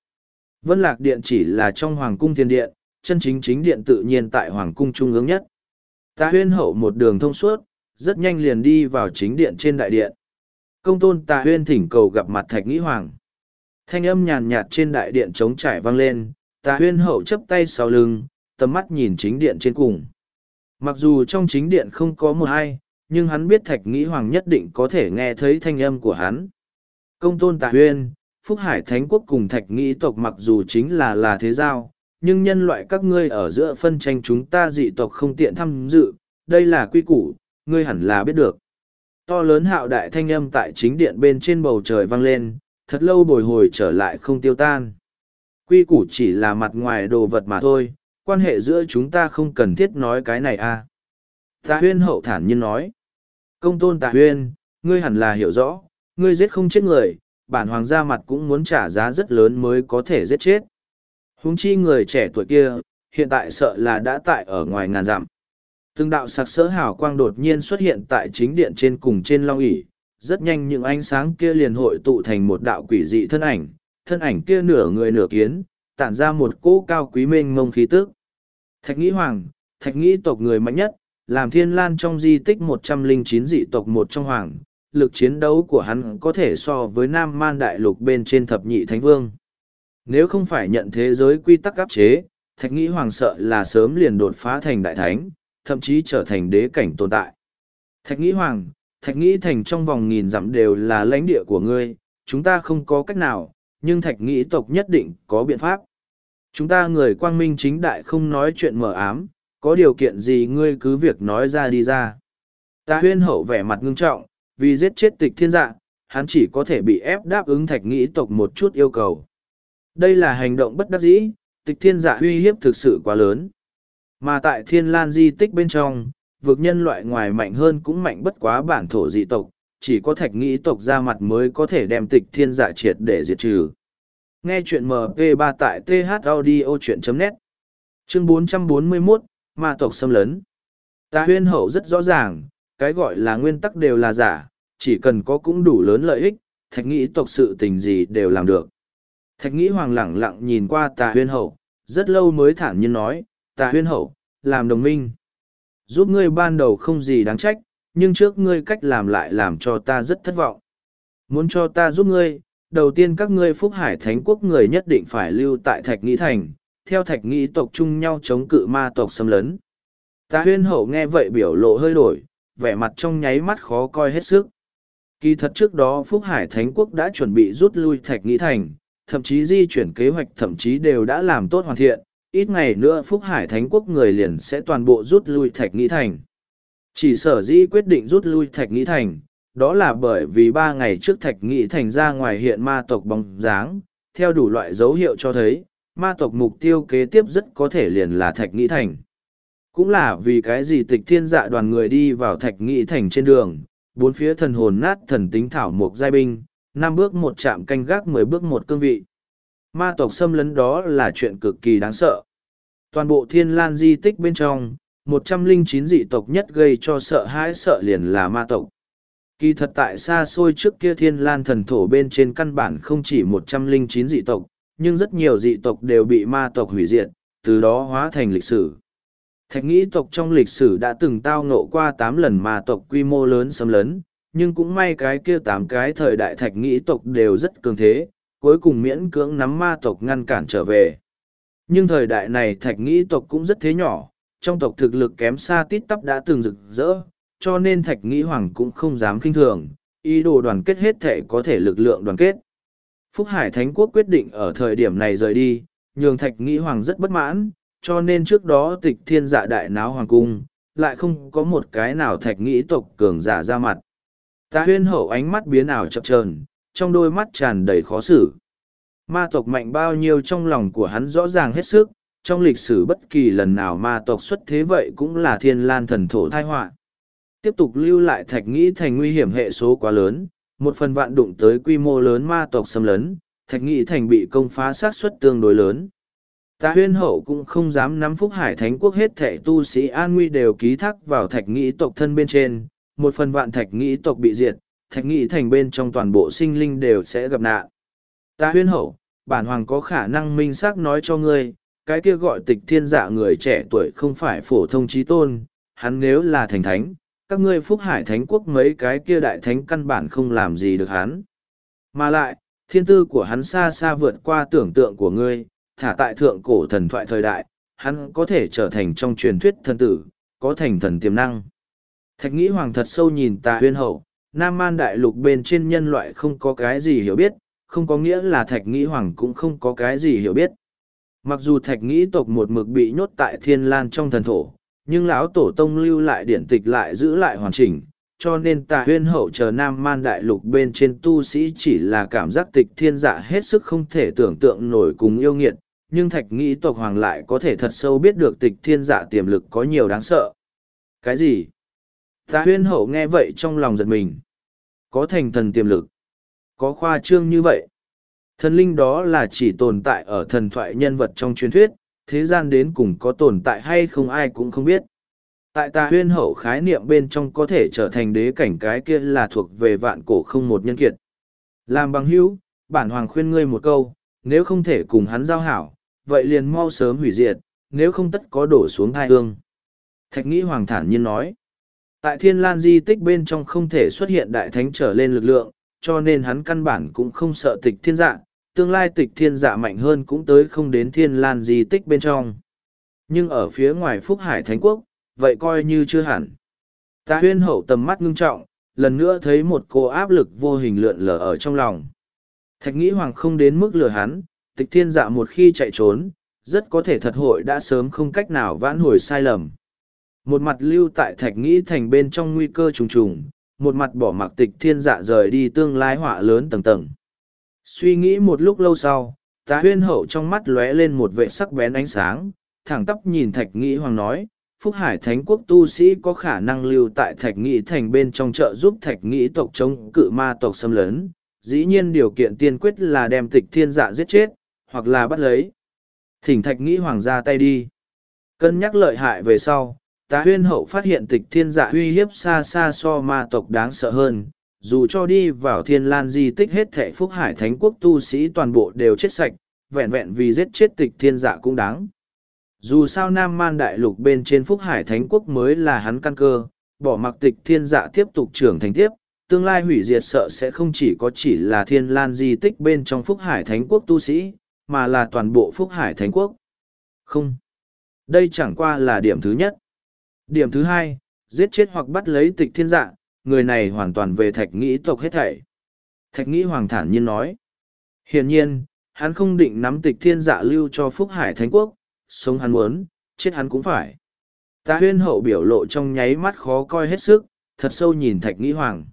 Vân lạc điện chỉ là trong hoàng cung thiên điện, chân chính chính điện tự nhiên tại hoàng cung trung ương nhất. Tà huyên hậu một đường thông suốt, rất nhanh liền đi vào chính điện trên đại điện. Công tôn tà huyên thỉnh cầu gặp mặt thạch nghĩ hoàng. Thanh âm nhàn nhạt trên đại điện trống trải vang lên, tà huyên hậu chấp tay sau lưng, tầm mắt nhìn chính điện trên cùng. Mặc dù trong chính điện không có một ai, nhưng hắn biết thạch nghĩ hoàng nhất định có thể nghe thấy thanh âm của hắn. Công tôn tạ huyên, Phúc Hải Thánh Quốc cùng thạch nghĩ tộc mặc dù chính là là thế giao, nhưng nhân loại các ngươi ở giữa phân tranh chúng ta dị tộc không tiện tham dự, đây là quy củ, ngươi hẳn là biết được. To lớn hạo đại thanh âm tại chính điện bên trên bầu trời vang lên, thật lâu bồi hồi trở lại không tiêu tan. Quy củ chỉ là mặt ngoài đồ vật mà thôi, quan hệ giữa chúng ta không cần thiết nói cái này à. Tạ huyên hậu thản nhiên nói. Công tôn tạ huyên, ngươi hẳn là hiểu rõ, ngươi giết không chết người, bản hoàng gia mặt cũng muốn trả giá rất lớn mới có thể giết chết. Huống chi người trẻ tuổi kia, hiện tại sợ là đã tại ở ngoài ngàn dặm. Từng đạo sặc sỡ hào quang đột nhiên xuất hiện tại chính điện trên cùng trên long ỷ rất nhanh những ánh sáng kia liền hội tụ thành một đạo quỷ dị thân ảnh, thân ảnh kia nửa người nửa kiến, tản ra một cỗ cao quý mênh mông khí tức. Thạch nghĩ hoàng, thạch nghĩ tộc người mạnh nhất, làm thiên lan trong di tích một trăm linh chín dị tộc một trong hoàng, lực chiến đấu của hắn có thể so với nam man đại lục bên trên thập nhị thánh vương. Nếu không phải nhận thế giới quy tắc áp chế, thạch nghĩ hoàng sợ là sớm liền đột phá thành đại thánh, thậm chí trở thành đế cảnh tồn tại. Thạch nghĩ hoàng, thạch nghĩ thành trong vòng nghìn dặm đều là lãnh địa của ngươi, chúng ta không có cách nào, nhưng thạch nghĩ tộc nhất định có biện pháp. Chúng ta người quang minh chính đại không nói chuyện mờ ám, có điều kiện gì ngươi cứ việc nói ra đi ra. Ta huyên hậu vẻ mặt ngưng trọng, vì giết chết tịch thiên dạ, hắn chỉ có thể bị ép đáp ứng thạch nghĩ tộc một chút yêu cầu. Đây là hành động bất đắc dĩ, tịch thiên dạ uy hiếp thực sự quá lớn. Mà tại thiên lan di tích bên trong, vực nhân loại ngoài mạnh hơn cũng mạnh bất quá bản thổ dị tộc, chỉ có thạch nghĩ tộc ra mặt mới có thể đem tịch thiên dạ triệt để diệt trừ. Nghe chuyện MP3 tại thaudio.net Chương 441, Ma tộc xâm lấn Ta huyên hậu rất rõ ràng, cái gọi là nguyên tắc đều là giả, chỉ cần có cũng đủ lớn lợi ích, thạch nghĩ tộc sự tình gì đều làm được. Thạch nghĩ hoàng lẳng lặng nhìn qua tà huyên hậu, rất lâu mới thản nhiên nói, tà huyên hậu, làm đồng minh. Giúp ngươi ban đầu không gì đáng trách, nhưng trước ngươi cách làm lại làm cho ta rất thất vọng. Muốn cho ta giúp ngươi, đầu tiên các ngươi phúc hải thánh quốc người nhất định phải lưu tại thạch nghĩ thành, theo thạch nghĩ tộc chung nhau chống cự ma tộc xâm lấn. Ta huyên hậu nghe vậy biểu lộ hơi đổi, vẻ mặt trong nháy mắt khó coi hết sức. Kỳ thật trước đó Phúc Hải Thánh Quốc đã chuẩn bị rút lui thạch nghĩ thành, thậm chí di chuyển kế hoạch thậm chí đều đã làm tốt hoàn thiện, ít ngày nữa Phúc Hải Thánh Quốc người liền sẽ toàn bộ rút lui thạch nghĩ thành. Chỉ sở dĩ quyết định rút lui thạch nghĩ thành, đó là bởi vì ba ngày trước thạch nghĩ thành ra ngoài hiện ma tộc bóng dáng, theo đủ loại dấu hiệu cho thấy, ma tộc mục tiêu kế tiếp rất có thể liền là thạch nghĩ thành. Cũng là vì cái gì tịch thiên dạ đoàn người đi vào thạch nghĩ thành trên đường, bốn phía thần hồn nát thần tính thảo mộc giai binh, năm bước một chạm canh gác mười bước một cương vị. Ma tộc xâm lấn đó là chuyện cực kỳ đáng sợ. Toàn bộ thiên lan di tích bên trong, một trăm linh chín dị tộc nhất gây cho sợ hãi sợ liền là ma tộc. Kỳ thật tại xa xôi trước kia thiên lan thần thổ bên trên căn bản không chỉ một trăm linh chín dị tộc, nhưng rất nhiều dị tộc đều bị ma tộc hủy diệt, từ đó hóa thành lịch sử. Thạch nghĩ tộc trong lịch sử đã từng tao ngộ qua tám lần ma tộc quy mô lớn xâm lấn, nhưng cũng may cái kia tám cái thời đại thạch nghĩ tộc đều rất cường thế, cuối cùng miễn cưỡng nắm ma tộc ngăn cản trở về. Nhưng thời đại này thạch nghĩ tộc cũng rất thế nhỏ, trong tộc thực lực kém xa tít tắp đã từng rực rỡ, cho nên thạch nghĩ hoàng cũng không dám kinh thường, ý đồ đoàn kết hết thể có thể lực lượng đoàn kết. Phúc Hải Thánh Quốc quyết định ở thời điểm này rời đi, nhường thạch nghĩ hoàng rất bất mãn, cho nên trước đó tịch thiên dạ đại náo hoàng cung, lại không có một cái nào thạch nghĩ tộc cường giả ra mặt. Ta huyên hậu ánh mắt biến ảo chập trờn, trong đôi mắt tràn đầy khó xử. Ma tộc mạnh bao nhiêu trong lòng của hắn rõ ràng hết sức, trong lịch sử bất kỳ lần nào ma tộc xuất thế vậy cũng là thiên lan thần thổ thai họa tiếp tục lưu lại thạch nghĩ thành nguy hiểm hệ số quá lớn một phần vạn đụng tới quy mô lớn ma tộc xâm lấn, thạch nghị thành bị công phá sát xuất tương đối lớn. Ta huyên hậu cũng không dám nắm phúc hải thánh quốc hết thệ tu sĩ an nguy đều ký thác vào thạch nghị tộc thân bên trên, một phần vạn thạch nghị tộc bị diệt, thạch nghị thành bên trong toàn bộ sinh linh đều sẽ gặp nạn. Ta huyên hậu, bản hoàng có khả năng minh xác nói cho ngươi, cái kia gọi tịch thiên dạ người trẻ tuổi không phải phổ thông trí tôn, hắn nếu là thành thánh các ngươi phúc hải thánh quốc mấy cái kia đại thánh căn bản không làm gì được hắn. Mà lại, thiên tư của hắn xa xa vượt qua tưởng tượng của ngươi, thả tại thượng cổ thần thoại thời đại, hắn có thể trở thành trong truyền thuyết thần tử, có thành thần tiềm năng. Thạch nghĩ hoàng thật sâu nhìn tà huyên hậu, Nam Man đại lục bên trên nhân loại không có cái gì hiểu biết, không có nghĩa là thạch nghĩ hoàng cũng không có cái gì hiểu biết. Mặc dù thạch nghĩ tộc một mực bị nhốt tại thiên lan trong thần thổ, nhưng lão tổ tông lưu lại điển tịch lại giữ lại hoàn chỉnh, cho nên tà huyên hậu chờ nam man đại lục bên trên tu sĩ chỉ là cảm giác tịch thiên dạ hết sức không thể tưởng tượng nổi cùng yêu nghiệt, nhưng thạch nghĩ tộc hoàng lại có thể thật sâu biết được tịch thiên dạ tiềm lực có nhiều đáng sợ. Cái gì? Tà huyên hậu nghe vậy trong lòng giật mình. Có thành thần tiềm lực. Có khoa trương như vậy. Thần linh đó là chỉ tồn tại ở thần thoại nhân vật trong truyền thuyết, thế gian đến cùng có tồn tại hay không ai cũng không biết. Tại ta huyên hậu khái niệm bên trong có thể trở thành đế cảnh cái kia là thuộc về vạn cổ không một nhân kiệt. Làm bằng hữu, bản hoàng khuyên ngươi một câu, nếu không thể cùng hắn giao hảo, vậy liền mau sớm hủy diệt, nếu không tất có đổ xuống hai hương. Thạch nghĩ hoàng thản nhiên nói. Tại thiên lan di tích bên trong không thể xuất hiện đại thánh trở lên lực lượng, cho nên hắn căn bản cũng không sợ tịch thiên dạ, tương lai tịch thiên dạ mạnh hơn cũng tới không đến thiên lan di tích bên trong. Nhưng ở phía ngoài Phúc Hải Thánh Quốc, vậy coi như chưa hẳn. Ta huyên hậu tầm mắt ngưng trọng, lần nữa thấy một cô áp lực vô hình lượn lờ ở trong lòng. Thạch nghĩ hoàng không đến mức lừa hắn, tịch thiên dạ một khi chạy trốn, rất có thể thật hội đã sớm không cách nào vãn hồi sai lầm. Một mặt lưu tại thạch nghĩ thành bên trong nguy cơ trùng trùng, một mặt bỏ mặc tịch thiên dạ rời đi tương lai họa lớn tầng tầng. Suy nghĩ một lúc lâu sau, tá huyên hậu trong mắt lóe lên một vệ sắc bén ánh sáng, thẳng tóc nhìn thạch nghĩ hoàng nói, Phúc Hải Thánh quốc tu sĩ có khả năng lưu tại Thạch Nghị thành bên trong chợ giúp Thạch Nghị tộc chống cự ma tộc xâm lấn. Dĩ nhiên điều kiện tiên quyết là đem tịch thiên dạ giết chết, hoặc là bắt lấy. Thỉnh Thạch Nghị hoàng ra tay đi. Cân nhắc lợi hại về sau, tá huyên hậu phát hiện tịch thiên dạ uy hiếp xa xa so ma tộc đáng sợ hơn. Dù cho đi vào thiên lan di tích hết thệ Phúc Hải Thánh quốc tu sĩ toàn bộ đều chết sạch, vẹn vẹn vì giết chết tịch thiên dạ cũng đáng. Dù sao nam man đại lục bên trên phúc hải thánh quốc mới là hắn căn cơ bỏ mặc tịch thiên dạ tiếp tục trưởng thành tiếp tương lai hủy diệt sợ sẽ không chỉ có chỉ là thiên lan di tích bên trong phúc hải thánh quốc tu sĩ mà là toàn bộ phúc hải thánh quốc. Không. Đây chẳng qua là điểm thứ nhất. Điểm thứ hai giết chết hoặc bắt lấy tịch thiên dạ người này hoàn toàn về thạch nghĩ tộc hết thảy thạch nghĩ hoàng thản nhiên nói hiển nhiên hắn không định nắm tịch thiên dạ lưu cho phúc hải thánh quốc sống hắn muốn, chết hắn cũng phải. Ta huyên hậu biểu lộ trong nháy mắt khó coi hết sức, thật sâu nhìn thạch nghĩ hoàng.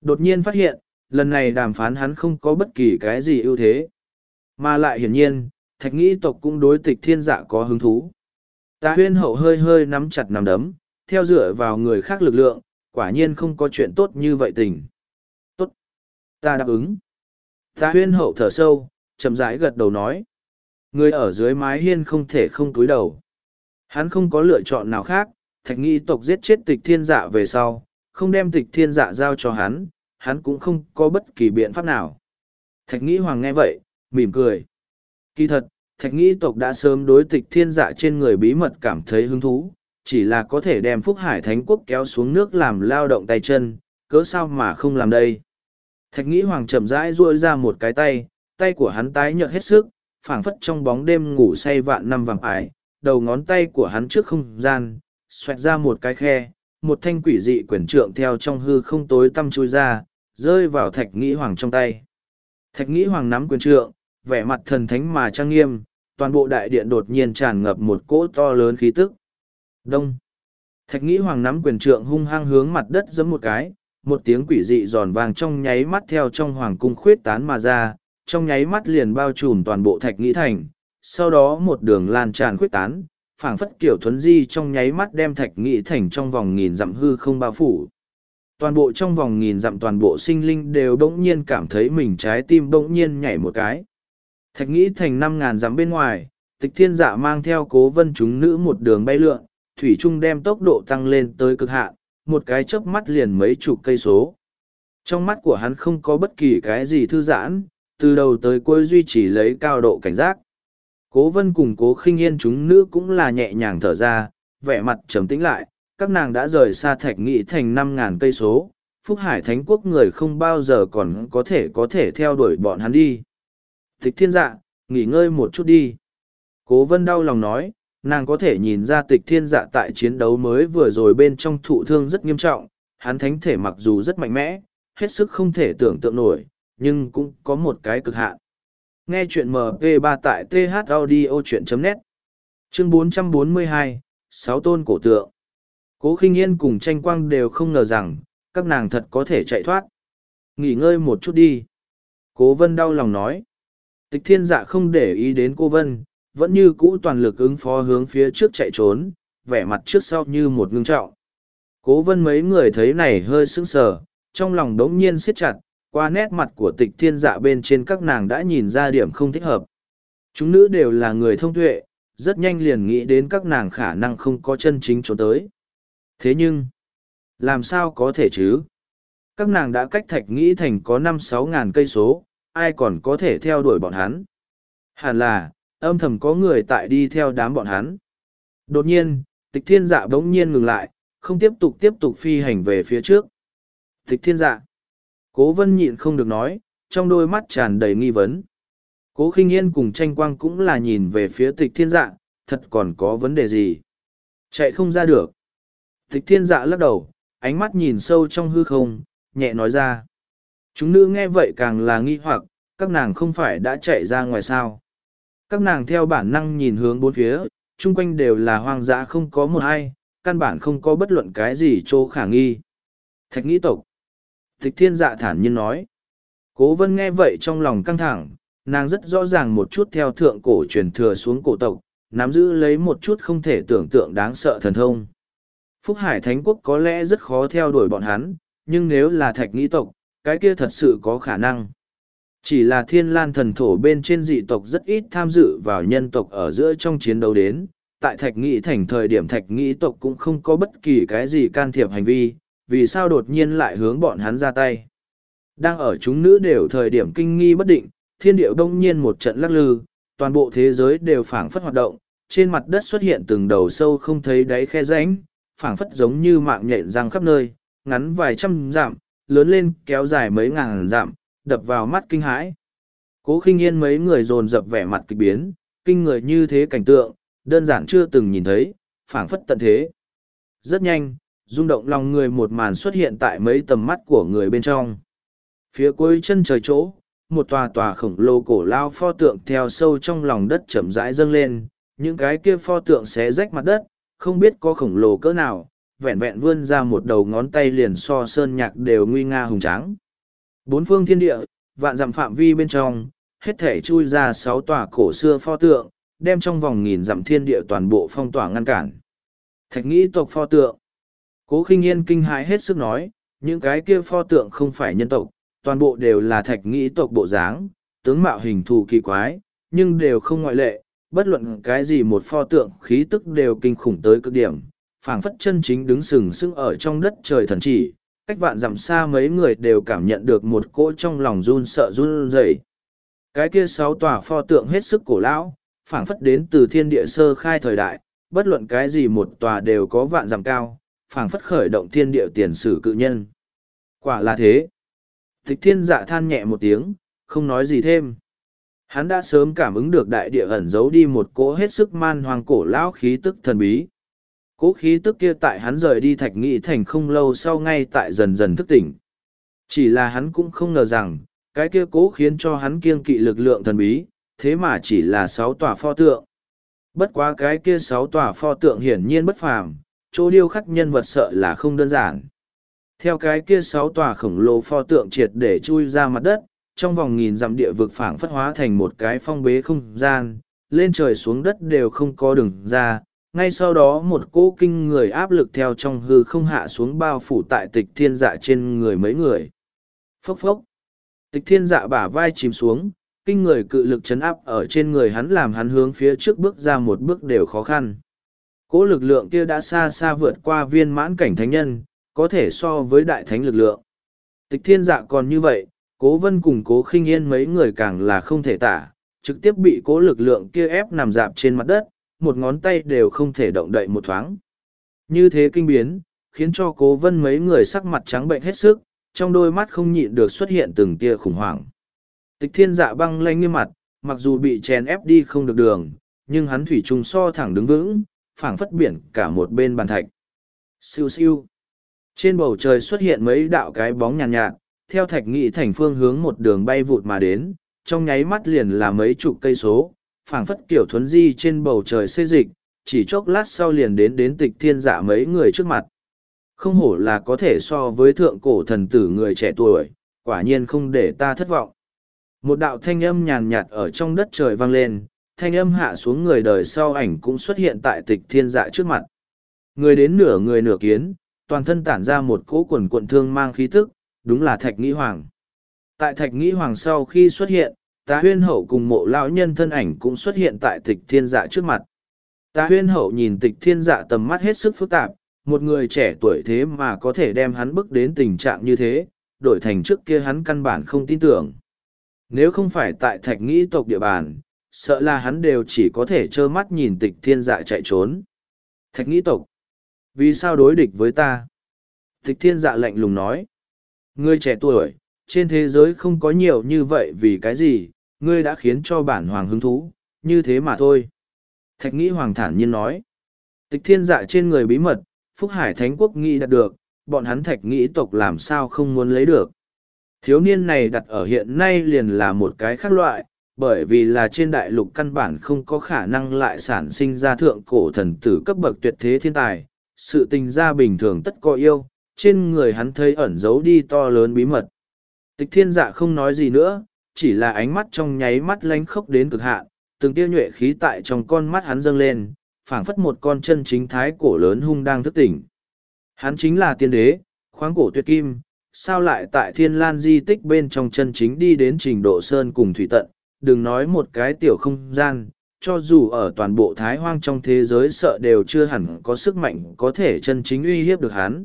Đột nhiên phát hiện, lần này đàm phán hắn không có bất kỳ cái gì ưu thế. Mà lại hiển nhiên, thạch nghĩ tộc cũng đối tịch thiên dạ có hứng thú. Ta huyên hậu hơi hơi nắm chặt nắm đấm, theo dựa vào người khác lực lượng, quả nhiên không có chuyện tốt như vậy tình. Tốt. Ta đáp ứng. Ta huyên hậu thở sâu, chậm rãi gật đầu nói. Người ở dưới mái hiên không thể không túi đầu. Hắn không có lựa chọn nào khác, thạch nghi tộc giết chết tịch thiên dạ về sau, không đem tịch thiên dạ giao cho hắn, hắn cũng không có bất kỳ biện pháp nào. Thạch nghĩ hoàng nghe vậy, mỉm cười. Kỳ thật, thạch nghĩ tộc đã sớm đối tịch thiên dạ trên người bí mật cảm thấy hứng thú, chỉ là có thể đem Phúc Hải Thánh Quốc kéo xuống nước làm lao động tay chân, cớ sao mà không làm đây. Thạch nghĩ hoàng chậm rãi ruôi ra một cái tay, tay của hắn tái nhợt hết sức, phảng phất trong bóng đêm ngủ say vạn năm vàng ải, đầu ngón tay của hắn trước không gian, xoẹt ra một cái khe, một thanh quỷ dị quyển trượng theo trong hư không tối tăm chui ra, rơi vào thạch nghĩ hoàng trong tay. Thạch nghĩ hoàng nắm quyển trượng, vẻ mặt thần thánh mà trang nghiêm, toàn bộ đại điện đột nhiên tràn ngập một cỗ to lớn khí tức. Đông. Thạch nghĩ hoàng nắm quyền trượng hung hăng hướng mặt đất giẫm một cái, một tiếng quỷ dị giòn vàng trong nháy mắt theo trong hoàng cung khuyết tán mà ra, trong nháy mắt liền bao trùm toàn bộ thạch nghĩ thành, sau đó một đường lan tràn khuyết tán, phảng phất kiểu thuấn di trong nháy mắt đem thạch nghĩ thành trong vòng nghìn dặm hư không bao phủ. Toàn bộ trong vòng nghìn dặm toàn bộ sinh linh đều bỗng nhiên cảm thấy mình trái tim bỗng nhiên nhảy một cái. Thạch nghĩ thành năm ngàn dặm bên ngoài, tịch thiên dạ mang theo cố vân chúng nữ một đường bay lượn, thủy trung đem tốc độ tăng lên tới cực hạn, một cái chớp mắt liền mấy chục cây số. Trong mắt của hắn không có bất kỳ cái gì thư giãn, từ đầu tới cuối duy trì lấy cao độ cảnh giác. Cố vân cùng cố khinh yên chúng nữ cũng là nhẹ nhàng thở ra, vẻ mặt trầm tĩnh lại, các nàng đã rời xa thạch nghị thành năm ngàn cây số, Phúc Hải Thánh Quốc người không bao giờ còn có thể có thể theo đuổi bọn hắn đi. Thích thiên dạ, nghỉ ngơi một chút đi. Cố vân đau lòng nói, nàng có thể nhìn ra tịch thiên dạ tại chiến đấu mới vừa rồi bên trong thụ thương rất nghiêm trọng, hắn thánh thể mặc dù rất mạnh mẽ, hết sức không thể tưởng tượng nổi, nhưng cũng có một cái cực hạn. Nghe chuyện MP3 tại thaudio.net Chương 442, Sáu tôn cổ tượng Cố khinh yên cùng tranh quang đều không ngờ rằng, các nàng thật có thể chạy thoát. Nghỉ ngơi một chút đi. Cố vân đau lòng nói. Tịch thiên dạ không để ý đến cô vân, vẫn như cũ toàn lực ứng phó hướng phía trước chạy trốn, vẻ mặt trước sau như một ngưng trọng. Cố vân mấy người thấy này hơi sững sờ, trong lòng đống nhiên siết chặt, qua nét mặt của tịch thiên dạ bên trên các nàng đã nhìn ra điểm không thích hợp. Chúng nữ đều là người thông tuệ, rất nhanh liền nghĩ đến các nàng khả năng không có chân chính trốn tới. Thế nhưng, làm sao có thể chứ? Các nàng đã cách thạch nghĩ thành có năm sáu ngàn cây số, ai còn có thể theo đuổi bọn hắn? Hẳn là, âm thầm có người tại đi theo đám bọn hắn. Đột nhiên, tịch thiên dạ bỗng nhiên ngừng lại, không tiếp tục tiếp tục phi hành về phía trước. Tịch thiên dạ. Cố vân nhịn không được nói, trong đôi mắt tràn đầy nghi vấn. Cố khinh yên cùng tranh quang cũng là nhìn về phía tịch thiên dạ, thật còn có vấn đề gì. Chạy không ra được. Tịch thiên dạ lắc đầu, ánh mắt nhìn sâu trong hư không, nhẹ nói ra. Chúng nữ nghe vậy càng là nghi hoặc, các nàng không phải đã chạy ra ngoài sao. Các nàng theo bản năng nhìn hướng bốn phía, chung quanh đều là hoang dã không có một ai, căn bản không có bất luận cái gì chỗ khả nghi. Thạch nghĩ tộc. Tịch thiên dạ thản nhiên nói. Cố vân nghe vậy trong lòng căng thẳng, nàng rất rõ ràng một chút theo thượng cổ truyền thừa xuống cổ tộc, nắm giữ lấy một chút không thể tưởng tượng đáng sợ thần thông. Phúc Hải Thánh Quốc có lẽ rất khó theo đuổi bọn hắn, nhưng nếu là thạch nghĩ tộc, cái kia thật sự có khả năng. Chỉ là thiên lan thần thổ bên trên dị tộc rất ít tham dự vào nhân tộc ở giữa trong chiến đấu đến, tại thạch nghĩ thành thời điểm thạch nghĩ tộc cũng không có bất kỳ cái gì can thiệp hành vi, vì sao đột nhiên lại hướng bọn hắn ra tay. Đang ở chúng nữ đều thời điểm kinh nghi bất định, thiên điệu đông nhiên một trận lắc lư, toàn bộ thế giới đều phảng phất hoạt động, trên mặt đất xuất hiện từng đầu sâu không thấy đáy khe rãnh, phảng phất giống như mạng nhện răng khắp nơi, ngắn vài trăm dặm, lớn lên kéo dài mấy ngàn dặm, đập vào mắt kinh hãi. Cố khinh yên mấy người dồn dập vẻ mặt kịch biến, kinh người như thế cảnh tượng, đơn giản chưa từng nhìn thấy, phảng phất tận thế. Rất nhanh, rung động lòng người một màn xuất hiện tại mấy tầm mắt của người bên trong. Phía cuối chân trời chỗ, một tòa tòa khổng lồ cổ lao pho tượng theo sâu trong lòng đất chậm rãi dâng lên, những cái kia pho tượng xé rách mặt đất, không biết có khổng lồ cỡ nào, vẹn vẹn vươn ra một đầu ngón tay liền so sơn nhạc đều nguy nga hùng tráng. Bốn phương thiên địa, vạn dặm phạm vi bên trong, hết thể chui ra sáu tòa cổ xưa pho tượng, đem trong vòng nghìn dặm thiên địa toàn bộ phong tỏa ngăn cản. Thạch nghĩ tộc pho tượng. Cố khinh yên kinh hãi hết sức nói, những cái kia pho tượng không phải nhân tộc, toàn bộ đều là thạch nghĩ tộc bộ dáng, tướng mạo hình thù kỳ quái, nhưng đều không ngoại lệ, bất luận cái gì một pho tượng khí tức đều kinh khủng tới cực điểm, phảng phất chân chính đứng sừng sững ở trong đất trời thần chỉ, cách vạn dặm xa mấy người đều cảm nhận được một cỗ trong lòng run sợ run rẩy. Cái kia sáu tòa pho tượng hết sức cổ lão, phảng phất đến từ thiên địa sơ khai thời đại, bất luận cái gì một tòa đều có vạn dặm cao, phảng phất khởi động thiên địa tiền sử cự nhân. Quả là thế. Tịch thiên dạ than nhẹ một tiếng, không nói gì thêm. Hắn đã sớm cảm ứng được đại địa ẩn giấu đi một cỗ hết sức man hoàng cổ lão khí tức thần bí cố khí tức kia tại hắn rời đi thạch nghị thành không lâu sau ngay tại dần dần thức tỉnh. Chỉ là hắn cũng không ngờ rằng, cái kia cố khiến cho hắn kiêng kỵ lực lượng thần bí, thế mà chỉ là sáu tòa pho tượng. Bất quá cái kia sáu tòa pho tượng hiển nhiên bất phàm, chỗ điêu khắc nhân vật sợ là không đơn giản. Theo cái kia sáu tòa khổng lồ pho tượng triệt để chui ra mặt đất, trong vòng nghìn dặm địa vực phảng phất hóa thành một cái phong bế không gian, lên trời xuống đất đều không có đường ra. Ngay sau đó một cỗ kinh người áp lực theo trong hư không hạ xuống bao phủ tại tịch thiên dạ trên người mấy người. Phốc phốc. Tịch thiên dạ bả vai chìm xuống, kinh người cự lực chấn áp ở trên người hắn làm hắn hướng phía trước bước ra một bước đều khó khăn. Cỗ lực lượng kia đã xa xa vượt qua viên mãn cảnh thánh nhân, có thể so với đại thánh lực lượng. Tịch thiên dạ còn như vậy, cố vân cùng cố khinh yên mấy người càng là không thể tả, trực tiếp bị cố lực lượng kia ép nằm dạp trên mặt đất, một ngón tay đều không thể động đậy một thoáng. Như thế kinh biến, khiến cho cố vân mấy người sắc mặt trắng bệnh hết sức, trong đôi mắt không nhịn được xuất hiện từng tia khủng hoảng. Tịch thiên dạ băng lanh nghiêm mặt, mặc dù bị chèn ép đi không được đường, nhưng hắn thủy trùng so thẳng đứng vững, phảng phất biển cả một bên bàn thạch. Siêu siêu. Trên bầu trời xuất hiện mấy đạo cái bóng nhàn nhạt, nhạt, theo thạch nghị thành phương hướng một đường bay vụt mà đến, trong nháy mắt liền là mấy chục cây số, phảng phất kiểu thuấn di trên bầu trời xê dịch, chỉ chốc lát sau liền đến đến tịch thiên dạ mấy người trước mặt. Không hổ là có thể so với thượng cổ thần tử người trẻ tuổi, quả nhiên không để ta thất vọng. Một đạo thanh âm nhàn nhạt ở trong đất trời vang lên, thanh âm hạ xuống người đời sau ảnh cũng xuất hiện tại tịch thiên dạ trước mặt. Người đến nửa người nửa kiến, toàn thân tản ra một cỗ quần quận thương mang khí tức, đúng là Thạch Nghĩ Hoàng. Tại Thạch Nghĩ Hoàng sau khi xuất hiện, tá huyên hậu cùng mộ lão nhân thân ảnh cũng xuất hiện tại tịch thiên dạ trước mặt. Tá huyên hậu nhìn tịch thiên dạ tầm mắt hết sức phức tạp, một người trẻ tuổi thế mà có thể đem hắn bước đến tình trạng như thế, đổi thành trước kia hắn căn bản không tin tưởng. Nếu không phải tại thạch nghĩ tộc địa bàn, sợ là hắn đều chỉ có thể trơ mắt nhìn tịch thiên dạ chạy trốn. Thạch nghĩ tộc, vì sao đối địch với ta? Tịch thiên dạ lạnh lùng nói, ngươi trẻ tuổi, trên thế giới không có nhiều như vậy vì cái gì, ngươi đã khiến cho bản hoàng hứng thú, như thế mà thôi. Thạch nghĩ hoàng thản nhiên nói, tịch thiên dạ trên người bí mật, Phúc Hải Thánh Quốc nghĩ đạt được, bọn hắn thạch nghĩ tộc làm sao không muốn lấy được. Thiếu niên này đặt ở hiện nay liền là một cái khác loại, bởi vì là trên đại lục căn bản không có khả năng lại sản sinh ra thượng cổ thần tử cấp bậc tuyệt thế thiên tài. Sự tình gia bình thường tất có yêu, trên người hắn thấy ẩn giấu đi to lớn bí mật. Tịch thiên dạ không nói gì nữa, chỉ là ánh mắt trong nháy mắt lánh khốc đến cực hạn, từng tia nhuệ khí tại trong con mắt hắn dâng lên, phảng phất một con chân chính thái cổ lớn hung đang thức tỉnh. Hắn chính là tiên đế, khoáng cổ tuyệt kim, sao lại tại thiên lan di tích bên trong chân chính đi đến trình độ sơn cùng thủy tận, đừng nói một cái tiểu không gian, cho dù ở toàn bộ thái hoang trong thế giới sợ đều chưa hẳn có sức mạnh có thể chân chính uy hiếp được hắn.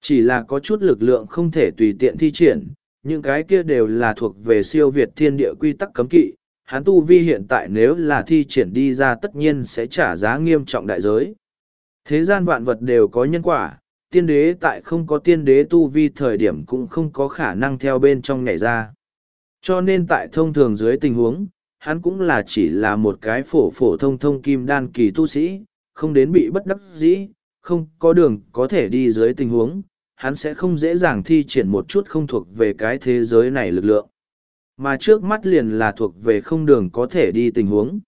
Chỉ là có chút lực lượng không thể tùy tiện thi triển, những cái kia đều là thuộc về siêu việt thiên địa quy tắc cấm kỵ, hắn tu vi hiện tại nếu là thi triển đi ra tất nhiên sẽ trả giá nghiêm trọng đại giới. Thế gian vạn vật đều có nhân quả, tiên đế tại không có tiên đế tu vi thời điểm cũng không có khả năng theo bên trong nhảy ra. Cho nên tại thông thường dưới tình huống, hắn cũng là chỉ là một cái phổ phổ thông thông kim đan kỳ tu sĩ, không đến bị bất đắc dĩ, không có đường có thể đi dưới tình huống, hắn sẽ không dễ dàng thi triển một chút không thuộc về cái thế giới này lực lượng. Mà trước mắt liền là thuộc về không đường có thể đi tình huống.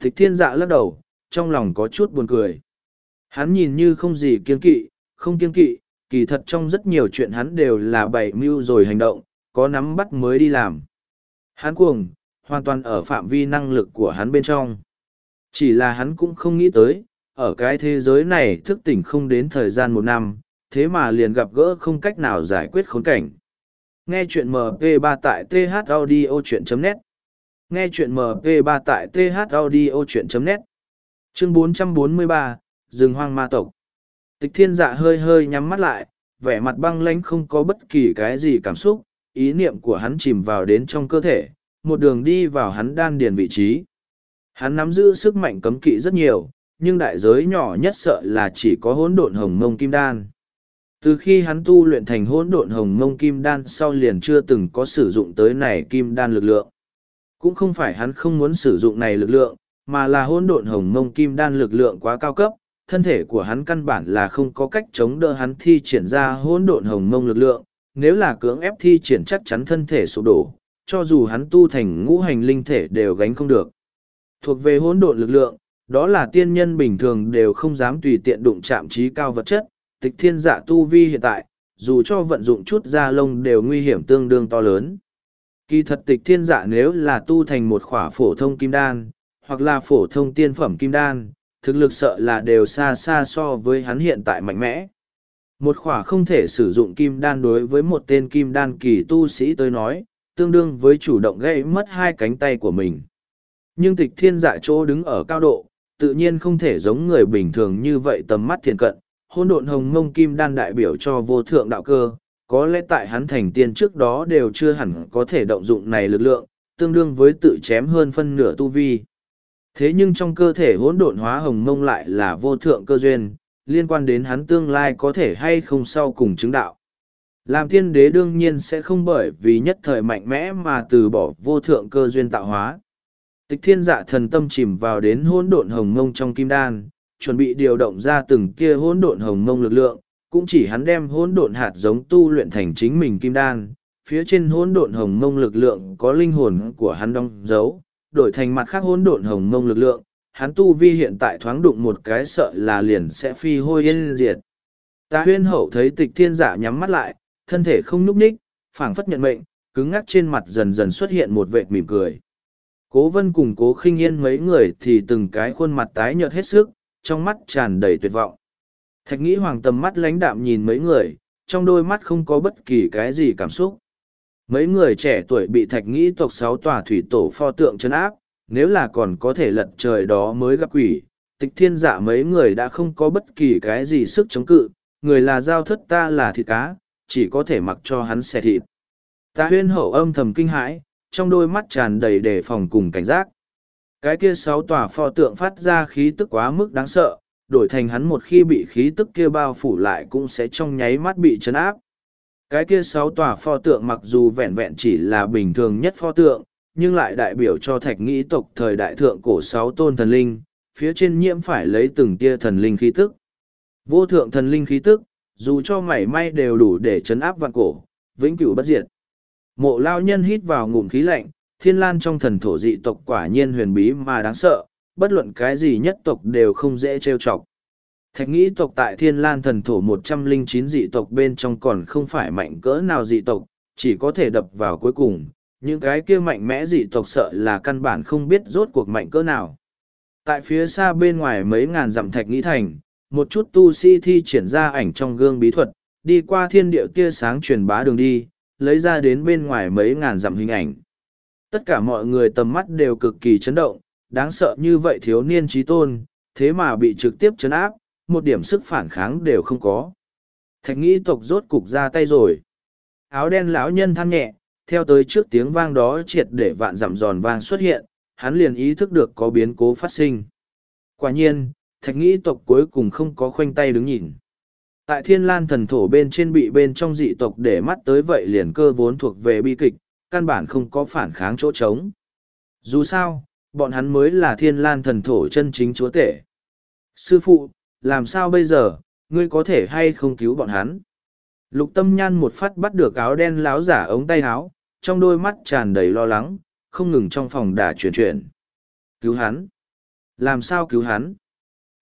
Thích thiên dạ lắc đầu, trong lòng có chút buồn cười. Hắn nhìn như không gì kiên kỵ, không kiên kỵ, kỳ thật trong rất nhiều chuyện hắn đều là bày mưu rồi hành động, có nắm bắt mới đi làm. Hắn cuồng, hoàn toàn ở phạm vi năng lực của hắn bên trong. Chỉ là hắn cũng không nghĩ tới, ở cái thế giới này thức tỉnh không đến thời gian một năm, thế mà liền gặp gỡ không cách nào giải quyết khốn cảnh. Nghe chuyện MP3 tại thaudio.net Nghe chuyện MP3 tại thaudio.net Chương 443, Rừng hoang ma tộc Tịch thiên dạ hơi hơi nhắm mắt lại, vẻ mặt băng lãnh không có bất kỳ cái gì cảm xúc, ý niệm của hắn chìm vào đến trong cơ thể, một đường đi vào hắn đan điền vị trí. Hắn nắm giữ sức mạnh cấm kỵ rất nhiều, nhưng đại giới nhỏ nhất sợ là chỉ có hỗn độn hồng mông kim đan. Từ khi hắn tu luyện thành hỗn độn hồng mông kim đan sau liền chưa từng có sử dụng tới này kim đan lực lượng. Cũng không phải hắn không muốn sử dụng này lực lượng, mà là hỗn độn hồng mông kim đan lực lượng quá cao cấp, thân thể của hắn căn bản là không có cách chống đỡ hắn thi triển ra hỗn độn hồng mông lực lượng, nếu là cưỡng ép thi triển chắc chắn thân thể sụp đổ, cho dù hắn tu thành ngũ hành linh thể đều gánh không được. Thuộc về hỗn độn lực lượng, đó là tiên nhân bình thường đều không dám tùy tiện đụng chạm trí cao vật chất, tịch thiên dạ tu vi hiện tại, dù cho vận dụng chút da lông đều nguy hiểm tương đương to lớn. Kỳ thật tịch thiên dạ nếu là tu thành một khỏa phổ thông kim đan, hoặc là phổ thông tiên phẩm kim đan, thực lực sợ là đều xa xa so với hắn hiện tại mạnh mẽ. Một khỏa không thể sử dụng kim đan đối với một tên kim đan kỳ tu sĩ tới nói, tương đương với chủ động gây mất hai cánh tay của mình. Nhưng tịch thiên dạ chỗ đứng ở cao độ, tự nhiên không thể giống người bình thường như vậy tầm mắt thiền cận. Hôn độn hồng mông kim đan đại biểu cho vô thượng đạo cơ, có lẽ tại hắn thành tiên trước đó đều chưa hẳn có thể động dụng này lực lượng, tương đương với tự chém hơn phân nửa tu vi. Thế nhưng trong cơ thể hỗn độn hóa hồng mông lại là vô thượng cơ duyên, liên quan đến hắn tương lai có thể hay không sau cùng chứng đạo. Làm tiên đế đương nhiên sẽ không bởi vì nhất thời mạnh mẽ mà từ bỏ vô thượng cơ duyên tạo hóa. Tịch thiên dạ thần tâm chìm vào đến hỗn độn hồng mông trong kim đan, chuẩn bị điều động ra từng kia hỗn độn hồng mông lực lượng, cũng chỉ hắn đem hỗn độn hạt giống tu luyện thành chính mình kim đan, phía trên hỗn độn hồng mông lực lượng có linh hồn của hắn đóng dấu, đổi thành mặt khác hỗn độn hồng mông lực lượng, hắn tu vi hiện tại thoáng đụng một cái sợ là liền sẽ phi hôi yên diệt. Ta huyên hậu thấy tịch thiên giả nhắm mắt lại, thân thể không núp ních, phảng phất nhận mệnh, cứng ngắc trên mặt dần dần xuất hiện một vệt mỉm cười. Cố vân cùng cố khinh yên mấy người thì từng cái khuôn mặt tái nhợt hết sức, trong mắt tràn đầy tuyệt vọng. Thạch nghĩ hoàng tầm mắt lãnh đạm nhìn mấy người, trong đôi mắt không có bất kỳ cái gì cảm xúc. Mấy người trẻ tuổi bị thạch nghĩ tộc sáu tòa thủy tổ pho tượng chân áp, nếu là còn có thể lật trời đó mới gặp quỷ, tịch thiên dạ mấy người đã không có bất kỳ cái gì sức chống cự, người là giao thất ta là thịt cá, chỉ có thể mặc cho hắn xẻ thịt. Ta huyên hậu âm thầm kinh hãi, trong đôi mắt tràn đầy đề phòng cùng cảnh giác. Cái kia sáu tòa pho tượng phát ra khí tức quá mức đáng sợ, đổi thành hắn một khi bị khí tức kia bao phủ lại cũng sẽ trong nháy mắt bị chấn áp. Cái kia sáu tòa pho tượng mặc dù vẹn vẹn chỉ là bình thường nhất pho tượng, nhưng lại đại biểu cho thạch nghĩ tộc thời đại thượng cổ sáu tôn thần linh, phía trên nhiễm phải lấy từng tia thần linh khí tức. Vô thượng thần linh khí tức, dù cho mảy may đều đủ để chấn áp vạn cổ, vĩnh cửu bất diệt. Mộ lao nhân hít vào ngụm khí lạnh, thiên lan trong thần thổ dị tộc quả nhiên huyền bí mà đáng sợ, bất luận cái gì nhất tộc đều không dễ trêu chọc. Thạch nghĩ tộc tại thiên lan thần thổ một trăm linh chín dị tộc bên trong còn không phải mạnh cỡ nào dị tộc, chỉ có thể đập vào cuối cùng, những cái kia mạnh mẽ dị tộc sợ là căn bản không biết rốt cuộc mạnh cỡ nào. Tại phía xa bên ngoài mấy ngàn dặm thạch nghĩ thành, một chút tu sĩ thi triển ra ảnh trong gương bí thuật, đi qua thiên điệu tia sáng truyền bá đường đi, lấy ra đến bên ngoài mấy ngàn dặm hình ảnh. Tất cả mọi người tầm mắt đều cực kỳ chấn động, đáng sợ như vậy thiếu niên trí tôn, thế mà bị trực tiếp chấn áp, một điểm sức phản kháng đều không có. Thạch nghĩ tộc rốt cục ra tay rồi. Áo đen lão nhân than nhẹ, theo tới trước tiếng vang đó triệt để vạn dặm giòn vang xuất hiện, hắn liền ý thức được có biến cố phát sinh. Quả nhiên, thạch nghĩ tộc cuối cùng không có khoanh tay đứng nhìn. Tại thiên lan thần thổ bên trên bị bên trong dị tộc để mắt tới vậy liền cơ vốn thuộc về bi kịch, căn bản không có phản kháng chỗ trống. Dù sao, bọn hắn mới là thiên lan thần thổ chân chính chúa tể. Sư phụ, làm sao bây giờ, ngươi có thể hay không cứu bọn hắn? Lục tâm nhan một phát bắt được áo đen láo giả ống tay áo, trong đôi mắt tràn đầy lo lắng, không ngừng trong phòng đà chuyển chuyển. Cứu hắn? Làm sao cứu hắn?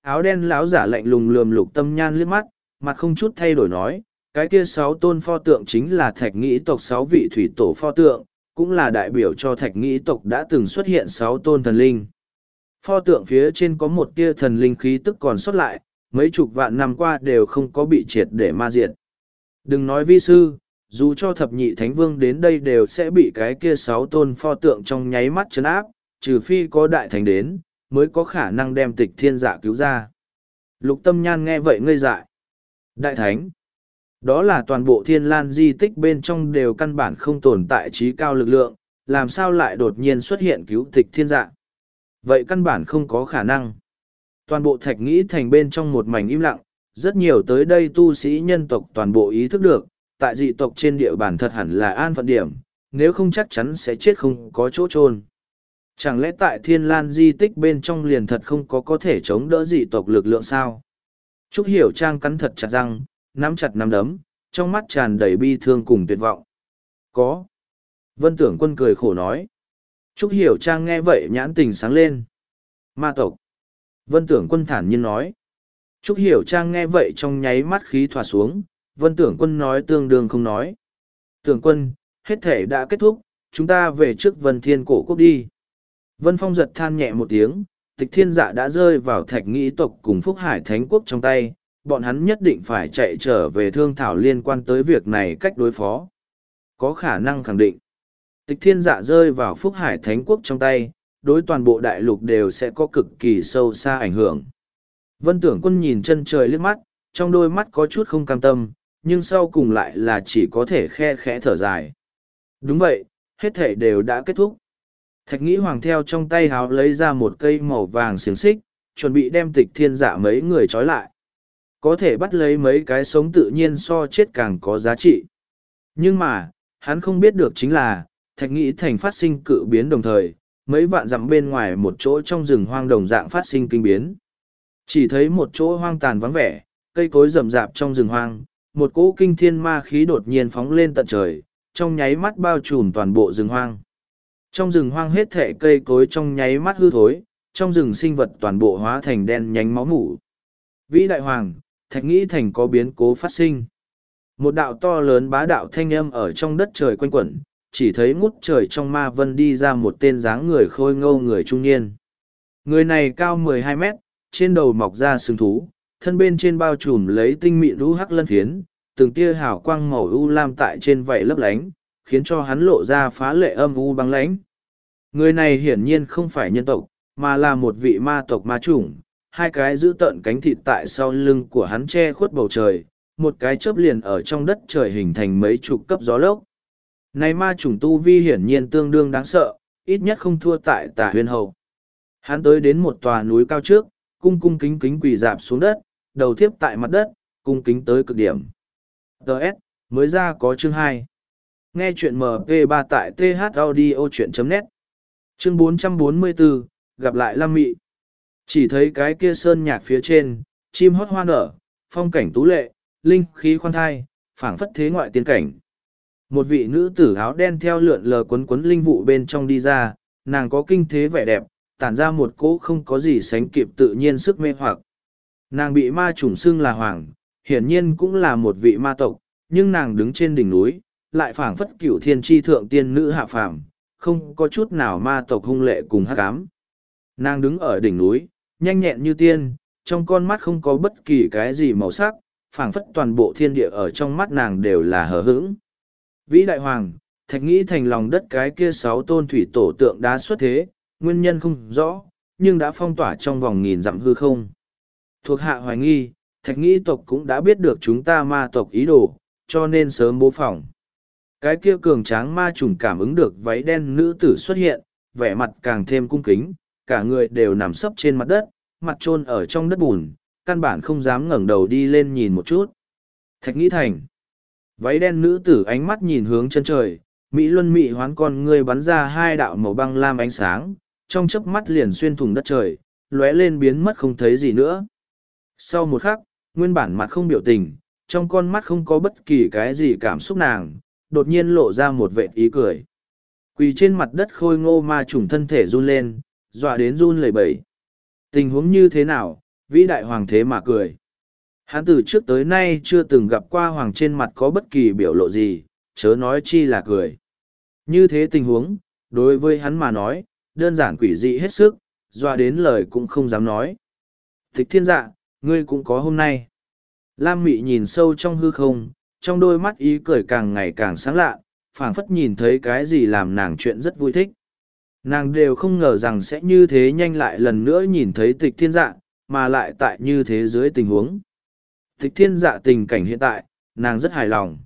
Áo đen láo giả lạnh lùng lườm lục tâm nhan liếc mắt, mặt không chút thay đổi nói, cái kia sáu tôn pho tượng chính là thạch nghĩ tộc sáu vị thủy tổ pho tượng, cũng là đại biểu cho thạch nghĩ tộc đã từng xuất hiện sáu tôn thần linh. Pho tượng phía trên có một tia thần linh khí tức còn sót lại, mấy chục vạn năm qua đều không có bị triệt để ma diệt. Đừng nói vi sư, dù cho thập nhị thánh vương đến đây đều sẽ bị cái kia sáu tôn pho tượng trong nháy mắt chấn áp, trừ phi có đại thánh đến, mới có khả năng đem tịch thiên giả cứu ra. Lục tâm nhan nghe vậy ngây dại. Đại thánh. Đó là toàn bộ thiên lan di tích bên trong đều căn bản không tồn tại trí cao lực lượng, làm sao lại đột nhiên xuất hiện cứu tịch thiên dạ. Vậy căn bản không có khả năng. Toàn bộ thạch nghĩ thành bên trong một mảnh im lặng, rất nhiều tới đây tu sĩ nhân tộc toàn bộ ý thức được, tại dị tộc trên địa bàn thật hẳn là an phận điểm, nếu không chắc chắn sẽ chết không có chỗ trôn. Chẳng lẽ tại thiên lan di tích bên trong liền thật không có có thể chống đỡ dị tộc lực lượng sao? Trúc Hiểu Trang cắn thật chặt răng, nắm chặt nắm đấm, trong mắt tràn đầy bi thương cùng tuyệt vọng. Có. Vân Tưởng Quân cười khổ nói. Trúc Hiểu Trang nghe vậy nhãn tình sáng lên. Ma tộc. Vân Tưởng Quân thản nhiên nói. Trúc Hiểu Trang nghe vậy trong nháy mắt khí thỏa xuống, Vân Tưởng Quân nói tương đương không nói. Tưởng Quân, hết thể đã kết thúc, chúng ta về trước Vân Thiên Cổ Quốc đi. Vân Phong giật than nhẹ một tiếng, tịch thiên dạ đã rơi vào thạch nghĩ tộc cùng Phúc Hải Thánh Quốc trong tay, bọn hắn nhất định phải chạy trở về thương thảo liên quan tới việc này cách đối phó. Có khả năng khẳng định, tịch thiên dạ rơi vào Phúc Hải Thánh Quốc trong tay, đối toàn bộ đại lục đều sẽ có cực kỳ sâu xa ảnh hưởng. Vân tưởng quân nhìn chân trời liếc mắt, trong đôi mắt có chút không cam tâm, nhưng sau cùng lại là chỉ có thể khe khẽ thở dài. Đúng vậy, hết thể đều đã kết thúc. Thạch nghĩ hoàng theo trong tay háo lấy ra một cây màu vàng xiềng xích, chuẩn bị đem tịch thiên dạ mấy người trói lại. Có thể bắt lấy mấy cái sống tự nhiên so chết càng có giá trị. Nhưng mà, hắn không biết được chính là, thạch nghĩ thành phát sinh cự biến đồng thời, mấy vạn dặm bên ngoài một chỗ trong rừng hoang đồng dạng phát sinh kinh biến. Chỉ thấy một chỗ hoang tàn vắng vẻ, cây cối rậm rạp trong rừng hoang, một cỗ kinh thiên ma khí đột nhiên phóng lên tận trời, trong nháy mắt bao trùm toàn bộ rừng hoang. Trong rừng hoang hết thể cây cối trong nháy mắt hư thối, trong rừng sinh vật toàn bộ hóa thành đen nhánh máu mủ. Vĩ đại hoàng, thạch nghĩ thành có biến cố phát sinh. Một đạo to lớn bá đạo thanh âm ở trong đất trời quanh quẩn, chỉ thấy ngút trời trong ma vân đi ra một tên dáng người khôi ngâu người trung niên. Người này cao mười hai mét, trên đầu mọc ra sừng thú, thân bên trên bao trùm lấy tinh mịn lũ hắc lân phiến, từng tia hào quang màu u lam tại trên vảy lấp lánh, khiến cho hắn lộ ra phá lệ âm u băng lãnh. Người này hiển nhiên không phải nhân tộc, mà là một vị ma tộc ma chủng, hai cái giữ tợn cánh thịt tại sau lưng của hắn che khuất bầu trời, một cái chớp liền ở trong đất trời hình thành mấy chục cấp gió lốc. Này ma trùng tu vi hiển nhiên tương đương đáng sợ, ít nhất không thua tại tà huyền hầu. Hắn tới đến một tòa núi cao trước, cung cung kính kính quỳ dạp xuống đất, đầu thiếp tại mặt đất, cung kính tới cực điểm. Đợt, mới ra có chương hai Nghe chuyện MP3 tại thaudio.net Chương 444, gặp lại Lam Mị. Chỉ thấy cái kia sơn nhạc phía trên, chim hót hoa nở, phong cảnh tú lệ, linh khí khoan thai, phảng phất thế ngoại tiên cảnh. Một vị nữ tử áo đen theo lượn lờ quấn quấn linh vụ bên trong đi ra, nàng có kinh thế vẻ đẹp, tản ra một cỗ không có gì sánh kịp tự nhiên sức mê hoặc. Nàng bị ma trùng xưng là hoàng, hiển nhiên cũng là một vị ma tộc, nhưng nàng đứng trên đỉnh núi, lại phảng phất cửu thiên tri thượng tiên nữ hạ phàm, không có chút nào ma tộc hung lệ cùng hắc ám. Nàng đứng ở đỉnh núi, nhanh nhẹn như tiên, trong con mắt không có bất kỳ cái gì màu sắc, phảng phất toàn bộ thiên địa ở trong mắt nàng đều là hờ hững. Vĩ đại hoàng, thạch nghĩ thành lòng đất cái kia sáu tôn thủy tổ tượng đá xuất thế, nguyên nhân không rõ, nhưng đã phong tỏa trong vòng nghìn dặm hư không. Thuộc hạ hoài nghi, thạch nghĩ tộc cũng đã biết được chúng ta ma tộc ý đồ, cho nên sớm bố phòng. Cái kia cường tráng ma trùng cảm ứng được váy đen nữ tử xuất hiện, vẻ mặt càng thêm cung kính, cả người đều nằm sấp trên mặt đất, mặt trôn ở trong đất bùn, căn bản không dám ngẩng đầu đi lên nhìn một chút. Thạch nghĩ thành. Váy đen nữ tử ánh mắt nhìn hướng chân trời, Mỹ Luân Mỹ hoán con người bắn ra hai đạo màu băng lam ánh sáng, trong chớp mắt liền xuyên thủng đất trời, lóe lên biến mất không thấy gì nữa. Sau một khắc, nguyên bản mặt không biểu tình, trong con mắt không có bất kỳ cái gì cảm xúc nàng, đột nhiên lộ ra một vệt ý cười. Quỳ trên mặt đất khôi ngô ma trùng thân thể run lên, dọa đến run lẩy bẩy. Tình huống như thế nào, vĩ đại hoàng thế mà cười. Hắn từ trước tới nay chưa từng gặp qua hoàng trên mặt có bất kỳ biểu lộ gì, chớ nói chi là cười. Như thế tình huống, đối với hắn mà nói, đơn giản quỷ dị hết sức, dọa đến lời cũng không dám nói. Thích thiên dạ, ngươi cũng có hôm nay. Lam mị nhìn sâu trong hư không, trong đôi mắt ý cười càng ngày càng sáng lạ, phảng phất nhìn thấy cái gì làm nàng chuyện rất vui thích. Nàng đều không ngờ rằng sẽ như thế nhanh lại lần nữa nhìn thấy tịch thiên dạ, mà lại tại như thế dưới tình huống. Tịch thiên dạ tình cảnh hiện tại, nàng rất hài lòng.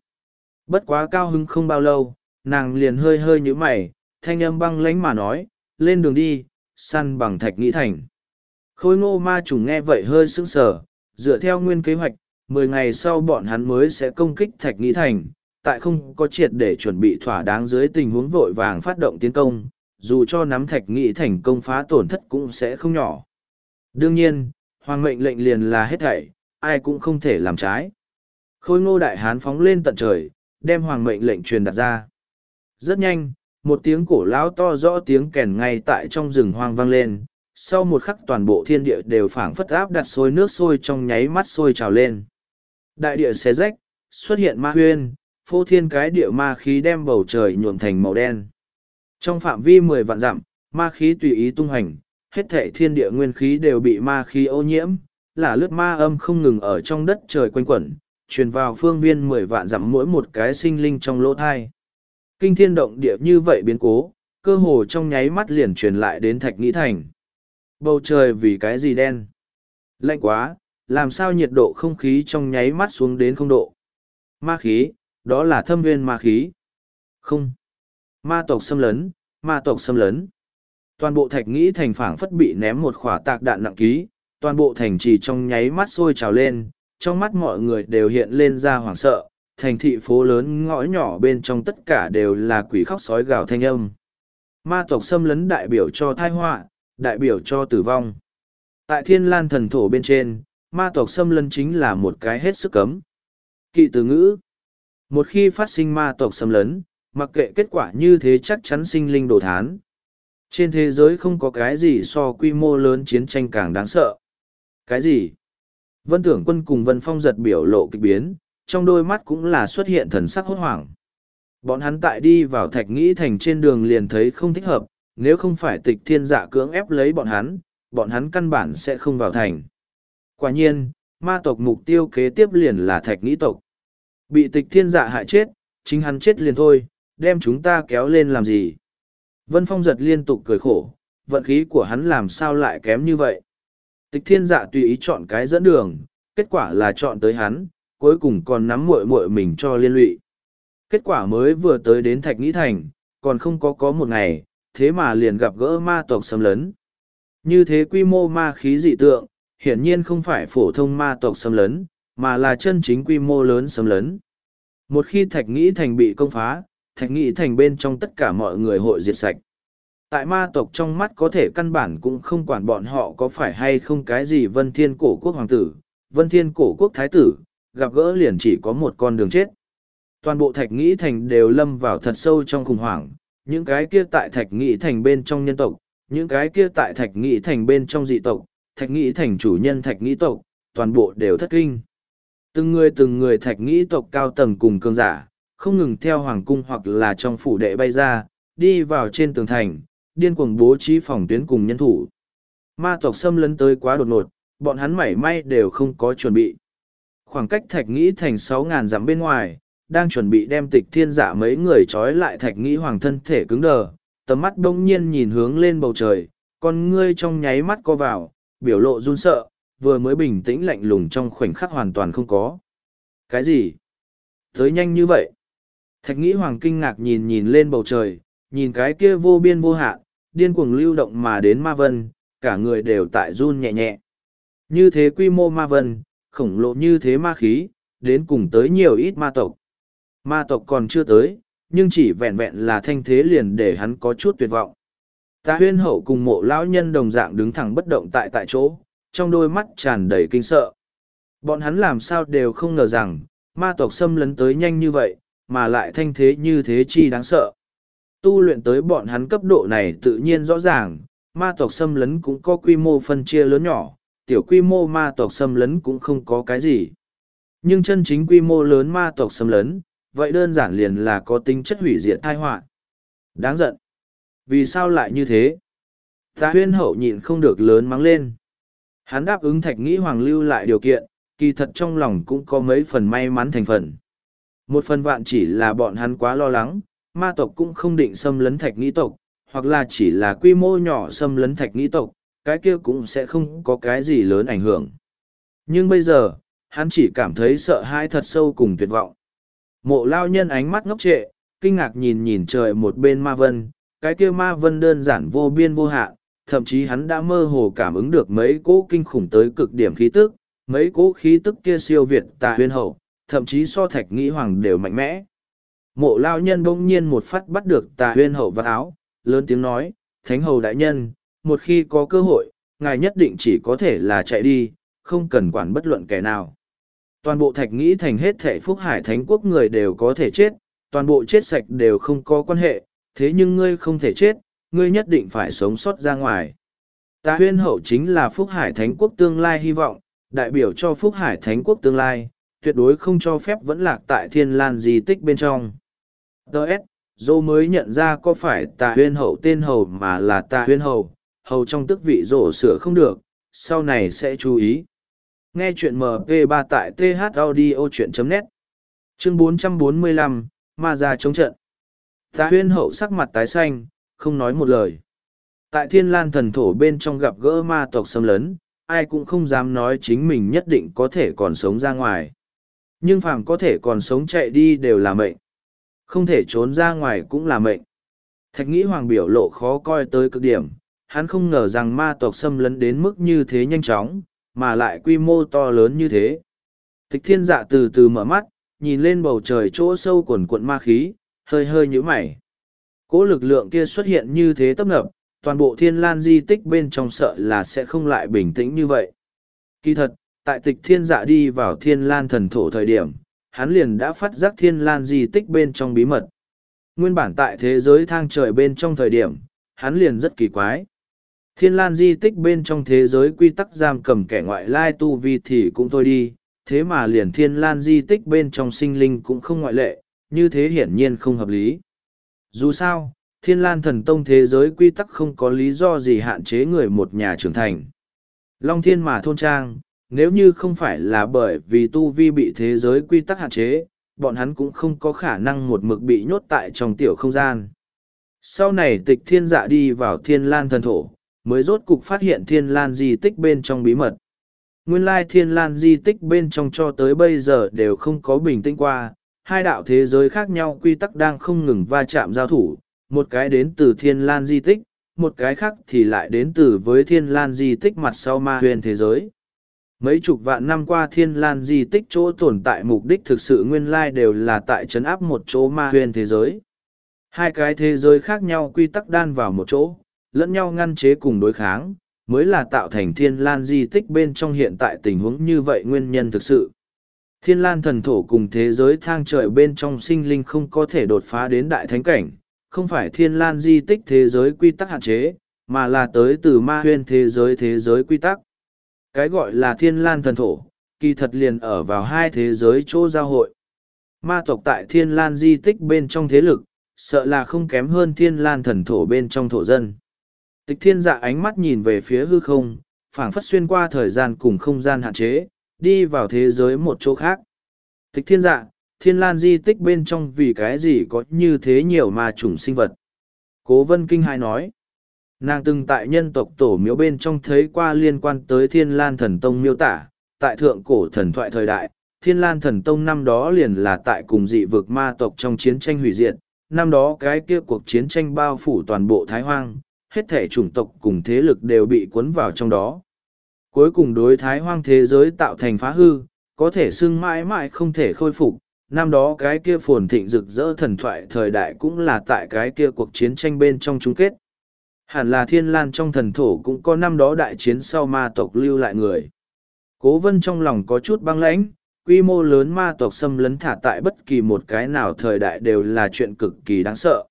Bất quá cao hứng không bao lâu, nàng liền hơi hơi nhũ mày, thanh âm băng lánh mà nói, lên đường đi, săn bằng thạch nghĩ thành. Khôi ngô ma trùng nghe vậy hơi sững sờ, dựa theo nguyên kế hoạch, mười ngày sau bọn hắn mới sẽ công kích thạch nghĩ thành, tại không có triệt để chuẩn bị thỏa đáng dưới tình huống vội vàng phát động tiến công, dù cho nắm thạch nghị thành công phá tổn thất cũng sẽ không nhỏ. Đương nhiên, hoàng mệnh lệnh liền là hết thảy, ai cũng không thể làm trái. Khôi ngô đại hán phóng lên tận trời, đem hoàng mệnh lệnh truyền đặt ra. Rất nhanh, một tiếng cổ lão to rõ tiếng kèn ngay tại trong rừng hoang vang lên, sau một khắc toàn bộ thiên địa đều phảng phất áp đặt sôi nước sôi trong nháy mắt sôi trào lên. Đại địa xé rách, xuất hiện ma huyên, phô thiên cái địa ma khí đem bầu trời nhuộm thành màu đen. Trong phạm vi mười vạn dặm, ma khí tùy ý tung hành, hết thể thiên địa nguyên khí đều bị ma khí ô nhiễm, là lướt ma âm không ngừng ở trong đất trời quanh quẩn, truyền vào phương viên mười vạn dặm mỗi một cái sinh linh trong lỗ thai. Kinh thiên động địa như vậy biến cố, cơ hồ trong nháy mắt liền truyền lại đến thạch nghĩ thành. Bầu trời vì cái gì đen? Lạnh quá, làm sao nhiệt độ không khí trong nháy mắt xuống đến không độ? Ma khí, đó là thâm viên ma khí. Không. Ma tộc xâm lấn, ma tộc xâm lấn. Toàn bộ thạch nghĩ thành phảng phất bị ném một khỏa tạc đạn nặng ký, toàn bộ thành trì trong nháy mắt sôi trào lên, trong mắt mọi người đều hiện lên ra hoảng sợ, thành thị phố lớn ngõ nhỏ bên trong tất cả đều là quỷ khóc sói gào thanh âm. Ma tộc xâm lấn đại biểu cho thai họa, đại biểu cho tử vong. Tại thiên lan thần thổ bên trên, ma tộc xâm lấn chính là một cái hết sức cấm. Kỵ từ ngữ Một khi phát sinh ma tộc xâm lấn, mặc kệ kết quả như thế chắc chắn sinh linh đồ thán. Trên thế giới không có cái gì so quy mô lớn chiến tranh càng đáng sợ. Cái gì? Vân tưởng quân cùng Vân Phong giật biểu lộ kịch biến, trong đôi mắt cũng là xuất hiện thần sắc hốt hoảng. Bọn hắn tại đi vào thạch nghĩ thành trên đường liền thấy không thích hợp, nếu không phải tịch thiên dạ cưỡng ép lấy bọn hắn, bọn hắn căn bản sẽ không vào thành. Quả nhiên, ma tộc mục tiêu kế tiếp liền là thạch nghĩ tộc. Bị tịch thiên dạ hại chết, chính hắn chết liền thôi, đem chúng ta kéo lên làm gì. Vân Phong giật liên tục cười khổ, vận khí của hắn làm sao lại kém như vậy. Tịch thiên dạ tùy ý chọn cái dẫn đường, kết quả là chọn tới hắn, cuối cùng còn nắm muội muội mình cho liên lụy. Kết quả mới vừa tới đến Thạch Nghĩ Thành, còn không có có một ngày, thế mà liền gặp gỡ ma tộc xâm lấn. Như thế quy mô ma khí dị tượng, hiển nhiên không phải phổ thông ma tộc xâm lấn, mà là chân chính quy mô lớn xâm lấn. Một khi Thạch Nghĩ Thành bị công phá, Thạch Nghị Thành bên trong tất cả mọi người hội diệt sạch. Tại ma tộc trong mắt có thể căn bản cũng không quản bọn họ có phải hay không cái gì vân thiên cổ quốc hoàng tử, vân thiên cổ quốc thái tử, gặp gỡ liền chỉ có một con đường chết. Toàn bộ thạch Nghị thành đều lâm vào thật sâu trong khủng hoảng, những cái kia tại thạch Nghị thành bên trong nhân tộc, những cái kia tại thạch Nghị thành bên trong dị tộc, thạch Nghị thành chủ nhân thạch Nghị tộc, toàn bộ đều thất kinh. Từng người từng người thạch Nghị tộc cao tầng cùng cương giả, không ngừng theo hoàng cung hoặc là trong phủ đệ bay ra, đi vào trên tường thành, điên cuồng bố trí phòng tuyến cùng nhân thủ. Ma tộc xâm lấn tới quá đột ngột, bọn hắn mảy may đều không có chuẩn bị. Khoảng cách thạch nghĩ thành sáu ngàn dặm bên ngoài, đang chuẩn bị đem tịch thiên giả mấy người trói lại thạch nghĩ hoàng thân thể cứng đờ, tầm mắt đông nhiên nhìn hướng lên bầu trời, con ngươi trong nháy mắt co vào, biểu lộ run sợ, vừa mới bình tĩnh lạnh lùng trong khoảnh khắc hoàn toàn không có. Cái gì? Tới nhanh như vậy? Thạch nghĩ hoàng kinh ngạc nhìn nhìn lên bầu trời, nhìn cái kia vô biên vô hạn, điên cuồng lưu động mà đến ma vân, cả người đều tại run nhẹ nhẹ. Như thế quy mô ma vân, khổng lồ như thế ma khí, đến cùng tới nhiều ít ma tộc. Ma tộc còn chưa tới, nhưng chỉ vẹn vẹn là thanh thế liền để hắn có chút tuyệt vọng. Ta huyên hậu cùng mộ lão nhân đồng dạng đứng thẳng bất động tại tại chỗ, trong đôi mắt tràn đầy kinh sợ. Bọn hắn làm sao đều không ngờ rằng, ma tộc xâm lấn tới nhanh như vậy, mà lại thanh thế như thế chi đáng sợ. Tu luyện tới bọn hắn cấp độ này tự nhiên rõ ràng, ma tộc xâm lấn cũng có quy mô phân chia lớn nhỏ, tiểu quy mô ma tộc xâm lấn cũng không có cái gì. Nhưng chân chính quy mô lớn ma tộc xâm lấn, vậy đơn giản liền là có tính chất hủy diệt thai họa. Đáng giận. Vì sao lại như thế? Ta huyên hậu nhịn không được lớn mắng lên. Hắn đáp ứng thạch nghĩ hoàng lưu lại điều kiện kỳ thật trong lòng cũng có mấy phần may mắn thành phần một phần vạn chỉ là bọn hắn quá lo lắng ma tộc cũng không định xâm lấn thạch nghĩ tộc hoặc là chỉ là quy mô nhỏ xâm lấn thạch nghĩ tộc cái kia cũng sẽ không có cái gì lớn ảnh hưởng. Nhưng bây giờ hắn chỉ cảm thấy sợ hãi thật sâu cùng tuyệt vọng. Mộ lao nhân ánh mắt ngốc trệ, kinh ngạc nhìn nhìn trời một bên ma vân, cái kia ma vân đơn giản vô biên vô hạn, thậm chí hắn đã mơ hồ cảm ứng được mấy cỗ kinh khủng tới cực điểm khí tức, mấy cỗ khí tức kia siêu việt tà huyên hậu, thậm chí so thạch nghĩ hoàng đều mạnh mẽ. Mộ lao nhân bỗng nhiên một phát bắt được tà huyên hậu vào áo, lớn tiếng nói, thánh hầu đại nhân, một khi có cơ hội, ngài nhất định chỉ có thể là chạy đi, không cần quản bất luận kẻ nào toàn bộ thạch nghĩ thành hết thể phúc hải thánh quốc người đều có thể chết, toàn bộ chết sạch đều không có quan hệ, thế nhưng ngươi không thể chết, ngươi nhất định phải sống sót ra ngoài. tà huyên hậu chính là phúc hải thánh quốc tương lai hy vọng, đại biểu cho phúc hải thánh quốc tương lai, tuyệt đối không cho phép vẫn lạc tại thiên lan di tích bên trong. Đợt, dô mới nhận ra có phải tà huyên hậu tên hầu mà là tà huyên hầu, hầu trong tức vị rổ sửa không được, sau này sẽ chú ý. Nghe chuyện mp 3 tại th audio chuyện net. Chương 445, ma ra chống trận. Tạ huyên hậu sắc mặt tái xanh không nói một lời. Tại thiên lan thần thổ bên trong gặp gỡ ma tộc xâm lấn ai cũng không dám nói chính mình nhất định có thể còn sống ra ngoài nhưng phàm có thể còn sống chạy đi đều là mệnh không thể trốn ra ngoài cũng là mệnh thạch nghĩ hoàng biểu lộ khó coi tới cực điểm hắn không ngờ rằng ma tộc xâm lấn đến mức như thế nhanh chóng mà lại quy mô to lớn như thế. Tịch thiên dạ từ từ mở mắt, nhìn lên bầu trời chỗ sâu quần cuộn ma khí, hơi hơi nhũ mày. Cỗ lực lượng kia xuất hiện như thế tấp nập, toàn bộ thiên lan di tích bên trong sợ là sẽ không lại bình tĩnh như vậy. Kỳ thật, tại tịch thiên dạ đi vào thiên lan thần thổ thời điểm, hắn liền đã phát giác thiên lan di tích bên trong bí mật. Nguyên bản tại thế giới thang trời bên trong thời điểm, hắn liền rất kỳ quái. Thiên lan di tích bên trong thế giới quy tắc giam cầm kẻ ngoại lai tu vi thì cũng thôi đi, thế mà liền thiên lan di tích bên trong sinh linh cũng không ngoại lệ, như thế hiển nhiên không hợp lý. Dù sao, thiên lan thần tông thế giới quy tắc không có lý do gì hạn chế người một nhà trưởng thành. Long thiên mà thôn trang, nếu như không phải là bởi vì tu vi bị thế giới quy tắc hạn chế, bọn hắn cũng không có khả năng một mực bị nhốt tại trong tiểu không gian. Sau này tịch thiên dạ đi vào thiên lan thần thổ, mới rốt cục phát hiện thiên lan di tích bên trong bí mật. Nguyên lai thiên lan di tích bên trong cho tới bây giờ đều không có bình tĩnh qua, hai đạo thế giới khác nhau quy tắc đang không ngừng va chạm giao thủ, một cái đến từ thiên lan di tích, một cái khác thì lại đến từ với thiên lan di tích mặt sau ma huyền thế giới. Mấy chục vạn năm qua thiên lan di tích chỗ tồn tại mục đích thực sự nguyên lai đều là tại trấn áp một chỗ ma huyền thế giới. Hai cái thế giới khác nhau quy tắc đan vào một chỗ, lẫn nhau ngăn chế cùng đối kháng, mới là tạo thành thiên lan di tích bên trong hiện tại tình huống như vậy nguyên nhân thực sự. Thiên lan thần thổ cùng thế giới thang trời bên trong sinh linh không có thể đột phá đến đại thánh cảnh, không phải thiên lan di tích thế giới quy tắc hạn chế, mà là tới từ ma huyên thế giới thế giới quy tắc. Cái gọi là thiên lan thần thổ, kỳ thật liền ở vào hai thế giới chỗ giao hội. Ma tộc tại thiên lan di tích bên trong thế lực, sợ là không kém hơn thiên lan thần thổ bên trong thổ dân. Tịch thiên dạ ánh mắt nhìn về phía hư không, phảng phất xuyên qua thời gian cùng không gian hạn chế, đi vào thế giới một chỗ khác. Tịch thiên dạ, thiên lan di tích bên trong vì cái gì có như thế nhiều ma trùng sinh vật. Cố vân kinh hai nói, nàng từng tại nhân tộc tổ miếu bên trong thấy qua liên quan tới thiên lan thần tông miêu tả, tại thượng cổ thần thoại thời đại, thiên lan thần tông năm đó liền là tại cùng dị vực ma tộc trong chiến tranh hủy diệt, năm đó cái kia cuộc chiến tranh bao phủ toàn bộ thái hoang, hết thể chủng tộc cùng thế lực đều bị cuốn vào trong đó. Cuối cùng đối thái hoang thế giới tạo thành phá hư, có thể xưng mãi mãi không thể khôi phục. Năm đó cái kia phồn thịnh rực rỡ thần thoại thời đại cũng là tại cái kia cuộc chiến tranh bên trong chung kết. Hẳn là thiên lan trong thần thổ cũng có năm đó đại chiến sau ma tộc lưu lại người. Cố vân trong lòng có chút băng lãnh, quy mô lớn ma tộc xâm lấn thả tại bất kỳ một cái nào thời đại đều là chuyện cực kỳ đáng sợ.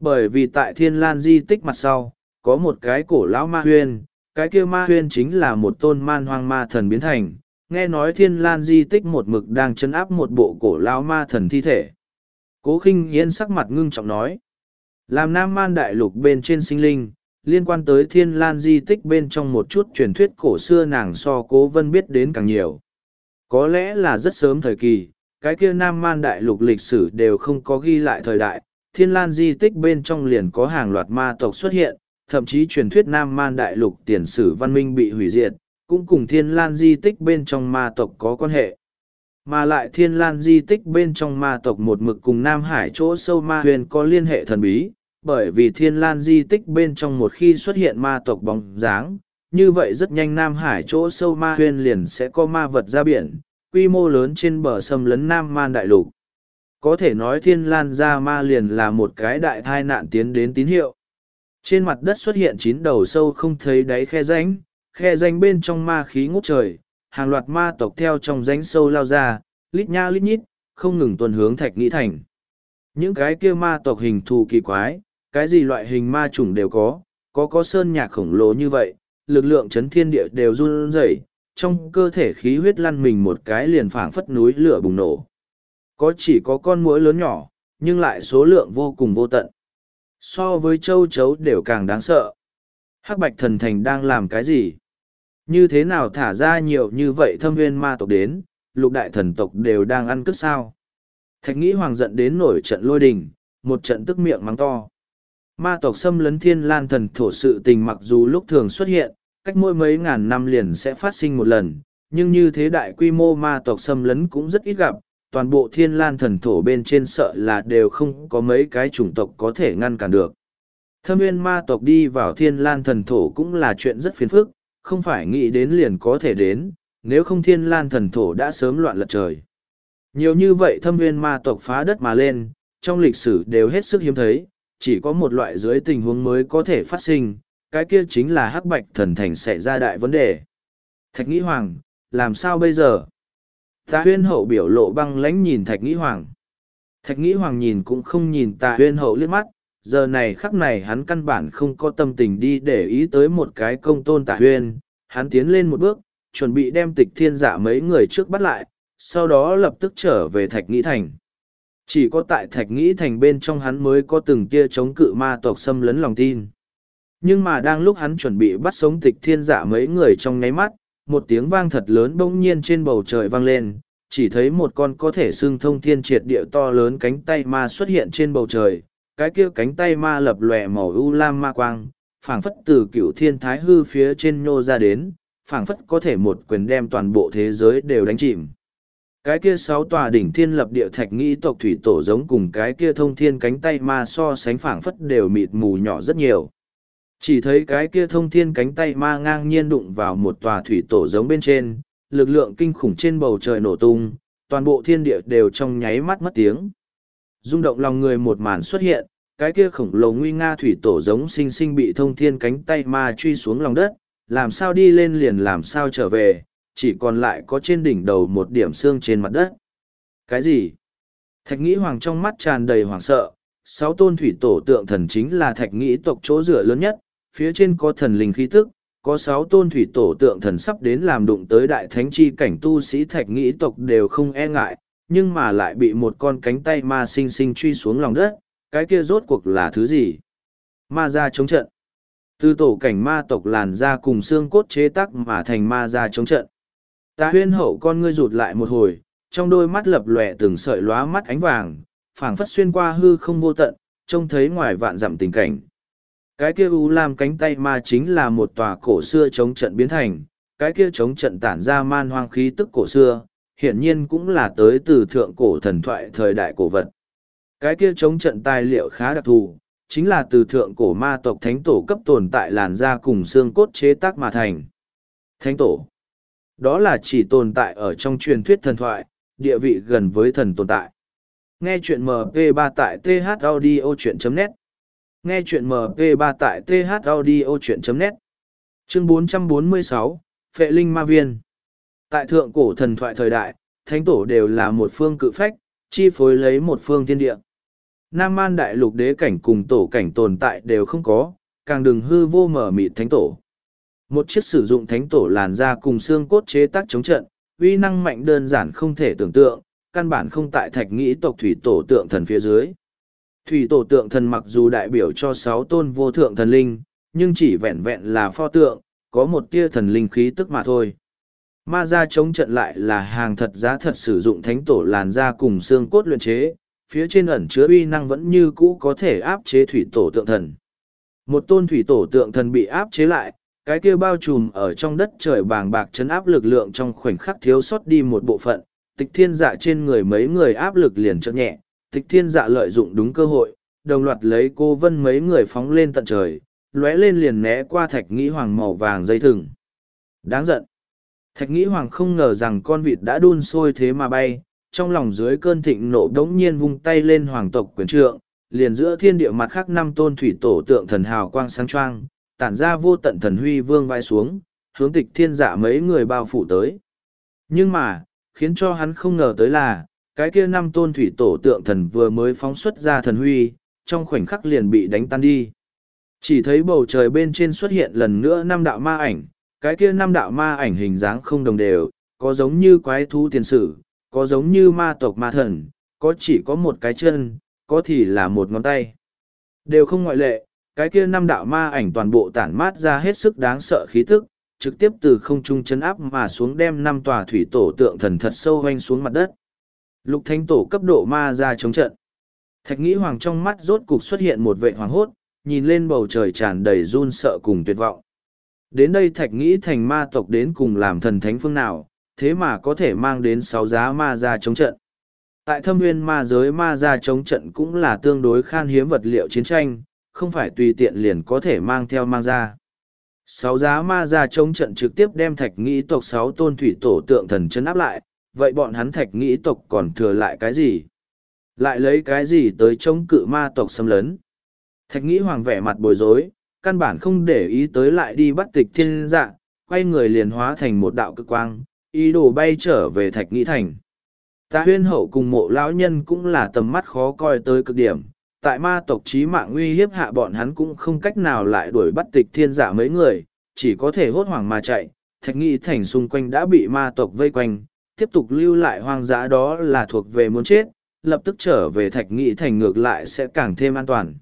Bởi vì tại thiên lan di tích mặt sau, có một cái cổ lão ma huyên, cái kia ma huyên chính là một tôn man hoang ma thần biến thành. Nghe nói thiên lan di tích một mực đang chấn áp một bộ cổ lão ma thần thi thể. Cố khinh yên sắc mặt ngưng trọng nói. Làm nam man đại lục bên trên sinh linh, liên quan tới thiên lan di tích bên trong một chút truyền thuyết cổ xưa nàng so cố vân biết đến càng nhiều. Có lẽ là rất sớm thời kỳ, cái kia nam man đại lục lịch sử đều không có ghi lại thời đại, thiên lan di tích bên trong liền có hàng loạt ma tộc xuất hiện, thậm chí truyền thuyết Nam Man Đại Lục tiền sử văn minh bị hủy diệt, cũng cùng thiên lan di tích bên trong ma tộc có quan hệ. Mà lại thiên lan di tích bên trong ma tộc một mực cùng Nam Hải chỗ sâu ma huyền có liên hệ thần bí, bởi vì thiên lan di tích bên trong một khi xuất hiện ma tộc bóng dáng, như vậy rất nhanh Nam Hải chỗ sâu ma huyên liền sẽ có ma vật ra biển, quy mô lớn trên bờ sâm lấn Nam Man Đại Lục. Có thể nói thiên lan ra ma liền là một cái đại thai nạn tiến đến tín hiệu. Trên mặt đất xuất hiện chín đầu sâu không thấy đáy khe ránh, khe ránh bên trong ma khí ngút trời, hàng loạt ma tộc theo trong ránh sâu lao ra, lít nha lít nhít, không ngừng tuần hướng thạch nghĩ thành. Những cái kia ma tộc hình thù kỳ quái, cái gì loại hình ma chủng đều có, có có sơn nhạc khổng lồ như vậy, lực lượng chấn thiên địa đều run rẩy, trong cơ thể khí huyết lăn mình một cái liền phảng phất núi lửa bùng nổ. Có chỉ có con muỗi lớn nhỏ, nhưng lại số lượng vô cùng vô tận. So với châu chấu đều càng đáng sợ. Hắc bạch thần thành đang làm cái gì? Như thế nào thả ra nhiều như vậy thâm viên ma tộc đến? Lục đại thần tộc đều đang ăn cướp sao? Thạch nghĩ hoàng giận đến nổi trận lôi đình một trận tức miệng mắng to ma tộc xâm lấn thiên lan thần thổ sự tình mặc dù lúc thường xuất hiện cách mỗi mấy ngàn năm liền sẽ phát sinh một lần nhưng như thế đại quy mô ma tộc xâm lấn cũng rất ít gặp toàn bộ thiên lan thần thổ bên trên sợ là đều không có mấy cái chủng tộc có thể ngăn cản được. Thâm nguyên ma tộc đi vào thiên lan thần thổ cũng là chuyện rất phiền phức, không phải nghĩ đến liền có thể đến, nếu không thiên lan thần thổ đã sớm loạn lật trời. Nhiều như vậy thâm nguyên ma tộc phá đất mà lên, trong lịch sử đều hết sức hiếm thấy, chỉ có một loại dưới tình huống mới có thể phát sinh, cái kia chính là hắc bạch thần thành xảy ra đại vấn đề. Thạch Nghĩ Hoàng, làm sao bây giờ? Tạ huyên hậu biểu lộ băng lãnh nhìn Thạch Nghĩ Hoàng. Thạch Nghĩ Hoàng nhìn cũng không nhìn tạ huyên hậu liếc mắt, giờ này khắc này hắn căn bản không có tâm tình đi để ý tới một cái công tôn tạ huyên. Hắn tiến lên một bước, chuẩn bị đem tịch thiên giả mấy người trước bắt lại, sau đó lập tức trở về Thạch Nghĩ Thành. Chỉ có tại Thạch Nghĩ Thành bên trong hắn mới có từng tia chống cự ma tộc xâm lấn lòng tin. Nhưng mà đang lúc hắn chuẩn bị bắt sống tịch thiên giả mấy người trong nháy mắt, một tiếng vang thật lớn bỗng nhiên trên bầu trời vang lên, chỉ thấy một con có thể xưng thông thiên triệt địa to lớn cánh tay ma xuất hiện trên bầu trời, cái kia cánh tay ma lập lòe màu u lam ma quang, phảng phất từ cựu thiên thái hư phía trên nhô ra đến, phảng phất có thể một quyền đem toàn bộ thế giới đều đánh chìm. Cái kia sáu tòa đỉnh thiên lập địa thạch nghĩ tộc thủy tổ giống cùng cái kia thông thiên cánh tay ma so sánh phảng phất đều mịt mù nhỏ rất nhiều. Chỉ thấy cái kia thông thiên cánh tay ma ngang nhiên đụng vào một tòa thủy tổ giống bên trên, lực lượng kinh khủng trên bầu trời nổ tung, toàn bộ thiên địa đều trong nháy mắt mất tiếng. rung động lòng người một màn xuất hiện, cái kia khổng lồ nguy nga thủy tổ giống sinh sinh bị thông thiên cánh tay ma truy xuống lòng đất, làm sao đi lên liền làm sao trở về, chỉ còn lại có trên đỉnh đầu một điểm xương trên mặt đất. Cái gì? Thạch nghĩ hoàng trong mắt tràn đầy hoảng sợ, sáu tôn thủy tổ tượng thần chính là thạch nghĩ tộc chỗ rửa lớn nhất, phía trên có thần linh khí tức, có sáu tôn thủy tổ tượng thần sắp đến làm đụng tới đại thánh chi cảnh tu sĩ thạch nghĩ tộc đều không e ngại, nhưng mà lại bị một con cánh tay ma sinh sinh truy xuống lòng đất, cái kia rốt cuộc là thứ gì? Ma ra chống trận. Từ tổ cảnh ma tộc làn ra cùng xương cốt chế tác mà thành ma ra chống trận. Ta huyên hậu con ngươi rụt lại một hồi, trong đôi mắt lập lòe từng sợi lóa mắt ánh vàng, phảng phất xuyên qua hư không vô tận, trông thấy ngoài vạn dặm tình cảnh. Cái kia u lam cánh tay ma chính là một tòa cổ xưa chống trận biến thành, cái kia chống trận tản ra man hoang khí tức cổ xưa, hiển nhiên cũng là tới từ thượng cổ thần thoại thời đại cổ vật. Cái kia chống trận tài liệu khá đặc thù, chính là từ thượng cổ ma tộc thánh tổ cấp tồn tại làn da cùng xương cốt chế tác mà thành. Thánh tổ. Đó là chỉ tồn tại ở trong truyền thuyết thần thoại, địa vị gần với thần tồn tại. Nghe chuyện MP3 tại thaudio.net Nghe chuyện MP3 tại thaudio.net Chương 446, Phệ Linh Ma Viên Tại thượng cổ thần thoại thời đại, thánh tổ đều là một phương cự phách, chi phối lấy một phương thiên địa. Nam Man đại lục đế cảnh cùng tổ cảnh tồn tại đều không có, càng đừng hư vô mở mịt thánh tổ. Một chiếc sử dụng thánh tổ làn da cùng xương cốt chế tác chống trận, uy năng mạnh đơn giản không thể tưởng tượng, căn bản không tại thạch nghĩ tộc thủy tổ tượng thần phía dưới. Thủy tổ tượng thần mặc dù đại biểu cho sáu tôn vô thượng thần linh, nhưng chỉ vẹn vẹn là pho tượng, có một tia thần linh khí tức mà thôi. Ma ra chống trận lại là hàng thật giá thật sử dụng thánh tổ làn da cùng xương cốt luyện chế, phía trên ẩn chứa uy năng vẫn như cũ có thể áp chế thủy tổ tượng thần. Một tôn thủy tổ tượng thần bị áp chế lại, cái kia bao trùm ở trong đất trời bàng bạc chấn áp lực lượng trong khoảnh khắc thiếu sót đi một bộ phận, tịch thiên dạ trên người mấy người áp lực liền chậm nhẹ, tịch thiên dạ lợi dụng đúng cơ hội, đồng loạt lấy cô vân mấy người phóng lên tận trời, lóe lên liền né qua thạch nghĩ hoàng màu vàng dây thừng. Đáng giận. Thạch nghĩ hoàng không ngờ rằng con vịt đã đun sôi thế mà bay, trong lòng dưới cơn thịnh nộ đống nhiên vung tay lên hoàng tộc quyền trượng, liền giữa thiên địa mặt khác năm tôn thủy tổ tượng thần hào quang sáng trang tản ra vô tận thần huy vương vai xuống, hướng tịch thiên dạ mấy người bao phủ tới. Nhưng mà, khiến cho hắn không ngờ tới là, cái kia năm tôn thủy tổ tượng thần vừa mới phóng xuất ra thần huy, trong khoảnh khắc liền bị đánh tan đi. Chỉ thấy bầu trời bên trên xuất hiện lần nữa năm đạo ma ảnh, cái kia năm đạo ma ảnh hình dáng không đồng đều, có giống như quái thú tiền sử, có giống như ma tộc ma thần, có chỉ có một cái chân, có thì là một ngón tay. Đều không ngoại lệ, cái kia năm đạo ma ảnh toàn bộ tản mát ra hết sức đáng sợ khí tức, trực tiếp từ không trung chấn áp mà xuống đem năm tòa thủy tổ tượng thần thật sâu hoanh xuống mặt đất. Lục thanh tổ cấp độ ma ra chống trận. Thạch nghĩ hoàng trong mắt rốt cục xuất hiện một vệ hoàng hốt, nhìn lên bầu trời tràn đầy run sợ cùng tuyệt vọng. Đến đây thạch nghĩ thành ma tộc đến cùng làm thần thánh phương nào, thế mà có thể mang đến sáu giá ma ra chống trận. Tại thâm nguyên ma giới ma ra chống trận cũng là tương đối khan hiếm vật liệu chiến tranh, không phải tùy tiện liền có thể mang theo mang ra. Sáu giá ma ra chống trận trực tiếp đem thạch nghĩ tộc sáu tôn thủy tổ tượng thần chân áp lại, vậy bọn hắn thạch nghĩ tộc còn thừa lại cái gì? Lại lấy cái gì tới chống cự ma tộc xâm lấn? Thạch nghĩ hoàng vẻ mặt bối rối, căn bản không để ý tới lại đi bắt tịch thiên dạ, quay người liền hóa thành một đạo cực quang, ý đồ bay trở về thạch nghĩ thành. Ta huyên hậu cùng mộ lão nhân cũng là tầm mắt khó coi tới cực điểm, tại ma tộc trí mạng uy hiếp hạ bọn hắn cũng không cách nào lại đuổi bắt tịch thiên giả mấy người, chỉ có thể hốt hoảng mà chạy, thạch Nghị thành xung quanh đã bị ma tộc vây quanh, tiếp tục lưu lại hoang dã đó là thuộc về muốn chết, lập tức trở về thạch Nghị thành ngược lại sẽ càng thêm an toàn.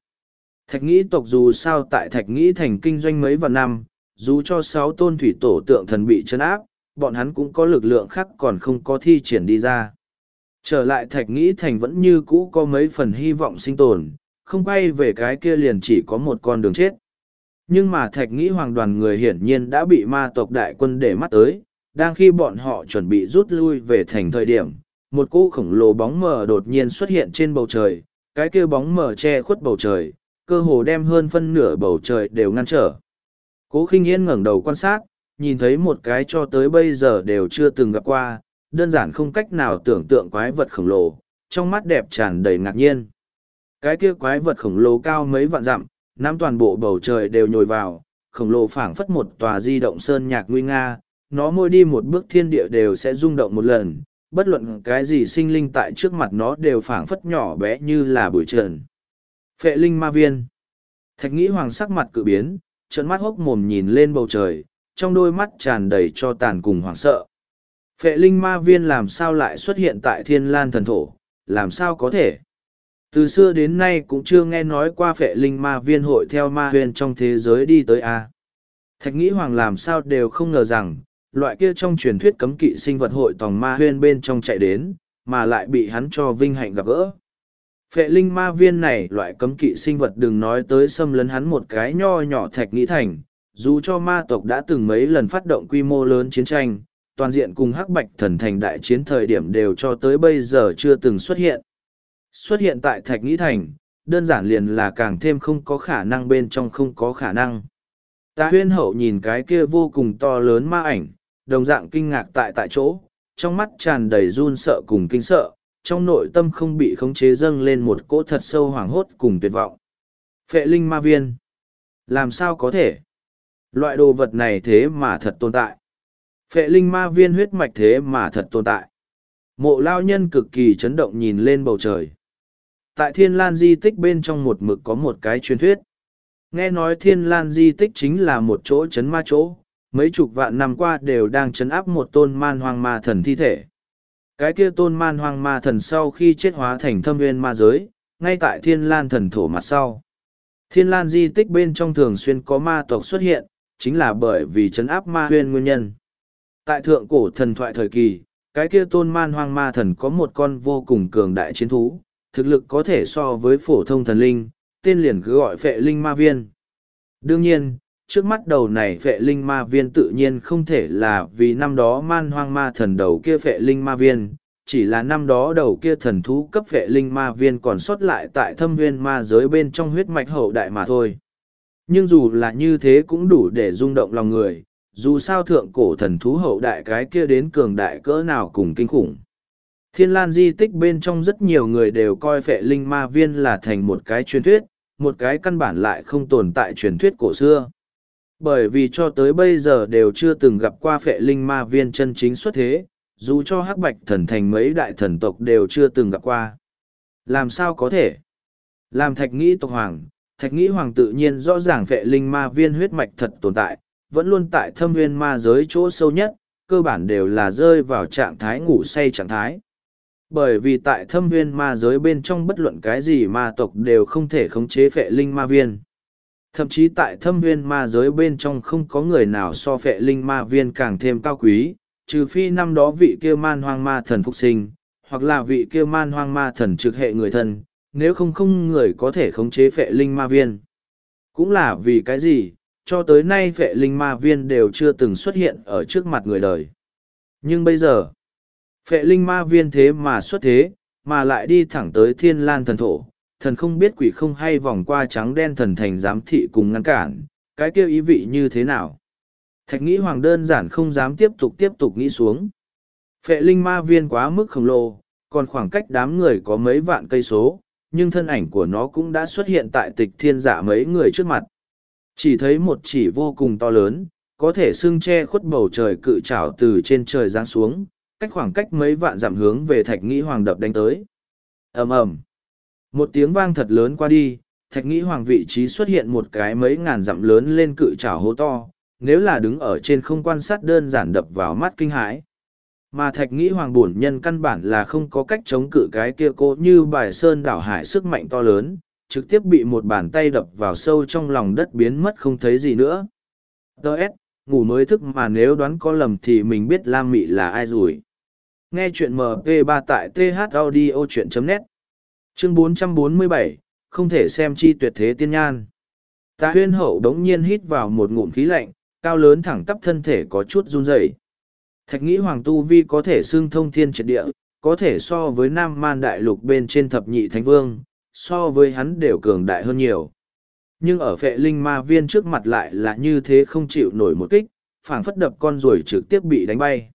Thạch nghĩ tộc dù sao tại thạch nghĩ thành kinh doanh mấy vạn năm, dù cho sáu tôn thủy tổ tượng thần bị chấn áp, bọn hắn cũng có lực lượng khác còn không có thi triển đi ra. Trở lại thạch nghĩ thành vẫn như cũ có mấy phần hy vọng sinh tồn, không quay về cái kia liền chỉ có một con đường chết. Nhưng mà thạch nghĩ hoàng đoàn người hiển nhiên đã bị ma tộc đại quân để mắt tới, đang khi bọn họ chuẩn bị rút lui về thành thời điểm, một cỗ khổng lồ bóng mờ đột nhiên xuất hiện trên bầu trời, cái kia bóng mờ che khuất bầu trời, cơ hồ đem hơn phân nửa bầu trời đều ngăn trở. Cố khinh yên ngẩng đầu quan sát, nhìn thấy một cái cho tới bây giờ đều chưa từng gặp qua, đơn giản không cách nào tưởng tượng quái vật khổng lồ, trong mắt đẹp tràn đầy ngạc nhiên. Cái kia quái vật khổng lồ cao mấy vạn dặm, nắm toàn bộ bầu trời đều nhồi vào, khổng lồ phảng phất một tòa di động sơn nhạc nguy nga, nó môi đi một bước thiên địa đều sẽ rung động một lần, bất luận cái gì sinh linh tại trước mặt nó đều phảng phất nhỏ bé như là bụi trần. Phệ linh ma viên. Thạch nghĩ hoàng sắc mặt cự biến, trận mắt hốc mồm nhìn lên bầu trời, trong đôi mắt tràn đầy cho tàn cùng hoảng sợ. Phệ linh ma viên làm sao lại xuất hiện tại thiên lan thần thổ, làm sao có thể? Từ xưa đến nay cũng chưa nghe nói qua phệ linh ma viên hội theo ma huyền trong thế giới đi tới A. Thạch nghĩ hoàng làm sao đều không ngờ rằng, loại kia trong truyền thuyết cấm kỵ sinh vật hội tòng ma huyền bên trong chạy đến, mà lại bị hắn cho vinh hạnh gặp gỡ. Phệ linh ma viên này loại cấm kỵ sinh vật đừng nói tới xâm lấn hắn một cái nho nhỏ thạch nghĩ thành, dù cho ma tộc đã từng mấy lần phát động quy mô lớn chiến tranh, toàn diện cùng hắc bạch thần thành đại chiến thời điểm đều cho tới bây giờ chưa từng xuất hiện. Xuất hiện tại thạch nghĩ thành, đơn giản liền là càng thêm không có khả năng bên trong không có khả năng. Ta huyên hậu nhìn cái kia vô cùng to lớn ma ảnh, đồng dạng kinh ngạc tại tại chỗ, trong mắt tràn đầy run sợ cùng kinh sợ, trong nội tâm không bị khống chế dâng lên một cỗ thật sâu hoảng hốt cùng tuyệt vọng. Phệ linh ma viên. Làm sao có thể? Loại đồ vật này thế mà thật tồn tại. Phệ linh ma viên huyết mạch thế mà thật tồn tại. Mộ lao nhân cực kỳ chấn động nhìn lên bầu trời. Tại thiên lan di tích bên trong một mực có một cái truyền thuyết. Nghe nói thiên lan di tích chính là một chỗ chấn ma chỗ, mấy chục vạn năm qua đều đang chấn áp một tôn man hoang ma thần thi thể. Cái kia tôn man hoang ma thần sau khi chết hóa thành thâm nguyên ma giới, ngay tại thiên lan thần thổ mặt sau. Thiên lan di tích bên trong thường xuyên có ma tộc xuất hiện, chính là bởi vì chấn áp ma huyên nguyên nhân. Tại thượng cổ thần thoại thời kỳ, cái kia tôn man hoang ma thần có một con vô cùng cường đại chiến thú, thực lực có thể so với phổ thông thần linh, tên liền cứ gọi phệ linh ma viên. Đương nhiên, trước mắt đầu này phệ linh ma viên tự nhiên không thể là vì năm đó man hoang ma thần đầu kia phệ linh ma viên, chỉ là năm đó đầu kia thần thú cấp phệ linh ma viên còn sót lại tại thâm viên ma giới bên trong huyết mạch hậu đại mà thôi. Nhưng dù là như thế cũng đủ để rung động lòng người, dù sao thượng cổ thần thú hậu đại cái kia đến cường đại cỡ nào cùng kinh khủng. Thiên lan di tích bên trong rất nhiều người đều coi phệ linh ma viên là thành một cái truyền thuyết, một cái căn bản lại không tồn tại truyền thuyết cổ xưa. Bởi vì cho tới bây giờ đều chưa từng gặp qua phệ linh ma viên chân chính xuất thế, dù cho hắc bạch thần thành mấy đại thần tộc đều chưa từng gặp qua. Làm sao có thể? Làm thạch nghĩ tộc hoàng, thạch nghĩ hoàng tự nhiên rõ ràng phệ linh ma viên huyết mạch thật tồn tại, vẫn luôn tại thâm nguyên ma giới chỗ sâu nhất, cơ bản đều là rơi vào trạng thái ngủ say trạng thái. Bởi vì tại thâm nguyên ma giới bên trong bất luận cái gì ma tộc đều không thể khống chế phệ linh ma viên. Thậm chí tại thâm nguyên ma giới bên trong không có người nào so phệ linh ma viên càng thêm cao quý, trừ phi năm đó vị kia man hoang ma thần phục sinh, hoặc là vị kia man hoang ma thần trực hệ người thân, nếu không không người có thể khống chế phệ linh ma viên. Cũng là vì cái gì, cho tới nay vệ linh ma viên đều chưa từng xuất hiện ở trước mặt người đời. Nhưng bây giờ, vệ linh ma viên thế mà xuất thế, mà lại đi thẳng tới thiên lan thần thổ, thần không biết quỷ không hay vòng qua trắng đen thần thành giám thị cùng ngăn cản, cái kêu ý vị như thế nào. Thạch nghĩ hoàng đơn giản không dám tiếp tục tiếp tục nghĩ xuống. Phệ linh ma viên quá mức khổng lồ, còn khoảng cách đám người có mấy vạn cây số, nhưng thân ảnh của nó cũng đã xuất hiện tại tịch thiên giả mấy người trước mặt. Chỉ thấy một chỉ vô cùng to lớn, có thể xưng che khuất bầu trời cự trảo từ trên trời giáng xuống, cách khoảng cách mấy vạn dặm hướng về thạch nghĩ hoàng đập đánh tới. ầm ầm Một tiếng vang thật lớn qua đi, thạch nghĩ hoàng vị trí xuất hiện một cái mấy ngàn dặm lớn lên cự trảo hố to, nếu là đứng ở trên không quan sát đơn giản đập vào mắt kinh hãi. Mà thạch nghĩ hoàng bổn nhân căn bản là không có cách chống cự cái kia cố như bài sơn đảo hải sức mạnh to lớn, trực tiếp bị một bàn tay đập vào sâu trong lòng đất biến mất không thấy gì nữa. Đợt, ngủ mới thức mà nếu đoán có lầm thì mình biết Lam Mị là ai rồi. Nghe chuyện MP3 tại thaudio.net Chương 447, không thể xem chi tuyệt thế tiên nhan. Tạ huyên hậu đống nhiên hít vào một ngụm khí lạnh, cao lớn thẳng tắp thân thể có chút run rẩy. Thạch nghĩ Hoàng Tu Vi có thể xưng thông thiên triệt địa, có thể so với Nam Man Đại Lục bên trên thập nhị thánh vương, so với hắn đều cường đại hơn nhiều. Nhưng ở phệ linh ma viên trước mặt lại là như thế không chịu nổi một kích, phảng phất đập con rồi trực tiếp bị đánh bay.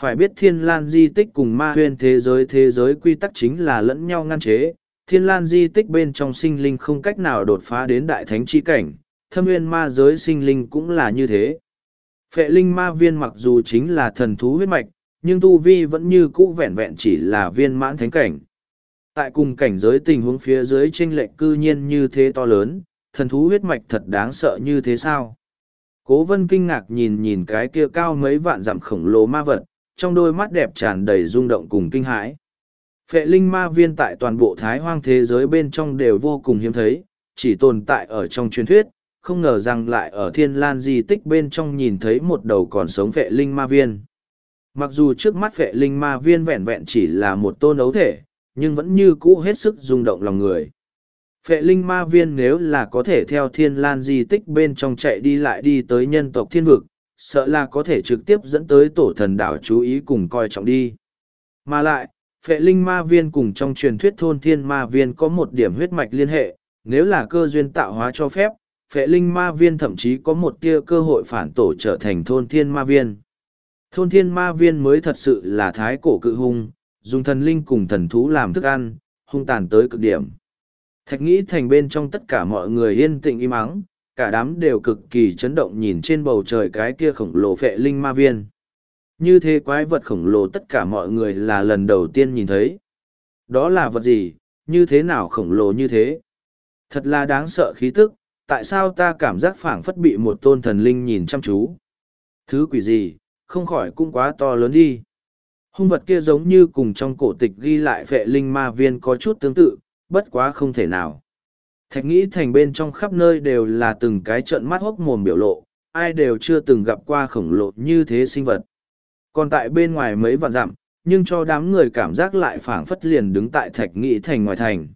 Phải biết thiên lan di tích cùng ma huyên thế giới thế giới quy tắc chính là lẫn nhau ngăn chế, thiên lan di tích bên trong sinh linh không cách nào đột phá đến đại thánh chi cảnh, thâm nguyên ma giới sinh linh cũng là như thế. Phệ linh ma viên mặc dù chính là thần thú huyết mạch, nhưng tu vi vẫn như cũ vẹn vẹn chỉ là viên mãn thánh cảnh. Tại cùng cảnh giới tình huống phía dưới tranh lệch cư nhiên như thế to lớn, thần thú huyết mạch thật đáng sợ như thế sao? Cố vân kinh ngạc nhìn nhìn cái kia cao mấy vạn dặm khổng lồ ma vật, trong đôi mắt đẹp tràn đầy rung động cùng kinh hãi. Phệ linh ma viên tại toàn bộ thái hoang thế giới bên trong đều vô cùng hiếm thấy, chỉ tồn tại ở trong truyền thuyết, không ngờ rằng lại ở thiên lan di tích bên trong nhìn thấy một đầu còn sống phệ linh ma viên. Mặc dù trước mắt phệ linh ma viên vẹn vẹn chỉ là một tôn ấu thể, nhưng vẫn như cũ hết sức rung động lòng người. Phệ linh ma viên nếu là có thể theo thiên lan di tích bên trong chạy đi lại đi tới nhân tộc thiên vực, sợ là có thể trực tiếp dẫn tới tổ thần đảo chú ý cùng coi trọng đi. Mà lại, phệ linh ma viên cùng trong truyền thuyết thôn thiên ma viên có một điểm huyết mạch liên hệ, nếu là cơ duyên tạo hóa cho phép, phệ linh ma viên thậm chí có một tia cơ hội phản tổ trở thành thôn thiên ma viên. Thôn thiên ma viên mới thật sự là thái cổ cự hung, dùng thần linh cùng thần thú làm thức ăn, hung tàn tới cực điểm. Thạch nghĩ thành bên trong tất cả mọi người yên tĩnh im ắng, cả đám đều cực kỳ chấn động nhìn trên bầu trời cái kia khổng lồ phệ linh ma viên. Như thế quái vật khổng lồ tất cả mọi người là lần đầu tiên nhìn thấy. Đó là vật gì, như thế nào khổng lồ như thế? Thật là đáng sợ khí tức, tại sao ta cảm giác phảng phất bị một tôn thần linh nhìn chăm chú? Thứ quỷ gì, không khỏi cũng quá to lớn đi. Hung vật kia giống như cùng trong cổ tịch ghi lại phệ linh ma viên có chút tương tự, bất quá không thể nào. Thạch nghĩ thành bên trong khắp nơi đều là từng cái trận mắt hốc mồm biểu lộ, ai đều chưa từng gặp qua khổng lồ như thế sinh vật. Còn tại bên ngoài mấy vạn dặm, nhưng cho đám người cảm giác lại phảng phất liền đứng tại thạch nghĩ thành ngoài thành.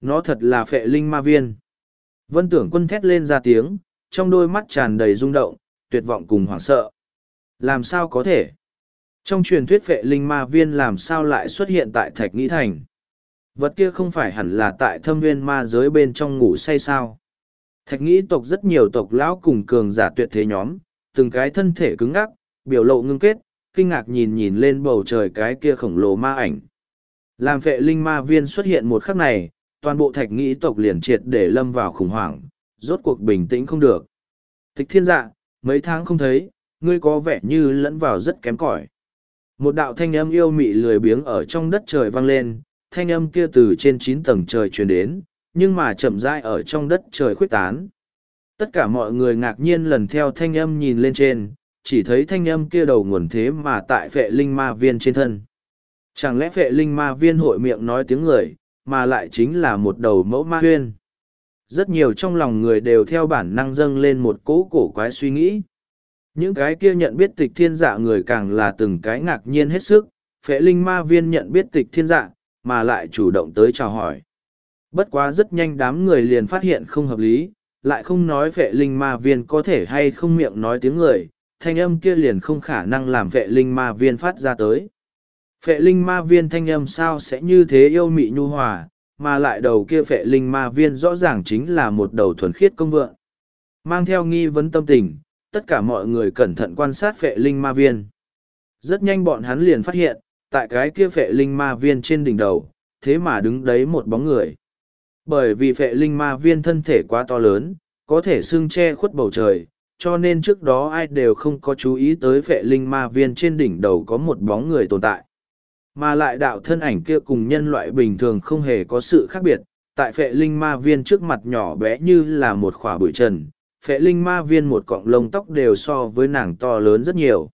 Nó thật là phệ linh ma viên. Vân tưởng quân thét lên ra tiếng, trong đôi mắt tràn đầy rung động, tuyệt vọng cùng hoảng sợ. Làm sao có thể? Trong truyền thuyết vệ linh ma viên làm sao lại xuất hiện tại thạch nghĩ thành? Vật kia không phải hẳn là tại thâm viên ma giới bên trong ngủ say sao? Thạch nghĩ tộc rất nhiều tộc lão cùng cường giả tuyệt thế nhóm, từng cái thân thể cứng ngắc, biểu lộ ngưng kết, kinh ngạc nhìn nhìn lên bầu trời cái kia khổng lồ ma ảnh. Làm vệ linh ma viên xuất hiện một khắc này, toàn bộ thạch nghĩ tộc liền triệt để lâm vào khủng hoảng, rốt cuộc bình tĩnh không được. Tịch thiên dạ, mấy tháng không thấy, ngươi có vẻ như lẫn vào rất kém cỏi. Một đạo thanh âm yêu mị lười biếng ở trong đất trời vang lên, thanh âm kia từ trên chín tầng trời truyền đến, nhưng mà chậm rãi ở trong đất trời khuếch tán. Tất cả mọi người ngạc nhiên lần theo thanh âm nhìn lên trên, chỉ thấy thanh âm kia đầu nguồn thế mà tại phệ linh ma viên trên thân. Chẳng lẽ phệ linh ma viên hội miệng nói tiếng người, mà lại chính là một đầu mẫu ma huyên. Rất nhiều trong lòng người đều theo bản năng dâng lên một cỗ cổ quái suy nghĩ. Những cái kia nhận biết tịch thiên dạ người càng là từng cái ngạc nhiên hết sức, phệ linh ma viên nhận biết tịch thiên dạ, mà lại chủ động tới chào hỏi. Bất quá rất nhanh đám người liền phát hiện không hợp lý, lại không nói phệ linh ma viên có thể hay không miệng nói tiếng người, thanh âm kia liền không khả năng làm phệ linh ma viên phát ra tới. Phệ linh ma viên thanh âm sao sẽ như thế yêu mị nhu hòa, mà lại đầu kia phệ linh ma viên rõ ràng chính là một đầu thuần khiết công vượng. Mang theo nghi vấn tâm tình, tất cả mọi người cẩn thận quan sát phệ linh ma viên. Rất nhanh bọn hắn liền phát hiện, tại cái kia phệ linh ma viên trên đỉnh đầu, thế mà đứng đấy một bóng người. Bởi vì phệ linh ma viên thân thể quá to lớn, có thể xương che khuất bầu trời, cho nên trước đó ai đều không có chú ý tới phệ linh ma viên trên đỉnh đầu có một bóng người tồn tại. Mà lại đạo thân ảnh kia cùng nhân loại bình thường không hề có sự khác biệt, tại phệ linh ma viên trước mặt nhỏ bé như là một khỏa bụi trần, phệ linh ma viên một cọng lông tóc đều so với nàng to lớn rất nhiều.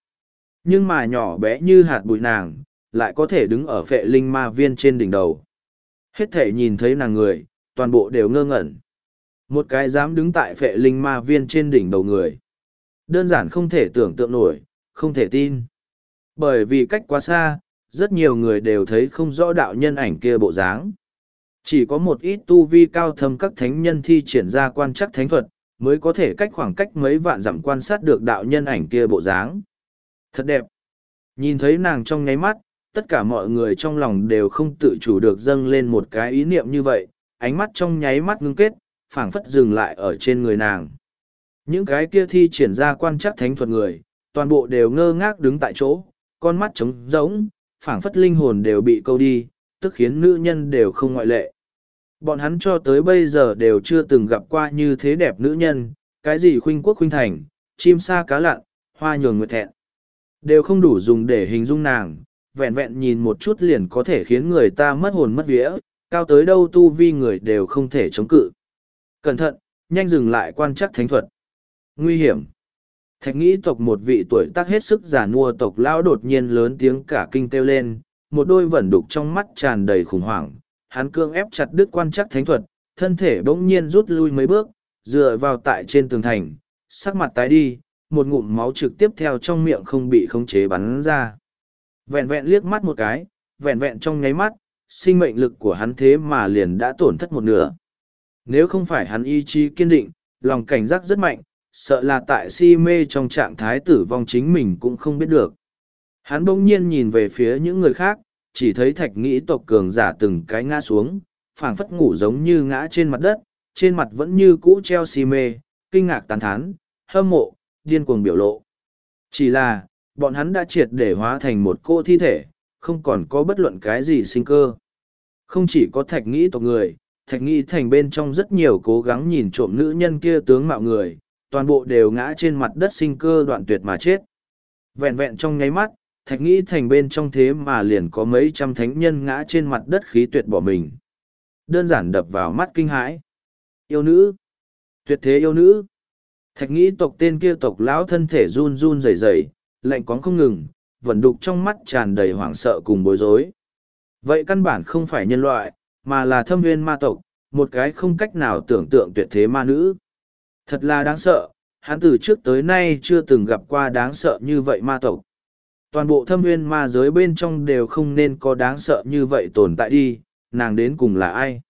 Nhưng mà nhỏ bé như hạt bụi nàng, lại có thể đứng ở phệ linh ma viên trên đỉnh đầu. Hết thể nhìn thấy nàng người, toàn bộ đều ngơ ngẩn. Một cái dám đứng tại phệ linh ma viên trên đỉnh đầu người. Đơn giản không thể tưởng tượng nổi, không thể tin. Bởi vì cách quá xa, rất nhiều người đều thấy không rõ đạo nhân ảnh kia bộ dáng. Chỉ có một ít tu vi cao thâm các thánh nhân thi triển ra quan chắc thánh thuật, mới có thể cách khoảng cách mấy vạn dặm quan sát được đạo nhân ảnh kia bộ dáng. Thật đẹp. Nhìn thấy nàng trong nháy mắt, tất cả mọi người trong lòng đều không tự chủ được dâng lên một cái ý niệm như vậy, ánh mắt trong nháy mắt ngưng kết, phảng phất dừng lại ở trên người nàng. Những cái kia thi triển ra quan chắc thánh thuật người, toàn bộ đều ngơ ngác đứng tại chỗ, con mắt trống rỗng, phảng phất linh hồn đều bị câu đi, tức khiến nữ nhân đều không ngoại lệ. Bọn hắn cho tới bây giờ đều chưa từng gặp qua như thế đẹp nữ nhân, cái gì khuynh quốc khuynh thành, chim sa cá lặn, hoa nhường nguyệt thẹn. Đều không đủ dùng để hình dung nàng, vẹn vẹn nhìn một chút liền có thể khiến người ta mất hồn mất vía, cao tới đâu tu vi người đều không thể chống cự. Cẩn thận, nhanh dừng lại quan chắc thánh thuật. Nguy hiểm. Thạch nghĩ tộc một vị tuổi tác hết sức giả nua tộc lão đột nhiên lớn tiếng cả kinh kêu lên, một đôi vẩn đục trong mắt tràn đầy khủng hoảng. Hắn cương ép chặt đứt quan chắc thánh thuật, thân thể bỗng nhiên rút lui mấy bước, dựa vào tại trên tường thành, sắc mặt tái đi, một ngụm máu trực tiếp theo trong miệng không bị khống chế bắn ra. Vẹn vẹn liếc mắt một cái, vẹn vẹn trong nháy mắt, sinh mệnh lực của hắn thế mà liền đã tổn thất một nửa. Nếu không phải hắn ý chí kiên định, lòng cảnh giác rất mạnh, sợ là tại si mê trong trạng thái tử vong chính mình cũng không biết được. Hắn bỗng nhiên nhìn về phía những người khác, chỉ thấy thạch nghĩ tộc cường giả từng cái ngã xuống, phảng phất ngủ giống như ngã trên mặt đất, trên mặt vẫn như cũ treo si mê, kinh ngạc tàn thán, hâm mộ, điên cuồng biểu lộ. Chỉ là, bọn hắn đã triệt để hóa thành một cô thi thể, không còn có bất luận cái gì sinh cơ. Không chỉ có thạch nghĩ tộc người, thạch nghĩ thành bên trong rất nhiều cố gắng nhìn trộm nữ nhân kia tướng mạo người, toàn bộ đều ngã trên mặt đất sinh cơ đoạn tuyệt mà chết. Vẹn vẹn trong nháy mắt, thạch nghĩ thành bên trong thế mà liền có mấy trăm thánh nhân ngã trên mặt đất khí tuyệt bỏ mình. Đơn giản đập vào mắt kinh hãi. Yêu nữ! Tuyệt thế yêu nữ! Thạch nghĩ tộc tên kia tộc lão thân thể run run rẩy rẩy, lạnh quáng không ngừng, vẫn đục trong mắt tràn đầy hoảng sợ cùng bối rối. Vậy căn bản không phải nhân loại, mà là thâm nguyên ma tộc, một cái không cách nào tưởng tượng tuyệt thế ma nữ. Thật là đáng sợ, hắn từ trước tới nay chưa từng gặp qua đáng sợ như vậy ma tộc. Toàn bộ thâm nguyên ma giới bên trong đều không nên có đáng sợ như vậy tồn tại đi, nàng đến cùng là ai.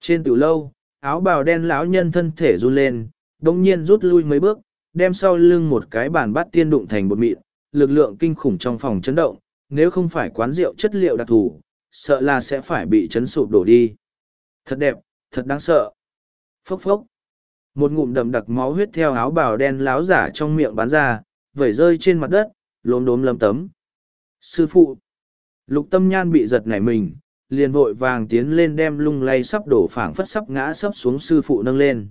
Trên từ lâu, áo bào đen lão nhân thân thể run lên, đông nhiên rút lui mấy bước, đem sau lưng một cái bàn bát tiên đụng thành bột mịn, lực lượng kinh khủng trong phòng chấn động, nếu không phải quán rượu chất liệu đặc thù, sợ là sẽ phải bị chấn sụp đổ đi. Thật đẹp, thật đáng sợ. Phốc phốc. Một ngụm đậm đặc máu huyết theo áo bào đen láo giả trong miệng bắn ra, vẩy rơi trên mặt đất, lốm đốm lấm tấm. Sư phụ. Lục tâm nhan bị giật nảy mình, liền vội vàng tiến lên đem lung lay sắp đổ phảng phất sắp ngã sắp xuống sư phụ nâng lên.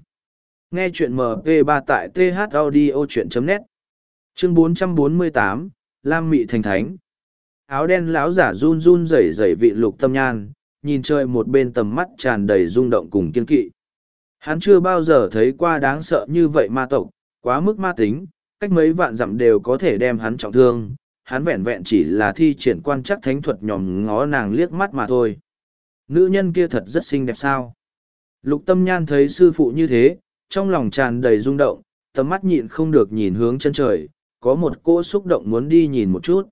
Nghe chuyện MP3 tại thaudio.net Chương 448, Lam Mị Thành Thánh Áo đen lão giả run run rẩy rẩy vị lục tâm nhan, nhìn trời một bên tầm mắt tràn đầy rung động cùng kiên kỵ. Hắn chưa bao giờ thấy qua đáng sợ như vậy ma tộc, quá mức ma tính, cách mấy vạn dặm đều có thể đem hắn trọng thương. Hắn vẹn vẹn chỉ là thi triển quan chắc thánh thuật nhòm ngó nàng liếc mắt mà thôi. Nữ nhân kia thật rất xinh đẹp sao. Lục tâm nhan thấy sư phụ như thế, trong lòng tràn đầy rung động, tầm mắt nhịn không được nhìn hướng chân trời, có một cỗ xúc động muốn đi nhìn một chút.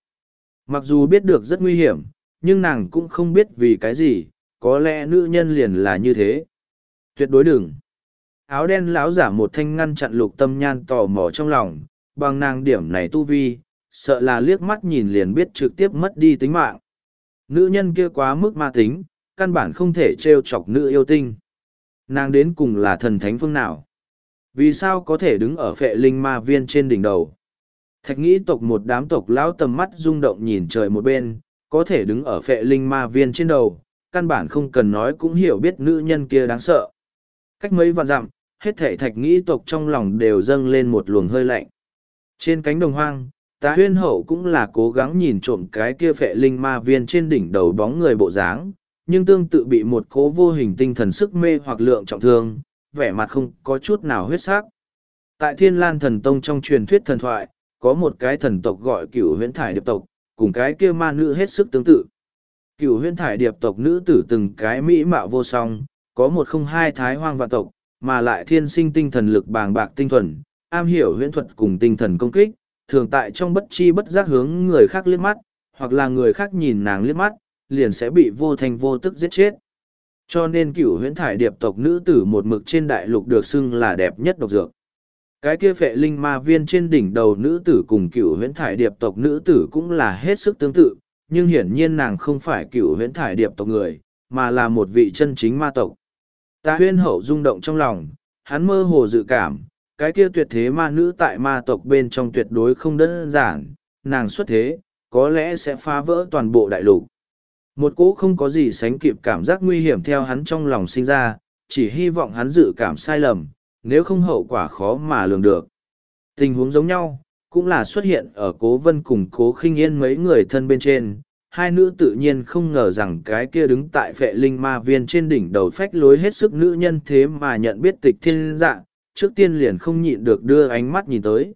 Mặc dù biết được rất nguy hiểm, nhưng nàng cũng không biết vì cái gì, có lẽ nữ nhân liền là như thế. Tuyệt đối đừng. Áo đen lão giả một thanh ngăn chặn lục tâm nhan tò mò trong lòng, bằng nàng điểm này tu vi, sợ là liếc mắt nhìn liền biết trực tiếp mất đi tính mạng. Nữ nhân kia quá mức ma tính, căn bản không thể trêu chọc nữ yêu tinh. Nàng đến cùng là thần thánh phương nào? Vì sao có thể đứng ở phệ linh ma viên trên đỉnh đầu? Thạch nghĩ tộc một đám tộc lão tầm mắt rung động nhìn trời một bên, có thể đứng ở phệ linh ma viên trên đầu, căn bản không cần nói cũng hiểu biết nữ nhân kia đáng sợ. Cách mấy vạn dặm, hết thể thạch nghĩ tộc trong lòng đều dâng lên một luồng hơi lạnh. Trên cánh đồng hoang, tá huyên hậu cũng là cố gắng nhìn trộm cái kia phệ linh ma viên trên đỉnh đầu bóng người bộ dáng, nhưng tương tự bị một cố vô hình tinh thần sức mê hoặc lượng trọng thương, vẻ mặt không có chút nào huyết sắc. Tại Thiên Lan Thần Tông trong truyền thuyết thần thoại, có một cái thần tộc gọi cửu huyễn thải điệp tộc, cùng cái kia ma nữ hết sức tương tự. Cửu huyễn thải điệp tộc nữ tử từng cái mỹ mạo vô song, có một không hai thái hoang vạn tộc, mà lại thiên sinh tinh thần lực bàng bạc tinh thuần, am hiểu huyễn thuật cùng tinh thần công kích, thường tại trong bất chi bất giác hướng người khác liếc mắt, hoặc là người khác nhìn nàng liếc mắt, liền sẽ bị vô thành vô tức giết chết. Cho nên cửu huyễn thải điệp tộc nữ tử một mực trên đại lục được xưng là đẹp nhất độc dược. Cái kia phệ linh ma viên trên đỉnh đầu nữ tử cùng cửu huyễn thải điệp tộc nữ tử cũng là hết sức tương tự, nhưng hiển nhiên nàng không phải cửu huyễn thải điệp tộc người, mà là một vị chân chính ma tộc. Ta huyên hậu rung động trong lòng, hắn mơ hồ dự cảm, cái kia tuyệt thế ma nữ tại ma tộc bên trong tuyệt đối không đơn giản, nàng xuất thế, có lẽ sẽ phá vỡ toàn bộ đại lục. Một cỗ không có gì sánh kịp cảm giác nguy hiểm theo hắn trong lòng sinh ra, chỉ hy vọng hắn dự cảm sai lầm, nếu không hậu quả khó mà lường được. Tình huống giống nhau, cũng là xuất hiện ở cố vân cùng cố khinh yên mấy người thân bên trên. Hai nữ tự nhiên không ngờ rằng cái kia đứng tại phệ linh ma viên trên đỉnh đầu phách lối hết sức nữ nhân thế mà nhận biết tịch thiên dạng trước tiên liền không nhịn được đưa ánh mắt nhìn tới.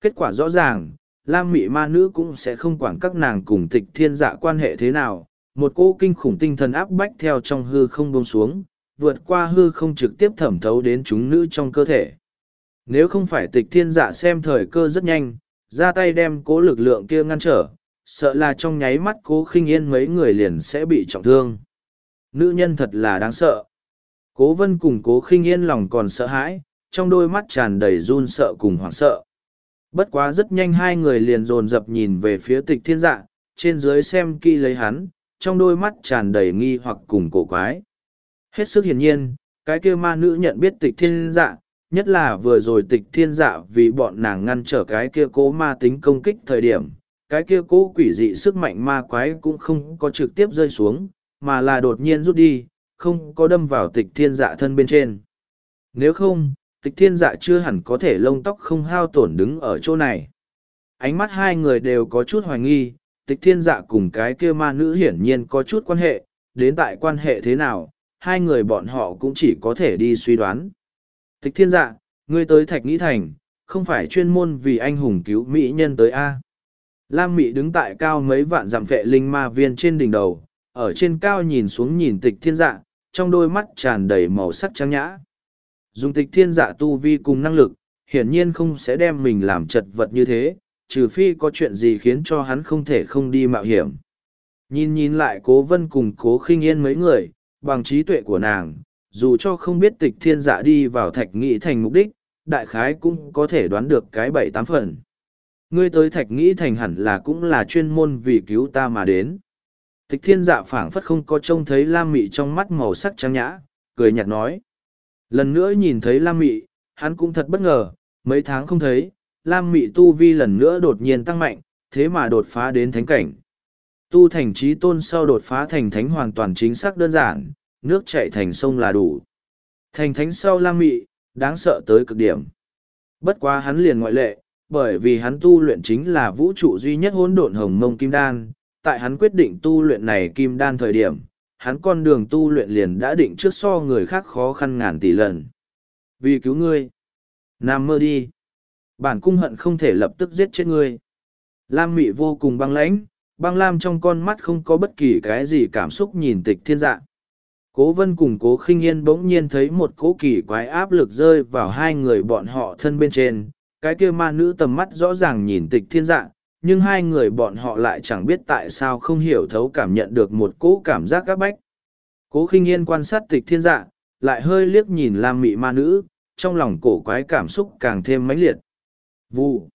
Kết quả rõ ràng, Lam Mị ma nữ cũng sẽ không quản các nàng cùng tịch thiên dạ quan hệ thế nào, một cỗ kinh khủng tinh thần áp bách theo trong hư không bông xuống, vượt qua hư không trực tiếp thẩm thấu đến chúng nữ trong cơ thể. Nếu không phải tịch thiên dạ xem thời cơ rất nhanh, ra tay đem cố lực lượng kia ngăn trở, sợ là trong nháy mắt cố khinh yên mấy người liền sẽ bị trọng thương. Nữ nhân thật là đáng sợ. Cố vân cùng cố khinh yên lòng còn sợ hãi, trong đôi mắt tràn đầy run sợ cùng hoảng sợ. Bất quá rất nhanh hai người liền dồn dập nhìn về phía tịch thiên dạ, trên dưới xem kỹ lấy hắn, trong đôi mắt tràn đầy nghi hoặc cùng cổ quái. Hết sức hiển nhiên, cái kia ma nữ nhận biết tịch thiên dạ, nhất là vừa rồi tịch thiên dạ vì bọn nàng ngăn trở cái kia cố ma tính công kích thời điểm, cái kia cố quỷ dị sức mạnh ma quái cũng không có trực tiếp rơi xuống, mà là đột nhiên rút đi, không có đâm vào tịch thiên dạ thân bên trên. Nếu không, tịch thiên dạ chưa hẳn có thể lông tóc không hao tổn đứng ở chỗ này. Ánh mắt hai người đều có chút hoài nghi, tịch thiên dạ cùng cái kia ma nữ hiển nhiên có chút quan hệ, đến tại quan hệ thế nào, hai người bọn họ cũng chỉ có thể đi suy đoán. Tịch thiên dạ, ngươi tới thạch nghĩ thành, không phải chuyên môn vì anh hùng cứu mỹ nhân tới A. Lam Mị đứng tại cao mấy vạn dặm vệ linh ma viên trên đỉnh đầu, ở trên cao nhìn xuống nhìn tịch thiên dạ, trong đôi mắt tràn đầy màu sắc trắng nhã. Dùng tịch thiên dạ tu vi cùng năng lực, hiển nhiên không sẽ đem mình làm chật vật như thế, trừ phi có chuyện gì khiến cho hắn không thể không đi mạo hiểm. Nhìn nhìn lại cố vân cùng cố khinh yên mấy người, bằng trí tuệ của nàng, dù cho không biết tịch thiên dạ đi vào thạch nghĩ thành mục đích, đại khái cũng có thể đoán được cái bảy tám phần. Ngươi tới thạch nghĩ thành hẳn là cũng là chuyên môn vì cứu ta mà đến. Tịch thiên dạ phảng phất không có trông thấy lam mị trong mắt màu sắc trắng nhã, cười nhạt nói. Lần nữa nhìn thấy lam mị, hắn cũng thật bất ngờ, mấy tháng không thấy, lam mị tu vi lần nữa đột nhiên tăng mạnh, thế mà đột phá đến thánh cảnh. Tu thành trí tôn sau đột phá thành thánh hoàn toàn chính xác đơn giản, nước chạy thành sông là đủ. Thành thánh sau lam mị, đáng sợ tới cực điểm. Bất quá hắn liền ngoại lệ, bởi vì hắn tu luyện chính là vũ trụ duy nhất hỗn độn hồng mông kim đan. Tại hắn quyết định tu luyện này kim đan thời điểm, hắn con đường tu luyện liền đã định trước so người khác khó khăn ngàn tỷ lần. Vì cứu ngươi, nam mơ đi. Bản cung hận không thể lập tức giết chết ngươi. Lam mị vô cùng băng lãnh, băng lam trong con mắt không có bất kỳ cái gì cảm xúc nhìn tịch thiên dạ cố vân cùng cố khinh yên bỗng nhiên thấy một cỗ kỳ quái áp lực rơi vào hai người bọn họ thân bên trên cái kia ma nữ tầm mắt rõ ràng nhìn tịch thiên dạ nhưng hai người bọn họ lại chẳng biết tại sao không hiểu thấu cảm nhận được một cỗ cảm giác áp bách cố khinh yên quan sát tịch thiên dạ lại hơi liếc nhìn lam mị ma nữ trong lòng cổ quái cảm xúc càng thêm mãnh liệt vu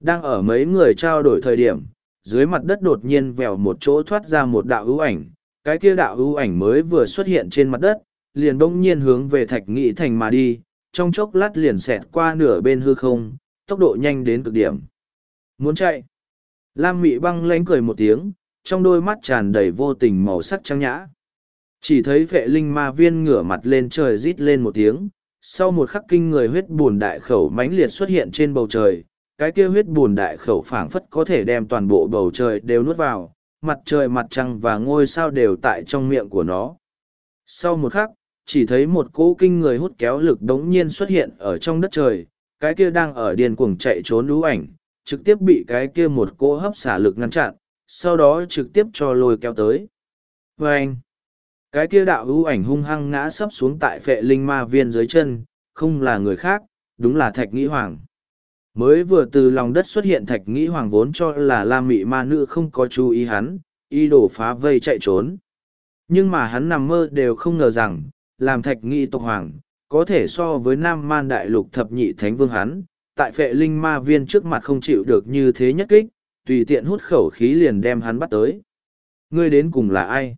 đang ở mấy người trao đổi thời điểm dưới mặt đất đột nhiên vèo một chỗ thoát ra một đạo ưu ảnh, cái kia đạo ưu ảnh mới vừa xuất hiện trên mặt đất, liền bỗng nhiên hướng về thạch nghị thành mà đi, trong chốc lát liền xẹt qua nửa bên hư không, tốc độ nhanh đến cực điểm. Muốn chạy. Lam mị băng lánh cười một tiếng, trong đôi mắt tràn đầy vô tình màu sắc trăng nhã. Chỉ thấy vệ linh ma viên ngửa mặt lên trời rít lên một tiếng, sau một khắc kinh người huyết bùn đại khẩu mãnh liệt xuất hiện trên bầu trời, cái kia huyết bùn đại khẩu phảng phất có thể đem toàn bộ bầu trời đều nuốt vào, mặt trời mặt trăng và ngôi sao đều tại trong miệng của nó. Sau một khắc, chỉ thấy một cỗ kinh người hút kéo lực đống nhiên xuất hiện ở trong đất trời, cái kia đang ở điền cuồng chạy trốn lũ ảnh, trực tiếp bị cái kia một cỗ hấp xả lực ngăn chặn, sau đó trực tiếp cho lôi kéo tới. Và anh, cái kia đạo hữu ảnh hung hăng ngã sấp xuống tại phệ linh ma viên dưới chân, không là người khác, đúng là thạch nghĩ hoàng. Mới vừa từ lòng đất xuất hiện thạch nghĩ hoàng vốn cho là la mị ma nữ không có chú ý hắn, y đổ phá vây chạy trốn. Nhưng mà hắn nằm mơ đều không ngờ rằng, làm thạch nghĩ tộc hoàng, có thể so với nam man đại lục thập nhị thánh vương hắn, tại phệ linh ma viên trước mặt không chịu được như thế nhất kích, tùy tiện hút khẩu khí liền đem hắn bắt tới. Ngươi đến cùng là ai?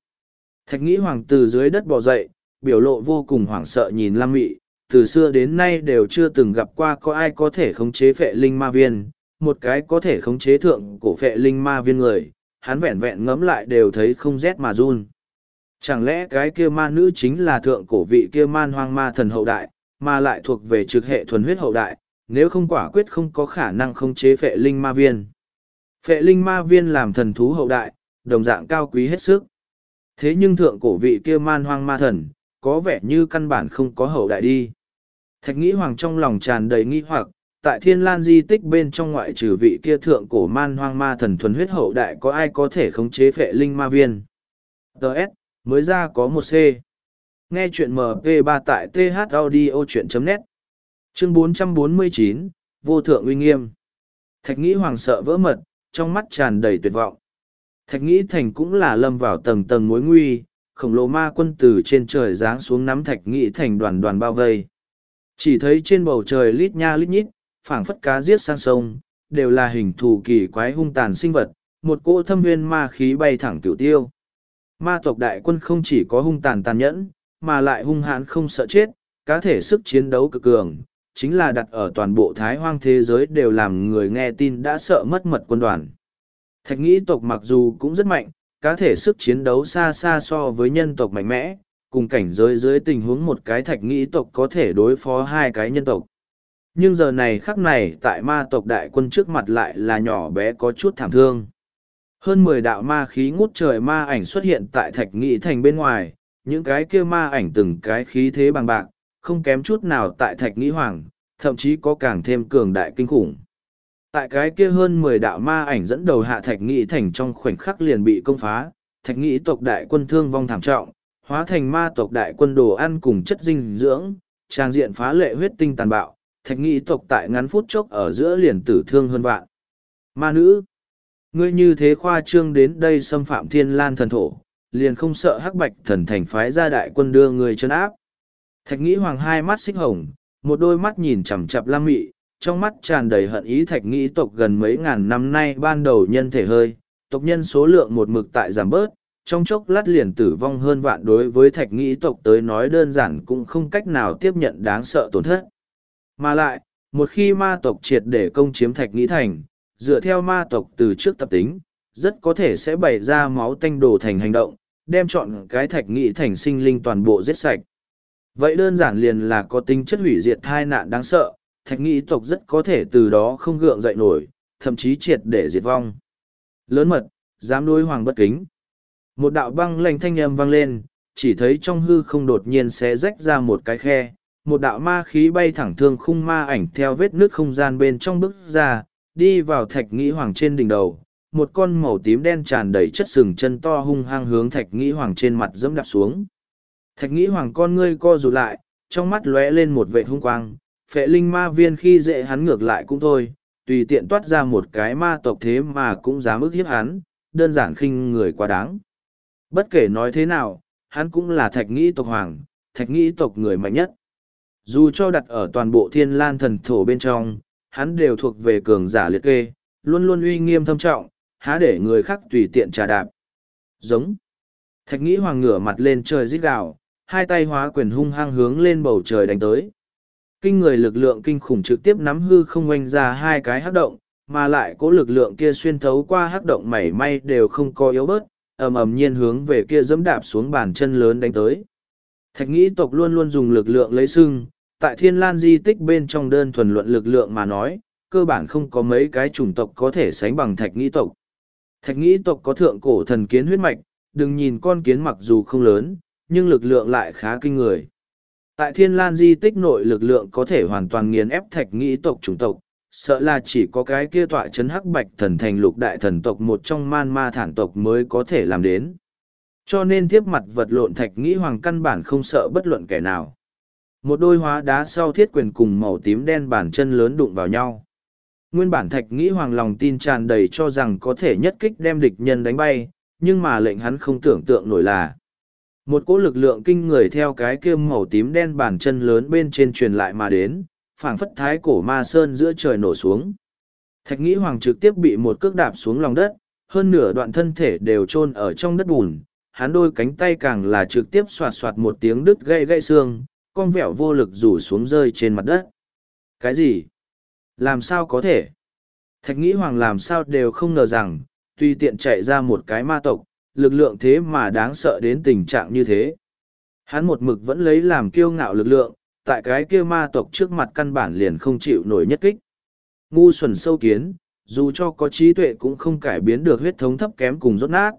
Thạch nghĩ hoàng từ dưới đất bò dậy, biểu lộ vô cùng hoảng sợ nhìn Lam Mị, từ xưa đến nay đều chưa từng gặp qua có ai có thể khống chế phệ linh ma viên, một cái có thể khống chế thượng cổ phệ linh ma viên người, hắn vẹn vẹn ngẫm lại đều thấy không rét mà run. Chẳng lẽ cái kia ma nữ chính là thượng cổ vị kia man hoang ma thần hậu đại, mà lại thuộc về trực hệ thuần huyết hậu đại, nếu không quả quyết không có khả năng khống chế phệ linh ma viên. Phệ linh ma viên làm thần thú hậu đại, đồng dạng cao quý hết sức. Thế nhưng thượng cổ vị kia man hoang ma thần, có vẻ như căn bản không có hậu đại đi. Thạch nghĩ hoàng trong lòng tràn đầy nghi hoặc, tại thiên lan di tích bên trong ngoại trừ vị kia thượng cổ man hoang ma thần thuần huyết hậu đại có ai có thể khống chế phệ linh ma viên. Đợt, mới ra có một C. Nghe chuyện MP3 tại thaudio.net Chương 449, Vô thượng uy nghiêm. Thạch nghĩ hoàng sợ vỡ mật, trong mắt tràn đầy tuyệt vọng. Thạch nghĩ thành cũng là lâm vào tầng tầng mối nguy, khổng lồ ma quân từ trên trời giáng xuống nắm thạch nghĩ thành đoàn đoàn bao vây. Chỉ thấy trên bầu trời lít nha lít nhít, phảng phất cá giết sang sông, đều là hình thù kỳ quái hung tàn sinh vật, một cỗ thâm nguyên ma khí bay thẳng cửu tiêu. Ma tộc đại quân không chỉ có hung tàn tàn nhẫn, mà lại hung hãn không sợ chết, cá thể sức chiến đấu cực cường, chính là đặt ở toàn bộ thái hoang thế giới đều làm người nghe tin đã sợ mất mật quân đoàn. Thạch nghĩ tộc mặc dù cũng rất mạnh, cá thể sức chiến đấu xa xa so với nhân tộc mạnh mẽ, cùng cảnh giới dưới tình huống một cái thạch nghĩ tộc có thể đối phó hai cái nhân tộc. Nhưng giờ này khắc này tại ma tộc đại quân trước mặt lại là nhỏ bé có chút thảm thương. Hơn mười đạo ma khí ngút trời ma ảnh xuất hiện tại thạch nghĩ thành bên ngoài, những cái kia ma ảnh từng cái khí thế bằng bạc, không kém chút nào tại thạch nghĩ hoàng, thậm chí có càng thêm cường đại kinh khủng. Tại cái kia hơn mười đạo ma ảnh dẫn đầu hạ thạch nghĩ thành trong khoảnh khắc liền bị công phá, thạch nghĩ tộc đại quân thương vong thảm trọng, hóa thành ma tộc đại quân đồ ăn cùng chất dinh dưỡng, trang diện phá lệ huyết tinh tàn bạo, thạch nghĩ tộc tại ngắn phút chốc ở giữa liền tử thương hơn vạn. Ma nữ, ngươi như thế khoa trương đến đây xâm phạm thiên lan thần thổ, liền không sợ hắc bạch thần thành phái ra đại quân đưa người chân áp. Thạch nghĩ hoàng hai mắt xích hồng, một đôi mắt nhìn chằm chặp lam mị, trong mắt tràn đầy hận ý thạch nghĩ tộc gần mấy ngàn năm nay ban đầu nhân thể hơi, tộc nhân số lượng một mực tại giảm bớt, trong chốc lát liền tử vong hơn vạn đối với thạch nghĩ tộc tới nói đơn giản cũng không cách nào tiếp nhận đáng sợ tổn thất. Mà lại, một khi ma tộc triệt để công chiếm thạch nghĩ thành, dựa theo ma tộc từ trước tập tính, rất có thể sẽ bày ra máu tanh đồ thành hành động, đem chọn cái thạch nghĩ thành sinh linh toàn bộ giết sạch. Vậy đơn giản liền là có tính chất hủy diệt thai nạn đáng sợ, thạch nghĩ tộc rất có thể từ đó không gượng dậy nổi, thậm chí triệt để diệt vong. Lớn mật, dám đối hoàng bất kính. Một đạo băng lạnh thanh âm vang lên, chỉ thấy trong hư không đột nhiên xé rách ra một cái khe, một đạo ma khí bay thẳng thương khung ma ảnh theo vết nước không gian bên trong bức ra, đi vào thạch nghĩ hoàng trên đỉnh đầu. Một con màu tím đen tràn đầy chất sừng chân to hung hăng hướng thạch nghĩ hoàng trên mặt dẫm đạp xuống. Thạch nghĩ hoàng con ngươi co rụt lại, trong mắt lóe lên một vệ hung quang, phệ linh ma viên khi dễ hắn ngược lại cũng thôi, tùy tiện toát ra một cái ma tộc thế mà cũng dám ức hiếp hắn, đơn giản khinh người quá đáng. Bất kể nói thế nào, hắn cũng là thạch nghĩ tộc hoàng, thạch nghĩ tộc người mạnh nhất. Dù cho đặt ở toàn bộ thiên lan thần thổ bên trong, hắn đều thuộc về cường giả liệt kê, luôn luôn uy nghiêm thâm trọng, há để người khác tùy tiện trà đạp. Giống. Thạch nghĩ hoàng ngửa mặt lên trời rít gào, hai tay hóa quyền hung hăng hướng lên bầu trời đánh tới. Kinh người lực lượng kinh khủng trực tiếp nắm hư không oanh ra hai cái hắc động, mà lại cố lực lượng kia xuyên thấu qua hắc động mảy may đều không có yếu bớt, ầm ầm nhiên hướng về kia dẫm đạp xuống bàn chân lớn đánh tới. Thạch nghĩ tộc luôn luôn dùng lực lượng lấy sưng, tại thiên lan di tích bên trong đơn thuần luận lực lượng mà nói, cơ bản không có mấy cái chủng tộc có thể sánh bằng thạch nghĩ tộc. Thạch nghĩ tộc có thượng cổ thần kiến huyết mạch, đừng nhìn con kiến mặc dù không lớn, nhưng lực lượng lại khá kinh người. Tại thiên lan di tích nội lực lượng có thể hoàn toàn nghiền ép thạch nghĩ tộc chủng tộc, sợ là chỉ có cái kia tọa chấn hắc bạch thần thành lục đại thần tộc một trong man ma thản tộc mới có thể làm đến. Cho nên tiếp mặt vật lộn thạch nghĩ hoàng căn bản không sợ bất luận kẻ nào. Một đôi hóa đá sau thiết quyền cùng màu tím đen bản chân lớn đụng vào nhau. Nguyên bản thạch nghĩ hoàng lòng tin tràn đầy cho rằng có thể nhất kích đem địch nhân đánh bay, nhưng mà lệnh hắn không tưởng tượng nổi là. Một cỗ lực lượng kinh người theo cái kia màu tím đen bàn chân lớn bên trên truyền lại mà đến, phảng phất thái cổ ma sơn giữa trời nổ xuống. Thạch nghĩ hoàng trực tiếp bị một cước đạp xuống lòng đất, hơn nửa đoạn thân thể đều chôn ở trong đất bùn, hắn đôi cánh tay càng là trực tiếp xoạt xoạt một tiếng đứt gãy gãy xương, con vẹo vô lực rủ xuống rơi trên mặt đất. Cái gì? Làm sao có thể? Thạch nghĩ hoàng làm sao đều không ngờ rằng, tuy tiện chạy ra một cái ma tộc, lực lượng thế mà đáng sợ đến tình trạng như thế. Hắn một mực vẫn lấy làm kiêu ngạo lực lượng, tại cái kia ma tộc trước mặt căn bản liền không chịu nổi nhất kích. Ngu xuẩn sâu kiến, dù cho có trí tuệ cũng không cải biến được huyết thống thấp kém cùng rốt nát.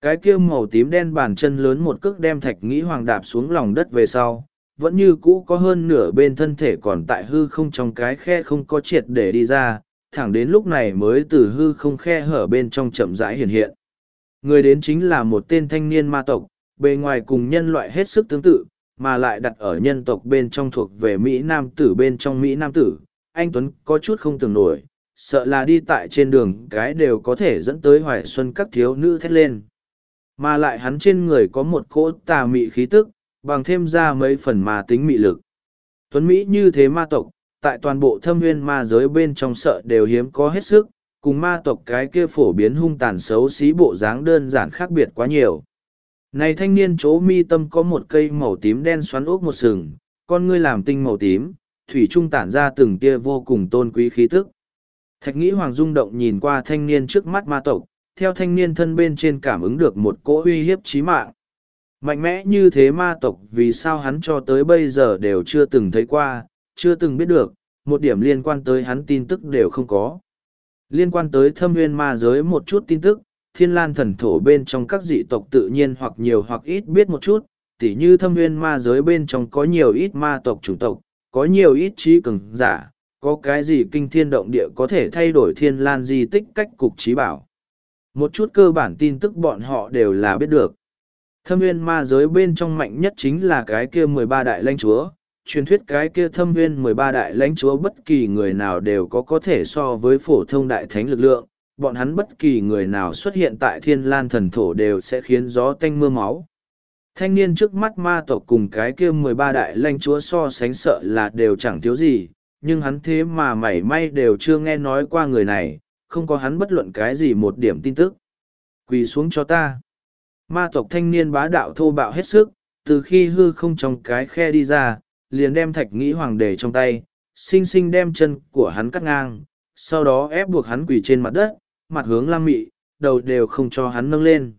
Cái kia màu tím đen bàn chân lớn một cước đem thạch nghĩ hoàng đạp xuống lòng đất về sau, vẫn như cũ có hơn nửa bên thân thể còn tại hư không trong cái khe không có triệt để đi ra, thẳng đến lúc này mới từ hư không khe hở bên trong chậm rãi hiện hiện. Người đến chính là một tên thanh niên ma tộc, bề ngoài cùng nhân loại hết sức tương tự, mà lại đặt ở nhân tộc bên trong thuộc về Mỹ Nam tử bên trong Mỹ Nam tử. Anh Tuấn có chút không tưởng nổi, sợ là đi tại trên đường cái đều có thể dẫn tới hoài xuân các thiếu nữ thét lên. Mà lại hắn trên người có một cỗ tà mị khí tức, bằng thêm ra mấy phần mà tính mị lực. Tuấn Mỹ như thế ma tộc, tại toàn bộ thâm nguyên ma giới bên trong sợ đều hiếm có hết sức, cùng ma tộc cái kia phổ biến hung tàn xấu xí bộ dáng đơn giản khác biệt quá nhiều. Này thanh niên chỗ mi tâm có một cây màu tím đen xoắn ốc một sừng, con ngươi làm tinh màu tím, thủy trung tản ra từng tia vô cùng tôn quý khí tức. Thạch nghĩ hoàng rung động nhìn qua thanh niên trước mắt ma tộc, theo thanh niên thân bên trên cảm ứng được một cỗ uy hiếp chí mạng. Mạnh mẽ như thế ma tộc vì sao hắn cho tới bây giờ đều chưa từng thấy qua, chưa từng biết được, một điểm liên quan tới hắn tin tức đều không có. Liên quan tới thâm nguyên ma giới một chút tin tức, thiên lan thần thổ bên trong các dị tộc tự nhiên hoặc nhiều hoặc ít biết một chút, tỉ như thâm nguyên ma giới bên trong có nhiều ít ma tộc chủng tộc, có nhiều ít trí cường giả, có cái gì kinh thiên động địa có thể thay đổi thiên lan di tích cách cục trí bảo. Một chút cơ bản tin tức bọn họ đều là biết được. Thâm nguyên ma giới bên trong mạnh nhất chính là cái kia mười ba đại lãnh chúa, truyền thuyết cái kia thâm viên mười ba đại lãnh chúa bất kỳ người nào đều có có thể so với phổ thông đại thánh lực lượng, bọn hắn bất kỳ người nào xuất hiện tại thiên lan thần thổ đều sẽ khiến gió tanh mưa máu. Thanh niên trước mắt ma tộc cùng cái kia mười ba đại lãnh chúa so sánh sợ là đều chẳng thiếu gì, nhưng hắn thế mà mảy may đều chưa nghe nói qua người này, không có hắn bất luận cái gì một điểm tin tức. Quỳ xuống cho ta. Ma tộc thanh niên bá đạo thô bạo hết sức, từ khi hư không trong cái khe đi ra, liền đem thạch nghĩ hoàng đề trong tay, xinh xinh đem chân của hắn cắt ngang, sau đó ép buộc hắn quỳ trên mặt đất, mặt hướng lam mị, đầu đều không cho hắn nâng lên.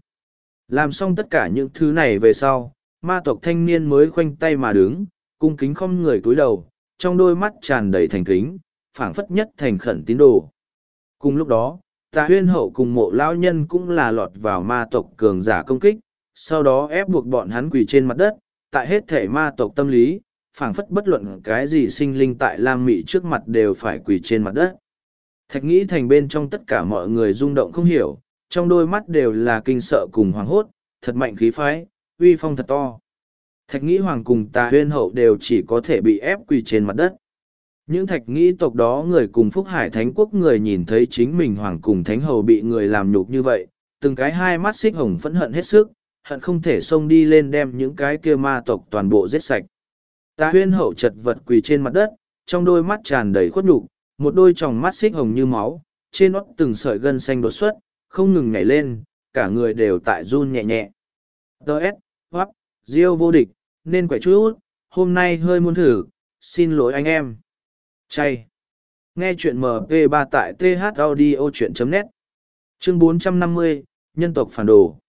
Làm xong tất cả những thứ này về sau, ma tộc thanh niên mới khoanh tay mà đứng, cung kính không người cúi đầu, trong đôi mắt tràn đầy thành kính, phảng phất nhất thành khẩn tín đồ. Cùng lúc đó, tà huyên hậu cùng mộ lão nhân cũng là lọt vào ma tộc cường giả công kích, sau đó ép buộc bọn hắn quỳ trên mặt đất, tại hết thể ma tộc tâm lý, phảng phất bất luận cái gì sinh linh tại Lam Mị trước mặt đều phải quỳ trên mặt đất. Thạch nghĩ thành bên trong tất cả mọi người rung động không hiểu, trong đôi mắt đều là kinh sợ cùng hoảng hốt, thật mạnh khí phái, uy phong thật to. Thạch nghĩ hoàng cùng tà huyên hậu đều chỉ có thể bị ép quỳ trên mặt đất. Những thạch nghĩ tộc đó người cùng Phúc Hải Thánh Quốc người nhìn thấy chính mình hoàng cùng Thánh Hầu bị người làm nhục như vậy, từng cái hai mắt xích hồng phẫn hận hết sức, hận không thể xông đi lên đem những cái kia ma tộc toàn bộ giết sạch. Tạ huyên hậu chật vật quỳ trên mặt đất, trong đôi mắt tràn đầy khuất nhục, một đôi tròng mắt xích hồng như máu, trên nót từng sợi gân xanh đột xuất, không ngừng nhảy lên, cả người đều tại run nhẹ nhẹ. Đợt, hoắp, diêu vô địch, nên quậy chút, hôm nay hơi muốn thử, xin lỗi anh em. Chay. Nghe chuyện MP3 tại thaudio.net Chương 450, Nhân tộc phản đồ.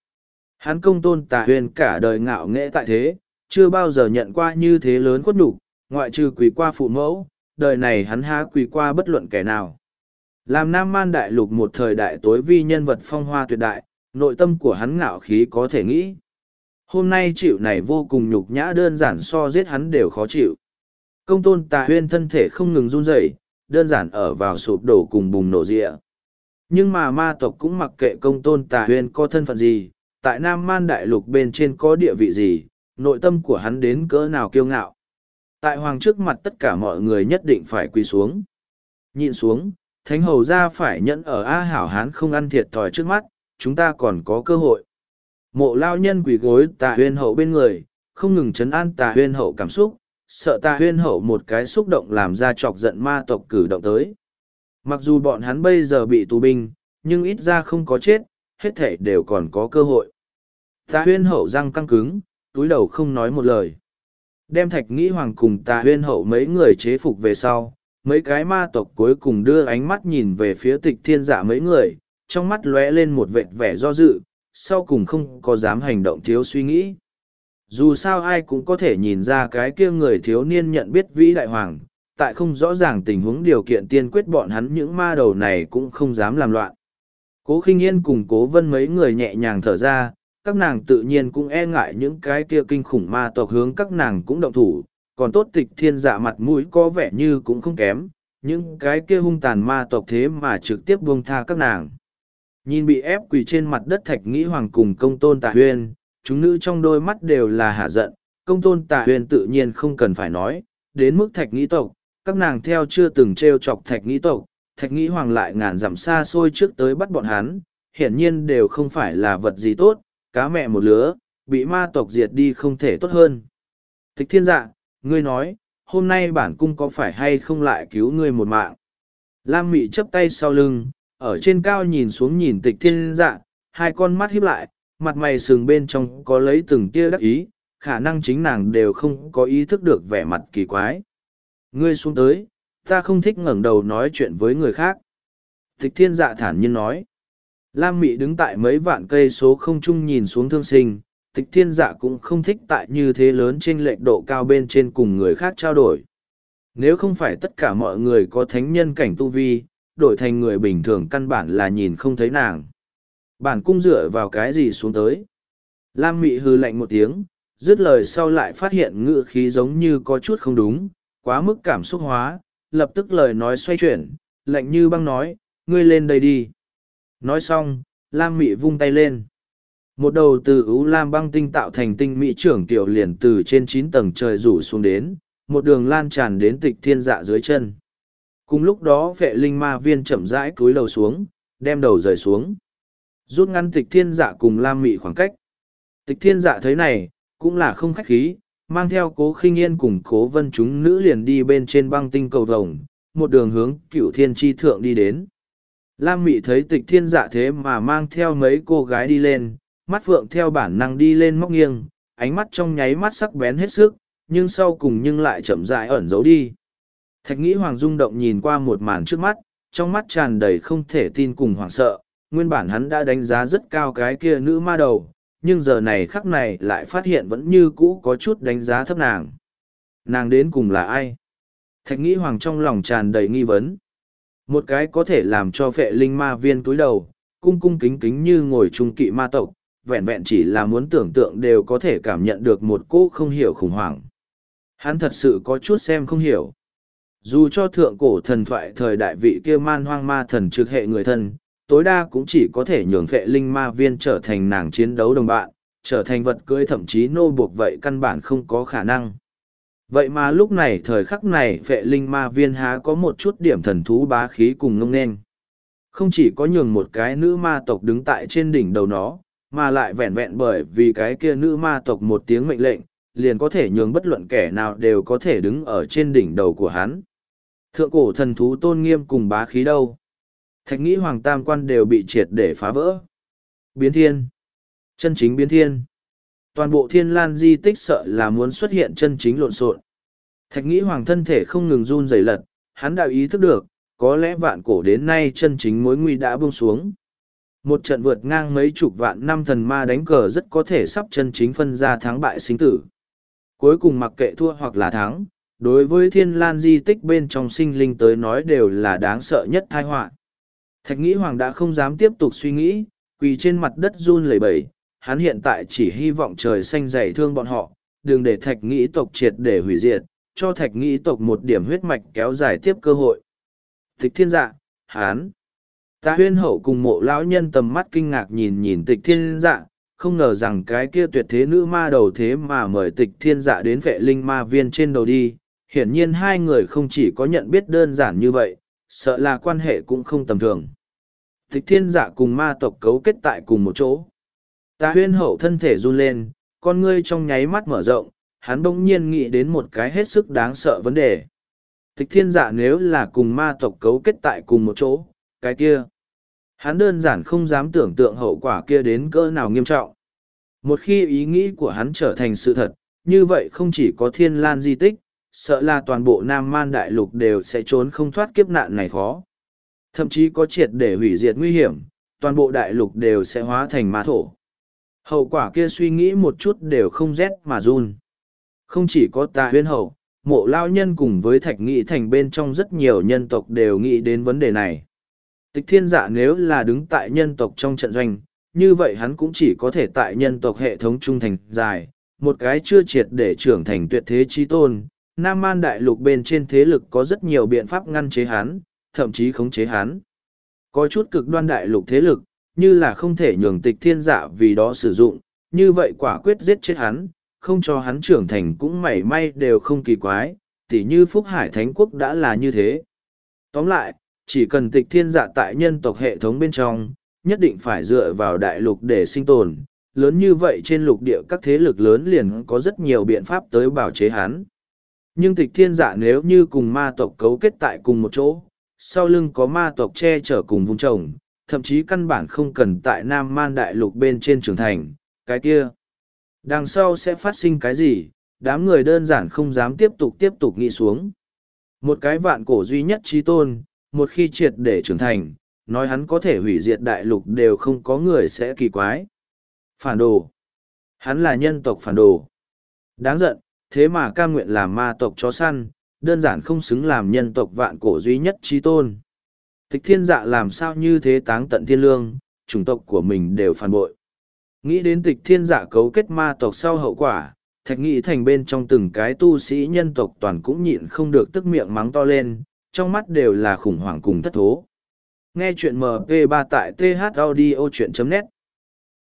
Hán công tôn Tạ huyền cả đời ngạo nghệ tại thế, chưa bao giờ nhận qua như thế lớn khuất nhục ngoại trừ quỳ qua phụ mẫu, đời này hắn há quỳ qua bất luận kẻ nào. Làm Nam Man Đại Lục một thời đại tối vi nhân vật phong hoa tuyệt đại, nội tâm của hắn ngạo khí có thể nghĩ. Hôm nay chịu này vô cùng nhục nhã đơn giản so giết hắn đều khó chịu. Công tôn tà huyên thân thể không ngừng run rẩy, đơn giản ở vào sụp đổ cùng bùng nổ rịa. Nhưng mà ma tộc cũng mặc kệ công tôn tà huyên có thân phận gì, tại Nam Man Đại Lục bên trên có địa vị gì, nội tâm của hắn đến cỡ nào kiêu ngạo. Tại hoàng trước mặt tất cả mọi người nhất định phải quỳ xuống. Nhìn xuống, thánh hầu ra phải nhẫn ở A hảo hán không ăn thiệt thòi trước mắt, chúng ta còn có cơ hội. Mộ lao nhân quỳ gối tà huyên hậu bên người, không ngừng chấn an tà huyên hậu cảm xúc, sợ tà huyên hậu một cái xúc động làm ra chọc giận ma tộc cử động tới. Mặc dù bọn hắn bây giờ bị tù binh, nhưng ít ra không có chết, hết thể đều còn có cơ hội. Tà huyên hậu răng căng cứng, túi đầu không nói một lời. Đem thạch nghĩ hoàng cùng tà huyên hậu mấy người chế phục về sau, mấy cái ma tộc cuối cùng đưa ánh mắt nhìn về phía tịch thiên dạ mấy người, trong mắt lóe lên một vệt vẻ do dự, sau cùng không có dám hành động thiếu suy nghĩ. Dù sao ai cũng có thể nhìn ra cái kia người thiếu niên nhận biết vĩ đại hoàng, tại không rõ ràng tình huống điều kiện tiên quyết bọn hắn những ma đầu này cũng không dám làm loạn. Cố khinh yên cùng cố vân mấy người nhẹ nhàng thở ra, các nàng tự nhiên cũng e ngại những cái kia kinh khủng ma tộc hướng các nàng cũng động thủ, còn tốt tịch thiên dạ mặt mũi có vẻ như cũng không kém, những cái kia hung tàn ma tộc thế mà trực tiếp buông tha các nàng. Nhìn bị ép quỳ trên mặt đất thạch nghĩ hoàng cùng công tôn tạ huyên, chúng nữ trong đôi mắt đều là hạ giận, công tôn tạ huyên tự nhiên không cần phải nói, đến mức thạch nghĩ tộc, các nàng theo chưa từng treo chọc thạch nghĩ tộc, thạch nghĩ hoàng lại ngàn dặm xa xôi trước tới bắt bọn hắn, hiển nhiên đều không phải là vật gì tốt, cá mẹ một lứa, bị ma tộc diệt đi không thể tốt hơn. Tịch thiên dạ, ngươi nói, hôm nay bản cung có phải hay không lại cứu ngươi một mạng. Lam mị chấp tay sau lưng, ở trên cao nhìn xuống nhìn tịch thiên dạ, hai con mắt híp lại, mặt mày sừng bên trong có lấy từng tia đắc ý, khả năng chính nàng đều không có ý thức được vẻ mặt kỳ quái. Ngươi xuống tới, ta không thích ngẩng đầu nói chuyện với người khác. Tịch thiên dạ thản nhiên nói. Lam mị đứng tại mấy vạn cây số không trung nhìn xuống thương sinh, tịch thiên dạ cũng không thích tại như thế lớn trên lệch độ cao bên trên cùng người khác trao đổi. Nếu không phải tất cả mọi người có thánh nhân cảnh tu vi, đổi thành người bình thường căn bản là nhìn không thấy nàng. Bản cung dựa vào cái gì xuống tới. Lam mị hư lạnh một tiếng, dứt lời sau lại phát hiện ngữ khí giống như có chút không đúng, quá mức cảm xúc hóa, lập tức lời nói xoay chuyển, lạnh như băng nói, ngươi lên đây đi. Nói xong, Lam mị vung tay lên. Một đầu từ ưu lam băng tinh tạo thành tinh mỹ trưởng tiểu liền từ trên chín tầng trời rủ xuống đến, một đường lan tràn đến tịch thiên dạ dưới chân. Cùng lúc đó vệ linh ma viên chậm rãi cúi đầu xuống, đem đầu rời xuống. Rút ngăn tịch thiên dạ cùng lam mị khoảng cách. Tịch thiên dạ thấy này, cũng là không khách khí, mang theo cố khinh yên cùng cố vân chúng nữ liền đi bên trên băng tinh cầu vồng, một đường hướng cựu thiên tri thượng đi đến. Lam mị thấy tịch thiên dạ thế mà mang theo mấy cô gái đi lên, mắt phượng theo bản năng đi lên móc nghiêng, ánh mắt trong nháy mắt sắc bén hết sức, nhưng sau cùng nhưng lại chậm rãi ẩn giấu đi. Thạch nghĩ hoàng rung động nhìn qua một màn trước mắt, trong mắt tràn đầy không thể tin cùng hoảng sợ, nguyên bản hắn đã đánh giá rất cao cái kia nữ ma đầu, nhưng giờ này khắc này lại phát hiện vẫn như cũ có chút đánh giá thấp nàng. Nàng đến cùng là ai? Thạch nghĩ hoàng trong lòng tràn đầy nghi vấn. Một cái có thể làm cho phệ linh ma viên túi đầu, cung cung kính kính như ngồi trung kỵ ma tộc, vẹn vẹn chỉ là muốn tưởng tượng đều có thể cảm nhận được một cô không hiểu khủng hoảng. Hắn thật sự có chút xem không hiểu. Dù cho thượng cổ thần thoại thời đại vị kia man hoang ma thần trực hệ người thân, tối đa cũng chỉ có thể nhường phệ linh ma viên trở thành nàng chiến đấu đồng bạn, trở thành vật cưỡi thậm chí nô buộc vậy căn bản không có khả năng. Vậy mà lúc này thời khắc này vệ linh ma viên há có một chút điểm thần thú bá khí cùng ngông nên. Không chỉ có nhường một cái nữ ma tộc đứng tại trên đỉnh đầu nó, mà lại vẹn vẹn bởi vì cái kia nữ ma tộc một tiếng mệnh lệnh, liền có thể nhường bất luận kẻ nào đều có thể đứng ở trên đỉnh đầu của hắn. Thượng cổ thần thú tôn nghiêm cùng bá khí đâu. Thạch nghĩ hoàng tam quan đều bị triệt để phá vỡ. Biến thiên. Chân chính biến thiên. Toàn bộ thiên lan di tích sợ là muốn xuất hiện chân chính lộn xộn. Thạch nghĩ hoàng thân thể không ngừng run rẩy lật, hắn đã ý thức được, có lẽ vạn cổ đến nay chân chính mối nguy đã buông xuống một trận vượt ngang mấy chục vạn năm thần ma đánh cờ rất có thể sắp chân chính phân ra thắng bại sinh tử. Cuối cùng mặc kệ thua hoặc là thắng, đối với thiên lan di tích bên trong sinh linh tới nói đều là đáng sợ nhất thai họa thạch nghĩ hoàng đã không dám tiếp tục suy nghĩ quỳ trên mặt đất run lẩy bẩy hắn hiện tại chỉ hy vọng trời xanh dày thương bọn họ đừng để thạch nghĩ tộc triệt để hủy diệt cho thạch nghĩ tộc một điểm huyết mạch kéo dài tiếp cơ hội tịch thiên dạ hán ta huyên hậu cùng mộ lão nhân tầm mắt kinh ngạc nhìn nhìn tịch thiên dạ không ngờ rằng cái kia tuyệt thế nữ ma đầu thế mà mời tịch thiên dạ đến vệ linh ma viên trên đầu đi hiển nhiên hai người không chỉ có nhận biết đơn giản như vậy, sợ là quan hệ cũng không tầm thường. Tịch thiên dạ cùng ma tộc cấu kết tại cùng một chỗ. Ta huyên hậu thân thể run lên, con ngươi trong nháy mắt mở rộng, hắn bỗng nhiên nghĩ đến một cái hết sức đáng sợ vấn đề. Tịch thiên dạ nếu là cùng ma tộc cấu kết tại cùng một chỗ, cái kia. Hắn đơn giản không dám tưởng tượng hậu quả kia đến cỡ nào nghiêm trọng. Một khi ý nghĩ của hắn trở thành sự thật, như vậy không chỉ có thiên lan di tích, sợ là toàn bộ Nam Man Đại Lục đều sẽ trốn không thoát kiếp nạn này khó. Thậm chí có triệt để hủy diệt nguy hiểm, toàn bộ Đại Lục đều sẽ hóa thành ma thổ. Hậu quả kia suy nghĩ một chút đều không rét mà run. Không chỉ có ta huyên hậu, mộ lao nhân cùng với thạch nghị thành bên trong rất nhiều nhân tộc đều nghĩ đến vấn đề này. Tịch thiên dạ nếu là đứng tại nhân tộc trong trận doanh, như vậy hắn cũng chỉ có thể tại nhân tộc hệ thống trung thành dài, một cái chưa triệt để trưởng thành tuyệt thế chi tôn, Nam Man Đại Lục bên trên thế lực có rất nhiều biện pháp ngăn chế hắn, thậm chí khống chế hắn. Có chút cực đoan đại lục thế lực, như là không thể nhường tịch thiên dạ vì đó sử dụng, như vậy quả quyết giết chết hắn, không cho hắn trưởng thành cũng mảy may đều không kỳ quái, tỉ như Phúc Hải Thánh Quốc đã là như thế. Tóm lại, chỉ cần tịch thiên dạ tại nhân tộc hệ thống bên trong, nhất định phải dựa vào đại lục để sinh tồn, lớn như vậy trên lục địa các thế lực lớn liền có rất nhiều biện pháp tới bảo chế hắn. Nhưng tịch thiên dạ nếu như cùng ma tộc cấu kết tại cùng một chỗ, sau lưng có ma tộc che chở cùng vùng trồng, thậm chí căn bản không cần tại Nam Man Đại Lục bên trên trường thành, cái kia. Đằng sau sẽ phát sinh cái gì, đám người đơn giản không dám tiếp tục tiếp tục nghĩ xuống. Một cái vạn cổ duy nhất trí tôn, một khi triệt để trưởng thành, nói hắn có thể hủy diệt đại lục đều không có người sẽ kỳ quái. Phản đồ. Hắn là nhân tộc phản đồ. Đáng giận, thế mà cam nguyện làm ma tộc chó săn, đơn giản không xứng làm nhân tộc vạn cổ duy nhất trí tôn. Tịch thiên dạ làm sao như thế táng tận thiên lương, chủng tộc của mình đều phản bội. Nghĩ đến tịch thiên dạ cấu kết ma tộc sau hậu quả, thạch Nghị thành bên trong từng cái tu sĩ nhân tộc toàn cũng nhịn không được tức miệng mắng to lên, trong mắt đều là khủng hoảng cùng thất thố. Nghe chuyện MP3 tại thaudio.net